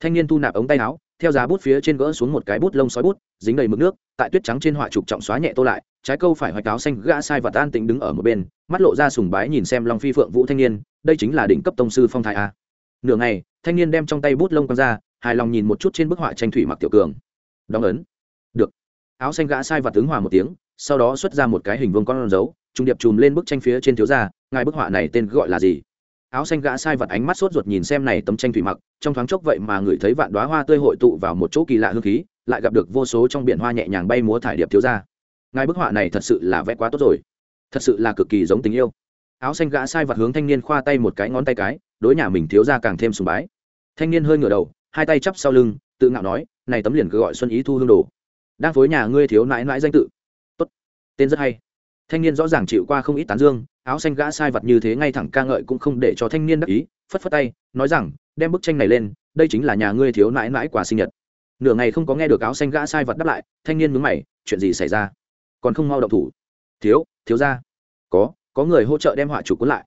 Thanh niên thu nạp ống tay áo, theo giá bút phía trên gỡ xuống một cái bút lông sói bút, dính đầy mực nước, tại tuyết trắng trên họa trục trọng xóa nhẹ tô lại, trái câu phải hoạch áo xanh, gã sai và tan tĩnh đứng ở một bên, mắt lộ ra sùng bái nhìn xem long phi phượng vũ thanh niên, đây chính là đỉnh cấp tông sư phong thái a. Nửa ngày, thanh niên đem trong tay bút lông quăng ra, hài lòng nhìn một chút trên bức họa tranh thủy mặc tiểu cường. Đóng ấn. Được áo xanh gã sai và tướng hòa một tiếng, sau đó xuất ra một cái hình vương con dấu trung điệp chùm lên bức tranh phía trên thiếu gia, ngài bức họa này tên gọi là gì? Áo xanh gã sai vật ánh mắt sốt ruột nhìn xem này tấm tranh thủy mặc, trong thoáng chốc vậy mà người thấy vạn đoá hoa tươi hội tụ vào một chỗ kỳ lạ hương khí, lại gặp được vô số trong biển hoa nhẹ nhàng bay múa thải điệp thiếu gia. Ngài bức họa này thật sự là vẽ quá tốt rồi. Thật sự là cực kỳ giống tình yêu. Áo xanh gã sai vật hướng thanh niên khoa tay một cái ngón tay cái, đối nhà mình thiếu gia càng thêm sùng bái. Thanh niên hơi ngửa đầu, hai tay chắp sau lưng, tự ngạo nói, này tấm liền cứ gọi xuân ý thu hương đồ đang phối nhà ngươi thiếu nãi nãi danh tự. Tốt. Tên rất hay. Thanh niên rõ ràng chịu qua không ít tán dương, áo xanh gã sai vật như thế ngay thẳng ca ngợi cũng không để cho thanh niên đắc ý, phất phất tay, nói rằng, đem bức tranh này lên, đây chính là nhà ngươi thiếu nãi nãi quà sinh nhật. Nửa ngày không có nghe được áo xanh gã sai vật đáp lại, thanh niên mướn mày, chuyện gì xảy ra? Còn không mau động thủ. Thiếu thiếu ra có có người hỗ trợ đem họa chủ cuốn lại.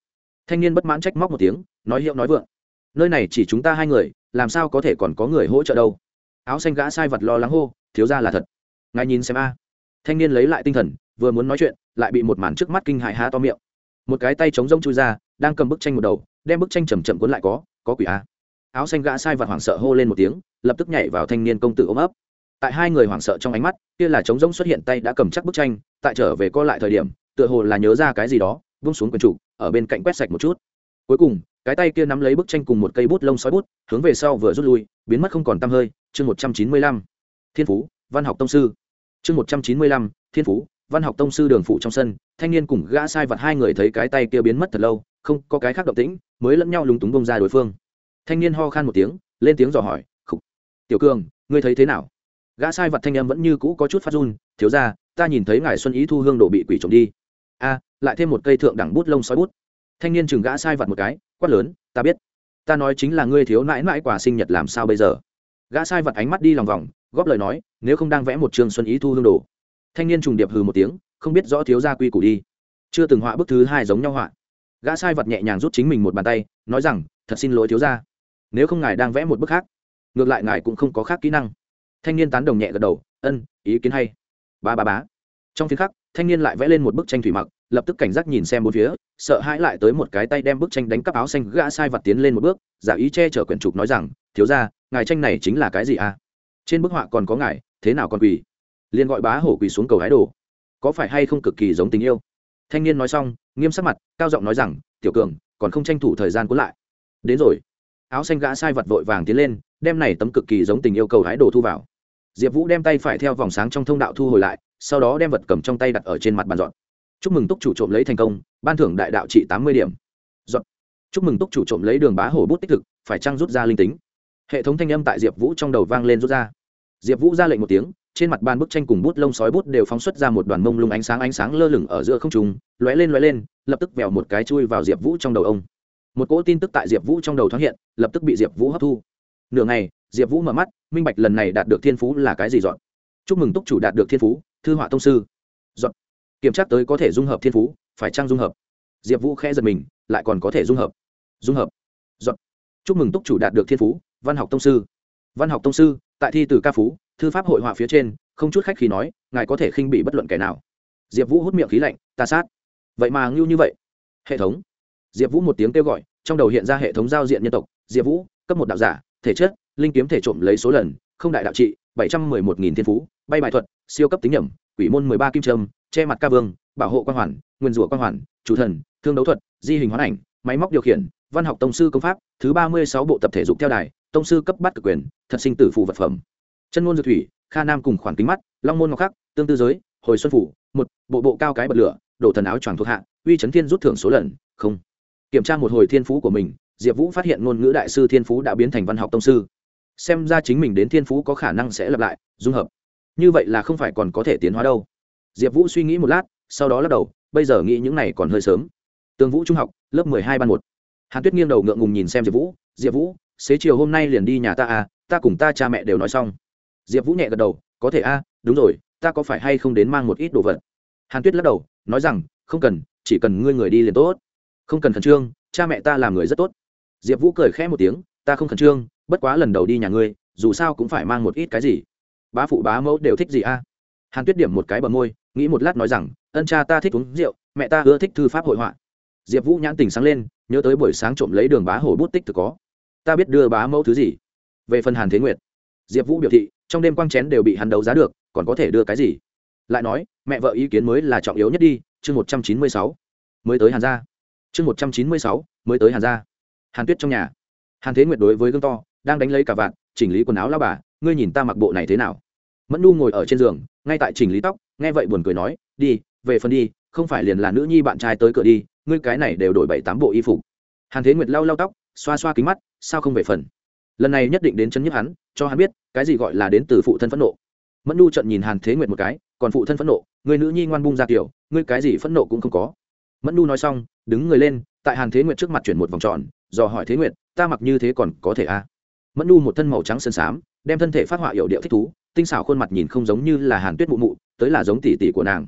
Thanh niên bất mãn trách móc một tiếng, nói hiệu nói vượng. Nơi này chỉ chúng ta hai người, làm sao có thể còn có người hỗ trợ đâu? Áo xanh gã sai vật lo lắng hô, thiếu ra là thật ngài nhìn xem a. Thanh niên lấy lại tinh thần, vừa muốn nói chuyện, lại bị một màn trước mắt kinh hại há to miệng. Một cái tay chống rông chui ra, đang cầm bức tranh một đầu, đem bức tranh chầm chậm cuốn lại có có quỷ a. Áo xanh gã sai vật hoảng sợ hô lên một tiếng, lập tức nhảy vào thanh niên công tử ôm ấp. Tại hai người hoảng sợ trong ánh mắt, kia là trống rông xuất hiện tay đã cầm chắc bức tranh, tại trở về co lại thời điểm, tựa hồ là nhớ ra cái gì đó, vung xuống quần trụ, ở bên cạnh quét sạch một chút. Cuối cùng, cái tay kia nắm lấy bức tranh cùng một cây bút lông sói bút, hướng về sau vừa rút lui, biến mất không còn t hơi, chương một trăm chín mươi lăm. Thiên phú, văn học tông sư chương một trăm chín mươi lăm, thiên phú, văn học tông sư đường phụ trong sân, thanh niên cùng gã sai vật hai người thấy cái tay kia biến mất thật lâu, không có cái khác động tĩnh, mới lẫn nhau lúng túng bông ra đối phương. Thanh niên ho khan một tiếng, lên tiếng dò hỏi, khục, tiểu cường, ngươi thấy thế nào? Gã sai vật thanh em vẫn như cũ có chút phát run, thiếu ra ta nhìn thấy ngài xuân ý thu hương đổ bị quỷ trộm đi. A, lại thêm một cây thượng đẳng bút lông sói bút. Thanh niên chừng gã sai vật một cái, quát lớn, ta biết, ta nói chính là ngươi thiếu mãi mãi quà sinh nhật làm sao bây giờ? Gã sai vật ánh mắt đi lòng vòng góp lời nói, nếu không đang vẽ một trường xuân ý thu hương đồ. Thanh niên trùng điệp hừ một tiếng, không biết rõ thiếu gia quy củ đi. Chưa từng họa bức thứ hai giống nhau họa. Gã sai vật nhẹ nhàng rút chính mình một bàn tay, nói rằng, thật xin lỗi thiếu gia. Nếu không ngài đang vẽ một bức khác, ngược lại ngài cũng không có khác kỹ năng. Thanh niên tán đồng nhẹ gật đầu, ân, ý kiến hay. Ba ba bá trong phiên khắc, thanh niên lại vẽ lên một bức tranh thủy mặc, lập tức cảnh giác nhìn xem bốn phía, sợ hãi lại tới một cái tay đem bức tranh đánh cắp áo xanh, gã sai vật tiến lên một bước, giả ý che chở quyển trục nói rằng, thiếu ra ngài tranh này chính là cái gì à? Trên bức họa còn có ngài, thế nào còn quỳ liền gọi bá hổ quỳ xuống cầu hái đồ. Có phải hay không cực kỳ giống tình yêu? Thanh niên nói xong, nghiêm sắc mặt, cao giọng nói rằng, tiểu cường, còn không tranh thủ thời gian cuốn lại. Đến rồi. Áo xanh gã sai vật vội vàng tiến lên, đem này tấm cực kỳ giống tình yêu cầu hái đồ thu vào. Diệp vũ đem tay phải theo vòng sáng trong thông đạo thu hồi lại, sau đó đem vật cầm trong tay đặt ở trên mặt bàn dọn. Chúc mừng túc chủ trộm lấy thành công, ban thưởng đại đạo trị tám mươi điểm. Dọn. Chúc mừng túc chủ trộm lấy đường bá hổ bút tích thực, phải trăng rút ra linh tính? Hệ thống thanh âm tại diệp vũ trong đầu vang lên rút ra. Diệp vũ ra lệnh một tiếng, trên mặt bàn bức tranh cùng bút lông sói bút đều phóng xuất ra một đoàn mông lung ánh sáng ánh sáng lơ lửng ở giữa không trùng lóe lên lóe lên, lập tức vèo một cái chui vào diệp vũ trong đầu ông. Một cỗ tin tức tại diệp vũ trong đầu thoáng hiện, lập tức bị diệp vũ hấp thu. Nửa ngày, diệp vũ mở mắt, minh bạch lần này đạt được thiên phú là cái gì dọn. Chúc mừng túc chủ đạt được thiên phú, thư họa tông sư. Dọn. Kiểm tra tới có thể dung hợp thiên phú, phải trang dung hợp? Diệp vũ khẽ giật mình, lại còn có thể dung hợp. Dung hợp. Dọn. Chúc mừng túc chủ đạt được thiên phú văn học tông sư. Văn học tông sư, tại thi từ ca phú, thư pháp hội họa phía trên, không chút khách khi nói, ngài có thể khinh bị bất luận kẻ nào. Diệp vũ hút miệng khí lạnh, ta sát. Vậy mà ngưu như vậy? Hệ thống. Diệp vũ một tiếng kêu gọi, trong đầu hiện ra hệ thống giao diện nhân tộc. Diệp vũ, cấp một đạo giả, thể chất, linh kiếm thể trộm lấy số lần, không đại đạo trị, bảy trăm mười một nghìn thiên phú, bay bài thuật, siêu cấp tính nhẩm, quỷ môn mười ba kim trâm che mặt ca vương, bảo hộ quan hoàn, nguyên rủa quan hoàn, chủ thần, thương đấu thuật, di hình hoán ảnh, máy móc điều khiển, văn học tông sư công pháp, thứ ba mươi sáu bộ tập thể dục theo đài tông sư cấp bắt cực quyền, thật sinh tử phù vật phẩm. Chân ngôn dược thủy, kha nam cùng khoản kính mắt, long môn ngọc khắc, tương tư giới, hồi xuân phủ, một, bộ bộ cao cái bật lửa, đổ thần áo choàng thuộc hạ, uy chấn thiên rút thưởng số lần, không. Kiểm tra một hồi thiên phú của mình, diệp vũ phát hiện ngôn ngữ đại sư thiên phú đã biến thành văn học tông sư. Xem ra chính mình đến thiên phú có khả năng sẽ lặp lại, dung hợp. Như vậy là không phải còn có thể tiến hóa đâu. Diệp vũ suy nghĩ một lát, sau đó lắc đầu, bây giờ nghĩ những này còn hơi sớm. Tường vũ trung học, lớp mười hai ban một. Hàn tuyết nghiêng đầu ngượng ngùng nhìn xem diệp vũ diệp vũ xế chiều hôm nay liền đi nhà ta à ta cùng ta cha mẹ đều nói xong. Diệp vũ nhẹ gật đầu có thể a à, đúng rồi ta có phải hay không đến mang một ít đồ vật? Hàn tuyết lắc đầu nói rằng không cần chỉ cần ngươi người đi liền tốt. Không cần khẩn trương cha mẹ ta làm người rất tốt. Diệp vũ cười khẽ một tiếng ta không khẩn trương bất quá lần đầu đi nhà ngươi dù sao cũng phải mang một ít cái gì. Bá phụ bá mẫu đều thích gì a hàn tuyết điểm một cái bờ môi nghĩ một lát nói rằng ân cha ta thích uống rượu mẹ ta ưa thích thư pháp hội họa. Diệp vũ nhãn tình sáng lên nhớ tới buổi sáng trộm lấy đường bá hổ bút tích thực có ta biết đưa bá mẫu thứ gì. Về phần hàn thế nguyệt, diệp vũ biểu thị, trong đêm quang chén đều bị hắn đấu giá được, còn có thể đưa cái gì? Lại nói, mẹ vợ ý kiến mới là trọng yếu nhất đi, chương một trăm chín mươi sáu, mới tới hàn gia. Chương một trăm chín mươi sáu, mới tới hàn gia. Hàn tuyết trong nhà. Hàn thế nguyệt đối với gương to, đang đánh lấy cả vạn chỉnh lý quần áo lao bà, ngươi nhìn ta mặc bộ này thế nào? Mẫn nu ngồi ở trên giường, ngay tại chỉnh lý tóc, nghe vậy buồn cười nói, đi, về phần đi, không phải liền là nữ nhi bạn trai tới cửa đi, ngươi cái này đều đổi bảy tám bộ y phục. Hàn thế nguyệt lau lau tóc xoa xoa kính mắt, sao không về phần? Lần này nhất định đến chấn nhức hắn, cho hắn biết, cái gì gọi là đến từ phụ thân phẫn nộ. Mẫn nu trận nhìn hàn thế nguyệt một cái, còn phụ thân phẫn nộ, người nữ nhi ngoan bung ra kiểu ngươi cái gì phẫn nộ cũng không có. Mẫn nu nói xong, đứng người lên, tại hàn thế nguyệt trước mặt chuyển một vòng tròn, dò hỏi thế nguyệt, ta mặc như thế còn có thể a à? mẫn nu một thân màu trắng sơn xám đem thân thể phát họa hiệu điệu thích thú, tinh xảo khuôn mặt nhìn không giống như là hàn tuyết mụ mụ, tới là giống tỷ tỷ của nàng.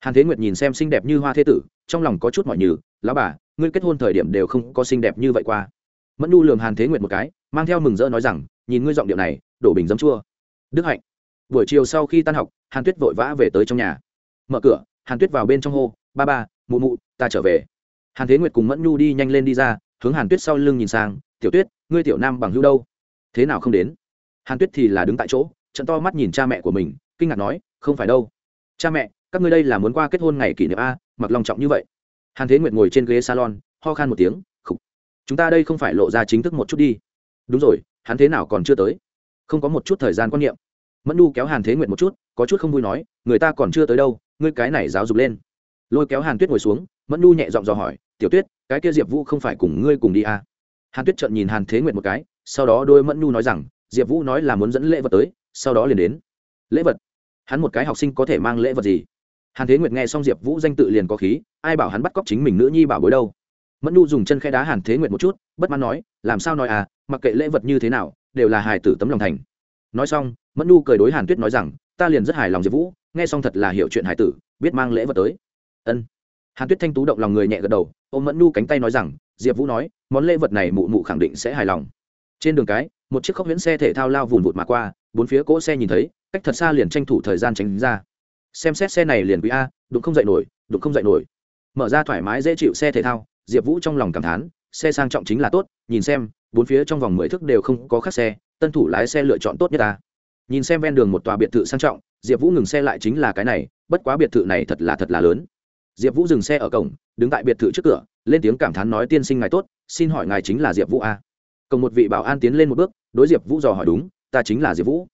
Hàn thế nguyệt nhìn xem xinh đẹp như hoa thế tử, trong lòng có chút mọi nhừ, lão bà, ngươi kết hôn thời điểm đều không có xinh đẹp như vậy qua mẫn nu lường hàn thế nguyệt một cái, mang theo mừng rỡ nói rằng, nhìn ngươi giọng điệu này, đổ bình dấm chua. Đức hạnh. Buổi chiều sau khi tan học, hàn tuyết vội vã về tới trong nhà. Mở cửa. Hàn tuyết vào bên trong hô, ba ba, mụ mụ, ta trở về. Hàn thế nguyệt cùng mẫn nhu đi nhanh lên đi ra, hướng hàn tuyết sau lưng nhìn sang, tiểu tuyết, ngươi tiểu nam bằng hữu đâu? Thế nào không đến? Hàn tuyết thì là đứng tại chỗ, trận to mắt nhìn cha mẹ của mình, kinh ngạc nói, không phải đâu. Cha mẹ, các ngươi đây là muốn qua kết hôn ngày kỷ niệm a, mặc lòng trọng như vậy. Hàn thế nguyệt ngồi trên ghế salon, ho khan một tiếng chúng ta đây không phải lộ ra chính thức một chút đi. Đúng rồi, hắn thế nào còn chưa tới? Không có một chút thời gian quan niệm. Mẫn nu kéo hàn thế nguyệt một chút, có chút không vui nói, người ta còn chưa tới đâu, ngươi cái này giáo dục lên. Lôi kéo hàn tuyết ngồi xuống, mẫn nu nhẹ giọng dò hỏi, tiểu tuyết, cái kia diệp vũ không phải cùng ngươi cùng đi à? hàn tuyết trợn nhìn hàn thế nguyệt một cái, sau đó đôi mẫn nu nói rằng, diệp vũ nói là muốn dẫn lễ vật tới, sau đó liền đến. Lễ vật? Hắn một cái học sinh có thể mang lễ vật gì? Hàn thế nguyệt nghe xong diệp vũ danh tự liền có khí, ai bảo hắn bắt cóc chính mình nữ nhi bảo bối đâu? Mẫn nu dùng chân khe đá hàn thế nguyệt một chút, bất mãn nói, làm sao nói à mặc kệ lễ vật như thế nào, đều là hài tử tấm lòng thành. Nói xong, mẫn nu cười đối hàn tuyết nói rằng, ta liền rất hài lòng diệp vũ, nghe xong thật là hiểu chuyện hài tử, biết mang lễ vật tới. Ân. Hàn tuyết thanh tú động lòng người nhẹ gật đầu, ôm mẫn nu cánh tay nói rằng, diệp vũ nói, món lễ vật này mụ mụ khẳng định sẽ hài lòng. Trên đường cái, một chiếc khốc huyễn xe thể thao lao vùn vụt mà qua, bốn phía cỗ xe nhìn thấy, cách thật xa liền tranh thủ thời gian tránh ra. Xem xét xe này liền quý a, đụng không dậy nổi, đụng không dậy nổi. Mở ra thoải mái dễ chịu xe thể thao diệp vũ trong lòng cảm thán, xe sang trọng chính là tốt, nhìn xem, bốn phía trong vòng mười thước đều không có khác xe, tân thủ lái xe lựa chọn tốt nhất ta. Nhìn xem ven đường một tòa biệt thự sang trọng, diệp vũ ngừng xe lại chính là cái này, bất quá biệt thự này thật là thật là lớn. Diệp vũ dừng xe ở cổng, đứng tại biệt thự trước cửa, lên tiếng cảm thán nói, tiên sinh ngài tốt, xin hỏi ngài chính là diệp vũ a? Cổng một vị bảo an tiến lên một bước, đối diệp vũ dò hỏi, đúng, ta chính là diệp vũ.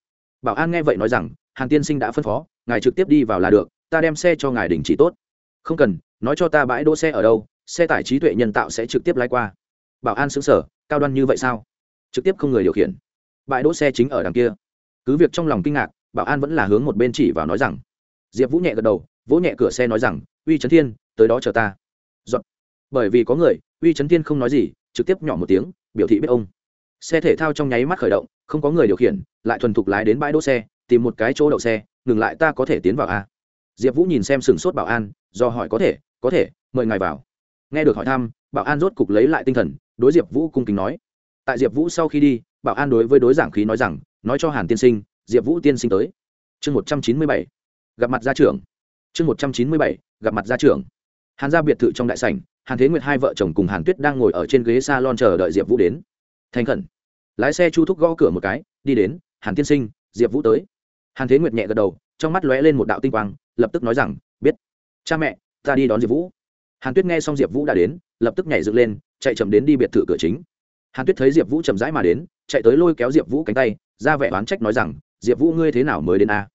Bảo an nghe vậy nói rằng, hàn tiên sinh đã phân phó, ngài trực tiếp đi vào là được, ta đem xe cho ngài đình chỉ tốt. Không cần, nói cho ta bãi đỗ xe ở đâu xe tải trí tuệ nhân tạo sẽ trực tiếp lái qua. Bảo an xứng sở, cao đoan như vậy sao? Trực tiếp không người điều khiển. Bãi đỗ xe chính ở đằng kia. Cứ việc trong lòng kinh ngạc, bảo an vẫn là hướng một bên chỉ vào nói rằng, diệp vũ nhẹ gật đầu, vỗ nhẹ cửa xe nói rằng, uy trấn thiên, tới đó chờ ta. Dọn. bởi vì có người, uy trấn thiên không nói gì, trực tiếp nhỏ một tiếng, biểu thị biết ông. Xe thể thao trong nháy mắt khởi động, không có người điều khiển, lại thuần thục lái đến bãi đỗ xe, tìm một cái chỗ đậu xe, ngừng lại, ta có thể tiến vào a. Diệp vũ nhìn xem sừng sốt bảo an, do hỏi, có thể có thể, mời ngài vào nghe được hỏi thăm, bảo an rốt cục lấy lại tinh thần, đối diệp vũ cung kính nói. Tại diệp vũ sau khi đi, bảo an đối với đối giảng khí nói rằng, nói cho hàn tiên sinh, diệp vũ tiên sinh tới. Chương một trăm chín mươi bảy, gặp mặt gia trưởng. Chương một trăm chín mươi bảy, gặp mặt gia trưởng. Hàn gia biệt thự trong đại sảnh, hàn thế nguyệt hai vợ chồng cùng hàn tuyết đang ngồi ở trên ghế s a lon chờ đợi diệp vũ đến. Thành khẩn. Lái xe chu thúc gõ cửa một cái, đi đến, hàn tiên sinh, diệp vũ tới. Hàn thế nguyệt nhẹ gật đầu, trong mắt lóe lên một đạo tinh quang, lập tức nói rằng, biết. Cha mẹ, ta đi đón diệp vũ hàn tuyết nghe xong diệp vũ đã đến, lập tức nhảy dựng lên, chạy chậm đến đi biệt thự cửa chính. Hàn tuyết thấy diệp vũ chậm rãi mà đến, chạy tới lôi kéo diệp vũ cánh tay, ra vẻ oán trách nói rằng, diệp vũ ngươi thế nào mới đến a?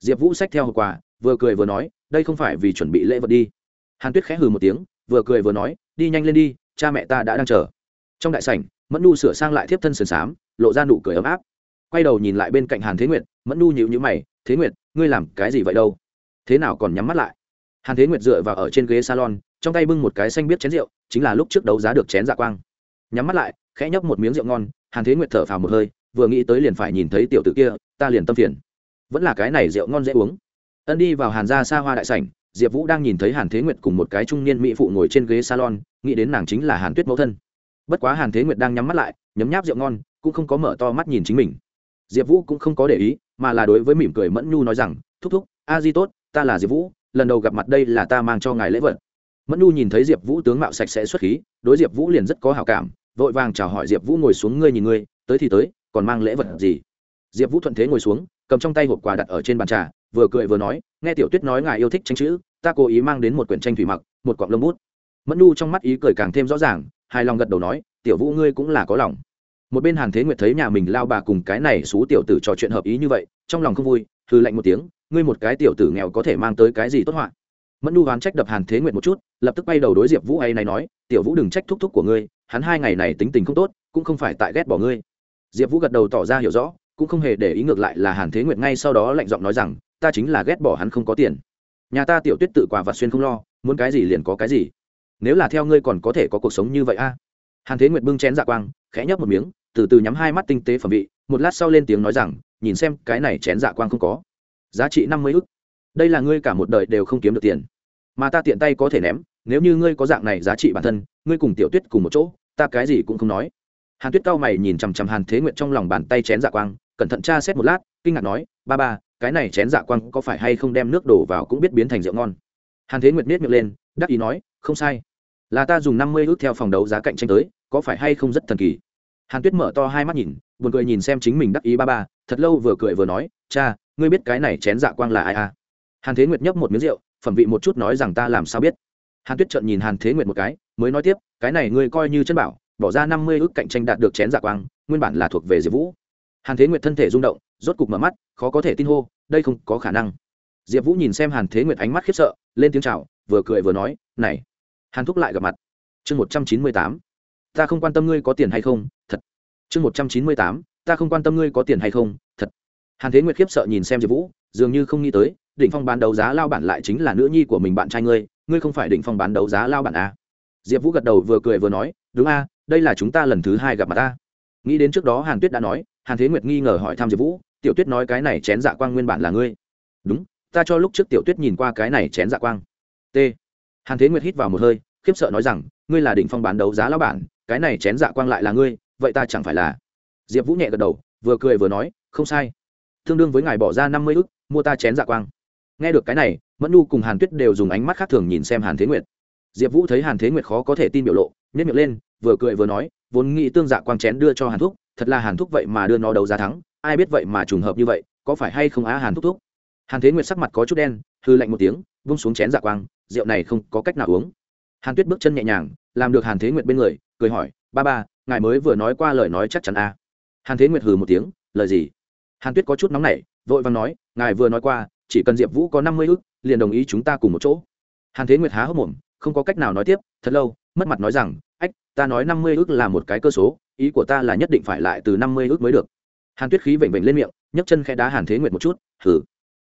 Diệp vũ xách theo hậu quả vừa cười vừa nói, đây không phải vì chuẩn bị lễ vật đi. Hàn tuyết khẽ hừ một tiếng, vừa cười vừa nói, đi nhanh lên đi, cha mẹ ta đã đang chờ. Trong đại sảnh, mẫn nu sửa sang lại thiếp thân sườn xám, lộ ra nụ cười ấm áp. Quay đầu nhìn lại bên cạnh hàn thế nguyệt, mẫn nu nhịu nhữ mày, thế nguyệt, ngươi làm cái gì vậy đâu? Thế nào còn nhắm mắt lại? Hàn thế nguyệt dựa vào ở trên ghế salon trong tay bưng một cái xanh biết chén rượu, chính là lúc trước đấu giá được chén dạ quang. Nhắm mắt lại, khẽ nhấp một miếng rượu ngon, hàn thế nguyệt thở phào một hơi, vừa nghĩ tới liền phải nhìn thấy tiểu t ử kia, ta liền tâm phiền. Vẫn là cái này rượu ngon dễ uống. Ân đi vào hàn gia xa hoa đại sảnh, diệp vũ đang nhìn thấy hàn thế nguyệt cùng một cái trung niên mỹ phụ ngồi trên ghế salon, nghĩ đến nàng chính là hàn tuyết mẫu thân. Bất quá hàn thế nguyệt đang nhắm mắt lại, nhấm nháp rượu ngon, cũng không có mở to mắt nhìn chính mình. Diệp vũ cũng không có để ý, mà là đối với mỉm cười mẫn nhu nói rằng, thúc thúc, a di tốt, ta là diệp vũ, lần đầu gặp mặt đây là ta mang cho ngài lễ vật mẫn nhu nhìn thấy diệp vũ tướng mạo sạch sẽ xuất khí, đối diệp vũ liền rất có hào cảm, vội vàng chào hỏi diệp vũ ngồi xuống ngươi nhìn ngươi, tới thì tới, còn mang lễ vật gì? Diệp vũ thuận thế ngồi xuống, cầm trong tay hộp quà đặt ở trên bàn trà, vừa cười vừa nói, nghe tiểu tuyết nói ngài yêu thích tranh chữ, ta cố ý mang đến một quyển tranh thủy mặc, một cọng lông bút. Mẫn nhu trong mắt ý cười càng thêm rõ ràng, hài lòng gật đầu nói, tiểu vũ ngươi cũng là có lòng. Một bên hàn thế nguyệt thấy nhà mình lao bà cùng cái này xú tiểu tử trò chuyện hợp ý như vậy, trong lòng không vui hư lạnh một tiếng, ngươi một cái tiểu tử nghèo có thể mang tới cái gì tốt họa? Mẫn nu hoán trách đập hàn thế nguyệt một chút, lập tức bay đầu đối diệp vũ ấy này nói, tiểu vũ đừng trách thúc thúc của ngươi, hắn hai ngày này tính tình không tốt, cũng không phải tại ghét bỏ ngươi. Diệp vũ gật đầu tỏ ra hiểu rõ, cũng không hề để ý ngược lại là hàn thế nguyệt ngay sau đó lạnh giọng nói rằng, ta chính là ghét bỏ hắn không có tiền. Nhà ta tiểu tuyết tự quả và xuyên không lo, muốn cái gì liền có cái gì. Nếu là theo ngươi còn có thể có cuộc sống như vậy a? Hàn thế nguyệt bưng chén dạ quang, khẽ nhấp một miếng, từ từ nhắm hai mắt tinh tế phẩm vị, một lát sau lên tiếng nói rằng, nhìn xem, cái này chén dạ quang không có. Giá trị năm mươi ức. Đây là ngươi cả một đời đều không kiếm được tiền mà ta tiện tay có thể ném, nếu như ngươi có dạng này giá trị bản thân, ngươi cùng tiểu tuyết cùng một chỗ, ta cái gì cũng không nói. Hàn tuyết cao mày nhìn chằm chằm hàn thế nguyện trong lòng bàn tay chén dạ quang, cẩn thận tra xét một lát, kinh ngạc nói, ba ba, cái này chén dạ quang có phải hay không đem nước đổ vào cũng biết biến thành rượu ngon? Hàn thế nguyệt biết miệng lên, đắc ý nói, không sai. Là ta dùng năm mươi ước theo phòng đấu giá cạnh tranh tới, có phải hay không rất thần kỳ? Hàn tuyết mở to hai mắt nhìn, buồn cười nhìn xem chính mình đắc ý ba ba, thật lâu vừa cười vừa nói, cha, ngươi biết cái này chén dạ quang là ai à? Hàn thế nguyệt nhấp một miếng rượu phẩm vị một chút nói rằng ta làm sao biết. Hàn tuyết trợn nhìn hàn thế nguyệt một cái, mới nói tiếp, cái này ngươi coi như chân bảo, bỏ ra năm mươi ước cạnh tranh đạt được chén dạ quang, nguyên bản là thuộc về diệp vũ. Hàn thế nguyệt thân thể rung động, rốt cục mở mắt, khó có thể tin hô, đây không có khả năng. Diệp vũ nhìn xem hàn thế nguyệt ánh mắt khiếp sợ, lên tiếng c h à o vừa cười vừa nói, này. Hàn thúc lại gặp mặt. Chương một trăm chín mươi tám, ta không quan tâm ngươi có tiền hay không, thật. Chương một trăm chín mươi tám, ta không quan tâm ngươi có tiền hay không, thật. Hàn thế nguyệt khiếp sợ nhìn xem diệp vũ, dường như không nghĩ tới đỉnh phong bán đấu giá lao bản lại chính là nữ nhi của mình bạn trai ngươi ngươi không phải đỉnh phong bán đấu giá lao bản à. diệp vũ gật đầu vừa cười vừa nói, đúng a, đây là chúng ta lần thứ hai gặp mặt ta. Nghĩ đến trước đó hàn tuyết đã nói, hàn thế nguyệt nghi ngờ hỏi thăm diệp vũ, tiểu tuyết nói cái này chén dạ quang nguyên bản là ngươi. Đúng, ta cho lúc trước tiểu tuyết nhìn qua cái này chén dạ quang. T. Hàn thế nguyệt hít vào một hơi, khiếp sợ nói rằng, ngươi là đỉnh phong bán đấu giá lao bản, cái này chén dạ quang lại là ngươi, vậy ta chẳng phải là? Diệp vũ nhẹ gật đầu, vừa cười vừa nói, không sai. Tương đương với ngài bỏ ra năm mươi ức, mua ta chén dạ quang nghe được cái này, mẫn nu cùng hàn tuyết đều dùng ánh mắt khác thường nhìn xem hàn thế nguyệt. Diệp vũ thấy hàn thế nguyệt khó có thể tin biểu lộ nhét miệng lên, vừa cười vừa nói, vốn nghĩ tương dạ quang chén đưa cho hàn thúc, thật là hàn thúc vậy mà đưa nó đầu ra thắng, ai biết vậy mà trùng hợp như vậy, có phải hay không á hàn thúc thúc? Hàn thế nguyệt sắc mặt có chút đen hư lạnh một tiếng, vung xuống chén dạ quang, rượu này không có cách nào uống. Hàn tuyết bước chân nhẹ nhàng, làm được hàn thế nguyệt bên người, cười hỏi, ba ba, ngài mới vừa nói qua lời nói chắc chắn a hàn thế nguyệt hừ một tiếng, lời gì? Hàn tuyết có chút nóng nảy, vội vàng nói, ngài vừa nói qua chỉ cần diệp vũ có năm mươi ước liền đồng ý chúng ta cùng một chỗ. Hàn thế nguyệt há hốc mồm, không có cách nào nói tiếp, thật lâu, mất mặt nói rằng, ách, ta nói năm mươi ước là một cái cơ số, ý của ta là nhất định phải lại từ năm mươi ước mới được. Hàn tuyết khí vểnh vểnh lên miệng, nhấc chân khe đá hàn thế nguyệt một chút thử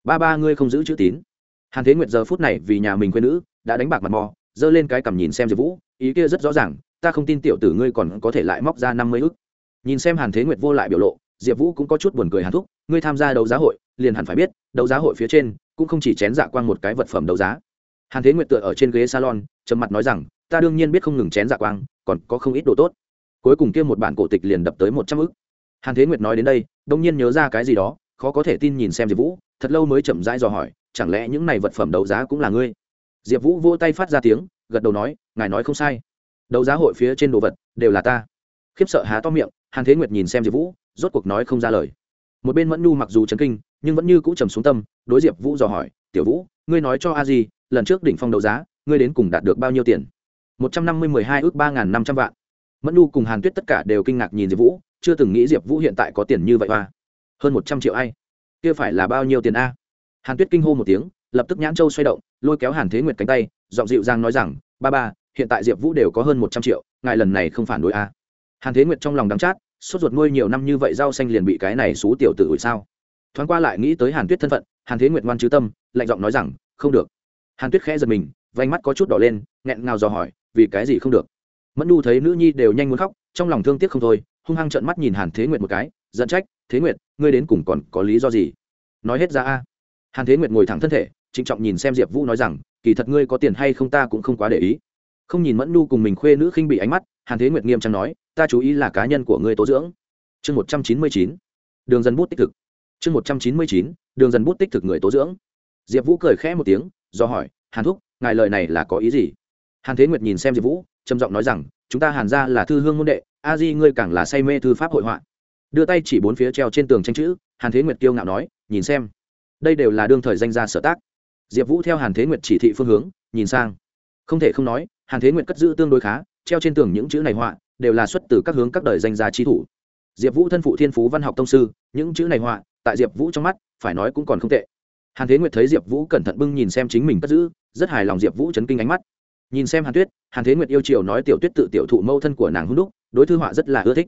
ba ba ngươi không giữ chữ tín. Hàn thế nguyệt giờ phút này vì nhà mình quê nữ, đã đánh bạc mặt mò, giơ lên cái cằm nhìn xem diệp vũ, ý kia rất rõ ràng, ta không tin tiểu tử ngươi còn có thể lại móc ra năm mươi ước nhìn xem hàn thế nguyệt vô lại biểu lộ, diệp vũ cũng có chút buồn cười hàn thúc, ngươi tham gia đấu giá hội liền hẳn phải biết, đấu giá hội phía trên cũng không chỉ chén dạ quang một cái vật phẩm đấu giá. Hàn thế nguyệt tựa ở trên ghế salon, trầm mặt nói rằng, ta đương nhiên biết không ngừng chén dạ quang, còn có không ít đồ tốt. Cuối cùng kia một bản cổ tịch liền đập tới một trăm ức. Hàn thế nguyệt nói đến đây đông nhiên nhớ ra cái gì đó, khó có thể tin nhìn xem diệp vũ, thật lâu mới chậm rãi dò hỏi, chẳng lẽ những này vật phẩm đấu giá cũng là ngươi? Diệp vũ vỗ tay phát ra tiếng, gật đầu nói, ngài nói không sai. Đấu giá hội phía trên đồ vật đều là ta. Khiếp sợ há to miệng, hàn thế nguyệt nhìn xem diệp vũ, rốt cuộc nói không ra lời một bên mẫn nhu mặc dù chấn kinh, nhưng vẫn như cũ trầm xuống tâm, đối diệp vũ dò hỏi, tiểu vũ, ngươi nói cho a di, lần trước đỉnh phong đấu giá, ngươi đến cùng đạt được bao nhiêu tiền? Một trăm năm mươi mười hai ước ba n g h n năm trăm vạn. Mẫn nhu cùng hàn tuyết tất cả đều kinh ngạc nhìn diệp vũ, chưa từng nghĩ diệp vũ hiện tại có tiền như vậy hoa. Hơn một trăm triệu ai? Kia phải là bao nhiêu tiền a? Hàn tuyết kinh hô một tiếng, lập tức nhãn châu xoay động, lôi kéo hàn thế nguyệt cánh tay, giọng dịu dàng nói rằng, ba ba, hiện tại diệp vũ đều có hơn một trăm triệu, ngài lần này không phản đối a. Hàn thế nguyệt trong lòng đắng chát sốt ruột nuôi nhiều năm như vậy rau xanh liền bị cái này xú tiểu tử ủi sao? Thoáng qua lại nghĩ tới hàn tuyết thân phận, hàn thế nguyệt ngoan chứ tâm, lạnh giọng nói rằng, không được. Hàn tuyết khẽ giật mình vánh mắt có chút đỏ lên, nghẹn ngào dò hỏi, vì cái gì không được? Mẫn nu thấy nữ nhi đều nhanh muốn khóc, trong lòng thương tiếc không thôi, hung hăng trợn mắt nhìn hàn thế nguyệt một cái, giận trách, thế nguyệt, ngươi đến cùng còn có lý do gì? Nói hết ra a. Hàn thế nguyệt ngồi thẳng thân thể, trịnh trọng nhìn xem diệp vũ nói rằng, kỳ thật ngươi có tiền hay không ta cũng không quá để ý. Không nhìn mẫn nu cùng mình khuê nữ khinh bị ánh mắt hàn thế nguyệt nghiêm trang nói, ta chú ý là cá nhân của ngươi tố dưỡng. Chương một trăm chín mươi chín, đường dân bút tích thực chương một trăm chín mươi chín, đường dân bút tích thực người tố dưỡng. Diệp vũ cười khẽ một tiếng, do hỏi, hàn thúc, ngài lời này là có ý gì? Hàn thế nguyệt nhìn xem diệp vũ, trầm giọng nói rằng, chúng ta hàn ra là thư hương môn đệ, a di ngươi càng là say mê thư pháp hội họa. Đưa tay chỉ bốn phía treo trên tường tranh chữ, hàn thế nguyệt kiêu ngạo nói, nhìn xem, đây đều là đương thời danh gia sở tác. Diệp vũ theo hàn thế nguyệt chỉ thị phương hướng, nhìn sang. Không thể không nói, hàn thế nguyệt cất giữ tương đối khá treo trên tường những chữ này họa, đều là xuất từ các hướng các đời danh gia trí thủ. Diệp vũ thân phụ thiên phú văn học tông sư, những chữ này họa, tại diệp vũ trong mắt, phải nói cũng còn không tệ. Hàn thế nguyệt thấy diệp vũ cẩn thận bưng nhìn xem chính mình cất giữ, rất hài lòng diệp vũ chấn kinh ánh mắt. Nhìn xem hàn tuyết, hàn thế nguyệt yêu chiều nói tiểu tuyết tự tiểu thụ mâu thân của nàng hưng đúc, đối thư họa rất là ưa thích.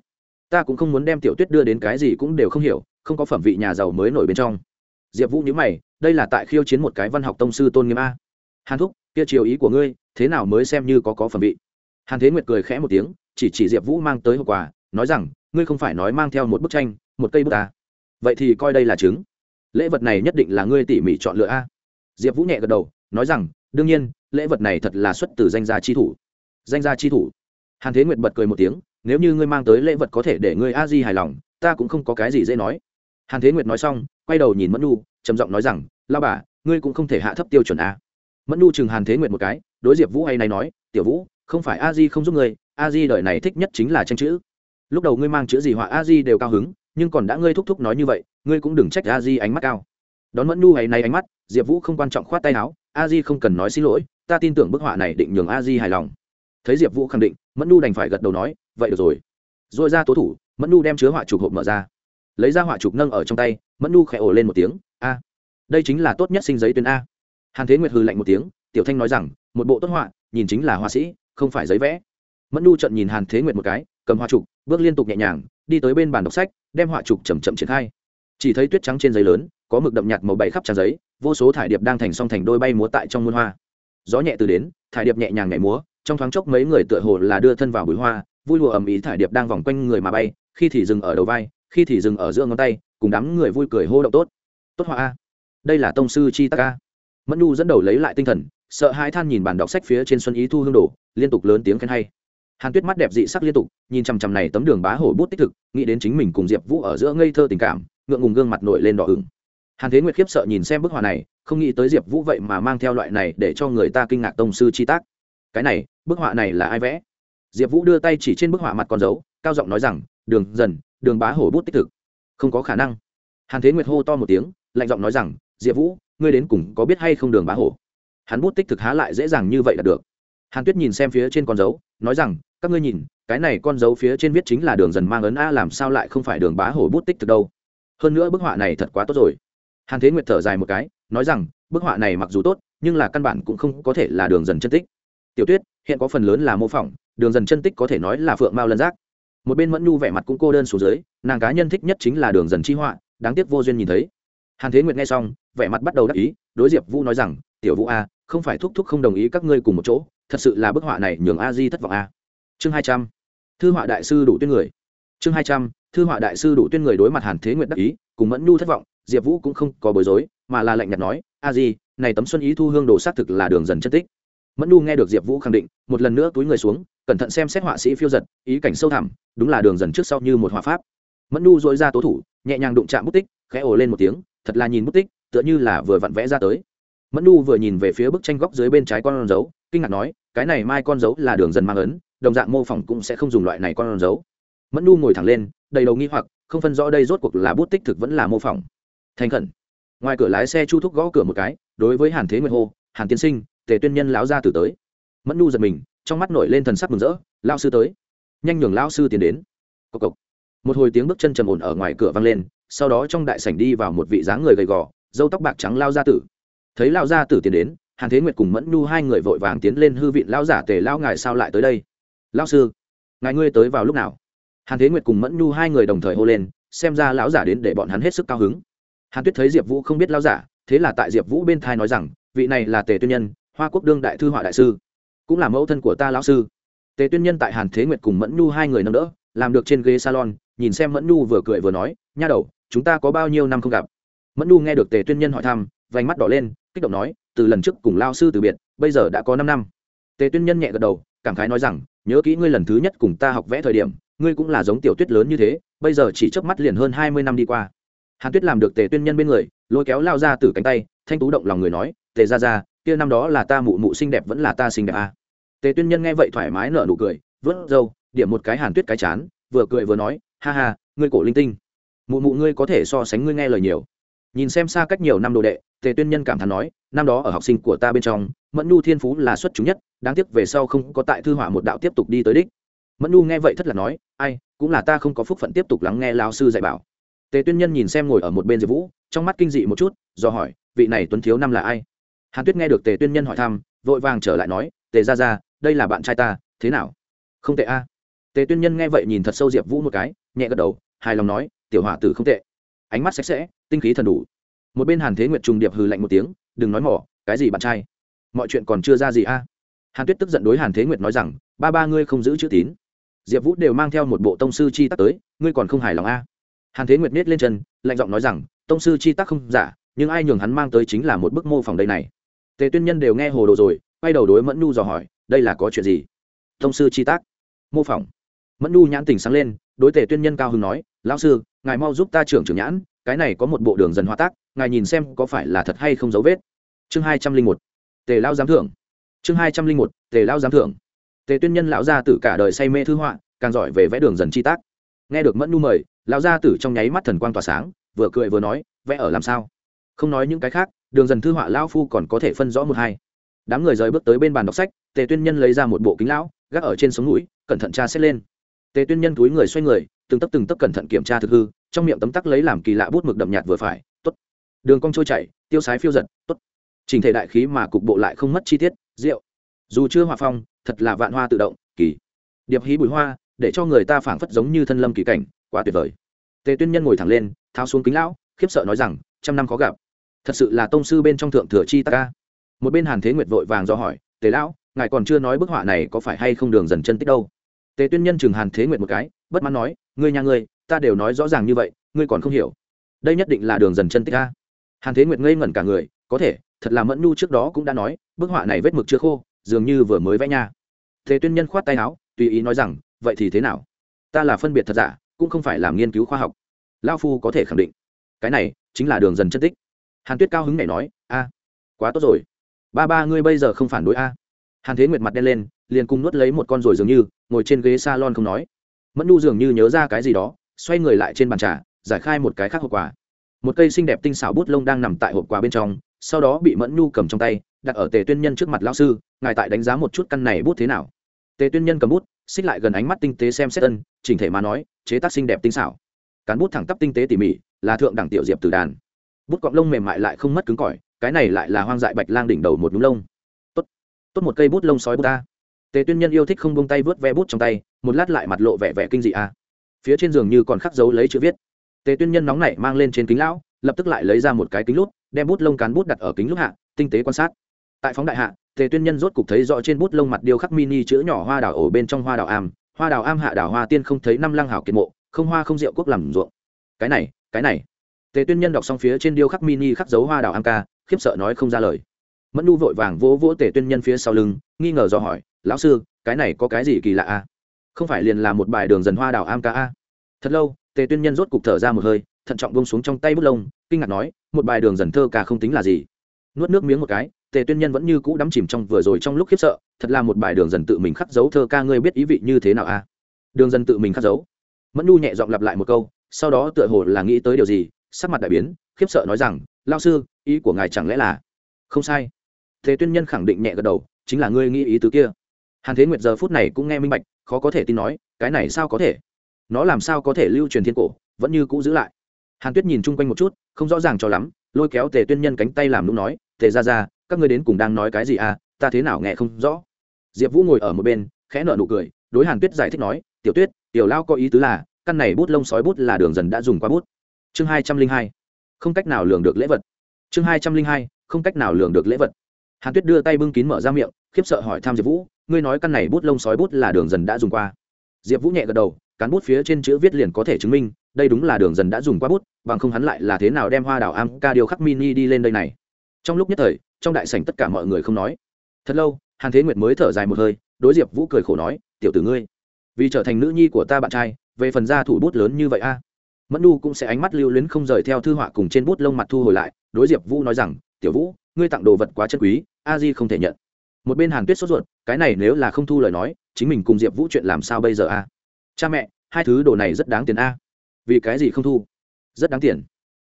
Ta cũng không muốn đem tiểu tuyết đưa đến cái gì cũng đều không hiểu, không có phẩm vị nhà giàu mới nổi bên trong. Diệp vũ nhớ mày, đây là tại khiêu chiến một cái văn học tông sư tôn nghiêm a. Hàn thúc, kia chiều ý của ngươi, thế nào mới xem như có có phẩm vị? Hàn thế nguyệt cười khẽ một tiếng, chỉ chỉ diệp vũ mang tới hậu quả nói rằng, ngươi không phải nói mang theo một bức tranh, một cây bút ta vậy thì coi đây là chứng lễ vật này nhất định là ngươi tỉ mỉ chọn lựa a. Diệp vũ nhẹ gật đầu, nói rằng, đương nhiên, lễ vật này thật là xuất từ danh gia chi thủ. Danh gia chi thủ. Hàn thế nguyệt bật cười một tiếng, nếu như ngươi mang tới lễ vật có thể để ngươi a di hài lòng, ta cũng không có cái gì dễ nói. Hàn thế nguyệt nói xong, quay đầu nhìn mẫn nu trầm giọng nói rằng lao bà, ngươi cũng không thể hạ thấp tiêu chuẩn a. Mẫn nu chừng hàn thế nguyệt một cái, đối diệp vũ hay này nói, tiểu vũ không phải a di không giúp ngươi, a di đời này thích nhất chính là tranh chữ. Lúc đầu ngươi mang chữ gì họa a di đều cao hứng, nhưng còn đã ngươi thúc thúc nói như vậy, ngươi cũng đừng trách a di ánh mắt cao. Đón mẫn nu hay này ánh mắt, diệp vũ không quan trọng khoát tay áo, a di không cần nói xin lỗi, ta tin tưởng bức họa này định nhường a di hài lòng. Thấy diệp vũ khẳng định, mẫn nu đành phải gật đầu nói, vậy được rồi. Rồi ra tố thủ, mẫn nu đem chứa họa chụp hộp mở ra. Lấy ra họa chụp nâng ở trong tay, mẫn nu khẽ ổ lên một tiếng, a, đây chính là tốt nhất sinh giấy tuyến a. Hàn thế nguyệt hừ lạnh một tiếng, tiểu thanh nói rằng, một bộ tốt họa, nhìn chính là họa sĩ không phải giấy vẽ. Mẫn nu trận nhìn hàn thế nguyệt một cái, cầm họa trục, bước liên tục nhẹ nhàng, đi tới bên bàn đọc sách, đem họa trục chầm chậm triển khai. Chỉ thấy tuyết trắng trên giấy lớn, có mực đậm nhạt màu bảy khắp trang giấy, vô số thải điệp đang thành song thành đôi bay múa tại trong muôn hoa. Gió nhẹ từ đến, thải điệp nhẹ nhàng nhảy múa, trong thoáng chốc mấy người tựa hồ là đưa thân vào bụi hoa, vui lụa ầm ý thải điệp đang vòng quanh người mà bay, khi thì dừng ở đầu vai, khi thì dừng ở giữa ngón tay, cùng đám người vui cười hô động tốt. Tốt hoa a. Đây là tông sư chi tắc a. Mẫn nu dẫn đầu lấy lại tinh thần sợ hãi than nhìn bản đọc sách phía trên xuân ý thu hương đồ, liên tục lớn tiếng khen hay. Hàn tuyết mắt đẹp dị sắc liên tục, nhìn chằm chằm này tấm đường bá hổ bút tích thực, nghĩ đến chính mình cùng diệp vũ ở giữa ngây thơ tình cảm, ngượng ngùng gương mặt nổi lên đỏ ửng. Hàn thế nguyệt khiếp sợ nhìn xem bức họa này, không nghĩ tới diệp vũ vậy mà mang theo loại này để cho người ta kinh ngạc tông sư chi tác. Cái này, bức họa này là ai vẽ? Diệp vũ đưa tay chỉ trên bức họa mặt con dấu, cao giọng nói rằng, đường, dần, đường bá hổ bút tích thực. Không có khả năng. Hàn thế nguyệt hô to một tiếng, lạnh giọng nói rằng, diệp vũ, ngươi đến cùng có biết hay không đường bá hổ? Hắn bút tích thực há lại dễ dàng như vậy là được. Hàn tuyết nhìn xem phía trên con dấu, nói rằng, các ngươi nhìn, cái này con dấu phía trên viết chính là đường dần mang ấn a làm sao lại không phải đường bá hổ bút tích thực đâu. Hơn nữa bức họa này thật quá tốt rồi. Hàn thế nguyệt thở dài một cái, nói rằng, bức họa này mặc dù tốt, nhưng là căn bản cũng không có thể là đường dần chân tích. Tiểu tuyết, hiện có phần lớn là mô phỏng, đường dần chân tích có thể nói là phượng mao lân giác. Một bên mẫn nhu vẻ mặt cũng cô đơn xuống dưới, nàng cá nhân thích nhất chính là đường dần chi họa, đáng tiếc vô duyên nhìn thấy. Hàn thế nguyệt nghe xong, vẻ mặt bắt đầu đắc ý, đối diệp vũ nói rằng, tiểu vũ a không phải thúc thúc không đồng ý các ngươi cùng một chỗ, thật sự là bức họa này nhường a di thất vọng a. Chương hai trăm. Thư họa đại sư đủ tuyên người. Chương hai trăm, thư họa đại sư đủ tuyên người đối mặt hàn thế nguyện đắc ý, cùng mẫn nhu thất vọng, diệp vũ cũng không có bối rối, mà là lạnh nhạt nói, a di, này tấm xuân ý thu hương đồ xác thực là đường dần chân tích. Mẫn nhu nghe được diệp vũ khẳng định, một lần nữa túi người xuống, cẩn thận xem xét họa sĩ phiêu giật, ý cảnh sâu thẳm, đúng là đường dần trước sau như một họa pháp. Mẫn nhu dội ra tố thủ, nhẹ nhàng đụng chạm bút tích, khẽ ồ lên một tiếng, thật là nhìn bút tích, tựa như là vừa vặn vẽ ra tới mẫn nu vừa nhìn về phía bức tranh góc dưới bên trái con dấu, kinh ngạc nói, cái này mai con dấu là đường dần mang ấn, đồng dạng mô phỏng cũng sẽ không dùng loại này con dấu. Mẫn nu ngồi thẳng lên, đầy đầu nghi hoặc, không phân rõ đây rốt cuộc là bút tích thực vẫn là mô phỏng. Thành khẩn. Ngoài cửa lái xe chu thúc gõ cửa một cái, đối với hàn thế nguyệt hô, hàn tiên sinh, tề tuyên nhân lão gia tử tới. Mẫn nu giật mình, trong mắt nổi lên thần sắc mừng rỡ lao sư tới. Nhanh nhường lao sư tiến đến. Cộc cộc. Một hồi tiếng bước chân trầm ổn ở ngoài cửa vang lên, sau đó trong đại sảnh đi vào một vị dáng người gầy gò dâu tóc bạc trắng lao gia tử thấy lao gia tử tiến đến, hàn thế nguyệt cùng mẫn nhu hai người vội vàng tiến lên hư vị lao giả tề lao ngài sao lại tới đây? Lao sư, ngài ngươi tới vào lúc nào? Hàn thế nguyệt cùng mẫn nhu hai người đồng thời hô lên, xem ra lão giả đến để bọn hắn hết sức cao hứng. Hàn tuyết thấy diệp vũ không biết lao giả, thế là tại diệp vũ bên thai nói rằng, vị này là tề tuyên nhân, hoa quốc đương đại thư họa đại sư, cũng là mẫu thân của ta lão sư. Tề tuyên nhân tại hàn thế nguyệt cùng mẫn nhu hai người nâng đỡ, làm được trên ghế salon, nhìn xem mẫn nhu vừa cười vừa nói, nha đầu, chúng ta có bao nhiêu năm không gặp? Mẫn nhu nghe được tề tuyên nhân hỏi thăm vành mắt đỏ lên, kích động nói, từ lần trước cùng lao sư từ biệt, bây giờ đã có năm năm. Tề tuyên nhân nhẹ gật đầu, cảm khái nói rằng, nhớ kỹ ngươi lần thứ nhất cùng ta học vẽ thời điểm, ngươi cũng là giống tiểu tuyết lớn như thế, bây giờ chỉ chớp mắt liền hơn hai mươi năm đi qua. Hàn tuyết làm được tề tuyên nhân bên người, lôi kéo lao ra từ cánh tay, thanh tú động lòng người nói, tề ra ra kia năm đó là ta mụ mụ xinh đẹp vẫn là ta xinh đẹp à. tề tuyên nhân nghe vậy thoải mái nở nụ cười, vớt râu, điểm một cái hàn tuyết cái chán, vừa cười vừa nói, ha ha, ngươi cổ linh tinh. Mụ mụ ngươi có thể so sánh ngươi nghe lời nhiều. Nhìn xem xa cách nhiều năm đồ đệ tề tuyên nhân cảm thán nói, năm đó ở học sinh của ta bên trong, mẫn nhu thiên phú là xuất chúng nhất, đáng tiếc về sau không có tại thư họa một đạo tiếp tục đi tới đích. Mẫn nhu nghe vậy thất là nói, ai, cũng là ta không có phúc phận tiếp tục lắng nghe lao sư dạy bảo. Tề tuyên nhân nhìn xem ngồi ở một bên diệp vũ, trong mắt kinh dị một chút, do hỏi, vị này tuấn thiếu năm là ai? Hàn tuyết nghe được tề tuyên nhân hỏi thăm, vội vàng trở lại nói, tề ra ra đây là bạn trai ta, thế nào? Không tệ a. Tề tuyên nhân nghe vậy nhìn thật sâu diệp vũ một cái, nhẹ gật đầu, hài lòng nói, tiểu hỏa tử không tệ. Ánh mắt sạch sẽ, tinh khí thần đủ một bên hàn thế nguyệt trùng điệp hừ lạnh một tiếng, đừng nói mỏ, cái gì bạn trai? Mọi chuyện còn chưa ra gì a? Hàn tuyết tức giận đối hàn thế nguyệt nói rằng, ba ba ngươi không giữ chữ tín. Diệp vũ đều mang theo một bộ tông sư chi tắc tới, ngươi còn không hài lòng a? Hàn thế nguyệt nết lên chân, lạnh giọng nói rằng, tông sư chi tắc không giả, nhưng ai nhường hắn mang tới chính là một bức mô phỏng đây này. Tề tuyên nhân đều nghe hồ đồ rồi, quay đầu đối mẫn nhu dò hỏi, đây là có chuyện gì? Tông sư chi tác mô phỏng. Mẫn nhu nhãn tình sáng lên, đối tề tuyên nhân cao hưng nói, lão sư, ngài mau giúp ta trưởng trưởng nhãn cái này có một bộ đường dần hóa tác, ngài nhìn xem có phải là thật hay không dấu vết. Chương hai trăm linh một, tề lao giám thưởng. Chương hai trăm linh một, tề lao giám thưởng. Tề tuyên nhân lão gia tử cả đời say mê thư họa, càng giỏi về vẽ đường dần chi tác. Nghe được mẫn nu mời, lão gia tử trong nháy mắt thần quang tỏa sáng, vừa cười vừa nói, vẽ ở làm sao? Không nói những cái khác, đường dần thư họa lão phu còn có thể phân rõ một hai. Đám người rời bước tới bên bàn đọc sách, tề tuyên nhân lấy ra một bộ kính lão, gác ở trên sống mũi cẩn thận tra xét lên. Tề tuyên nhân túi người xoay người từng tấc từng tấc cẩn thận kiểm tra thực hư, trong miệng tấm tắc lấy làm kỳ lạ bút mực đậm nhạt vừa phải, tốt. Đường cong trôi chảy, tiêu sái phiêu giật, tốt. Trình thể đại khí mà cục bộ lại không mất chi tiết, rượu. Dù chưa hòa phong, thật là vạn hoa tự động, kỳ. Điệp hí bùi hoa, để cho người ta phảng phất giống như thân lâm kỳ cảnh, quá tuyệt vời. Tề tuyên nhân ngồi thẳng lên, tháo xuống kính lão, khiếp sợ nói rằng, trăm năm khó gặp. Thật sự là tông sư bên trong thượng thừa chi ta ca. Một bên hàn thế nguyệt vội vàng do hỏi, tề lão, ngài còn chưa nói bức họa này có phải hay không đường dần chân tích đâu? Tề tuyên nhân chừng hàn thế nguyệt một cái, bất mãn nói ngươi nhà ngươi, ta đều nói rõ ràng như vậy, ngươi còn không hiểu. Đây nhất định là đường dần chân tích a. hàn thế nguyệt ngây ngẩn cả người, có thể, thật là mẫn nhu trước đó cũng đã nói, bức họa này vết mực chưa khô, dường như vừa mới vẽ nha. Thế tuyên nhân khoát tay áo, tùy ý nói rằng, vậy thì thế nào? Ta là phân biệt thật giả, cũng không phải làm nghiên cứu khoa học. Lao phu có thể khẳng định. Cái này chính là đường dần chân tích. Hàn tuyết cao hứng này nói, a, quá tốt rồi. Ba ba ngươi bây giờ không phản đối a. Hàn thế nguyệt mặt đen lên, liền cùng nuốt lấy một con rồi dường như, ngồi trên ghế s a lon không nói mẫn nu dường như nhớ ra cái gì đó, xoay người lại trên bàn trà, giải khai một cái khác hộp quà. Một cây xinh đẹp tinh xảo bút lông đang nằm tại hộp quà bên trong, sau đó bị mẫn nu cầm trong tay, đặt ở tề tuyên nhân trước mặt lao sư, ngài tại đánh giá một chút căn này bút thế nào? Tề tuyên nhân cầm bút, xích lại gần ánh mắt tinh tế xem xét ân, chỉnh thể mà nói, chế tác xinh đẹp tinh xảo. Cán bút thẳng tắp tinh tế tỉ mỉ, là thượng đẳng tiểu diệp từ đàn. Bút cọng lông mềm mại lại không mất cứng cỏi, cái này lại là hoang dại bạch lang đỉnh đầu một nhúm lông. Tốt tốt một cây bút lông sói bút ta tề tuyên nhân yêu thích không buông tay vớt ve bút trong tay, một lát lại mặt lộ vẻ vẻ kinh dị a phía trên giường như còn khắc dấu lấy chữ viết. Tề tuyên nhân nóng nảy mang lên trên kính lão, lập tức lại lấy ra một cái kính lút, đem bút lông cán bút đặt ở kính lúc hạ, tinh tế quan sát. Tại phóng đại hạ, tề tuyên nhân rốt cục thấy rõ trên bút lông mặt điêu khắc mini chữ nhỏ hoa đào ổ bên trong hoa đào am, hoa đào am hạ đào hoa tiên không thấy năm lăng hảo kiệt mộ, không hoa không rượu quốc làm ruộng. Cái này cái này. Tề tuyên nhân đọc xong phía trên điêu khắc mini khắc dấu hoa đào am ca, khiếp sợ nói không ra lời. Mẫn nu vội vàng vỗ vỗ tề tuyên nhân phía sau lưng, nghi ngờ do hỏi lão sư, cái này có cái gì kỳ lạ a không phải liền là một bài đường dần hoa đào am ca a? Thật lâu, tề tuyên nhân rốt cục thở ra một hơi, thận trọng bông xuống trong tay bút lông, kinh ngạc nói, một bài đường dần thơ ca không tính là gì. Nuốt nước miếng một cái, tề tuyên nhân vẫn như cũ đắm chìm trong vừa rồi trong lúc khiếp sợ, thật là một bài đường dần tự mình khắc dấu thơ ca, ngươi biết ý vị như thế nào a đường dần tự mình khắc dấu. Mẫn nu nhẹ giọng lặp lại một câu, sau đó tựa hồ là nghĩ tới điều gì, sắc mặt đại biến, khiếp sợ nói rằng lao sư, ý của ngài chẳng lẽ là không sai? Thế tuyên nhân khẳng định nhẹ gật đầu, chính là ngươi nghĩ ý tứ kia hàn thế nguyệt giờ phút này cũng nghe minh bạch, khó có thể tin nói, cái này sao có thể? Nó làm sao có thể lưu truyền thiên cổ, vẫn như cũ giữ lại. Hàn tuyết nhìn chung quanh một chút, không rõ ràng cho lắm, lôi kéo tề tuyên nhân cánh tay làm lúc nói, tề ra ra các ngươi đến cùng đang nói cái gì à ta thế nào nghe không rõ. Diệp vũ ngồi ở một bên, khẽ nợ nụ cười, đối hàn tuyết giải thích nói, tiểu tuyết, tiểu lao có ý tứ là, căn này bút lông sói bút là đường dần đã dùng qua bút. Chương hai trăm linh hai, không cách nào lường được lễ vật. Chương hai trăm linh hai, không cách nào lường được lễ vật. Hàn tuyết đưa tay bưng kín mở ra miệng, khiếp sợ hỏi tham diệp vũ ngươi nói căn này bút lông sói bút là đường dần đã dùng qua. Diệp vũ nhẹ gật đầu, cán bút phía trên chữ viết liền có thể chứng minh, đây đúng là đường dần đã dùng qua bút, bằng không hắn lại là thế nào đem hoa đảo am ca điều khắc mini đi lên đây này. Trong lúc nhất thời, trong đại sảnh tất cả mọi người không nói. Thật lâu, hàn thế nguyệt mới thở dài một hơi, đối diệp vũ cười khổ nói, tiểu tử ngươi, vì trở thành nữ nhi của ta bạn trai, về phần gia thủ bút lớn như vậy a? Mẫn nu cũng sẽ ánh mắt lưu luyến không rời theo thư họa cùng trên bút lông mặt thu hồi lại, đối diệp vũ nói rằng, tiểu vũ, ngươi tặng đồ vật quá chân quý, a di không thể nhận một bên hàn tuyết sốt ruột, cái này nếu là không thu lời nói, chính mình cùng diệp vũ chuyện làm sao bây giờ a cha mẹ, hai thứ đồ này rất đáng tiền a. Vì cái gì không thu? Rất đáng tiền.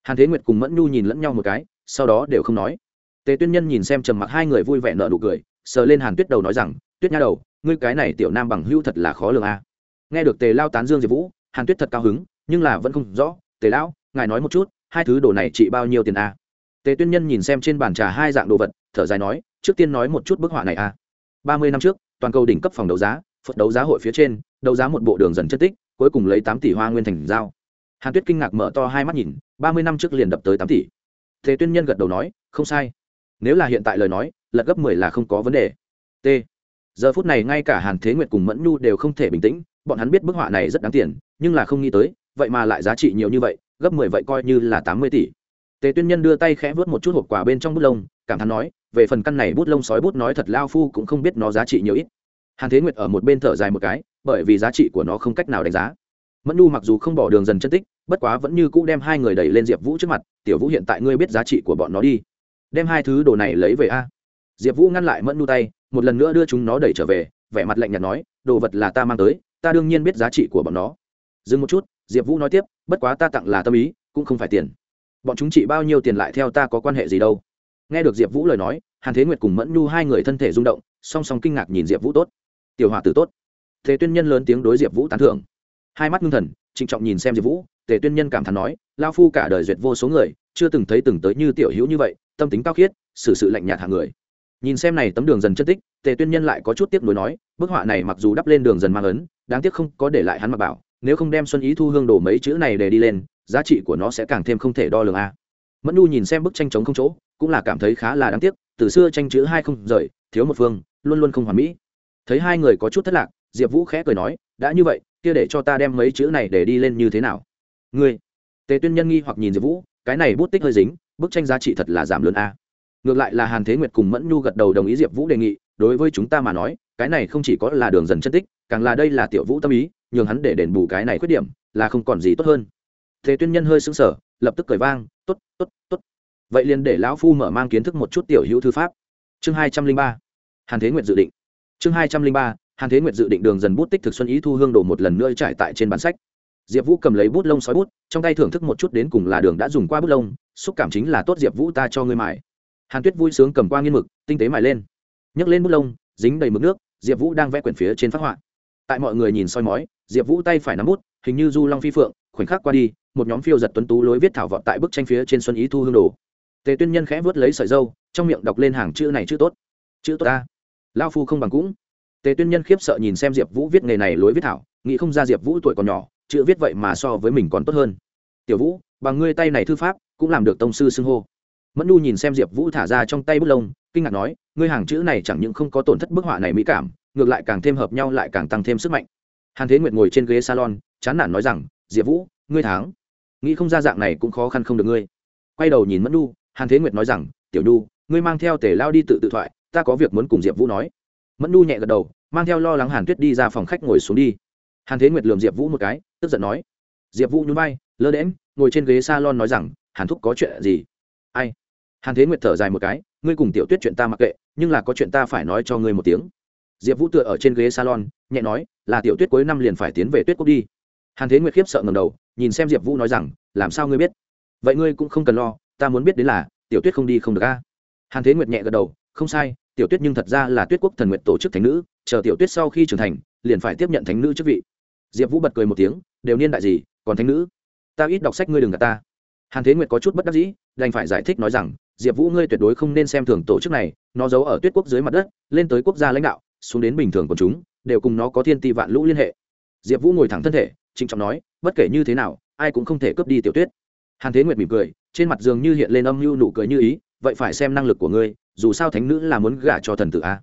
Hàn thế nguyệt cùng mẫn nhu nhìn lẫn nhau một cái, sau đó đều không nói. Tề tuyên nhân nhìn xem trầm mặc hai người vui vẻ nợ nụ cười, sờ lên hàn tuyết đầu nói rằng, tuyết nha đầu, ngươi cái này tiểu nam bằng hữu thật là khó lường a. Nghe được tề lao tán dương diệp vũ, hàn tuyết thật cao hứng, nhưng là vẫn không rõ, tề lão, ngài nói một chút, hai thứ đồ này trị bao nhiêu tiền a? Tề tuyên nhân nhìn xem trên bàn trà hai dạng đồ vật, thở dài nói trước tiên nói một chút bức họa này a ba mươi năm trước, toàn cầu đỉnh cấp phòng đấu giá, phật đấu giá hội phía trên, đấu giá một bộ đường dần chất tích, cuối cùng lấy tám tỷ hoa nguyên thành giao. Hàn tuyết kinh ngạc mở to hai mắt nhìn, ba mươi năm trước liền đập tới tám tỷ. Thế tuyên nhân gật đầu nói, không sai. Nếu là hiện tại lời nói, lật gấp mười là không có vấn đề. T. Giờ phút này ngay cả hàn thế nguyệt cùng mẫn nhu đều không thể bình tĩnh, bọn hắn biết bức họa này rất đáng tiền, nhưng là không nghĩ tới, vậy mà lại giá trị nhiều như vậy, gấp mười vậy coi như là tám mươi tỷ. Tề tuyên nhân đưa tay khẽ vớt một chút hộp quà bên trong bút lông, cảm thán nói về phần căn này bút lông sói bút nói thật lao phu cũng không biết nó giá trị nhiều ít. Hàn thế nguyệt ở một bên thở dài một cái, bởi vì giá trị của nó không cách nào đánh giá. Mẫn nu mặc dù không bỏ đường dần chân tích, bất quá vẫn như cũ đem hai người đẩy lên diệp vũ trước mặt, tiểu vũ hiện tại ngươi biết giá trị của bọn nó đi. Đem hai thứ đồ này lấy về a. Diệp vũ ngăn lại mẫn nu tay, một lần nữa đưa chúng nó đẩy trở về, vẻ mặt lạnh nhạt nói, đồ vật là ta mang tới, ta đương nhiên biết giá trị của bọn nó. Dừng một chút, diệp vũ nói tiếp, bất quá ta tặng là tâm ý, cũng không phải tiền. Bọn chúng trị bao nhiêu tiền lại theo ta có quan hệ gì đâu nghe được diệp vũ lời nói, hàn thế nguyệt cùng mẫn nhu hai người thân thể rung động, song song kinh ngạc nhìn diệp vũ tốt. Tiểu hòa tử tốt. Thế tuyên nhân lớn tiếng đối diệp vũ tán thưởng. Hai mắt ngưng thần, trịnh trọng nhìn xem diệp vũ, tề tuyên nhân cảm thán nói lao phu cả đời duyệt vô số người, chưa từng thấy từng tới như tiểu hữu như vậy, tâm tính cao khiết, xử sự lạnh nhạt hàng người. Nhìn xem này tấm đường dần chân tích, tề tuyên nhân lại có chút tiếc nuối nói, bức họa này mặc dù đắp lên đường dần mang ấn, đáng tiếc không có để lại hắn mặc bảo, nếu không đem xuân ý thu hương đổ mấy chữ này để đi lên, giá trị của nó sẽ càng thêm không thể đo lường a. Mẫn nu nhìn xem bức tranh trống không chỗ cũng là cảm thấy khá là đáng tiếc, từ xưa tranh chữ hai không rời, thiếu một phương, luôn luôn không hoàn mỹ. Thấy hai người có chút thất lạc, diệp vũ khẽ cười nói, đã như vậy, kia để cho ta đem mấy chữ này để đi lên như thế nào? Ngươi. Tề tuyên nhân nghi hoặc nhìn diệp vũ, cái này bút tích hơi dính, bức tranh giá trị thật là giảm lớn a. Ngược lại là hàn thế nguyệt cùng mẫn nhu gật đầu đồng ý diệp vũ đề nghị, đối với chúng ta mà nói, cái này không chỉ có là đường dần chân tích, càng là đây là tiểu vũ tâm ý, nhường hắn để đền bù cái này khuyết điểm, là không còn gì tốt hơn. Thế tuyên nhân hơi sững sờ, lập tức cười vang t ố t t ố t t ố t vậy liền để lão phu mở mang kiến thức một chút tiểu hữu thư pháp. Chương hai trăm linh ba. Hàn thế nguyệt dự định. Chương hai trăm linh ba, hàn thế nguyệt dự định đường dần bút tích thực xuân ý thu hương đổ một lần nữa trải tại trên bản sách. Diệp vũ cầm lấy bút lông sói bút, trong tay thưởng thức một chút đến cùng là đường đã dùng qua bút lông, xúc cảm chính là tốt diệp vũ ta cho ngươi mải hàn tuyết vui sướng cầm qua nghiên mực, tinh tế mài lên. Nhấc lên bút lông, dính đầy mực nước, diệp vũ đang vẽ quyển phía trên phát họa. Tại mọi người nhìn soi mói, diệp vũ tay phải nắm bút, hình như du long phi phượng, khoảnh khắc qua đi, một nhóm phiêu giật tuấn tú lối viết thảo vọt tại bức tranh phía trên xuân ý thu hương đồ tề tuyên nhân khẽ vớt lấy sợi dâu, trong miệng đọc lên hàng chữ này chữ tốt. Chữ tốt ta. Lao phu không bằng cũng. Tề tuyên nhân khiếp sợ nhìn xem diệp vũ viết nghề này lối viết thảo, nghĩ không ra diệp vũ tuổi còn nhỏ, chữ viết vậy mà so với mình còn tốt hơn. Tiểu vũ, bằng ngươi tay này thư pháp, cũng làm được tông sư xưng hô. Mẫn nu nhìn xem diệp vũ thả ra trong tay bút lông, kinh ngạc nói, ngươi hàng chữ này chẳng những không có tổn thất bức họa này mỹ cảm, ngược lại càng thêm hợp nhau lại càng tăng thêm sức mạnh. Hàn thế nguyệt ngồi trên ghế salon, chán nản nói rằng, diệp vũ, ngươi thắng. Nghĩ không ra dạng này cũng khó khăn không được ngươi. Quay đầu nhìn mẫn nu hàn thế nguyệt nói rằng, tiểu nu ngươi mang theo tề lao đi tự tự thoại, ta có việc muốn cùng diệp vũ nói. Mẫn nu nhẹ gật đầu, mang theo lo lắng hàn tuyết đi ra phòng khách ngồi xuống đi. Hàn thế nguyệt lườm diệp vũ một cái, tức giận nói, diệp vũ nhún vai, lơ đễm ngồi trên ghế s a lon nói rằng, hàn thúc có chuyện gì? Ai? Hàn thế nguyệt thở dài một cái, ngươi cùng tiểu tuyết chuyện ta mặc kệ, nhưng là có chuyện ta phải nói cho ngươi một tiếng. Diệp vũ tựa ở trên ghế salon, nhẹ nói, là tiểu tuyết cuối năm liền phải tiến về tuyết quốc đi. Hàn thế nguyệt khiếp sợ ngầm đầu, nhìn xem diệp vũ nói rằng, làm sao ngươi biết? Vậy ngươi cũng không cần lo ta muốn biết đến là, tiểu tuyết không đi không được a. Hàn thế nguyệt nhẹ gật đầu, không sai, tiểu tuyết nhưng thật ra là tuyết quốc thần nguyện tổ chức thánh nữ, chờ tiểu tuyết sau khi trưởng thành, liền phải tiếp nhận thánh nữ chức vị. Diệp vũ bật cười một tiếng, đều niên đại gì, còn thánh nữ? Ta ít đọc sách ngươi đừng gạt ta. Hàn thế nguyệt có chút bất đắc dĩ, đành phải giải thích nói rằng, diệp vũ ngươi tuyệt đối không nên xem thường tổ chức này, nó giấu ở tuyết quốc dưới mặt đất, lên tới quốc gia lãnh đạo, xuống đến bình thường của chúng, đều cùng nó có thiên ti vạn lũ liên hệ. Diệp vũ ngồi thẳng thân thể, trịnh trọng nói, bất kể như thế nào, ai cũng không thể cướp đi tiểu tuyết. Hàn thế nguyệt mỉm cười trên mặt dường như hiện lên âm mưu nụ cười như ý, vậy phải xem năng lực của ngươi, dù sao thánh nữ là muốn gả cho thần tử a.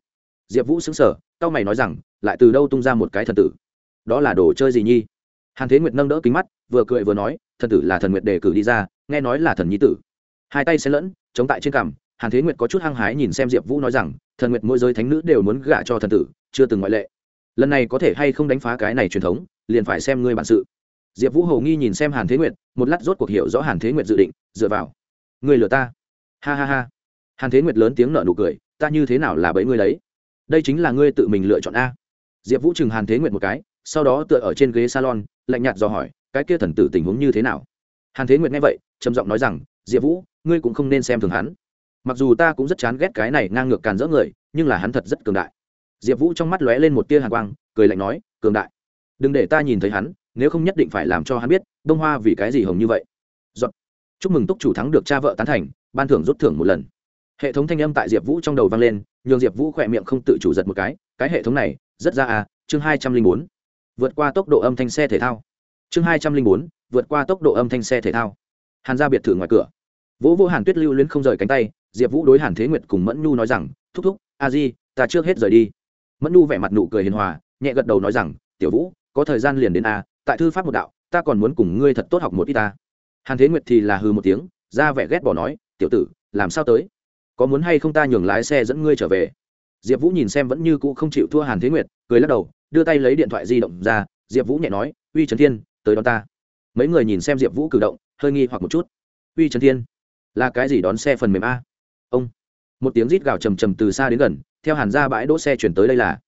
Diệp vũ xứng sở tao mày nói rằng, lại từ đâu tung ra một cái thần tử? Đó là đồ chơi gì nhi? Hàn thế nguyệt nâng đỡ kính mắt, vừa cười vừa nói, thần tử là thần nguyệt đề cử đi ra, nghe nói là thần nhi tử. Hai tay xen lẫn, chống tại trên cằm, hàn thế nguyệt có chút hăng hái nhìn xem diệp vũ nói rằng, thần nguyệt mỗi giới thánh nữ đều muốn gả cho thần tử, chưa từng ngoại lệ. Lần này có thể hay không đánh phá cái này truyền thống, liền phải xem ngươi bản sự diệp vũ hầu nghi nhìn xem hàn thế nguyệt, một lát rốt cuộc hiểu rõ hàn thế nguyệt dự định, dựa vào. Người lừa ta. Ha ha ha. Hàn thế nguyệt lớn tiếng nợ nụ cười, ta như thế nào là bẫy ngươi đấy? Đây chính là ngươi tự mình lựa chọn a. Diệp vũ chừng hàn thế nguyệt một cái, sau đó tựa ở trên ghế salon, lạnh nhạt dò hỏi, cái kia thần tử tình huống như thế nào? Hàn thế nguyệt nghe vậy, trầm giọng nói rằng, diệp vũ, ngươi cũng không nên xem thường hắn. Mặc dù ta cũng rất chán ghét cái này ngang ngược càn rỡ người, nhưng là hắn thật rất cường đại. Diệp vũ trong mắt lóe lên một tia hàn quang, cười lạnh nói, cường đại. Đừng để ta nhìn thấy hắn nếu không nhất định phải làm cho hắn biết, đông hoa vì cái gì hồng như vậy. Giọt. chúc mừng túc chủ thắng được cha vợ tán thành, ban thưởng rút thưởng một lần. Hệ thống thanh âm tại diệp vũ trong đầu vang lên, nhường diệp vũ khỏe miệng không tự chủ giật một cái cái hệ thống này, rất ra à chương hai trăm linh bốn. Vượt qua tốc độ âm thanh xe thể thao. Chương hai trăm linh bốn, vượt qua tốc độ âm thanh xe thể thao. Hàn ra biệt thự ngoài cửa. Vỗ vô hàn tuyết lưu luyến không rời cánh tay, diệp vũ đối hàn thế nguyệt cùng mẫn nhu nói rằng, thúc thúc, a di, ta trước hết rời đi. Mẫn nhu vẻ mặt nụ cười hiền hòa, nhẹ gật đầu nói rằng, tiểu vũ, có thời gian liền đến a tại thư pháp một đạo, ta còn muốn cùng ngươi thật tốt học một ít ta. Hàn thế nguyệt thì là hư một tiếng, ra vẻ ghét bỏ nói, tiểu tử, làm sao tới? Có muốn hay không ta nhường lái xe dẫn ngươi trở về? Diệp vũ nhìn xem vẫn như cũ không chịu thua hàn thế nguyệt, cười lắc đầu, đưa tay lấy điện thoại di động ra, diệp vũ nhẹ nói, uy trấn thiên, tới đón ta. Mấy người nhìn xem diệp vũ cử động, hơi nghi hoặc một chút. Uy trấn thiên, là cái gì đón xe phần mềm a? Ông. Một tiếng rít gào trầm trầm từ xa đến gần, theo hàn ra bãi đỗ xe chuyển tới đây là.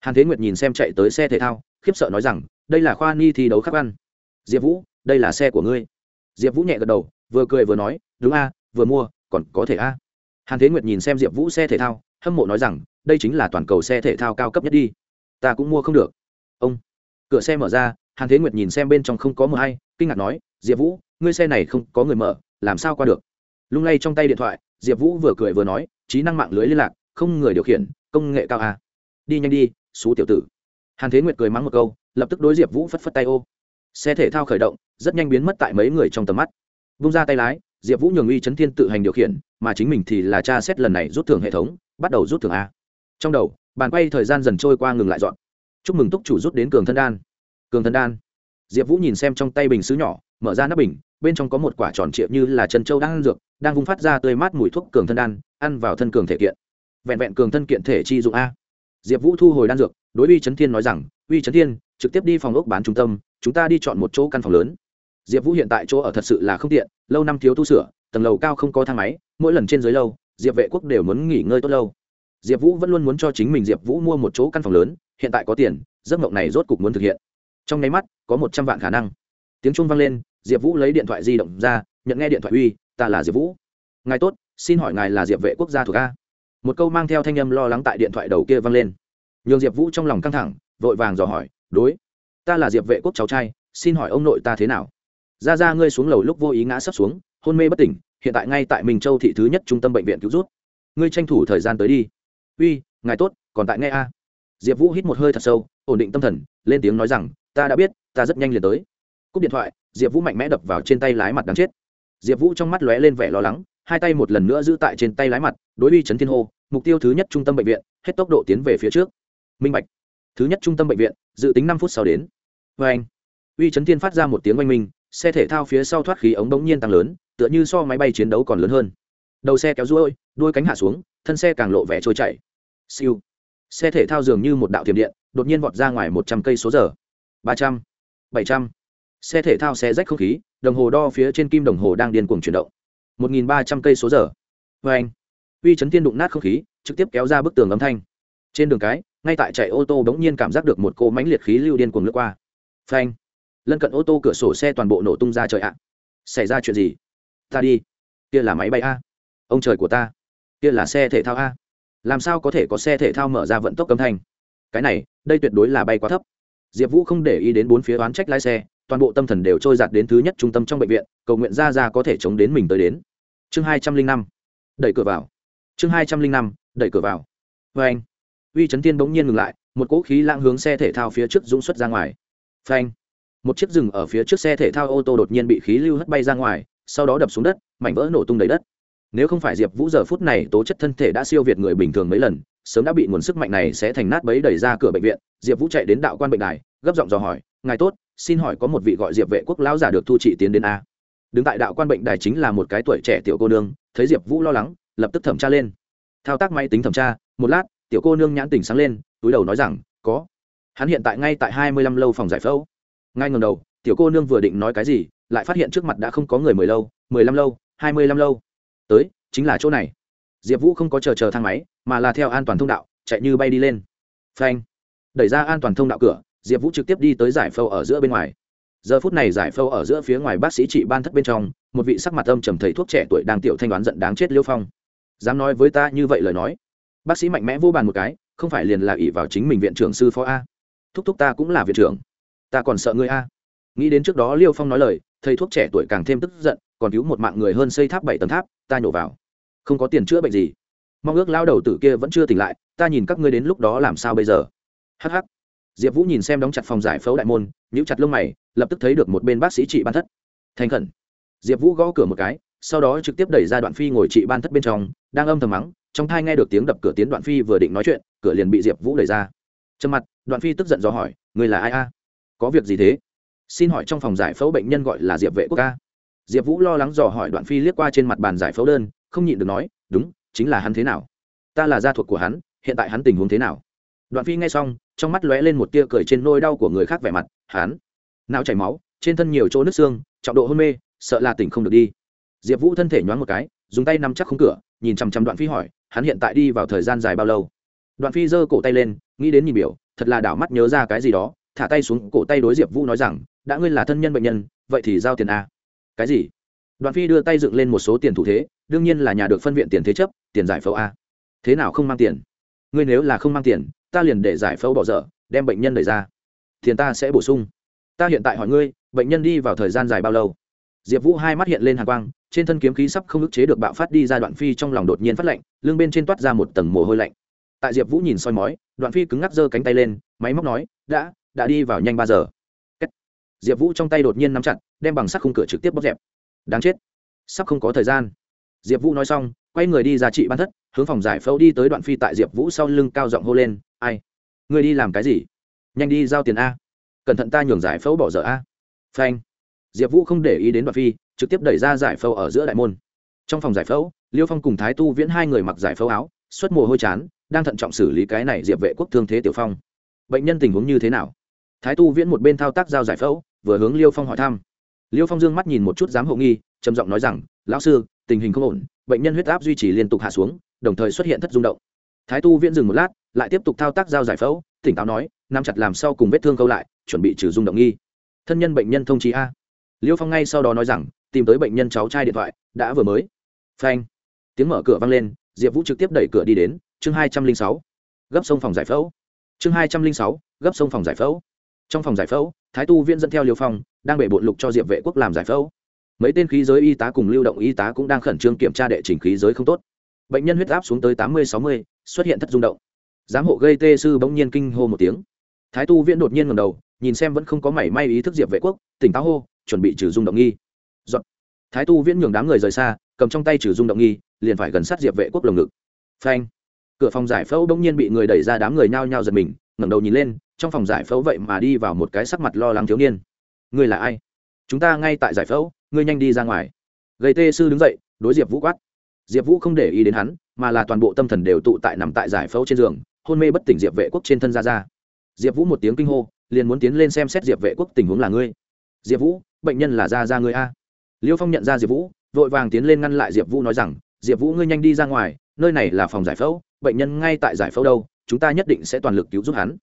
Hàn thế nguyệt nhìn xem chạy tới xe thể thao, khiếp sợ nói rằng đây là khoa ni thi đấu khắc ăn diệp vũ, đây là xe của ngươi. Diệp vũ nhẹ gật đầu, vừa cười vừa nói, đúng a, vừa mua, còn có thể a. Hàn thế nguyệt nhìn xem diệp vũ xe thể thao, hâm mộ nói rằng, đây chính là toàn cầu xe thể thao cao cấp nhất đi. Ta cũng mua không được. Ông, cửa xe mở ra, hàn thế nguyệt nhìn xem bên trong không có mờ hay, kinh ngạc nói, diệp vũ, ngươi xe này không có người mở, làm sao qua được? Lung lay trong tay điện thoại, diệp vũ vừa cười vừa nói, trí năng mạng lưới liên lạc, không người điều khiển, công nghệ cao à. đi nhanh đi, xú tiểu tử hàn thế nguyệt cười mắng một câu, lập tức đối diệp vũ phất phất tay ô. Xe thể thao khởi động, rất nhanh biến mất tại mấy người trong tầm mắt. Vung ra tay lái, diệp vũ nhường uy chấn thiên tự hành điều khiển, mà chính mình thì là tra xét lần này rút thưởng hệ thống, bắt đầu rút thưởng a. Trong đầu, bàn quay thời gian dần trôi qua ngừng lại dọn. Chúc mừng túc chủ rút đến cường thân đan. Cường thân đan. Diệp vũ nhìn xem trong tay bình xứ nhỏ, mở ra nắp bình, bên trong có một quả tròn triệu như là chân châu đang ăn dược, đang vung phát ra tươi mát mùi thuốc cường thân đan, ăn vào thân cường thể kiện. Vẹn vẹn cường thân kiện thể chi dụng a. Diệp vũ thu hồi đan dược đối uy trấn thiên nói rằng, uy trấn thiên, trực tiếp đi phòng ốc bán trung tâm, chúng ta đi chọn một chỗ căn phòng lớn. Diệp vũ hiện tại chỗ ở thật sự là không tiện, lâu năm thiếu tu sửa, tầng lầu cao không có thang máy, mỗi lần trên dưới lâu, diệp vệ quốc đều muốn nghỉ ngơi tốt lâu. Diệp vũ vẫn luôn muốn cho chính mình diệp vũ mua một chỗ căn phòng lớn, hiện tại có tiền, giấc mộng này rốt cục muốn thực hiện. Trong nháy mắt, có một trăm vạn khả năng. Tiếng trung vang lên, diệp vũ lấy điện thoại di động ra, nhận nghe điện thoại uy, ta là diệp vũ. Ngài tốt, xin hỏi ngài là diệp vệ quốc gia thuộc a? Một câu mang theo thanh âm lo lắng tại điện thoại đầu kia vang lên nhường diệp vũ trong lòng căng thẳng, vội vàng dò hỏi, đối, ta là diệp vệ quốc cháu trai, xin hỏi ông nội ta thế nào? Ra ra, ngươi xuống lầu lúc vô ý ngã sấp xuống, hôn mê bất tỉnh, hiện tại ngay tại mình châu thị thứ nhất trung tâm bệnh viện cứu rút ngươi tranh thủ thời gian tới đi. Uy, ngài tốt, còn tại nghe a? Diệp vũ hít một hơi thật sâu, ổn định tâm thần, lên tiếng nói rằng, ta đã biết, ta rất nhanh liền tới. Cúp điện thoại, diệp vũ mạnh mẽ đập vào trên tay lái mặt đáng chết. Diệp vũ trong mắt lóe lên vẻ lo lắng, hai tay một lần nữa giữ tại trên tay lái mặt, đối uy trấn thiên hô, mục tiêu thứ nhất trung tâm bệnh viện, hết tốc độ tiến về phía trước minh bạch. Thứ nhất trung tâm bệnh viện, dự tính năm phút sau đến. Vê anh, uy trấn thiên phát ra một tiếng oanh minh, xe thể thao phía sau thoát khí ống bỗng nhiên tăng lớn, tựa như so máy bay chiến đấu còn lớn hơn. Đầu xe kéo ruôi, đuôi cánh hạ xuống, thân xe càng lộ vẻ trôi chảy. Siêu. Xe thể thao dường như một đạo thiểm điện, đột nhiên vọt ra ngoài một trăm cây số giờ. Ba trăm, bảy trăm. Xe thể thao xe rách không khí, đồng hồ đo phía trên kim đồng hồ đang điên cuồng chuyển động. Một nghìn ba trăm cây số giờ. Vê anh, uy chấn thiên đụng nát không khí, trực tiếp kéo ra bức tường âm thanh trên đường cái, ngay tại chạy ô tô bỗng nhiên cảm giác được một cô mánh liệt khí lưu điên cuồng lướt qua. Phanh! Lân cận ô tô cửa sổ xe toàn bộ nổ tung ra trời ạ. Xảy ra chuyện gì? Ta đi. Kia là máy bay a. Ông trời của ta. Kia là xe thể thao a. Làm sao có thể có xe thể thao mở ra vận tốc âm thanh? Cái này, đây tuyệt đối là bay quá thấp. Diệp vũ không để ý đến bốn phía oán trách lái xe, toàn bộ tâm thần đều trôi giạt đến thứ nhất trung tâm trong bệnh viện, cầu nguyện ra ra có thể chống đến mình tới đến. Chương hai trăm linh năm. Đẩy cửa vào. Chương hai trăm linh năm. Đẩy cửa vào. Vê anh uy chấn Thiên bỗng nhiên ngừng lại, một cỗ khí lãng hướng xe thể thao phía trước dũng xuất ra ngoài. Phanh! Một chiếc rừng ở phía trước xe thể thao ô tô đột nhiên bị khí lưu hất bay ra ngoài, sau đó đập xuống đất, mảnh vỡ nổ tung đầy đất. Nếu không phải diệp vũ giờ phút này tố chất thân thể đã siêu việt người bình thường mấy lần, sớm đã bị nguồn sức mạnh này sẽ thành nát bấy đẩy ra cửa bệnh viện, diệp vũ chạy đến đạo quan bệnh đài, gấp giọng dò hỏi, ngài tốt, xin hỏi có một vị gọi diệp vệ quốc lão giả được thu trị tiến đến a? Đứng tại đạo quan bệnh đài chính là một cái tuổi trẻ tiểu cô nương, thấy diệp vũ lo lắng, lập tức thẩm tra lên. Thao tác máy tính thẩm tra, một lát tiểu cô nương nhãn tỉnh sáng lên, túi đầu nói rằng, có. Hắn hiện tại ngay tại hai mươi lăm lâu phòng giải phẫu. Ngay ngầm đầu, tiểu cô nương vừa định nói cái gì, lại phát hiện trước mặt đã không có người mười lâu, mười lăm lâu, hai mươi lăm lâu. Tới, chính là chỗ này. Diệp vũ không có chờ chờ thang máy, mà là theo an toàn thông đạo, chạy như bay đi lên. Phanh. Đẩy ra an toàn thông đạo cửa, diệp vũ trực tiếp đi tới giải phẫu ở giữa bên ngoài. Giờ phút này giải phẫu ở giữa phía ngoài bác sĩ trị ban thất bên trong, một vị sắc mặt âm trầm thầy thuốc trẻ tuổi đang tiểu thanh đoán giận đáng chết liêu phong. Dám nói với ta như vậy lời nói bác sĩ mạnh mẽ vô bàn một cái, không phải liền là ỷ vào chính mình viện trưởng sư phó a. Thúc thúc ta cũng là viện trưởng. Ta còn sợ ngươi a. Nghĩ đến trước đó liêu phong nói lời, thầy thuốc trẻ tuổi càng thêm tức giận, còn cứu một mạng người hơn xây tháp bảy tầng tháp, ta nhổ vào. Không có tiền chữa bệnh gì. Mong ước lao đầu tử kia vẫn chưa tỉnh lại, ta nhìn các ngươi đến lúc đó làm sao bây giờ. Hh diệp vũ nhìn xem đóng chặt phòng giải phẫu đại môn, nhíu chặt lông mày, lập tức thấy được một bên bác sĩ trị ban thất. Thành khẩn. Diệp vũ gõ cửa một cái sau đó trực tiếp đẩy ra đoạn phi ngồi trị ban thất bên trong, đang âm thầm mắng, trong thai nghe được tiếng đập cửa tiến đoạn phi vừa định nói chuyện, cửa liền bị diệp vũ đẩy ra. Trầm mặt, đoạn phi tức giận do hỏi người là ai a? Có việc gì thế? Xin hỏi trong phòng giải phẫu bệnh nhân gọi là diệp vệ quốc ca. Diệp vũ lo lắng dò hỏi đoạn phi liếc qua trên mặt bàn giải phẫu đơn, không nhịn được nói, đúng, chính là hắn thế nào? Ta là gia thuộc của hắn, hiện tại hắn tình huống thế nào? Đoạn phi nghe xong, trong mắt lóe lên một tia cười trên nôi đau của người khác vẻ mặt, hắn, não chảy máu, trên thân nhiều chỗ nứt xương, trọng độ hôn mê, sợ là tỉnh không được đi diệp vũ thân thể nhoáng một cái, dùng tay nắm chắc khung cửa, nhìn chằm chằm đoạn phi hỏi, hắn hiện tại đi vào thời gian dài bao lâu? Đoạn phi giơ cổ tay lên, nghĩ đến nhìn biểu, thật là đảo mắt nhớ ra cái gì đó, thả tay xuống cổ tay đối diệp vũ nói rằng, đã ngươi là thân nhân bệnh nhân, vậy thì giao tiền a cái gì? Đoạn phi đưa tay dựng lên một số tiền thủ thế, đương nhiên là nhà được phân viện tiền thế chấp, tiền giải phẫu a thế nào không mang tiền? Ngươi nếu là không mang tiền, ta liền để giải phẫu bỏ dở, đem bệnh nhân đẩy ra. Tiền ta sẽ bổ sung. Ta hiện tại hỏi ngươi, bệnh nhân đi vào thời gian dài bao lâu? Diệp vũ hai mắt hiện lên hàng quang, trên thân kiếm khí sắp không ức chế được bạo phát đi ra đoạn phi trong lòng đột nhiên phát lạnh, lưng bên trên toát ra một tầng mồ hôi lạnh. Tại diệp vũ nhìn soi mói, đoạn phi cứng ngắc giơ cánh tay lên, máy móc nói, đã đã đi vào nhanh ba giờ. Diệp vũ trong tay đột nhiên nắm chặt, đem bằng sắt khung cửa trực tiếp bóp dẹp. Đáng chết. Sắp không có thời gian. Diệp vũ nói xong, quay người đi ra trị ban thất, hướng phòng giải phẫu đi tới đoạn phi tại diệp vũ sau lưng cao giọng hô lên, ai? Người đi làm cái gì? Nhanh đi giao tiền a. Cẩn thận ta nhường giải phẫu bỏ dở a. Phanh diệp vũ không để ý đến đoạn phi, trực tiếp đẩy ra giải phẫu ở giữa đại môn. Trong phòng giải phẫu, liêu phong cùng thái tu viễn hai người mặc giải phẫu áo, xuất mồ hôi chán, đang thận trọng xử lý cái này diệp vệ quốc thương thế tiểu phong. Bệnh nhân tình huống như thế nào? Thái tu viễn một bên thao tác giao giải phẫu, vừa hướng liêu phong hỏi thăm. Liêu phong dương mắt nhìn một chút giám hộ nghi, trầm giọng nói rằng, lão sư, tình hình không ổn, bệnh nhân huyết áp duy trì liên tục hạ xuống, đồng thời xuất hiện thất rung động. Thái tu viễn dừng một lát, lại tiếp tục thao tác giao giải phẫu, tỉnh táo nói, nắm chặt làm sau cùng vết thương câu lại, chuẩn bị trừ rung động nghi. Thân nhân bệnh nhân thông trí a liêu phong ngay sau đó nói rằng, tìm tới bệnh nhân cháu trai điện thoại, đã vừa mới. Phanh. Tiếng mở cửa vang lên, diệp vũ trực tiếp đẩy cửa đi đến, chương hai trăm linh sáu. Gấp sông phòng giải phẫu. Chương hai trăm linh sáu, gấp sông phòng giải phẫu. Trong phòng giải phẫu, thái tu viễn dẫn theo liêu phong, đang bể bộn lục cho diệp vệ quốc làm giải phẫu. Mấy tên khí giới y tá cùng lưu động y tá cũng đang khẩn trương kiểm tra đệ trình khí giới không tốt. Bệnh nhân huyết áp xuống tới tám mươi, sáu mươi, xuất hiện thất rung động. Giám hộ gây tê sư bỗng nhiên kinh hô một tiếng thái tu viễn đột nhiên ngầm đầu, nhìn xem vẫn không có mảy may ý thức diệp vệ quốc, tỉnh táo hô, chuẩn bị trừ dung động nghi. Dọn. thái tu viễn nhường đám người rời xa, cầm trong tay trừ dung động nghi, liền phải gần sát diệp vệ quốc lồng ngực. Phanh. Cửa phòng giải phẫu bỗng nhiên bị người đẩy ra đám người nhao nhao giật mình, ngẩng đầu nhìn lên, trong phòng giải phẫu vậy mà đi vào một cái sắc mặt lo lắng thiếu niên. Ngươi là ai? Chúng ta ngay tại giải phẫu, ngươi nhanh đi ra ngoài. Gây tê sư đứng dậy, đối diệp vũ quát. Diệp vũ không để ý đến hắn, mà là toàn bộ tâm thần đều tụ tại nằm tại giải phẫu trên giường, hôn mê bất tỉnh diệp vệ quốc trên thân ra ra diệp vũ một tiếng kinh hô, liền muốn tiến lên xem xét diệp vệ quốc tình huống là ngươi. Diệp vũ, bệnh nhân là ra ra ngươi a. Liêu phong nhận ra diệp vũ, vội vàng tiến lên ngăn lại diệp vũ nói rằng, diệp vũ ngươi nhanh đi ra ngoài, nơi này là phòng giải phẫu, bệnh nhân ngay tại giải phẫu đâu, chúng ta nhất định sẽ toàn lực cứu giúp hắn.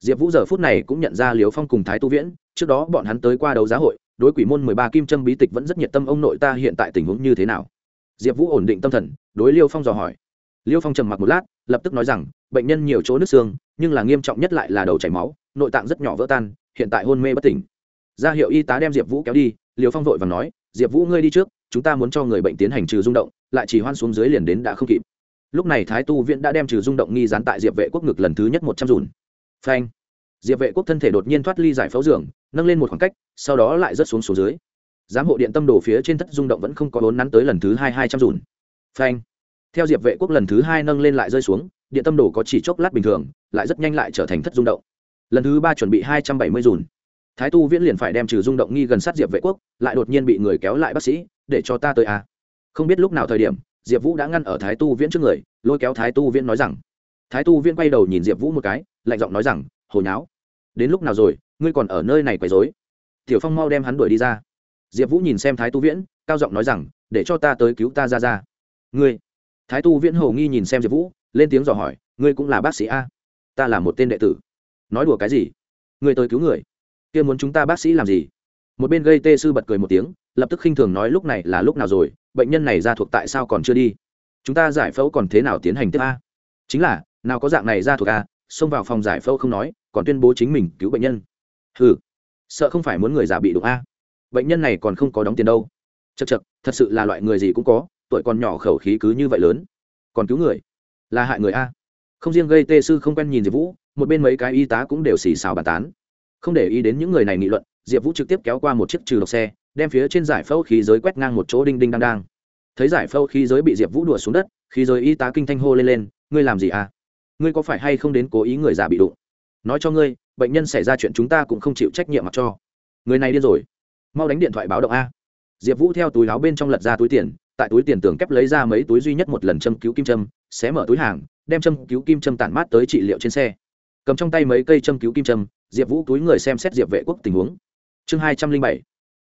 Diệp vũ giờ phút này cũng nhận ra liều phong cùng thái tu viễn, trước đó bọn hắn tới qua đấu giá hội, đối quỷ môn mười ba kim trâm bí tịch vẫn rất nhiệt tâm ông nội ta hiện tại tình huống như thế nào? Diệp vũ ổn định tâm thần, đối liêu phong dò hỏi. Liêu phong trầm mặc một lát, lập tức nói rằng bệnh nhân nhiều chỗ nứt xương, nhưng là nghiêm trọng nhất lại là đầu chảy máu, nội tạng rất nhỏ vỡ tan, hiện tại hôn mê bất tỉnh. Ra hiệu y tá đem diệp vũ kéo đi, liều phong vội và nói, diệp vũ ngươi đi trước, chúng ta muốn cho người bệnh tiến hành trừ rung động, lại chỉ hoan xuống dưới liền đến đã không kịp. Lúc này thái tu Viện đã đem trừ rung động nghi dán tại diệp vệ quốc ngực lần thứ nhất một trăm dùn. Phanh! Diệp vệ quốc thân thể đột nhiên thoát ly giải phẫu giường, nâng lên một khoảng cách, sau đó lại rớt xuống xuống dưới. Giám hộ điện tâm đồ phía trên thất rung động vẫn không có vốn nắn tới lần thứ hai hai trăm dùn. Phanh! Theo diệp vệ quốc lần thứ hai nâng lên lại rơi xuống điện tâm đồ có chỉ chốc lát bình thường, lại rất nhanh lại trở thành thất rung động. Lần thứ ba chuẩn bị hai trăm bảy mươi dùn. Thái tu viễn liền phải đem trừ rung động nghi gần sát diệp vệ quốc, lại đột nhiên bị người kéo lại bác sĩ, để cho ta tới à. không biết lúc nào thời điểm, diệp vũ đã ngăn ở thái tu viễn trước người, lôi kéo thái tu viễn nói rằng. Thái tu viễn quay đầu nhìn diệp vũ một cái, lạnh giọng nói rằng hồi nháo, đến lúc nào rồi, ngươi còn ở nơi này quấy dối tiểu phong mau đem hắn đuổi đi ra. Diệp vũ nhìn xem thái tu viễn, cao giọng nói rằng, để cho ta tới cứu ta ra ra. Ngươi? Thái tu viễn hầu nghi nhìn xem diệp vũ lên tiếng dò hỏi, ngươi cũng là bác sĩ a? Ta là một tên đệ tử. Nói đùa cái gì? Ngươi tới cứu người. Kia muốn chúng ta bác sĩ làm gì? Một bên gây tê sư bật cười một tiếng, lập tức khinh thường nói, lúc này là lúc nào rồi? Bệnh nhân này ra thuộc tại sao còn chưa đi? Chúng ta giải phẫu còn thế nào tiến hành tiếp a? Chính là, nào có dạng này ra thuộc a, xông vào phòng giải phẫu không nói, còn tuyên bố chính mình cứu bệnh nhân. Ừ sợ không phải muốn người già bị đụng a. Bệnh nhân này còn không có đóng tiền đâu. Chật chật thật sự là loại người gì cũng có, tuổi còn nhỏ khẩu khí cứ như vậy lớn. Còn cứu người? Là hại người a. Không riêng gây tê sư không quen nhìn diệp vũ, một bên mấy cái y tá cũng đều xì xào bàn tán. Không để ý đến những người này nghị luận, diệp vũ trực tiếp kéo qua một chiếc trừ độc xe, đem phía trên giải phẫu khí giới quét ngang một chỗ đinh đinh đang đang. Thấy giải phẫu khí giới bị diệp vũ đùa xuống đất, khí giới y tá kinh thanh hô lên lên, ngươi làm gì à? Ngươi có phải hay không đến cố ý người già bị đụng? Nói cho ngươi, bệnh nhân xảy ra chuyện chúng ta cũng không chịu trách nhiệm mặc cho. Người này điên rồi. Mau đánh điện thoại báo động a. Diệp vũ theo túi áo bên trong lật ra túi tiền, tại túi tiền tưởng kép lấy ra mấy túi duy nhất một lần châm cứu kim châm xé mở túi hàng, đem châm cứu kim châm tản mát tới trị liệu trên xe. Cầm trong tay mấy cây châm cứu kim châm, diệp vũ túi người xem xét diệp vệ quốc tình huống. Chương hai trăm linh bảy,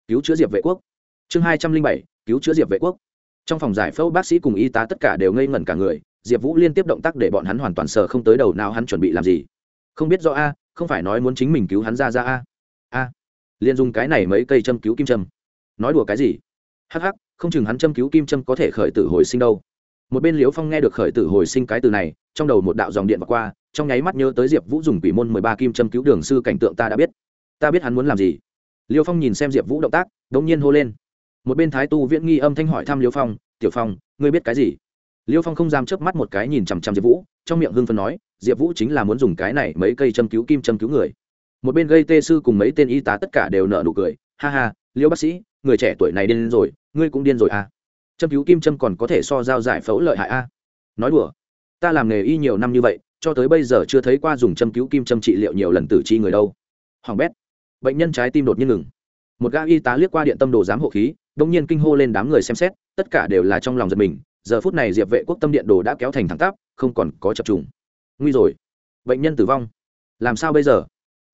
cứu chữa diệp vệ quốc. Chương hai trăm linh bảy, cứu chữa diệp vệ quốc. Trong phòng giải phẫu bác sĩ cùng y tá tất cả đều ngây ngẩn cả người, diệp vũ liên tiếp động tác để bọn hắn hoàn toàn sờ không tới đầu nào hắn chuẩn bị làm gì. Không biết do a, không phải nói muốn chính mình cứu hắn ra ra a. A. Liền dùng cái này mấy cây châm cứu kim châm. Nói đùa cái gì? Hắc hắc, không chừng hắn châm cứu kim châm có thể khởi tử hồi sinh đâu một bên liễu phong nghe được khởi tử hồi sinh cái từ này, trong đầu một đạo dòng điện vào qua, trong nháy mắt nhớ tới diệp vũ dùng quỷ môn mười ba kim châm cứu đường sư cảnh tượng ta đã biết. Ta biết hắn muốn làm gì. Liêu phong nhìn xem diệp vũ động tác đ ỗ n g nhiên hô lên. Một bên thái tu viễn nghi âm thanh hỏi thăm liêu phong, tiểu phong, ngươi biết cái gì? Liêu phong không dám chớp mắt một cái nhìn chằm chằm diệp vũ, trong miệng hưng phân nói, diệp vũ chính là muốn dùng cái này mấy cây châm cứu kim châm cứu người. Một bên gây tê sư cùng mấy tên y tá tất cả đều nợ nụ cười, ha ha liêu bác sĩ, người trẻ tuổi này điên rồi, ngươi cũng điên rồi à? Châm cứu kim châm còn có thể so giao giải phẫu lợi hại a. À? nói đùa, ta làm nghề y nhiều năm như vậy, cho tới bây giờ chưa thấy qua dùng châm cứu kim châm trị liệu nhiều lần tử chi người đâu. Hoàng bét, bệnh nhân trái tim đột nhiên ngừng. Một gã y tá liếc qua điện tâm đồ giám hộ khí đông nhiên kinh hô lên đám người xem xét, tất cả đều là trong lòng giật mình, giờ phút này diệp vệ quốc tâm điện đồ đã kéo thành thẳng tắp, không còn có chập trùng. Nguy rồi, bệnh nhân tử vong. Làm sao bây giờ?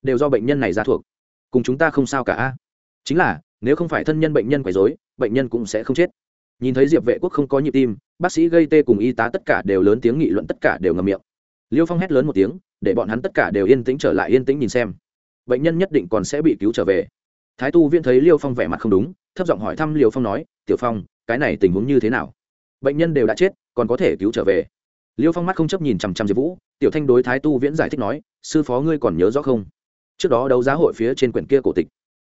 Đều do bệnh nhân này ra thuộc. Cùng chúng ta không sao cả a. Chính là, nếu không phải thân nhân bệnh nhân quấy dối bệnh nhân cũng sẽ không chết nhìn thấy diệp vệ quốc không có nhịp tim, bác sĩ gây tê cùng y tá tất cả đều lớn tiếng nghị luận, tất cả đều ngầm miệng. Liêu phong hét lớn một tiếng, để bọn hắn tất cả đều yên tĩnh trở lại, yên tĩnh nhìn xem. Bệnh nhân nhất định còn sẽ bị cứu trở về. Thái tu viễn thấy liêu phong vẻ mặt không đúng, thấp giọng hỏi thăm liêu phong nói, tiểu phong, cái này tình huống như thế nào? Bệnh nhân đều đã chết, còn có thể cứu trở về. Liêu phong mắt không chấp nhìn chằm chằm diệp vũ, tiểu thanh đối thái tu viễn giải thích nói, sư phó ngươi còn nhớ rõ không? Trước đó đấu giá hội phía trên quyển kia cổ tịch.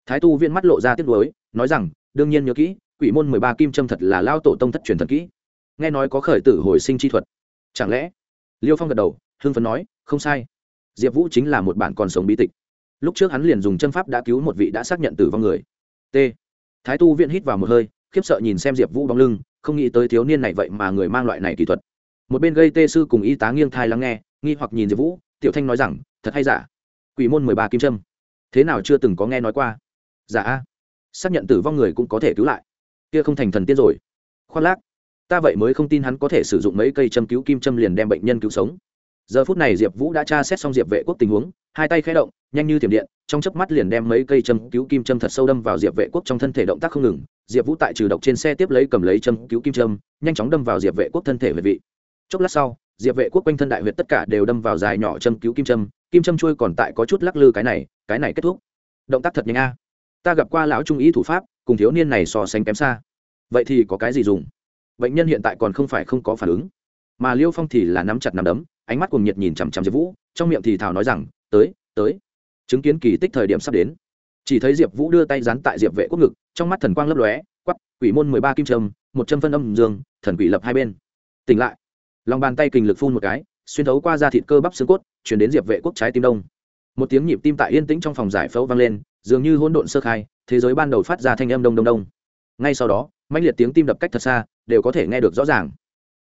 Thái tu viễn mắt lộ ra tiếc nuối, nói rằng, đương nhiên nhớ kỹ quỷ môn mười ba kim trâm thật là lao tổ tông thất truyền thần kỹ. Nghe nói có khởi tử hồi sinh chi thuật. Chẳng lẽ? Liêu phong gật đầu, hưng phấn nói, không sai. Diệp vũ chính là một bản còn sống bí tịch. Lúc trước hắn liền dùng chân pháp đã cứu một vị đã xác nhận tử vong người. T. Thái tu viện hít vào một hơi, khiếp sợ nhìn xem diệp vũ bóng lưng, không nghĩ tới thiếu niên này vậy mà người mang loại này kỹ thuật. Một bên gây tê sư cùng y tá nghiêng thai lắng nghe, nghi hoặc nhìn diệp vũ, tiểu thanh nói rằng, thật hay giả? Quỷ môn mười ba kim trâm thế nào chưa từng có nghe nói qua? Giả a. Xác nhận tử vong người cũng có thể cứu lại kia không thành thần tiên rồi. Khoác lác, ta vậy mới không tin hắn có thể sử dụng mấy cây châm cứu kim châm liền đem bệnh nhân cứu sống. Giờ phút này diệp vũ đã tra xét xong diệp vệ quốc tình huống, hai tay khé động, nhanh như thiểm điện, trong chớp mắt liền đem mấy cây châm cứu kim châm thật sâu đâm vào diệp vệ quốc trong thân thể động tác không ngừng. Diệp vũ tại trừ độc trên xe tiếp lấy cầm lấy châm cứu kim châm, nhanh chóng đâm vào diệp vệ quốc thân thể về vị. Chốc lát sau, diệp vệ quốc quanh thân đại huyệt tất cả đều đâm vào dài nhỏ châm cứu kim châm kim châm chui còn tại có chút lắc lư cái này cái này kết thúc. Động tác thật nhanh a ta gặp qua lão trung ý thủ pháp, cùng thiếu niên này so sánh kém xa. Vậy thì có cái gì dùng? Bệnh nhân hiện tại còn không phải không có phản ứng. Mà liêu phong thì là nắm chặt nắm đấm, ánh mắt cùng nhiệt nhìn chằm chằm diệp vũ, trong miệng thì thảo nói rằng, tới tới. Chứng kiến kỳ tích thời điểm sắp đến. Chỉ thấy diệp vũ đưa tay dán tại diệp vệ quốc ngực, trong mắt thần quang lấp lóe quắp quỷ môn mười ba kim trâm, một trăm phân âm dương, thần quỷ lập hai bên. Tỉnh lại. Lòng bàn tay kình lực phun một cái, xuyên thấu qua da thịt cơ bắp xương cốt, chuyển đến diệp vệ quốc trái tim đông. Một tiếng nhịp tim tại yên tĩnh trong phòng giải phẫu vang lên dường như hỗn độn sơ khai, thế giới ban đầu phát ra thanh âm đông đông đông. Ngay sau đó, mãnh liệt tiếng tim đập cách thật xa, đều có thể nghe được rõ ràng.